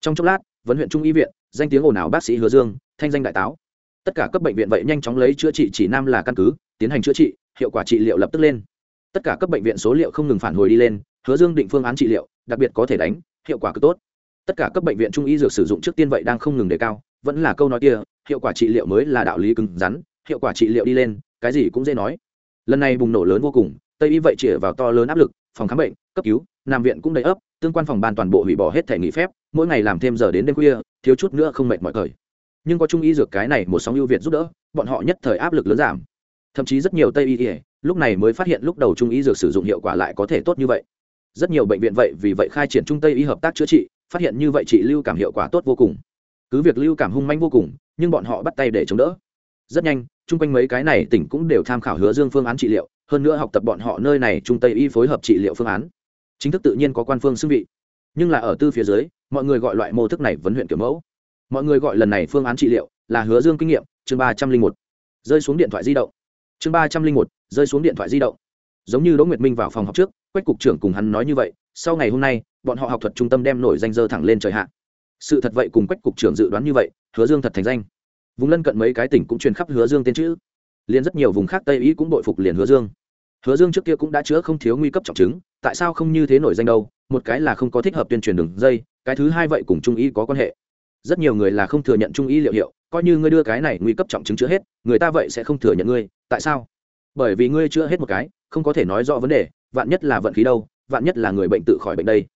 Trong chốc lát, vấn huyện trung y viện, danh tiếng ồn ào bác sĩ hứa dương, thanh danh đại táo. Tất cả các bệnh viện vậy nhanh chóng lấy chữa trị chỉ nam là căn cứ, tiến hành chữa trị, hiệu quả trị liệu lập tức lên. Tất cả các bệnh viện số liệu không ngừng phản hồi đi lên, hứa dương định phương án trị liệu, đặc biệt có thể đánh, hiệu quả cực tốt. Tất cả các bệnh viện trung y dược sử dụng trước tiên vậy đang không ngừng đề cao, vẫn là câu nói kia, hiệu quả trị liệu mới là đạo lý cứng rắn hiệu quả trị liệu đi lên, cái gì cũng dễ nói. Lần này bùng nổ lớn vô cùng, tây y vậy chĩa vào to lớn áp lực, phòng khám bệnh, cấp cứu, nằm viện cũng đầy ấp, tương quan phòng ban toàn bộ hủy bỏ hết thẻ nghỉ phép, mỗi ngày làm thêm giờ đến đêm khuya, thiếu chút nữa không mệt mỏi thời nhưng có trung y dược cái này một sóng ưu việt giúp đỡ, bọn họ nhất thời áp lực lớn giảm. Thậm chí rất nhiều tây y ỉa lúc này mới phát hiện lúc đầu trung y dược sử dụng hiệu quả lại có thể tốt như vậy. Rất nhiều bệnh viện vậy vì vậy khai triển trung tây y hợp tác chữa trị, phát hiện như vậy trị lưu cảm hiệu quả tốt vô cùng. Cứ việc lưu cảm hung manh vô cùng, nhưng bọn họ bắt tay để chống đỡ. Rất nhanh chung quanh mấy cái này tỉnh cũng đều tham khảo hứa dương phương án trị liệu, hơn nữa học tập bọn họ nơi này trung tây y phối hợp trị liệu phương án. Chính thức tự nhiên có quan phương xưng vị. Nhưng là ở tư phía dưới, mọi người gọi loại mô thức này vấn huyện kiểu mẫu. Mọi người gọi lần này phương án trị liệu là hứa dương kinh nghiệm, chương ba trăm linh một. Rơi xuống điện thoại di động. Chương ba trăm linh một, rơi xuống điện thoại di động. Giống như đỗ nguyệt minh vào phòng học trước, quách cục trưởng cùng hắn nói như vậy, sau ngày hôm nay, bọn họ học thuật trung tâm đem nổi danh dơ thẳng lên trời hạ. Sự thật vậy cùng quách cục trưởng dự đoán như vậy, hứa dương thật thành danh vùng lân cận mấy cái tỉnh cũng truyền khắp hứa dương tên chữ. Liền rất nhiều vùng khác tây ý cũng bội phục liền hứa dương. Hứa dương trước kia cũng đã chữa không thiếu nguy cấp trọng chứng, tại sao không như thế nổi danh đâu? Một cái là không có thích hợp tuyên truyền đường dây, cái thứ hai vậy cùng trung y có quan hệ. Rất nhiều người là không thừa nhận trung y liệu hiệu, coi như ngươi đưa cái này nguy cấp trọng chứng chữa hết, người ta vậy sẽ không thừa nhận ngươi, tại sao? Bởi vì ngươi chữa hết một cái, không có thể nói rõ vấn đề, vạn nhất là vận khí đâu, vạn nhất là người bệnh tự khỏi bệnh đây.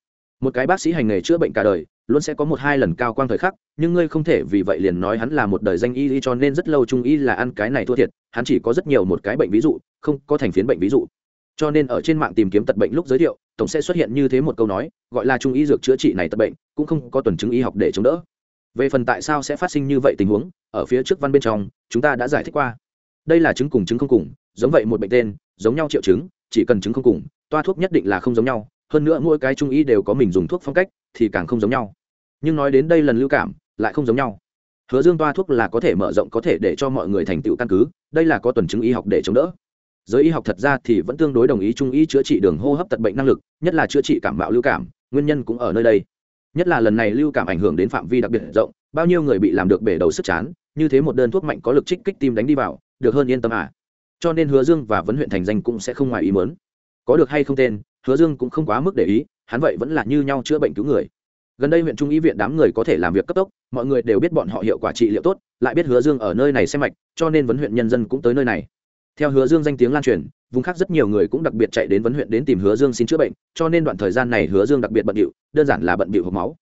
Một cái bác sĩ hành nghề chữa bệnh cả đời luôn sẽ có một hai lần cao quang thời khắc, nhưng ngươi không thể vì vậy liền nói hắn là một đời danh y cho nên rất lâu trung y là ăn cái này thua thiệt, hắn chỉ có rất nhiều một cái bệnh ví dụ, không có thành phiến bệnh ví dụ. Cho nên ở trên mạng tìm kiếm tật bệnh lúc giới thiệu, tổng sẽ xuất hiện như thế một câu nói, gọi là trung y dược chữa trị này tật bệnh, cũng không có tuần chứng y học để chống đỡ. Về phần tại sao sẽ phát sinh như vậy tình huống, ở phía trước văn bên trong, chúng ta đã giải thích qua. Đây là chứng cùng chứng không cùng, giống vậy một bệnh tên, giống nhau triệu chứng, chỉ cần chứng không cùng, toa thuốc nhất định là không giống nhau, hơn nữa mỗi cái trung y đều có mình dùng thuốc phong cách, thì càng không giống nhau nhưng nói đến đây lần lưu cảm, lại không giống nhau. Hứa dương toa thuốc là có thể mở rộng có thể để cho mọi người thành tựu căn cứ, đây là có tuần chứng y học để chống đỡ. Giới y học thật ra thì vẫn tương đối đồng ý trung y chữa trị đường hô hấp tật bệnh năng lực, nhất là chữa trị cảm bạo lưu cảm, nguyên nhân cũng ở nơi đây. Nhất là lần này lưu cảm ảnh hưởng đến phạm vi đặc biệt rộng, bao nhiêu người bị làm được bể đầu sức chán, như thế một đơn thuốc mạnh có lực trích kích tim đánh đi vào, được hơn yên tâm à. Cho nên hứa dương và vấn huyện thành danh cũng sẽ không ngoài ý mớn có được hay không tên, hứa dương cũng không quá mức để ý, hắn vậy vẫn là như nhau chữa bệnh cứu người gần đây huyện trung y viện đám người có thể làm việc cấp tốc, mọi người đều biết bọn họ hiệu quả trị liệu tốt, lại biết hứa dương ở nơi này xem mạch, cho nên vấn huyện nhân dân cũng tới nơi này. Theo hứa dương danh tiếng lan truyền, vùng khác rất nhiều người cũng đặc biệt chạy đến vấn huyện đến tìm hứa dương xin chữa bệnh, cho nên đoạn thời gian này hứa dương đặc biệt bận điệu đơn giản là bận điệu hộp máu.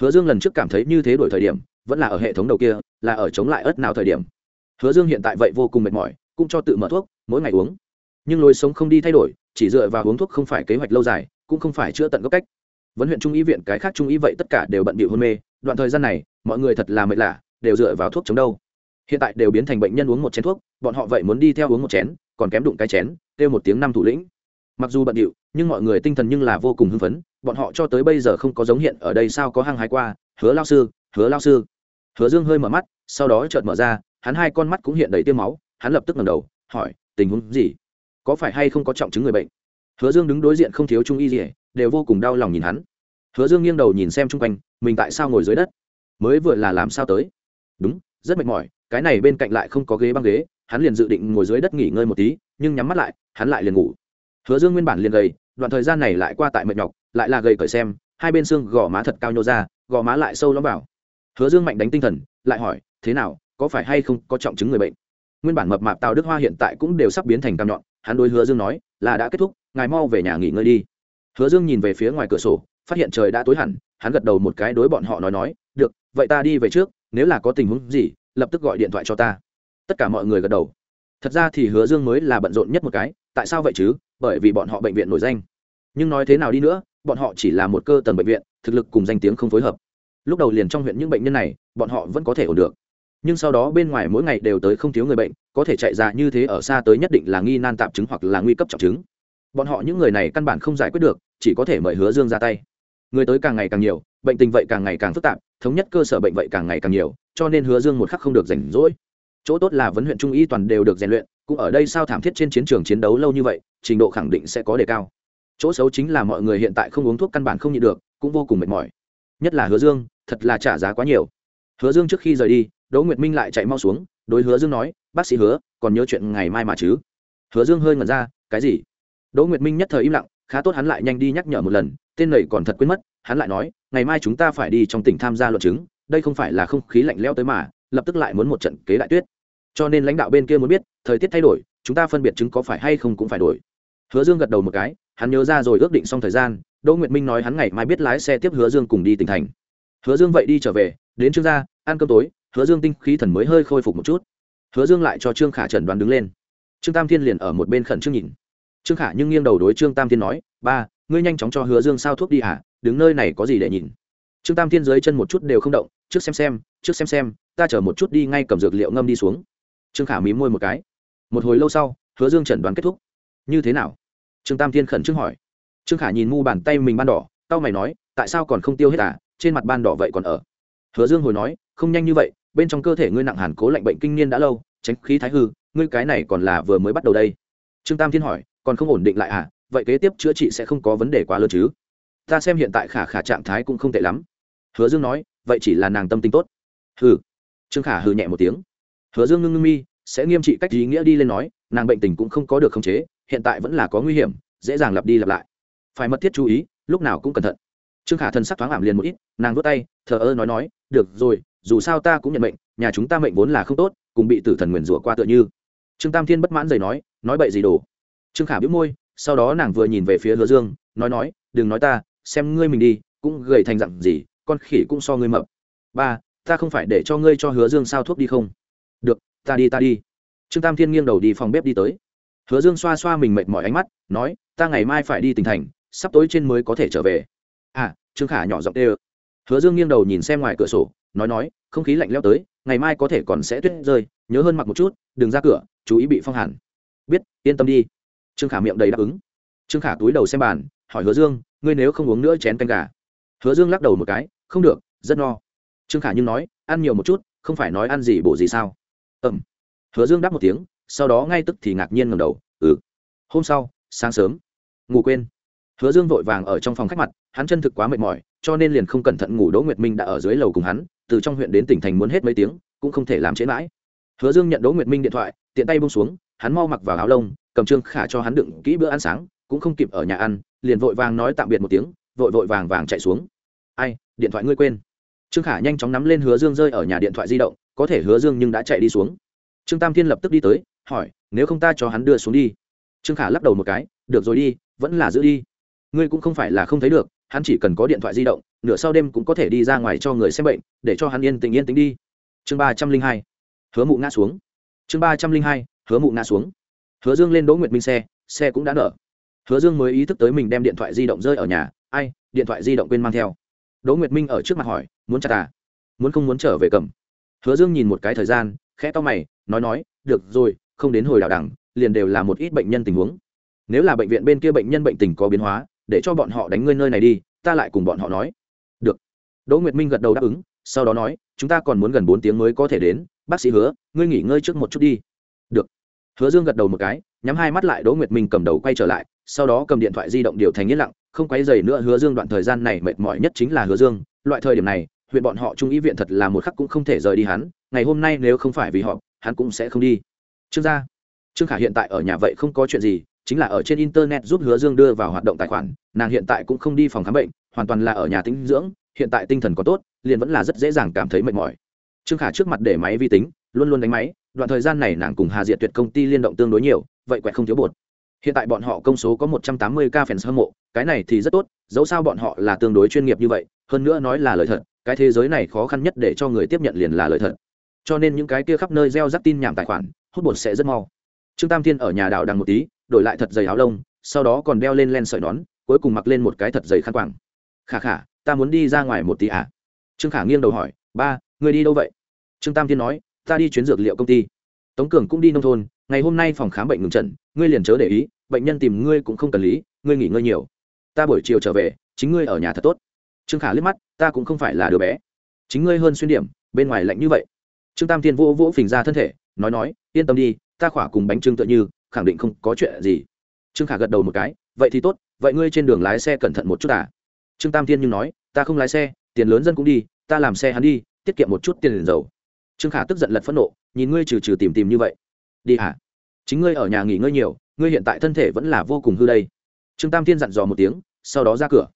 Hứa dương lần trước cảm thấy như thế đổi thời điểm, vẫn là ở hệ thống đầu kia, là ở chống lại ớt nào thời điểm. Hứa dương hiện tại vậy vô cùng mệt mỏi, cũng cho tự mở thuốc, mỗi ngày uống. Nhưng lối sống không đi thay đổi, chỉ dựa vào uống thuốc không phải kế hoạch lâu dài, cũng không phải chữa tận gốc cách vấn huyện trung y viện, cái khác trung y vậy tất cả đều bận bị hôn mê, đoạn thời gian này, mọi người thật là mệt lạ, đều dựa vào thuốc chống đâu. Hiện tại đều biến thành bệnh nhân uống một chén thuốc, bọn họ vậy muốn đi theo uống một chén, còn kém đụng cái chén, kêu một tiếng năm thủ lĩnh. Mặc dù bận điệu nhưng mọi người tinh thần nhưng là vô cùng hưng phấn, bọn họ cho tới bây giờ không có giống hiện ở đây sao có hăng hái qua, hứa lao sư, hứa lao sư. Hứa dương hơi mở mắt, sau đó chợt mở ra, hắn hai con mắt cũng hiện đầy tiêm máu, hắn lập tức ngẩng đầu, hỏi, tình huống gì? Có phải hay không có trọng chứng người bệnh? Hứa dương đứng đối diện không thiếu trung y gì đều vô cùng đau lòng nhìn hắn. Hứa dương nghiêng đầu nhìn xem chung quanh, mình tại sao ngồi dưới đất? Mới vừa là làm sao tới? Đúng, rất mệt mỏi, cái này bên cạnh lại không có ghế băng ghế, hắn liền dự định ngồi dưới đất nghỉ ngơi một tí, nhưng nhắm mắt lại, hắn lại liền ngủ. Hứa dương nguyên bản liền gầy, đoạn thời gian này lại qua tại mệt nhọc, lại là gầy cởi xem, hai bên xương gò má thật cao nhô ra, gò má lại sâu lõm vào. Hứa dương mạnh đánh tinh thần, lại hỏi, thế nào, có phải hay không có trọng chứng người bệnh? Nguyên bản mập mạp tào đức hoa hiện tại cũng đều sắp biến thành cam nhọn hắn đối hứa dương nói, là đã kết thúc, ngài mau về nhà nghỉ ngơi đi. Hứa dương nhìn về phía ngoài cửa sổ, phát hiện trời đã tối hẳn, hắn gật đầu một cái đối bọn họ nói nói, được, vậy ta đi về trước, nếu là có tình huống gì, lập tức gọi điện thoại cho ta. Tất cả mọi người gật đầu. Thật ra thì hứa dương mới là bận rộn nhất một cái, tại sao vậy chứ? Bởi vì bọn họ bệnh viện nổi danh. Nhưng nói thế nào đi nữa, bọn họ chỉ là một cơ tầng bệnh viện, thực lực cùng danh tiếng không phối hợp. Lúc đầu liền trong huyện những bệnh nhân này, bọn họ vẫn có thể ổn được nhưng sau đó bên ngoài mỗi ngày đều tới không thiếu người bệnh, có thể chạy ra như thế ở xa tới nhất định là nghi nan tạp chứng hoặc là nguy cấp trọng chứng. Bọn họ những người này căn bản không giải quyết được, chỉ có thể mời hứa dương ra tay. Người tới càng ngày càng nhiều, bệnh tình vậy càng ngày càng phức tạp, thống nhất cơ sở bệnh vậy càng ngày càng nhiều, cho nên hứa dương một khắc không được rảnh rỗi. Chỗ tốt là vấn huyện trung y toàn đều được rèn luyện, cũng ở đây sao thảm thiết trên chiến trường chiến đấu lâu như vậy, trình độ khẳng định sẽ có đề cao. Chỗ xấu chính là mọi người hiện tại không uống thuốc căn bản không nhịn được, cũng vô cùng mệt mỏi. Nhất là hứa dương, thật là trả giá quá nhiều. Hứa dương trước khi rời đi đỗ nguyệt minh lại chạy mau xuống, đối hứa dương nói, bác sĩ hứa, còn nhớ chuyện ngày mai mà chứ? Hứa dương hơi ngẩn ra, cái gì? Đỗ nguyệt minh nhất thời im lặng, khá tốt hắn lại nhanh đi nhắc nhở một lần, tên này còn thật quên mất, hắn lại nói, ngày mai chúng ta phải đi trong tỉnh tham gia luận chứng, đây không phải là không khí lạnh lẽo tới mà, lập tức lại muốn một trận kế đại tuyết. Cho nên lãnh đạo bên kia muốn biết, thời tiết thay đổi, chúng ta phân biệt chứng có phải hay không cũng phải đổi. Hứa dương gật đầu một cái, hắn nhớ ra rồi ước định xong thời gian, đỗ nguyệt minh nói hắn ngày mai biết lái xe tiếp hứa dương cùng đi tỉnh thành. Hứa dương vậy đi trở về, đến trương gia ăn cơm tối hứa dương tinh khí thần mới hơi khôi phục một chút. Hứa dương lại cho trương khả trần đoán đứng lên. Trương tam thiên liền ở một bên khẩn trương nhìn. Trương khả nhưng nghiêng đầu đối trương tam thiên nói, ba, ngươi nhanh chóng cho hứa dương sao thuốc đi hả? Đứng nơi này có gì để nhìn? Trương tam thiên dưới chân một chút đều không động, trước xem xem, trước xem xem, ta chở một chút đi ngay cầm dược liệu ngâm đi xuống. Trương khả mí môi một cái. Một hồi lâu sau, hứa dương chẩn đoán kết thúc. Như thế nào? Trương tam thiên khẩn trương hỏi. Trương khả nhìn mu bàn tay mình ban đỏ tao mày nói, tại sao còn không tiêu hết à? Trên mặt ban đỏ vậy còn ở. Hứa dương hồi nói, không nhanh như vậy bên trong cơ thể ngươi nặng hàn cố lạnh bệnh kinh niên đã lâu, tránh khí thái hư, ngươi cái này còn là vừa mới bắt đầu đây. Trương tam thiên hỏi, còn không ổn định lại à? Vậy kế tiếp chữa trị sẽ không có vấn đề quá lớn chứ? Ta xem hiện tại khả khả trạng thái cũng không tệ lắm. Hứa dương nói, vậy chỉ là nàng tâm tính tốt. Hừ. Trương khả hừ nhẹ một tiếng. Hứa dương ngưng ngưng mi, sẽ nghiêm trị cách ý nghĩa đi lên nói, nàng bệnh tình cũng không có được khống chế, hiện tại vẫn là có nguy hiểm, dễ dàng lặp đi lặp lại. Phải mật thiết chú ý, lúc nào cũng cẩn thận. Trương khả thân sắc thoáng ảm liền một ít, nàng vút tay, thờ ơ nói nói, được rồi dù sao ta cũng nhận mệnh, nhà chúng ta mệnh vốn là không tốt, cùng bị tử thần nguyền rủa qua tựa như. Trương tam thiên bất mãn giày nói nói bậy gì đồ? Trương khả biếu môi, sau đó nàng vừa nhìn về phía hứa dương, nói nói, đừng nói ta, xem ngươi mình đi, cũng gầy thành dặn gì, con khỉ cũng so ngươi mập. Ba, ta không phải để cho ngươi cho hứa dương sao thuốc đi không? Được, ta đi ta đi. Trương tam thiên nghiêng đầu đi phòng bếp đi tới. Hứa dương xoa xoa mình mệt mỏi ánh mắt, nói, ta ngày mai phải đi tỉnh thành, sắp tối trên mới có thể trở về. À trương khả nhỏ giọng tê ơ hứa dương nghiêng đầu nhìn xem ngoài cửa sổ nói nói, không khí lạnh leo tới, ngày mai có thể còn sẽ tuyết rơi, nhớ hơn mặc một chút, đừng ra cửa, chú ý bị phong hàn. Biết, yên tâm đi. Trương khả miệng đầy đáp ứng. Trương khả túi đầu xem bàn, hỏi hứa dương, ngươi nếu không uống nữa chén canh gà? Hứa dương lắc đầu một cái, không được, rất no. Trương khả nhưng nói, ăn nhiều một chút, không phải nói ăn gì bổ gì sao? Ẩm hứa dương đáp một tiếng, sau đó ngay tức thì ngạc nhiên ngầm đầu ừ. Hôm sau, sáng sớm. Ngủ quên. Hứa dương vội vàng ở trong phòng khách mặt, hắn chân thực quá mệt mỏi, cho nên liền không cẩn thận ngủ đỗ nguyệt minh đã ở dưới lầu cùng hắn từ trong huyện đến tỉnh thành muốn hết mấy tiếng, cũng không thể làm chế mãi. Hứa dương nhận đỗ nguyệt minh điện thoại, tiện tay bông xuống, hắn mau mặc vào áo lông, cầm trương khả cho hắn đựng kỹ bữa ăn sáng, cũng không kịp ở nhà ăn, liền vội vàng nói tạm biệt một tiếng, vội vội vàng vàng chạy xuống. Ai, điện thoại ngươi quên. Trương khả nhanh chóng nắm lên hứa dương rơi ở nhà điện thoại di động, có thể hứa dương nhưng đã chạy đi xuống. Trương tam thiên lập tức đi tới, hỏi, nếu không ta cho hắn đưa xuống đi? Trương khả lắc đầu một cái, được rồi đi, vẫn là giữ đi. Ngươi cũng không phải là không thấy được, hắn chỉ cần có điện thoại di động nửa sau đêm cũng có thể đi ra ngoài cho người xem bệnh, để cho hắn yên tình yên tĩnh đi. Chương ba trăm linh hai, hứa mụ ngã xuống. Chương ba trăm linh hai, hứa mụ ngã xuống. Hứa dương lên đỗ nguyệt minh xe xe cũng đã nở. Hứa dương mới ý thức tới mình đem điện thoại di động rơi ở nhà, ai, điện thoại di động quên mang theo. Đỗ nguyệt minh ở trước mặt hỏi, muốn chặt à? Muốn không muốn trở về cầm? Hứa dương nhìn một cái thời gian, khẽ to mày, nói nói, được rồi, không đến hồi đảo đẳng, liền đều là một ít bệnh nhân tình huống. Nếu là bệnh viện bên kia bệnh nhân bệnh tình có biến hóa, để cho bọn họ đánh ngươi nơi này đi, ta lại cùng bọn họ nói đỗ nguyệt minh gật đầu đáp ứng, sau đó nói, chúng ta còn muốn gần bốn tiếng mới có thể đến. Bác sĩ hứa, ngươi nghỉ ngơi trước một chút đi. Được. Hứa dương gật đầu một cái, nhắm hai mắt lại, đỗ nguyệt minh cầm đầu quay trở lại, sau đó cầm điện thoại di động điều thành yên lặng, không quay dày nữa, hứa dương đoạn thời gian này mệt mỏi nhất chính là hứa dương. Loại thời điểm này, huyện bọn họ trung ý viện thật là một khắc cũng không thể rời đi hắn, ngày hôm nay nếu không phải vì họ, hắn cũng sẽ không đi. Trương gia. Trương khả hiện tại ở nhà vậy không có chuyện gì, chính là ở trên internet giúp hứa dương đưa vào hoạt động tài khoản, nàng hiện tại cũng không đi phòng khám bệnh, hoàn toàn là ở nhà tĩnh dưỡng hiện tại tinh thần có tốt, liền vẫn là rất dễ dàng cảm thấy mệt mỏi. Trương khả trước mặt để máy vi tính, luôn luôn đánh máy, đoạn thời gian này nàng cùng hà diệt tuyệt công ty liên động tương đối nhiều, vậy quẹt không thiếu bột. Hiện tại bọn họ công số có một trăm tám mươi ca fans hâm mộ, cái này thì rất tốt, dẫu sao bọn họ là tương đối chuyên nghiệp như vậy, hơn nữa nói là lời thật, cái thế giới này khó khăn nhất để cho người tiếp nhận liền là lời thật. Cho nên những cái kia khắp nơi gieo rắc tin nhảm tài khoản, hút bột sẽ rất mau. Trương tam thiên ở nhà đảo đằng một tí, đổi lại thật dày áo lông, sau đó còn đeo lên len sợi nón, cuối cùng mặc lên một cái thật dày khăn quàng. Khả khả ta muốn đi ra ngoài một tí à? Trương khả nghiêng đầu hỏi, ba người đi đâu vậy? Trương tam thiên nói, ta đi chuyến dược liệu công ty. Tống cường cũng đi nông thôn, ngày hôm nay phòng khám bệnh ngừng trận ngươi liền chớ để ý, bệnh nhân tìm ngươi cũng không cần lý, ngươi nghỉ ngơi nhiều. Ta buổi chiều trở về, chính ngươi ở nhà thật tốt. Trương khả liếc mắt, ta cũng không phải là đứa bé. Chính ngươi hơn xuyên điểm, bên ngoài lạnh như vậy. Trương tam thiên vô vỗ phình ra thân thể, nói nói, yên tâm đi, ta khỏa cùng bánh trưng tựa như, khẳng định không có chuyện gì. Trương khả gật đầu một cái, vậy thì tốt, vậy ngươi trên đường lái xe cẩn thận một chút à? Trương tam thiên nhưng nói, ta không lái xe, tiền lớn dân cũng đi, ta làm xe hắn đi, tiết kiệm một chút tiền liền dầu trương khả tức giận lật phẫn nộ, nhìn ngươi trừ trừ tìm tìm như vậy. Đi hả? Chính ngươi ở nhà nghỉ ngơi nhiều, ngươi hiện tại thân thể vẫn là vô cùng hư đây. Trương tam thiên dặn dò một tiếng, sau đó ra cửa.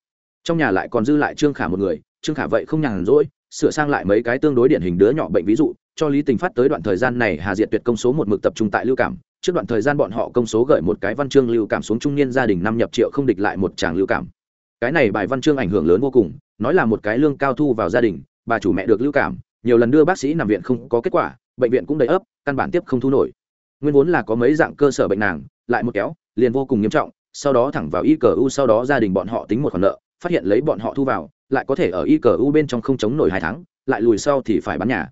Trong nhà lại còn dư lại trương khả một người, trương khả vậy không nhàn rỗi, sửa sang lại mấy cái tương đối điển hình đứa nhỏ bệnh ví dụ, cho lý tình phát tới đoạn thời gian này hà diệt tuyệt công số một mực tập trung tại lưu cảm, trước đoạn thời gian bọn họ công số gửi một cái văn chương lưu cảm xuống trung niên gia đình năm nhập triệu không địch lại một tràng lưu cảm cái này bài văn chương ảnh hưởng lớn vô cùng, nói là một cái lương cao thu vào gia đình, bà chủ mẹ được lưu cảm, nhiều lần đưa bác sĩ nằm viện không có kết quả, bệnh viện cũng đầy ấp, căn bản tiếp không thu nổi. Nguyên vốn là có mấy dạng cơ sở bệnh nàng, lại một kéo, liền vô cùng nghiêm trọng, sau đó thẳng vào y cờ u sau đó gia đình bọn họ tính một khoản nợ, phát hiện lấy bọn họ thu vào, lại có thể ở y cờ u bên trong không chống nổi hai tháng, lại lùi sau thì phải bán nhà.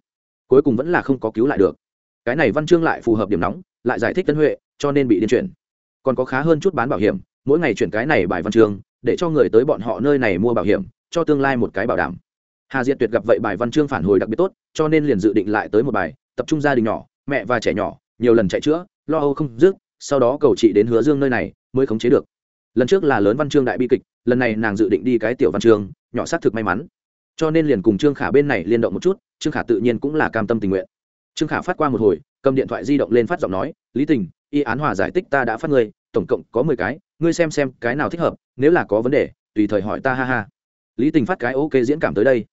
Cuối cùng vẫn là không có cứu lại được. Cái này văn chương lại phù hợp điểm nóng, lại giải thích tân huệ, cho nên bị điên chuyển. Còn có khá hơn chút bán bảo hiểm, mỗi ngày chuyển cái này bài văn chương để cho người tới bọn họ nơi này mua bảo hiểm, cho tương lai một cái bảo đảm. Hà diệt tuyệt gặp vậy bài văn chương phản hồi đặc biệt tốt, cho nên liền dự định lại tới một bài, tập trung gia đình nhỏ, mẹ và trẻ nhỏ, nhiều lần chạy chữa, lo âu không dứt, sau đó cầu chị đến hứa dương nơi này, mới khống chế được. Lần trước là lớn văn chương đại bi kịch, lần này nàng dự định đi cái tiểu văn chương, nhỏ xác thực may mắn. Cho nên liền cùng trương khả bên này liên động một chút, trương khả tự nhiên cũng là cam tâm tình nguyện. Trương khả phát qua một hồi, cầm điện thoại di động lên phát giọng nói, lý tình, y án hòa giải tích ta đã phát ngươi tổng cộng có mười cái, ngươi xem xem cái nào thích hợp, nếu là có vấn đề, tùy thời hỏi ta ha ha. Lý tình phát cái ok diễn cảm tới đây.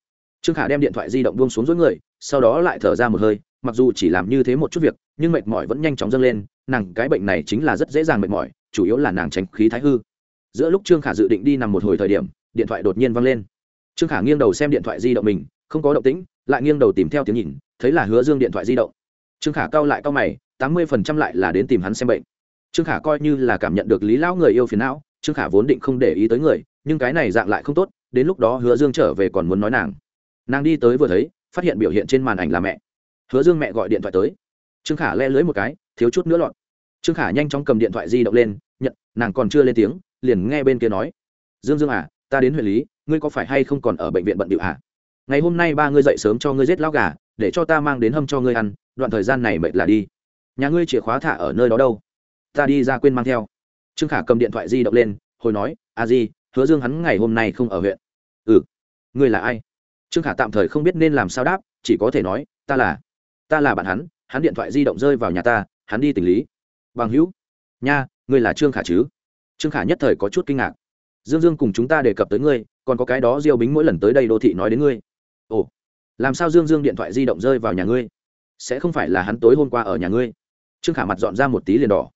Trương khả đem điện thoại di động buông xuống dối người, sau đó lại thở ra một hơi, mặc dù chỉ làm như thế một chút việc, nhưng mệt mỏi vẫn nhanh chóng dâng lên, nàng cái bệnh này chính là rất dễ dàng mệt mỏi, chủ yếu là nàng tránh khí thái hư. Giữa lúc trương khả dự định đi nằm một hồi thời điểm, điện thoại đột nhiên văng lên. Trương khả nghiêng đầu xem điện thoại di động mình, không có động tĩnh, lại nghiêng đầu tìm theo tiếng nhìn, thấy là hứa dương điện thoại di động. Trương khả cau lại cau mày, tám mươi phần trăm lại là đến tìm hắn xem bệnh trương khả coi như là cảm nhận được lý lão người yêu phiền não, trương khả vốn định không để ý tới người, nhưng cái này dạng lại không tốt, đến lúc đó hứa dương trở về còn muốn nói nàng. Nàng đi tới vừa thấy, phát hiện biểu hiện trên màn ảnh là mẹ. Hứa dương mẹ gọi điện thoại tới. Trương khả le lưới một cái, thiếu chút nữa lọt. Trương khả nhanh chóng cầm điện thoại di động lên, nhận, nàng còn chưa lên tiếng, liền nghe bên kia nói. Dương dương à ta đến huyện lý, ngươi có phải hay không còn ở bệnh viện bận điệu à? Ngày hôm nay ba ngươi dậy sớm cho ngươi giết lao gà, để cho ta mang đến hâm cho ngươi ăn, đoạn thời gian này mệt là đi. Nhà ngươi chìa khóa thả ở nơi đó đâu? Ta đi ra quên mang theo. Trương khả cầm điện thoại di động lên, hồi nói, a di, hứa dương hắn ngày hôm nay không ở huyện. Ừ ngươi là ai? Trương khả tạm thời không biết nên làm sao đáp, chỉ có thể nói, ta là ta là bạn hắn hắn điện thoại di động rơi vào nhà ta, hắn đi tình lý. Bằng hữu? Nha, ngươi là trương khả chứ? Trương khả nhất thời có chút kinh ngạc. Dương dương cùng chúng ta đề cập tới ngươi, còn có cái đó diêu bính mỗi lần tới đây đô thị nói đến ngươi. Ồ, làm sao dương dương điện thoại di động rơi vào nhà ngươi? Sẽ không phải là hắn tối hôm qua ở nhà ngươi? Trương khả mặt dọn ra một tí liền đỏ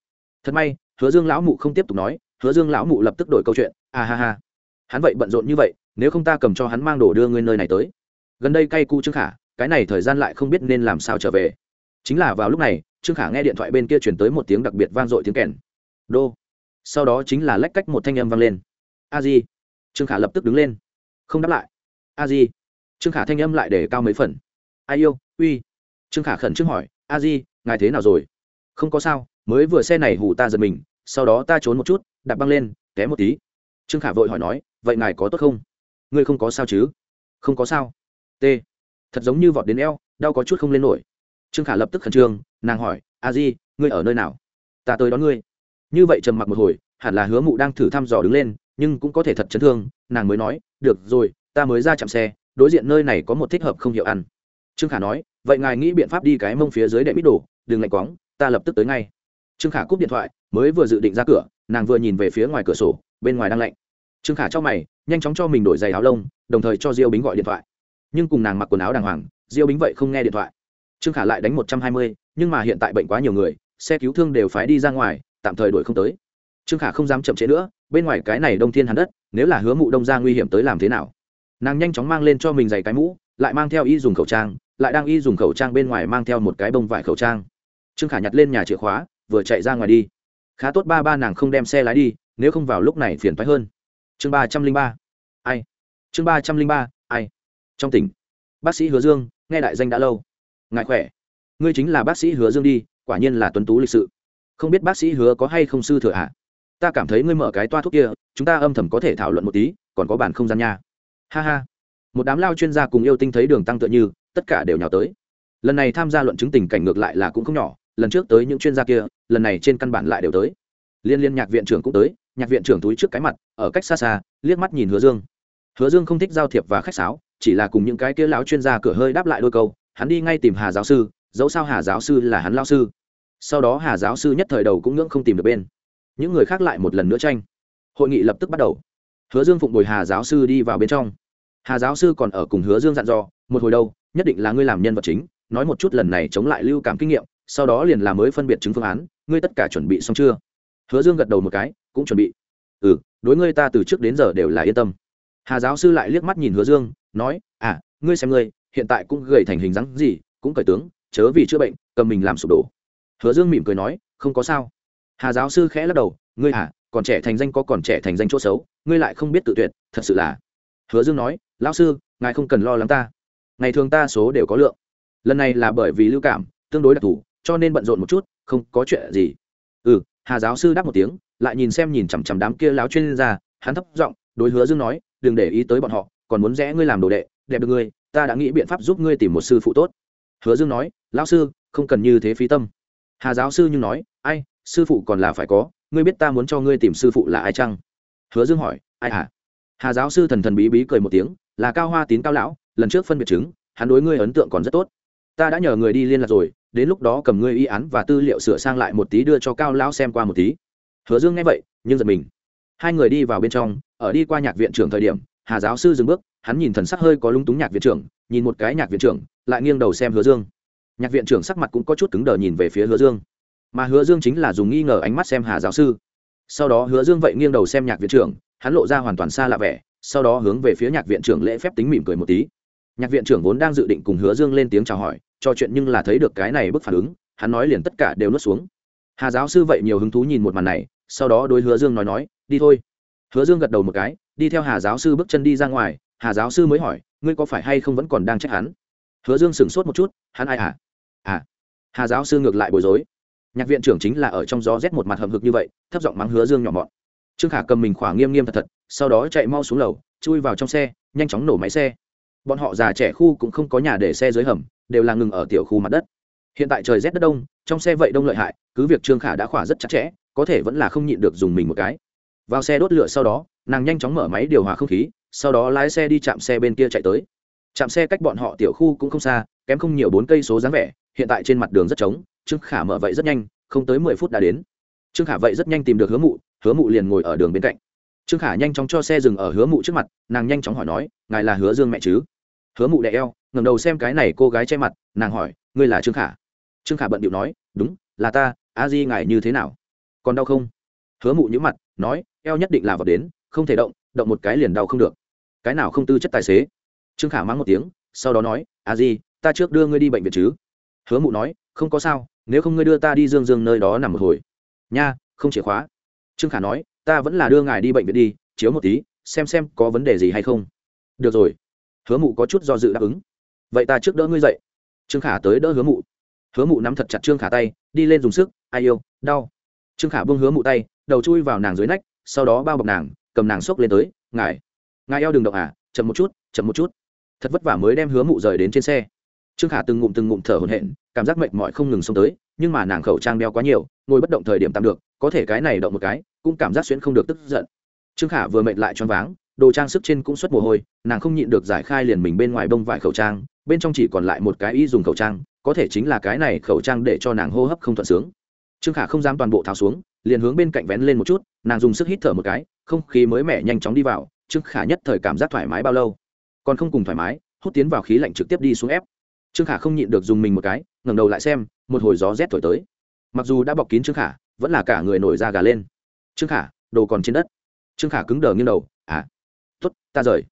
thật may, hứa dương lão mụ không tiếp tục nói, hứa dương lão mụ lập tức đổi câu chuyện à ha ha, hắn vậy bận rộn như vậy, nếu không ta cầm cho hắn mang đồ đưa ngươi nơi này tới. Gần đây cay cu trương khả, cái này thời gian lại không biết nên làm sao trở về. Chính là vào lúc này, trương khả nghe điện thoại bên kia chuyển tới một tiếng đặc biệt vang dội tiếng kèn. Đô. Sau đó chính là lách cách một thanh âm vang lên. A di. Trương khả lập tức đứng lên. Không đáp lại. A di. Trương khả thanh âm lại để cao mấy phần. Ai yêu, uy. Trương khả khẩn trương hỏi, a di, ngài thế nào rồi? Không có sao mới vừa xe này hù ta giật mình, sau đó ta trốn một chút, đạp băng lên, té một tí. Trương khả vội hỏi nói, vậy ngài có tốt không? Ngươi không có sao chứ? Không có sao. T, thật giống như vọt đến eo, đau có chút không lên nổi. Trương khả lập tức khẩn trương, nàng hỏi, a di, ngươi ở nơi nào? Ta tới đón ngươi. Như vậy trầm mặc một hồi, hẳn là hứa mụ đang thử thăm dò đứng lên, nhưng cũng có thể thật chấn thương, nàng mới nói, được rồi, ta mới ra chạm xe, đối diện nơi này có một thích hợp không hiệu ăn. Trương khả nói, vậy ngài nghĩ biện pháp đi cái mông phía dưới đệm bít đổ đừng lạnh quóng ta lập tức tới ngay trương khả cúp điện thoại, mới vừa dự định ra cửa, nàng vừa nhìn về phía ngoài cửa sổ, bên ngoài đang lạnh. Trương khả cho mày, nhanh chóng cho mình đổi giày áo lông, đồng thời cho diêu bính gọi điện thoại. Nhưng cùng nàng mặc quần áo đàng hoàng, diêu bính vậy không nghe điện thoại. Trương khả lại đánh một trăm hai mươi, nhưng mà hiện tại bệnh quá nhiều người, xe cứu thương đều phái đi ra ngoài, tạm thời đuổi không tới. Trương khả không dám chậm trễ nữa, bên ngoài cái này đông thiên hắn đất, nếu là hứa mụ đông ra nguy hiểm tới làm thế nào? Nàng nhanh chóng mang lên cho mình giày cái mũ, lại mang theo y dùng khẩu trang, lại đang y dùng khẩu trang bên ngoài mang theo một cái bông vải khẩu trang. Trương khả nhặt lên nhà chìa khóa vừa chạy ra ngoài đi. Khá tốt ba ba nàng không đem xe lái đi, nếu không vào lúc này phiền phái hơn. Chương ba trăm linh ba. Ai? Chương ba trăm linh ba, ai? Trong tỉnh, bác sĩ hứa dương, nghe đại danh đã lâu. Ngại khỏe? Ngươi chính là bác sĩ hứa dương đi, quả nhiên là tuấn tú lịch sự. Không biết bác sĩ hứa có hay không sư thừa ạ? À? ta cảm thấy ngươi mở cái toa thuốc kia, chúng ta âm thầm có thể thảo luận một tí, còn có bản không gian nha. Ha ha. Một đám lao chuyên gia cùng yêu tinh thấy đường tăng tựa như, tất cả đều nhào tới. Lần này tham gia luận chứng tình cảnh ngược lại là cũng không nhỏ lần trước tới những chuyên gia kia, lần này trên căn bản lại đều tới. Liên liên nhạc viện trưởng cũng tới, nhạc viện trưởng túi trước cái mặt, ở cách xa xa, liếc mắt nhìn hứa dương. Hứa dương không thích giao thiệp và khách sáo, chỉ là cùng những cái kia lão chuyên gia cửa hơi đáp lại đôi câu, hắn đi ngay tìm hà giáo sư, dẫu sao hà giáo sư là hắn lao sư. Sau đó hà giáo sư nhất thời đầu cũng ngưỡng không tìm được bên. Những người khác lại một lần nữa tranh. Hội nghị lập tức bắt đầu. Hứa dương phụng bồi hà giáo sư đi vào bên trong. Hà giáo sư còn ở cùng hứa dương dặn dò, một hồi đâu, nhất định là ngươi làm nhân vật chính, nói một chút lần này chống lại lưu cảm kinh nghiệm sau đó liền làm mới phân biệt chứng phương án, ngươi tất cả chuẩn bị xong chưa? Hứa dương gật đầu một cái, cũng chuẩn bị. Ừ đối ngươi ta từ trước đến giờ đều là yên tâm. Hà giáo sư lại liếc mắt nhìn hứa dương, nói à ngươi xem ngươi, hiện tại cũng gầy thành hình dáng gì, cũng cởi tướng, chớ vì chữa bệnh, cầm mình làm sụp đổ. Hứa dương mỉm cười nói, không có sao. Hà giáo sư khẽ lắc đầu, ngươi à còn trẻ thành danh có còn trẻ thành danh chỗ xấu, ngươi lại không biết tự tuyệt, thật sự là. Hứa dương nói, lão sư, ngài không cần lo lắng ta. Ngày thường ta số đều có lượng. Lần này là bởi vì lưu cảm, tương đối đặc thù cho nên bận rộn một chút, không có chuyện gì. Ừ hà giáo sư đáp một tiếng, lại nhìn xem nhìn chằm chằm đám kia láo chuyên gia, hắn thấp giọng, đối hứa dương nói, đừng để ý tới bọn họ, còn muốn rẽ ngươi làm đồ đệ, đẹp được ngươi, ta đã nghĩ biện pháp giúp ngươi tìm một sư phụ tốt. Hứa dương nói, lão sư, không cần như thế phí tâm. Hà giáo sư nhưng nói, ai, sư phụ còn là phải có, ngươi biết ta muốn cho ngươi tìm sư phụ là ai chăng? Hứa dương hỏi, ai hả? Hà giáo sư thần thần bí bí cười một tiếng, là cao hoa tín cao lão, lần trước phân biệt chứng, hắn đối ngươi ấn tượng còn rất tốt. Ta đã nhờ người đi liên lạc rồi đến lúc đó cầm ngươi y án và tư liệu sửa sang lại một tí đưa cho cao lão xem qua một tí. Hứa dương nghe vậy, nhưng giật mình. Hai người đi vào bên trong, ở đi qua nhạc viện trưởng thời điểm, hà giáo sư dừng bước, hắn nhìn thần sắc hơi có lúng túng nhạc viện trưởng, nhìn một cái nhạc viện trưởng, lại nghiêng đầu xem hứa dương. Nhạc viện trưởng sắc mặt cũng có chút cứng đờ nhìn về phía hứa dương. Mà hứa dương chính là dùng nghi ngờ ánh mắt xem hà giáo sư. Sau đó hứa dương vậy nghiêng đầu xem nhạc viện trưởng, hắn lộ ra hoàn toàn xa lạ vẻ, sau đó hướng về phía nhạc viện trưởng lễ phép tính mỉm cười một tí. Nhạc viện trưởng vốn đang dự định cùng hứa dương lên tiếng chào hỏi trò chuyện nhưng là thấy được cái này bức phản ứng, hắn nói liền tất cả đều nuốt xuống. Hà giáo sư vậy nhiều hứng thú nhìn một màn này, sau đó đối hứa dương nói nói, đi thôi. Hứa dương gật đầu một cái, đi theo hà giáo sư bước chân đi ra ngoài, hà giáo sư mới hỏi, ngươi có phải hay không vẫn còn đang trách hắn? Hứa dương sửng sốt một chút, hắn ai à? À. Hà giáo sư ngược lại bối rối. Nhạc viện trưởng chính là ở trong gió rét một mặt hầm hực như vậy, thấp giọng mắng hứa dương nhỏ mọn. Trương khả cầm mình khỏa nghiêm nghiêm thật thật, sau đó chạy mau xuống lầu, chui vào trong xe, nhanh chóng nổ máy xe. Bọn họ già trẻ khu cũng không có nhà để xe dưới hầm đều là ngừng ở tiểu khu mặt đất. Hiện tại trời rét đất đông, trong xe vậy đông lợi hại, cứ việc trương khả đã khỏa rất chặt chẽ, có thể vẫn là không nhịn được dùng mình một cái. Vào xe đốt lửa sau đó, nàng nhanh chóng mở máy điều hòa không khí, sau đó lái xe đi chạm xe bên kia chạy tới. Chạm xe cách bọn họ tiểu khu cũng không xa, kém không nhiều bốn cây số dáng vẻ, hiện tại trên mặt đường rất trống, trương khả mở vậy rất nhanh, không tới mười phút đã đến. Trương khả vậy rất nhanh tìm được hứa mụ hứa mụ liền ngồi ở đường bên cạnh. Trương khả nhanh chóng cho xe dừng ở hứa mụ trước mặt, nàng nhanh chóng hỏi nói, ngài là hứa dương mẹ chứ? Hứa mụ đẻ eo ngầm đầu xem cái này cô gái che mặt, nàng hỏi, ngươi là trương khả? Trương khả bận điệu nói, đúng, là ta, a di ngài như thế nào? Còn đau không? Hứa mụ nhữ mặt, nói, eo nhất định là vào đến, không thể động động một cái liền đau không được. Cái nào không tư chất tài xế? Trương khả mắng một tiếng, sau đó nói, a di, ta trước đưa ngươi đi bệnh viện chứ? Hứa mụ nói, không có sao, nếu không ngươi đưa ta đi dương dương nơi đó nằm một hồi. Nha, không chìa khóa. Trương khả nói, ta vẫn là đưa ngài đi bệnh viện đi, chiếu một tí, xem xem có vấn đề gì hay không. Được rồi hứa mụ có chút do dự đáp ứng. Vậy ta trước đỡ ngươi dậy. Trương khả tới đỡ hứa mụ. Hứa mụ nắm thật chặt trương khả tay, đi lên dùng sức, ai yêu, đau. Trương khả buông hứa mụ tay, đầu chui vào nàng dưới nách, sau đó bao bọc nàng, cầm nàng xốc lên tới, ngài ngài eo đừng động à chậm một chút, chậm một chút. Thật vất vả mới đem hứa mụ rời đến trên xe. Trương khả từng ngụm từng ngụm thở hổn hển, cảm giác mệt mỏi không ngừng xông tới, nhưng mà nàng khẩu trang đeo quá nhiều, ngồi bất động thời điểm tạm được, có thể cái này động một cái, cũng cảm giác xuyễn không được tức giận. Trương khả vừa mệt lại choáng váng đồ trang sức trên cũng xuất mồ hôi, nàng không nhịn được giải khai liền mình bên ngoài bông vải khẩu trang, bên trong chỉ còn lại một cái y dùng khẩu trang, có thể chính là cái này khẩu trang để cho nàng hô hấp không thuận sướng. Trương khả không dám toàn bộ tháo xuống, liền hướng bên cạnh vén lên một chút, nàng dùng sức hít thở một cái, không khí mới mẻ nhanh chóng đi vào, trương khả nhất thời cảm giác thoải mái bao lâu. Còn không cùng thoải mái, hút tiến vào khí lạnh trực tiếp đi xuống ép. Trương khả không nhịn được dùng mình một cái, ngẩng đầu lại xem, một hồi gió rét thổi tới. Mặc dù đã bọc kín trương khả, vẫn là cả người nổi da gà lên. Trương khả, đồ còn trên đất. Trương khả cứng đờ nghiêng đầu ta rời.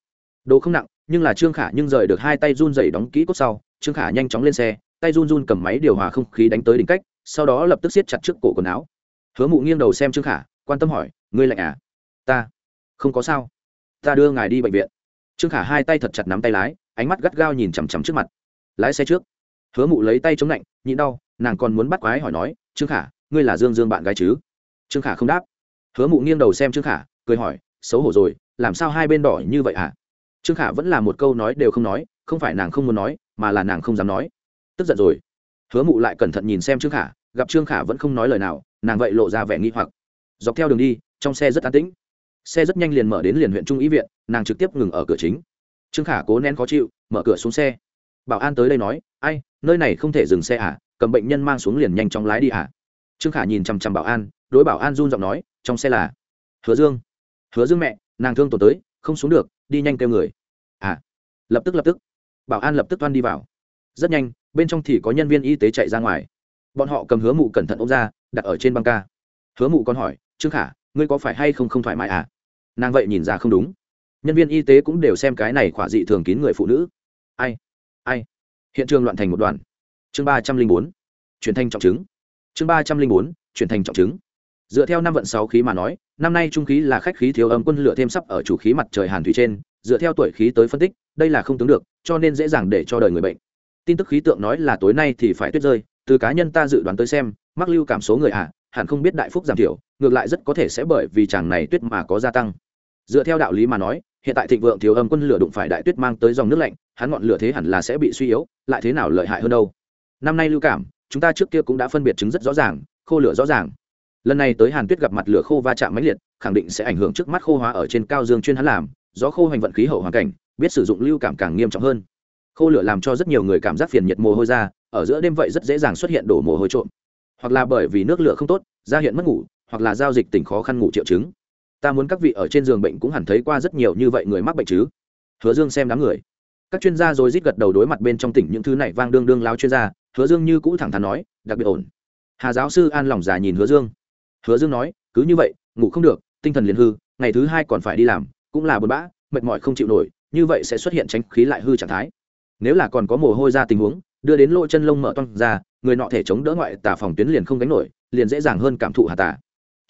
Đồ không nặng, nhưng là trương khả nhưng rời được hai tay run dày đóng kỹ cốt sau, trương khả nhanh chóng lên xe, tay run run cầm máy điều hòa không khí đánh tới đỉnh cách, sau đó lập tức siết chặt trước cổ quần áo. Hứa mụ nghiêng đầu xem trương khả, quan tâm hỏi, ngươi lạnh à? Ta. Không có sao. Ta đưa ngài đi bệnh viện. Trương khả hai tay thật chặt nắm tay lái, ánh mắt gắt gao nhìn chằm chằm trước mặt. Lái xe trước. Hứa mụ lấy tay chống lạnh, nhịn đau, nàng còn muốn bắt quái hỏi nói, trương khả, ngươi là dương dương bạn gái chứ? Trương khả không đáp. Hứa mụ nghiêng đầu xem trương khả, cười hỏi, xấu hổ rồi làm sao hai bên đỏ như vậy à? trương khả vẫn là một câu nói đều không nói, không phải nàng không muốn nói, mà là nàng không dám nói. Tức giận rồi. Hứa mụ lại cẩn thận nhìn xem trương khả, gặp trương khả vẫn không nói lời nào, nàng vậy lộ ra vẻ nghi hoặc. Dọc theo đường đi, trong xe rất an tĩnh. Xe rất nhanh liền mở đến liền huyện trung ý viện, nàng trực tiếp ngừng ở cửa chính. Trương khả cố nén khó chịu, mở cửa xuống xe. Bảo an tới đây nói, ai, nơi này không thể dừng xe à? Cầm bệnh nhân mang xuống liền nhanh chóng lái đi à? Trương khả nhìn chằm chằm bảo an, đối bảo an run giọng nói, trong xe là hứa dương. Hứa dương mẹ nàng thương tổ tới, không xuống được, đi nhanh kêu người. À lập tức lập tức. Bảo an lập tức toan đi vào. Rất nhanh, bên trong thì có nhân viên y tế chạy ra ngoài. Bọn họ cầm hứa mụ cẩn thận ôm ra, đặt ở trên băng ca. Hứa mụ còn hỏi, trương khả, ngươi có phải hay không không thoải mái à? Nàng vậy nhìn ra không đúng. Nhân viên y tế cũng đều xem cái này khỏa dị thường kín người phụ nữ. Ai ai? Hiện trường loạn thành một đoàn. Chương ba trăm linh bốn, chuyển thành trọng chứng. Chương ba trăm linh bốn, chuyển thành trọng chứng dựa theo năm vận sáu khí mà nói năm nay trung khí là khách khí thiếu âm quân lửa thêm sắp ở chủ khí mặt trời hàn thủy trên dựa theo tuổi khí tới phân tích đây là không tướng được cho nên dễ dàng để cho đời người bệnh. Tin tức khí tượng nói là tối nay thì phải tuyết rơi từ cá nhân ta dự đoán tới xem mắc lưu cảm số người ạ à, hẳn không biết đại phúc giảm thiểu ngược lại rất có thể sẽ bởi vì chàng này tuyết mà có gia tăng. Dựa theo đạo lý mà nói hiện tại thịnh vượng thiếu âm quân lửa đụng phải đại tuyết mang tới dòng nước lạnh hắn ngọn lửa thế hẳn là sẽ bị suy yếu lại thế nào lợi hại hơn đâu? Năm nay lưu cảm chúng ta trước kia cũng đã phân biệt chứng rất rõ ràng khô lửa rõ ràng lần này tới hàn tuyết gặp mặt lửa khô va chạm mãnh liệt, khẳng định sẽ ảnh hưởng trước mắt khô hóa ở trên cao dương chuyên hắn làm, gió khô hành vận khí hậu hoàn cảnh, biết sử dụng lưu cảm càng nghiêm trọng hơn. Khô lửa làm cho rất nhiều người cảm giác phiền nhiệt mồ hôi ra, ở giữa đêm vậy rất dễ dàng xuất hiện đổ mồ hôi trộm. Hoặc là bởi vì nước lửa không tốt ra hiện mất ngủ, hoặc là giao dịch tỉnh khó khăn ngủ triệu chứng. Ta muốn các vị ở trên giường bệnh cũng hẳn thấy qua rất nhiều như vậy người mắc bệnh chứ? Hứa dương xem đám người. Các chuyên gia rồi rít gật đầu đối mặt bên trong tỉnh những thứ này vang đương đương lao chuyên gia, hứa dương như cũ thẳng thắn nói, đặc biệt ổn. Hà giáo sư an lòng già nhìn hứa dương hứa dương nói, cứ như vậy, ngủ không được, tinh thần liền hư, ngày thứ hai còn phải đi làm, cũng là buồn bã, mệt mỏi không chịu nổi, như vậy sẽ xuất hiện tránh khí lại hư trạng thái. Nếu là còn có mồ hôi ra tình huống, đưa đến lỗ chân lông mở toang ra, người nọ thể chống đỡ ngoại tả phòng tuyến liền không gánh nổi, liền dễ dàng hơn cảm thụ hà tả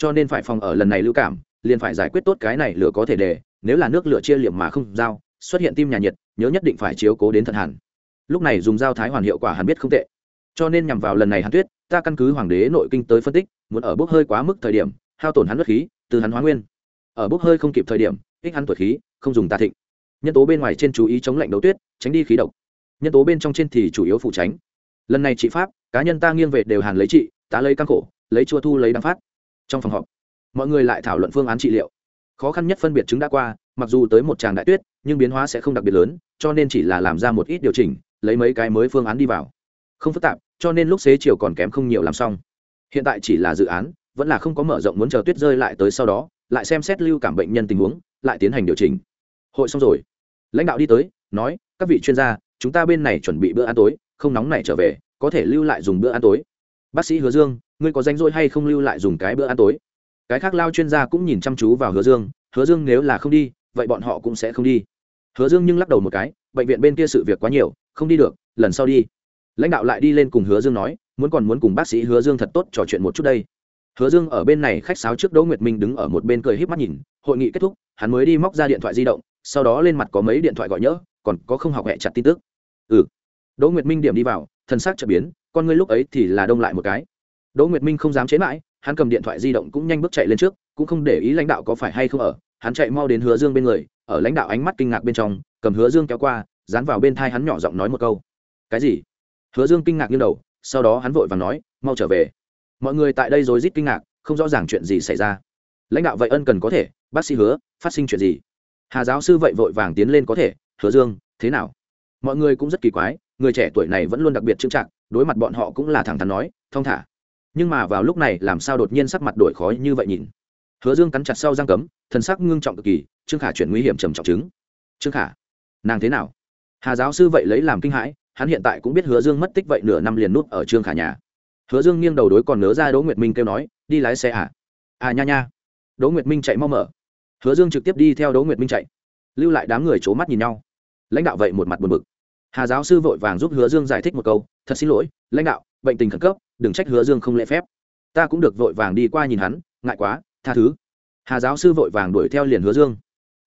cho nên phải phòng ở lần này lưu cảm, liền phải giải quyết tốt cái này lửa có thể để, nếu là nước lửa chia liệm mà không giao, xuất hiện tim nhà nhiệt, nhớ nhất định phải chiếu cố đến thận hàn lúc này dùng dao thái hoàn hiệu quả hẳn biết không tệ cho nên nhằm vào lần này hàn tuyết, ta căn cứ hoàng đế nội kinh tới phân tích, muốn ở bốc hơi quá mức thời điểm, hao tổn hắn đất khí, từ hắn hóa nguyên. Ở bốc hơi không kịp thời điểm, ích hắn tuổi khí, không dùng tà thịnh. Nhân tố bên ngoài trên chú ý chống lạnh đấu tuyết, tránh đi khí độc. Nhân tố bên trong trên thì chủ yếu phụ tránh. Lần này trị pháp, cá nhân ta nghiêng về đều hàn lấy trị, tá lấy căng khổ, lấy chua thu lấy đăng phát. Trong phòng họp, mọi người lại thảo luận phương án trị liệu. Khó khăn nhất phân biệt chứng đã qua, mặc dù tới một tràng đại tuyết, nhưng biến hóa sẽ không đặc biệt lớn, cho nên chỉ là làm ra một ít điều chỉnh, lấy mấy cái mới phương án đi vào không phức tạp, cho nên lúc xế chiều còn kém không nhiều làm xong. Hiện tại chỉ là dự án, vẫn là không có mở rộng muốn chờ tuyết rơi lại tới sau đó, lại xem xét lưu cảm bệnh nhân tình huống, lại tiến hành điều chỉnh. Hội xong rồi. Lãnh đạo đi tới, nói, các vị chuyên gia, chúng ta bên này chuẩn bị bữa ăn tối, không nóng này trở về, có thể lưu lại dùng bữa ăn tối. Bác sĩ hứa dương, ngươi có danh rỗi hay không lưu lại dùng cái bữa ăn tối? Cái khác lao chuyên gia cũng nhìn chăm chú vào hứa dương hứa dương nếu là không đi, vậy bọn họ cũng sẽ không đi. Hứa dương nhưng lắc đầu một cái, bệnh viện bên kia sự việc quá nhiều, không đi được, lần sau đi lãnh đạo lại đi lên cùng hứa dương nói, muốn còn muốn cùng bác sĩ hứa dương thật tốt trò chuyện một chút đây. Hứa dương ở bên này khách sáo trước đỗ nguyệt minh đứng ở một bên cười h í p mắt nhìn, hội nghị kết thúc, hắn mới đi móc ra điện thoại di động, sau đó lên mặt có mấy điện thoại gọi nhỡ, còn có không học hẹ chặt tin tức. Ừ. Đỗ nguyệt minh điểm đi vào thân xác chợt biến, con ngươi lúc ấy thì là đông lại một cái. Đỗ nguyệt minh không dám chế mãi, hắn cầm điện thoại di động cũng nhanh bước chạy lên trước, cũng không để ý lãnh đạo có phải hay không ở, hắn chạy mau đến hứa dương bên người, ở lãnh đạo ánh mắt kinh ngạc bên trong, cầm hứa dương kéo qua, dán vào bên thai hắn nhỏ giọng nói một câu. Cái gì? Hứa dương kinh ngạc như đầu, sau đó hắn vội và nói, mau trở về. Mọi người tại đây rồi rít kinh ngạc, không rõ ràng chuyện gì xảy ra. Lãnh đạo vậy ân cần có thể, bác sĩ hứa, phát sinh chuyện gì? Hà giáo sư vậy vội vàng tiến lên có thể, hứa dương, thế nào? Mọi người cũng rất kỳ quái, người trẻ tuổi này vẫn luôn đặc biệt trưng trạng đối mặt bọn họ cũng là thẳng thắn nói, thong thả. Nhưng mà vào lúc này, làm sao đột nhiên sắc mặt đổi khói như vậy nhìn? Hứa dương cắn chặt sau răng cấm, thần sắc ngưng trọng cực kỳ, trương khả chuyển nguy hiểm trầm trọng chứng. Trương khả, nàng thế nào? Hà giáo sư vậy lấy làm kinh hãi hắn hiện tại cũng biết hứa dương mất tích vậy nửa năm liền nút ở trương khả nhà. Hứa dương nghiêng đầu đối còn nớ ra đỗ nguyệt minh kêu nói đi lái xe à? À nha nha. Đỗ nguyệt minh chạy mau mở. Hứa dương trực tiếp đi theo đỗ nguyệt minh chạy. Lưu lại đám người trố mắt nhìn nhau. Lãnh đạo vậy một mặt buồn bực. Hà giáo sư vội vàng giúp hứa dương giải thích một câu thật xin lỗi lãnh đạo bệnh tình khẩn cấp đừng trách hứa dương không lễ phép. Ta cũng được vội vàng đi qua nhìn hắn ngại quá tha thứ. Hà giáo sư vội vàng đuổi theo liền hứa dương.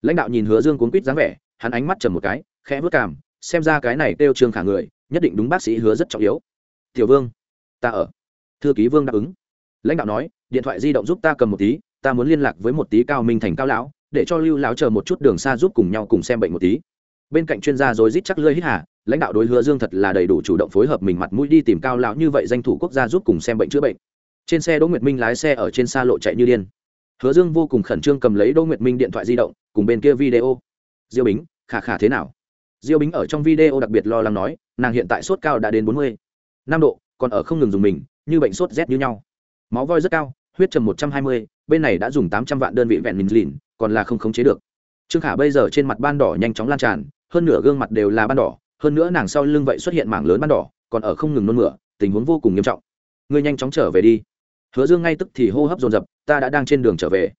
Lãnh đạo nhìn hứa dương cuốn quýt dáng vẻ hắn ánh mắt trầm một cái khẽ hất cằm, xem ra cái này kêu trương khả người, nhất định đúng bác sĩ hứa rất trọng yếu. Tiểu vương, ta ở. Thư ký vương đáp ứng. Lãnh đạo nói, điện thoại di động giúp ta cầm một tí, ta muốn liên lạc với một tí cao minh thành cao lão, để cho lưu lão chờ một chút đường xa giúp cùng nhau cùng xem bệnh một tí. Bên cạnh chuyên gia rồi rít chắc lơi hít hà, lãnh đạo đối hứa dương thật là đầy đủ chủ động phối hợp mình mặt mũi đi tìm cao lão như vậy danh thủ quốc gia giúp cùng xem bệnh chữa bệnh. Trên xe đỗ nguyệt minh lái xe ở trên xa lộ chạy như điên. Hứa dương vô cùng khẩn trương cầm lấy đỗ nguyệt minh điện thoại di động, cùng bên kia video. Diêu bính, khả khả thế nào? Diêu bính ở trong video đặc biệt lo lắng nói, nàng hiện tại sốt cao đã đến bốn mươi năm độ, còn ở không ngừng dùng mình, như bệnh sốt rét như nhau. Máu voi rất cao, huyết trầm một trăm hai mươi, bên này đã dùng tám trăm vạn đơn vị vẹn mình lìn còn là không khống chế được. Trương khả bây giờ trên mặt ban đỏ nhanh chóng lan tràn, hơn nửa gương mặt đều là ban đỏ, hơn nữa nàng sau lưng vậy xuất hiện mảng lớn ban đỏ, còn ở không ngừng nôn mửa, tình huống vô cùng nghiêm trọng. Ngươi nhanh chóng trở về đi. Hứa dương ngay tức thì hô hấp dồn dập, ta đã đang trên đường trở về.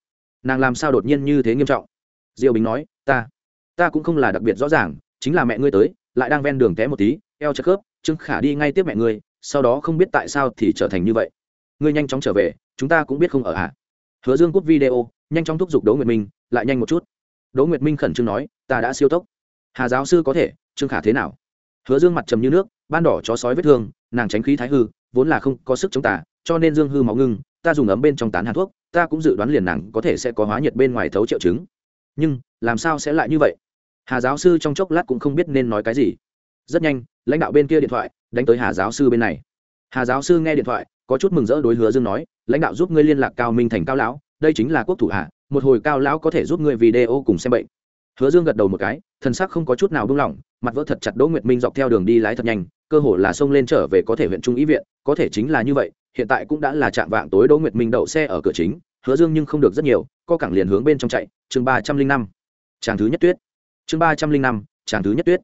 Nàng làm sao đột nhiên như thế nghiêm trọng? Diêu bính nói, ta ta cũng không là đặc biệt rõ ràng chính là mẹ ngươi tới, lại đang ven đường té một tí, eo chật khớp, trương khả đi ngay tiếp mẹ ngươi, sau đó không biết tại sao thì trở thành như vậy. Ngươi nhanh chóng trở về, chúng ta cũng biết không ở ạ à. hứa dương cút video, nhanh chóng thúc giục đỗ nguyệt minh, lại nhanh một chút. Đỗ nguyệt minh khẩn trương nói, ta đã siêu tốc. Hà giáo sư có thể, trương khả thế nào? Hứa dương mặt trầm như nước, ban đỏ chó sói vết thương, nàng tránh khí thái hư, vốn là không có sức chống tả cho nên dương hư máu ngưng, ta dùng ấm bên trong tán hàn thuốc, ta cũng dự đoán liền nàng có thể sẽ có hóa nhiệt bên ngoài thấu triệu chứng. Nhưng, làm sao sẽ lại như vậy? Hà giáo sư trong chốc lát cũng không biết nên nói cái gì. Rất nhanh, lãnh đạo bên kia điện thoại, đánh tới hà giáo sư bên này. Hà giáo sư nghe điện thoại, có chút mừng rỡ đối hứa dương nói, lãnh đạo giúp ngươi liên lạc cao minh thành cao lão, đây chính là quốc thủ hạ, một hồi cao lão có thể giúp ngươi video cùng xem bệnh. Hứa dương gật đầu một cái thân sắc không có chút nào buông lỏng, mặt vỡ thật chặt đỗ nguyệt minh dọc theo đường đi lái thật nhanh, cơ hồ là xông lên trở về có thể huyện trung ý viện, có thể chính là như vậy, hiện tại cũng đã là trạm vạng tối đỗ nguyệt minh đậu xe ở cửa chính, hứa dương nhưng không được rất nhiều, co cẳng liền hướng bên trong chạy, chương ba trăm linh năm. Tràng thứ nhất tuyết chương ba trăm linh năm tràng thứ nhất tuyết.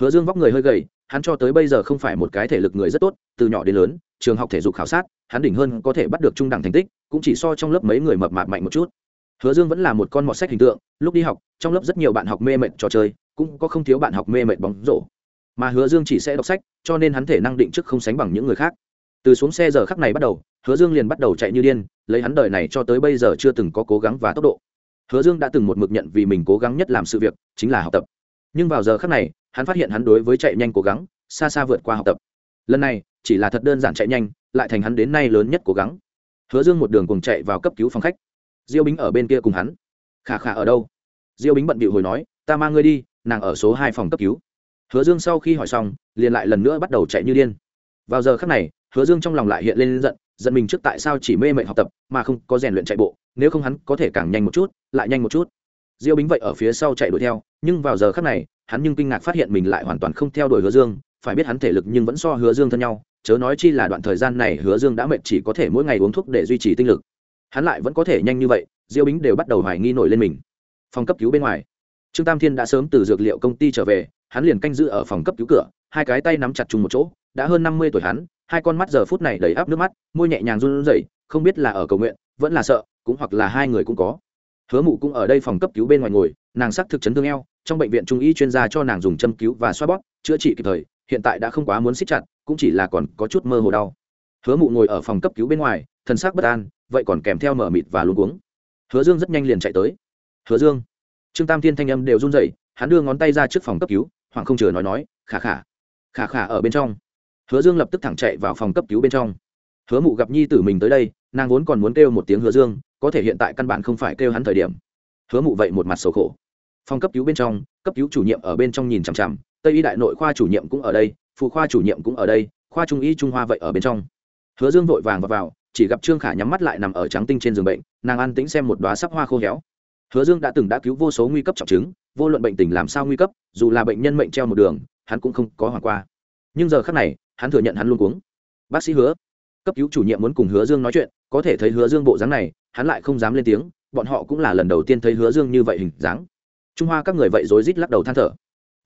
Hứa dương vóc người hơi gầy, hắn cho tới bây giờ không phải một cái thể lực người rất tốt, từ nhỏ đến lớn, trường học thể dục khảo sát, hắn đỉnh hơn có thể bắt được trung đẳng thành tích, cũng chỉ so trong lớp mấy người mập mạp mạnh một chút. Hứa dương vẫn là một con mọt sách hình tượng, lúc đi học, trong lớp rất nhiều bạn học mê mệt trò chơi, cũng có không thiếu bạn học mê mệt bóng rổ. Mà hứa dương chỉ sẽ đọc sách, cho nên hắn thể năng định trước không sánh bằng những người khác. Từ xuống xe giờ khắc này bắt đầu, hứa dương liền bắt đầu chạy như điên, lấy hắn đời này cho tới bây giờ chưa từng có cố gắng và tốc độ hứa dương đã từng một mực nhận vì mình cố gắng nhất làm sự việc, chính là học tập. Nhưng vào giờ khắc này, hắn phát hiện hắn đối với chạy nhanh cố gắng, xa xa vượt qua học tập. Lần này, chỉ là thật đơn giản chạy nhanh, lại thành hắn đến nay lớn nhất cố gắng. Hứa dương một đường cùng chạy vào cấp cứu phòng khách. Diêu bính ở bên kia cùng hắn. Khả khả ở đâu? Diêu bính bận bịu hồi nói, ta mang ngươi đi, nàng ở số hai phòng cấp cứu. Hứa dương sau khi hỏi xong, liền lại lần nữa bắt đầu chạy như điên. Vào giờ khắc này hứa dương trong lòng lại hiện lên giận giận mình trước tại sao chỉ mê mệt học tập, mà không có rèn luyện chạy bộ, nếu không hắn có thể càng nhanh một chút, lại nhanh một chút. Diêu bính vậy ở phía sau chạy đuổi theo, nhưng vào giờ khắc này, hắn nhưng kinh ngạc phát hiện mình lại hoàn toàn không theo đuổi hứa dương, phải biết hắn thể lực nhưng vẫn so hứa dương thân nhau, chớ nói chi là đoạn thời gian này hứa dương đã mệt chỉ có thể mỗi ngày uống thuốc để duy trì tinh lực. Hắn lại vẫn có thể nhanh như vậy, diêu bính đều bắt đầu hoài nghi nổi lên mình. Phòng cấp cứu bên ngoài, trương tam thiên đã sớm từ dược liệu công ty trở về, hắn liền canh giữ ở phòng cấp cứu cửa, hai cái tay nắm chặt chung một chỗ, đã hơn năm mươi tuổi hắn hai con mắt giờ phút này đầy áp nước mắt, môi nhẹ nhàng run rẩy, không biết là ở cầu nguyện, vẫn là sợ, cũng hoặc là hai người cũng có. Hứa mụ cũng ở đây phòng cấp cứu bên ngoài ngồi, nàng sắc thực chấn thương eo, trong bệnh viện trung y chuyên gia cho nàng dùng châm cứu và xoa bóp, chữa trị kịp thời, hiện tại đã không quá muốn xích chặt, cũng chỉ là còn có chút mơ hồ đau. Hứa mụ ngồi ở phòng cấp cứu bên ngoài thân xác bất an, vậy còn kèm theo mở mịt và luôn cuống. Hứa dương rất nhanh liền chạy tới. Hứa dương. Trương tam thiên thanh âm đều run rẩy, hắn đưa ngón tay ra trước phòng cấp cứu hoàng không chờ nói nói, khả khả khả khả ở bên trong hứa dương lập tức thẳng chạy vào phòng cấp cứu bên trong. Hứa mụ gặp nhi tử mình tới đây nàng vốn còn muốn kêu một tiếng hứa dương có thể hiện tại căn bản không phải kêu hắn thời điểm. Hứa mụ vậy một mặt sầu khổ. Phòng cấp cứu bên trong cấp cứu chủ nhiệm ở bên trong nhìn chằm chằm tây y đại nội khoa chủ nhiệm cũng ở đây phụ khoa chủ nhiệm cũng ở đây khoa trung y trung hoa vậy ở bên trong. Hứa dương vội vàng vào, vào chỉ gặp trương khả nhắm mắt lại nằm ở trắng tinh trên giường bệnh nàng an tĩnh xem một đoá sắc hoa khô héo. Hứa dương đã từng đã cứu vô số nguy cấp trọng chứng vô luận bệnh tình làm sao nguy cấp dù là bệnh nhân mệnh treo một đường hắn cũng không có hoàn qua. Nhưng giờ khác này hắn thừa nhận hắn luôn cuống. Bác sĩ hứa, cấp cứu chủ nhiệm muốn cùng hứa dương nói chuyện, có thể thấy hứa dương bộ dáng này, hắn lại không dám lên tiếng, bọn họ cũng là lần đầu tiên thấy hứa dương như vậy hình dáng. Trung hoa các người vậy rối rít lắc đầu than thở.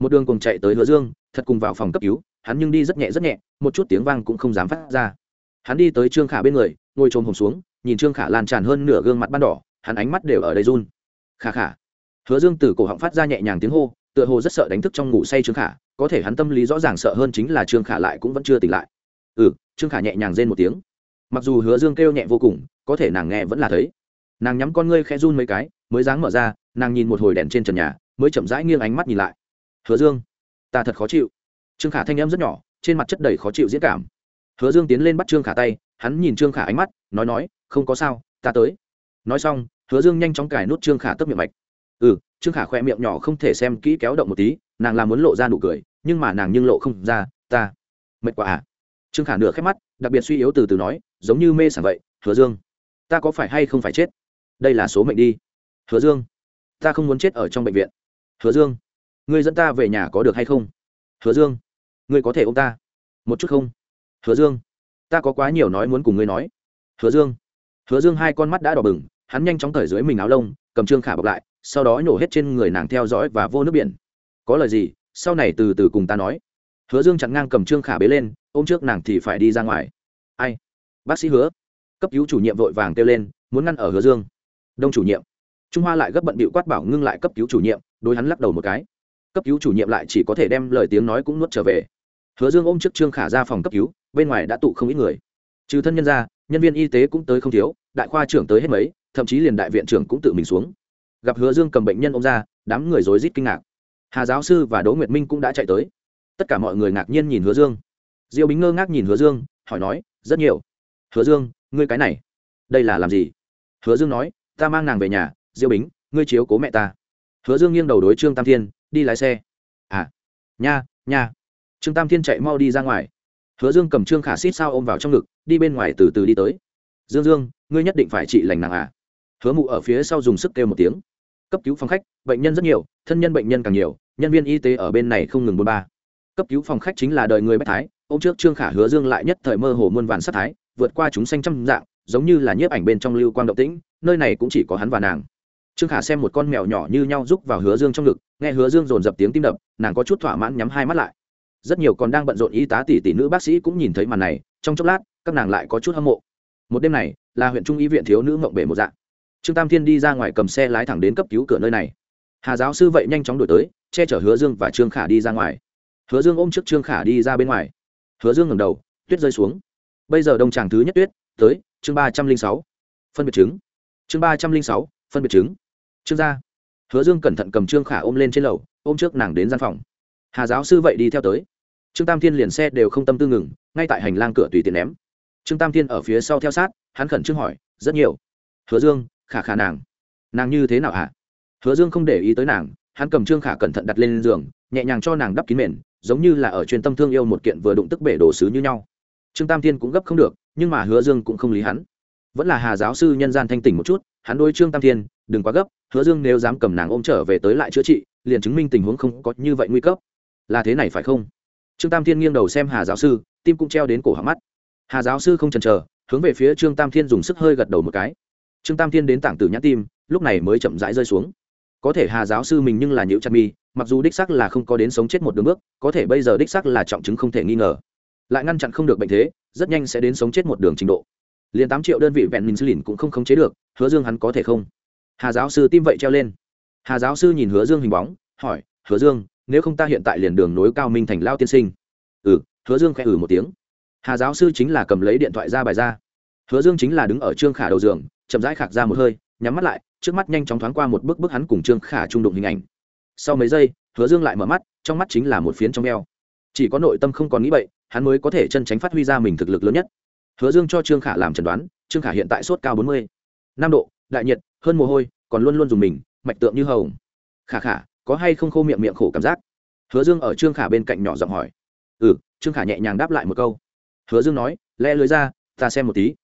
Một đường cùng chạy tới hứa dương, thật cùng vào phòng cấp cứu, hắn nhưng đi rất nhẹ rất nhẹ, một chút tiếng vang cũng không dám phát ra. Hắn đi tới trương khả bên người, ngồi trồm hồng xuống, nhìn trương khả lan tràn hơn nửa gương mặt ban đỏ, hắn ánh mắt đều ở đây run. Khả khả. Hứa dương từ cổ họng phát ra nhẹ nhàng tiếng hô tựa hồ rất sợ đánh thức trong ngủ say trương khả, có thể hắn tâm lý rõ ràng sợ hơn chính là trương khả lại cũng vẫn chưa tỉnh lại. Ừ trương khả nhẹ nhàng rên một tiếng. Mặc dù hứa dương kêu nhẹ vô cùng, có thể nàng nghe vẫn là thấy. Nàng nhắm con ngươi khẽ run mấy cái, mới dáng mở ra, nàng nhìn một hồi đèn trên trần nhà, mới chậm rãi nghiêng ánh mắt nhìn lại. Hứa dương, ta thật khó chịu. Trương khả thanh em rất nhỏ, trên mặt chất đầy khó chịu diễn cảm. Hứa dương tiến lên bắt trương khả tay, hắn nhìn trương khả ánh mắt, nói nói, không có sao, ta tới. Nói xong, hứa dương nhanh chóng cài nút trương khả tấp miệng mạch ừ trương khả khoe miệng nhỏ không thể xem kỹ kéo động một tí, nàng làm muốn lộ ra nụ cười, nhưng mà nàng nhưng lộ không ra, ta. Mệt quá à? Trương khả nửa khép mắt, đặc biệt suy yếu từ từ nói, giống như mê sảng vậy, hứa dương. Ta có phải hay không phải chết? Đây là số mệnh đi. Hứa dương. Ta không muốn chết ở trong bệnh viện. Hứa dương. Ngươi dẫn ta về nhà có được hay không? Hứa dương. Ngươi có thể ô m ta? Một chút không? Hứa dương. Ta có quá nhiều nói muốn cùng ngươi nói. Hứa dương. Hứa dương hai con mắt đã đỏ bừng, hắn nhanh chóng thời dưới mình áo lông, cầm trương khả bọc lại sau đó nhổ hết trên người nàng theo dõi và vô nước biển. Có lời gì? Sau này từ từ cùng ta nói. Hứa dương chặn ngang cầm trương khả bế lên, ôm trước nàng thì phải đi ra ngoài. Ai? Bác sĩ hứa. Cấp cứu chủ nhiệm vội vàng kêu lên, muốn ngăn ở hứa dương. Đông chủ nhiệm. Trung hoa lại gấp bận bịu quát bảo ngưng lại cấp cứu chủ nhiệm, đối hắn lắc đầu một cái. Cấp cứu chủ nhiệm lại chỉ có thể đem lời tiếng nói cũng nuốt trở về. Hứa dương ôm trước trương khả ra phòng cấp cứu, bên ngoài đã tụ không ít người. Trừ thân nhân ra, nhân viên y tế cũng tới không thiếu, đại khoa trưởng tới hết mấy, thậm chí liền đại viện trưởng cũng tự mình xuống gặp hứa dương cầm bệnh nhân ôm ra, đám người rối rít kinh ngạc. Hà giáo sư và đỗ nguyệt minh cũng đã chạy tới. Tất cả mọi người ngạc nhiên nhìn hứa dương. Diêu bính ngơ ngác nhìn hứa dương, hỏi nói, rất nhiều. Hứa dương, ngươi cái này, đây là làm gì? Hứa dương nói, ta mang nàng về nhà, diêu bính, ngươi chiếu cố mẹ ta. Hứa dương nghiêng đầu đối trương tam thiên, đi lái xe. À nha nha. Trương tam thiên chạy mau đi ra ngoài. Hứa dương cầm trương khả xít sao ôm vào trong ngực, đi bên ngoài từ từ đi tới. Dương dương, ngươi nhất định phải trị lành nàng à. Hứa mụ ở phía sau dùng sức kêu một tiếng cấp cứu phòng khách, bệnh nhân rất nhiều, thân nhân bệnh nhân càng nhiều, nhân viên y tế ở bên này không ngừng bôn ba. Cấp cứu phòng khách chính là đời người bách thái ô m trước trương khả hứa dương lại nhất thời mơ hồ muôn vàn sắc thái, vượt qua chúng xanh trăm dạng, giống như là nhiếp ảnh bên trong lưu quang động tĩnh, nơi này cũng chỉ có hắn và nàng. Trương khả xem một con mèo nhỏ như nhau rúc vào hứa dương trong ngực, nghe hứa dương dồn dập tiếng tim đập, nàng có chút thỏa mãn nhắm hai mắt lại. Rất nhiều còn đang bận rộn y tá tỷ tỷ nữ bác sĩ cũng nhìn thấy màn này, trong chốc lát, các nàng lại có chút hâm mộ. Một đêm này, là huyện trung y viện thiếu nữ mộng bể một dạng trương tam thiên đi ra ngoài cầm xe lái thẳng đến cấp cứu cửa nơi này. Hà giáo sư vậy nhanh chóng đổi tới, che chở hứa dương và trương khả đi ra ngoài. Hứa dương ôm trước trương khả đi ra bên ngoài. Hứa dương ngẩng đầu, tuyết rơi xuống. Bây giờ đông tràng thứ nhất tuyết, tới chương ba trăm linh sáu. Phân biệt chứng. Chương ba trăm linh sáu, phân biệt chứng. Trương gia. Hứa dương cẩn thận cầm trương khả ôm lên trên lầu, ôm trước nàng đến gian phòng. Hà giáo sư vậy đi theo tới. Trương tam thiên liền xe đều không tâm tư ngừng, ngay tại hành lang cửa tùy tiện ném. Trương tam thiên ở phía sau theo sát, hắn khẩn trương hỏi, rất nhiều. Hứa dương khả khả nàng. Nàng như thế nào hả? Hứa dương không để ý tới nàng, hắn cầm trương khả cẩn thận đặt lên giường, nhẹ nhàng cho nàng đắp kín mền, giống như là ở chuyên tâm thương yêu một kiện vừa đụng tức bể đồ sứ như nhau. Trương tam thiên cũng gấp không được, nhưng mà hứa dương cũng không lý hắn. Vẫn là hà giáo sư nhân gian thanh tỉnh một chút, hắn đôi trương tam thiên, đừng quá gấp, hứa dương nếu dám cầm nàng ôm trở về tới lại chữa trị, liền chứng minh tình huống không có như vậy nguy cấp. Là thế này phải không? Trương tam thiên nghiêng đầu xem hà giáo sư, tim cũng treo đến cổ họng mắt. Hà giáo sư không chần chờ, hướng về phía trương tam thiên dùng sức hơi gật đầu một cái trương tam thiên đến tảng tử nhãn tim, lúc này mới chậm rãi rơi xuống. Có thể hà giáo sư mình nhưng là nhiễu chặt mi, mặc dù đích sắc là không có đến sống chết một đường bước, có thể bây giờ đích sắc là trọng chứng không thể nghi ngờ. Lại ngăn chặn không được bệnh thế, rất nhanh sẽ đến sống chết một đường trình độ. Liền tám triệu đơn vị vẹn insulin cũng không khống chế được, hứa dương hắn có thể không? Hà giáo sư tim vậy treo lên. Hà giáo sư nhìn hứa dương hình bóng, hỏi, hứa dương, nếu không ta hiện tại liền đường nối cao minh thành lao tiên sinh. Ừ. Hứa dương khẽ ừ một tiếng. Hà giáo sư chính là cầm lấy điện thoại ra bài ra. Hứa dương chính là đứng ở trương khả đầu giường chậm rãi khạc ra một hơi, nhắm mắt lại, trước mắt nhanh chóng thoáng qua một bức bức hắn cùng trương khả trung đụng hình ảnh. Sau mấy giây, hứa dương lại mở mắt, trong mắt chính là một phiến trong eo. Chỉ có nội tâm không còn nghĩ vậy hắn mới có thể chân tránh phát huy ra mình thực lực lớn nhất. Hứa dương cho trương khả làm chẩn đoán, trương khả hiện tại sốt cao bốn mươi. Năm độ, đại nhiệt, hơn mồ hôi, còn luôn luôn dùng mình, mạch tượng như hồng. khả khả, có hay không khô miệng miệng khổ cảm giác? Hứa dương ở trương khả bên cạnh nhỏ giọng hỏi. Ừ trương khả nhẹ nhàng đáp lại một câu. Hứa dương nói le lưới ra, ta xem một tí.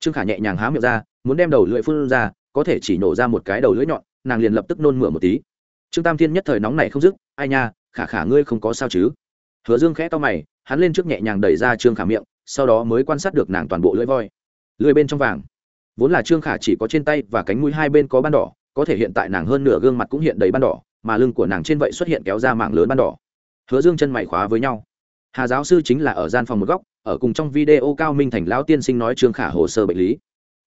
Trương khả nhẹ nhàng há miệng ra muốn đem đầu lưỡi phun ra, có thể chỉ nổ ra một cái đầu lưỡi nhọn, nàng liền lập tức nôn mửa một tí. Trương tam thiên nhất thời nóng này không dứt, ai nha, khả khả ngươi không có sao chứ? Hứa dương khẽ to mày, hắn lên trước nhẹ nhàng đẩy ra trương khả miệng, sau đó mới quan sát được nàng toàn bộ lưỡi voi. Lưỡi bên trong vàng. Vốn là trương khả chỉ có trên tay và cánh mũi hai bên có ban đỏ, có thể hiện tại nàng hơn nửa gương mặt cũng hiện đầy ban đỏ, mà lưng của nàng trên vậy xuất hiện kéo ra mạng lớn ban đỏ. Hứa dương chân mày khóa với nhau. Hà giáo sư chính là ở gian phòng một góc, ở cùng trong video cao minh thành lão tiên sinh nói trương khả hồ sơ bệnh lý.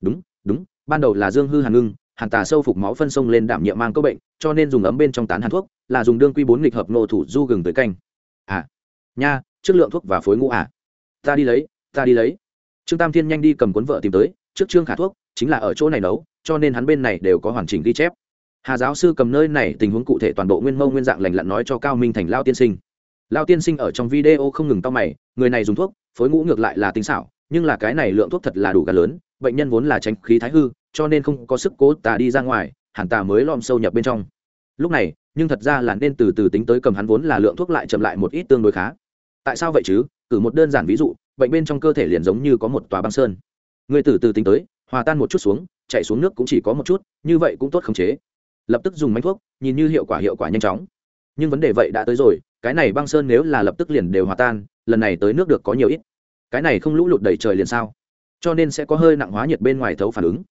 Đúng đúng, ban đầu là dương hư hàn ngưng, hàn tà sâu phục máu phân sông lên đảm nhiệm mang câu bệnh, cho nên dùng ấm bên trong tán hàn thuốc, là dùng đương quy bốn nghịch hợp nộ thủ du gừng tới canh. À nha, chất lượng thuốc và phối ngũ à. Ta đi lấy, ta đi lấy. Trương tam thiên nhanh đi cầm cuốn vợ tìm tới, trước trương khả thuốc, chính là ở chỗ này nấu, cho nên hắn bên này đều có hoàn chỉnh ghi chép. Hà giáo sư cầm nơi này tình huống cụ thể toàn bộ nguyên mâu nguyên dạng lành lặn nói cho cao minh thành lao tiên sinh. Lao tiên sinh ở trong video không ngừng to mày, người này dùng thuốc, phối ngũ ngược lại là tinh xảo, nhưng là cái này lượng thuốc thật là đủ cả lớn bệnh nhân vốn là tránh khí thái hư, cho nên không có sức cố tà đi ra ngoài, hẳn tà mới lom sâu nhập bên trong. Lúc này, nhưng thật ra là nên từ từ tính tới cầm hắn vốn là lượng thuốc lại chậm lại một ít tương đối khá. Tại sao vậy chứ? Cử một đơn giản ví dụ, bệnh bên trong cơ thể liền giống như có một tòa băng sơn. Người từ từ tính tới, hòa tan một chút xuống, chạy xuống nước cũng chỉ có một chút, như vậy cũng tốt khống chế. Lập tức dùng mánh thuốc, nhìn như hiệu quả hiệu quả nhanh chóng. Nhưng vấn đề vậy đã tới rồi, cái này băng sơn nếu là lập tức liền đều hòa tan, lần này tới nước được có nhiều ít. Cái này không lũ lụt đầy trời liền sao? Cho nên sẽ có hơi nặng hóa nhiệt bên ngoài thấu phản ứng.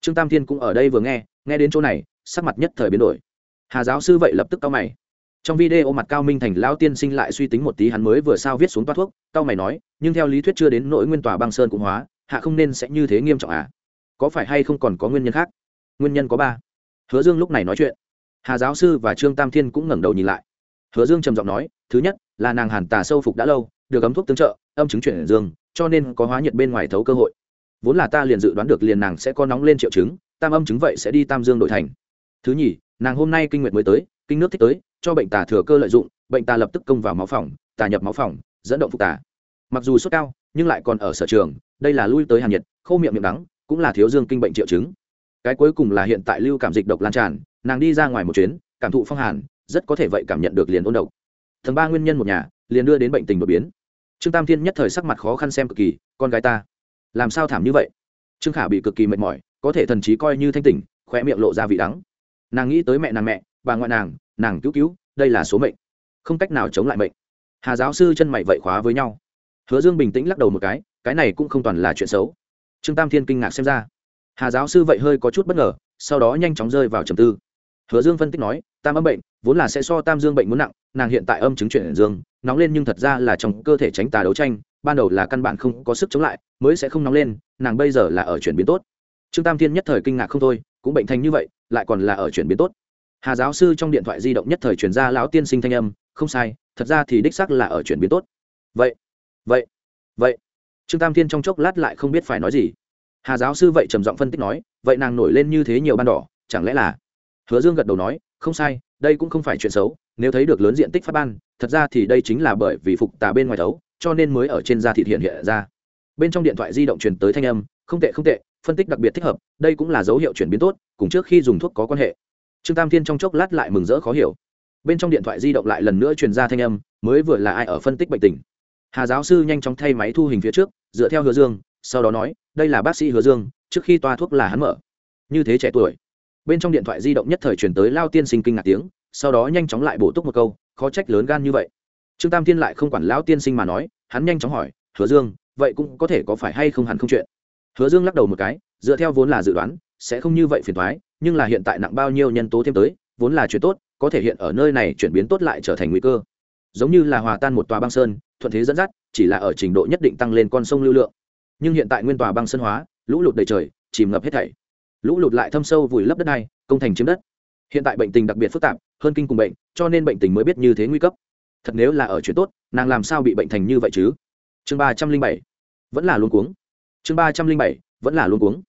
Trương tam thiên cũng ở đây vừa nghe nghe đến chỗ này, sắc mặt nhất thời biến đổi. Hà giáo sư vậy lập tức cao mày. Trong video mặt cao minh thành lão tiên sinh lại suy tính một tí hắn mới vừa sao viết xuống toa thuốc cao mày nói, nhưng theo lý thuyết chưa đến nỗi nguyên tòa băng sơn cũng hóa, hạ không nên sẽ như thế nghiêm trọng à? Có phải hay không còn có nguyên nhân khác? Nguyên nhân có ba. Hứa dương lúc này nói chuyện. Hà giáo sư và trương tam thiên cũng ngẩng đầu nhìn lại. Hứa dương trầm giọng nói, thứ nhất, là nàng hàn tà sâu phục đã lâu, được ấm thuốc tương trợ, âm chứng chuyển dương cho nên có hóa nhiệt bên ngoài thấu cơ hội. Vốn là ta liền dự đoán được liền nàng sẽ có nóng lên triệu chứng, tam âm chứng vậy sẽ đi tam dương đổi thành. Thứ nhì, nàng hôm nay kinh nguyệt mới tới, kinh nước thích tới, cho bệnh tà thừa cơ lợi dụng, bệnh tà lập tức công vào máu phòng tà nhập máu phòng dẫn động phục tà. Mặc dù sốt cao, nhưng lại còn ở sở trường, đây là lui tới hàn nhiệt, khô miệng miệng đắng, cũng là thiếu dương kinh bệnh triệu chứng. Cái cuối cùng là hiện tại lưu cảm dịch độc lan tràn, nàng đi ra ngoài một chuyến, cảm thụ phong hàn, rất có thể vậy cảm nhận được liền ôn độc. Thần ba nguyên nhân một nhà, liền đưa đến bệnh tình đột biến trương tam thiên nhất thời sắc mặt khó khăn xem cực kỳ, con gái ta, làm sao thảm như vậy? Trương khả bị cực kỳ mệt mỏi, có thể thần trí coi như thanh tỉnh khoe miệng lộ ra vị đắng. Nàng nghĩ tới mẹ nàng mẹ, bà ngoại nàng nàng cứu cứu, đây là số mệnh. Không cách nào chống lại mệnh. Hà giáo sư chân mày vậy khóa với nhau. Hứa dương bình tĩnh lắc đầu một cái cái này cũng không toàn là chuyện xấu. Trương tam thiên kinh ngạc xem ra. Hà giáo sư vậy hơi có chút bất ngờ, sau đó nhanh chóng rơi vào trầm tư hứa dương phân tích nói, tam âm bệnh, vốn là sẽ so tam dương bệnh muốn nặng, nàng hiện tại âm chứng chuyển dương, nóng lên nhưng thật ra là trong cơ thể tránh tà đấu tranh, ban đầu là căn bản không có sức chống lại, mới sẽ không nóng lên, nàng bây giờ là ở chuyển biến tốt. Trương tam thiên nhất thời kinh ngạc không thôi, cũng bệnh thành như vậy, lại còn là ở chuyển biến tốt. Hà giáo sư trong điện thoại di động nhất thời chuyển ra lão tiên sinh thanh âm, không sai, thật ra thì đích xác là ở chuyển biến tốt. Vậy vậy vậy. Trương tam thiên trong chốc lát lại không biết phải nói gì. Hà giáo sư vậy trầm giọng phân tích nói, vậy nàng nổi lên như thế nhiều ban đỏ, chẳng lẽ là hứa dương gật đầu nói, không sai, đây cũng không phải chuyện xấu, nếu thấy được lớn diện tích phát ban, thật ra thì đây chính là bởi vì phục tà bên ngoài thấu cho nên mới ở trên da thịt hiện hiện ra. Bên trong điện thoại di động truyền tới thanh âm, không tệ không tệ, phân tích đặc biệt thích hợp, đây cũng là dấu hiệu chuyển biến tốt, cùng trước khi dùng thuốc có quan hệ. Trương tam thiên trong chốc lát lại mừng rỡ khó hiểu. Bên trong điện thoại di động lại lần nữa truyền ra thanh âm, mới vừa là ai ở phân tích bệnh tình. Hà giáo sư nhanh chóng thay máy thu hình phía trước, dựa theo hứa dương, sau đó nói, đây là bác sĩ hứa dương, trước khi toa thuốc là hắn mở. Như thế trẻ tuổi bên trong điện thoại di động nhất thời truyền tới lao tiên sinh kinh ngạc tiếng, sau đó nhanh chóng lại bổ túc một câu, khó trách lớn gan như vậy. Trương tam thiên lại không quản lão tiên sinh mà nói, hắn nhanh chóng hỏi, hứa dương, vậy cũng có thể có phải hay không hẳn không chuyện? Hứa dương lắc đầu một cái, dựa theo vốn là dự đoán, sẽ không như vậy phiền thoái nhưng là hiện tại nặng bao nhiêu nhân tố thêm tới, vốn là chuyện tốt, có thể hiện ở nơi này chuyển biến tốt lại trở thành nguy cơ. Giống như là hòa tan một tòa băng sơn, thuận thế dẫn dắt, chỉ là ở trình độ nhất định tăng lên con sông lưu lượng. Nhưng hiện tại nguyên tòa băng sơn hóa, lũ lụt đầy trời, chìm ngập hết thảy lũ lụt lại thâm sâu vùi lấp đất này công thành chiếm đất. Hiện tại bệnh tình đặc biệt phức tạp, hơn kinh cùng bệnh, cho nên bệnh tình mới biết như thế nguy cấp. Thật nếu là ở chuyện tốt, nàng làm sao bị bệnh thành như vậy chứ? Chương ba trăm linh bảy, vẫn là luôn cuống. Chương ba trăm linh bảy, vẫn là luôn cuống.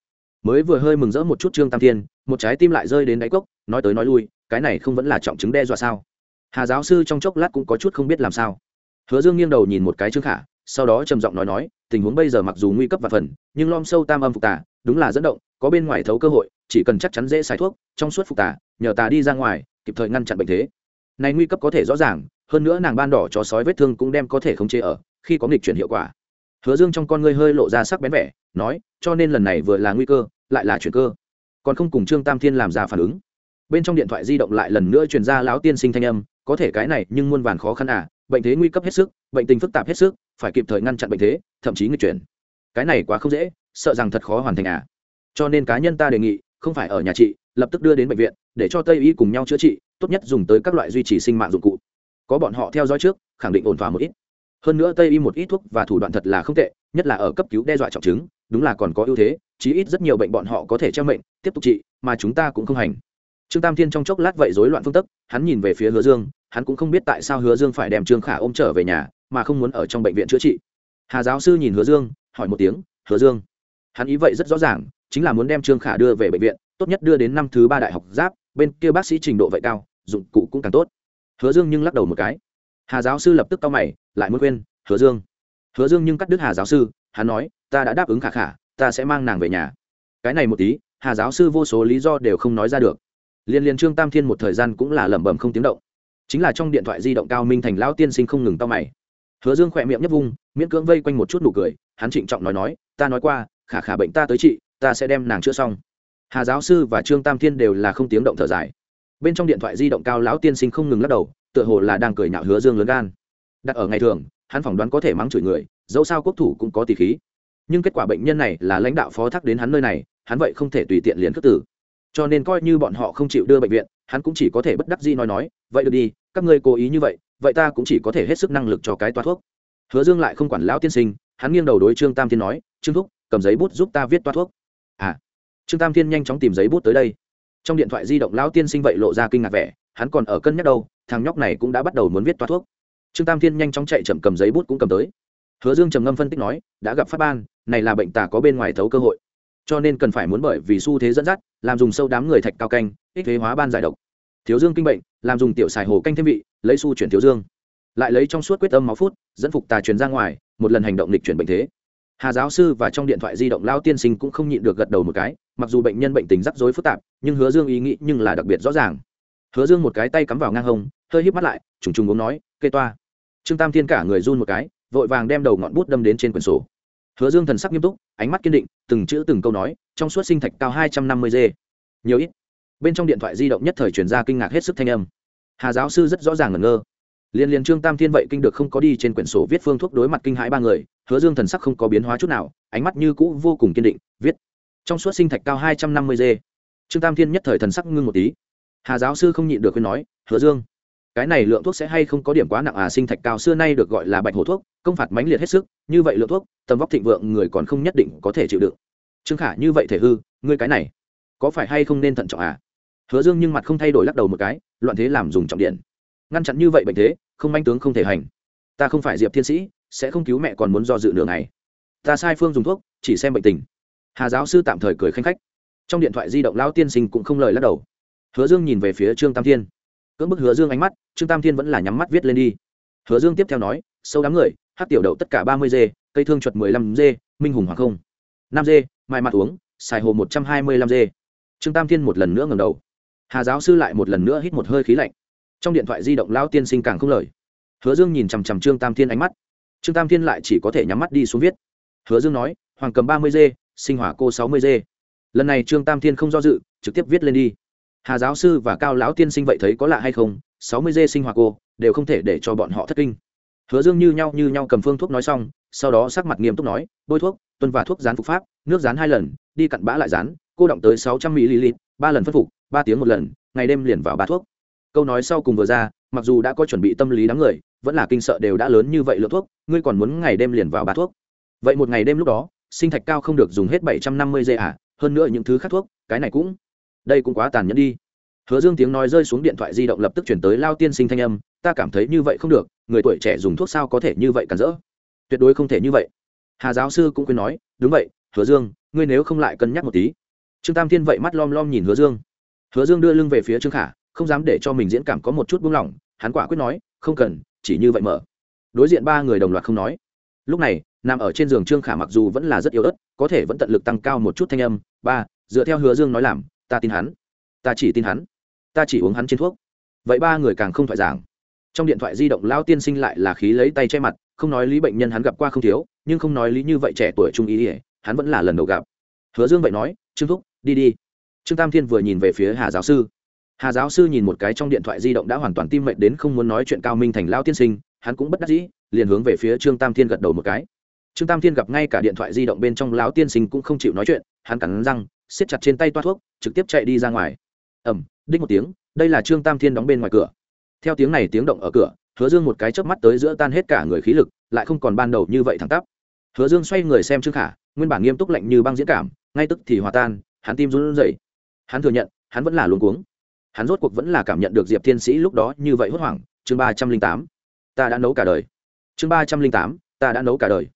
Mới vừa hơi mừng rỡ một chút trương tam thiên, một trái tim lại rơi đến đáy cốc, nói tới nói lui, cái này không vẫn là trọng chứng đe dọa sao? Hà giáo sư trong chốc lát cũng có chút không biết làm sao. Hứa dương nghiêng đầu nhìn một cái trương khả sau đó trầm giọng nói nói tình huống bây giờ mặc dù nguy cấp và phần nhưng lom sâu tam âm phục tà, đúng là dẫn động có bên ngoài thấu cơ hội chỉ cần chắc chắn dễ xài thuốc trong suốt phục tà, nhờ tà đi ra ngoài kịp thời ngăn chặn bệnh thế. Này nguy cấp có thể rõ ràng hơn nữa nàng ban đỏ cho sói vết thương cũng đem có thể khống chế ở khi có nghịch chuyển hiệu quả. Hứa dương trong con ngươi hơi lộ ra sắc bén vẻ nói cho nên lần này vừa là nguy cơ lại là chuyển cơ. Còn không cùng trương tam thiên làm ra phản ứng. Bên trong điện thoại di động lại lần nữa truyền ra lão tiên sinh thanh âm có thể cái này nhưng muôn vàn khó khăn à bệnh thế nguy cấp hết sức, bệnh tình phức tạp hết sức, phải kịp thời ngăn chặn bệnh thế, thậm chí nghịch chuyển. Cái này quá không dễ, sợ rằng thật khó hoàn thành à. Cho nên cá nhân ta đề nghị, không phải ở nhà chị, lập tức đưa đến bệnh viện, để cho tây y cùng nhau chữa trị, tốt nhất dùng tới các loại duy trì sinh mạng dụng cụ. Có bọn họ theo dõi trước, khẳng định ổn thỏa một ít. Hơn nữa tây y một ít thuốc và thủ đoạn thật là không tệ, nhất là ở cấp cứu đe dọa trọng chứng, đúng là còn có ưu thế, chí ít rất nhiều bệnh bọn họ có thể treo mệnh, tiếp tục trị, mà chúng ta cũng không hành. Trương tam thiên trong chốc lát vậy rối loạn phương tức hắn nhìn về phía hứa dương hắn cũng không biết tại sao hứa dương phải đem trương khả ôm trở về nhà, mà không muốn ở trong bệnh viện chữa trị. Hà giáo sư nhìn hứa dương, hỏi một tiếng, hứa dương, hắn ý vậy rất rõ ràng, chính là muốn đem trương khả đưa về bệnh viện, tốt nhất đưa đến năm thứ ba đại học giáp, bên kia bác sĩ trình độ vậy cao, dụng cụ cũng càng tốt. Hứa dương nhưng lắc đầu một cái. Hà giáo sư lập tức cau mày, lại muốn quên hứa dương hứa dương nhưng cắt đứt hà giáo sư, hắn nói, ta đã đáp ứng khả khả, ta sẽ mang nàng về nhà. Cái này một tí, hà giáo sư vô số lý do đều không nói ra được. Liên liên trương tam thiên một thời gian cũng là lẩm bẩm không tiếng động chính là trong điện thoại di động cao minh thành lão tiên sinh không ngừng tao mày. Hứa dương khỏe miệng nhấp vung, miễn cưỡng vây quanh một chút nụ cười, hắn trịnh trọng nói nói, ta nói qua, khả khả bệnh ta tới chị ta sẽ đem nàng chữa xong. Hà giáo sư và trương tam thiên đều là không tiếng động thở dài. Bên trong điện thoại di động cao lão tiên sinh không ngừng lắc đầu, tựa hồ là đang cười nhạo hứa dương lớn gan. Đặt ở ngày thường, hắn phỏng đoán có thể mắng chửi người, dẫu sao quốc thủ cũng có tỷ khí. Nhưng kết quả bệnh nhân này là lãnh đạo phó thác đến hắn nơi này, hắn vậy không thể tùy tiện liền cất tử. Cho nên coi như bọn họ không chịu đưa bệnh viện, hắn cũng chỉ có thể bất đắc dĩ nói nói, vậy được đi các ngươi cố ý như vậy vậy ta cũng chỉ có thể hết sức năng lực cho cái toa thuốc. Hứa dương lại không quản lão tiên sinh, hắn nghiêng đầu đối trương tam thiên nói, trương thúc, cầm giấy bút giúp ta viết toa thuốc. À trương tam thiên nhanh chóng tìm giấy bút tới đây. Trong điện thoại di động lão tiên sinh vậy lộ ra kinh ngạc vẻ, hắn còn ở cân nhắc đâu, thằng nhóc này cũng đã bắt đầu muốn viết toa thuốc. Trương tam thiên nhanh chóng chạy chậm cầm giấy bút cũng cầm tới. Hứa dương trầm ngâm phân tích nói, đã gặp phát ban, này là bệnh tả có bên ngoài thấu cơ hội. Cho nên cần phải muốn bởi vì xu thế dẫn dắt, làm dùng sâu đám người thạch cao canh, ích thế hóa ban giải độc thiếu dương kinh bệnh, làm dùng tiểu xài hồ canh thêm vị, lấy su chuyển thiếu dương. Lại lấy trong suốt quyết âm máu phút, dẫn phục tà truyền ra ngoài, một lần hành động lịch chuyển bệnh thế. Hà giáo sư và trong điện thoại di động lao tiên sinh cũng không nhịn được gật đầu một cái, mặc dù bệnh nhân bệnh tình rắc rối phức tạp, nhưng hứa dương ý nghĩ nhưng là đặc biệt rõ ràng. Hứa dương một cái tay cắm vào ngang hông, hơi híp mắt lại, trùng trùng uống nói, kê toa. Trương tam thiên cả người run một cái, vội vàng đem đầu ngọn bút đâm đến trên quyển sổ. Hứa dương thần sắc nghiêm túc, ánh mắt kiên định, từng chữ từng câu nói, trong suốt sinh thạch cao hai trăm năm mươi g nhiều ít bên trong điện thoại di động nhất thời truyền ra kinh ngạc hết sức thanh âm. Hà giáo sư rất rõ ràng ngẩn ngơ. Liên liên trương tam thiên vậy kinh được không có đi trên quyển sổ viết phương thuốc đối mặt kinh hãi ba người, hứa dương thần sắc không có biến hóa chút nào, ánh mắt như cũ vô cùng kiên định, viết. Trong suốt sinh thạch cao hai trăm năm mươi g trương tam thiên nhất thời thần sắc ngưng một tí. Hà giáo sư không nhịn được khuyên nói, hứa dương, cái này lượng thuốc sẽ hay không có điểm quá nặng à sinh thạch cao xưa nay được gọi là bạch hổ thuốc, công phạt mãnh liệt hết sức, như vậy lượng thuốc, tầm vóc thịnh vượng người còn không nhất định có thể chịu đựng. Trương khả như vậy thể hư, ngươi cái này, có phải hay không nên thận trọng à? Hứa dương nhưng mặt không thay đổi lắc đầu một cái, loạn thế làm dùng trọng điện. Ngăn chặn như vậy bệnh thế, không manh tướng không thể hành. Ta không phải diệp thiên sĩ, sẽ không cứu mẹ còn muốn do dự nửa ngày. Ta sai phương dùng thuốc, chỉ xem bệnh tình. Hà giáo sư tạm thời cười khanh khách. Trong điện thoại di động lão tiên sinh cũng không lời lắc đầu. Hứa dương nhìn về phía trương tam thiên. Cưỡng bức hứa dương ánh mắt, trương tam thiên vẫn là nhắm mắt viết lên đi. Hứa dương tiếp theo nói, sâu đám người, hát tiểu đậu tất cả ba mươi dê, cây thương chuột mười lăm dê, minh hùng hoàng không. Năm dê, mai mặt uống, xài hồ một trăm hai mươi lăm dê. Trương tam thiên một lần nữa ngầm đầu hà giáo sư lại một lần nữa hít một hơi khí lạnh. Trong điện thoại di động lão tiên sinh càng không lời. Hứa dương nhìn chằm chằm trương tam thiên ánh mắt. Trương tam thiên lại chỉ có thể nhắm mắt đi xuống viết. Hứa dương nói, hoàng cầm ba mươi dê sinh hỏa cô sáu mươi dê lần này trương tam thiên không do dự, trực tiếp viết lên đi. Hà giáo sư và cao lão tiên sinh vậy thấy có lạ hay không? sáu mươi dê sinh hỏa cô, đều không thể để cho bọn họ thất kinh. Hứa dương như nhau như nhau cầm phương thuốc nói xong, sau đó sắc mặt nghiêm túc nói, bôi thuốc, tuân và thuốc dán phục pháp, nước dán hai lần, đi cặn bã lại dán cô động tới sáu trăm ml, ba lần phân phục ba tiếng một lần, ngày đêm liền vào ba thuốc. Câu nói sau cùng vừa ra, mặc dù đã có chuẩn bị tâm lý đám người, vẫn là kinh sợ đều đã lớn như vậy lượng thuốc, ngươi còn muốn ngày đêm liền vào ba thuốc. Vậy một ngày đêm lúc đó, sinh thạch cao không được dùng hết bảy trăm năm mươi dây à hơn nữa những thứ khác thuốc, cái này cũng, đây cũng quá tàn nhẫn đi. Hứa dương tiếng nói rơi xuống điện thoại di động lập tức chuyển tới lao tiên sinh thanh âm, ta cảm thấy như vậy không được, người tuổi trẻ dùng thuốc sao có thể như vậy cản rỡ? Tuyệt đối không thể như vậy. Hà giáo sư cũng khuyên nói, đúng vậy, hứa dương, ngươi nếu không lại cân nhắc một tí. Trương tam thiên vậy mắt lom lom nhìn hứa dương hứa dương đưa lưng về phía trương khả, không dám để cho mình diễn cảm có một chút buông lỏng, hắn quả quyết nói, không cần, chỉ như vậy mở. Đối diện ba người đồng loạt không nói. Lúc này, nằm ở trên giường trương khả mặc dù vẫn là rất yếu ớt, có thể vẫn tận lực tăng cao một chút thanh âm, ba, dựa theo hứa dương nói làm, ta tin hắn, ta chỉ tin hắn, ta chỉ uống hắn trên thuốc. Vậy ba người càng không thoại giảng. Trong điện thoại di động lão tiên sinh lại là khí lấy tay che mặt, không nói lý bệnh nhân hắn gặp qua không thiếu, nhưng không nói lý như vậy trẻ tuổi trung ý ỉa hắn vẫn là lần đầu gặp. Hứa dương vậy nói, trương thúc, đi đi trương tam thiên vừa nhìn về phía hà giáo sư. Hà giáo sư nhìn một cái trong điện thoại di động đã hoàn toàn tim mệnh đến không muốn nói chuyện cao minh thành lão tiên sinh, hắn cũng bất đắc dĩ, liền hướng về phía trương tam thiên gật đầu một cái. Trương tam thiên gặp ngay cả điện thoại di động bên trong lão tiên sinh cũng không chịu nói chuyện, hắn cắn răng, siết chặt trên tay toa thuốc, trực tiếp chạy đi ra ngoài. Ẩm đích một tiếng, đây là trương tam thiên đóng bên ngoài cửa. Theo tiếng này tiếng động ở cửa, hứa dương một cái chớp mắt tới giữa tan hết cả người khí lực, lại không còn ban đầu như vậy thẳng tắp. Hứa dương xoay người xem trương khả, nguyên bản nghiêm túc lạnh như băng diễn cảm, ngay tức thì hòa tan, hắn tim run rẩy hắn thừa nhận, hắn vẫn là luống cuống. Hắn rốt cuộc vẫn là cảm nhận được diệp thiên sĩ lúc đó như vậy hốt hoảng. Chương ba trăm linh tám, ta đã nấu cả đời. Chương ba trăm linh tám, ta đã nấu cả đời.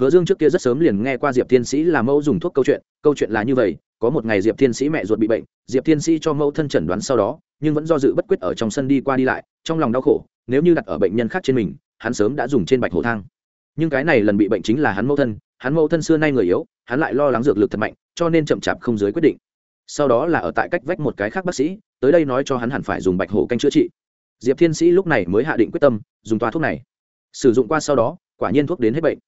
Hứa dương trước kia rất sớm liền nghe qua diệp thiên sĩ là mẫu dùng thuốc câu chuyện. Câu chuyện là như vậy, có một ngày diệp thiên sĩ mẹ ruột bị bệnh, diệp thiên sĩ cho mẫu thân chẩn đoán sau đó, nhưng vẫn do dự bất quyết ở trong sân đi qua đi lại, trong lòng đau khổ, nếu như đặt ở bệnh nhân khác trên mình, hắn sớm đã dùng trên bạch hổ thang. Nhưng cái này lần bị bệnh chính là hắn mẫu thân, hắn mẫu thân xưa nay người yếu, hắn lại lo lắng dược lực thật mạnh, cho nên chậm chạp không dưới quyết định sau đó là ở tại cách vách một cái khác bác sĩ, tới đây nói cho hắn hẳn phải dùng bạch hổ canh chữa trị. Diệp thiên sĩ lúc này mới hạ định quyết tâm, dùng toa thuốc này. Sử dụng qua sau đó, quả nhiên thuốc đến hết bệnh.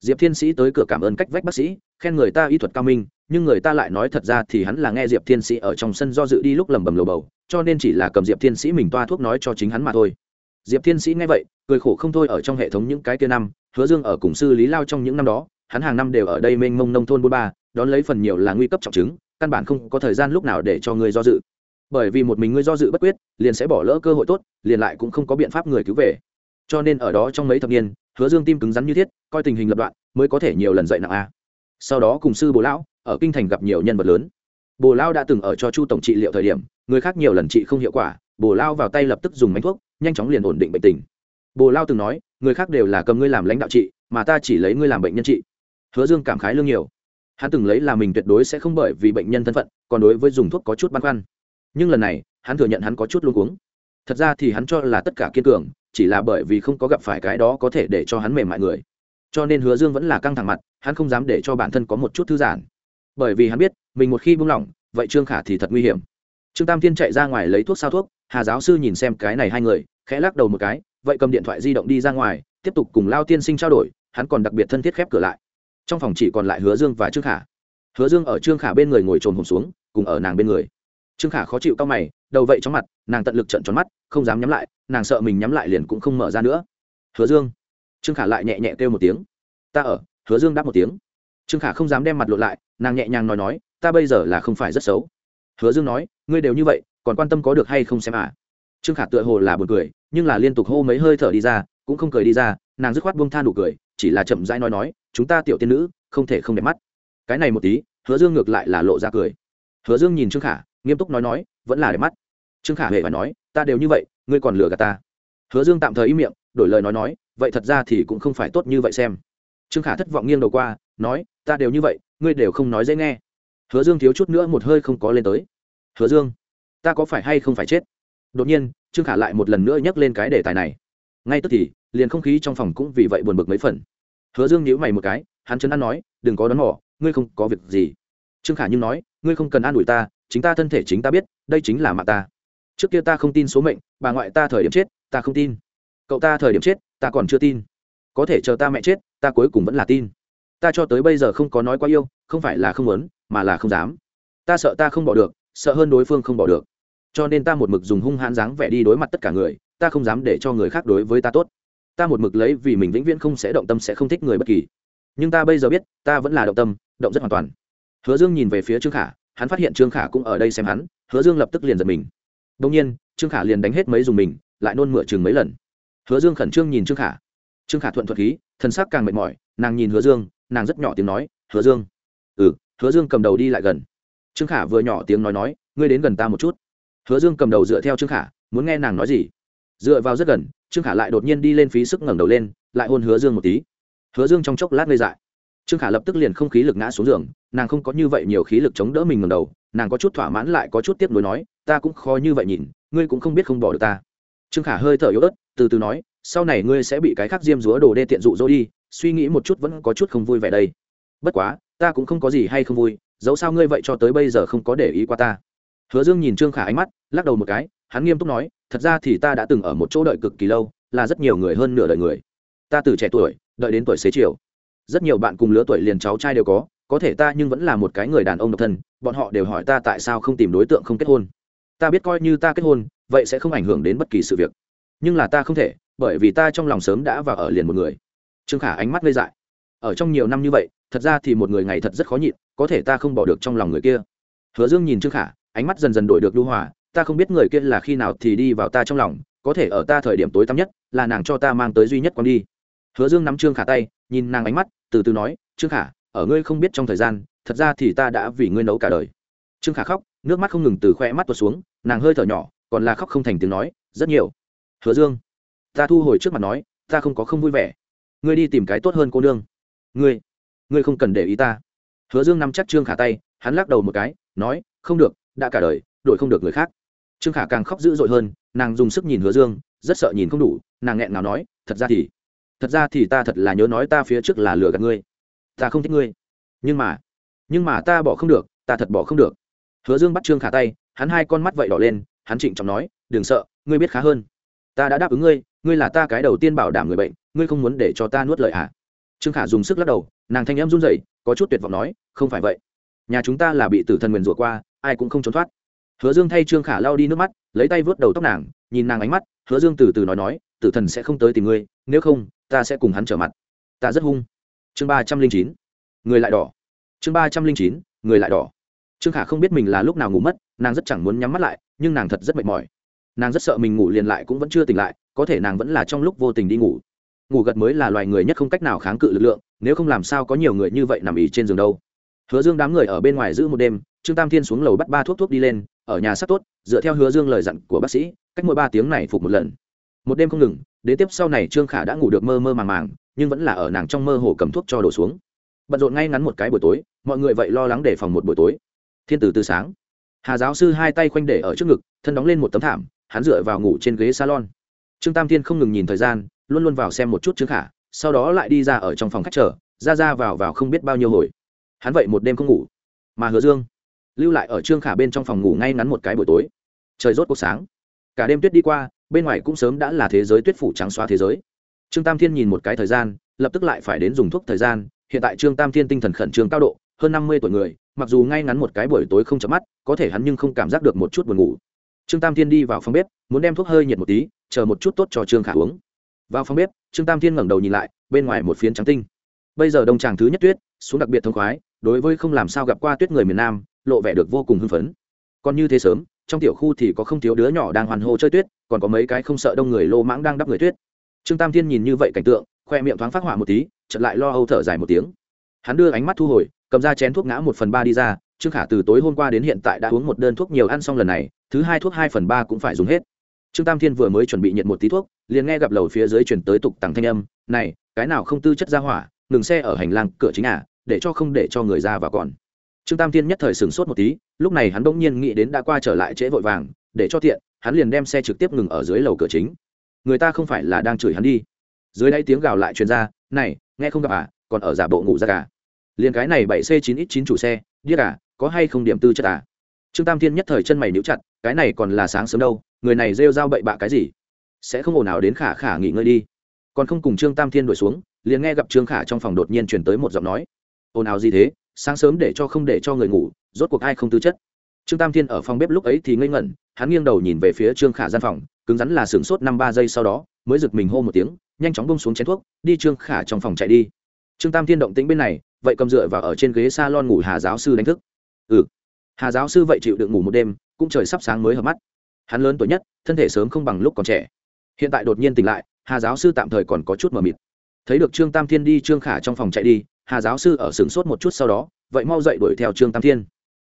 Diệp thiên sĩ tới cửa cảm ơn cách vách bác sĩ, khen người ta y thuật cao minh, nhưng người ta lại nói thật ra thì hắn là nghe diệp thiên sĩ ở trong sân do dự đi lúc lầm bầm lầu bầu, cho nên chỉ là cầm diệp thiên sĩ mình toa thuốc nói cho chính hắn mà thôi. Diệp thiên sĩ nghe vậy, cười khổ không thôi ở trong hệ thống những cái kia năm, hứa dương ở cùng sư lý lao trong những năm đó, hắn hàng năm đều ở đây mênh mông nông thôn bôn ba, đón lấy phần nhiều là nguy cấp trọng chứng căn bản không có thời gian lúc nào để cho ngươi do dự. Bởi vì một mình ngươi do dự bất quyết, liền sẽ bỏ lỡ cơ hội tốt, liền lại cũng không có biện pháp người cứu về. Cho nên ở đó trong mấy thập niên, hứa dương tim cứng rắn như thiết, coi tình hình lập đoạn, mới có thể nhiều lần dạy nặng a. Sau đó cùng sư bồ lão, ở kinh thành gặp nhiều nhân vật lớn. Bồ lao đã từng ở cho chu tổng trị liệu thời điểm, người khác nhiều lần trị không hiệu quả, bồ lao vào tay lập tức dùng bánh thuốc, nhanh chóng liền ổn định bệnh tình. Bồ lao từng nói, người khác đều là cầm ngươi làm lãnh đạo trị, mà ta chỉ lấy ngươi làm bệnh nhân trị. Hứa dương cảm khái lương nhiều hắn từng lấy là mình tuyệt đối sẽ không bởi vì bệnh nhân thân phận, còn đối với dùng thuốc có chút băn khoăn. Nhưng lần này, hắn thừa nhận hắn có chút luôn cuống. Thật ra thì hắn cho là tất cả kiên cường, chỉ là bởi vì không có gặp phải cái đó có thể để cho hắn mềm mại người. Cho nên hứa dương vẫn là căng thẳng mặt, hắn không dám để cho bản thân có một chút thư giãn. Bởi vì hắn biết, mình một khi buông lỏng, vậy trương khả thì thật nguy hiểm. Trương tam thiên chạy ra ngoài lấy thuốc sao thuốc, hà giáo sư nhìn xem cái này hai người, khẽ lắc đầu một cái, vậy cầm điện thoại di động đi ra ngoài, tiếp tục cùng lao tiên sinh trao đổi, hắn còn đặc biệt thân thiết khép cửa lại trong phòng chỉ còn lại hứa dương và trương khả. Hứa dương ở trương khả bên người ngồi trồn hồn xuống, cùng ở nàng bên người. Trương khả khó chịu cao mày, đầu vậy trong mặt, nàng tận lực trận tròn mắt, không dám nhắm lại, nàng sợ mình nhắm lại liền cũng không mở ra nữa. Hứa dương. Trương khả lại nhẹ nhẹ kêu một tiếng. Ta ở. Hứa dương đáp một tiếng. Trương khả không dám đem mặt lộ lại, nàng nhẹ nhàng nói nói, ta bây giờ là không phải rất xấu. Hứa dương nói, ngươi đều như vậy, còn quan tâm có được hay không xem à? Trương khả tựa hồ là buồn cười, nhưng là liên tục hô mấy hơi thở đi ra, cũng không cười đi ra, nàng dứt khoát buông tha đủ cười chỉ là chậm rãi nói nói, chúng ta tiểu tiên nữ, không thể không đẹp mắt. Cái này một tí, hứa dương ngược lại là lộ ra cười. Hứa dương nhìn trương khả, nghiêm túc nói nói, vẫn là đẹp mắt. Trương khả hề phải nói, ta đều như vậy, ngươi còn lừa gạt ta. Hứa dương tạm thời im miệng, đổi lời nói nói, vậy thật ra thì cũng không phải tốt như vậy xem. Trương khả thất vọng nghiêng đầu qua, nói, ta đều như vậy, ngươi đều không nói dễ nghe. Hứa dương thiếu chút nữa một hơi không có lên tới. Hứa dương, ta có phải hay không phải chết? Đột nhiên, trương khả lại một lần nữa nhắc lên cái đề tài này ngay tức thì, liền không khí trong phòng cũng vì vậy buồn bực mấy phần. Hứa dương nhíu mày một cái, hắn chấn an nói, đừng có đón mỏ ngươi không có việc gì. Trương khả nhưng nói, ngươi không cần an ủi ta, chính ta thân thể chính ta biết, đây chính là mạng ta. Trước kia ta không tin số mệnh, bà ngoại ta thời điểm chết, ta không tin. Cậu ta thời điểm chết, ta còn chưa tin. Có thể chờ ta mẹ chết, ta cuối cùng vẫn là tin. Ta cho tới bây giờ không có nói quá yêu, không phải là không muốn, mà là không dám. Ta sợ ta không bỏ được, sợ hơn đối phương không bỏ được. Cho nên ta một mực dùng hung hãn dáng vẻ đi đối mặt tất cả người ta không dám để cho người khác đối với ta tốt. Ta một mực lấy vì mình vĩnh viễn không sẽ động tâm sẽ không thích người bất kỳ. Nhưng ta bây giờ biết, ta vẫn là động tâm, động rất hoàn toàn. Hứa dương nhìn về phía trương khả, hắn phát hiện trương khả cũng ở đây xem hắn, hứa dương lập tức liền giật mình. Đông nhiên, trương khả liền đánh hết mấy dùng mình, lại nôn mửa chừng mấy lần. Hứa dương khẩn trương nhìn trương khả. Trương khả thuận thuật khí, thân xác càng mệt mỏi, nàng nhìn hứa dương, nàng rất nhỏ tiếng nói, hứa dương. Ừ. Hứa dương cầm đầu đi lại gần. Trương khả vừa nhỏ tiếng nói nói, ngươi đến gần ta một chút. Hứa dương cầm đầu dựa theo trương khả, muốn nghe nàng nói gì? Dựa vào rất gần, trương khả lại đột nhiên đi lên phí sức ngẩng đầu lên, lại hôn hứa dương một tí. Hứa dương trong chốc lát ngây dại. Trương khả lập tức liền không khí lực ngã xuống giường, nàng không có như vậy nhiều khí lực chống đỡ mình ngầm đầu, nàng có chút thỏa mãn lại có chút tiếp nối nói, ta cũng khó như vậy nhìn, ngươi cũng không biết không bỏ được ta. Trương khả hơi thở yếu ớt, từ từ nói, sau này ngươi sẽ bị cái khác diêm dúa đồ đê tiện dụ dỗ đi, suy nghĩ một chút vẫn có chút không vui vẻ đây. Bất quá, ta cũng không có gì hay không vui, dẫu sao ngươi vậy cho tới bây giờ không có để ý qua ta. Hứa dương nhìn trương khả ánh mắt, lắc đầu một cái, hắn nghiêm túc nói thật ra thì ta đã từng ở một chỗ đợi cực kỳ lâu, là rất nhiều người hơn nửa đời người. Ta từ trẻ tuổi, đợi đến tuổi xế chiều. Rất nhiều bạn cùng lứa tuổi liền cháu trai đều có có thể ta nhưng vẫn là một cái người đàn ông độc thân, bọn họ đều hỏi ta tại sao không tìm đối tượng không kết hôn. Ta biết coi như ta kết hôn, vậy sẽ không ảnh hưởng đến bất kỳ sự việc. Nhưng là ta không thể, bởi vì ta trong lòng sớm đã vào ở liền một người. Trương khả ánh mắt gây dại. Ở trong nhiều năm như vậy, thật ra thì một người ngày thật rất khó nhịn, có thể ta không bỏ được trong lòng người kia. Hứa dương nhìn trương khả, ánh mắt dần dần đổi được lưu hòa ta không biết người kia là khi nào thì đi vào ta trong lòng, có thể ở ta thời điểm tối tăm nhất, là nàng cho ta mang tới duy nhất con đi. Hứa dương nắm trương khả tay, nhìn nàng ánh mắt, từ từ nói, trương khả, ở ngươi không biết trong thời gian, thật ra thì ta đã vì ngươi nấu cả đời. Trương khả khóc, nước mắt không ngừng từ khoe mắt tuột xuống, nàng hơi thở nhỏ, còn là khóc không thành tiếng nói, rất nhiều. Hứa dương, ta thu hồi trước mặt nói, ta không có không vui vẻ. Ngươi đi tìm cái tốt hơn cô nương. Ngươi ngươi không cần để ý ta. Hứa dương nắm chắc trương khả tay, hắn lắc đầu một cái, nói, không được, đã cả đời, đổi không được người khác trương khả càng khóc dữ dội hơn, nàng dùng sức nhìn hứa dương, rất sợ nhìn không đủ, nàng nghẹn nào nói, thật ra thì, thật ra thì ta thật là nhớ nói ta phía trước là lừa gạt ngươi. Ta không thích ngươi. Nhưng mà nhưng mà ta bỏ không được, ta thật bỏ không được. Hứa dương bắt trương khả tay, hắn hai con mắt vậy đỏ lên, hắn trịnh trọng nói, đừng sợ, ngươi biết khá hơn. Ta đã đáp ứng ngươi ngươi là ta cái đầu tiên bảo đảm người bệnh, ngươi không muốn để cho ta nuốt lời à? Trương khả dùng sức lắc đầu, nàng thanh em run rẩy, có chút tuyệt vọng nói, không phải vậy. Nhà chúng ta là bị tử thần nguyền rủa qua, ai cũng không trốn thoát hứa dương thay trương khả lao đi nước mắt, lấy tay vớt đầu tóc nàng, nhìn nàng ánh mắt, hứa dương từ từ nói nói, tử thần sẽ không tới tìm ngươi, nếu không, ta sẽ cùng hắn trở mặt. Ta rất hung. Chương ba trăm linh chín. Người lại đỏ. Chương ba trăm linh chín, người lại đỏ. Trương khả không biết mình là lúc nào ngủ mất, nàng rất chẳng muốn nhắm mắt lại, nhưng nàng thật rất mệt mỏi. Nàng rất sợ mình ngủ liền lại cũng vẫn chưa tỉnh lại, có thể nàng vẫn là trong lúc vô tình đi ngủ. Ngủ gật mới là loài người nhất không cách nào kháng cự lực lượng, nếu không làm sao có nhiều người như vậy nằm ỉ trên giường đâu hứa dương đám người ở bên ngoài giữ một đêm, trương tam thiên xuống lầu bắt ba thuốc thuốc đi lên, ở nhà sắp tốt, dựa theo hứa dương lời dặn của bác sĩ, cách mỗi ba tiếng này phục một lần. Một đêm không ngừng, đến tiếp sau này trương khả đã ngủ được mơ mơ màng màng, nhưng vẫn là ở nàng trong mơ hồ cầm thuốc cho đổ xuống. Bận rộn ngay ngắn một cái buổi tối, mọi người vậy lo lắng để phòng một buổi tối. Thiên tử từ sáng. Hà giáo sư hai tay khoanh để ở trước ngực, thân đóng lên một tấm thảm, hắn dựa vào ngủ trên ghế salon. Trương tam thiên không ngừng nhìn thời gian, luôn luôn vào xem một chút trương khả, sau đó lại đi ra ở trong phòng khách chờ, ra ra vào vào không biết bao nhiêu hồi hắn vậy một đêm không ngủ, mà hứa dương lưu lại ở trương khả bên trong phòng ngủ ngay ngắn một cái buổi tối. Trời rốt cuộc sáng. Cả đêm tuyết đi qua, bên ngoài cũng sớm đã là thế giới tuyết phủ trắng xóa thế giới. Trương tam thiên nhìn một cái thời gian, lập tức lại phải đến dùng thuốc thời gian. Hiện tại trương tam thiên tinh thần khẩn trương cao độ, hơn năm mươi tuổi người, mặc dù ngay ngắn một cái buổi tối không chấm mắt, có thể hắn nhưng không cảm giác được một chút buồn ngủ. Trương tam thiên đi vào phòng bếp, muốn đem thuốc hơi nhiệt một tí, chờ một chút tốt cho trương khả uống. Vào phòng bếp, trương tam thiên ngẩng đầu nhìn lại, bên ngoài một phiến trắng tinh. Bây giờ đông tràng thứ nhất tuyết, xuống đặc biệt thông khoái đối với không làm sao gặp qua tuyết người miền nam, lộ vẻ được vô cùng hưng phấn. Còn như thế sớm, trong tiểu khu thì có không thiếu đứa nhỏ đang hoàn hô chơi tuyết, còn có mấy cái không sợ đông người lô mãng đang đắp người tuyết. Trương tam thiên nhìn như vậy cảnh tượng, khoe miệng thoáng phát hỏa một tí, chợt lại lo âu thở dài một tiếng. Hắn đưa ánh mắt thu hồi, cầm ra chén thuốc ngã một phần ba đi ra, trương khả từ tối hôm qua đến hiện tại đã uống một đơn thuốc nhiều ăn xong lần này, thứ hai thuốc hai phần ba cũng phải dùng hết. Trương tam thiên vừa mới chuẩn bị nhận một tí thuốc, liền nghe gặp lầu phía dưới chuyển tới tục tặng thanh âm, này, cái nào không tư chất ra hỏa, ngừng xe ở hành lang cửa chính à để cho không để cho người ra và còn. Trương tam thiên nhất thời sửng sốt một tí, lúc này hắn bỗng nhiên nghĩ đến đã qua trở lại trễ vội vàng, để cho tiện, hắn liền đem xe trực tiếp ngừng ở dưới lầu cửa chính. Người ta không phải là đang chửi hắn đi. Dưới đây tiếng gào lại truyền ra, này, nghe không gặp à còn ở giả bộ ngủ ra cả à? liền cái này bảy c chín ít chín chủ xe, điếc à có hay không điểm tư chất à? Trương tam thiên nhất thời chân mày níu chặt, cái này còn là sáng sớm đâu, người này rêu dao bậy bạ cái gì? Sẽ không ồn nào đến khả khả nghỉ ngơi đi. Còn không cùng trương tam thiên đuổi xuống, liền nghe gặp trương khả trong phòng đột nhiên chuyển tới một giọng nói ồn ào gì thế, sáng sớm để cho không để cho người ngủ, rốt cuộc ai không tư chất? Trương tam thiên ở phòng bếp lúc ấy thì ngây ngẩn, hắn nghiêng đầu nhìn về phía trương khả gian phòng, cứng rắn là sửng sốt năm ba giây sau đó, mới giật mình hô một tiếng, nhanh chóng bông xuống chén thuốc, đi trương khả trong phòng chạy đi. Trương tam thiên động tĩnh bên này, vậy cầm dựa và ở trên ghế s a lon ngủ hà giáo sư đánh thức. Ừ. Hà giáo sư vậy chịu được ngủ một đêm, cũng trời sắp sáng mới hợp mắt. Hắn lớn tuổi nhất, thân thể sớm không bằng lúc còn trẻ. Hiện tại đột nhiên tỉnh lại, hà giáo sư tạm thời còn có chút mờ mịt. Thấy được trương tam thiên đi, trương khả trong phòng chạy đi hà giáo sư ở sửng sốt một chút sau đó, vậy mau dậy đuổi theo trương tam thiên.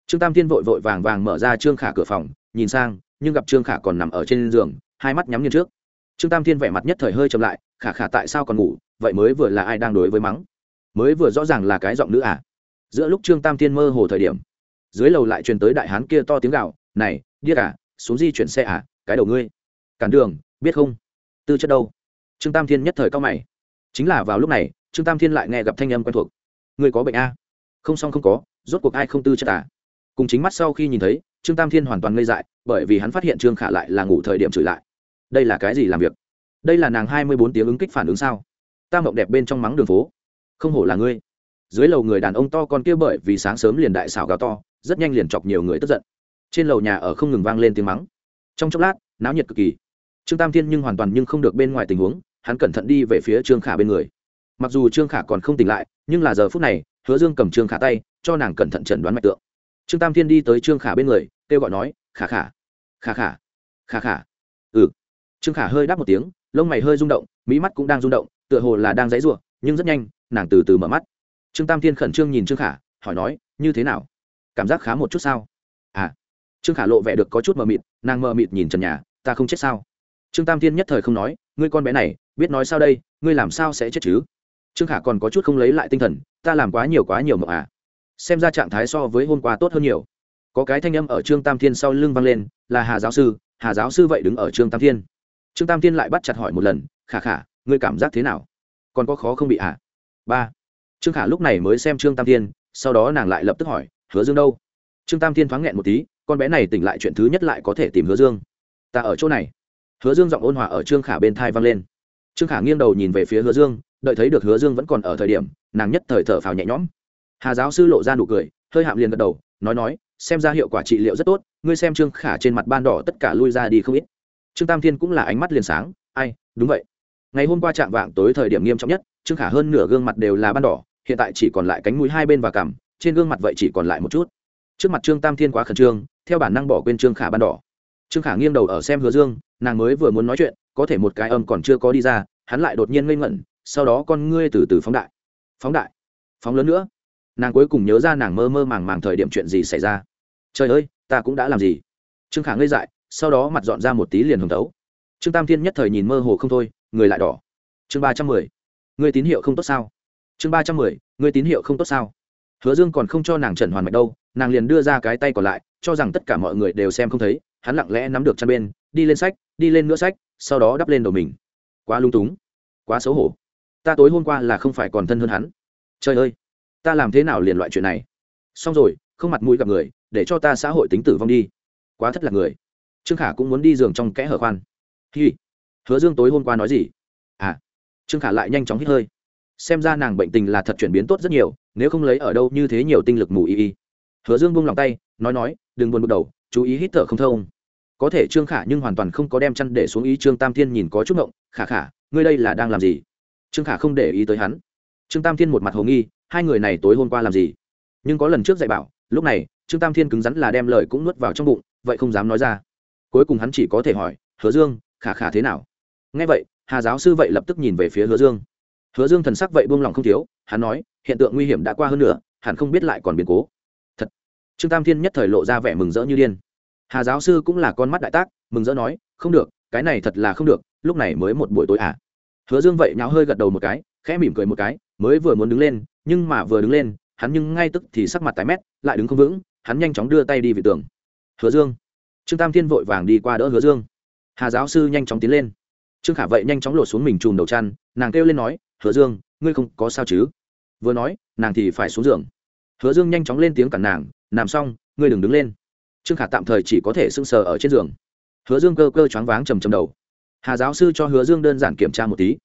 Trương tam thiên vội vội vàng vàng mở ra trương khả cửa phòng, nhìn sang, nhưng gặp trương khả còn nằm ở trên giường, hai mắt nhắm nghiền trước. Trương tam thiên vẻ mặt nhất thời hơi chậm lại, khả khả tại sao còn ngủ? Vậy mới vừa là ai đang đối với mắng? Mới vừa rõ ràng là cái giọng nữ à? Giữa lúc trương tam thiên mơ hồ thời điểm, dưới lầu lại truyền tới đại hán kia to tiếng gạo này, điếc à xuống di chuyển xe à cái đầu ngươi. Cản đường, biết không? Tư chất đâu? Trương tam thiên nhất thời cao mày. Chính là vào lúc này trương tam thiên lại nghe gặp thanh âm quen thuộc. Người có bệnh a? Không xong không có, rốt cuộc ai không tư chất à? Cùng chính mắt sau khi nhìn thấy, trương tam thiên hoàn toàn ngây dại, bởi vì hắn phát hiện trương khả lại là ngủ thời điểm chửi lại. Đây là cái gì làm việc? Đây là nàng hai mươi bốn tiếng ứng kích phản ứng sao? Ta mộng đẹp bên trong mắng đường phố. Không hổ là ngươi. Dưới lầu người đàn ông to con kia bởi vì sáng sớm liền đại xảo gào to, rất nhanh liền chọc nhiều người tức giận. Trên lầu nhà ở không ngừng vang lên tiếng mắng. Trong chốc lát, náo nhiệt cực kỳ. Trương tam thiên nhưng hoàn toàn nhưng không được bên ngoài tình huống, hắn cẩn thận đi về phía trương khả bên người mặc dù trương khả còn không tỉnh lại, nhưng là giờ phút này, hứa dương cầm trương khả tay, cho nàng cẩn thận chẩn đoán mạch tượng. Trương tam thiên đi tới trương khả bên người, kêu gọi nói, khả khả khả khả khả khả. Ừ. Trương khả hơi đáp một tiếng, lông mày hơi rung động mỹ mắt cũng đang rung động, tựa hồ là đang dãy ruộng nhưng rất nhanh, nàng từ từ mở mắt. Trương tam thiên khẩn trương nhìn trương khả, hỏi nói, như thế nào? Cảm giác khá một chút sao? À. Trương khả lộ vẻ được có chút mờ mịt, nàng mờ mịt nhìn trần nhà, ta không chết sao? Trương tam thiên nhất thời không nói, ngươi con bé này, biết nói sao đây? Ngươi làm sao sẽ chết chứ? Trương khả còn có chút không lấy lại tinh thần, ta làm quá nhiều quá nhiều mộng à. Xem ra trạng thái so với hôm qua tốt hơn nhiều. Có cái thanh âm ở trương tam thiên sau lưng vang lên, là hà giáo sư, hà giáo sư vậy đứng ở trương tam thiên. Trương tam thiên lại bắt chặt hỏi một lần, khả khả, ngươi cảm giác thế nào? Còn có khó không bị à? Ba. Trương khả lúc này mới xem trương tam thiên, sau đó nàng lại lập tức hỏi, hứa dương đâu? Trương tam thiên thoáng nghẹn một tí, con bé này tỉnh lại chuyện thứ nhất lại có thể tìm hứa dương. Ta ở chỗ này. Hứa dương giọng ôn hòa ở trương khả bên thai vang lên. Trương khả nghiêng đầu nhìn về phía hứa dương đợi thấy được hứa dương vẫn còn ở thời điểm, nàng nhất thời thở phào nhẹ nhõm. Hà giáo sư lộ ra nụ cười, hơi hạm liền gật đầu, nói nói, xem ra hiệu quả trị liệu rất tốt, ngươi xem trương khả trên mặt ban đỏ tất cả lui ra đi không ít. Trương tam thiên cũng là ánh mắt liền sáng, ai, đúng vậy. Ngày hôm qua chạm vạng tối thời điểm nghiêm trọng nhất, trương khả hơn nửa gương mặt đều là ban đỏ, hiện tại chỉ còn lại cánh mũi hai bên và cằm, trên gương mặt vậy chỉ còn lại một chút. Trước mặt trương tam thiên quá khẩn trương, theo bản năng bỏ quên trương khả ban đỏ. Trương khả nghiêng đầu ở xem hứa dương, nàng mới vừa muốn nói chuyện, có thể một cái âm còn chưa có đi ra, hắn lại đột nhiên ngây ngẩn sau đó con ngươi từ từ phóng đại. Phóng đại. Phóng lớn nữa. Nàng cuối cùng nhớ ra nàng mơ mơ màng màng thời điểm chuyện gì xảy ra. Trời ơi, ta cũng đã làm gì? Trương khả ngây dại, sau đó mặt dọn ra một tí liền hồng tấu trương tam thiên nhất thời nhìn mơ hồ không thôi, người lại đỏ. Chương ba trăm mười. Người tín hiệu không tốt sao? Chương ba trăm mười. Người tín hiệu không tốt sao? Hứa dương còn không cho nàng trần hoàn mạch đâu, nàng liền đưa ra cái tay còn lại, cho rằng tất cả mọi người đều xem không thấy, hắn lặng lẽ nắm được chăn bên, đi lên sách, đi lên nữa sách, sau đó đắp lên đầu mình. Quá lung túng. Quá xấu hổ ta tối hôm qua là không phải còn thân hơn hắn. Trời ơi, ta làm thế nào liền loại chuyện này? Xong rồi, không mặt mũi gặp người, để cho ta xã hội tính tử vong đi. Quá thất lạc người. Trương khả cũng muốn đi giường trong kẽ hở khoan. Hi, hứa dương tối hôm qua nói gì? À trương khả lại nhanh chóng hít hơi. Xem ra nàng bệnh tình là thật chuyển biến tốt rất nhiều, nếu không lấy ở đâu như thế nhiều tinh lực mù y y. Hứa dương buông lòng tay, nói nói, đừng buồn bực đầu, chú ý hít thở không thông. Có thể trương khả nhưng hoàn toàn không có đem chăn để xuống ý trương tam thiên nhìn có chút ngộng, khả khả, ngươi đây là đang làm gì? Trương khả không để ý tới hắn. Trương tam thiên một mặt hồ nghi, hai người này tối hôm qua làm gì? Nhưng có lần trước dạy bảo, lúc này, trương tam thiên cứng rắn là đem lời cũng nuốt vào trong bụng, vậy không dám nói ra. Cuối cùng hắn chỉ có thể hỏi, hứa dương, khả khả thế nào? Nghe vậy, hà giáo sư vậy lập tức nhìn về phía hứa dương. Hứa dương thần sắc vậy buông lòng không thiếu, hắn nói, hiện tượng nguy hiểm đã qua hơn nữa hắn không biết lại còn biến cố. Thật. Trương tam thiên nhất thời lộ ra vẻ mừng rỡ như điên. Hà giáo sư cũng là con mắt đại tác, mừng rỡ nói, không được, cái này thật là không được, lúc này mới một buổi tối à? Hứa dương vậy nháo hơi gật đầu một cái, khẽ mỉm cười một cái, mới vừa muốn đứng lên, nhưng mà vừa đứng lên, hắn nhưng ngay tức thì sắc mặt tái mét, lại đứng không vững, hắn nhanh chóng đưa tay đi vị tường. Hứa dương. Trương tam thiên vội vàng đi qua đỡ hứa dương. Hà giáo sư nhanh chóng tiến lên. Trương khả vậy nhanh chóng lột xuống mình chùm đầu chăn, nàng kêu lên nói, hứa dương, ngươi không có sao chứ? Vừa nói, nàng thì phải xuống giường. Hứa dương nhanh chóng lên tiếng cản nàng nằm xong, ngươi đừng đứng lên. Trương khả tạm thời chỉ có thể sưng sờ ở trên giường. Hứa dương cơ cơ choáng váng trầm trầm đầu hà giáo sư cho hứa dương đơn giản kiểm tra một tí.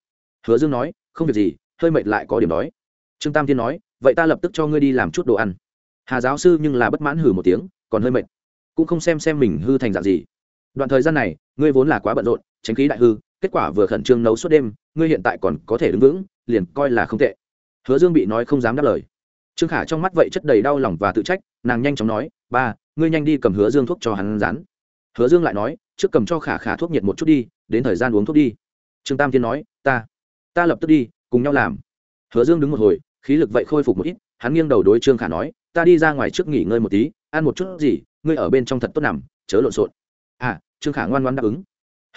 Hứa dương nói, không việc gì, hơi mệt lại có điểm đói. Trương tam thiên nói, vậy ta lập tức cho ngươi đi làm chút đồ ăn. Hà giáo sư nhưng là bất mãn hử một tiếng, còn hơi mệt. Cũng không xem xem mình hư thành dạng gì. Đoạn thời gian này, ngươi vốn là quá bận rộn, tránh khí đại hư, kết quả vừa khẩn trương nấu suốt đêm, ngươi hiện tại còn có thể đứng vững, liền coi là không tệ. Hứa dương bị nói không dám đáp lời. Trương khả trong mắt vậy chất đầy đau lòng và tự trách, nàng nhanh chóng nói, ba, ngươi nhanh đi cầm hứa dương thuốc cho hắn rán. Hứa dương lại nói, trước cầm cho khả khả thuốc nhiệt một chút đi đến thời gian uống thuốc đi. Trương tam thiên nói, ta ta lập tức đi, cùng nhau làm. Hứa dương đứng một hồi, khí lực vậy khôi phục một ít, hắn nghiêng đầu đối trương khả nói, ta đi ra ngoài trước nghỉ ngơi một tí, ăn một chút gì, ngươi ở bên trong thật tốt nằm, chớ lộn xộn. À trương khả ngoan ngoan đáp ứng.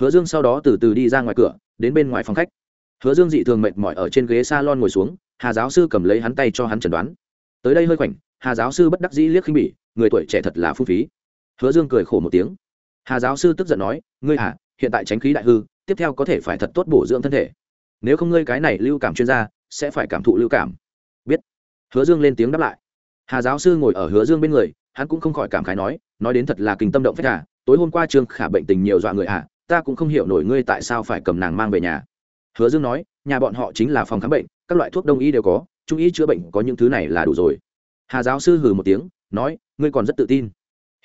Hứa dương sau đó từ từ đi ra ngoài cửa, đến bên ngoài phòng khách. Hứa dương dị thường mệt mỏi ở trên ghế s a lon ngồi xuống, hà giáo sư cầm lấy hắn tay cho hắn chẩn đoán. Tới đây hơi khoảnh, hà giáo sư bất đắc dĩ liếc khinh bỉ, người tuổi trẻ thật là phung phí. Hứa dương cười khổ một tiếng. Hà giáo sư tức giận nói, ngươi à? Hiện tại tránh khí đại hư, tiếp theo có thể phải thật tốt bổ dưỡng thân thể. Nếu không ngươi cái này lưu cảm chuyên gia, sẽ phải cảm thụ lưu cảm. Biết. Hứa dương lên tiếng đáp lại. Hà giáo sư ngồi ở hứa dương bên người, hắn cũng không khỏi cảm khái nói nói đến thật là kinh tâm động phép à tối hôm qua trương khả bệnh tình nhiều dọa người à ta cũng không hiểu nổi ngươi tại sao phải cầm nàng mang về nhà. Hứa dương nói, nhà bọn họ chính là phòng khám bệnh, các loại thuốc đông y đều có, trung y chữa bệnh có những thứ này là đủ rồi. Hà giáo sư hừ một tiếng, nói, ngươi còn rất tự tin.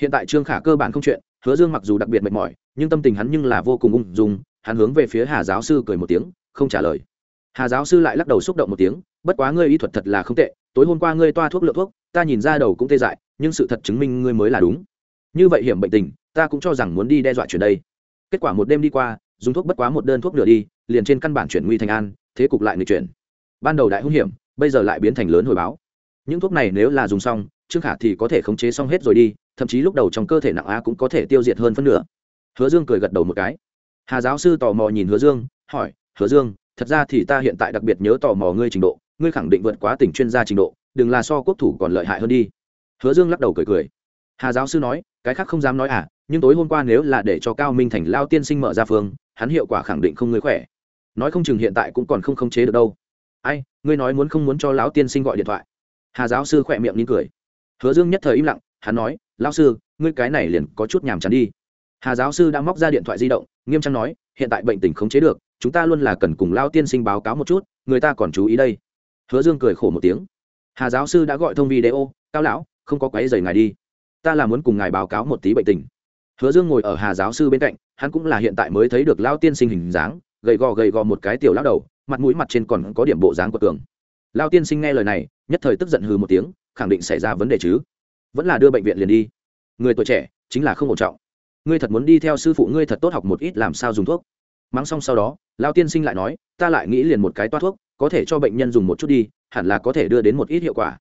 Hiện tại trương khả cơ bản không chuyện hứa dương mặc dù đặc biệt mệt mỏi, nhưng tâm tình hắn nhưng là vô cùng ung dung, hắn hướng về phía hà giáo sư cười một tiếng, không trả lời. Hà giáo sư lại lắc đầu xúc động một tiếng, bất quá ngươi y thuật thật là không tệ, tối hôm qua ngươi toa thuốc lượng thuốc, ta nhìn ra đầu cũng tê dại, nhưng sự thật chứng minh ngươi mới là đúng. Như vậy hiểm bệnh tình, ta cũng cho rằng muốn đi đe dọa chuyển đây. Kết quả một đêm đi qua, dùng thuốc bất quá một đơn thuốc nửa đi, liền trên căn bản chuyển nguy thành an, thế cục lại nghịch chuyển. Ban đầu đại hung hiểm, bây giờ lại biến thành lớn hồi báo. Những thuốc này nếu là dùng xong trương khả thì có thể khống chế xong hết rồi đi, thậm chí lúc đầu trong cơ thể nặng á cũng có thể tiêu diệt hơn phân nửa. Hứa dương cười gật đầu một cái. Hà giáo sư tò mò nhìn hứa dương, hỏi, hứa dương, thật ra thì ta hiện tại đặc biệt nhớ tò mò ngươi trình độ, ngươi khẳng định vượt quá tỉnh chuyên gia trình độ, đừng là so quốc thủ còn lợi hại hơn đi. Hứa dương lắc đầu cười cười. Hà giáo sư nói, cái khác không dám nói à nhưng tối hôm qua nếu là để cho cao minh thành lao tiên sinh mở ra phương, hắn hiệu quả khẳng định không ngươi khỏe. Nói không chừng hiện tại cũng còn không khống chế được đâu. Ai, ngươi nói muốn không muốn cho lão tiên sinh gọi điện thoại? Hà giáo sư khỏe miệng nín cười hứa dương nhất thời im lặng, hắn nói, lão sư, ngươi cái này liền có chút nhàm chán đi. Hà giáo sư đã móc ra điện thoại di động, nghiêm trang nói, hiện tại bệnh tình không chế được, chúng ta luôn là cần cùng lao tiên sinh báo cáo một chút, người ta còn chú ý đây. Hứa dương cười khổ một tiếng. Hà giáo sư đã gọi thông video, cao lão, không có quáy dày ngài đi. Ta là muốn cùng ngài báo cáo một tí bệnh tình. Hứa dương ngồi ở hà giáo sư bên cạnh, hắn cũng là hiện tại mới thấy được lao tiên sinh hình dáng, gầy gò gầy gò một cái tiểu lao đầu, mặt mũi mặt trên còn có điểm bộ dáng của tường lao tiên sinh nghe lời này nhất thời tức giận hừ một tiếng, khẳng định xảy ra vấn đề chứ. Vẫn là đưa bệnh viện liền đi. Người tuổi trẻ, chính là không ổn trọng. Ngươi thật muốn đi theo sư phụ ngươi thật tốt học một ít làm sao dùng thuốc. Mắng xong sau đó lao tiên sinh lại nói, ta lại nghĩ liền một cái toát thuốc, có thể cho bệnh nhân dùng một chút đi, hẳn là có thể đưa đến một ít hiệu quả.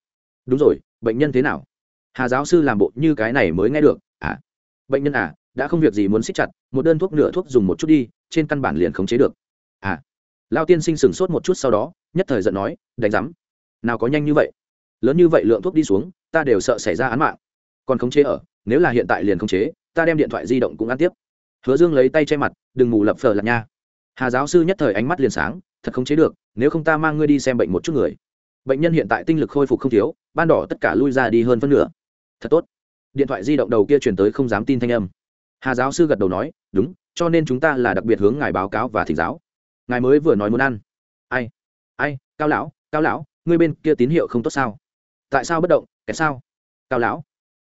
Đúng rồi, bệnh nhân thế nào? Hà giáo sư làm bộ như cái này mới nghe được à? Bệnh nhân à đã không việc gì muốn xích chặt, một đơn thuốc nửa thuốc dùng một chút đi, trên căn bản liền khống chế được. À? Lao tiên sinh sửng sốt một chút sau đó, nhất thời giận nói, đánh giám nào có nhanh như vậy? Lớn như vậy lượng thuốc đi xuống, ta đều sợ xảy ra án mạng. Còn khống chế ở, nếu là hiện tại liền khống chế, ta đem điện thoại di động cũng ăn tiếp. Hứa dương lấy tay che mặt, đừng mù lập phờ lạc nha. Hà giáo sư nhất thời ánh mắt liền sáng, thật khống chế được, nếu không ta mang ngươi đi xem bệnh một chút người. Bệnh nhân hiện tại tinh lực khôi phục không thiếu, ban đỏ tất cả lui ra đi hơn phân nửa. Thật tốt. Điện thoại di động đầu kia chuyển tới không dám tin thanh âm. Hà giáo sư gật đầu nói, đúng, cho nên chúng ta là đặc biệt hướng ngài báo cáo và thỉnh giáo. Ngài mới vừa nói muốn ăn. Ai ai, cao lão cao lão ngươi bên kia tín hiệu không tốt sao? Tại sao bất động? Kẻ sao? Cao lão.